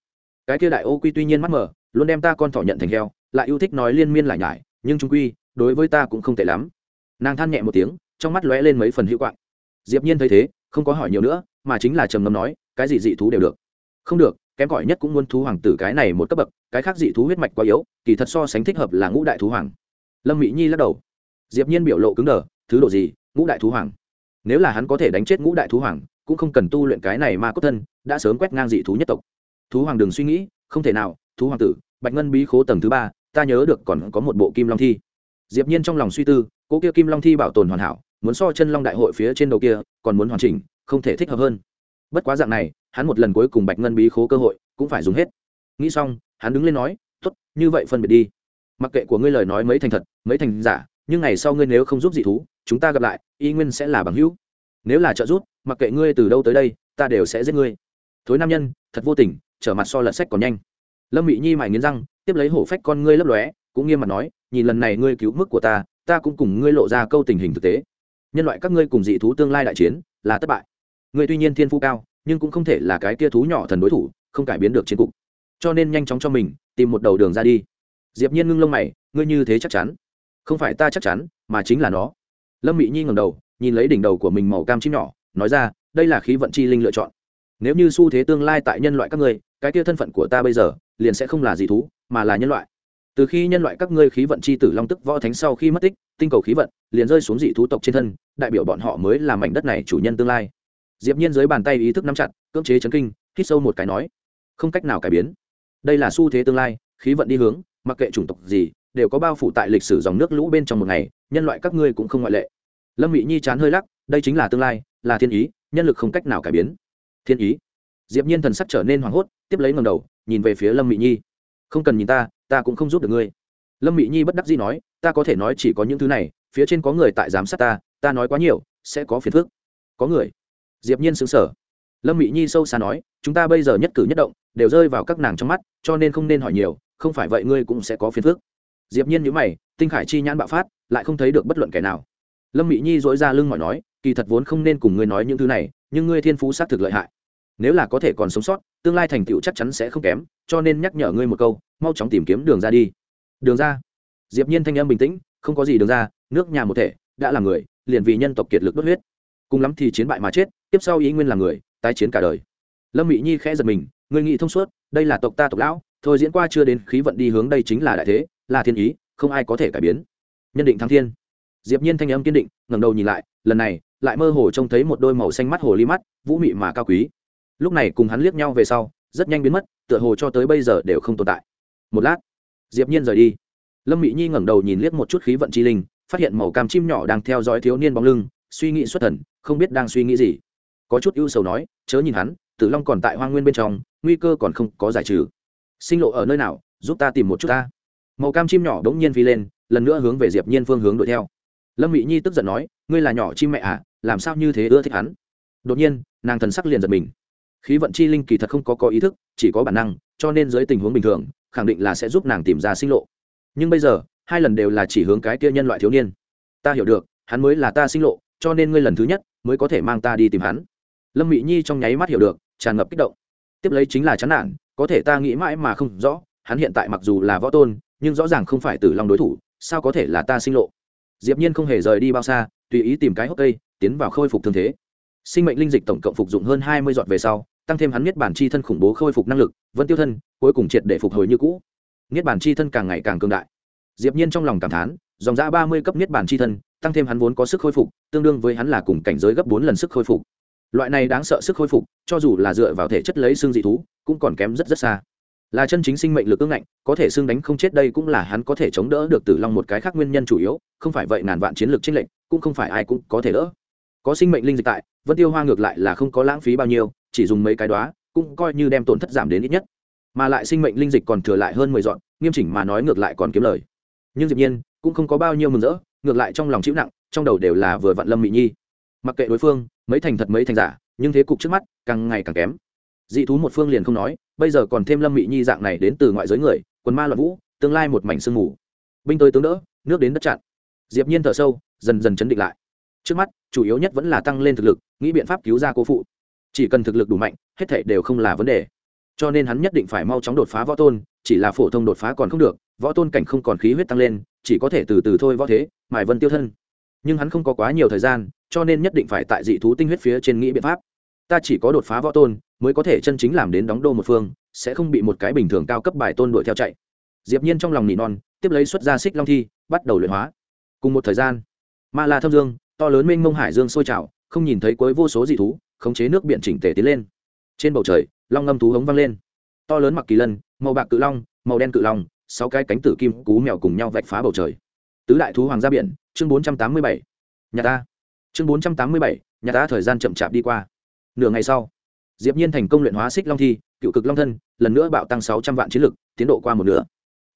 A: Cái kia đại ô quy tuy nhiên mắt mở luôn đem ta con thỏ nhận thành heo, lại yêu thích nói liên miên lại nhải, nhưng trung quy, đối với ta cũng không tệ lắm. Nàng than nhẹ một tiếng, trong mắt lóe lên mấy phần hữu quạng. Diệp nhiên thấy thế, không có hỏi nhiều nữa, mà chính là trầm ngâm nói, cái gì dị thú đều được. Không được, kém cỏi nhất cũng muốn thú hoàng tử cái này một cấp bậc, cái khác dị thú huyết mạch quá yếu, kỳ thật so sánh thích hợp là ngũ đại thú hoàng. Lâm mỹ nhi lắc đầu. Diệp nhiên biểu lộ cứng đờ, thứ độ gì, ngũ đại thú hoàng? Nếu là hắn có thể đánh chết ngũ đại thú hoàng cũng không cần tu luyện cái này mà cốt thân, đã sớm quét ngang dị thú nhất tộc. Thú hoàng đừng suy nghĩ, không thể nào, thú hoàng tử, bạch ngân bí khố tầng thứ ba, ta nhớ được còn có một bộ kim long thi. Diệp nhiên trong lòng suy tư, cố kia kim long thi bảo tồn hoàn hảo, muốn so chân long đại hội phía trên đầu kia, còn muốn hoàn chỉnh, không thể thích hợp hơn. Bất quá dạng này, hắn một lần cuối cùng bạch ngân bí khố cơ hội, cũng phải dùng hết. Nghĩ xong, hắn đứng lên nói, tốt, như vậy phân biệt đi. Mặc kệ của ngươi lời nói mấy thành thật, mấy thành giả, nhưng ngày sau ngươi nếu không giúp dị thú, chúng ta gặp lại, y nguyên sẽ là bằng hữu nếu là trợ giúp, mặc kệ ngươi từ đâu tới đây, ta đều sẽ giết ngươi. Thối nam nhân, thật vô tình, trở mặt so lật sách còn nhanh. Lâm mị nhi mải nghiến răng, tiếp lấy hổ phách con ngươi lấp lóe, cũng nghiêm mặt nói, nhìn lần này ngươi cứu mức của ta ta cũng cùng ngươi lộ ra câu tình hình thực tế. Nhân loại các ngươi cùng dị thú tương lai đại chiến, là thất bại. Ngươi tuy nhiên thiên phú cao, nhưng cũng không thể là cái tia thú nhỏ thần đối thủ, không cải biến được chiến cục. Cho nên nhanh chóng cho mình, tìm một đầu đường ra đi. Diệp nhiên ngưng lông mày, ngươi như thế chắc chắn. Không phải ta chắc chắn, mà chính là nó. Lâm mị nhi ngẩng đầu nhìn lấy đỉnh đầu của mình màu cam chim nhỏ, nói ra, đây là khí vận chi linh lựa chọn. Nếu như xu thế tương lai tại nhân loại các ngươi, cái kia thân phận của ta bây giờ, liền sẽ không là dị thú, mà là nhân loại. Từ khi nhân loại các ngươi khí vận chi tử long tức võ thánh sau khi mất tích, tinh cầu khí vận liền rơi xuống dị thú tộc trên thân, đại biểu bọn họ mới là mảnh đất này chủ nhân tương lai. Diệp nhiên dưới bàn tay ý thức nắm chặt, cưỡng chế chấn kinh, hít sâu một cái nói, không cách nào cải biến. Đây là xu thế tương lai, khí vận đi hướng, mặc kệ chủng tộc gì, đều có bao phủ tại lịch sử dòng nước lũ bên trong một ngày, nhân loại các ngươi cũng không ngoại lệ lâm mỹ nhi chán hơi lắc, đây chính là tương lai, là thiên ý, nhân lực không cách nào cải biến. Thiên ý? Diệp nhiên thần sắc trở nên hoảng hốt, tiếp lấy ngầm đầu, nhìn về phía lâm mỹ nhi. Không cần nhìn ta ta cũng không giúp được ngươi. Lâm mỹ nhi bất đắc dĩ nói, ta có thể nói chỉ có những thứ này, phía trên có người tại giám sát ta ta nói quá nhiều, sẽ có phiền phức. Có người? Diệp nhiên sững sờ. Lâm mỹ nhi sâu xa nói, chúng ta bây giờ nhất cử nhất động, đều rơi vào các nàng trong mắt, cho nên không nên hỏi nhiều, không phải vậy ngươi cũng sẽ có phiền phức. Diệp nhiên nhíu mày, tinh khải chi nhãn bạo phát, lại không thấy được bất luận kẻ nào lâm mỹ nhi dỗi ra lưng mọi nói, kỳ thật vốn không nên cùng ngươi nói những thứ này, nhưng ngươi thiên phú xác thực lợi hại. Nếu là có thể còn sống sót, tương lai thành tựu chắc chắn sẽ không kém, cho nên nhắc nhở ngươi một câu, mau chóng tìm kiếm đường ra đi. Đường ra? Diệp nhiên thanh âm bình tĩnh, không có gì đường ra, nước nhà một thể, đã là người, liền vì nhân tộc kiệt lực đốt huyết. Cùng lắm thì chiến bại mà chết, tiếp sau ý nguyên là người, tái chiến cả đời. Lâm mỹ nhi khẽ giật mình người nghĩ thông suốt, đây là tộc ta tộc lão, thôi diễn qua chưa đến khí vận đi hướng đây chính là đại thế, là thiên ý, không ai có thể cải biến. Nhân định thắng thiên diệp nhiên thanh âm kiên định, ngẩng đầu nhìn lại, lần này, lại mơ hồ trông thấy một đôi màu xanh mắt hồ ly mắt, vũ mị mà cao quý. Lúc này cùng hắn liếc nhau về sau, rất nhanh biến mất, tựa hồ cho tới bây giờ đều không tồn tại. Một lát, diệp nhiên rời đi. Lâm Mỹ nhi ngẩng đầu nhìn liếc một chút khí vận chi linh, phát hiện màu cam chim nhỏ đang theo dõi thiếu niên bóng lưng, suy nghĩ xuất thần, không biết đang suy nghĩ gì. Có chút ưu sầu nói, chớ nhìn hắn, tử long còn tại hoang nguyên bên trong, nguy cơ còn không có giải trừ. Sinh lộ ở nơi nào, giúp ta tìm một chút ta. Màu cam chim nhỏ đ ố n g nhiên phi lên, lần nữa hướng về diệp nhiên phương hướng đuổi theo lâm mỹ nhi tức giận nói, ngươi là nhỏ chim mẹ à làm sao như thế ưa thích hắn? Đột nhiên, nàng thần sắc liền giật mình. Khí vận chi linh kỳ thật không có có ý thức, chỉ có bản năng, cho nên dưới tình huống bình thường, khẳng định là sẽ giúp nàng tìm ra sinh lộ. Nhưng bây giờ, hai lần đều là chỉ hướng cái kia nhân loại thiếu niên. Ta hiểu được, hắn mới là ta sinh lộ, cho nên ngươi lần thứ nhất mới có thể mang ta đi tìm hắn. Lâm mỹ nhi trong nháy mắt hiểu được, tràn ngập kích động. Tiếp lấy chính là chán nản, có thể ta nghĩ mãi mà không rõ, hắn hiện tại mặc dù là võ tôn, nhưng rõ ràng không phải tử long đối thủ, sao có thể là ta sinh lộ? Diệp nhiên không hề rời đi bao xa, tùy ý tìm cái hốc cây, tiến vào khôi phục thương thế. Sinh mệnh linh dịch tổng cộng phục dụng hơn hai mươi giọt về sau, tăng thêm hắn niết bản chi thân khủng bố khôi phục năng lực vẫn tiêu thân, cuối cùng triệt để phục hồi như cũ. Niết bản chi thân càng ngày càng cường đại. Diệp nhiên trong lòng cảm thán, dòng dã ba mươi cấp niết bản chi thân, tăng thêm hắn vốn có sức khôi phục, tương đương với hắn là cùng cảnh giới gấp bốn lần sức khôi phục. Loại này đáng sợ sức khôi phục, cho dù là dựa vào thể chất lấy xương dị thú, cũng còn kém rất rất xa là chân chính sinh mệnh lực ương ngạnh, có thể xương đánh không chết đây cũng là hắn có thể chống đỡ được tử long một cái khác nguyên nhân chủ yếu, không phải vậy ngàn vạn chiến lược tranh lệnh cũng không phải ai cũng có thể đỡ. Có sinh mệnh linh dịch tại, vân tiêu hoa ngược lại là không có lãng phí bao nhiêu, chỉ dùng mấy cái đó cũng coi như đem tổn thất giảm đến ít nhất. Mà lại sinh mệnh linh dịch còn thừa lại hơn mười dọn, nghiêm chỉnh mà nói ngược lại còn kiếm lời. Nhưng dĩ nhiên, cũng không có bao nhiêu mừng rỡ, ngược lại trong lòng chịu nặng, trong đầu đều là vừa vặn lâm mỹ nhi. Mặc kệ đối phương, mấy thành thật mấy thành giả, nhưng thế cục trước mắt càng ngày càng kém. Dị thú một phương liền không nói bây giờ còn thêm lâm mị nhi dạng này đến từ ngoại giới người, quần ma loạn vũ, tương lai một mảnh sương mù. Binh tới tướng đỡ, nước đến đất chặn. Diệp nhiên thở sâu, dần dần chấn định lại. Trước mắt, chủ yếu nhất vẫn là tăng lên thực lực, nghĩ biện pháp cứu ra cô phụ. Chỉ cần thực lực đủ mạnh, hết thảy đều không là vấn đề. Cho nên hắn nhất định phải mau chóng đột phá võ tôn, chỉ là phổ thông đột phá còn không được, võ tôn cảnh không còn khí huyết tăng lên, chỉ có thể từ từ thôi võ thế, mài vân tiêu thân. Nhưng hắn không có quá nhiều thời gian, cho nên nhất định phải tại dị thú tinh huyết phía trên nghĩ biện pháp. Ta chỉ có đột phá võ tôn mới có thể chân chính làm đến đóng đô một phương, sẽ không bị một cái bình thường cao cấp bài tôn đuổi theo chạy. Diệp nhiên trong lòng nỉ non, tiếp lấy xuất ra xích long thi, bắt đầu luyện hóa. Cùng một thời gian, ma la thâm dương, to lớn mênh mông hải dương sôi trào, không nhìn thấy cuối vô số dị thú, khống chế nước biển chỉnh tề tiến lên. Trên bầu trời, long ngâm thú hống vang lên. To lớn mặc kỳ lân, màu bạc cự long, màu đen cự long, sáu cái cánh tử kim cú mèo cùng nhau vạch phá bầu trời. Tứ đại thú hoàng gia biển, chương 487 nhà ta. Chương 487 nhà ta thời gian chậm chạp đi qua. Nửa ngày sau diệp nhiên thành công luyện hóa xích long thi, cựu cực long thân, lần nữa bạo tăng sáu trăm vạn chiến lực, tiến độ qua một nửa.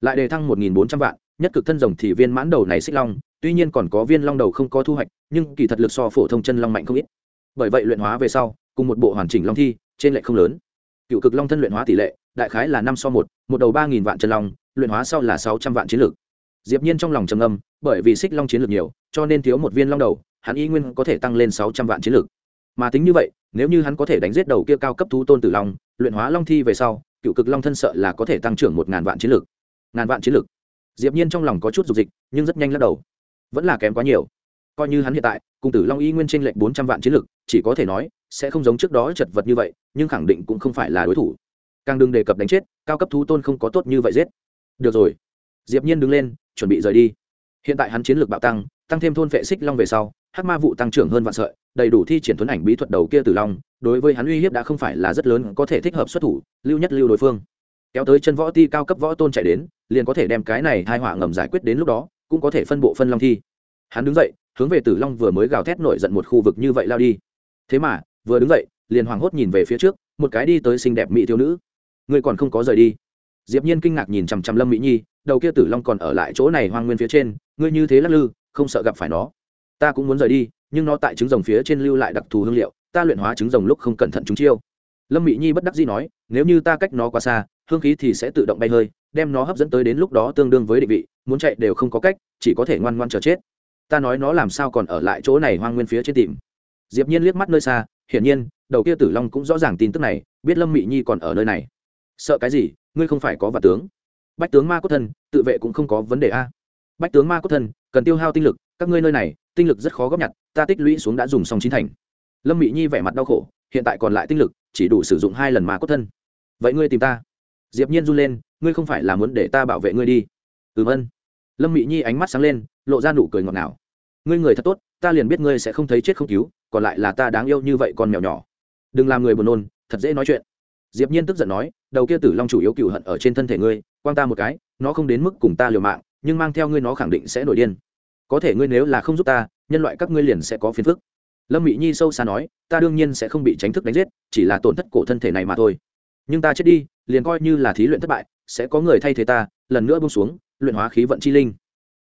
A: Lại đề thăng một nghìn bốn trăm vạn, nhất cực thân rồng thì viên mãn đầu này xích long, tuy nhiên còn có viên long đầu không có thu hoạch, nhưng kỳ thật lực so phổ thông chân long mạnh không ít. Bởi vậy luyện hóa về sau, cùng một bộ hoàn chỉnh long thi, trên lệ không lớn. Cựu cực long thân luyện hóa tỷ lệ, đại khái là năm so một một đầu ba nghìn vạn chân long, luyện hóa sau là sáu trăm vạn chiến lực. Diệp nhiên trong lòng trầm âm bởi vì xích long chiến lực nhiều, cho nên thiếu một viên long đầu, hắn y nguyên có thể tăng lên sáu trăm vạn chiến lực mà tính như vậy, nếu như hắn có thể đánh giết đầu kia cao cấp thú tôn tử long, luyện hóa long thi về sau, cựu cực long thân sợ là có thể tăng trưởng một ngàn vạn chiến lực. Ngàn vạn chiến lực. Diệp nhiên trong lòng có chút dục dịch, nhưng rất nhanh lắc đầu. Vẫn là kém quá nhiều. Coi như hắn hiện tại, cùng tử long y nguyên trên lệnh bốn trăm vạn chiến lực, chỉ có thể nói, sẽ không giống trước đó chật vật như vậy, nhưng khẳng định cũng không phải là đối thủ. Càng đừng đề cập đánh chết, cao cấp thú tôn không có tốt như vậy giết. Được rồi. Diệp nhiên đứng lên, chuẩn bị rời đi. Hiện tại hắn chiến lược bạo tăng tăng thêm thôn vệ xích long về sau, hắc ma vụ tăng trưởng hơn vạn sợi đầy đủ thi triển thuấn ảnh bí thuật đầu kia tử long, đối với hắn uy hiếp đã không phải là rất lớn, có thể thích hợp xuất thủ, lưu nhất lưu đối phương. Kéo tới chân võ ti cao cấp võ tôn chạy đến, liền có thể đem cái này hai họa ngầm giải quyết đến lúc đó, cũng có thể phân bộ phân long thi. Hắn đứng dậy, hướng về tử long vừa mới gào thét nổi giận một khu vực như vậy lao đi. Thế mà, vừa đứng dậy, liền hoảng hốt nhìn về phía trước, một cái đi tới xinh đẹp mỹ thiếu nữ. Người còn không có rời đi. Diệp nhiên kinh ngạc nhìn chằm chằm lâm mỹ nhi, đầu kia tử long còn ở lại chỗ này hoang nguyên phía trên, ngươi như thế lắc lư, không sợ gặp phải nó. Ta cũng muốn rời đi nhưng nó tại trứng rồng phía trên lưu lại đặc thù hương liệu, ta luyện hóa trứng rồng lúc không cẩn thận chúng chiêu. Lâm mỹ nhi bất đắc dĩ nói, nếu như ta cách nó quá xa, hương khí thì sẽ tự động bay hơi, đem nó hấp dẫn tới đến lúc đó tương đương với định vị, muốn chạy đều không có cách, chỉ có thể ngoan ngoan chờ chết. Ta nói nó làm sao còn ở lại chỗ này hoang nguyên phía trên tìm. Diệp nhiên liếc mắt nơi xa, hiển nhiên, đầu kia tử long cũng rõ ràng tin tức này, biết lâm mỹ nhi còn ở nơi này. Sợ cái gì, ngươi không phải có vạn tướng. Bách tướng ma cốt thân, tự vệ cũng không có vấn đề a. Bách tướng ma cốt thân, cần tiêu hao tinh lực các ngươi nơi này, tinh lực rất khó góp nhặt, ta tích lũy xuống đã dùng xong chín thành. Lâm mỹ nhi vẻ mặt đau khổ, hiện tại còn lại tinh lực, chỉ đủ sử dụng hai lần ma cốt thân. Vậy ngươi tìm ta. Diệp nhiên run lên, ngươi không phải là muốn để ta bảo vệ ngươi đi. Ừm ân lâm mỹ nhi ánh mắt sáng lên, lộ ra nụ cười ngọt ngào. Ngươi người thật tốt, ta liền biết ngươi sẽ không thấy chết không cứu, còn lại là ta đáng yêu như vậy con mèo nhỏ. Đừng làm người buồn nôn, thật dễ nói chuyện. Diệp nhiên tức giận nói, đầu kia tử long chủ yếu cựu hận ở trên thân thể ngươi quang ta một cái, nó không đến mức cùng ta liều mạng, nhưng mang theo ngươi nó khẳng định sẽ nổi điên có thể ngươi nếu là không giúp ta, nhân loại các ngươi liền sẽ có phiền phức. Lâm mỹ nhi sâu xa nói, ta đương nhiên sẽ không bị tránh thức đánh giết, chỉ là tổn thất cổ thân thể này mà thôi. Nhưng ta chết đi, liền coi như là thí luyện thất bại, sẽ có người thay thế ta, lần nữa buông xuống, luyện hóa khí vận chi linh.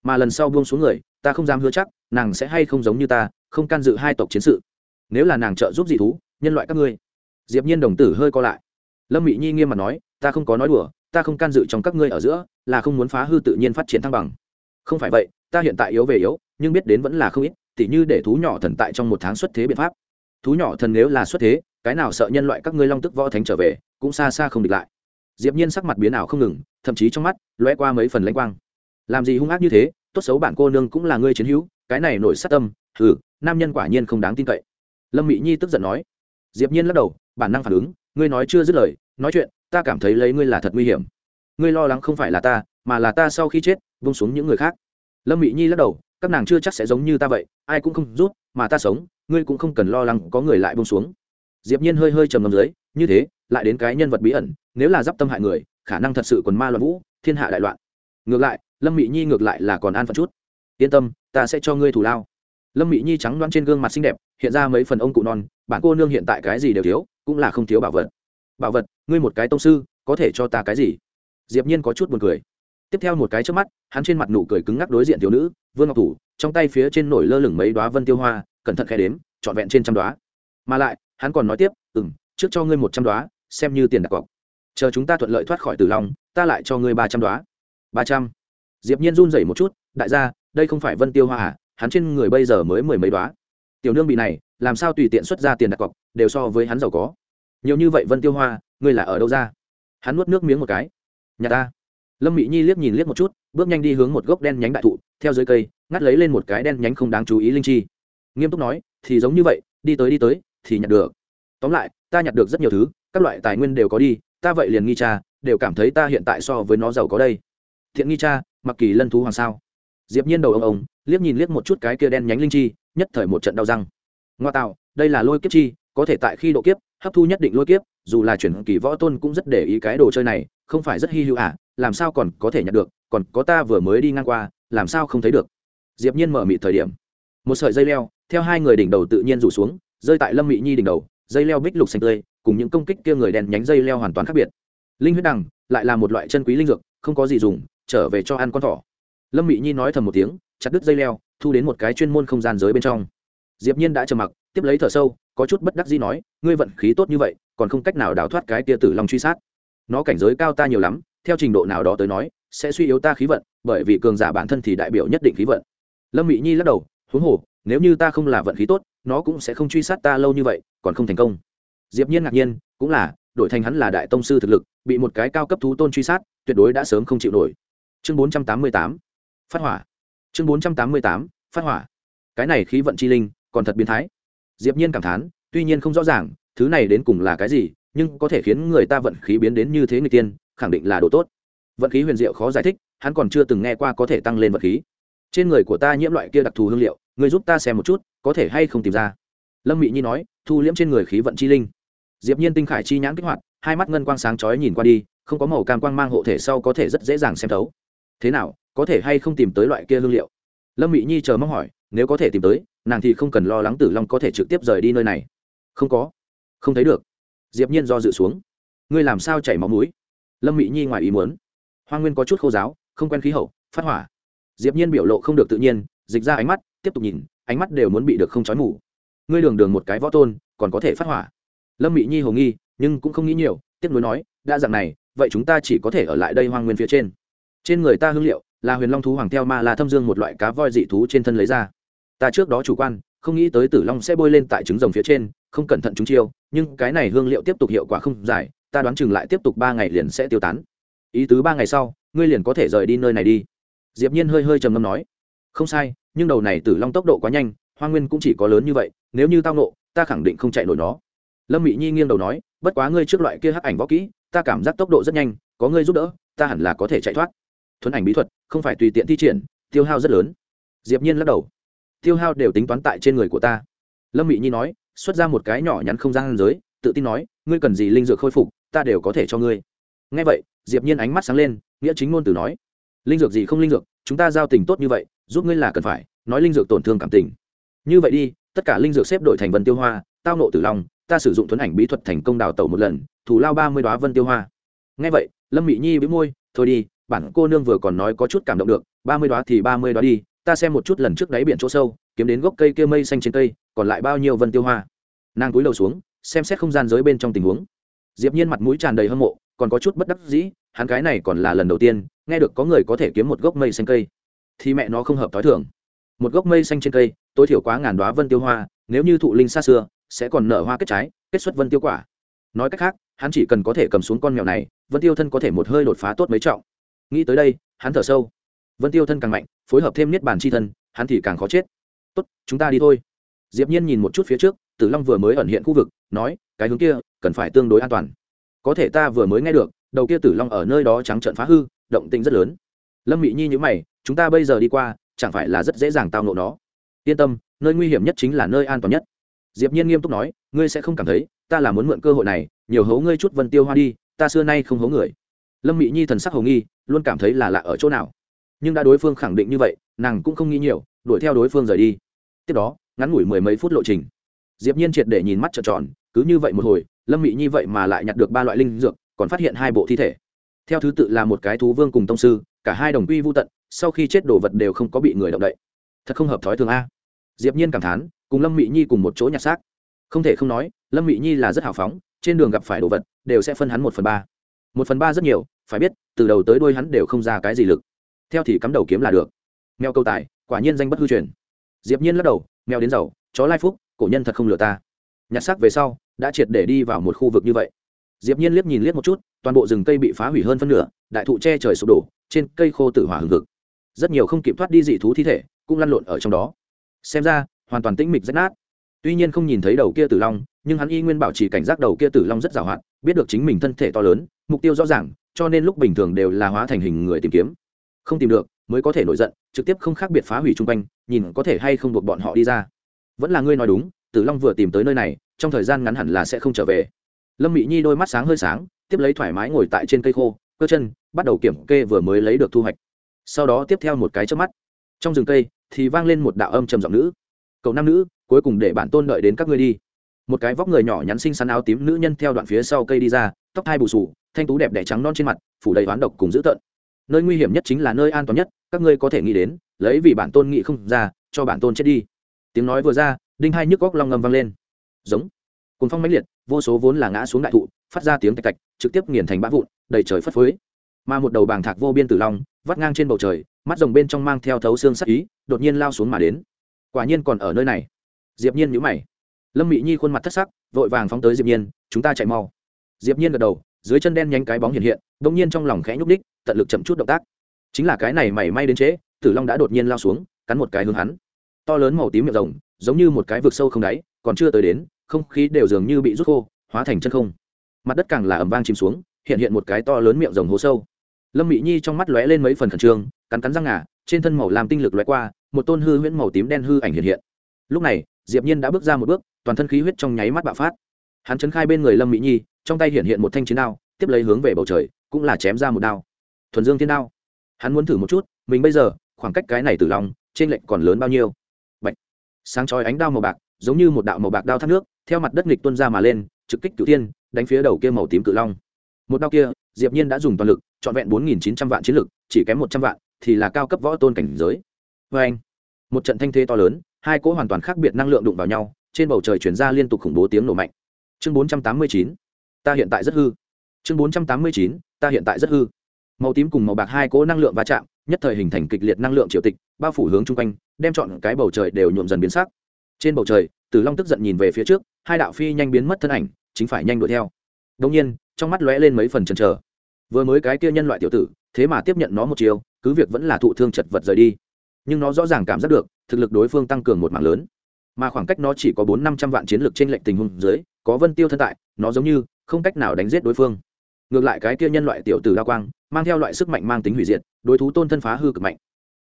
A: Mà lần sau buông xuống người, ta không dám hứa chắc, nàng sẽ hay không giống như ta, không can dự hai tộc chiến sự. Nếu là nàng trợ giúp dị thú, nhân loại các ngươi. Diệp nhiên đồng tử hơi co lại. Lâm mỹ nhi nghiêm mặt nói, ta không có nói đùa, ta không can dự trong các ngươi ở giữa, là không muốn phá hư tự nhiên phát triển thăng bằng. Không phải vậy ta hiện tại yếu về yếu, nhưng biết đến vẫn là không ít, tỉ như để thú nhỏ thần tại trong một tháng xuất thế biện pháp. Thú nhỏ thần nếu là xuất thế, cái nào sợ nhân loại các ngươi long tức võ thánh trở về, cũng xa xa không địch lại. Diệp nhiên sắc mặt biến ảo không ngừng, thậm chí trong mắt lóe qua mấy phần lãnh quang. Làm gì hung ác như thế, tốt xấu bản cô nương cũng là ngươi chiến hữu, cái này nổi sát tâm thử nam nhân quả nhiên không đáng tin cậy. Lâm mỹ nhi tức giận nói. Diệp nhiên lắc đầu, bản năng phản ứng, ngươi nói chưa dứt lời, nói chuyện, ta cảm thấy lấy ngươi là thật nguy hiểm. Ngươi lo lắng không phải là ta, mà là ta sau khi chết, vung xuống những người khác lâm mỹ nhi lắc đầu, các nàng chưa chắc sẽ giống như ta vậy, ai cũng không rút mà ta sống, ngươi cũng không cần lo lắng có người lại bông xuống. Diệp nhiên hơi hơi trầm ngâm dưới, như thế, lại đến cái nhân vật bí ẩn, nếu là d tâm hại người, khả năng thật sự còn ma loạn vũ, thiên hạ đại loạn. Ngược lại, lâm mỹ nhi ngược lại là còn an phận chút. Yên tâm, ta sẽ cho ngươi thủ lao. Lâm mỹ nhi trắng đoán trên gương mặt xinh đẹp, hiện ra mấy phần ông cụ non bạn cô nương hiện tại cái gì đều thiếu, cũng là không thiếu bảo vật. Bảo vật, ngươi một cái tông sư, có thể cho ta cái gì? Diệp nhiên có chút buồn cười tiếp theo một cái trước mắt, hắn trên mặt nụ cười cứng ngắc đối diện thiếu nữ, vương ngọc thủ, trong tay phía trên nổi lơ lửng mấy đoá vân tiêu hoa, cẩn thận khe đếm, trọn vẹn trên trăm đoá mà lại, hắn còn nói tiếp ừ m trước cho ngươi một trăm đoá xem như tiền đặt cọc. Chờ chúng ta thuận lợi thoát khỏi tử long, ta lại cho ngươi ba trăm đoá ba trăm. Diệp nhiên run rẩy một chút, đại gia, đây không phải vân tiêu hoa à? Hắn trên người bây giờ mới mười mấy đoá tiểu nương bị này, làm sao tùy tiện xuất ra tiền đặt cọc, đều so với hắn giàu có. Nhiều như vậy vân tiêu hoa, ngươi là ở đâu ra? Hắn nuốt nước miếng một cái. Nhà ta lâm mỹ nhi liếc nhìn liếc một chút, bước nhanh đi hướng một gốc đen nhánh đại thụ, theo dưới cây, ngắt lấy lên một cái đen nhánh không đáng chú ý linh chi. Nghiêm túc nói, thì giống như vậy, đi tới đi tới, thì nhặt được. Tóm lại, ta nhặt được rất nhiều thứ, các loại tài nguyên đều có đi, ta vậy liền nghi cha, đều cảm thấy ta hiện tại so với nó giàu có đây. Thiện nghi cha, mặc kỳ lân thú hoàng sao? Diệp nhiên đầu ông ông, liếc nhìn liếc một chút cái kia đen nhánh linh chi, nhất thời một trận đau răng. Ngoa tạo, đây là lôi kiếp chi, có thể tại khi độ kiếp, hấp thu nhất định lôi kiếp, dù là chuyển kỳ võ tôn cũng rất để ý cái đồ chơi này, không phải rất hy hữu à? Làm sao còn có thể nhặt được, còn có ta vừa mới đi ngang qua, làm sao không thấy được? Diệp nhiên mở mịt thời điểm. Một sợi dây leo, theo hai người đỉnh đầu tự nhiên rủ xuống, rơi tại lâm Mị nhi đỉnh đầu, dây leo bích lục xanh tươi, cùng những công kích kia người đèn nhánh dây leo hoàn toàn khác biệt. Linh huyết đằng lại là một loại chân quý linh dược, không có gì dùng, trở về cho ăn con thỏ. Lâm Mị nhi nói thầm một tiếng, chặt đứt dây leo, thu đến một cái chuyên môn không gian giới bên trong. Diệp nhiên đã trầm mặc, tiếp lấy thở sâu, có chút bất đắc dĩ nói, ngươi vận khí tốt như vậy, còn không cách nào đào thoát cái tia tử long truy sát. Nó cảnh giới cao ta nhiều lắm theo trình độ nào đó tới nói, sẽ suy yếu ta khí vận, bởi vì cường giả bản thân thì đại biểu nhất định khí vận. Lâm mỹ nhi lắc đầu, huống hồ, nếu như ta không là vận khí tốt, nó cũng sẽ không truy sát ta lâu như vậy, còn không thành công. Diệp nhiên ngạc nhiên, cũng là, đổi thành hắn là đại tông sư thực lực, bị một cái cao cấp thú tôn truy sát, tuyệt đối đã sớm không chịu nổi. Chương 488 phát hỏa. Chương 488 phát hỏa. Cái này khí vận chi linh, còn thật biến thái. Diệp nhiên cảm thán, tuy nhiên không rõ ràng, thứ này đến cùng là cái gì, nhưng có thể khiến người ta vận khí biến đến như thế người tiên khẳng định là đồ tốt. Vận khí huyền diệu khó giải thích, hắn còn chưa từng nghe qua có thể tăng lên vận khí. Trên người của ta nhiễm loại kia đặc thù hương liệu người giúp ta xem một chút, có thể hay không tìm ra? Lâm mị nhi nói, thu liễm trên người khí vận chi linh. Diệp nhiên tinh khải chi nhãn kích hoạt, hai mắt ngân quang sáng chói nhìn qua đi, không có màu cam quang mang hộ thể sau có thể rất dễ dàng xem thấu. Thế nào, có thể hay không tìm tới loại kia hương liệu? Lâm mị nhi chờ mong hỏi, nếu có thể tìm tới, nàng thì không cần lo lắng tử long có thể trực tiếp rời đi nơi này. Không có. Không thấy được. Diệp nhiên do dự xuống. Ngươi làm sao chảy máu mũi? Lâm mỹ nhi ngoài ý muốn. Hoa nguyên có chút khô giáo, không quen khí hậu, phát hỏa. Diệp nhiên biểu lộ không được tự nhiên, dịch ra ánh mắt, tiếp tục nhìn, ánh mắt đều muốn bị được không chói mù. Ngươi đường đường một cái võ tôn, còn có thể phát hỏa. Lâm mỹ nhi hồ nghi, nhưng cũng không nghĩ nhiều, tiếp nối nói, đã dạng này, vậy chúng ta chỉ có thể ở lại đây hoang nguyên phía trên. Trên người ta hương liệu, là huyền long thú hoàng theo ma là thâm dương một loại cá voi dị thú trên thân lấy ra. Ta trước đó chủ quan, không nghĩ tới tử long sẽ bôi lên tại trứng rồng phía trên, không cẩn thận chúng chiêu, nhưng cái này hương liệu tiếp tục hiệu quả không dài ta đoán chừng lại tiếp tục ba ngày liền sẽ tiêu tán. Ý tứ ba ngày sau, ngươi liền có thể rời đi nơi này đi. Diệp nhiên hơi hơi trầm ngâm nói. Không sai, nhưng đầu này tử long tốc độ quá nhanh, hoa nguyên cũng chỉ có lớn như vậy, nếu như tao nộ, ta khẳng định không chạy nổi nó. Lâm mỹ nhi nghiêng đầu nói, bất quá ngươi trước loại kia hắc ảnh võ kỹ, ta cảm giác tốc độ rất nhanh, có ngươi giúp đỡ, ta hẳn là có thể chạy thoát. Thuấn ảnh bí thuật, không phải tùy tiện thi triển, tiêu hao rất lớn. Diệp nhiên lắc đầu. Tiêu hao đều tính toán tại trên người của ta. Lâm mị nhi nói, xuất ra một cái nhỏ nhắn không gian giới, tự tin nói, ngươi cần gì linh dược khôi phục ta đều có thể cho ngươi. Ngay vậy, diệp nhiên ánh mắt sáng lên, nghĩa chính ngôn từ nói, linh dược gì không linh dược, chúng ta giao tình tốt như vậy, giúp ngươi là cần phải, nói linh dược tổn thương cảm tình. Như vậy đi, tất cả linh dược xếp đổi thành vân tiêu hoa, tao nộ tử long, ta sử dụng thuấn ảnh bí thuật thành công đào tẩu một lần, thủ lao ba mươi đoá vân tiêu hoa. Ngay vậy, lâm mỹ nhi bĩu môi, thôi đi, bản cô nương vừa còn nói có chút cảm động được, ba mươi đoá thì ba mươi đoá đi, ta xem một chút lần trước đáy biển chỗ sâu, kiếm đến gốc cây kia mây xanh trên cây, còn lại bao nhiêu vân tiêu hoa? Nàng cúi đầu xuống, xem xét không gian giới bên trong tình huống diệp nhiên mặt mũi tràn đầy hâm mộ, còn có chút bất đắc dĩ, hắn cái này còn là lần đầu tiên, nghe được có người có thể kiếm một gốc mây xanh cây. Thì mẹ nó không hợp tối thường. Một gốc mây xanh trên cây, tối thiểu quá ngàn đoá vân tiêu hoa, nếu như thụ linh xa xưa, sẽ còn nở hoa kết trái, kết xuất vân tiêu quả. Nói cách khác, hắn chỉ cần có thể cầm xuống con mèo này, vân tiêu thân có thể một hơi đột phá tốt mấy trọng. Nghĩ tới đây, hắn thở sâu. Vân tiêu thân càng mạnh, phối hợp thêm niết bàn c h i thân, hắn thì càng khó chết. Tốt, chúng ta đi thôi. Diệp nhiên nhìn một chút phía trước, tử long vừa mới ẩn hiện khu vực nói, cái hướng kia cần phải tương đối an toàn. Có thể ta vừa mới nghe được, đầu kia tử long ở nơi đó trắng trợn phá hư, động tĩnh rất lớn. Lâm mị nhi nhữ mày, chúng ta bây giờ đi qua, chẳng phải là rất dễ dàng tao nộ nó. Yên tâm, nơi nguy hiểm nhất chính là nơi an toàn nhất. Diệp nhiên nghiêm túc nói, ngươi sẽ không cảm thấy, ta là muốn mượn cơ hội này, nhiều hố ngươi chút vân tiêu hoa đi, ta xưa nay không hố người. Lâm mị nhi thần sắc hầu nghi, luôn cảm thấy là lạ ở chỗ nào. Nhưng đã đối phương khẳng định như vậy, nàng cũng không nghĩ nhiều, đuổi theo đối phương rời đi. Tiếp đó, ngắn ngủi mười mấy phút lộ trình. Diệp nhiên triệt để nhìn mắt trợn tròn cứ như vậy một hồi, lâm mị nhi vậy mà lại nhặt được ba loại linh dược, còn phát hiện hai bộ thi thể. Theo thứ tự là một cái thú vương cùng tông sư, cả hai đồng quy vô tận, sau khi chết đồ vật đều không có bị người động đậy. Thật không hợp thói thường a. Diệp nhiên cảm thán, cùng lâm mị nhi cùng một chỗ nhặt xác. Không thể không nói, lâm mị nhi là rất hào phóng, trên đường gặp phải đồ vật, đều sẽ phân hắn một phần ba. Một phần ba rất nhiều, phải biết, từ đầu tới đuôi hắn đều không ra cái gì lực. Theo thì cắm đầu kiếm là được. Mèo câu tài, quả nhiên danh bất hư truyền. Diệp nhiên lắc đầu, mèo đến giàu, chó lai phúc, cổ nhân thật không lừa ta nhặt xác về sau, đã triệt để đi vào một khu vực như vậy. Diệp nhiên liếc nhìn liếc một chút, toàn bộ rừng cây bị phá hủy hơn phân nửa, đại thụ che trời sụp đổ, trên cây khô tử hỏa hừng hực. Rất nhiều không kịp thoát đi dị thú thi thể, cũng lăn lộn ở trong đó. Xem ra, hoàn toàn tĩnh mịch rách nát. Tuy nhiên không nhìn thấy đầu kia tử long, nhưng hắn y nguyên bảo trì cảnh giác đầu kia tử long rất giàu hạn, biết được chính mình thân thể to lớn, mục tiêu rõ ràng, cho nên lúc bình thường đều là hóa thành hình người tìm kiếm. Không tìm được, mới có thể nổi giận, trực tiếp không khác biệt phá hủy chung quanh, nhìn có thể hay không buộc bọn họ đi ra. Vẫn là ngươi nói đúng, tử long vừa tìm tới nơi này trong thời gian ngắn hẳn là sẽ không trở về. Lâm mị nhi đôi mắt sáng hơi sáng, tiếp lấy thoải mái ngồi tại trên cây khô, cơ chân, bắt đầu kiểm kê vừa mới lấy được thu hoạch. Sau đó tiếp theo một cái trước mắt, trong rừng cây thì vang lên một đạo âm trầm giọng nữ. Cậu nam nữ, cuối cùng để bản tôn đợi đến các ngươi đi. Một cái vóc người nhỏ nhắn xinh xắn áo tím nữ nhân theo đoạn phía sau cây đi ra, tóc hai bù sù thanh tú đẹp đẽ trắng non trên mặt, phủ đầy oán độc cùng dữ tợn. Nơi nguy hiểm nhất chính là nơi an toàn nhất, các ngươi có thể nghĩ đến, lấy vì bản tôn nghĩ không ra, cho bản tôn chết đi. Tiếng nói vừa ra, đinh hai nhức góc long ngầm vang lên giống. Cùng phong mãnh liệt, vô số vốn là ngã xuống đại thụ, phát ra tiếng tạch tạch, trực tiếp nghiền thành bã vụn, đầy trời phất phới. Mà một đầu bàng thạc vô biên tử long, vắt ngang trên bầu trời, mắt rồng bên trong mang theo thấu xương sắc ý, đột nhiên lao xuống mà đến. Quả nhiên còn ở nơi này. Diệp nhiên nhíu mày. Lâm mỹ nhi khuôn mặt thất sắc, vội vàng phóng tới diệp nhiên, chúng ta chạy mau. Diệp nhiên gật đầu, dưới chân đen nhánh cái bóng hiện hiện đung nhiên trong lòng khẽ nhúc đích tận lực chậm chút động tác. Chính là cái này mảy may đến trễ, tử long đã đột nhiên lao xuống, cắn một cái hướng hắn. To lớn màu tím miệng rồng, giống như một cái vực sâu không đáy còn chưa tới đến, không khí đều dường như bị rút khô, hóa thành chân không. Mặt đất càng là ầm vang chìm xuống, hiện hiện một cái to lớn miệng rồng hố sâu. Lâm Mỹ nhi trong mắt lóe lên mấy phần khẩn trương, cắn cắn răng ngà, trên thân màu làm tinh lực lóe qua, một tôn hư huyễn màu tím đen hư ảnh hiện hiện. Lúc này, diệp nhiên đã bước ra một bước, toàn thân khí huyết trong nháy mắt bạo phát. Hắn chấn khai bên người lâm mỹ nhi, trong tay hiện hiện một thanh chiến đao, tiếp lấy hướng về bầu trời, cũng là chém ra một đao. Thuần dương thiên đao. Hắn muốn thử một chút, mình bây giờ, khoảng cách cái này tử lòng trên lệnh còn lớn bao nhiêu? Bạch. sáng chói ánh đao màu bạc giống như một đạo màu bạc đao thác nước, theo mặt đất nghịch tuôn ra mà lên, trực kích cửu tiên đánh phía đầu kia màu tím cự long. Một đao kia, diệp nhiên đã dùng toàn lực, trọn vẹn bốn nghìn chín trăm vạn chiến lực, chỉ kém một trăm vạn, thì là cao cấp võ tôn cảnh giới. Với anh, một trận thanh thế to lớn, hai cỗ hoàn toàn khác biệt năng lượng đụng vào nhau, trên bầu trời chuyển ra liên tục khủng bố tiếng nổ mạnh. Chương bốn trăm tám mươi chín, ta hiện tại rất hư. Chương bốn trăm tám mươi chín, ta hiện tại rất hư. Màu tím cùng màu bạc hai cỗ năng lượng va chạm, nhất thời hình thành kịch liệt năng lượng triệu tịch, bao phủ hướng chung quanh, đem chọn cái bầu trời đều nhuộm dần biến sắc trên bầu trời tử long tức giận nhìn về phía trước, hai đạo phi nhanh biến mất thân ảnh, chính phải nhanh đuổi theo. Đông nhiên, trong mắt lóe lên mấy phần chần chờ. Vừa mới cái kia nhân loại tiểu tử, thế mà tiếp nhận nó một chiều, cứ việc vẫn là thụ thương chật vật rời đi. Nhưng nó rõ ràng cảm giác được, thực lực đối phương tăng cường một mạng lớn. Mà khoảng cách nó chỉ có bốn năm trăm vạn chiến lược trên lệnh tình huống dưới, có vân tiêu thân tại, nó giống như, không cách nào đánh giết đối phương. Ngược lại cái kia nhân loại tiểu tử đa quang, mang theo loại sức mạnh mang tính hủy diệt, đối thú tôn thân phá hư cực mạnh.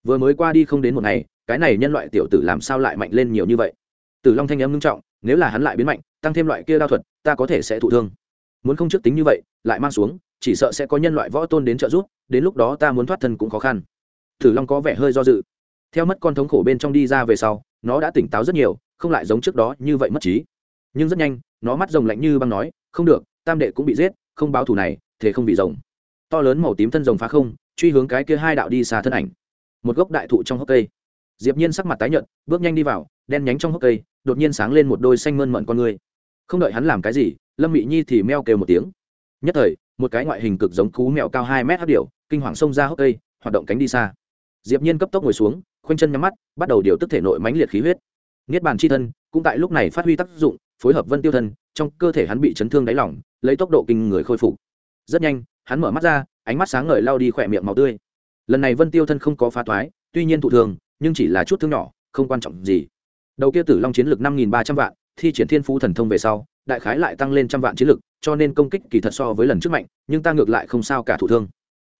A: Vừa mới qua đi không đến một ngày, cái này nhân loại tiểu tử làm sao lại mạnh lên nhiều như vậy? Tử long thanh âm nghiêm trọng, nếu là hắn lại biến mạnh, tăng thêm loại kia đao thuật, ta có thể sẽ thụ thương. Muốn không trước tính như vậy, lại mang xuống, chỉ sợ sẽ có nhân loại võ tôn đến trợ giúp, đến lúc đó ta muốn thoát thân cũng khó khăn. Tử long có vẻ hơi do dự. Theo mất con thống khổ bên trong đi ra về sau, nó đã tỉnh táo rất nhiều, không lại giống trước đó như vậy mất trí. Nhưng rất nhanh, nó mắt rồng lạnh như băng nói, không được, tam đệ cũng bị giết, không báo thù này, thế không bị rồng. To lớn màu tím thân rồng phá không, truy hướng cái kia hai đạo đi xa thân ảnh. Một gốc đại thụ trong hốc cây. Diệp nhiên sắc mặt tái nhợt, bước nhanh đi vào đen nhánh trong hốc cây, đột nhiên sáng lên một đôi xanh mơn mận con người. Không đợi hắn làm cái gì, lâm mị nhi thì meo kêu một tiếng. Nhất thời, một cái ngoại hình cực giống cú mèo cao hai mét hát điệu kinh hoàng xông ra hốc cây, hoạt động cánh đi xa. Diệp nhiên cấp tốc ngồi xuống, khoanh chân nhắm mắt, bắt đầu điều tức thể nội mãnh liệt khí huyết. Niết bàn chi thân, cũng tại lúc này phát huy tác dụng, phối hợp vân tiêu thân, trong cơ thể hắn bị chấn thương đáy lỏng, lấy tốc độ kinh người khôi phục. Rất nhanh, hắn mở mắt ra, ánh mắt sáng ngời lao đi khỏe miệng màu tươi. Lần này vân tiêu thân không có phá thoái, tuy nhiên thụ thường, nhưng chỉ là chút thương nhỏ, không quan trọng gì đầu kia tử long chiến lực năm nghìn ba trăm vạn, thi triển thiên phú thần thông về sau, đại khái lại tăng lên trăm vạn chiến lực, cho nên công kích kỳ thật so với lần trước mạnh, nhưng ta ngược lại không sao cả thụ thương.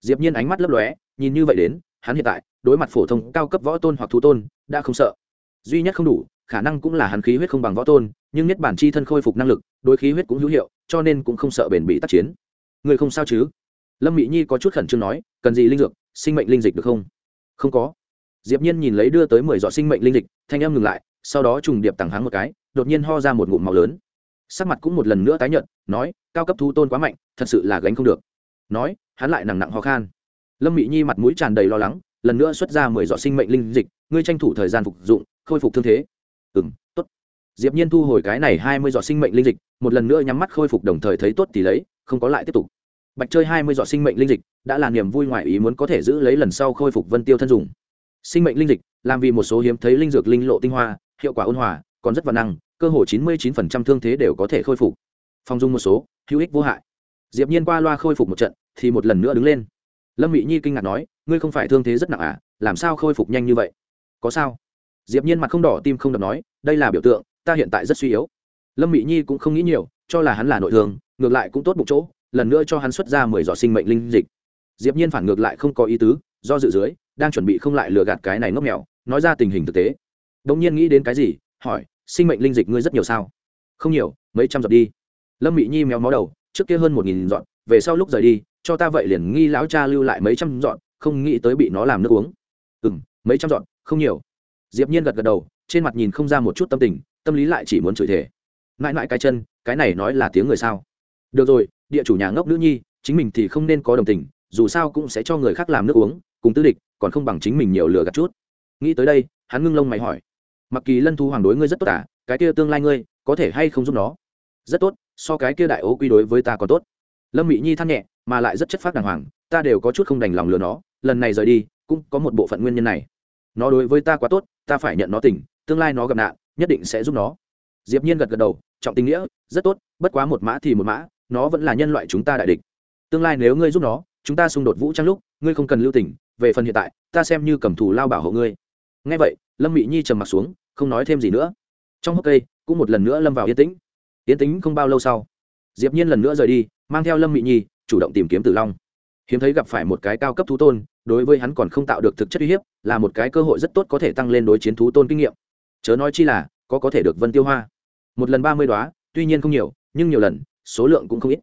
A: Diệp nhiên ánh mắt lấp lóe, nhìn như vậy đến, hắn hiện tại, đối mặt phổ thông cao cấp võ tôn hoặc thú tôn, đã không sợ. Duy nhất không đủ, khả năng cũng là hắn khí huyết không bằng võ tôn, nhưng nhất bản chi thân khôi phục năng lực, đối khí huyết cũng hữu hiệu, cho nên cũng không sợ bền bị tác chiến. Người không sao chứ? Lâm mỹ nhi có chút khẩn trương nói, cần gì linh dược, sinh mệnh linh dịch được không? Không có. Diệp nhiên nhìn lấy đưa tới mười giọt sinh mệnh linh dịch, thanh em ngừng lại sau đó trùng điệp tàng háng một cái, đột nhiên ho ra một ngụm màu lớn. Sắc mặt cũng một lần nữa tái nhợt, nói, cao cấp thú tôn quá mạnh, thật sự là gánh không được. Nói, hắn lại nặng nặng ho khan. Lâm mỹ nhi mặt mũi tràn đầy lo lắng, lần nữa xuất ra mười giọt sinh mệnh linh dịch, ngươi tranh thủ thời gian phục dụng, khôi phục thương thế. Ừ m tốt. Diệp nhiên thu hồi cái này hai mươi giọt sinh mệnh linh dịch, một lần nữa nhắm mắt khôi phục đồng thời thấy tốt thì lấy, không có lại tiếp tục. Bạch chơi hai mươi giọt sinh mệnh linh dịch, đã là niềm vui ngoài ý muốn có thể giữ lấy lần sau khôi phục vân tiêu thân dùng. Sinh mệnh linh dịch, làm vì một số hiếm thấy linh dược linh lộ tinh hoa hiệu quả ôn hòa, còn rất văn năng, cơ hồ chín mươi chín phần trăm thương thế đều có thể khôi phục. Phong dung một số, hữu ích vô hại. Diệp nhiên qua loa khôi phục một trận, thì một lần nữa đứng lên. Lâm mỹ nhi kinh ngạc nói, ngươi không phải thương thế rất nặng à? Làm sao khôi phục nhanh như vậy? Có sao? Diệp nhiên mặt không đỏ tim không đập nói, đây là biểu tượng, ta hiện tại rất suy yếu. Lâm mỹ nhi cũng không nghĩ nhiều, cho là hắn là nội thương, ngược lại cũng tốt bụng chỗ, lần nữa cho hắn xuất ra mười giọt sinh mệnh linh dịch. Diệp nhiên phản ngược lại không có ý tứ, do dự dưới, đang chuẩn bị không lại lừa gạt cái này ngốc mèo, nói ra tình hình thực tế đông nhiên nghĩ đến cái gì, hỏi, sinh mệnh linh dịch ngươi rất nhiều sao? Không nhiều, mấy trăm giọt đi. Lâm mỹ nhi méo mó đầu, trước kia hơn một nghìn giọt, về sau lúc rời đi, cho ta vậy liền nghi lão cha lưu lại mấy trăm giọt, không nghĩ tới bị nó làm nước uống. Ừ mấy trăm giọt, không nhiều. Diệp nhiên gật gật đầu, trên mặt nhìn không ra một chút tâm tình, tâm lý lại chỉ muốn chửi thể mãi mãi cái chân, cái này nói là tiếng người sao? Được rồi, địa chủ nhà ngốc nữ nhi, chính mình thì không nên có đồng tình, dù sao cũng sẽ cho người khác làm nước uống, cùng tư địch, còn không bằng chính mình nhiều lừa gạt chút. Nghĩ tới đây, hắn ngưng lông mày hỏi mặc kỳ lân thu hoàng đối ngươi rất tốt à cái kia tương lai ngươi, có thể hay không giúp nó? Rất tốt, so cái kia đại ố quy đối với ta còn tốt. Lâm mỹ nhi than nhẹ, mà lại rất chất phác đàng hoàng, ta đều có chút không đành lòng lừa nó, lần này rời đi, cũng có một bộ phận nguyên nhân này. Nó đối với ta quá tốt, ta phải nhận nó tỉnh, tương lai nó gặp nạn, nhất định sẽ giúp nó. Diệp nhiên gật gật đầu, trọng tình nghĩa, rất tốt, bất quá một mã thì một mã, nó vẫn là nhân loại chúng ta đại địch. Tương lai nếu ngươi giúp nó, chúng ta xung đột vũ trang lúc, ngươi không cần lưu tình, về phần hiện tại, ta xem như cầm thủ lao bảo hộ ngươi. Nghe vậy lâm Mị nhi trầm mặt xuống, không nói thêm gì nữa. Trong hốc cây, cũng một lần nữa lâm vào yên tĩnh. Yên tĩnh không bao lâu sau, diệp nhiên lần nữa rời đi, mang theo lâm Mị nhi, chủ động tìm kiếm tử long. Hiếm thấy gặp phải một cái cao cấp thú tôn, đối với hắn còn không tạo được thực chất uy hiếp, là một cái cơ hội rất tốt có thể tăng lên đối chiến thú tôn kinh nghiệm. Chớ nói chi là, có có thể được vân tiêu hoa. Một lần ba mươi đoá tuy nhiên không nhiều, nhưng nhiều lần, số lượng cũng không ít.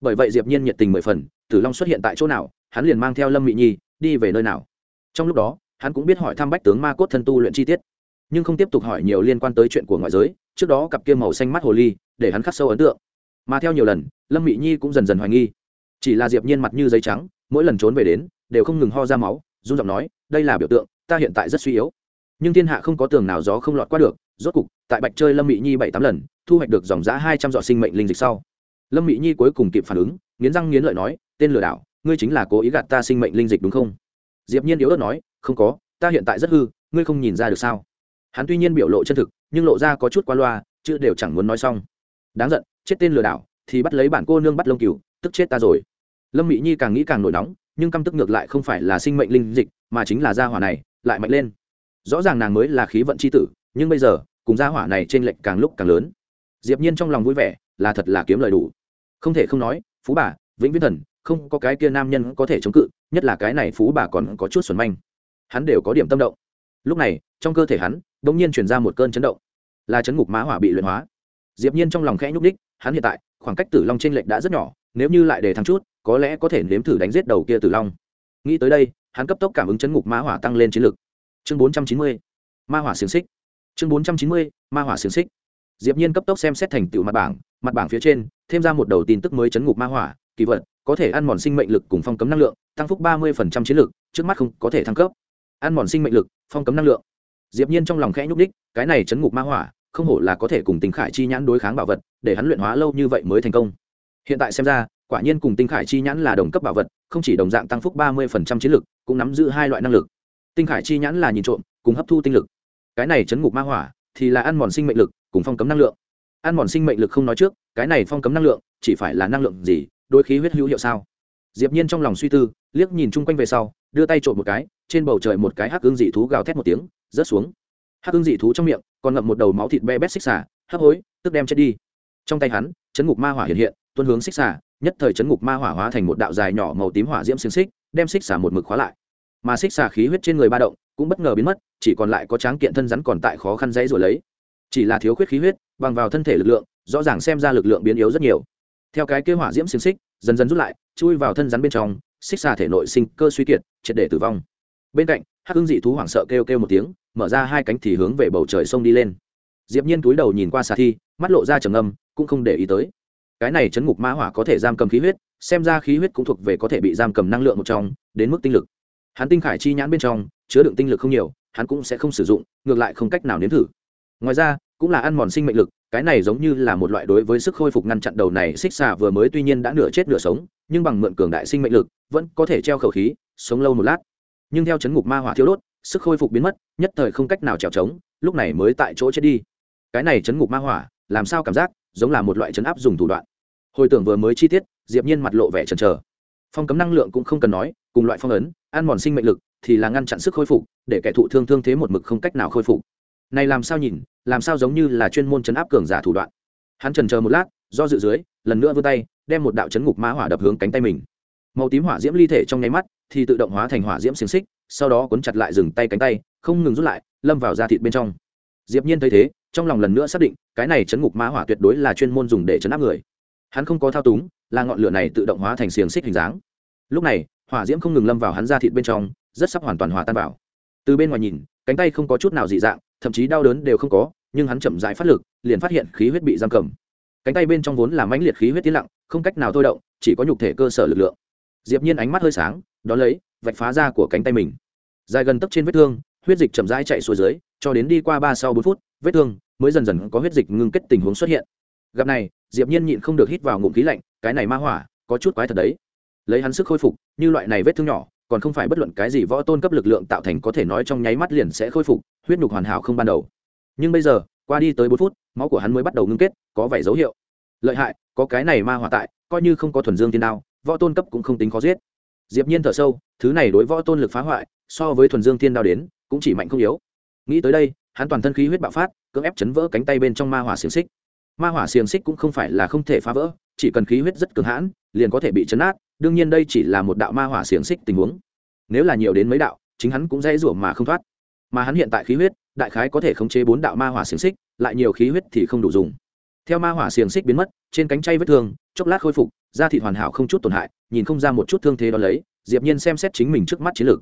A: Bởi vậy diệp nhiên nhiệt tình mười phần, tử long xuất hiện tại chỗ nào, hắn liền mang theo lâm Mị nhi, đi về nơi nào. Trong lúc đó hắn cũng biết hỏi thăm bách tướng ma cốt thân tu luyện chi tiết, nhưng không tiếp tục hỏi nhiều liên quan tới chuyện của ngoại giới, trước đó cặp kia màu xanh mắt hồ ly, để hắn khắc sâu ấn tượng. Mà theo nhiều lần, lâm mỹ nhi cũng dần dần hoài nghi. Chỉ là diệp nhiên mặt như giấy trắng, mỗi lần trốn về đến, đều không ngừng ho ra máu, run giọng nói, đây là biểu tượng, ta hiện tại rất suy yếu. Nhưng thiên hạ không có tường nào gió không lọt qua được, rốt cục, tại bạch chơi lâm mỹ nhi bảy tám lần, thu hoạch được dòng giá hai trăm dọ sinh mệnh linh dịch sau. Lâm mỹ nhi cuối cùng kịp phản ứng, nghiến răng nghiến lợi nói, tên lừa đảo, ngươi chính là cố ý gạt ta sinh mệnh linh dịch đúng không? Diệp nhiên yếu ớt nói không có, ta hiện tại rất hư, ngươi không nhìn ra được sao? Hắn tuy nhiên biểu lộ chân thực, nhưng lộ ra có chút qua loa chứ đều chẳng muốn nói xong. Đáng giận, chết tên lừa đảo, thì bắt lấy bản cô nương bắt lông cừu, tức chết ta rồi. Lâm mỹ nhi càng nghĩ càng nổi nóng, nhưng căm tức ngược lại không phải là sinh mệnh linh dịch, mà chính là gia hỏa này, lại mạnh lên. Rõ ràng nàng mới là khí vận c h i tử, nhưng bây giờ, cùng gia hỏa này t r ê n lệch càng lúc càng lớn. Diệp nhiên trong lòng vui vẻ, là thật là kiếm lời đủ. Không thể không nói, phú bà, vĩnh viễn thần, không có cái kia nam nhân có thể chống cự, nhất là cái này phú bà còn có chút xuẩn manh hắn đều có điểm tâm động. Lúc này, trong cơ thể hắn đ ỗ n g nhiên chuyển ra một cơn chấn động. Là chấn ngục mã hỏa bị luyện hóa. Diệp nhiên trong lòng khẽ nhúc đích hắn hiện tại, khoảng cách tử long t r ê n lệch đã rất nhỏ, nếu như lại để thắng chút, có lẽ có thể nếm thử đánh giết đầu kia tử long. Nghĩ tới đây, hắn cấp tốc cảm ứng chấn ngục ma hỏa tăng lên chiến lực. Chương bốn trăm chín mươi, ma hỏa xiềng xích. Chương bốn trăm chín mươi, ma hỏa xiềng xích. Diệp nhiên cấp tốc xem xét thành tựu mặt bảng mặt bảng phía trên, thêm ra một đầu tin tức mới chấn ngục ma hỏa, kỳ vật, có thể ăn mòn sinh mệnh lực cùng phong cấm năng lượng, tăng phúc ba mươi chiến lực, trước mắt không có thể thăng cấp ăn mòn sinh mệnh lực, phong cấm năng lượng. Diệp nhiên trong lòng khẽ nhúc đích cái này chấn ngục ma hỏa, không hổ là có thể cùng tinh khải chi nhãn đối kháng bảo vật, để hắn luyện hóa lâu như vậy mới thành công. Hiện tại xem ra, quả nhiên cùng tinh khải chi nhãn là đồng cấp bảo vật, không chỉ đồng dạng tăng phúc ba mươi chiến lực, cũng nắm giữ hai loại năng lực. Tinh khải chi nhãn là nhìn trộm, cùng hấp thu tinh lực. Cái này chấn ngục ma hỏa, thì là ăn mòn sinh mệnh lực, cùng phong cấm năng lượng. Ăn mòn sinh mệnh lực không nói trước, cái này phong cấm năng lượng, chỉ phải là năng lượng gì đôi khí huyết hữu hiệu sao? Diệp nhiên trong lòng suy tư, liếc nhìn chung quanh về sau, đưa tay trộm một cái trên bầu trời một cái hắc ương dị thú gào thét một tiếng, rớt xuống. Hắc ương dị thú trong miệng, còn ngậm một đầu máu thịt be bét xích xả hấp hối, tức đem chết đi. Trong tay hắn, chấn ngục ma hỏa hiện hiện tuân hướng xích xả nhất thời chấn ngục ma hỏa hóa thành một đạo dài nhỏ màu tím hỏa diễm xiềng xích, đem xích xả một mực khóa lại. Mà xích xả khí huyết trên người ba động, cũng bất ngờ biến mất, chỉ còn lại có tráng kiện thân rắn còn tại khó khăn dãy rồi lấy. Chỉ là thiếu khuyết khí huyết, bằng vào thân thể lực lượng, rõ ràng xem ra lực lượng biến yếu rất nhiều. Theo cái kế hỏa diễm xiềng xích, dần dần rút lại, chui vào thân rắn bên trong, xích xả thể nội sinh cơ suy kiệt, triệt để tử vong bên cạnh, hắc hưng dị thú hoảng sợ kêu kêu một tiếng, mở ra hai cánh thì hướng về bầu trời sông đi lên. Diệp nhiên túi đầu nhìn qua xà thi, mắt lộ ra trầm âm cũng không để ý tới. Cái này chấn ngục ma hỏa có thể giam cầm khí huyết, xem ra khí huyết cũng thuộc về có thể bị giam cầm năng lượng một trong, đến mức tinh lực. Hắn tinh khải chi nhãn bên trong, chứa đựng tinh lực không nhiều, hắn cũng sẽ không sử dụng, ngược lại không cách nào nếm thử. Ngoài ra, cũng là ăn mòn sinh mệnh lực, cái này giống như là một loại đối với sức khôi phục ngăn chặn đầu này xích xà vừa mới tuy nhiên đã nửa chết nửa sống, nhưng bằng mượn cường đại sinh mệnh lực, vẫn có thể treo khẩu khí, sống lâu một lát nhưng theo chấn ngục ma hỏa thiếu đốt, sức khôi phục biến mất, nhất thời không cách nào trèo trống, lúc này mới tại chỗ chết đi. Cái này chấn ngục ma hỏa, làm sao cảm giác giống là một loại chấn áp dùng thủ đoạn? Hồi tưởng vừa mới chi tiết, diệp nhiên mặt lộ vẻ chần chờ. Phong cấm năng lượng cũng không cần nói, cùng loại phong ấn, ăn mòn sinh mệnh lực thì là ngăn chặn sức khôi phục, để kẻ thụ thương thương thế một mực không cách nào khôi phục. Này làm sao nhìn, làm sao giống như là chuyên môn chấn áp cường giả thủ đoạn? Hắn chần chờ một lát, do dự dưới, lần nữa vươn tay, đem một đạo chấn ngục ma hỏa đập hướng cánh tay mình màu tím hỏa diễm ly thể trong nháy mắt thì tự động hóa thành hỏa diễm xiềng xích, sau đó cuốn chặt lại dừng tay cánh tay, không ngừng rút lại, lâm vào da thịt bên trong. Diệp nhiên thấy thế, trong lòng lần nữa xác định, cái này chấn ngục ma hỏa tuyệt đối là chuyên môn dùng để chấn áp người. Hắn không có thao túng, là ngọn lửa này tự động hóa thành xiềng xích hình dáng. Lúc này, hỏa diễm không ngừng lâm vào hắn da thịt bên trong, rất sắp hoàn toàn hòa tan vào. Từ bên ngoài nhìn, cánh tay không có chút nào dị dạng, thậm chí đau đớn đều không có, nhưng hắn chậm rãi phát lực, liền phát hiện khí huyết bị giam cầm. Cánh tay bên trong vốn là mãnh liệt khí huyết tiến lặng, không cách nào thôi động, chỉ có nhục thể cơ sở lực lượng diệp nhiên ánh mắt hơi sáng, đón lấy, vạch phá ra của cánh tay mình. Dài gần tấc trên vết thương, huyết dịch chậm rãi chạy xuống dưới, cho đến đi qua ba sau bốn phút, vết thương mới dần dần có huyết dịch ngưng kết tình huống xuất hiện. Gặp này, diệp nhiên nhịn không được hít vào ngụm khí lạnh, cái này ma hỏa, có chút quái thật đấy. Lấy hắn sức khôi phục, như loại này vết thương nhỏ, còn không phải bất luận cái gì võ tôn cấp lực lượng tạo thành có thể nói trong nháy mắt liền sẽ khôi phục, huyết nhục hoàn hảo không ban đầu. Nhưng bây giờ, qua đi tới bốn phút, máu của hắn mới bắt đầu ngưng kết, có vẻ dấu hiệu. Lợi hại, có cái này ma hỏa tại, coi như không có thuần dương tiên đao võ tôn cấp cũng không tính khó giết. Diệp nhiên thở sâu, thứ này đối võ tôn lực phá hoại, so với thuần dương thiên đao đến, cũng chỉ mạnh không yếu. Nghĩ tới đây, hắn toàn thân khí huyết bạo phát, cưỡng ép chấn vỡ cánh tay bên trong ma hỏa xiềng xích. Ma hỏa xiềng xích cũng không phải là không thể phá vỡ, chỉ cần khí huyết rất cường hãn, liền có thể bị chấn át, đương nhiên đây chỉ là một đạo ma hỏa xiềng xích tình huống. Nếu là nhiều đến mấy đạo, chính hắn cũng dễ rủa mà không thoát. Mà hắn hiện tại khí huyết, đại khái có thể khống chế bốn đạo ma hỏa xiềng xích, lại nhiều khí huyết thì không đủ dùng theo ma hỏa xiềng xích biến mất, trên cánh chay vết thương, chốc lát khôi phục, da thịt hoàn hảo không chút tổn hại, nhìn không ra một chút thương thế đó lấy, diệp nhiên xem xét chính mình trước mắt chiến lược.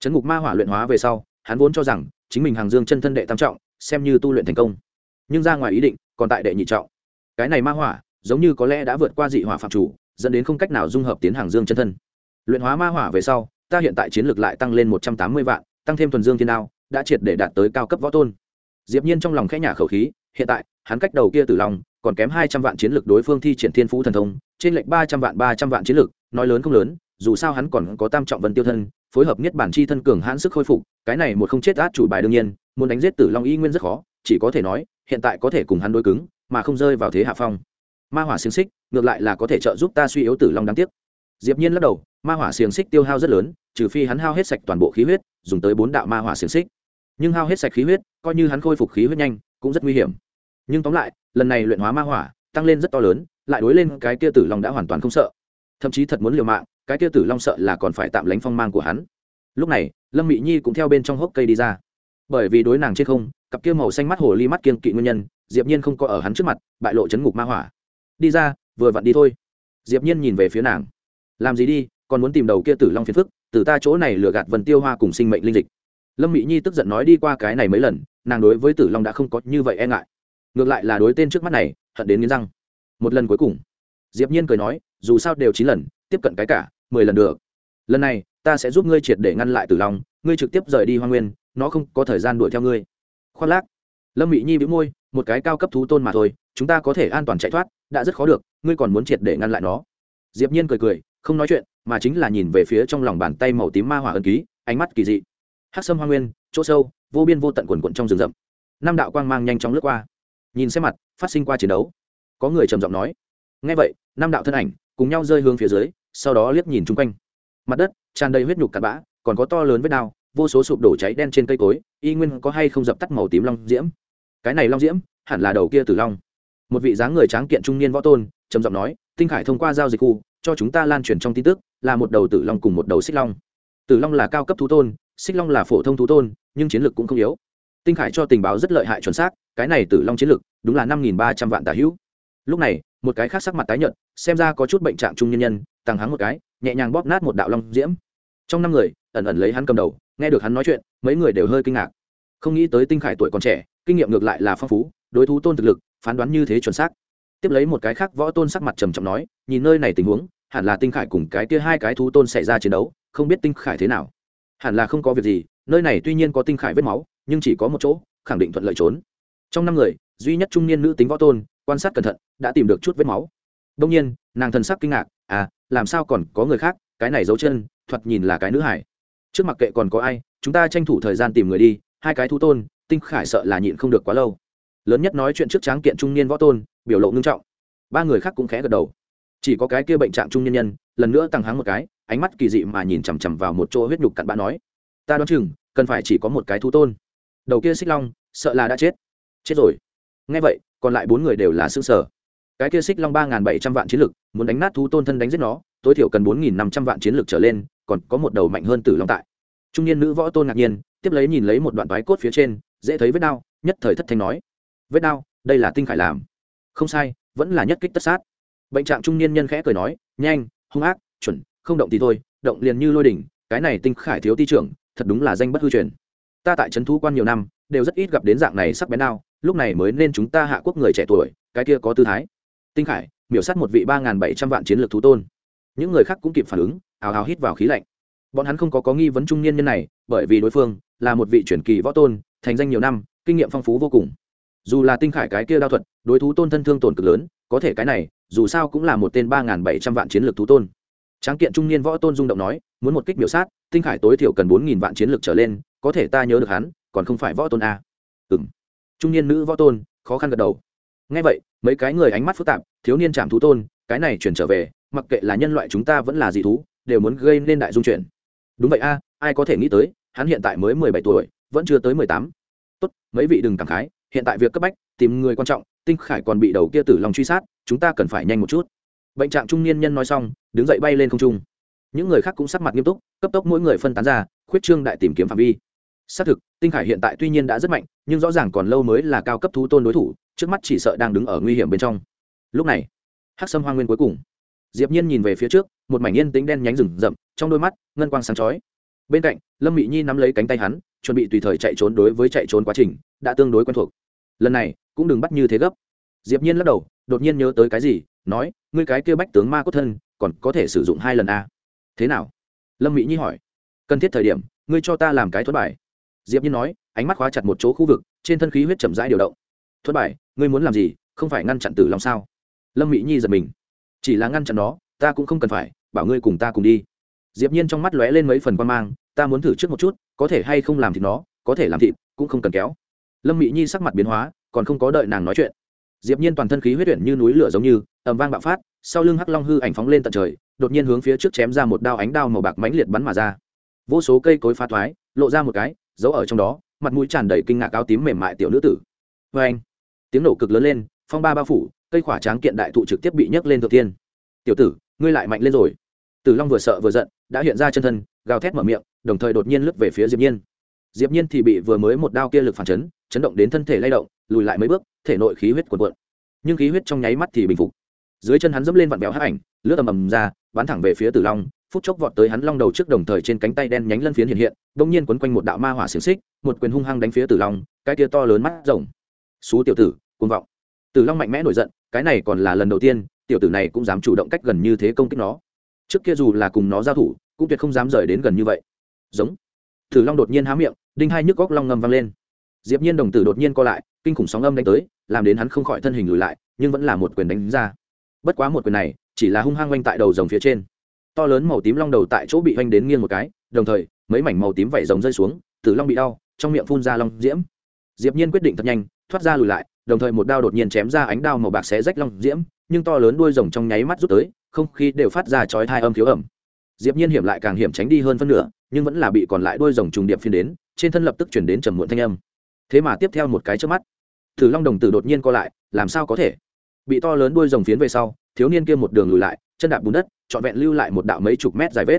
A: Chấn ngục ma hỏa luyện hóa về sau, hắn vốn cho rằng, chính mình hàng dương chân thân đệ tam trọng, xem như tu luyện thành công. Nhưng ra ngoài ý định, còn tại đệ nhị trọng. Cái này ma hỏa, giống như có lẽ đã vượt qua dị hỏa phạm chủ, dẫn đến không cách nào dung hợp tiến hàng dương chân thân. Luyện hóa ma hỏa về sau, ta hiện tại chiến lược lại tăng lên một trăm tám mươi vạn, tăng thêm thuần dương thiên đao, đã triệt để đạt tới cao cấp võ tôn. Diệp nhiên trong lòng khẽ nhả khẩu khí, hiện tại, hắn cách đầu kia tử long còn kém hai trăm vạn chiến lược đối phương thi triển thiên phú thần thông, trên lệnh ba trăm vạn ba trăm vạn chiến lược, nói lớn không lớn, dù sao hắn còn có tam trọng vân tiêu thân, phối hợp nhất bản chi thân cường hãn sức khôi phục, cái này một không chết át chủ bài đương nhiên, muốn đánh giết tử long y nguyên rất khó, chỉ có thể nói, hiện tại có thể cùng hắn đối cứng, mà không rơi vào thế hạ phong. Ma hỏa xiềng xích, ngược lại là có thể trợ giúp ta suy yếu tử long đáng tiếc. Diệp nhiên lắc đầu, ma hỏa xiềng xích tiêu hao rất lớn, trừ phi hắn hao hết sạch toàn bộ khí huyết, dùng tới bốn đạo ma hỏa xiềng xích. Nhưng hao hết sạch khí huyết, coi như hắn khôi phục khí huyết nhanh, cũng rất nguy hiểm nhưng tóm lại, lần này luyện hóa ma hỏa, tăng lên rất to lớn, lại đối lên cái kia tử long đã hoàn toàn không sợ. Thậm chí thật muốn liều mạng, cái kia tử long sợ là còn phải tạm lánh phong mang của hắn. Lúc này, lâm mị nhi cũng theo bên trong hốc cây đi ra. Bởi vì đối nàng trên không, cặp kia màu xanh mắt hồ ly mắt kiên kỵ nguyên nhân, diệp nhiên không có ở hắn trước mặt, bại lộ chấn ngục ma hỏa. Đi ra, vừa vặn đi thôi. Diệp nhiên nhìn về phía nàng. Làm gì đi, còn muốn tìm đầu kia tử long phiền phức, từ ta chỗ này lừa gạt vần tiêu hoa cùng sinh mệnh linh dịch. Lâm mỹ nhi tức giận nói đi qua cái này mấy lần, nàng đối với tử long đã không có như vậy e ngại ngược lại là đối tên trước mắt này, hận đến nghiến răng. Một lần cuối cùng, diệp nhiên cười nói, dù sao đều chín lần, tiếp cận cái cả, mười lần được. Lần này, ta sẽ giúp ngươi triệt để ngăn lại tử long, ngươi trực tiếp rời đi hoa nguyên, nó không có thời gian đuổi theo ngươi. Khoan lác. Lâm mỹ nhi bĩu môi, một cái cao cấp thú tôn mà thôi, chúng ta có thể an toàn chạy thoát, đã rất khó được, ngươi còn muốn triệt để ngăn lại nó. Diệp nhiên cười cười, không nói chuyện, mà chính là nhìn về phía trong lòng bàn tay màu tím ma hỏa ân ký, ánh mắt kỳ dị. Hắc sâm hoa nguyên, chỗ sâu, vô biên vô tận quần quần trong rừng rậm. Năm đạo quang mang nhanh chóng lướt qua nhìn xem mặt, phát sinh qua chiến đấu. Có người trầm giọng nói ngay vậy, năm đạo thân ảnh cùng nhau rơi hướng phía dưới, sau đó liếc nhìn chung quanh. Mặt đất tràn đầy huyết nhục cặn bã, còn có to lớn vết đao, vô số sụp đổ cháy đen trên cây cối, y nguyên có hay không dập tắt màu tím long diễm? Cái này long diễm hẳn là đầu kia tử long. Một vị dáng người tráng kiện trung niên võ tôn, trầm giọng nói, tinh khải thông qua giao dịch khu, cho chúng ta lan truyền trong tin tức, là một đầu tử long cùng một đầu xích long. Tử long là cao cấp thú tôn, xích long là phổ thông thú tôn, nhưng chiến lược cũng không yếu. Tinh khải cho tình báo rất lợi hại chuẩn xác cái này tử long chiến lược, đúng là năm nghìn ba trăm vạn tà hữu. Lúc này, một cái khác sắc mặt tái nhợt, xem ra có chút bệnh trạng trung nhân nhân, tăng hắn một cái, nhẹ nhàng bóp nát một đạo long diễm. Trong năm người, ẩn ẩn lấy hắn cầm đầu, nghe được hắn nói chuyện, mấy người đều hơi kinh ngạc. Không nghĩ tới tinh khải tuổi còn trẻ, kinh nghiệm ngược lại là phong phú, đối thú tôn thực lực, phán đoán như thế chuẩn xác. Tiếp lấy một cái khác võ tôn sắc mặt trầm trọng nói, nhìn nơi này tình huống, hẳn là tinh khải cùng cái kia hai cái thú tôn xảy ra chiến đấu, không biết tinh khải thế nào. Hẳn là không có việc gì, nơi này tuy nhiên có tinh khải vết máu, nhưng chỉ có một chỗ, khẳng định thuận lợi trốn trong năm người, duy nhất trung niên nữ tính võ tôn, quan sát cẩn thận, đã tìm được chút vết máu. Đông nhiên, nàng thần sắc kinh ngạc à làm sao còn có người khác? Cái này giấu chân, thoạt nhìn là cái nữ hải. Trước mặt kệ còn có ai, chúng ta tranh thủ thời gian tìm người đi, hai cái thú tôn, tinh khải sợ là nhịn không được quá lâu. Lớn nhất nói chuyện trước tráng kiện trung niên võ tôn, biểu lộ ngưng trọng. Ba người khác cũng khẽ gật đầu. Chỉ có cái kia bệnh trạng trung nhân nhân, lần nữa tăng háng một cái, ánh mắt kỳ dị mà nhìn chằm chằm vào một chỗ huyết nhục cặn bã nói, ta đoán chừng, cần phải chỉ có một cái thú tôn. Đầu kia xích long, sợ là đã chết chết rồi. Ngay vậy, còn lại bốn người đều là xương sở cái kia xích long ba bảy trăm vạn chiến lực, muốn đánh nát thú tôn thân đánh giết nó, tối thiểu cần bốn năm trăm vạn chiến lực trở lên, còn có một đầu mạnh hơn tử long tại. Trung niên nữ võ tôn ngạc nhiên, tiếp lấy nhìn lấy một đoạn toái cốt phía trên, dễ thấy vết đao nhất thời thất thanh nói, vết đao đây là tinh khải làm. Không sai, vẫn là nhất kích tất sát. Bệnh trạng trung niên nhân khẽ cười nói, nhanh, hung ác, chuẩn, không động thì thôi, động liền như lôi đỉnh, cái này tinh khải thiếu ti trưởng, thật đúng là danh bất hư truyền. Ta tại trấn thu quan nhiều năm, đều rất ít gặp đến dạng này sắc bén đao lúc này mới nên chúng ta hạ quốc người trẻ tuổi, cái kia có tư thái. Tinh khải, miểu sát một vị ba bảy trăm vạn chiến lược thú tôn. Những người khác cũng kịp phản ứng ào ào hít vào khí lạnh. Bọn hắn không có có nghi vấn trung niên nhân này, bởi vì đối phương là một vị truyền kỳ võ tôn, thành danh nhiều năm, kinh nghiệm phong phú vô cùng. Dù là tinh khải cái kia đao thuật, đối thú tôn thân thương tổn cực lớn, có thể cái này, dù sao cũng là một tên ba bảy trăm vạn chiến lược thú tôn. Tráng kiện trung niên võ tôn rung động nói, muốn một kích biểu sát, tinh khải tối thiểu cần bốn nghìn vạn chiến lược trở lên, có thể ta nhớ được hắn, còn không phải võ tôn a trung niên nữ võ tôn, khó khăn gật đầu. Ngay vậy, mấy cái người ánh mắt phức tạp, thiếu niên chạm thú tôn, cái này chuyển trở về, mặc kệ là nhân loại chúng ta vẫn là dị thú, đều muốn gây nên đại dung chuyển. Đúng vậy a, ai có thể nghĩ tới, hắn hiện tại mới mười bảy tuổi, vẫn chưa tới mười tám. Tốt, mấy vị đừng cảm khái, hiện tại việc cấp bách, tìm người quan trọng, tinh khải còn bị đầu kia tử lòng truy sát, chúng ta cần phải nhanh một chút. Bệnh trạng trung niên nhân nói xong, đứng dậy bay lên không trung. Những người khác cũng sắc mặt nghiêm túc, cấp tốc mỗi người phân tán ra, khuyết trương đại tìm kiếm phạm vi. Xác thực, tinh khải hiện tại tuy nhiên đã rất mạnh nhưng rõ ràng còn lâu mới là cao cấp thú tôn đối thủ, trước mắt chỉ sợ đang đứng ở nguy hiểm bên trong. Lúc này, hắc sâm hoa nguyên cuối cùng. Diệp nhiên nhìn về phía trước, một mảnh yên tĩnh đen nhánh rừng rậm, trong đôi mắt, ngân quang sáng chói. Bên cạnh, lâm mỹ nhi nắm lấy cánh tay hắn, chuẩn bị tùy thời chạy trốn đối với chạy trốn quá trình, đã tương đối quen thuộc. Lần này, cũng đừng bắt như thế gấp. Diệp nhiên lắc đầu, đột nhiên nhớ tới cái gì, nói, ngươi cái kia bách tướng ma cốt thân, còn có thể sử dụng hai lần a à? thế nào? Lâm mỹ nhi hỏi. Cần thiết thời điểm, ngươi cho ta làm cái thuật bài diệp nhiên nói, ánh mắt khóa chặt một chỗ khu vực, trên thân khí huyết chậm rãi điều động. Thuật bài, ngươi muốn làm gì, không phải ngăn chặn tử long sao? Lâm mỹ nhi giật mình. Chỉ là ngăn chặn nó, ta cũng không cần phải, bảo ngươi cùng ta cùng đi. Diệp nhiên trong mắt lóe lên mấy phần quan mang, ta muốn thử trước một chút, có thể hay không làm thịt nó, có thể làm thịt, cũng không cần kéo. Lâm mỹ nhi sắc mặt biến hóa, còn không có đợi nàng nói chuyện. Diệp nhiên toàn thân khí huyết tuyển như núi lửa giống như, ầm vang bạo phát, sau lưng hắc long hư ảnh phóng lên tận trời, đột nhiên hướng phía trước chém ra một đao ánh đao màu bạc mãnh liệt bắn mà ra. Vô số cây cối phá thoái, lộ ra một cái giấu ở trong đó, mặt mũi tràn đầy kinh ngạc áo tím mềm mại tiểu nữ tử. Với anh, tiếng nổ cực lớn lên, phong ba bao phủ, cây khỏa tráng kiện đại thụ trực tiếp bị nhấc lên thượng tiên tiểu tử, ngươi lại mạnh lên rồi. Tử long vừa sợ vừa giận, đã hiện ra chân thân, gào thét mở miệng, đồng thời đột nhiên lướt về phía diệp nhiên. Diệp nhiên thì bị vừa mới một đao kia lực phản chấn chấn động đến thân thể lay động, lùi lại mấy bước, thể nội khí huyết cuộn cuộn. Nhưng khí huyết trong nháy mắt thì bình phục. Dưới chân hắn dẫm lên vặn béo hắc ảnh, lướt ầm ầm ra, bắn thẳng về phía tử long phút chốc vọt tới hắn long đầu trước đồng thời trên cánh tay đen nhánh lân phiến hiện hiện bỗng nhiên quấn quanh một đạo ma hỏa xiềng xích, một quyền hung hăng đánh phía tử long, cái tia to lớn mắt rồng. Xú tiểu tử, cuồng vọng. Tử long mạnh mẽ nổi giận, cái này còn là lần đầu tiên, tiểu tử này cũng dám chủ động cách gần như thế công kích nó. Trước kia dù là cùng nó giao thủ, cũng tuyệt không dám rời đến gần như vậy. Giống. Tử long đột nhiên há miệng, đinh hai nhức góc long ngầm vang lên. Diệp nhiên đồng tử đột nhiên co lại, kinh khủng sóng âm đánh tới, làm đến hắn không khỏi thân hình lùi lại, nhưng vẫn là một quyền đánh ra. Bất quá một quyền này, chỉ là hung hăng quanh tại đầu rồng phía trên to lớn màu tím long đầu tại chỗ bị hoành đến nghiêng một cái, đồng thời, mấy mảnh màu tím vảy rồng rơi xuống tử long bị đau, trong miệng phun ra long diễm. Diệp nhiên quyết định thật nhanh, thoát ra lùi lại, đồng thời một đao đột nhiên chém ra ánh đao màu bạc xé rách long diễm, nhưng to lớn đuôi rồng trong nháy mắt rút tới, không khí đều phát ra chói tai âm thiếu ẩm. Diệp nhiên hiểm lại càng hiểm tránh đi hơn phân nửa, nhưng vẫn là bị còn lại đuôi rồng trùng điệp phiên đến, trên thân lập tức chuyển đến trầm muộn thanh âm. Thế mà tiếp theo một cái chớp mắt tử long đồng tử đột nhiên co lại, làm sao có thể? Bị to lớn đuôi rồng phiến về sau thiếu niên kia một đường lùi lại, chân đạp bùn đất, trọn vẹn lưu lại một đạo mấy chục mét dài vết.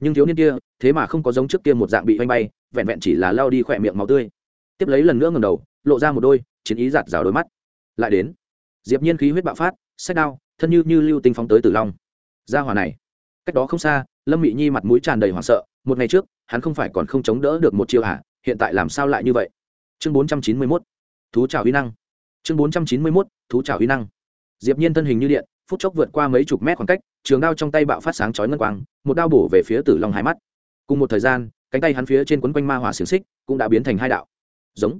A: Nhưng thiếu niên kia, thế mà không có giống trước kia một dạng bị oanh bay, vẹn vẹn chỉ là lao đi khỏe miệng máu tươi. Tiếp lấy lần nữa ngầm đầu, lộ ra một đôi chiến ý giạt rào đôi mắt. Lại đến, diệp nhiên khí huyết bạo phát, sách đao, thân như như lưu tinh phóng tới tử long. Gia hỏa này, cách đó không xa, lâm mị nhi mặt mũi tràn đầy hoảng sợ, một ngày trước, hắn không phải còn không chống đỡ được một chiêu hả? Hiện tại làm sao lại như vậy? Chương 491 thú trào uy năng. Chương 491 thú trào uy năng. Diệp nhiên thân hình như điện phút chốc vượt qua mấy chục mét khoảng cách, trường đao trong tay bạo phát sáng chói ngân quang, một đao bổ về phía tử long hai mắt. Cùng một thời gian, cánh tay hắn phía trên quấn quanh ma hỏa xiềng xích cũng đã biến thành hai đạo. Giống.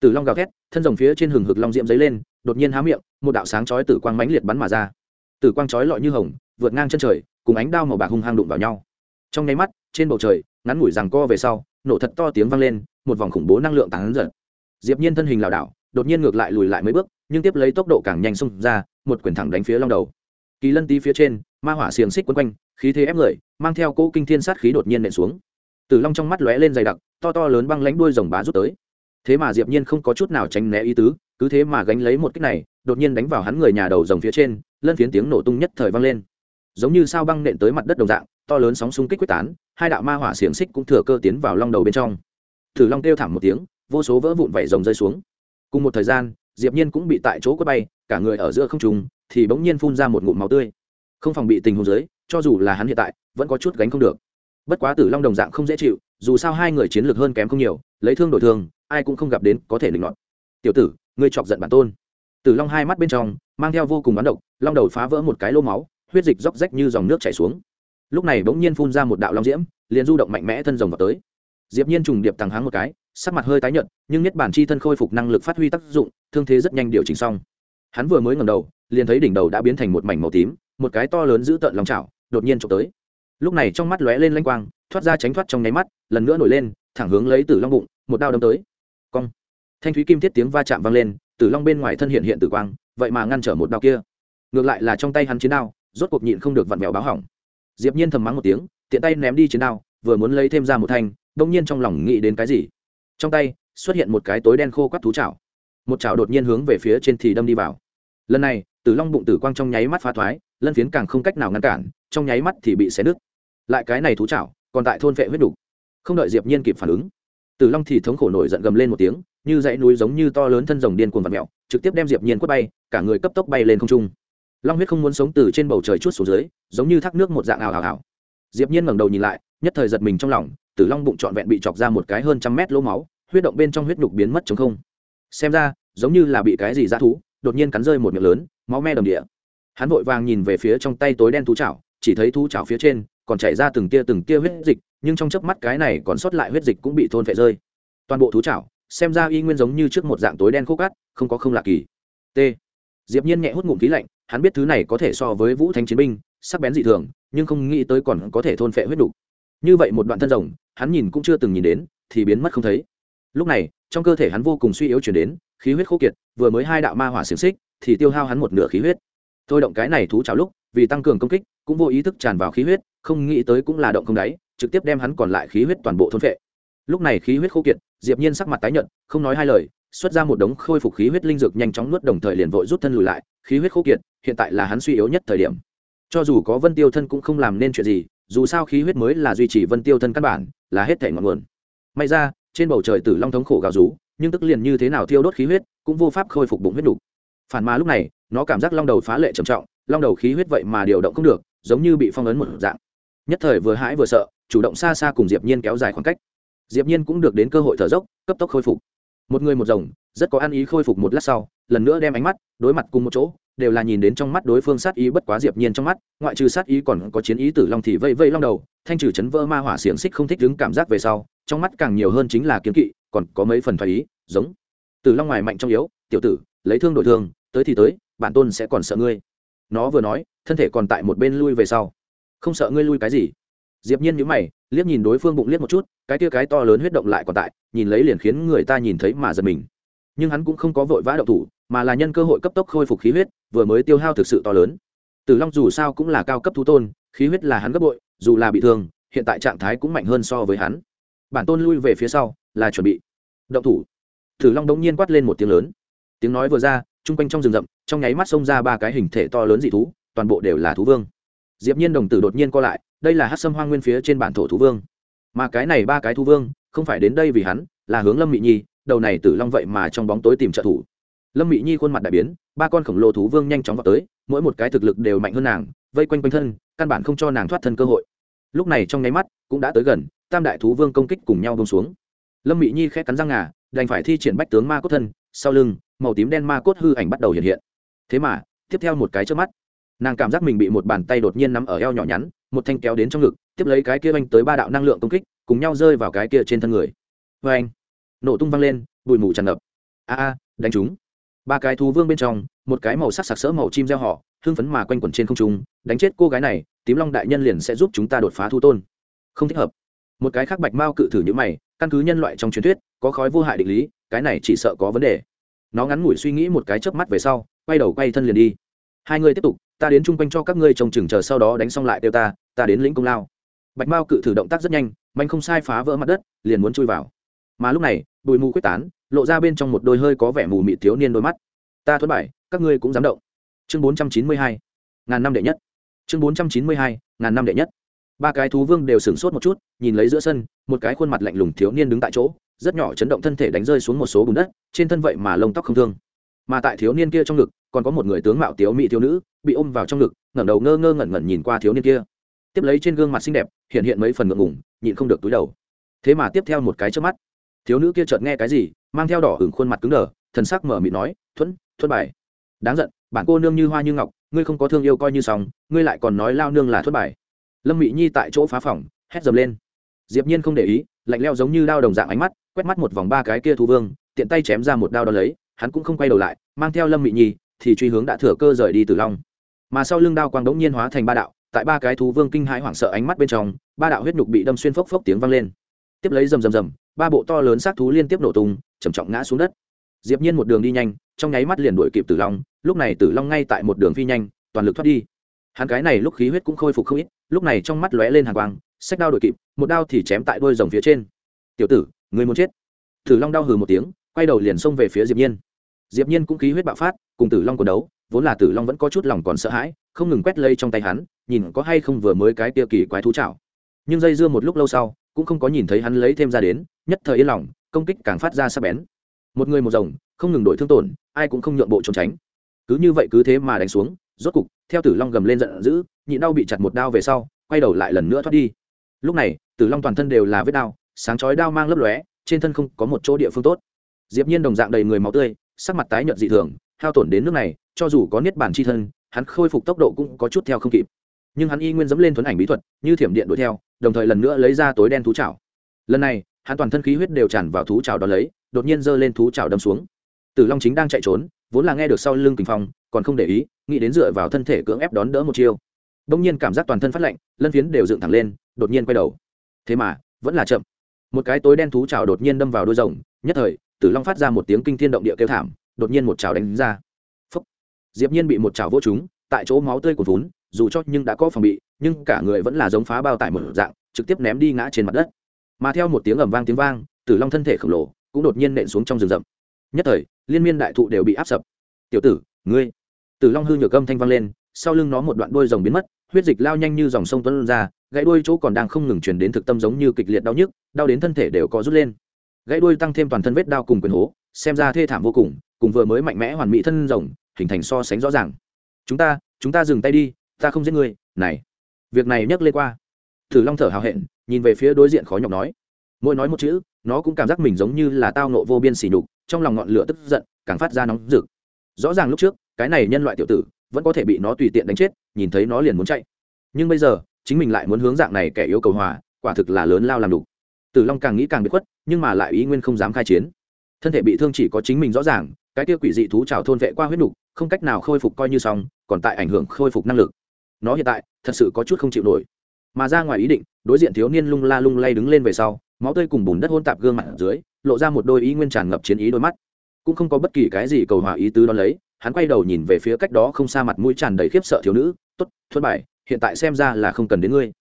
A: Tử long gào thét, thân rồng phía trên hừng hực long diệm giấy lên, đột nhiên há miệng, một đạo sáng chói tử quang mãnh liệt bắn mà ra. Tử quang chói lọi như hồng, vượt ngang chân trời, cùng ánh đao màu bạc hung hăng đụng vào nhau. Trong nháy mắt, trên bầu trời, ngắn ngủi rằng co về sau, nổ thật to tiếng vang lên, một vòng khủng bố năng lượng tán giật diệp nhiên thân hình lảo đảo, đột nhiên ngược lại lùi lại mấy bước nhưng tiếp lấy tốc độ càng nhanh xông ra, một quyền thẳng đánh phía long đầu. Kỳ lân tí phía trên, ma hỏa xiềng xích quấn quanh, khí thế ép người, mang theo cỗ kinh thiên sát khí đột nhiên nện xuống. Tử long trong mắt lóe lên dày đặc, to to lớn băng lánh đuôi rồng bá rút tới. Thế mà diệp nhiên không có chút nào tránh né ý tứ, cứ thế mà gánh lấy một kích này, đột nhiên đánh vào hắn người nhà đầu rồng phía trên, lân phiến tiếng nổ tung nhất thời vang lên. Giống như sao băng nện tới mặt đất đồng dạng, to lớn sóng xung kích quyết tán, hai đạo ma hỏa xiềng xích cũng thừa cơ tiến vào long đầu bên trong. Tử long kêu thảm một tiếng, vô số vỡ vụn vảy rồng rơi xuống. Cùng một thời gian diệp nhiên cũng bị tại chỗ quất bay, cả người ở giữa không trung, thì bỗng nhiên phun ra một ngụm máu tươi. Không phòng bị tình huống dưới, cho dù là hắn hiện tại, vẫn có chút gánh không được. Bất quá tử long đồng dạng không dễ chịu, dù sao hai người chiến lược hơn kém không nhiều, lấy thương đổi thương, ai cũng không gặp đến có thể định luận tiểu tử, ngươi chọc giận bản tôn. Tử long hai mắt bên trong, mang theo vô cùng bán độc, long đầu phá vỡ một cái lô máu, huyết dịch róc rách như dòng nước chảy xuống. Lúc này bỗng nhiên phun ra một đạo long diễm, liền du động mạnh mẽ thân rồng vào tới. Diệp nhiên trùng điệp tàng háng một cái sắc mặt hơi tái nhợt, nhưng nhất bản chi thân khôi phục năng lực phát huy tác dụng, thương thế rất nhanh điều chỉnh xong. Hắn vừa mới ngẩng đầu, liền thấy đỉnh đầu đã biến thành một mảnh màu tím, một cái to lớn giữ tợn lòng chảo, đột nhiên trộm tới. Lúc này trong mắt lóe lên lanh quang, thoát ra tránh thoát trong nháy mắt, lần nữa nổi lên, thẳng hướng lấy tử long bụng, một đao đâm tới. Cong. Thanh thúy kim thiết tiếng va chạm vang lên, tử long bên ngoài thân hiện hiện tử quang, vậy mà ngăn trở một đao kia. Ngược lại là trong tay hắn chiến đao, rốt cuộc nhịn không được vặn mèo báo hỏng. Diệp nhiên thầm mắng một tiếng, tiện tay ném đi chiến đao, vừa muốn lấy thêm ra một thanh, đông nhiên trong lòng nghĩ đến cái gì? Trong tay, xuất hiện một cái tối đen khô quắt thú chảo. Một chảo đột nhiên hướng về phía trên thì đâm đi vào. Lần này, tử long bụng tử quang trong nháy mắt phá thoái, lân phiến càng không cách nào ngăn cản, trong nháy mắt thì bị xé nứt. Lại cái này thú chảo, còn tại thôn vệ huyết đục. Không đợi diệp nhiên kịp phản ứng, tử long thì thống khổ nổi giận gầm lên một tiếng, như dãy núi giống như to lớn thân rồng điên cuồng vặn mèo, trực tiếp đem diệp nhiên quất bay, cả người cấp tốc bay lên không trung. Long huyết không muốn sống từ trên bầu trời chút xuống dưới, giống như thác nước một dạng ảo ảo ảo diệp nhiên ngẩng đầu nhìn lại, nhất thời giật mình trong lòng tử long bụng trọn vẹn bị chọc ra một cái hơn trăm mét lỗ máu, huyết động bên trong huyết đục biến mất chống không. Xem ra, giống như là bị cái gì dã thú, đột nhiên cắn rơi một miệng lớn, máu me đầm địa. Hắn vội vàng nhìn về phía trong tay tối đen thú chảo, chỉ thấy thú chảo phía trên còn chảy ra từng tia từng tia huyết dịch, nhưng trong chớp mắt cái này còn sót lại huyết dịch cũng bị thôn phệ rơi. Toàn bộ thú chảo, xem ra y nguyên giống như trước một dạng tối đen khô cát, không có không lạ kỳ. T. Diệp nhiên nhẹ hút ngụm khí lạnh, hắn biết thứ này có thể so với vũ thanh chiến binh, sắc bén dị thường, nhưng không nghĩ tới còn có thể thôn phệ huyết đủ như vậy một đoạn thân rồng, hắn nhìn cũng chưa từng nhìn đến, thì biến mất không thấy. Lúc này, trong cơ thể hắn vô cùng suy yếu chuyển đến, khí huyết khô kiệt, vừa mới hai đạo ma hỏa xiềng xích, thì tiêu hao hắn một nửa khí huyết. Thôi động cái này thú chảo lúc, vì tăng cường công kích, cũng vô ý thức tràn vào khí huyết, không nghĩ tới cũng là động không đáy, trực tiếp đem hắn còn lại khí huyết toàn bộ thôn phệ. Lúc này khí huyết khô kiệt, diệp nhiên sắc mặt tái nhợt, không nói hai lời, xuất ra một đống khôi phục khí huyết linh dược nhanh chóng nuốt đồng thời liền vội rút thân lùi lại, khí huyết khô kiệt, hiện tại là hắn suy yếu nhất thời điểm. Cho dù có vân tiêu thân cũng không làm nên chuyện gì dù sao khí huyết mới là duy trì vân tiêu thân căn bản, là hết thể ngọn nguồn. May ra, trên bầu trời tử long thống khổ gào rú, nhưng tức liền như thế nào thiêu đốt khí huyết, cũng vô pháp khôi phục bụng huyết đủ. phản mà lúc này, nó cảm giác long đầu phá lệ trầm trọng, long đầu khí huyết vậy mà điều động không được, giống như bị phong ấn một dạng. Nhất thời vừa hãi vừa sợ, chủ động xa xa cùng diệp nhiên kéo dài khoảng cách. Diệp nhiên cũng được đến cơ hội thở dốc, cấp tốc khôi phục. Một người một rồng, rất có ăn ý khôi phục một lát sau, lần nữa đem ánh mắt đối mặt cùng một chỗ đều là nhìn đến trong mắt đối phương sát ý bất quá diệp nhiên trong mắt, ngoại trừ sát ý còn có chiến ý tử long thì vây vây long đầu, thanh trừ chấn vỡ ma hỏa xiềng xích không thích đứng cảm giác về sau, trong mắt càng nhiều hơn chính là kiến kỵ, còn có mấy phần thoái ý, giống. Tử long ngoài mạnh trong yếu, tiểu tử, lấy thương đổi thương, tới thì tới, bản tôn sẽ còn sợ ngươi. Nó vừa nói, thân thể còn tại một bên lui về sau. Không sợ ngươi lui cái gì? Diệp nhiên nhíu mày, liếc nhìn đối phương bụng liếc một chút, cái kia cái to lớn huyết động lại còn tại, nhìn lấy liền khiến người ta nhìn thấy mà giật mình. Nhưng hắn cũng không có vội vã động thủ mà là nhân cơ hội cấp tốc khôi phục khí huyết, vừa mới tiêu hao thực sự to lớn. Tử long dù sao cũng là cao cấp thú tôn, khí huyết là hắn gấp bội, dù là bị thương, hiện tại trạng thái cũng mạnh hơn so với hắn. Bản tôn lui về phía sau, là chuẩn bị. Động thủ. Tử long đống nhiên quát lên một tiếng lớn. Tiếng nói vừa ra, chung quanh trong rừng rậm, trong nháy mắt xông ra ba cái hình thể to lớn dị thú, toàn bộ đều là thú vương. Diệp nhiên đồng tử đột nhiên co lại, đây là hát sâm hoang nguyên phía trên bản thổ thú vương. Mà cái này ba cái thú vương, không phải đến đây vì hắn, là hướng lâm mị nhi, đầu này tử long vậy mà trong bóng tối tìm trợ thủ lâm mị nhi khuôn mặt đại biến, ba con khổng lồ thú vương nhanh chóng vào tới, mỗi một cái thực lực đều mạnh hơn nàng, vây quanh quanh thân, căn bản không cho nàng thoát thân cơ hội. Lúc này trong nháy mắt, cũng đã tới gần, tam đại thú vương công kích cùng nhau bông xuống. Lâm mị nhi khẽ cắn răng ngà, đành phải thi triển bách tướng ma cốt thân, sau lưng, màu tím đen ma cốt hư ảnh bắt đầu hiện hiện. Thế mà, tiếp theo một cái trước mắt, nàng cảm giác mình bị một bàn tay đột nhiên nắm ở eo nhỏ nhắn, một thanh kéo đến trong ngực, tiếp lấy cái kia anh tới ba đạo năng lượng công kích, cùng nhau rơi vào cái kia trên thân người. Vê anh nổ tung văng lên, bụi mù tràn ngập. A a, đánh chúng ba cái thú vương bên trong, một cái màu sắc sặc sỡ màu chim gieo họ, hưng phấn mà quanh quẩn trên không trung, đánh chết cô gái này, tím long đại nhân liền sẽ giúp chúng ta đột phá thu tôn. Không thích hợp. Một cái khác bạch mao cự thử như mày, căn cứ nhân loại trong truyền thuyết, có khói vô hại định lý, cái này chỉ sợ có vấn đề. Nó ngắn ngủi suy nghĩ một cái chớp mắt về sau, quay đầu quay thân liền đi. Hai người tiếp tục, ta đến chung quanh cho các ngươi trông chừng chờ sau đó đánh xong lại đều ta ta đến lĩnh công lao. Bạch mao cự thử động tác rất nhanh, manh không sai phá vỡ mặt đất, liền muốn chui vào mà lúc này, bụi mù quyết tán, lộ ra bên trong một đôi hơi có vẻ mù mịt thiếu niên đôi mắt. Ta thuẫn bài, các ngươi cũng dám động. Chương bốn trăm chín mươi hai, ngàn năm đệ nhất. Chương bốn trăm chín mươi hai, ngàn năm đệ nhất. Ba cái thú vương đều sửng sốt một chút, nhìn lấy giữa sân, một cái khuôn mặt lạnh lùng thiếu niên đứng tại chỗ, rất nhỏ chấn động thân thể đánh rơi xuống một số bùn đất, trên thân vậy mà lông tóc không thương. Mà tại thiếu niên kia trong ngực, còn có một người tướng mạo tiếu mỹ thiếu nữ, bị ôm vào trong ngực, ngẩng đầu ngơ ngơ ngẩn ngẩn nhìn qua thiếu niên kia. Tiếp lấy trên gương mặt xinh đẹp, hiện hiện mấy phần ngượng ngủng nhịn không được túi đầu. Thế mà tiếp theo một cái trước mắt thiếu nữ kia chợt nghe cái gì, mang theo đỏ hửng khuôn mặt cứng đờ, thần sắc mở mịt nói, thuẫn thuẫn bài. Đáng giận, bản cô nương như hoa như ngọc, ngươi không có thương yêu coi như xong, ngươi lại còn nói lao nương là thuẫn bài. Lâm mị nhi tại chỗ phá phòng, hét dầm lên. Diệp nhiên không để ý, lạnh leo giống như đao đồng dạng ánh mắt, quét mắt một vòng ba cái kia thú vương, tiện tay chém ra một đao đo lấy, hắn cũng không quay đầu lại, mang theo lâm mị nhi, thì truy hướng đã thừa cơ rời đi từ long. Mà sau lưng đao quang đống nhiên hóa thành ba đạo, tại ba cái thú vương kinh hãi hoảng sợ ánh mắt bên trong, ba đạo huyết nhục bị đâm xuyên phốc phốc tiếng vang lên. Tiếp lấy rầm rầm rầm ba bộ to lớn xác thú liên tiếp nổ tung, trầm trọng ngã xuống đất. Diệp nhiên một đường đi nhanh, trong nháy mắt liền đuổi kịp tử long, lúc này tử long ngay tại một đường phi nhanh, toàn lực thoát đi. Hắn cái này lúc khí huyết cũng khôi phục không ít, lúc này trong mắt lóe lên hàn quang sách đao đuổi kịp, một đao thì chém tại đuôi rồng phía trên. Tiểu tử người muốn chết? Tử long đau hừ một tiếng, quay đầu liền xông về phía diệp nhiên. Diệp nhiên cũng khí huyết bạo phát, cùng tử long cuộc đấu, vốn là tử long vẫn có chút lòng còn sợ hãi, không ngừng quét lây trong tay hắn, nhìn có hay không vừa mới cái tiêu kỳ quái thú chảo. Nhưng dây dưa một lúc lâu sau, cũng không có nhìn thấy hắn lấy thêm ra đến nhất thời yên lòng, công kích càng phát ra sắc bén. Một người một rồng, không ngừng đổi thương tổn, ai cũng không nhượng bộ trốn tránh. Cứ như vậy cứ thế mà đánh xuống, rốt cục, theo tử long gầm lên giận dữ nhị đau bị chặt một đao về sau, quay đầu lại lần nữa thoát đi. Lúc này, tử long toàn thân đều là vết đao sáng chói đao mang lấp lóe, trên thân không có một chỗ địa phương tốt. Diệp nhiên đồng dạng đầy người máu tươi, sắc mặt tái nhợt dị thường, hao tổn đến nước này, cho dù có niết bản chi thân, hắn khôi phục tốc độ cũng có chút theo không kịp. Nhưng hắn y nguyên dẫm lên thuấn ảnh bí thuật, như thiểm điện đuổi theo, đồng thời lần nữa lấy ra tối đen thú chảo. Lần này hắn toàn thân khí huyết đều tràn vào thú chảo đó lấy, đột nhiên giơ lên thú chảo đâm xuống. Tử long chính đang chạy trốn, vốn là nghe được sau lưng kình phong, còn không để ý, nghĩ đến dựa vào thân thể cưỡng ép đón đỡ một chiêu. Đông nhiên cảm giác toàn thân phát lạnh, lân phiến đều dựng thẳng lên, đột nhiên quay đầu. Thế mà, vẫn là chậm. Một cái tối đen thú chảo đột nhiên đâm vào đôi rồng, nhất thời, tử long phát ra một tiếng kinh thiên động địa kêu thảm, đột nhiên một chảo đánh ra. Phúc. diệp nhiên bị một chảo vỗ trúng, tại chỗ máu tươi của vốn dù cho nhưng đã có phòng bị, nhưng cả người vẫn là giống phá bao tải một dạng, trực tiếp ném đi ngã trên mặt đất mà theo một tiếng ầm vang tiếng vang, tử long thân thể khổng lồ cũng đột nhiên nện xuống trong rừng rậm. Nhất thời, liên miên đại thụ đều bị áp sập. Tiểu tử, ngươi! Tử long hư nhược âm thanh vang lên, sau lưng nó một đoạn đuôi rồng biến mất, huyết dịch lao nhanh như dòng sông tuấn ra, gãy đuôi chỗ còn đang không ngừng truyền đến thực tâm giống như kịch liệt đau nhức, đau đến thân thể đều có rút lên. Gãy đuôi tăng thêm toàn thân vết đau cùng quyền hố, xem ra thê thảm vô cùng cùng vừa mới mạnh mẽ hoàn mỹ thân rồng, hình thành so sánh rõ ràng. Chúng ta chúng ta dừng tay đi, ta không giết người này, việc này nhắc lên qua thử long thở hào hẹn, nhìn về phía đối diện khó nhọc nói. Mỗi nói một chữ, nó cũng cảm giác mình giống như là tao nộ vô biên xỉ nhục, trong lòng ngọn lửa tức giận, càng phát ra nóng rực. Rõ ràng lúc trước, cái này nhân loại tiểu tử, vẫn có thể bị nó tùy tiện đánh chết, nhìn thấy nó liền muốn chạy. Nhưng bây giờ, chính mình lại muốn hướng dạng này kẻ yếu cầu hòa, quả thực là lớn lao làm đủ. Tử long càng nghĩ càng bị khuất, nhưng mà lại ý nguyên không dám khai chiến. Thân thể bị thương chỉ có chính mình rõ ràng, cái kia quỷ dị thú trào thôn vệ qua huyết nục, không cách nào khôi phục coi như xong, còn tại ảnh hưởng khôi phục năng lực. Nó hiện tại, thật sự có chút không chịu nổi mà ra ngoài ý định, đối diện thiếu niên lung la lung lay đứng lên về sau, máu tươi cùng bùn đất hôn tạp gương mặt ở dưới, lộ ra một đôi ý nguyên tràn ngập chiến ý đôi mắt. Cũng không có bất kỳ cái gì cầu hòa ý tứ đón lấy, hắn quay đầu nhìn về phía cách đó không xa mặt mũi tràn đầy khiếp sợ thiếu nữ t ố t thuất bại hiện tại xem ra là không cần đến ngươi.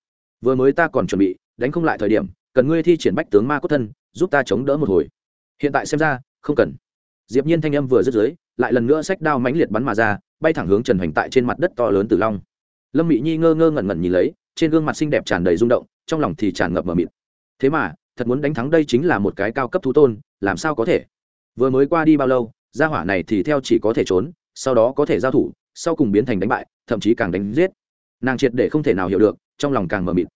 A: Vừa mới ta còn chuẩn bị, đánh không lại thời điểm, cần ngươi thi triển bách tướng ma cốt thân, giúp ta chống đỡ một hồi. Hiện tại xem ra, không cần. Diệp nhiên thanh âm vừa dứt dưới, lại lần nữa sách đao mãnh liệt bắn mà ra, bay thẳng hướng trần hoành tại trên mặt đất to lớn tử long. Lâm mị nhi ngơ ngơ ngẩn ngẩn nhìn lấy trên gương mặt xinh đẹp tràn đầy rung động, trong lòng thì tràn ngập mờ mịt. Thế mà, thật muốn đánh thắng đây chính là một cái cao cấp thú tôn, làm sao có thể? Vừa mới qua đi bao lâu, gia hỏa này thì theo chỉ có thể trốn, sau đó có thể giao thủ, sau cùng biến thành đánh bại, thậm chí càng đánh giết. Nàng triệt để không thể nào hiểu được, trong lòng càng mờ mịt.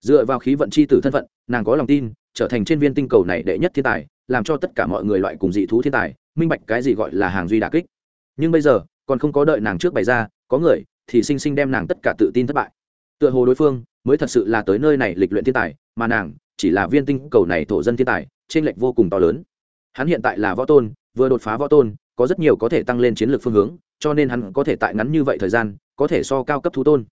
A: Dựa vào khí vận c h i tử thân phận, nàng có lòng tin, trở thành trên viên tinh cầu này đệ nhất thiên tài, làm cho tất cả mọi người loại cùng dị thú thiên tài, minh bạch cái gì gọi là hàng duy đà kích. Nhưng bây giờ, còn không có đợi nàng trước bày ra, có người thì sinh sinh đem nàng tất cả tự tin thất bại tựa hồ đối phương mới thật sự là tới nơi này lịch luyện thiên tài, mà nàng chỉ là viên tinh cầu này thổ dân thiên tài trên lệch vô cùng to lớn. Hắn hiện tại là võ tôn, vừa đột phá võ tôn, có rất nhiều có thể tăng lên chiến lược phương hướng, cho nên hắn có thể tại ngắn như vậy thời gian, có thể so cao cấp thú tôn.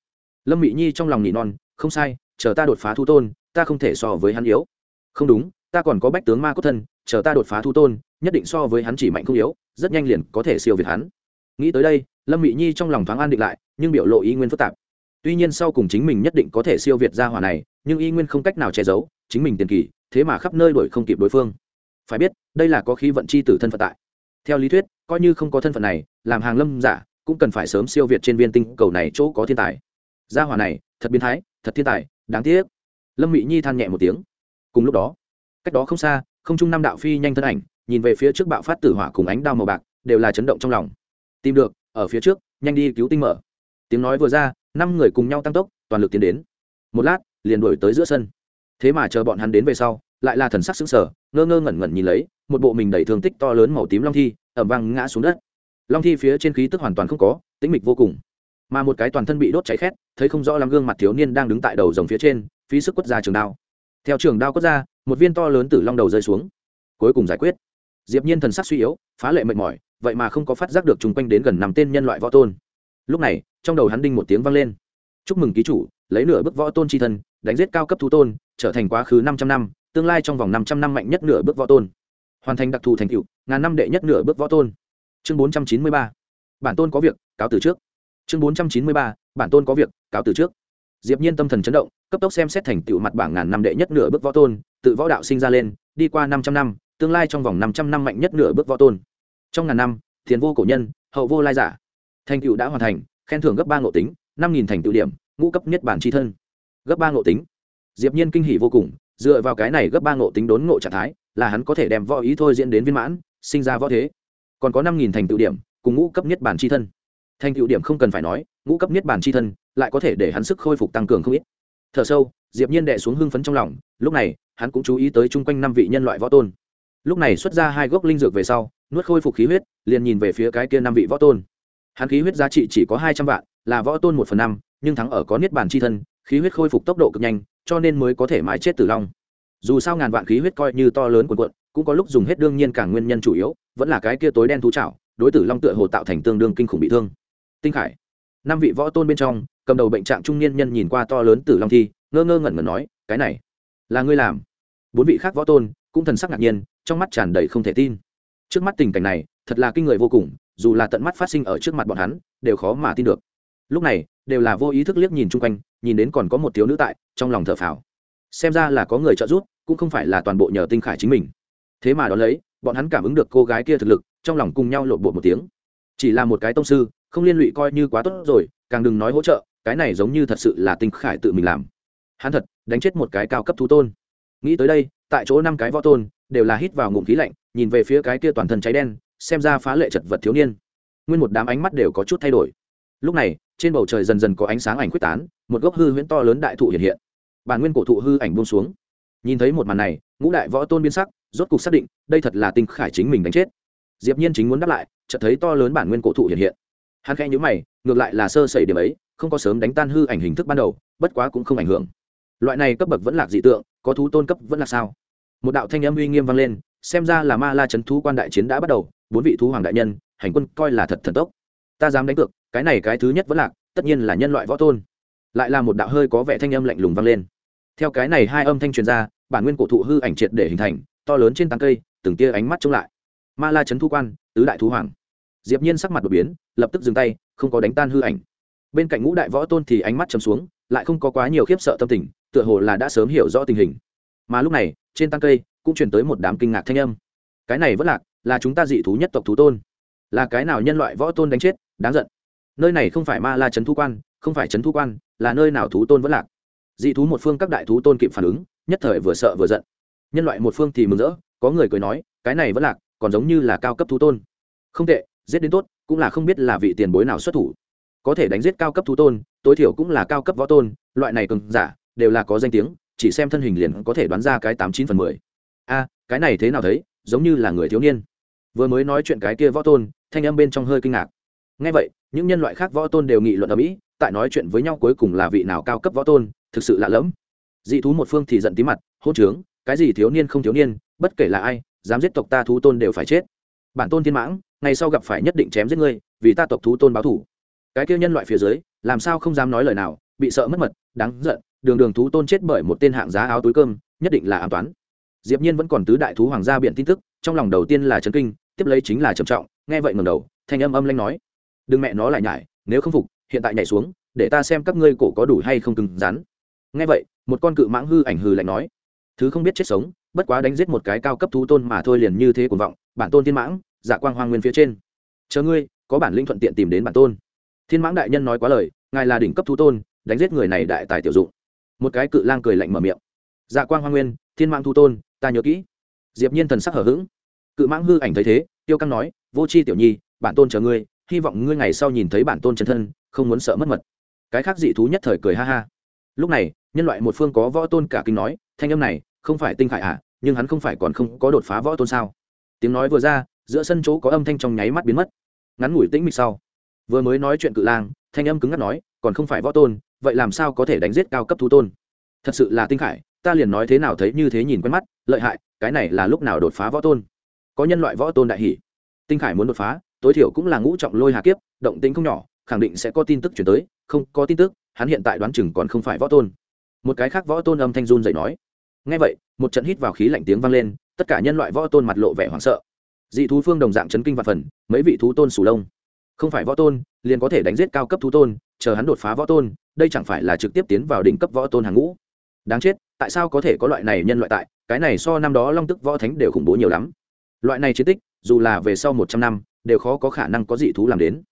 A: Lâm mỹ nhi trong lòng nỉ non, không sai, chờ ta đột phá thú tôn, ta không thể so với hắn yếu. Không đúng, ta còn có bách tướng ma cốt thân, chờ ta đột phá thú tôn, nhất định so với hắn chỉ mạnh không yếu, rất nhanh liền có thể siêu việt hắn. Nghĩ tới đây, lâm mỹ nhi trong lòng thoáng an định lại, nhưng biểu lộ ý nguyên phức tạp tuy nhiên sau cùng chính mình nhất định có thể siêu việt ra hỏa này, nhưng y nguyên không cách nào che giấu, chính mình tiền kỳ, thế mà khắp nơi đổi không kịp đối phương. Phải biết, đây là có khí vận c h i tử thân phận tại. Theo lý thuyết, coi như không có thân phận này, làm hàng lâm giả, cũng cần phải sớm siêu việt trên viên tinh cầu này chỗ có thiên tài. Gia hỏa này, thật biến thái, thật thiên tài, đáng tiếc. Lâm mỹ nhi than nhẹ một tiếng. Cùng lúc đó, cách đó không xa, không trung năm đạo phi nhanh thân ảnh, nhìn về phía trước bạo phát tử hỏa cùng ánh đao màu bạc, đều là chấn động trong lòng. Tìm được, ở phía trước, nhanh đi cứu tinh mở. Tiếng nói vừa ra năm người cùng nhau tăng tốc, toàn lực tiến đến. Một lát, liền đuổi tới giữa sân. Thế mà chờ bọn hắn đến về sau, lại là thần sắc xứng sở ngơ ngơ ngẩn ngẩn nhìn lấy, một bộ mình đầy thương tích to lớn màu tím long thi, ẩm vang ngã xuống đất. Long thi phía trên khí tức hoàn toàn không có, tĩnh mịch vô cùng. Mà một cái toàn thân bị đốt cháy khét, thấy không rõ lắm gương mặt thiếu niên đang đứng tại đầu dòng phía trên, phí sức quất ra trường đao. Theo trường đao quất ra, một viên to lớn từ long đầu rơi xuống. Cuối cùng giải quyết. Diệp nhiên thần sắc suy yếu, phá lệ mệt mỏi, vậy mà không có phát giác được chung quanh đến gần nằm tên nhân loại võ tôn. Lúc này trong đầu hắn đinh một tiếng vang lên. Chúc mừng ký chủ, lấy nửa bước võ tôn chi thân, đánh giết cao cấp thú tôn, trở thành quá khứ 500 năm, tương lai trong vòng 500 năm mạnh nhất nửa bước võ tôn. Hoàn thành đặc thù thành tựu, ngàn năm đệ nhất nửa bước võ tôn. Chương 493 bản tôn có việc, cáo từ trước. Chương 493 bản tôn có việc, cáo từ trước. Diệp nhiên tâm thần chấn động, cấp tốc xem xét thành tựu mặt bảng ngàn năm đệ nhất nửa bước võ tôn, tự võ đạo sinh ra lên, đi qua 500 năm, tương lai trong vòng 500 năm mạnh nhất nửa bước võ tôn. Trong ngàn năm tiền vô cổ nhân, hậu vô lai giả. Thành tựu đã hoàn thành khen thưởng gấp ba ngộ tính, năm nghìn thành tựu điểm, ngũ cấp nhất bản tri thân. Gấp ba ngộ tính. Diệp nhiên kinh hỉ vô cùng, dựa vào cái này gấp ba ngộ tính đốn ngộ trạng thái, là hắn có thể đem võ ý thôi diễn đến viên mãn, sinh ra võ thế. Còn có năm nghìn thành tựu điểm, cùng ngũ cấp nhất bản tri thân. Thành tựu điểm không cần phải nói, ngũ cấp nhất bản tri thân lại có thể để hắn sức khôi phục tăng cường không ít. Thở sâu, diệp nhiên đệ xuống hưng phấn trong lòng, lúc này, hắn cũng chú ý tới chung quanh năm vị nhân loại võ tôn. Lúc này xuất ra hai gốc linh dược về sau, nuốt khôi phục khí huyết, liền nhìn về phía cái kia năm vị võ tôn hắn khí huyết giá trị chỉ có hai trăm vạn, là võ tôn một phần năm, nhưng thắng ở có niết bàn c h i thân, khí huyết khôi phục tốc độ cực nhanh, cho nên mới có thể mãi chết tử long. Dù sao ngàn vạn khí huyết coi như to lớn quần quận cũng có lúc dùng hết đương nhiên cả nguyên nhân chủ yếu, vẫn là cái kia tối đen thú trạo đối tử long tựa hồ tạo thành tương đương kinh khủng bị thương. Tinh khải, năm vị võ tôn bên trong, cầm đầu bệnh trạng trung niên nhân nhìn qua to lớn tử long thi, ngơ ngơ ngẩn ngẩn nói, cái này là ngươi làm? Bốn vị khác võ tôn cũng thần sắc ngạc nhiên, trong mắt tràn đầy không thể tin. Trước mắt tình cảnh này, thật là kinh người vô cùng dù là tận mắt phát sinh ở trước mặt bọn hắn, đều khó mà tin được. Lúc này, đều là vô ý thức liếc nhìn chung quanh, nhìn đến còn có một thiếu nữ tại, trong lòng thở phào. Xem ra là có người trợ giúp, cũng không phải là toàn bộ nhờ tinh khải chính mình. Thế mà đ ó lấy, bọn hắn cảm ứng được cô gái kia thực lực, trong lòng cùng nhau lộn bột một tiếng. Chỉ là một cái tông sư, không liên lụy coi như quá tốt rồi, càng đừng nói hỗ trợ, cái này giống như thật sự là tinh khải tự mình làm. Hắn thật, đánh chết một cái cao cấp thú tôn. Nghĩ tới đây, tại chỗ năm cái võ tôn, đều là hít vào ngụm khí lạnh, nhìn về phía cái kia toàn thân cháy đen xem ra phá lệ chật vật thiếu niên. Nguyên một đám ánh mắt đều có chút thay đổi. Lúc này, trên bầu trời dần dần có ánh sáng ảnh quyết tán, một gốc hư huyễn to lớn đại thụ hiện hiện. Bản nguyên cổ thụ hư ảnh buông xuống. Nhìn thấy một màn này, ngũ đại võ tôn biên sắc, rốt cục xác định, đây thật là tinh khải chính mình đánh chết. Diệp nhiên chính muốn đáp lại, chợt thấy to lớn bản nguyên cổ thụ hiện hiện. Hắn khẽ nhíu mày, ngược lại là sơ sẩy điểm ấy, không có sớm đánh tan hư ảnh hình thức ban đầu, bất quá cũng không ảnh hưởng. Loại này cấp bậc vẫn lạc dị tượng, có thú tôn cấp vẫn là sao? Một đạo thanh âm uy nghiêm vang lên, xem ra là ma la chấn thú quan đại chiến đã bắt đầu bốn vị thú hoàng đại nhân, hành quân coi là thật thần tốc. Ta dám đánh cược, cái này cái thứ nhất vẫn lạc, tất nhiên là nhân loại võ tôn. Lại là một đạo hơi có vẻ thanh âm lạnh lùng vang lên. Theo cái này hai âm thanh truyền ra, bản nguyên cổ thụ hư ảnh triệt để hình thành, to lớn trên tán cây, từng tia ánh mắt trông lại. Ma la chấn thu quan, tứ đại thú hoàng. Diệp nhiên sắc mặt đột biến, lập tức dừng tay, không có đánh tan hư ảnh. Bên cạnh ngũ đại võ tôn thì ánh mắt trầm xuống, lại không có quá nhiều khiếp sợ tâm tình, tựa hồ là đã sớm hiểu rõ tình hình. Mà lúc này, trên tăng cây, cũng truyền tới một đám kinh ngạc thanh âm. Cái này vẫn lạc là chúng ta dị thú nhất tộc thú tôn. Là cái nào nhân loại võ tôn đánh chết? Đáng giận. Nơi này không phải ma la trấn thu quan, không phải trấn thu quan, là nơi nào thú tôn vẫn lạc? Dị thú một phương các đại thú tôn kịp phản ứng, nhất thời vừa sợ vừa giận. Nhân loại một phương thì mừng rỡ, có người cười nói, cái này vẫn lạc, còn giống như là cao cấp thú tôn. Không tệ, giết đến tốt, cũng là không biết là vị tiền bối nào xuất thủ. Có thể đánh giết cao cấp thú tôn, tối thiểu cũng là cao cấp võ tôn, loại này cường giả, đều là có danh tiếng, chỉ xem thân hình liền có thể đoán ra cái tám chín phần mười. A, cái này thế nào thấy, giống như là người thiếu niên vừa mới nói chuyện cái kia võ tôn, thanh âm bên trong hơi kinh ngạc. Ngay vậy, những nhân loại khác võ tôn đều nghị luận ở mỹ, tại nói chuyện với nhau cuối cùng là vị nào cao cấp võ tôn, thực sự lạ lẫm. Dị thú một phương thì giận tí mặt, hôn trướng, cái gì thiếu niên không thiếu niên, bất kể là ai, dám giết tộc ta thú tôn đều phải chết. Bản tôn thiên mãng, ngày sau gặp phải nhất định chém giết ngươi, vì ta tộc thú tôn báo thủ. Cái kia nhân loại phía dưới, làm sao không dám nói lời nào, bị sợ mất mật, đáng giận, đường đường thú tôn chết bởi một tên hạng giá áo túi cơm, nhất định là an toán. Diệp nhiên vẫn còn tứ đại thú hoàng gia biện tin tức, trong lòng đầu tiên là chấn kinh tiếp lấy chính là trầm trọng, nghe vậy ngầm đầu, thanh âm âm lanh nói, đừng mẹ nó lại nhải, nếu không phục, hiện tại nhảy xuống, để ta xem các ngươi cổ có đủ hay không cứng rắn. Nghe vậy, một con cự mãng hư ảnh hư lạnh nói, thứ không biết chết sống, bất quá đánh giết một cái cao cấp thú tôn mà thôi liền như thế cuồng vọng, bản tôn thiên mãng dạ quang hoang nguyên phía trên. Chờ ngươi, có bản linh thuận tiện tìm đến bản tôn. Thiên mãng đại nhân nói quá lời, ngài là đỉnh cấp thú tôn, đánh giết người này đại tài tiểu dụng. Một cái cự lang cười lạnh mở miệng dạ quang hoang nguyên, thiên mãng thú tôn, ta nhớ kỹ. Diệp nhiên thần sắc hở hững cự mãng hư ảnh thấy thế, tiêu căng nói, vô chi tiểu nhi, bản tôn chờ ngươi, hy vọng ngươi ngày sau nhìn thấy bản tôn chân thân, không muốn sợ mất mật. Cái khác dị thú nhất thời cười ha ha. Lúc này, nhân loại một phương có võ tôn cả kinh nói, thanh âm này, không phải tinh khải à nhưng hắn không phải còn không có đột phá võ tôn sao? Tiếng nói vừa ra, giữa sân chỗ có âm thanh trong nháy mắt biến mất. Ngắn ngủi tĩnh mịch sau, vừa mới nói chuyện cự lang, thanh âm cứng ngắt nói, còn không phải võ tôn, vậy làm sao có thể đánh giết cao cấp thú tôn? Thật sự là tinh khải, ta liền nói thế nào thấy như thế nhìn quen mắt, lợi hại, cái này là lúc nào đột phá võ tôn? Có nhân loại võ tôn đại hỷ. Tinh khải muốn đột phá, tối thiểu cũng là ngũ trọng lôi hà kiếp, động tính không nhỏ, khẳng định sẽ có tin tức chuyển tới, không có tin tức, hắn hiện tại đoán chừng còn không phải võ tôn. Một cái khác võ tôn âm thanh run dậy nói. Ngay vậy, một trận hít vào khí lạnh tiếng vang lên, tất cả nhân loại võ tôn mặt lộ vẻ hoảng sợ. Dị thú phương đồng dạng chấn kinh và phần, mấy vị thú tôn sù lông. Không phải võ tôn, liền có thể đánh giết cao cấp thú tôn, chờ hắn đột phá võ tôn, đây chẳng phải là trực tiếp tiến vào đỉnh cấp võ tôn hàng ngũ. Đáng chết, tại sao có thể có loại này nhân loại tại, cái này so năm đó long tức võ thánh đều khủng bố nhiều lắm loại này chiến tích, dù là về sau một trăm năm, đều khó có khả năng có dị thú làm đến.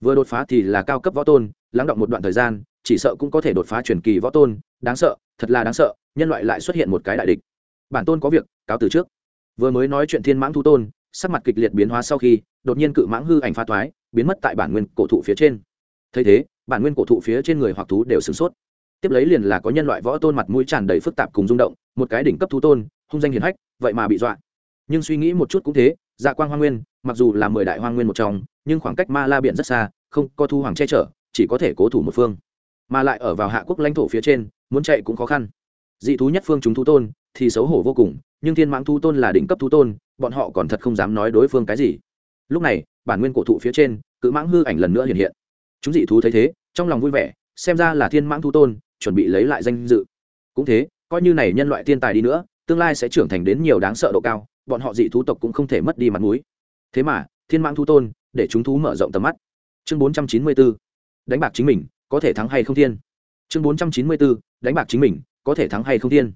A: Vừa đột phá thì là cao cấp võ tôn, lắng động một đoạn thời gian, chỉ sợ cũng có thể đột phá truyền kỳ võ tôn. Đáng sợ, thật là đáng sợ, nhân loại lại xuất hiện một cái đại địch. Bản tôn có việc, cáo từ trước. Vừa mới nói chuyện thiên mãng thu tôn, sắc mặt kịch liệt biến hóa sau khi, đột nhiên cự mãng hư ảnh pha thoái, biến mất tại bản nguyên cổ thụ phía trên. Thấy thế, bản nguyên cổ thụ phía trên người hoặc thú đều sửng sốt. Tiếp lấy liền là có nhân loại võ tôn mặt mũi tràn đầy phức tạp cùng rung động, một cái đỉnh cấp thú tôn, hung danh hiền hách, vậy mà bị dọa nhưng suy nghĩ một chút cũng thế dạ quang hoa nguyên, mặc dù là mười đại hoa nguyên một trong, nhưng khoảng cách ma la biển rất xa, không có thu hoàng che chở, chỉ có thể cố thủ một phương. Mà lại ở vào hạ quốc lãnh thổ phía trên, muốn chạy cũng khó khăn. Dị thú nhất phương chúng thú tôn thì xấu hổ vô cùng, nhưng thiên mãng thú tôn là đỉnh cấp thú tôn, bọn họ còn thật không dám nói đối phương cái gì. Lúc này, bản nguyên cổ thụ phía trên, cự mãng hư ảnh lần nữa hiện hiện. Chúng dị thú thấy thế, trong lòng vui vẻ, xem ra là thiên mãng thú tôn, chuẩn bị lấy lại danh dự. Cũng thế, coi như này nhân loại thiên tài đi nữa, tương lai sẽ trưởng thành đến nhiều đáng sợ độ cao bọn họ dị thú tộc cũng không thể mất đi mặt mũi. Thế mà, thiên mãng thú tôn, để chúng thú mở rộng tầm mắt. Chương bốn trăm chín mươi bốn đánh bạc chính mình, có thể thắng hay không thiên? Chương bốn trăm chín mươi bốn đánh bạc chính mình, có thể thắng hay không thiên?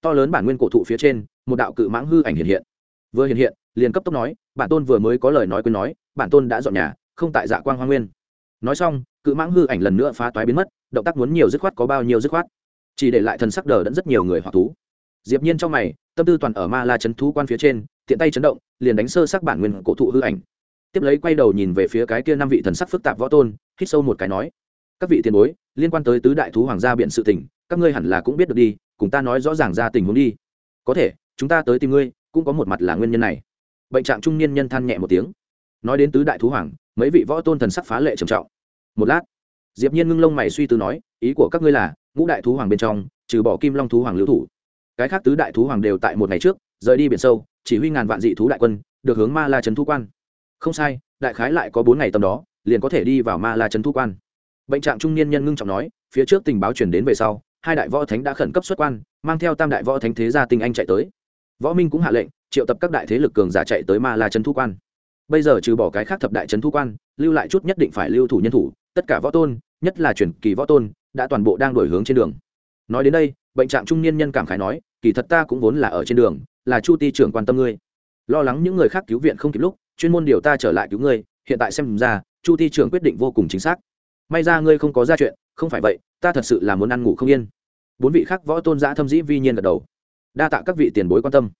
A: To lớn bản nguyên cổ thụ phía trên, một đạo cự mãng hư ảnh hiện hiện. Vừa hiện hiện, liền cấp tốc nói, bản tôn vừa mới có lời nói quên nói, bản tôn đã dọn nhà, không tại dạ quang hoa nguyên. Nói xong, cự mãng hư ảnh lần nữa phá toái biến mất, động tác muốn nhiều dứt khoát có bao nhiêu dứt khoát. Chỉ để lại thần sắc đờ đẫn rất nhiều người hoặc thú diệp nhiên trong mày, tâm tư toàn ở ma la chấn thú quan phía trên, tiện tay chấn động, liền đánh sơ sắc bản nguyên cổ thụ hư ảnh. Tiếp lấy quay đầu nhìn về phía cái kia năm vị thần sắc phức tạp võ tôn, hít sâu một cái nói, các vị tiền bối, liên quan tới tứ đại thú hoàng gia biện sự tình, các ngươi hẳn là cũng biết được đi, cùng ta nói rõ ràng ra tình huống đi. Có thể, chúng ta tới tìm ngươi, cũng có một mặt là nguyên nhân này. Bệnh trạng trung niên nhân than nhẹ một tiếng. Nói đến tứ đại thú hoàng, mấy vị võ tôn thần sắc phá lệ trầm trọng. Một lát, diệp nhiên ngưng lông mày suy tư nói, ý của các ngươi là, ngũ đại thú hoàng bên trong, trừ bỏ kim long thú hoàng lưu thủ cái khác tứ đại thú hoàng đều tại một ngày trước, rời đi biển sâu, chỉ huy ngàn vạn dị thú đại quân, được hướng ma la trấn thu quan. Không sai, đại khái lại có bốn ngày tầm đó, liền có thể đi vào ma la trấn thu quan. Bệnh trạng trung niên nhân ngưng trọng nói, phía trước tình báo truyền đến về sau, hai đại võ thánh đã khẩn cấp xuất quan, mang theo tam đại võ thánh thế gia tinh anh chạy tới. Võ minh cũng hạ lệnh, triệu tập các đại thế lực cường giả chạy tới ma la trấn thu quan. Bây giờ trừ bỏ cái khác thập đại trấn thu quan, lưu lại chút nhất định phải lưu thủ nhân thủ, tất cả võ tôn, nhất là truyền kỳ võ tôn, đã toàn bộ đang đổi hướng trên đường. Nói đến đây bệnh trạng trung niên nhân cảm khái nói, kỳ thật ta cũng vốn là ở trên đường, là chu ti trưởng quan tâm ngươi. Lo lắng những người khác cứu viện không kịp lúc, chuyên môn điều ta trở lại cứu ngươi, hiện tại xem ra, chu ti trưởng quyết định vô cùng chính xác. May ra ngươi không có ra chuyện, không phải vậy, ta thật sự là muốn ăn ngủ không yên. Bốn vị khác võ tôn giã thâm dĩ vi nhiên gật đầu. Đa tạ các vị tiền bối quan tâm.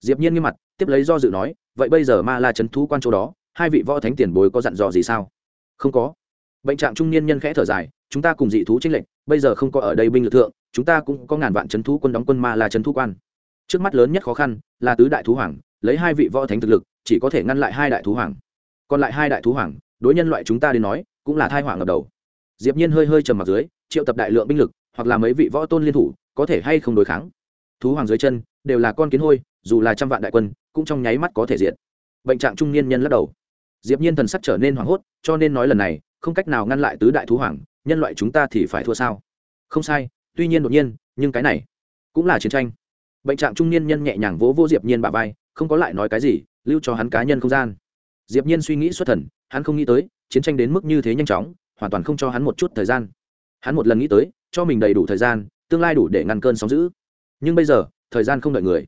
A: Diệp nhiên nghiêm mặt, tiếp lấy do dự nói, vậy bây giờ ma la chấn thú quan chỗ đó, hai vị võ thánh tiền bối có dặn dò gì sao? Không có bệnh trạng trung niên nhân khẽ thở dài, chúng ta cùng dị thú trinh lệnh bây giờ không có ở đây binh lực thượng, chúng ta cũng có ngàn vạn chấn thú quân đóng quân ma là chấn thú quan. Trước mắt lớn nhất khó khăn là tứ đại thú hoàng, lấy hai vị võ thánh thực lực, chỉ có thể ngăn lại hai đại thú hoàng. Còn lại hai đại thú hoàng, đối nhân loại chúng ta đến nói, cũng là thai hoàng ngập đầu. Diệp nhiên hơi hơi trầm mặt dưới, triệu tập đại lượng binh lực, hoặc là mấy vị võ tôn liên thủ, có thể hay không đối kháng. Thú hoàng dưới chân, đều là con kiến hôi, dù là trăm vạn đại quân, cũng trong nháy mắt có thể diện bệnh trạng trung niên nhân lắc đầu. Diệp nhiên thần sắc trở nên hoảng hốt, cho nên nói lần này không cách nào ngăn lại tứ đại thú hoàng, nhân loại chúng ta thì phải thua sao? Không sai, tuy nhiên đột nhiên, nhưng cái này cũng là chiến tranh. Bệnh trạng trung niên nhân nhẹ nhàng vỗ vô diệp nhiên bả vai, không có lại nói cái gì, lưu cho hắn cá nhân không gian. Diệp nhiên suy nghĩ xuất thần, hắn không nghĩ tới, chiến tranh đến mức như thế nhanh chóng, hoàn toàn không cho hắn một chút thời gian. Hắn một lần nghĩ tới, cho mình đầy đủ thời gian, tương lai đủ để ngăn cơn sóng dữ. Nhưng bây giờ, thời gian không đợi người.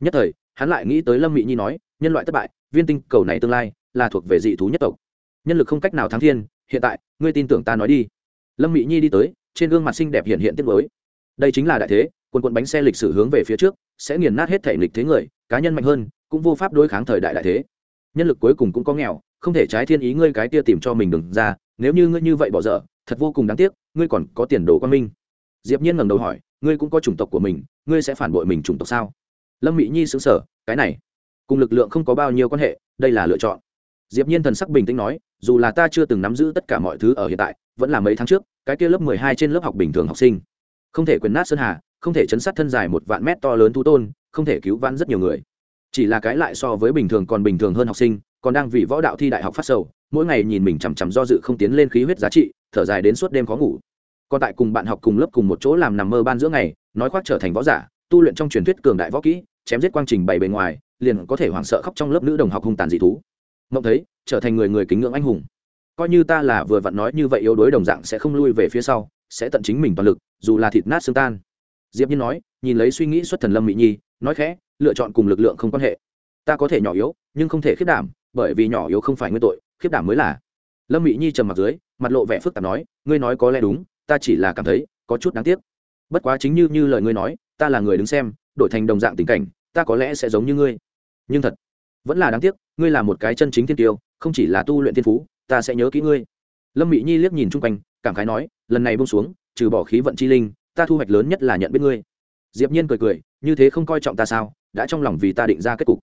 A: Nhất thời, hắn lại nghĩ tới lâm mỹ nhi nói, nhân loại thất bại, viên tinh cầu này tương lai là thuộc về dị thú nhất tộc. Nhân lực không cách nào thắng thiên hiện tại, ngươi tin tưởng ta nói đi. Lâm mỹ nhi đi tới, trên gương mặt xinh đẹp hiện hiện tiết mới đây chính là đại thế, quần quận bánh xe lịch sử hướng về phía trước, sẽ nghiền nát hết thể lịch thế người, cá nhân mạnh hơn, cũng vô pháp đối kháng thời đại đại thế. Nhân lực cuối cùng cũng có nghèo, không thể trái thiên ý ngươi cái tia tìm cho mình đừng ra, nếu như ngươi như vậy bỏ dở, thật vô cùng đáng tiếc, ngươi còn có tiền đồ quan minh. Diệp nhiên ngẩng đầu hỏi, ngươi cũng có chủng tộc của mình, ngươi sẽ phản bội mình chủng tộc sao? Lâm mỹ nhi sững sờ, cái này, cùng lực lượng không có bao nhiêu quan hệ, đây là lựa chọn. Diệp nhiên thần sắc bình tĩnh nói dù là ta chưa từng nắm giữ tất cả mọi thứ ở hiện tại, vẫn là mấy tháng trước, cái kia lớp mười hai trên lớp học bình thường học sinh. Không thể quyền nát sơn hà, không thể chấn sát thân dài một vạn mét to lớn thú tôn, không thể cứu vãn rất nhiều người. Chỉ là cái lại so với bình thường còn bình thường hơn học sinh, còn đang vì võ đạo thi đại học phát sầu, mỗi ngày nhìn mình chằm chằm do dự không tiến lên khí huyết giá trị, thở dài đến suốt đêm khó ngủ. Còn tại cùng bạn học cùng lớp cùng một chỗ làm nằm mơ ban giữa ngày, nói khoác trở thành võ giả, tu luyện trong truyền thuyết cường đại võ kỹ, chém giết quang trình bày bề ngoài, liền có thể hoảng sợ khóc trong lớp nữ đồng học hung tàn dị thú. Mộng thấy trở thành người người kính ngưỡng anh hùng. Coi như ta là vừa vặn nói như vậy yếu đối đồng dạng sẽ không lui về phía sau, sẽ tận chính mình toàn lực, dù là thịt nát xương tan. Diệp nhiên nói, nhìn lấy suy nghĩ xuất thần lâm mỹ nhi, nói khẽ, lựa chọn cùng lực lượng không quan hệ. Ta có thể nhỏ yếu, nhưng không thể khiết đảm, bởi vì nhỏ yếu không phải nguyên tội khiết đảm mới là. Lâm mỹ nhi trầm mặt dưới, mặt lộ vẻ phức tạp nói, ngươi nói có lẽ đúng, ta chỉ là cảm thấy, có chút đáng tiếc. Bất quá chính như như lời ngươi nói, ta là người đứng xem, đổi thành đồng dạng tình cảnh, ta có lẽ sẽ giống như ngươi. Nhưng thật, vẫn là đáng tiếc, ngươi là một cái chân chính thiên tiêu không chỉ là tu luyện thiên phú, ta sẽ nhớ kỹ ngươi. Lâm mỹ nhi liếc nhìn chung quanh, cảm khái nói, lần này bông xuống, trừ bỏ khí vận chi linh, ta thu hoạch lớn nhất là nhận biết ngươi. Diệp nhiên cười cười, như thế không coi trọng ta sao, đã trong lòng vì ta định ra kết cục.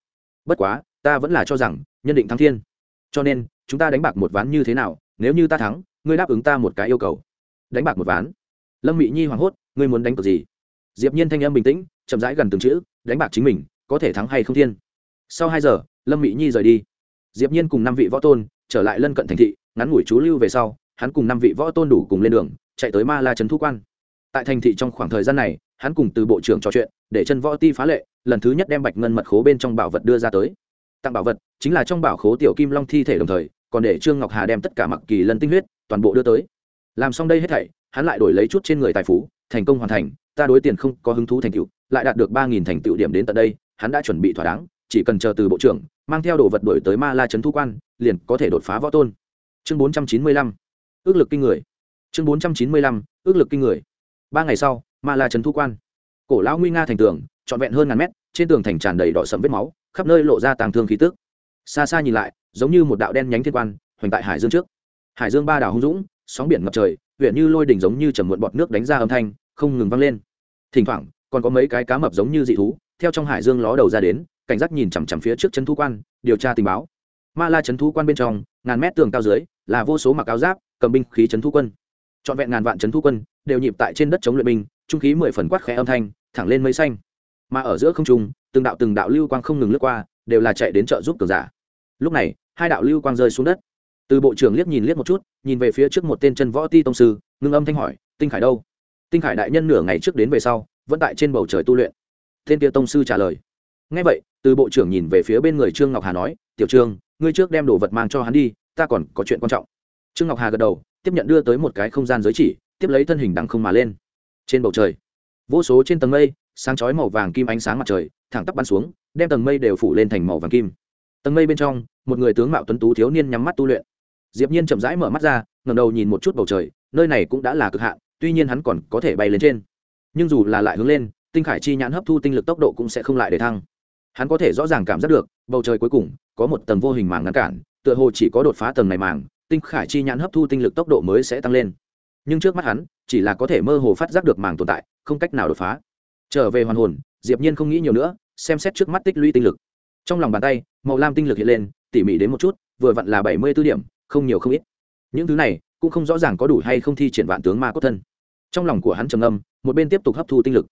A: Bất quá, ta vẫn là cho rằng, nhân định thắng thiên. Cho nên, chúng ta đánh bạc một ván như thế nào, nếu như ta thắng, ngươi đáp ứng ta một cái yêu cầu. Đánh bạc một ván. Lâm mỹ nhi hoảng hốt, ngươi muốn đánh cược gì? Diệp nhiên thanh âm bình tĩnh, chậm rãi gần từng chữ, đánh bạc chính mình, có thể thắng hay không thiên. Sau hai giờ, lâm mỹ nhi rời đi diệp nhiên cùng năm vị võ tôn trở lại lân cận thành thị, ngắn ngủi chú lưu về sau, hắn cùng năm vị võ tôn đủ cùng lên đường, chạy tới ma la trấn thu quan. Tại thành thị trong khoảng thời gian này, hắn cùng từ bộ trưởng trò chuyện, để chân võ ti phá lệ, lần thứ nhất đem bạch ngân mật khố bên trong bảo vật đưa ra tới. Tặng bảo vật chính là trong bảo khố tiểu kim long thi thể đồng thời, còn để trương ngọc hà đem tất cả mặc kỳ lân tinh huyết, toàn bộ đưa tới. Làm xong đây hết thảy, hắn lại đổi lấy chút trên người tài phú, thành công hoàn thành, ta đối tiền không có hứng thú thành tựu, lại đạt được ba nghìn thành tựu điểm đến tận đây, hắn đã chuẩn bị thỏa đáng chỉ cần chờ từ bộ trưởng mang theo đồ vật đổi tới ma la trấn thu quan, liền có thể đột phá võ tôn. Chương bốn trăm chín mươi lăm, ước lực kinh người. Chương bốn trăm chín mươi lăm, ước lực kinh người. Ba ngày sau, ma la trấn thu quan. Cổ lão nguy nga thành tường, trọn vẹn hơn ngàn mét, trên tường thành tràn đầy đỏ sầm vết máu, khắp nơi lộ ra tàng thương khí tức. Xa xa nhìn lại, giống như một đạo đen nhánh thiên quan, hoành tại hải dương trước. Hải dương ba đảo hung dũng, sóng biển ngập trời, huyện như lôi đỉnh giống như chầm muộn bọt nước đánh ra âm thanh, không ngừng vang lên. Thỉnh thoảng, còn có mấy cái cá mập giống như dị thú, theo trong hải dương ló đầu ra đến cảnh giác nhìn chằm chằm phía trước trấn thu quan, điều tra tình báo. Ma la trấn thu quan bên trong, ngàn mét tường cao dưới, là vô số mặc áo giáp, cầm binh khí trấn thu quân. Trọn vẹn ngàn vạn trấn thu quân đều nhịp tại trên đất chống luyện binh, trung khí mười phần quát khẽ âm thanh, thẳng lên mây xanh. Mà ở giữa không trung, từng đạo từng đạo lưu quang không ngừng lướt qua, đều là chạy đến trợ giúp cường giả. Lúc này, hai đạo lưu quang rơi xuống đất. Từ bộ trưởng liếc nhìn liếc một chút, nhìn về phía trước một tên chân võ ti tông sư, ngưng âm thanh hỏi, tinh khải đâu? Tinh khải đại nhân nửa ngày trước đến về sau, vẫn tại trên bầu trời tu luyện. Tên kia tông sư trả lời ngay vậy, từ bộ trưởng nhìn về phía bên người trương ngọc hà nói, tiểu trương, ngươi trước đem đồ vật mang cho hắn đi, ta còn có chuyện quan trọng. Trương ngọc hà gật đầu, tiếp nhận đưa tới một cái không gian giới chỉ, tiếp lấy thân hình đằng không mà lên. Trên bầu trời, vô số trên tầng mây, sáng chói màu vàng kim ánh sáng mặt trời, thẳng tắp bắn xuống, đem tầng mây đều phủ lên thành màu vàng kim. Tầng mây bên trong, một người tướng mạo tuấn tú thiếu niên nhắm mắt tu luyện. Diệp nhiên chậm rãi mở mắt ra, ngẩng đầu nhìn một chút bầu trời, nơi này cũng đã là cực hạn, tuy nhiên hắn còn có thể bay lên trên. Nhưng dù là lại hướng lên, tinh khải chi nhãn hấp thu tinh lực tốc độ cũng sẽ không lại để thăng hắn có thể rõ ràng cảm giác được bầu trời cuối cùng có một tầng vô hình màng ngăn cản tựa hồ chỉ có đột phá tầng này màng tinh khải chi nhãn hấp thu tinh lực tốc độ mới sẽ tăng lên. Nhưng trước mắt hắn chỉ là có thể mơ hồ phát giác được màng tồn tại không cách nào đột phá. Trở về hoàn hồn diệp nhiên không nghĩ nhiều nữa xem xét trước mắt tích lũy tinh lực. Trong lòng bàn tay màu lam tinh lực hiện lên tỉ mỉ đến một chút vừa vặn là bảy mươi 74 điểm không nhiều không ít. Những thứ này cũng không rõ ràng có đủ hay không thi triển vạn tướng ma cốt thân. Trong lòng của hắn trầm ngâm, một bên tiếp tục hấp thu tinh lực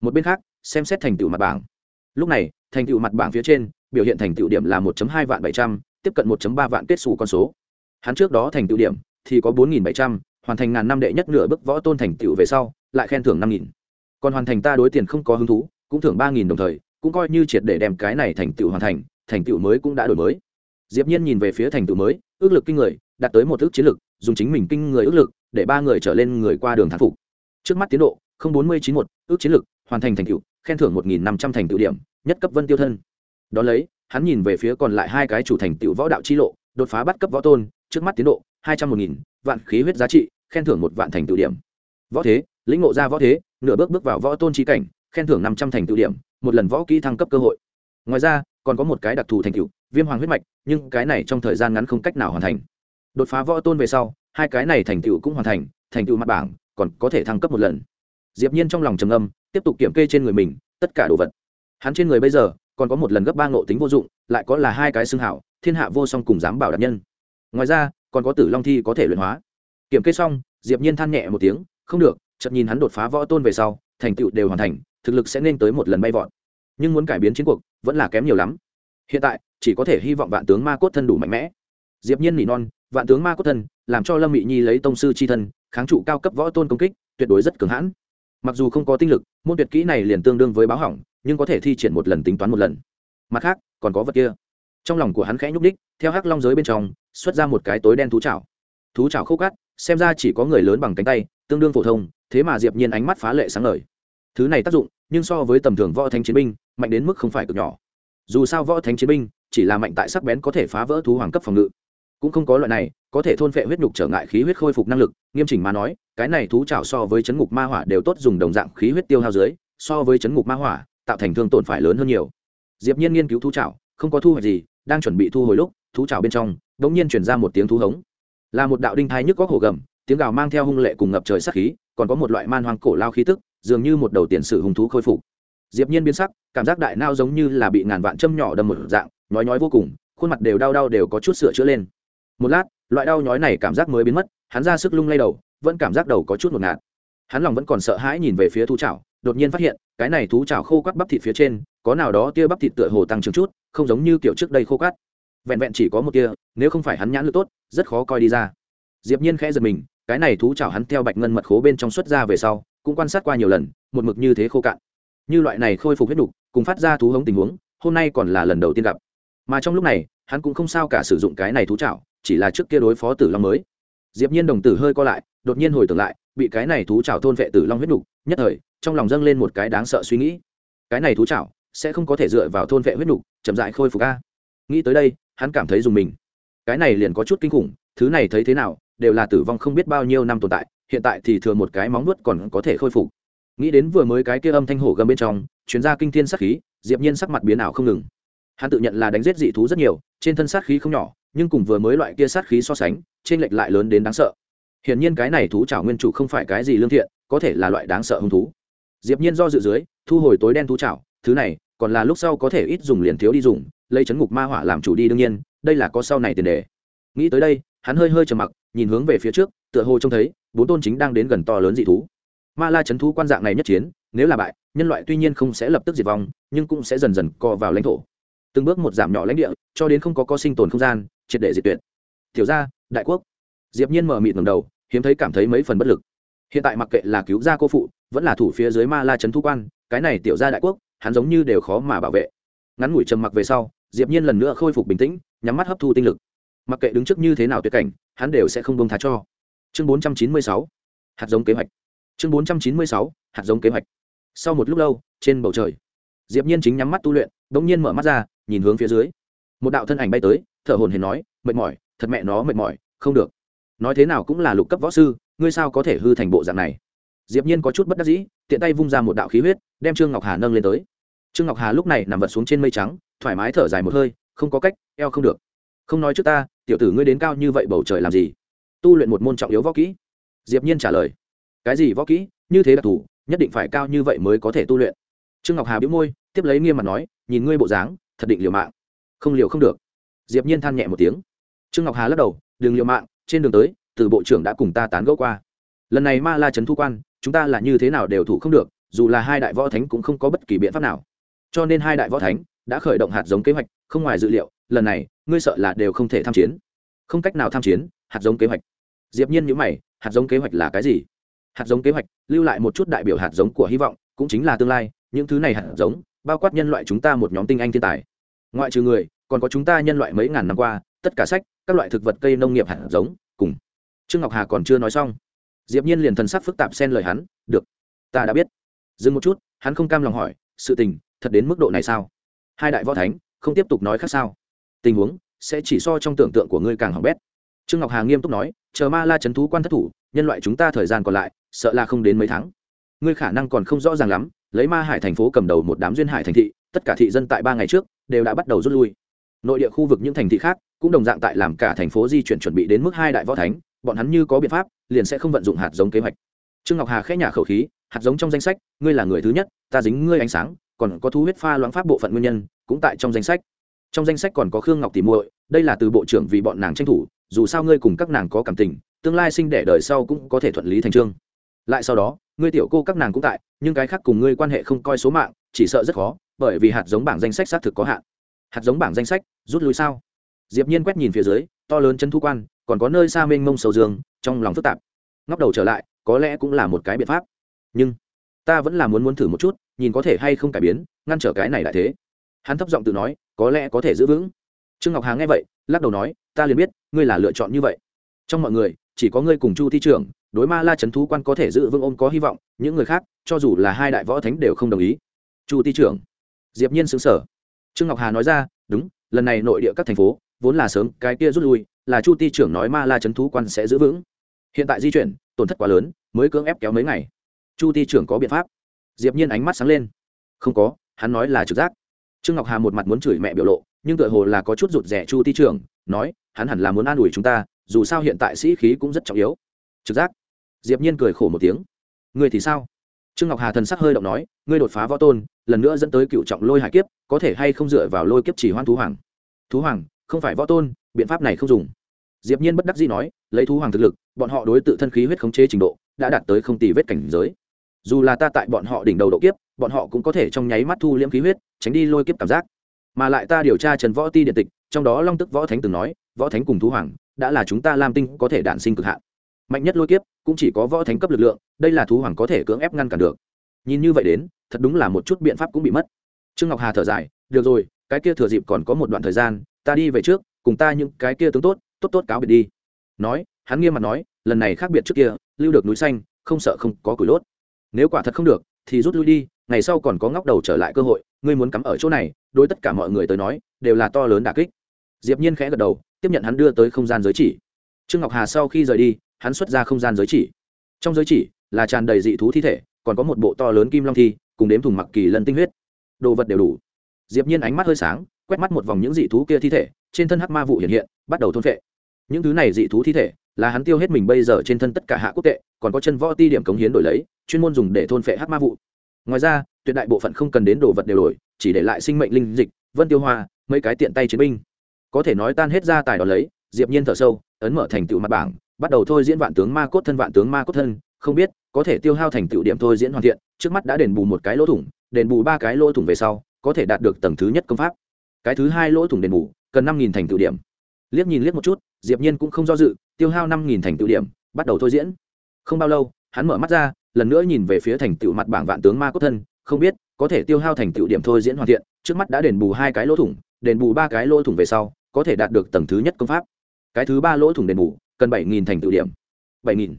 A: một bên khác xem xét thành tựu mặt bảng lúc này, thành tựu mặt bảng phía trên, biểu hiện thành tựu điểm là 1 hai vạn bảy trăm, tiếp cận 1 ba vạn kết xù con số. Hắn trước đó thành tựu điểm thì có bốn nghìn bảy trăm, hoàn thành ngàn năm đệ nhất nửa bước võ tôn thành tựu về sau, lại khen thưởng năm nghìn. Còn hoàn thành ta đối tiền không có hứng thú, cũng thưởng ba nghìn đồng thời, cũng coi như triệt để đem cái này thành tựu hoàn thành thành tựu mới cũng đã đổi mới. Diệp nhiên nhìn về phía thành tựu mới, ước lực kinh người, đạt tới một ước chiến lực, dùng chính mình kinh người ước lực, để ba người trở lên người qua đường thắng phục. Trước mắt tiến độ, không bốn mươi chín một ước chiến lực, hoàn thành thành tựu khen thưởng một nghìn năm trăm thành tựu điểm, nhất cấp vân tiêu thân. Đón lấy, hắn nhìn về phía còn lại hai cái chủ thành tựu võ đạo chi lộ, đột phá bắt cấp võ tôn, trước mắt tiến độ, hai trăm một nghìn, vạn khí huyết giá trị, khen thưởng một vạn thành tựu điểm. Võ thế, lĩnh ngộ ra võ thế, nửa bước bước vào võ tôn trí cảnh, khen thưởng năm trăm thành tựu điểm, một lần võ kỹ thăng cấp cơ hội. Ngoài ra, còn có một cái đặc thù thành tựu, viêm hoàng huyết mạch, nhưng cái này trong thời gian ngắn không cách nào hoàn thành. Đột phá võ tôn về sau, hai cái này thành tựu cũng hoàn thành thành tựu mặt bảng, còn có thể thăng cấp một lần diệp nhiên trong lòng trầm âm tiếp tục kiểm kê trên người mình tất cả đồ vật. Hắn trên người bây giờ còn có một lần gấp ba ngộ tính vô dụng, lại có là hai cái xương hảo, thiên hạ vô song cùng dám bảo đạt nhân. Ngoài ra, còn có tử long thi có thể luyện hóa. Kiểm kê xong, diệp nhiên than nhẹ một tiếng, không được, chợt nhìn hắn đột phá võ tôn về sau, thành tựu đều hoàn thành, thực lực sẽ nên tới một lần bay vọt. Nhưng muốn cải biến chiến cuộc, vẫn là kém nhiều lắm. Hiện tại, chỉ có thể hy vọng vạn tướng ma cốt thân đủ mạnh mẽ. Diệp nhiên nỉ non, vạn tướng ma cốt thân, làm cho lâm mị nhi lấy tông sư chi thân, kháng trụ cao cấp võ tôn công kích, tuyệt đối rất cường hãn mặc dù không có tinh lực, môn tuyệt kỹ này liền tương đương với báo hỏng, nhưng có thể thi triển một lần tính toán một lần. Mặt khác, còn có vật kia. Trong lòng của hắn khẽ nhúc đích theo hắc long giới bên trong, xuất ra một cái tối đen thú chảo. Thú chảo khô cát, xem ra chỉ có người lớn bằng cánh tay, tương đương phổ thông, thế mà diệp nhiên ánh mắt phá lệ sáng lời thứ này tác dụng, nhưng so với tầm thường võ thánh chiến binh, mạnh đến mức không phải cực nhỏ. Dù sao võ thánh chiến binh, chỉ là mạnh tại sắc bén có thể phá vỡ thú hoàng cấp phòng ngự cũng không có loại này, có thể thôn phệ huyết nhục trở ngại khí huyết khôi phục năng lực, nghiêm chỉnh mà nói, cái này thú chảo so với chấn ngục ma hỏa đều tốt dùng đồng dạng khí huyết tiêu hao dưới, so với chấn ngục ma hỏa, tạo thành thương tổn phải lớn hơn nhiều. Diệp nhiên nghiên cứu thú chảo, không có thu hoạch gì, đang chuẩn bị thu hồi lúc, thú chảo bên trong đống nhiên truyền ra một tiếng thú hống. Là một đạo đinh thai nhức góc hồ gầm, tiếng gào mang theo hung lệ cùng ngập trời sát khí, còn có một loại man hoang cổ lao khí tức, dường như một đầu tiền sử hung thú khôi phục. Diệp nhiên biến sắc, cảm giác đại nao giống như là bị ngàn vạn châm nhỏ đâm một dạng, nhói nhói vô cùng, khuôn mặt đều đau đau đều có chút sửa chữa lên một lát, loại đau nhói này cảm giác mới biến mất, hắn ra sức lung lay đầu, vẫn cảm giác đầu có chút ngột ngạt. Hắn lòng vẫn còn sợ hãi nhìn về phía thú chảo, đột nhiên phát hiện, cái này thú chảo khô cắt bắp thịt phía trên, có nào đó tia bắp thịt tựa hồ tăng trưởng chút, không giống như kiểu trước đây khô cắt vẹn vẹn chỉ có một tia, nếu không phải hắn nhãn lực tốt, rất khó coi đi ra. Diệp nhiên khẽ giật mình, cái này thú chảo hắn theo bạch ngân mật khố bên trong xuất ra về sau, cũng quan sát qua nhiều lần, một mực như thế khô cạn. Như loại này khôi phục huyết đục cùng phát ra thú hống tình huống, hôm nay còn là lần đầu tiên gặp. Mà trong lúc này, hắn cũng không sao cả sử dụng cái này thú chảo chỉ là trước kia đối phó tử long mới. Diệp nhiên đồng tử hơi co lại, đột nhiên hồi tưởng lại, bị cái này thú chảo thôn vệ tử long huyết nục, nhất thời, trong lòng dâng lên một cái đáng sợ suy nghĩ. Cái này thú chảo, sẽ không có thể dựa vào thôn vệ huyết nục, chậm rãi khôi phục a. Nghĩ tới đây, hắn cảm thấy dùng mình. Cái này liền có chút kinh khủng, thứ này thấy thế nào, đều là tử vong không biết bao nhiêu năm tồn tại, hiện tại thì thừa một cái móng nuốt còn có thể khôi phục. Nghĩ đến vừa mới cái kia âm thanh hổ gầm bên trong chuyến ra kinh thiên sát khí, diệp nhiên sắc mặt biến ảo không ngừng. Hắn tự nhận là đánh giết dị thú rất nhiều, trên thân sát khí không nhỏ nhưng cùng vừa mới loại kia sát khí so sánh trên lệch lại lớn đến đáng sợ. Hiển nhiên cái này thú chảo nguyên chủ không phải cái gì lương thiện có thể là loại đáng sợ hung thú. Diệp nhiên do dự dưới thu hồi tối đen thú chảo, thứ này còn là lúc sau có thể ít dùng liền thiếu đi dùng lấy chấn ngục ma hỏa làm chủ đi đương nhiên đây là có sau này tiền đề. Nghĩ tới đây hắn hơi hơi trầm mặc nhìn hướng về phía trước tựa hồ trông thấy bốn tôn chính đang đến gần to lớn dị thú. Ma la chấn thú quan dạng này nhất chiến nếu là bại nhân loại tuy nhiên không sẽ lập tức diệt vong nhưng cũng sẽ dần dần co vào lãnh thổ. Từng bước một giảm nhỏ lãnh địa cho đến không có có sinh tồn không gian triệt để diệt tuyệt. Tiểu gia, đại quốc. Diệp nhiên mở mịt ngẩng đầu, hiếm thấy cảm thấy mấy phần bất lực. Hiện tại mặc kệ là cứu gia cô phụ, vẫn là thủ phía dưới ma la trấn thu quan, cái này tiểu gia đại quốc, hắn giống như đều khó mà bảo vệ. Ngắn ngủi trầm mặc về sau, diệp nhiên lần nữa khôi phục bình tĩnh, nhắm mắt hấp thu tinh lực. Mặc kệ đứng trước như thế nào tuyệt cảnh, hắn đều sẽ không buông tha cho. Chương 496 hạt giống kế hoạch. Chương 496 hạt giống kế hoạch. Sau một lúc lâu, trên bầu trời, diệp nhiên chính nhắm mắt tu luyện đống nhiên mở mắt ra, nhìn hướng phía dưới. Một đạo thân ảnh bay tới thở hồn hển nói, mệt mỏi, thật mẹ nó mệt mỏi, không được. Nói thế nào cũng là lục cấp võ sư, ngươi sao có thể hư thành bộ dạng này? Diệp nhiên có chút bất đắc dĩ, tiện tay vung ra một đạo khí huyết, đem trương ngọc hà nâng lên tới. Trương ngọc hà lúc này nằm vật xuống trên mây trắng, thoải mái thở dài một hơi, không có cách, eo không được. Không nói trước ta, tiểu tử ngươi đến cao như vậy bầu trời làm gì? Tu luyện một môn trọng yếu võ kỹ. Diệp nhiên trả lời, cái gì võ kỹ? Như thế đặc thù, nhất định phải cao như vậy mới có thể tu luyện. Trương ngọc hà bĩu môi, tiếp lấy nghiêm mặt nói, nhìn ngươi bộ dáng, thật định liều mạng. Không liều không được diệp nhiên than nhẹ một tiếng. Trương ngọc hà lắc đầu, đừng liều mạng, trên đường tới, từ bộ trưởng đã cùng ta tán gẫu qua. Lần này ma la trấn thu quan, chúng ta là như thế nào đều thủ không được, dù là hai đại võ thánh cũng không có bất kỳ biện pháp nào. Cho nên hai đại võ thánh đã khởi động hạt giống kế hoạch, không ngoài dự liệu, lần này, ngươi sợ là đều không thể tham chiến. Không cách nào tham chiến, hạt giống kế hoạch. Diệp nhiên nhíu mày, hạt giống kế hoạch là cái gì? Hạt giống kế hoạch, lưu lại một chút đại biểu hạt giống của hy vọng, cũng chính là tương lai, những thứ này hạt giống, bao quát nhân loại chúng ta một nhóm tinh anh thiên tài. Ngoại trừ người còn có chúng ta nhân loại mấy ngàn năm qua, tất cả sách, các loại thực vật cây nông nghiệp hạt giống, cùng. Trương ngọc hà còn chưa nói xong. Diệp nhiên liền thần sắc phức tạp xen lời hắn, được, ta đã biết. Dừng một chút, hắn không cam lòng hỏi, sự tình, thật đến mức độ này sao? Hai đại võ thánh, không tiếp tục nói khác sao? Tình huống, sẽ chỉ so trong tưởng tượng của ngươi càng hỏng bét. Trương ngọc hà nghiêm túc nói, chờ ma la chấn thú quan thất thủ, nhân loại chúng ta thời gian còn lại, sợ là không đến mấy tháng. Ngươi khả năng còn không rõ ràng lắm, lấy ma hải thành phố cầm đầu một đám duyên hải thành thị, tất cả thị dân tại ba ngày trước, đều đã bắt đầu rút lui nội địa khu vực những thành thị khác cũng đồng dạng tại làm cả thành phố di chuyển chuẩn bị đến mức hai đại võ thánh, bọn hắn như có biện pháp, liền sẽ không vận dụng hạt giống kế hoạch. Trương ngọc hà khẽ nhả khẩu khí, hạt giống trong danh sách, ngươi là người thứ nhất, ta dính ngươi ánh sáng, còn có thu huyết pha loãng pháp bộ phận nguyên nhân, cũng tại trong danh sách. Trong danh sách còn có khương ngọc tỷ muội, đây là từ bộ trưởng vì bọn nàng tranh thủ, dù sao ngươi cùng các nàng có cảm tình, tương lai sinh đẻ đời sau cũng có thể thuận lý thành trương. Lại sau đó, ngươi tiểu cô các nàng cũng tại, nhưng cái khác cùng ngươi quan hệ không coi số mạng, chỉ sợ rất khó, bởi vì hạt giống bảng danh sách xác thực có hạn hạt giống bảng danh sách, rút lui sao? Diệp nhiên quét nhìn phía dưới, to lớn chân thu quan, còn có nơi xa mênh mông sầu dương trong lòng phức tạp. Ngóc đầu trở lại, có lẽ cũng là một cái biện pháp. Nhưng, ta vẫn là muốn muốn thử một chút, nhìn có thể hay không cải biến, ngăn trở cái này lại thế. Hắn thấp giọng tự nói, có lẽ có thể giữ vững. Trương ngọc hà nghe vậy, lắc đầu nói, ta liền biết, ngươi là lựa chọn như vậy. Trong mọi người, chỉ có ngươi cùng chu thi trưởng, đối ma la trấn thú quan có thể giữ vững ôm có hy vọng, những người khác, cho dù là hai đại võ thánh đều không đồng ý. Chu ti trưởng. Diệp nhiên xứng sở trương ngọc hà nói ra, đúng, lần này nội địa các thành phố, vốn là sớm, cái kia rút lui, là chu ti trưởng nói ma la trấn thú quan sẽ giữ vững. Hiện tại di chuyển, tổn thất quá lớn, mới cưỡng ép kéo mấy ngày. Chu ti trưởng có biện pháp. Diệp nhiên ánh mắt sáng lên. Không có, hắn nói là trực giác. Trương ngọc hà một mặt muốn chửi mẹ biểu lộ, nhưng tựa hồ là có chút rụt rè chu ti trưởng, nói, hắn hẳn là muốn an ủi chúng ta, dù sao hiện tại sĩ khí cũng rất trọng yếu. Trực giác? Diệp nhiên cười khổ một tiếng. Ngươi thì sao? Trương ngọc hà thần sắc hơi động nói, ngươi đột phá võ tôn lần nữa dẫn tới cựu trọng lôi hải kiếp, có thể hay không dựa vào lôi kiếp chỉ hoan thú hoàng? Thú hoàng, không phải võ tôn, biện pháp này không dùng. Diệp nhiên bất đắc dĩ nói, lấy thú hoàng thực lực, bọn họ đối tự thân khí huyết khống chế trình độ, đã đạt tới không tỷ vết cảnh giới. Dù là ta tại bọn họ đỉnh đầu độ kiếp, bọn họ cũng có thể trong nháy mắt thu liễm khí huyết, tránh đi lôi kiếp cảm giác. Mà lại ta điều tra trần võ ti điện tịch, trong đó long tức võ thánh từng nói, võ thánh cùng thú hoàng, đã là chúng ta lam tinh có thể đản sinh cực hạn. Mạnh nhất lôi kiếp, cũng chỉ có võ thánh cấp lực lượng, đây là thú hoàng có thể cưỡng ép ngăn cản được nhìn như vậy đến, thật đúng là một chút biện pháp cũng bị mất. Trương ngọc hà thở dài, được rồi, cái kia thừa dịp còn có một đoạn thời gian, ta đi về trước, cùng ta những cái kia tướng tốt tốt tốt cáo biệt đi. Nói, hắn nghiêm mặt nói, lần này khác biệt trước kia, lưu được núi xanh, không sợ không có củi lốt nếu quả thật không được, thì rút lui đi, ngày sau còn có ngóc đầu trở lại cơ hội, ngươi muốn cắm ở chỗ này, đối tất cả mọi người tới nói, đều là to lớn đà kích. Diệp nhiên khẽ gật đầu, tiếp nhận hắn đưa tới không gian giới chỉ. Trương ngọc hà sau khi rời đi, hắn xuất ra không gian giới chỉ. Trong giới chỉ là tràn đầy dị thú thi thể còn có một bộ to lớn kim long thi, cùng đếm thùng mặc kỳ lân tinh huyết. Đồ vật đều đủ. Diệp nhiên ánh mắt hơi sáng, quét mắt một vòng những dị thú kia thi thể, trên thân hắc ma vụ hiện hiện, bắt đầu thôn phệ. Những thứ này dị thú thi thể, là hắn tiêu hết mình bây giờ trên thân tất cả hạ quốc tệ, còn có chân võ ti điểm cống hiến đổi lấy, chuyên môn dùng để thôn phệ hắc ma vụ. Ngoài ra, tuyệt đại bộ phận không cần đến đồ vật đều đổi, chỉ để lại sinh mệnh linh dịch, vân tiêu hoa, mấy cái tiện tay chiến binh. Có thể nói tan hết ra tài đó lấy, diệp nhiên thở sâu, ấn mở thành tựu mặt bảng, bắt đầu thôi diễn vạn tướng ma cốt thân vạn tướng ma cốt thân không biết, có thể tiêu hao thành tựu điểm thôi diễn hoàn thiện, trước mắt đã đền bù một cái lỗ thủng, đền bù ba cái lỗ thủng về sau, có thể đạt được tầng thứ nhất công pháp. Cái thứ hai lỗ thủng đền bù, cần năm nghìn thành tựu điểm. Liếc nhìn liếc một chút, diệp nhiên cũng không do dự, tiêu hao năm nghìn thành tựu điểm, bắt đầu thôi diễn. Không bao lâu, hắn mở mắt ra, lần nữa nhìn về phía thành tựu mặt bảng vạn tướng ma cốt thân, không biết, có thể tiêu hao thành tựu điểm thôi diễn hoàn thiện, trước mắt đã đền bù hai cái lỗ thủng, đền bù ba cái lỗ thủng về sau, có thể đạt được tầng thứ nhất công pháp. Cái thứ ba lỗ thủng đền bù, cần bảy nghìn thành tựu điểm. Bảy nghìn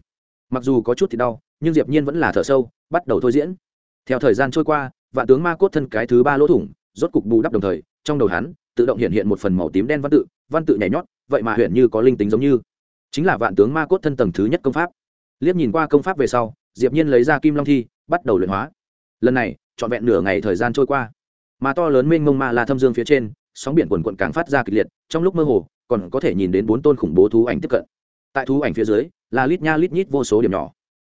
A: mặc dù có chút thì đau, nhưng diệp nhiên vẫn là thở sâu, bắt đầu thôi diễn. Theo thời gian trôi qua, vạn tướng ma cốt thân cái thứ ba lỗ thủng, rốt cục bù đắp đồng thời, trong đầu hắn, tự động hiện hiện một phần màu tím đen văn tự văn tự nhảy nhót, vậy mà hiện như có linh tính giống như. Chính là vạn tướng ma cốt thân tầng thứ nhất công pháp. Liếc nhìn qua công pháp về sau, diệp nhiên lấy ra kim long thi, bắt đầu luyện hóa. Lần này, trọn vẹn nửa ngày thời gian trôi qua. Mà to lớn mênh mông ma la thâm dương phía trên, sóng biển cuồn cuộn càng phát ra kịch liệt, trong lúc mơ hồ, còn có thể nhìn đến bốn tôn khủng bố thú ảnh tiếp cận tại thú ảnh phía dưới là lít nha lít nhít vô số điểm nhỏ.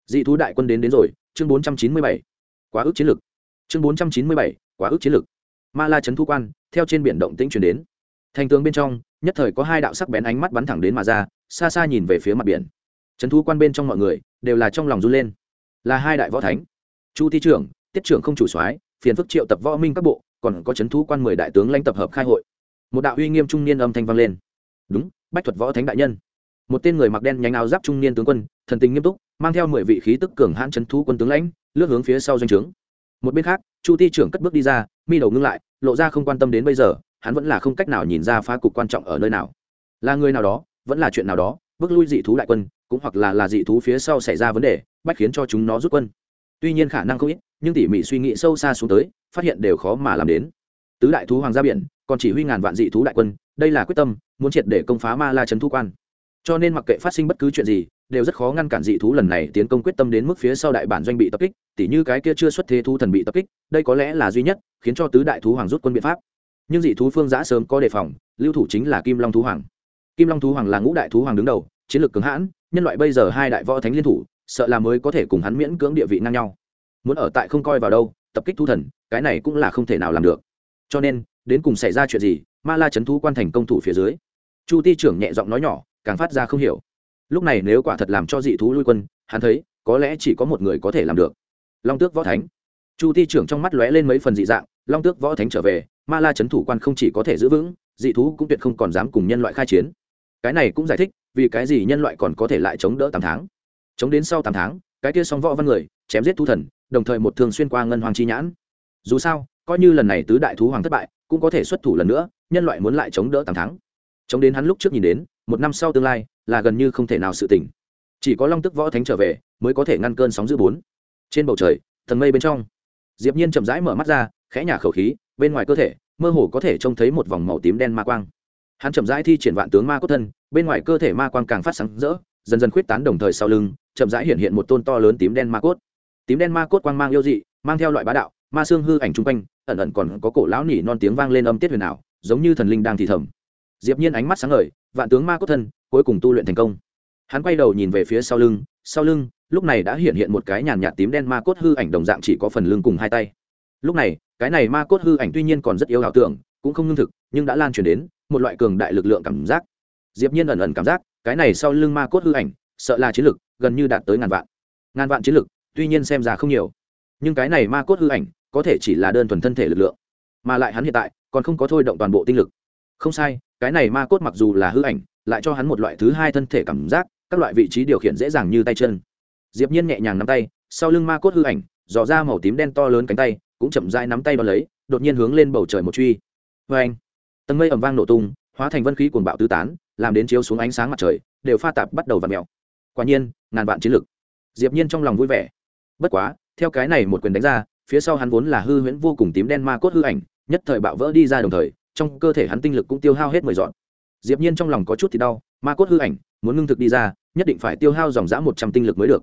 A: Dị thú đại quân đến đến rồi, chương bốn trăm chín mươi bảy. Quá ước chiến lược chương bốn trăm chín mươi bảy, quá ước chiến lược ma la trấn thu quan, theo trên biển động tĩnh chuyển đến. Thành tướng bên trong, nhất thời có hai đạo sắc bén ánh mắt bắn thẳng đến mà ra, xa xa nhìn về phía mặt biển. Trấn thu quan bên trong mọi người, đều là trong lòng run lên. Là hai đại võ thánh. Chu thi trưởng, tiết trưởng không chủ soái, phiền phức triệu tập võ minh các bộ, còn có trấn thu quan mười đại tướng lãnh tập hợp khai hội. Một đạo uy nghiêm trung niên âm thanh vang lên. Đúng, bách thuật võ thánh đại nhân một tên người mặc đen nhánh áo giáp trung niên tướng quân, thần tình nghiêm túc, mang theo mười vị khí tức cường hãn trấn thú quân tướng lãnh, lướt hướng phía sau doanh trướng. Một bên khác, chu ti trưởng cất bước đi ra, mi đầu ngưng lại, lộ ra không quan tâm đến bây giờ, hắn vẫn là không cách nào nhìn ra phá cục quan trọng ở nơi nào. Là người nào đó, vẫn là chuyện nào đó, bước lui dị thú đại quân, cũng hoặc là là dị thú phía sau xảy ra vấn đề, bách khiến cho chúng nó rút quân. Tuy nhiên khả năng không ít, nhưng tỉ mỉ suy nghĩ sâu xa xuống tới, phát hiện đều khó mà làm đến. Tứ đại thú hoàng gia biển, còn chỉ huy ngàn vạn dị thú đại quân, đây là quyết tâm, muốn triệt để công phá ma la trấn thu quan cho nên mặc kệ phát sinh bất cứ chuyện gì, đều rất khó ngăn cản dị thú lần này tiến công quyết tâm đến mức phía sau đại bản doanh bị tập kích, tỉ như cái kia chưa xuất thế thú thần bị tập kích, đây có lẽ là duy nhất, khiến cho tứ đại thú hoàng rút quân biện pháp. Nhưng dị thú phương giã sớm có đề phòng, lưu thủ chính là kim long thú hoàng. Kim long thú hoàng là ngũ đại thú hoàng đứng đầu, chiến lược cứng hãn, nhân loại bây giờ hai đại võ thánh liên thủ, sợ là mới có thể cùng hắn miễn cưỡng địa vị ngang nhau. Muốn ở tại không coi vào đâu, tập kích thú thần, cái này cũng là không thể nào làm được. Cho nên, đến cùng xảy ra chuyện gì, ma la c h ấ n thú quan thành công thủ phía dưới. Chu ti trưởng nhẹ giọng nói nhỏ càng phát ra không hiểu. Lúc này nếu quả thật làm cho dị thú lui quân, hắn thấy, có lẽ chỉ có một người có thể làm được. Long tước võ thánh. Chu ti trưởng trong mắt lóe lên mấy phần dị dạng, long tước võ thánh trở về, ma la c h ấ n thủ quan không chỉ có thể giữ vững, dị thú cũng tuyệt không còn dám cùng nhân loại khai chiến. Cái này cũng giải thích, vì cái gì nhân loại còn có thể lại chống đỡ tám tháng. Chống đến sau tám tháng, cái kia song võ văn người, chém giết thu thần, đồng thời một thường xuyên qua ngân hoàng chi nhãn. Dù sao, coi như lần này tứ đại thú hoàng thất bại, cũng có thể xuất thủ lần nữa, nhân loại muốn lại chống đỡ tám tháng. Chống đến hắn lúc trước nhìn đến một năm sau tương lai, là gần như không thể nào sự tỉnh. Chỉ có long tức võ thánh trở về, mới có thể ngăn cơn sóng giữ bốn. Trên bầu trời, thần mây bên trong, diệp nhiên chậm rãi mở mắt ra, khẽ nhả khẩu khí, bên ngoài cơ thể, mơ hồ có thể trông thấy một vòng màu tím đen ma quang. Hắn chậm rãi thi triển vạn tướng ma cốt thân, bên ngoài cơ thể ma quang càng phát sáng rỡ, dần dần khuyết tán đồng thời sau lưng, chậm rãi hiện hiện một tôn to lớn tím đen ma cốt. Tím đen ma cốt quang mang yêu dị, mang theo loại bá đạo, ma xương hư ảnh trung quanh, ẩn ẩn còn có cổ lão nỉ non tiếng vang lên âm tiết huyền ảo, giống như thần linh đang thì thầm. Diệp nhiên ánh mắt sáng ngời vạn tướng ma cốt thân, cuối cùng tu luyện thành công. Hắn quay đầu nhìn về phía sau lưng sau lưng, lúc này đã hiện hiện một cái nhàn nhạt tím đen ma cốt hư ảnh đồng dạng chỉ có phần lưng cùng hai tay. Lúc này, cái này ma cốt hư ảnh tuy nhiên còn rất yếu ảo tưởng, cũng không ngưng thực, nhưng đã lan truyền đến một loại cường đại lực lượng cảm giác. Diệp nhiên ẩn ẩn cảm giác, cái này sau lưng ma cốt hư ảnh, sợ là chiến lực, gần như đạt tới ngàn vạn. Ngàn vạn chiến lực, tuy nhiên xem ra không nhiều. Nhưng cái này ma cốt hư ảnh, có thể chỉ là đơn thuần thân thể lực lượng. Mà lại hắn hiện tại, còn không có thôi động toàn bộ tinh lực. Không sai cái này ma cốt mặc dù là hư ảnh, lại cho hắn một loại thứ hai thân thể cảm giác, các loại vị trí điều khiển dễ dàng như tay chân. Diệp nhiên nhẹ nhàng nắm tay, sau lưng ma cốt hư ảnh, dò ra màu tím đen to lớn cánh tay, cũng chậm rãi nắm tay đo lấy, đột nhiên hướng lên bầu trời một truy. Với anh, tầng mây ầm vang nổ tung, hóa thành vân khí cuồng bạo tứ tán, làm đến chiếu xuống ánh sáng mặt trời, đều pha tạp bắt đầu vặn mèo. Quả nhiên, ngàn vạn chiến lực. Diệp nhiên trong lòng vui vẻ. Bất quá, theo cái này một quyền đánh ra, phía sau hắn vốn là hư huyễn vô cùng tím đen ma cốt hư ảnh, nhất thời bạo vỡ đi ra đồng thời trong cơ thể hắn tinh lực cũng tiêu hao hết mười dọn. Diệp nhiên trong lòng có chút thì đau, ma cốt hư ảnh, muốn ngưng thực đi ra, nhất định phải tiêu hao dòng dã một trăm tinh lực mới được.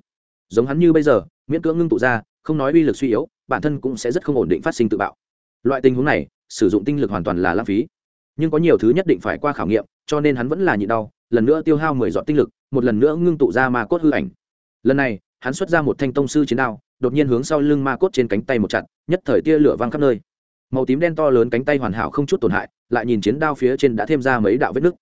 A: Giống hắn như bây giờ, miễn cưỡng ngưng tụ ra, không nói uy lực suy yếu, bản thân cũng sẽ rất không ổn định phát sinh tự bạo. Loại tình huống này, sử dụng tinh lực hoàn toàn là lãng phí. Nhưng có nhiều thứ nhất định phải qua khảo nghiệm, cho nên hắn vẫn là nhịn đau, lần nữa tiêu hao mười dọn tinh lực, một lần nữa ngưng tụ ra ma cốt hư ảnh. Lần này, hắn xuất ra một thanh tông sư chiến đao, đột nhiên hướng sau lưng ma cốt trên cánh tay một chặt, nhất thời tia lửa văng khắp nơi màu tím đen to lớn cánh tay hoàn hảo không chút tổn hại, lại nhìn chiến đao phía trên đã thêm ra mấy đạo vết nứt.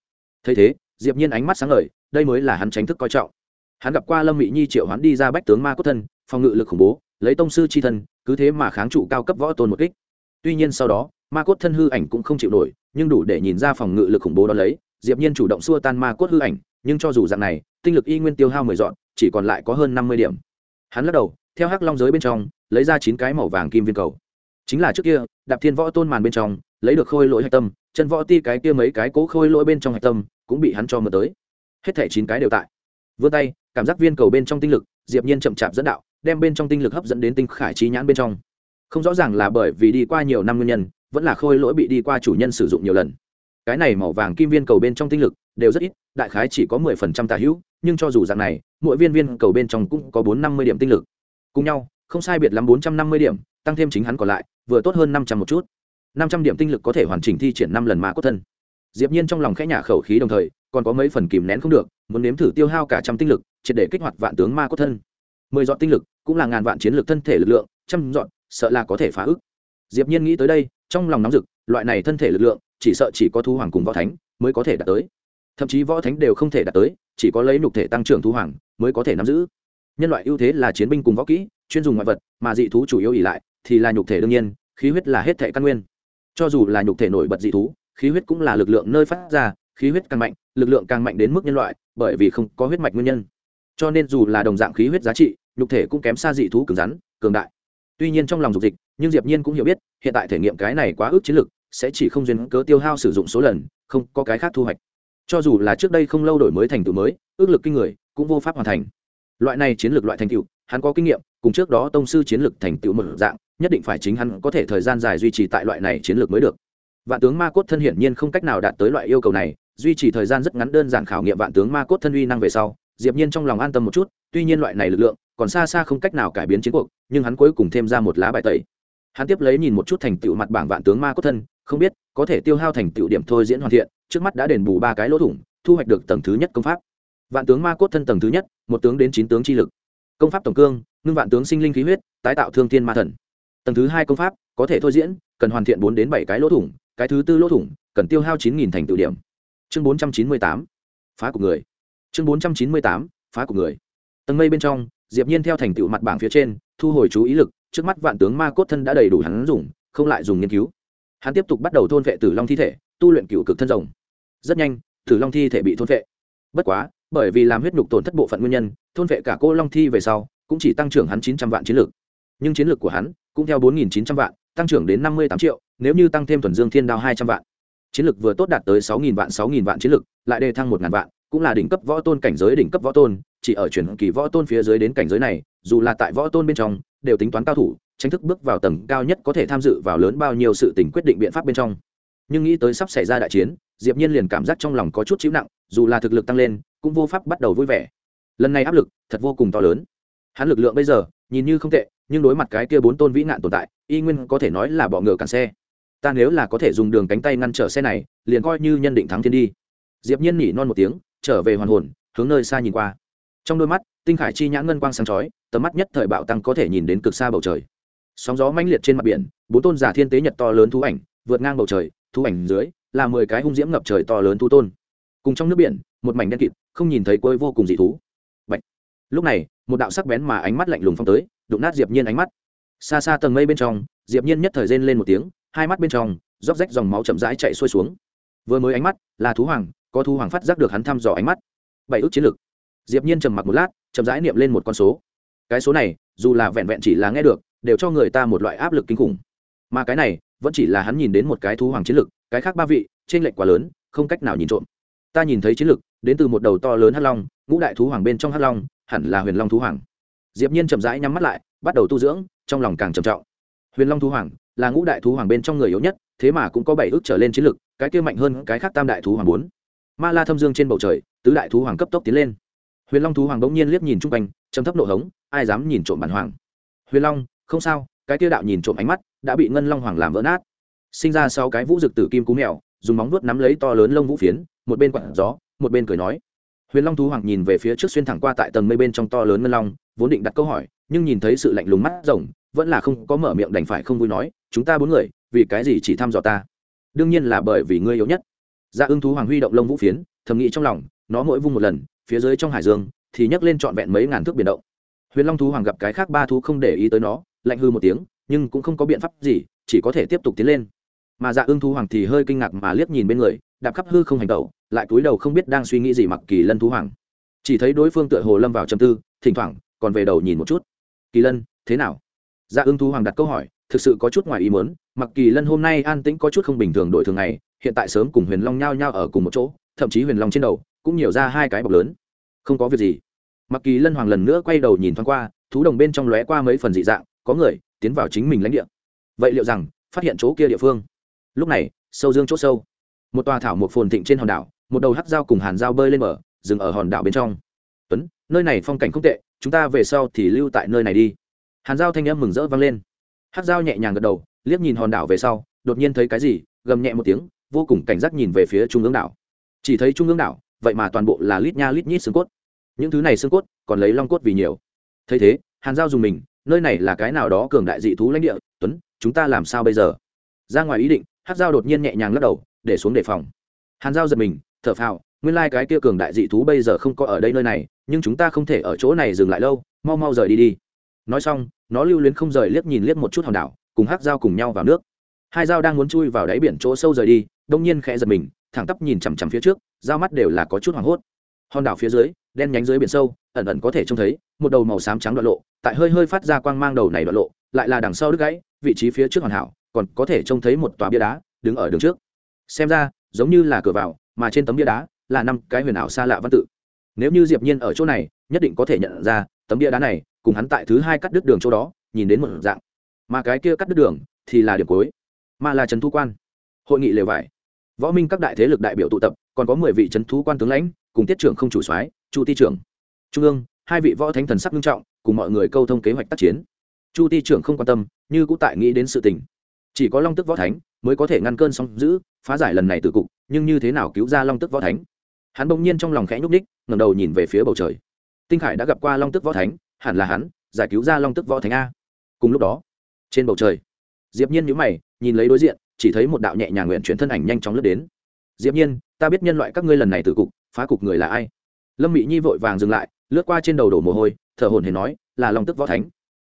A: Thấy thế, diệp nhiên ánh mắt sáng ngời, đây mới là hắn tránh thức coi trọng. Hắn gặp qua lâm mỹ nhi triệu hắn đi ra bách tướng ma cốt thân, phòng ngự lực khủng bố, lấy tông sư chi thân, cứ thế mà kháng trụ cao cấp võ tôn một kích. Tuy nhiên sau đó, ma cốt thân hư ảnh cũng không chịu nổi, nhưng đủ để nhìn ra phòng ngự lực khủng bố đó lấy, diệp nhiên chủ động xua tan ma cốt hư ảnh, nhưng cho dù dạng này, tinh lực y nguyên tiêu hao mười dọn, chỉ còn lại có hơn năm mươi điểm. Hắn lắc đầu, theo hắc long giới bên trong, lấy ra chín cái màu vàng kim viên cầu chính là trước kia, đạp thiên võ tôn màn bên trong, lấy được khôi lỗi hạch tâm, chân võ ti cái kia mấy cái cố khôi lỗi bên trong hạch tâm, cũng bị hắn cho mở tới. Hết thẻ chín cái đều tại. Vươn tay, cảm giác viên cầu bên trong tinh lực, diệp nhiên chậm chạp dẫn đạo, đem bên trong tinh lực hấp dẫn đến tinh khải trí nhãn bên trong. Không rõ ràng là bởi vì đi qua nhiều năm nguyên nhân, vẫn là khôi lỗi bị đi qua chủ nhân sử dụng nhiều lần. Cái này màu vàng kim viên cầu bên trong tinh lực, đều rất ít, đại khái chỉ có mười phần trăm tà hữu, nhưng cho dù dạng này, mỗi viên viên cầu bên trong cũng có bốn năm mươi điểm tinh lực. Cùng nhau, không sai biệt lắm bốn trăm năm mươi điểm tăng thêm chính hắn còn lại, vừa tốt hơn năm trăm một chút. Năm trăm điểm tinh lực có thể hoàn chỉnh thi triển năm lần ma cốt thân. Diệp nhiên trong lòng khẽ nhả khẩu khí đồng thời, còn có mấy phần kìm nén không được, muốn nếm thử tiêu hao cả trăm tinh lực, triệt để kích hoạt vạn tướng ma cốt thân. Mười dọn tinh lực, cũng là ngàn vạn chiến lực thân thể lực lượng, trăm dọn sợ là có thể phá ức. Diệp nhiên nghĩ tới đây, trong lòng nóng rực, loại này thân thể lực lượng, chỉ sợ chỉ có thu hoàng cùng võ thánh mới có thể đạt tới. Thậm chí võ thánh đều không thể đạt tới, chỉ có lấy nhục thể tăng trưởng thu hoàng mới có thể nắm giữ. Nhân loại ưu thế là chiến binh cùng võ kỹ, chuyên dùng ngoại vật, mà dị thú chủ yếu ỉ lại thì là nhục thể đương nhiên, khí huyết là hết thể căn nguyên. Cho dù là nhục thể nổi bật dị thú, khí huyết cũng là lực lượng nơi phát ra, khí huyết càng mạnh, lực lượng càng mạnh đến mức nhân loại, bởi vì không có huyết mạch nguyên nhân. Cho nên dù là đồng dạng khí huyết giá trị, nhục thể cũng kém xa dị thú cứng rắn, cường đại. Tuy nhiên trong lòng dục dịch, nhưng diệp nhiên cũng hiểu biết, hiện tại thể nghiệm cái này quá ước chiến lực sẽ chỉ không duyên cớ tiêu hao sử dụng số lần, không có cái khác thu hoạch. Cho dù là trước đây không lâu đổi mới thành tựu mới, ước lực kinh người, cũng vô pháp hoàn thành. Loại này chiến lược loại thành tựu, hắn có kinh nghiệm, cùng trước đó tông sư chiến lược thành tựu một dạng nhất định phải chính hắn có thể thời gian dài duy trì tại loại này chiến lược mới được. Vạn tướng ma cốt thân hiển nhiên không cách nào đạt tới loại yêu cầu này, duy trì thời gian rất ngắn đơn giản khảo nghiệm vạn tướng ma cốt thân uy năng về sau, diệp nhiên trong lòng an tâm một chút, tuy nhiên loại này lực lượng còn xa xa không cách nào cải biến chiến cuộc, nhưng hắn cuối cùng thêm ra một lá bài tẩy. Hắn tiếp lấy nhìn một chút thành tựu mặt bảng vạn tướng ma cốt thân, không biết có thể tiêu hao thành tựu điểm thôi diễn hoàn thiện, trước mắt đã đền bù ba cái lỗ thủng, thu hoạch được tầng thứ nhất công pháp. Vạn tướng ma cốt thân tầng thứ nhất, một tướng đến chín tướng chi lực. Công pháp tổng cương, ngưng vạn tướng sinh linh khí huyết, tái tạo thương thiên ma thần tầng thứ hai công pháp có thể thôi diễn, cần hoàn thiện bốn đến bảy cái lỗ thủng, cái thứ tư lỗ thủng cần tiêu hao chín nghìn thành tựu điểm. Chương bốn trăm chín mươi tám, phá của người. Chương bốn trăm chín mươi tám, phá của người. Tầng mây bên trong, diệp nhiên theo thành tựu mặt bảng phía trên, thu hồi chú ý lực, trước mắt vạn tướng ma cốt thân đã đầy đủ hắn dùng, không lại dùng nghiên cứu. Hắn tiếp tục bắt đầu thôn vệ tử long thi thể, tu luyện cựu cực thân rồng. Rất nhanh, tử long thi thể bị thôn vệ. Bất quá, bởi vì làm huyết nhục tổn thất bộ phận nguyên nhân, thôn vệ cả cô long thi về sau, cũng chỉ tăng trưởng hắn chín trăm vạn chiến lược nhưng chiến lược của hắn cũng theo bốn nghìn chín trăm vạn, tăng trưởng đến năm mươi tám triệu, nếu như tăng thêm thuần dương thiên đao hai trăm vạn. Chiến lược vừa tốt đạt tới sáu nghìn vạn, sáu nghìn vạn chiến lược, lại đề thăng một ngàn vạn, cũng là đỉnh cấp võ tôn cảnh giới đỉnh cấp võ tôn, chỉ ở chuyển kỳ võ tôn phía dưới đến cảnh giới này, dù là tại võ tôn bên trong, đều tính toán cao thủ, tranh thức bước vào tầng cao nhất có thể tham dự vào lớn bao nhiêu sự tình quyết định biện pháp bên trong. Nhưng nghĩ tới sắp xảy ra đại chiến, diệp nhiên liền cảm giác trong lòng có chút chịu nặng, dù là thực lực tăng lên, cũng vô pháp bắt đầu vui vẻ. Lần này áp lực thật vô cùng to lớn. Hắn lực lượng bây giờ, nhìn như không tệ nhưng đối mặt cái kia bốn tôn vĩ nạn tồn tại, y nguyên có thể nói là bọ ngựa cản xe. Ta nếu là có thể dùng đường cánh tay ngăn trở xe này, liền coi như nhân định thắng thiên đi. Diệp nhiên nhỉ non một tiếng, trở về hoàn hồn, hướng nơi xa nhìn qua. Trong đôi mắt, tinh khải chi nhãn ngân quang sáng chói, tầm mắt nhất thời bạo tăng có thể nhìn đến cực xa bầu trời. Sóng gió mãnh liệt trên mặt biển, bốn tôn giả thiên tế nhật to lớn thú ảnh, vượt ngang bầu trời, thú ảnh dưới, là mười cái hung diễm ngập trời to lớn thú tôn. Cùng trong nước biển, một mảnh đen kịt, không nhìn thấy quơi vô cùng dị thú. Bạch. lúc này, một đạo sắc bén mà ánh mắt lạnh lùng phong tới đụng nát diệp nhiên ánh mắt. Xa xa tầng mây bên trong, diệp nhiên nhất thời rên lên một tiếng, hai mắt bên trong, róc rách dòng máu chậm rãi chạy xuôi xuống. Vừa mới ánh mắt là thú hoàng, có thú hoàng phát giác được hắn thăm dò ánh mắt. Bảy ước chiến lực. Diệp nhiên trầm mặc một lát, chậm rãi niệm lên một con số. Cái số này, dù là vẹn vẹn chỉ là nghe được, đều cho người ta một loại áp lực kinh khủng. Mà cái này, vẫn chỉ là hắn nhìn đến một cái thú hoàng chiến lực, cái khác ba vị trên lệnh quá lớn, không cách nào nhìn trộm. Ta nhìn thấy chiến lực, đến từ một đầu to lớn hắc long, ngũ đại thú hoàng bên trong hắc long, hẳn là huyền long thú hoàng diệp nhiên chậm rãi nhắm mắt lại, bắt đầu tu dưỡng, trong lòng càng trầm trọng. Huyền long thú hoàng là ngũ đại thú hoàng bên trong người yếu nhất, thế mà cũng có bảy ước trở lên chiến lực, cái kia mạnh hơn cái khác tam đại thú hoàng bốn. Ma la thâm dương trên bầu trời, tứ đại thú hoàng cấp tốc tiến lên. Huyền long thú hoàng bỗng nhiên liếc nhìn trung quanh, trầm thấp nộ hống, ai dám nhìn trộm bản hoàng? Huyền long, không sao, cái kia đạo nhìn trộm ánh mắt đã bị ngân long hoàng làm vỡ nát. Sinh ra sau cái vũ dực tử kim cú mèo, dùng móng vuốt nắm lấy to lớn lông vũ phiến, một bên quặn gió, một bên cười nói. Huyền long thú hoàng nhìn về phía trước xuyên thẳng qua tại tầng mây bên trong to lớn ngân long vốn định đặt câu hỏi, nhưng nhìn thấy sự lạnh lùng mắt rồng, vẫn là không có mở miệng đành phải không vui nói, chúng ta bốn người, vì cái gì chỉ thăm dò ta? Đương nhiên là bởi vì ngươi yếu nhất. Dạ ưng thú hoàng huy động lông vũ phiến, thầm nghĩ trong lòng, nó mỗi vung một lần, phía dưới trong hải dương, thì nhấc lên trọn vẹn mấy ngàn thước biển động. Huyền long thú hoàng gặp cái khác ba thú không để ý tới nó, lạnh hư một tiếng, nhưng cũng không có biện pháp gì, chỉ có thể tiếp tục tiến lên. Mà dạ ưng thú hoàng thì hơi kinh ngạc mà liếc nhìn bên người, đạp khắp hư không hành tẩu, lại cúi đầu không biết đang suy nghĩ gì mặc kỳ lân thú hoàng. Chỉ thấy đối phương tựa hồ lâm vào trầm tư, thỉnh thoảng còn về đầu nhìn một chút. Kỳ lân, thế nào? Dạ ưng thú hoàng đặt câu hỏi, thực sự có chút ngoài ý muốn, mặc kỳ lân hôm nay an tĩnh có chút không bình thường đổi thường ngày, hiện tại sớm cùng huyền long nhao nhao ở cùng một chỗ, thậm chí huyền long trên đầu cũng nhiều ra hai cái bọc lớn. Không có việc gì. Mặc kỳ lân hoàng lần nữa quay đầu nhìn thoáng qua, thú đồng bên trong lóe qua mấy phần dị dạng, có người tiến vào chính mình lãnh địa. Vậy liệu rằng, phát hiện chỗ kia địa phương? Lúc này, sâu dương chỗ sâu. Một tòa thảo một phồn thịnh trên hòn đảo, một đầu hắc dao cùng hàn dao bơi lên bờ, dừng ở hòn đảo bên trong tuấn, nơi này phong cảnh không tệ, chúng ta về sau thì lưu tại nơi này đi. Hàn Giao thanh âm mừng rỡ vang lên. Hắc dao nhẹ nhàng gật đầu, liếc nhìn hòn đảo về sau, đột nhiên thấy cái gì, gầm nhẹ một tiếng, vô cùng cảnh giác nhìn về phía trung ương đảo. Chỉ thấy trung ương đảo, vậy mà toàn bộ là lít nha lít nhít xương cốt. Những thứ này xương cốt, còn lấy long cốt vì nhiều. Thấy thế, hàn giao dùng mình, nơi này là cái nào đó cường đại dị thú lãnh địa, tuấn, chúng ta làm sao bây giờ? Ra ngoài ý định hát giao đột nhiên nhẹ nhàng lắc đầu, để xuống đề phòng. Hàn giao giật mình, thở phào, nguyên lai、like、cái kia cường đại dị thú bây giờ không có ở đây nơi này nhưng chúng ta không thể ở chỗ này dừng lại lâu, mau mau rời đi đi. Nói xong, nó lưu luyến không rời liếc nhìn liếc một chút hòn đảo, cùng hát dao cùng nhau vào nước. Hai dao đang muốn chui vào đáy biển chỗ sâu rời đi, đông nhiên khẽ giật mình, thẳng tắp nhìn chằm chằm phía trước dao mắt đều là có chút hoảng hốt. Hòn đảo phía dưới, đen nhánh dưới biển sâu, ẩn ẩn có thể trông thấy một đầu màu xám trắng đoạn lộ, tại hơi hơi phát ra quang mang đầu này đoạn lộ, lại là đằng sau đứt gãy, vị trí phía trước hoàn hảo còn có thể trông thấy một tòa bia đá đứng ở đường trước. Xem ra, giống như là cửa vào, mà trên tấm bia đá là năm cái huyền ảo xa lạ văn tự nếu như diệp nhiên ở chỗ này, nhất định có thể nhận ra, tấm bia đá này, cùng hắn tại thứ hai cắt đứt đường chỗ đó, nhìn đến một dạng. Mà cái kia cắt đứt đường, thì là điểm cuối. Mà là trần thu quan. Hội nghị lều vải. Võ minh các đại thế lực đại biểu tụ tập, còn có mười vị trấn thú quan tướng lãnh, cùng tiết trưởng không chủ soái, chu ti trưởng. Trung ương, hai vị võ thánh thần sắc nghiêm trọng, cùng mọi người câu thông kế hoạch tác chiến. Chu ti trưởng không quan tâm, như cũng tại nghĩ đến sự tình. Chỉ có long tức võ thánh, mới có thể ngăn cơn sóng giữ phá giải lần này từ cục, nhưng như thế nào cứu ra long tức võ thánh? Hắn bỗng nhiên trong lòng khẽ nhúc ních ngẩng đầu nhìn về phía bầu trời. Tinh khải đã gặp qua long tức võ thánh, hẳn là hắn, giải cứu ra long tức võ thánh a. Cùng lúc đó, trên bầu trời, diệp nhiên nhíu mày, nhìn lấy đối diện, chỉ thấy một đạo nhẹ nhàng nguyện chuyển thân ảnh nhanh chóng lướt đến. Diệp nhiên, ta biết nhân loại các ngươi lần này tử cục, phá cục người là ai? Lâm mỹ nhi vội vàng dừng lại, lướt qua trên đầu đổ mồ hôi, thở hổn hển nói, là long tức võ thánh.